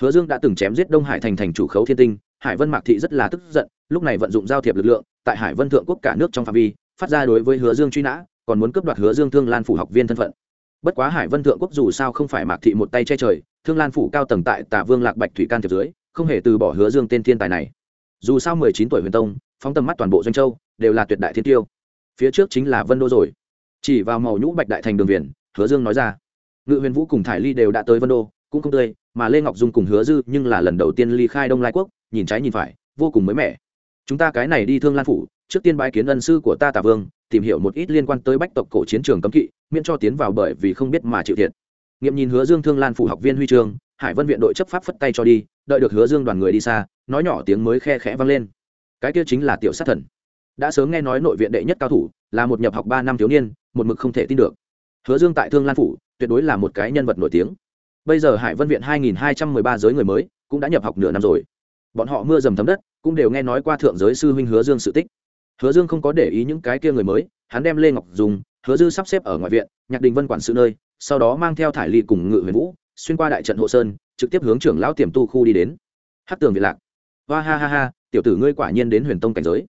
Hứa Dương đã từng chém giết Đông Hải thành thành chủ Khấu Thiên Tinh, Hải Vân Mạc thị rất là tức giận, lúc này vận dụng giao thiệp lực lượng, tại Hải Vân Thượng Quốc cả nước trong phạm vi, phát ra đối với Hứa Dương truy nã, còn muốn cướp đoạt Hứa Dương Thương Lan phủ học viên thân phận. Bất quá hải vân thượng quốc dù sao không phải mạc thị một tay che trời thương lan phủ cao tầng tại tả vương lạc bạch thủy can thiệp dưới không hề từ bỏ hứa dương tên thiên tài này. Dù sao mười chín tuổi huyền tông phóng tầm mắt toàn bộ doanh châu đều là tuyệt đại thiên tiêu. Phía trước chính là vân đô rồi chỉ vào màu nhũ bạch đại thành đường viền, hứa dương nói ra. Ngự huyền vũ cùng thải ly đều đã tới vân đô, cũng không tươi, mà lê ngọc dung cùng hứa dư nhưng là lần đầu tiên ly khai đông lai quốc, nhìn trái nhìn phải, vô cùng mới mẻ. Chúng ta cái này đi thương lan phủ, trước tiên bái kiến ân sư của ta tả vương, tìm hiểu một ít liên quan tới bách tộc cổ chiến trường cấm kỵ, miễn cho tiến vào bởi vì không biết mà chịu thiệt. Nghiệm nhìn hứa dương thương lan phủ học viên huy trường hải vân viện đội chấp pháp phất tay cho đi, đợi được hứa dương đoàn người đi xa, nói nhỏ tiếng mới khe khẽ vang lên. Cái kia chính là tiểu sát thần. Đã sớm nghe nói nội viện đệ nhất cao thủ là một nhập học ba năm thiếu niên, một mực không thể tin được. Hứa dương tại thương lan phủ, tuyệt đối là một cái nhân vật nổi tiếng. Bây giờ hải vân viện hai nghìn hai trăm mười ba giới người mới, cũng đã nhập học nửa năm rồi. Bọn họ mưa dầm thấm đất, cũng đều nghe nói qua thượng giới sư huynh hứa dương sự tích. Hứa dương không có để ý những cái kia người mới, hắn đem lê ngọc dùng, hứa dư sắp xếp ở ngoại viện, nhạc đình vân quản sự nơi, sau đó mang theo thải ly cùng ngự huyền vũ, xuyên qua đại trận hộ sơn, trực tiếp hướng trưởng lão tiềm tu khu đi đến. Hát tường việt lạc. Hoa ha ha ha, tiểu tử ngươi quả nhiên đến huyền tông cảnh giới.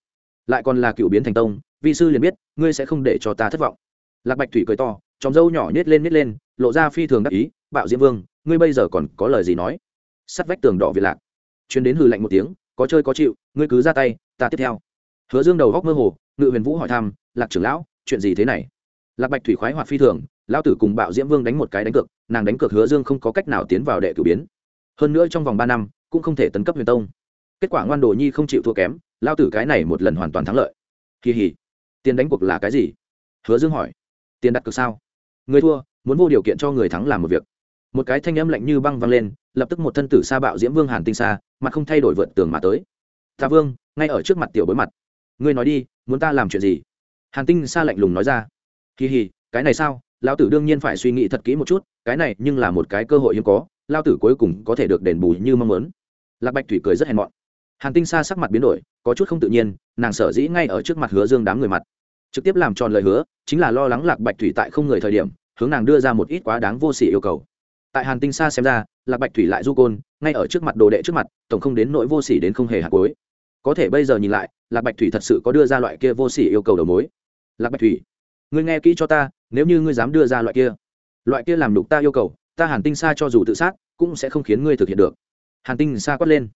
Lại còn là cựu biến thành tông vi sư liền biết, ngươi sẽ không để cho ta thất vọng. Lạc bạch thủy cười to chóm râu nhỏ nhét lên nhét lên, lộ ra phi thường đắc ý, bạo diễm vương, ngươi bây giờ còn có lời gì nói? Sắt vách tường đỏ việt lạc. Chuyến đến hừ lạnh một tiếng, có chơi có chịu, ngươi cứ ra tay, ta tiếp theo. Hứa dương đầu góc mơ hồ, ngự huyền vũ hỏi thăm, lạc trưởng lão, chuyện gì thế này? Lạc bạch thủy khoái hoạt phi thường, lão tử cùng bạo diễm vương đánh một cái đánh cược, nàng đánh cược hứa dương không có cách nào tiến vào đệ cử biến. Hơn nữa trong vòng ba năm, cũng không thể tấn cấp huyền tông. Kết quả ngoan đồ nhi không chịu thua kém lao tử cái này một lần hoàn toàn thắng lợi. Kỳ hỉ tiền đánh cuộc là cái gì? Hứa dương hỏi. Tiền đặt cược sao? Người thua, muốn vô điều kiện cho người thắng làm một việc. Một cái thanh âm lạnh như băng văng lên, lập tức một thân tử sa bạo diễm vương hàn tinh xa mặt không thay đổi vượt tường mà tới. Ta vương, ngay ở trước mặt tiểu bối mặt. Ngươi nói đi, muốn ta làm chuyện gì? Hàn tinh xa lạnh lùng nói ra. Kỳ hì, cái này sao? Lão tử đương nhiên phải suy nghĩ thật kỹ một chút, cái này nhưng là một cái cơ hội hiếm có lao tử cuối cùng có thể được đền bù như mong muốn. Lạc bạch thủy cười rất hèn mọn. Hàn tinh sa sắc mặt biến đổi, có chút không tự nhiên, nàng sở dĩ ngay ở trước mặt hứa dương đám người mặt trực tiếp làm tròn lời hứa, chính là lo lắng lạc bạch thủy tại không người thời điểm, hướng nàng đưa ra một ít quá đáng vô sỉ yêu cầu. Tại hàn tinh sa xem ra, lạc bạch thủy lại du côn, ngay ở trước mặt đồ đệ trước mặt, tổng không đến nỗi vô sỉ đến không hề hạt cối có thể bây giờ nhìn lại, lạc bạch thủy thật sự có đưa ra loại kia vô sỉ yêu cầu đầu mối. Lạc bạch thủy, ngươi nghe kỹ cho ta, nếu như ngươi dám đưa ra loại kia loại kia làm đục ta yêu cầu, ta hàn tinh sa cho dù tự sát, cũng sẽ không khiến ngươi thực hiện được. Hàn tinh sa quát lên,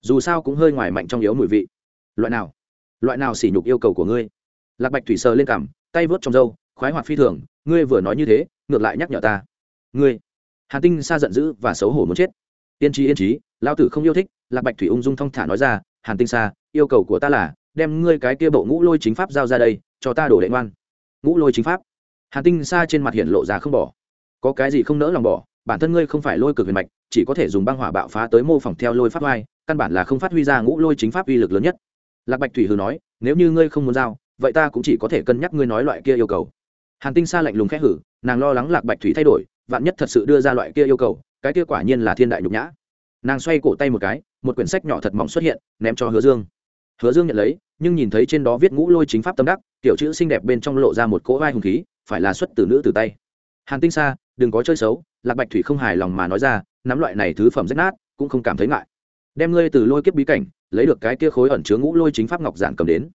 dù sao cũng hơi ngoài mạnh trong yếu mùi vị. Loại nào? Loại nào sỉ nhục yêu cầu của ngươi? Lạc bạch thủy sờ lên cằm, tay vớt trong râu, khoái hoạt phi thường, ngươi vừa nói như thế, ngược lại nhắc nhở ta. Ngươi. Hàn tinh sa giận dữ và xấu hổ muốn chết. Yên trí yên trí lao tử không yêu thích. Lạc bạch thủy ung dung thong thả nói ra, hàn tinh sa yêu cầu của ta là đem ngươi cái kia bộ ngũ lôi chính pháp giao ra đây, cho ta đổ đệ ngoan. Ngũ lôi chính pháp? Hàn tinh sa trên mặt hiện lộ ra không bỏ. Có cái gì không nỡ lòng bỏ, bản thân ngươi không phải lôi cực huyền mạch, chỉ có thể dùng băng hỏa bạo phá tới mô phỏng theo lôi pháp oai, căn bản là không phát huy ra ngũ lôi chính pháp uy lực lớn nhất. Lạc bạch thủy hừ nói, nếu như ngươi không muốn giao vậy ta cũng chỉ có thể cân nhắc ngươi nói loại kia yêu cầu. Hàn tinh sa lạnh lùng khẽ hử, nàng lo lắng lạc bạch thủy thay đổi, vạn nhất thật sự đưa ra loại kia yêu cầu, cái kia quả nhiên là thiên đại nhục nhã. Nàng xoay cổ tay một cái, một quyển sách nhỏ thật mỏng xuất hiện, ném cho hứa dương. Hứa dương nhận lấy, nhưng nhìn thấy trên đó viết ngũ lôi chính pháp tâm đắc, tiểu chữ xinh đẹp bên trong lộ ra một cỗ vai hùng khí, phải là xuất từ nữ từ tay. Hàn tinh sa, đừng có chơi xấu, lạc bạch thủy không hài lòng mà nói ra, nắm loại này thứ phẩm rách nát, cũng không cảm thấy ngại. Đem ngươi từ lôi kiếp bí cảnh, lấy được cái kia khối ẩn chứa ngũ lôi chính pháp ngọc giản cầm đến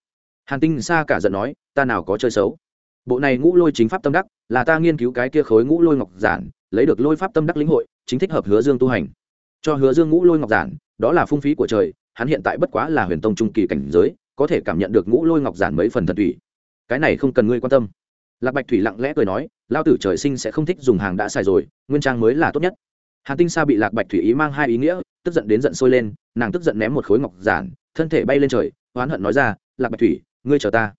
hàn tinh sa cả giận nói, ta nào có chơi xấu? Bộ này ngũ lôi chính pháp tâm đắc, là ta nghiên cứu cái kia khối ngũ lôi ngọc giản, lấy được lôi pháp tâm đắc lĩnh hội, chính thích hợp hứa dương tu hành. Cho hứa dương ngũ lôi ngọc giản, đó là phung phí của trời, hắn hiện tại bất quá là huyền tông trung kỳ cảnh giới, có thể cảm nhận được ngũ lôi ngọc giản mấy phần thần thủy cái này không cần ngươi quan tâm. Lạc bạch thủy lặng lẽ cười nói, lao tử trời sinh sẽ không thích dùng hàng đã xài rồi, nguyên trang mới là tốt nhất. Hàn tinh sa bị lạc bạch thủy ý mang hai ý nghĩa, tức giận đến giận sôi lên, nàng tức giận ném một khối ngọc giản, thân thể bay lên trời, oán hận nói ra, lạc bạch thủy ngươi chờ ta.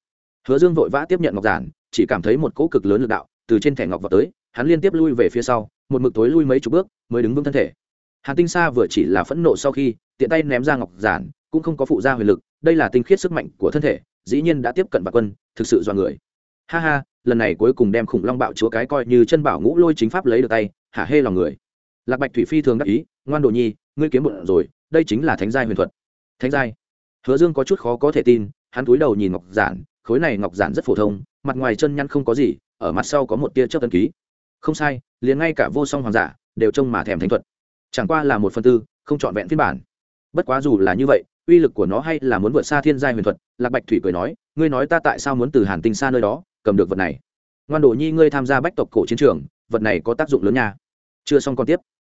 Hứa dương vội vã tiếp nhận ngọc giản, chỉ cảm thấy một cỗ cực lớn lực đạo từ trên thẻ ngọc vào tới, hắn liên tiếp lui về phía sau, một mực tối lui mấy chục bước mới đứng vững thân thể. Hàn tinh sa vừa chỉ là phẫn nộ sau khi, tiện tay ném ra ngọc giản, cũng không có phụ gia huyền lực, đây là tinh khiết sức mạnh của thân thể, dĩ nhiên đã tiếp cận bạc quân, thực sự do người. Ha ha, lần này cuối cùng đem khủng long bạo chúa cái coi như chân bảo ngũ lôi chính pháp lấy được tay, hả hê lòng người. Lạc bạch thủy phi thường đắc ý, ngoan đồ nhi, ngươi kiếm bụng rồi, đây chính là thánh giai huyền thuật. Thánh giai? Hứa dương có chút khó có thể tin hắn cúi đầu nhìn ngọc giản, khối này ngọc giản rất phổ thông, mặt ngoài chân nhăn không có gì, ở mặt sau có một tia chớp tân ký. Không sai, liền ngay cả vô song hoàng giả, đều trông mà thèm thánh thuật. Chẳng qua là một phần tư, không trọn vẹn phiên bản. Bất quá dù là như vậy, uy lực của nó hay là muốn vượt xa thiên giai huyền thuật, lạc bạch thủy cười nói, ngươi nói ta tại sao muốn từ hàn tinh xa nơi đó, cầm được vật này? Ngoan đồ nhi, ngươi tham gia bách tộc cổ chiến trường, vật này có tác dụng lớn nha. Chưa xong còn tiếp.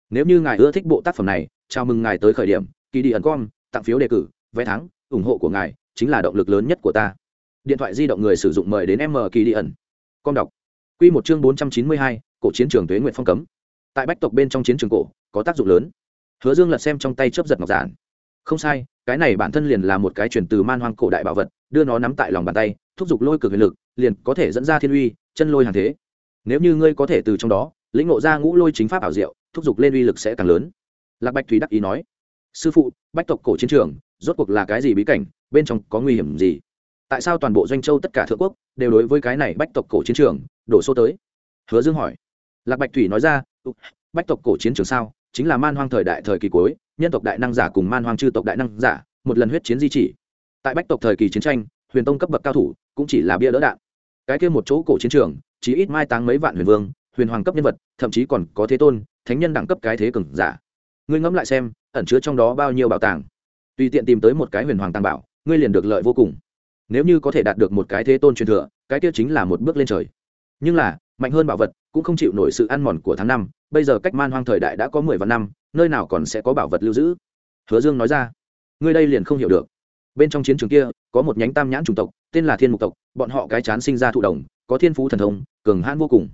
Nếu như ngài ưa thích bộ tác phẩm này, chào mừng ngài tới khởi điểm, kỳ đi ẩn com tặng phiếu đề cử, vé thắng, ủng hộ của ngài chính là động lực lớn nhất của ta. Điện thoại di động người sử dụng mời đến m kỳ đi ẩn. Com đọc. Q một chương bốn trăm chín mươi hai, cổ chiến trường tuế nguyện phong cấm. Tại bách tộc bên trong chiến trường cổ, có tác dụng lớn. Hứa dương lật xem trong tay chấp giật ngọc giản. Không sai, cái này bản thân liền là một cái chuyển từ man hoang cổ đại bảo vật, đưa nó nắm tại lòng bàn tay, thúc giục lôi cực huyền lực, liền có thể dẫn ra thiên uy, chân lôi hàng thế. Nếu như ngươi có thể từ trong đó, lĩnh ngộ ra ngũ lôi chính pháp ảo diệu, thúc giục lên uy lực sẽ càng lớn. Lạc bạch thủy đắc ý nói, sư phụ, bách tộc cổ chiến trường, rốt cuộc là cái gì bí cảnh bên trong có nguy hiểm gì? Tại sao toàn bộ doanh châu tất cả thượng quốc đều đối với cái này bách tộc cổ chiến trường đổ xô tới? Hứa dương hỏi. Lạc bạch thủy nói ra bách tộc cổ chiến trường sao? Chính là man hoang thời đại thời kỳ cuối, nhân tộc đại năng giả cùng man hoang chư tộc đại năng giả, một lần huyết chiến di chỉ. Tại bách tộc thời kỳ chiến tranh, huyền tông cấp bậc cao thủ cũng chỉ là bia đỡ đạn. Cái kia một chỗ cổ chiến trường, chỉ ít mai táng mấy vạn huyền vương, huyền hoàng cấp nhân vật, thậm chí còn có thế tôn, thánh nhân đẳng cấp cái thế cường giả. Ngươi ngẫm lại xem, ẩn chứa trong đó bao nhiêu bảo tàng? Tùy tiện tìm tới một cái huyền hoàng tàng bảo ngươi liền được lợi vô cùng. Nếu như có thể đạt được một cái thế tôn truyền thừa, cái kia chính là một bước lên trời. Nhưng là, mạnh hơn bảo vật, cũng không chịu nổi sự ăn mòn của tháng năm, bây giờ cách man hoang thời đại đã có mười vạn năm, nơi nào còn sẽ có bảo vật lưu giữ? Hứa dương nói ra. Ngươi đây liền không hiểu được. Bên trong chiến trường kia, có một nhánh tam nhãn chủng tộc, tên là thiên mục tộc, bọn họ cái chán sinh ra thụ đồng có thiên phú thần thông, cường hãn vô cùng.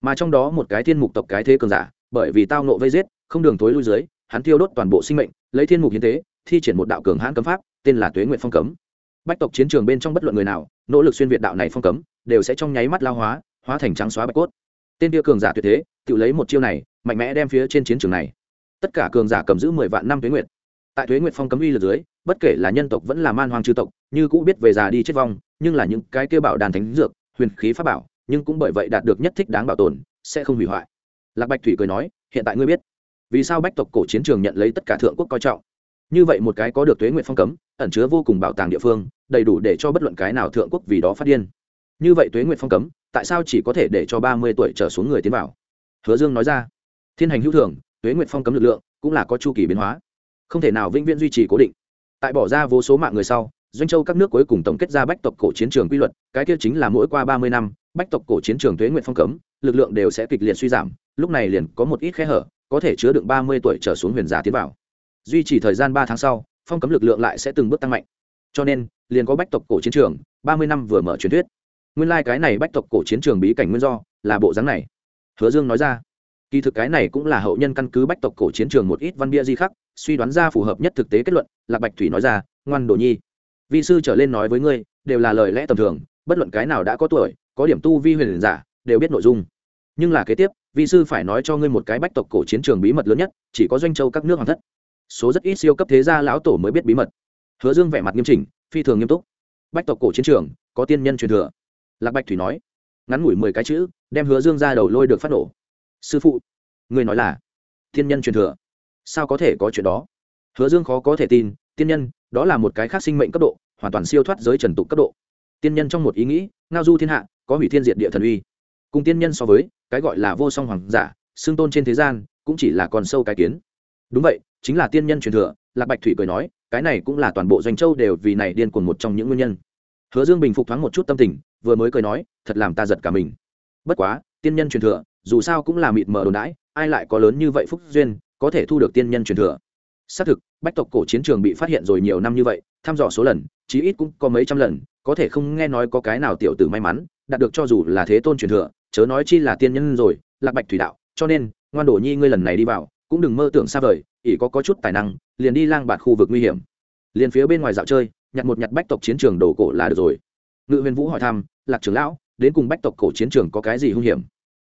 Mà trong đó một cái thiên mục tộc cái thế cường giả, bởi vì tao nộ vây giết, không đường tối lui dưới, hắn tiêu đốt toàn bộ sinh mệnh, lấy thiên mục hiến tế, thi triển một đạo cường hãn cấm pháp tên là tuế nguyện phong cấm. Bách tộc chiến trường bên trong bất luận người nào, nỗ lực xuyên việt đạo này phong cấm, đều sẽ trong nháy mắt lao hóa hóa thành trắng xóa bạch cốt. Tên kia cường giả tuyệt thế, tự lấy một chiêu này, mạnh mẽ đem phía trên chiến trường này. Tất cả cường giả cầm giữ mười vạn năm tuế nguyệt. Tại tuế nguyệt phong cấm uy lực dưới, bất kể là nhân tộc vẫn là man hoàng chư tộc, như cũ biết về già đi chết vong, nhưng là những cái kia bảo đàn thánh dược, huyền khí pháp bảo, nhưng cũng bởi vậy đạt được nhất thích đáng bảo tồn, sẽ không hủy hoại. Lạc bạch thủy cười nói, hiện tại ngươi biết, vì sao bách tộc cổ chiến trường nhận lấy tất cả thượng quốc coi trọng? Như vậy một cái có được tuế nguyện phong cấm ẩn chứa vô cùng bảo tàng địa phương, đầy đủ để cho bất luận cái nào thượng quốc vì đó phát điên. Như vậy tuế Nguyệt phong cấm, tại sao chỉ có thể để cho ba mươi tuổi trở xuống người tiến vào? Hứa dương nói ra. Thiên hành hữu thường, tuế Nguyệt phong cấm lực lượng cũng là có chu kỳ biến hóa. Không thể nào vĩnh viễn duy trì cố định. Tại bỏ ra vô số mạng người sau, doanh châu các nước cuối cùng tổng kết ra bách tộc cổ chiến trường quy luật, cái kia chính là mỗi qua ba mươi năm, bách tộc cổ chiến trường tuế nguyện phong cấm, lực lượng đều sẽ kịch liệt suy giảm, lúc này liền có một ít khe hở, có thể chứa đựng ba mươi tuổi trở xuống huyền giả tiến vào. Duy trì thời gian ba tháng sau phong cấm lực lượng lại sẽ từng bước tăng mạnh. Cho nên, liền có bách tộc cổ chiến trường, ba mươi năm vừa mở truyền thuyết. Nguyên lai、like、cái này bách tộc cổ chiến trường bí cảnh nguyên do, là bộ dáng này. Hứa dương nói ra. Kỳ thực cái này cũng là hậu nhân căn cứ bách tộc cổ chiến trường một ít văn bia di khắc, suy đoán ra phù hợp nhất thực tế kết luận, lạc bạch thủy nói ra, ngoan đồ nhi vị sư trở lên nói với ngươi, đều là lời lẽ tầm thường, bất luận cái nào đã có tuổi, có điểm tu vi huyền giả, đều biết nội dung. Nhưng là kế tiếp vị sư phải nói cho ngươi một cái bách tộc cổ chiến trường bí mật lớn nhất, chỉ có doanh châu các nước hoàng thất số rất ít siêu cấp thế gia lão tổ mới biết bí mật. Hứa dương vẻ mặt nghiêm chỉnh, phi thường nghiêm túc. Bách tộc cổ chiến trường, có tiên nhân truyền thừa. Lạc bạch thủy nói, ngắn ngủi mười cái chữ, đem hứa dương ra đầu lôi được phát nổ. Sư phụ người nói là, tiên nhân truyền thừa. Sao có thể có chuyện đó? Hứa dương khó có thể tin, tiên nhân, đó là một cái khác sinh mệnh cấp độ, hoàn toàn siêu thoát giới trần tục cấp độ. Tiên nhân trong một ý nghĩ, ngao du thiên hạ, có hủy thiên diệt địa thần uy. Cùng tiên nhân so với, cái gọi là vô song hoàng giả, xưng tôn trên thế gian, cũng chỉ là còn sâu cái kiến. Đúng vậy chính là tiên nhân truyền thừa, lạc bạch thủy cười nói, cái này cũng là toàn bộ doanh châu đều vì này điên cuồng một trong những nguyên nhân. Hứa dương bình phục thoáng một chút tâm tình, vừa mới cười nói, thật làm ta giật cả mình. Bất quá, tiên nhân truyền thừa, dù sao cũng là mịt mờ đồn đãi, ai lại có lớn như vậy phúc duyên, có thể thu được tiên nhân truyền thừa. Xác thực, bách tộc cổ chiến trường bị phát hiện rồi nhiều năm như vậy, thăm dò số lần, chí ít cũng có mấy trăm lần, có thể không nghe nói có cái nào tiểu tử may mắn, đạt được cho dù là thế tôn truyền thừa, chớ nói chi là tiên nhân rồi, lạc bạch thủy đạo, cho nên, ngoan đổ nhi ngươi lần này đi vào cũng đừng mơ tưởng xa vời, ỷ có có chút tài năng, liền đi lang bạt khu vực nguy hiểm. Liền phía bên ngoài dạo chơi, nhặt một nhặt bách tộc chiến trường đồ cổ là được rồi. Ngự huyền vũ hỏi thăm, lạc trưởng lão, đến cùng bách tộc cổ chiến trường có cái gì hung hiểm?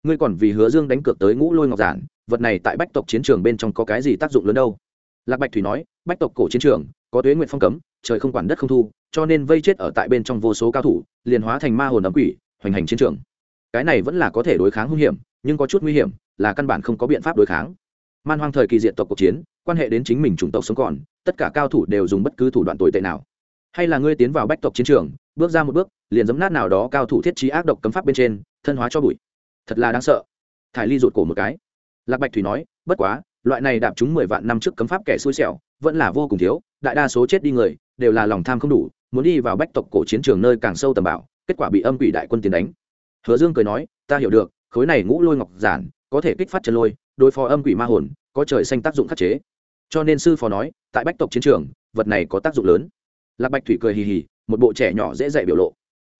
Ngươi còn vì hứa dương đánh cược tới ngũ lôi ngọc giản, vật này tại bách tộc chiến trường bên trong có cái gì tác dụng lớn đâu? Lạc bạch thủy nói, bách tộc cổ chiến trường, có tuế nguyện phong cấm, trời không quản đất không thu, cho nên vây chết ở tại bên trong vô số cao thủ, liền hóa thành ma hồn ấm quỷ, hoành hành chiến trường. Cái này vẫn là có thể đối kháng hung hiểm, nhưng có chút nguy hiểm, là căn bản không có biện pháp đối kháng man hoang thời kỳ diện tộc cuộc chiến, quan hệ đến chính mình chủng tộc sống còn, tất cả cao thủ đều dùng bất cứ thủ đoạn tồi tệ nào. Hay là ngươi tiến vào bách tộc chiến trường, bước ra một bước, liền giấm nát nào đó cao thủ thiết trí ác độc cấm pháp bên trên, thân hóa cho bụi. Thật là đáng sợ. Thải ly rụt cổ một cái. Lạc bạch thủy nói, bất quá, loại này đạp chúng mười vạn năm trước cấm pháp kẻ xui xẻo, vẫn là vô cùng thiếu, đại đa số chết đi người, đều là lòng tham không đủ, muốn đi vào bách tộc cổ chiến trường nơi càng sâu tầm bảo kết quả bị âm quỷ đại quân tiến đánh. Hứa dương cười nói, ta hiểu được, khối này ngũ lôi ngọc giản, có thể kích phát chân lôi đối phó âm quỷ ma hồn, có trời xanh tác dụng khắc chế. Cho nên sư phó nói, tại bách tộc chiến trường, vật này có tác dụng lớn. Lạc bạch thủy cười hì hì, một bộ trẻ nhỏ dễ dạy biểu lộ.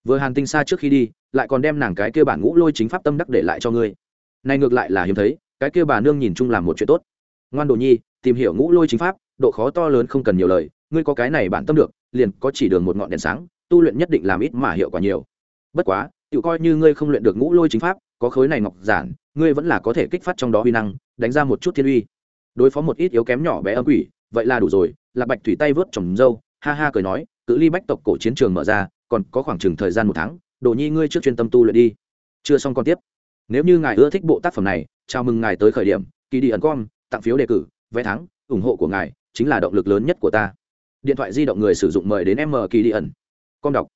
Vừa hàn tinh xa trước khi đi, lại còn đem nàng cái kia bản ngũ lôi chính pháp tâm đắc để lại cho ngươi. Này ngược lại là hiếm thấy, cái kia bà nương nhìn chung làm một chuyện tốt. Ngoan đồ nhi, tìm hiểu ngũ lôi chính pháp, độ khó to lớn không cần nhiều lời, ngươi có cái này bản tâm được, liền có chỉ đường một ngọn đèn sáng, tu luyện nhất định làm ít mà hiệu quả nhiều. Bất quá tự coi như ngươi không luyện được ngũ lôi chính pháp, có khối này ngọc giản ngươi vẫn là có thể kích phát trong đó uy năng, đánh ra một chút thiên uy. Đối phó một ít yếu kém nhỏ bé âm quỷ, vậy là đủ rồi, lạc bạch thủy tay vớt trồng dâu, ha ha cười nói, cự ly bách tộc cổ chiến trường mở ra, còn có khoảng chừng thời gian một tháng, đồ nhi ngươi trước chuyên tâm tu luyện đi. Chưa xong còn tiếp. Nếu như ngài ưa thích bộ tác phẩm này, chào mừng ngài tới khởi điểm, kỳ đi ẩn com tặng phiếu đề cử, vé thắng, ủng hộ của ngài chính là động lực lớn nhất của ta. Điện thoại di động người sử dụng mời đến m kỳ đi ẩn. Con đọc.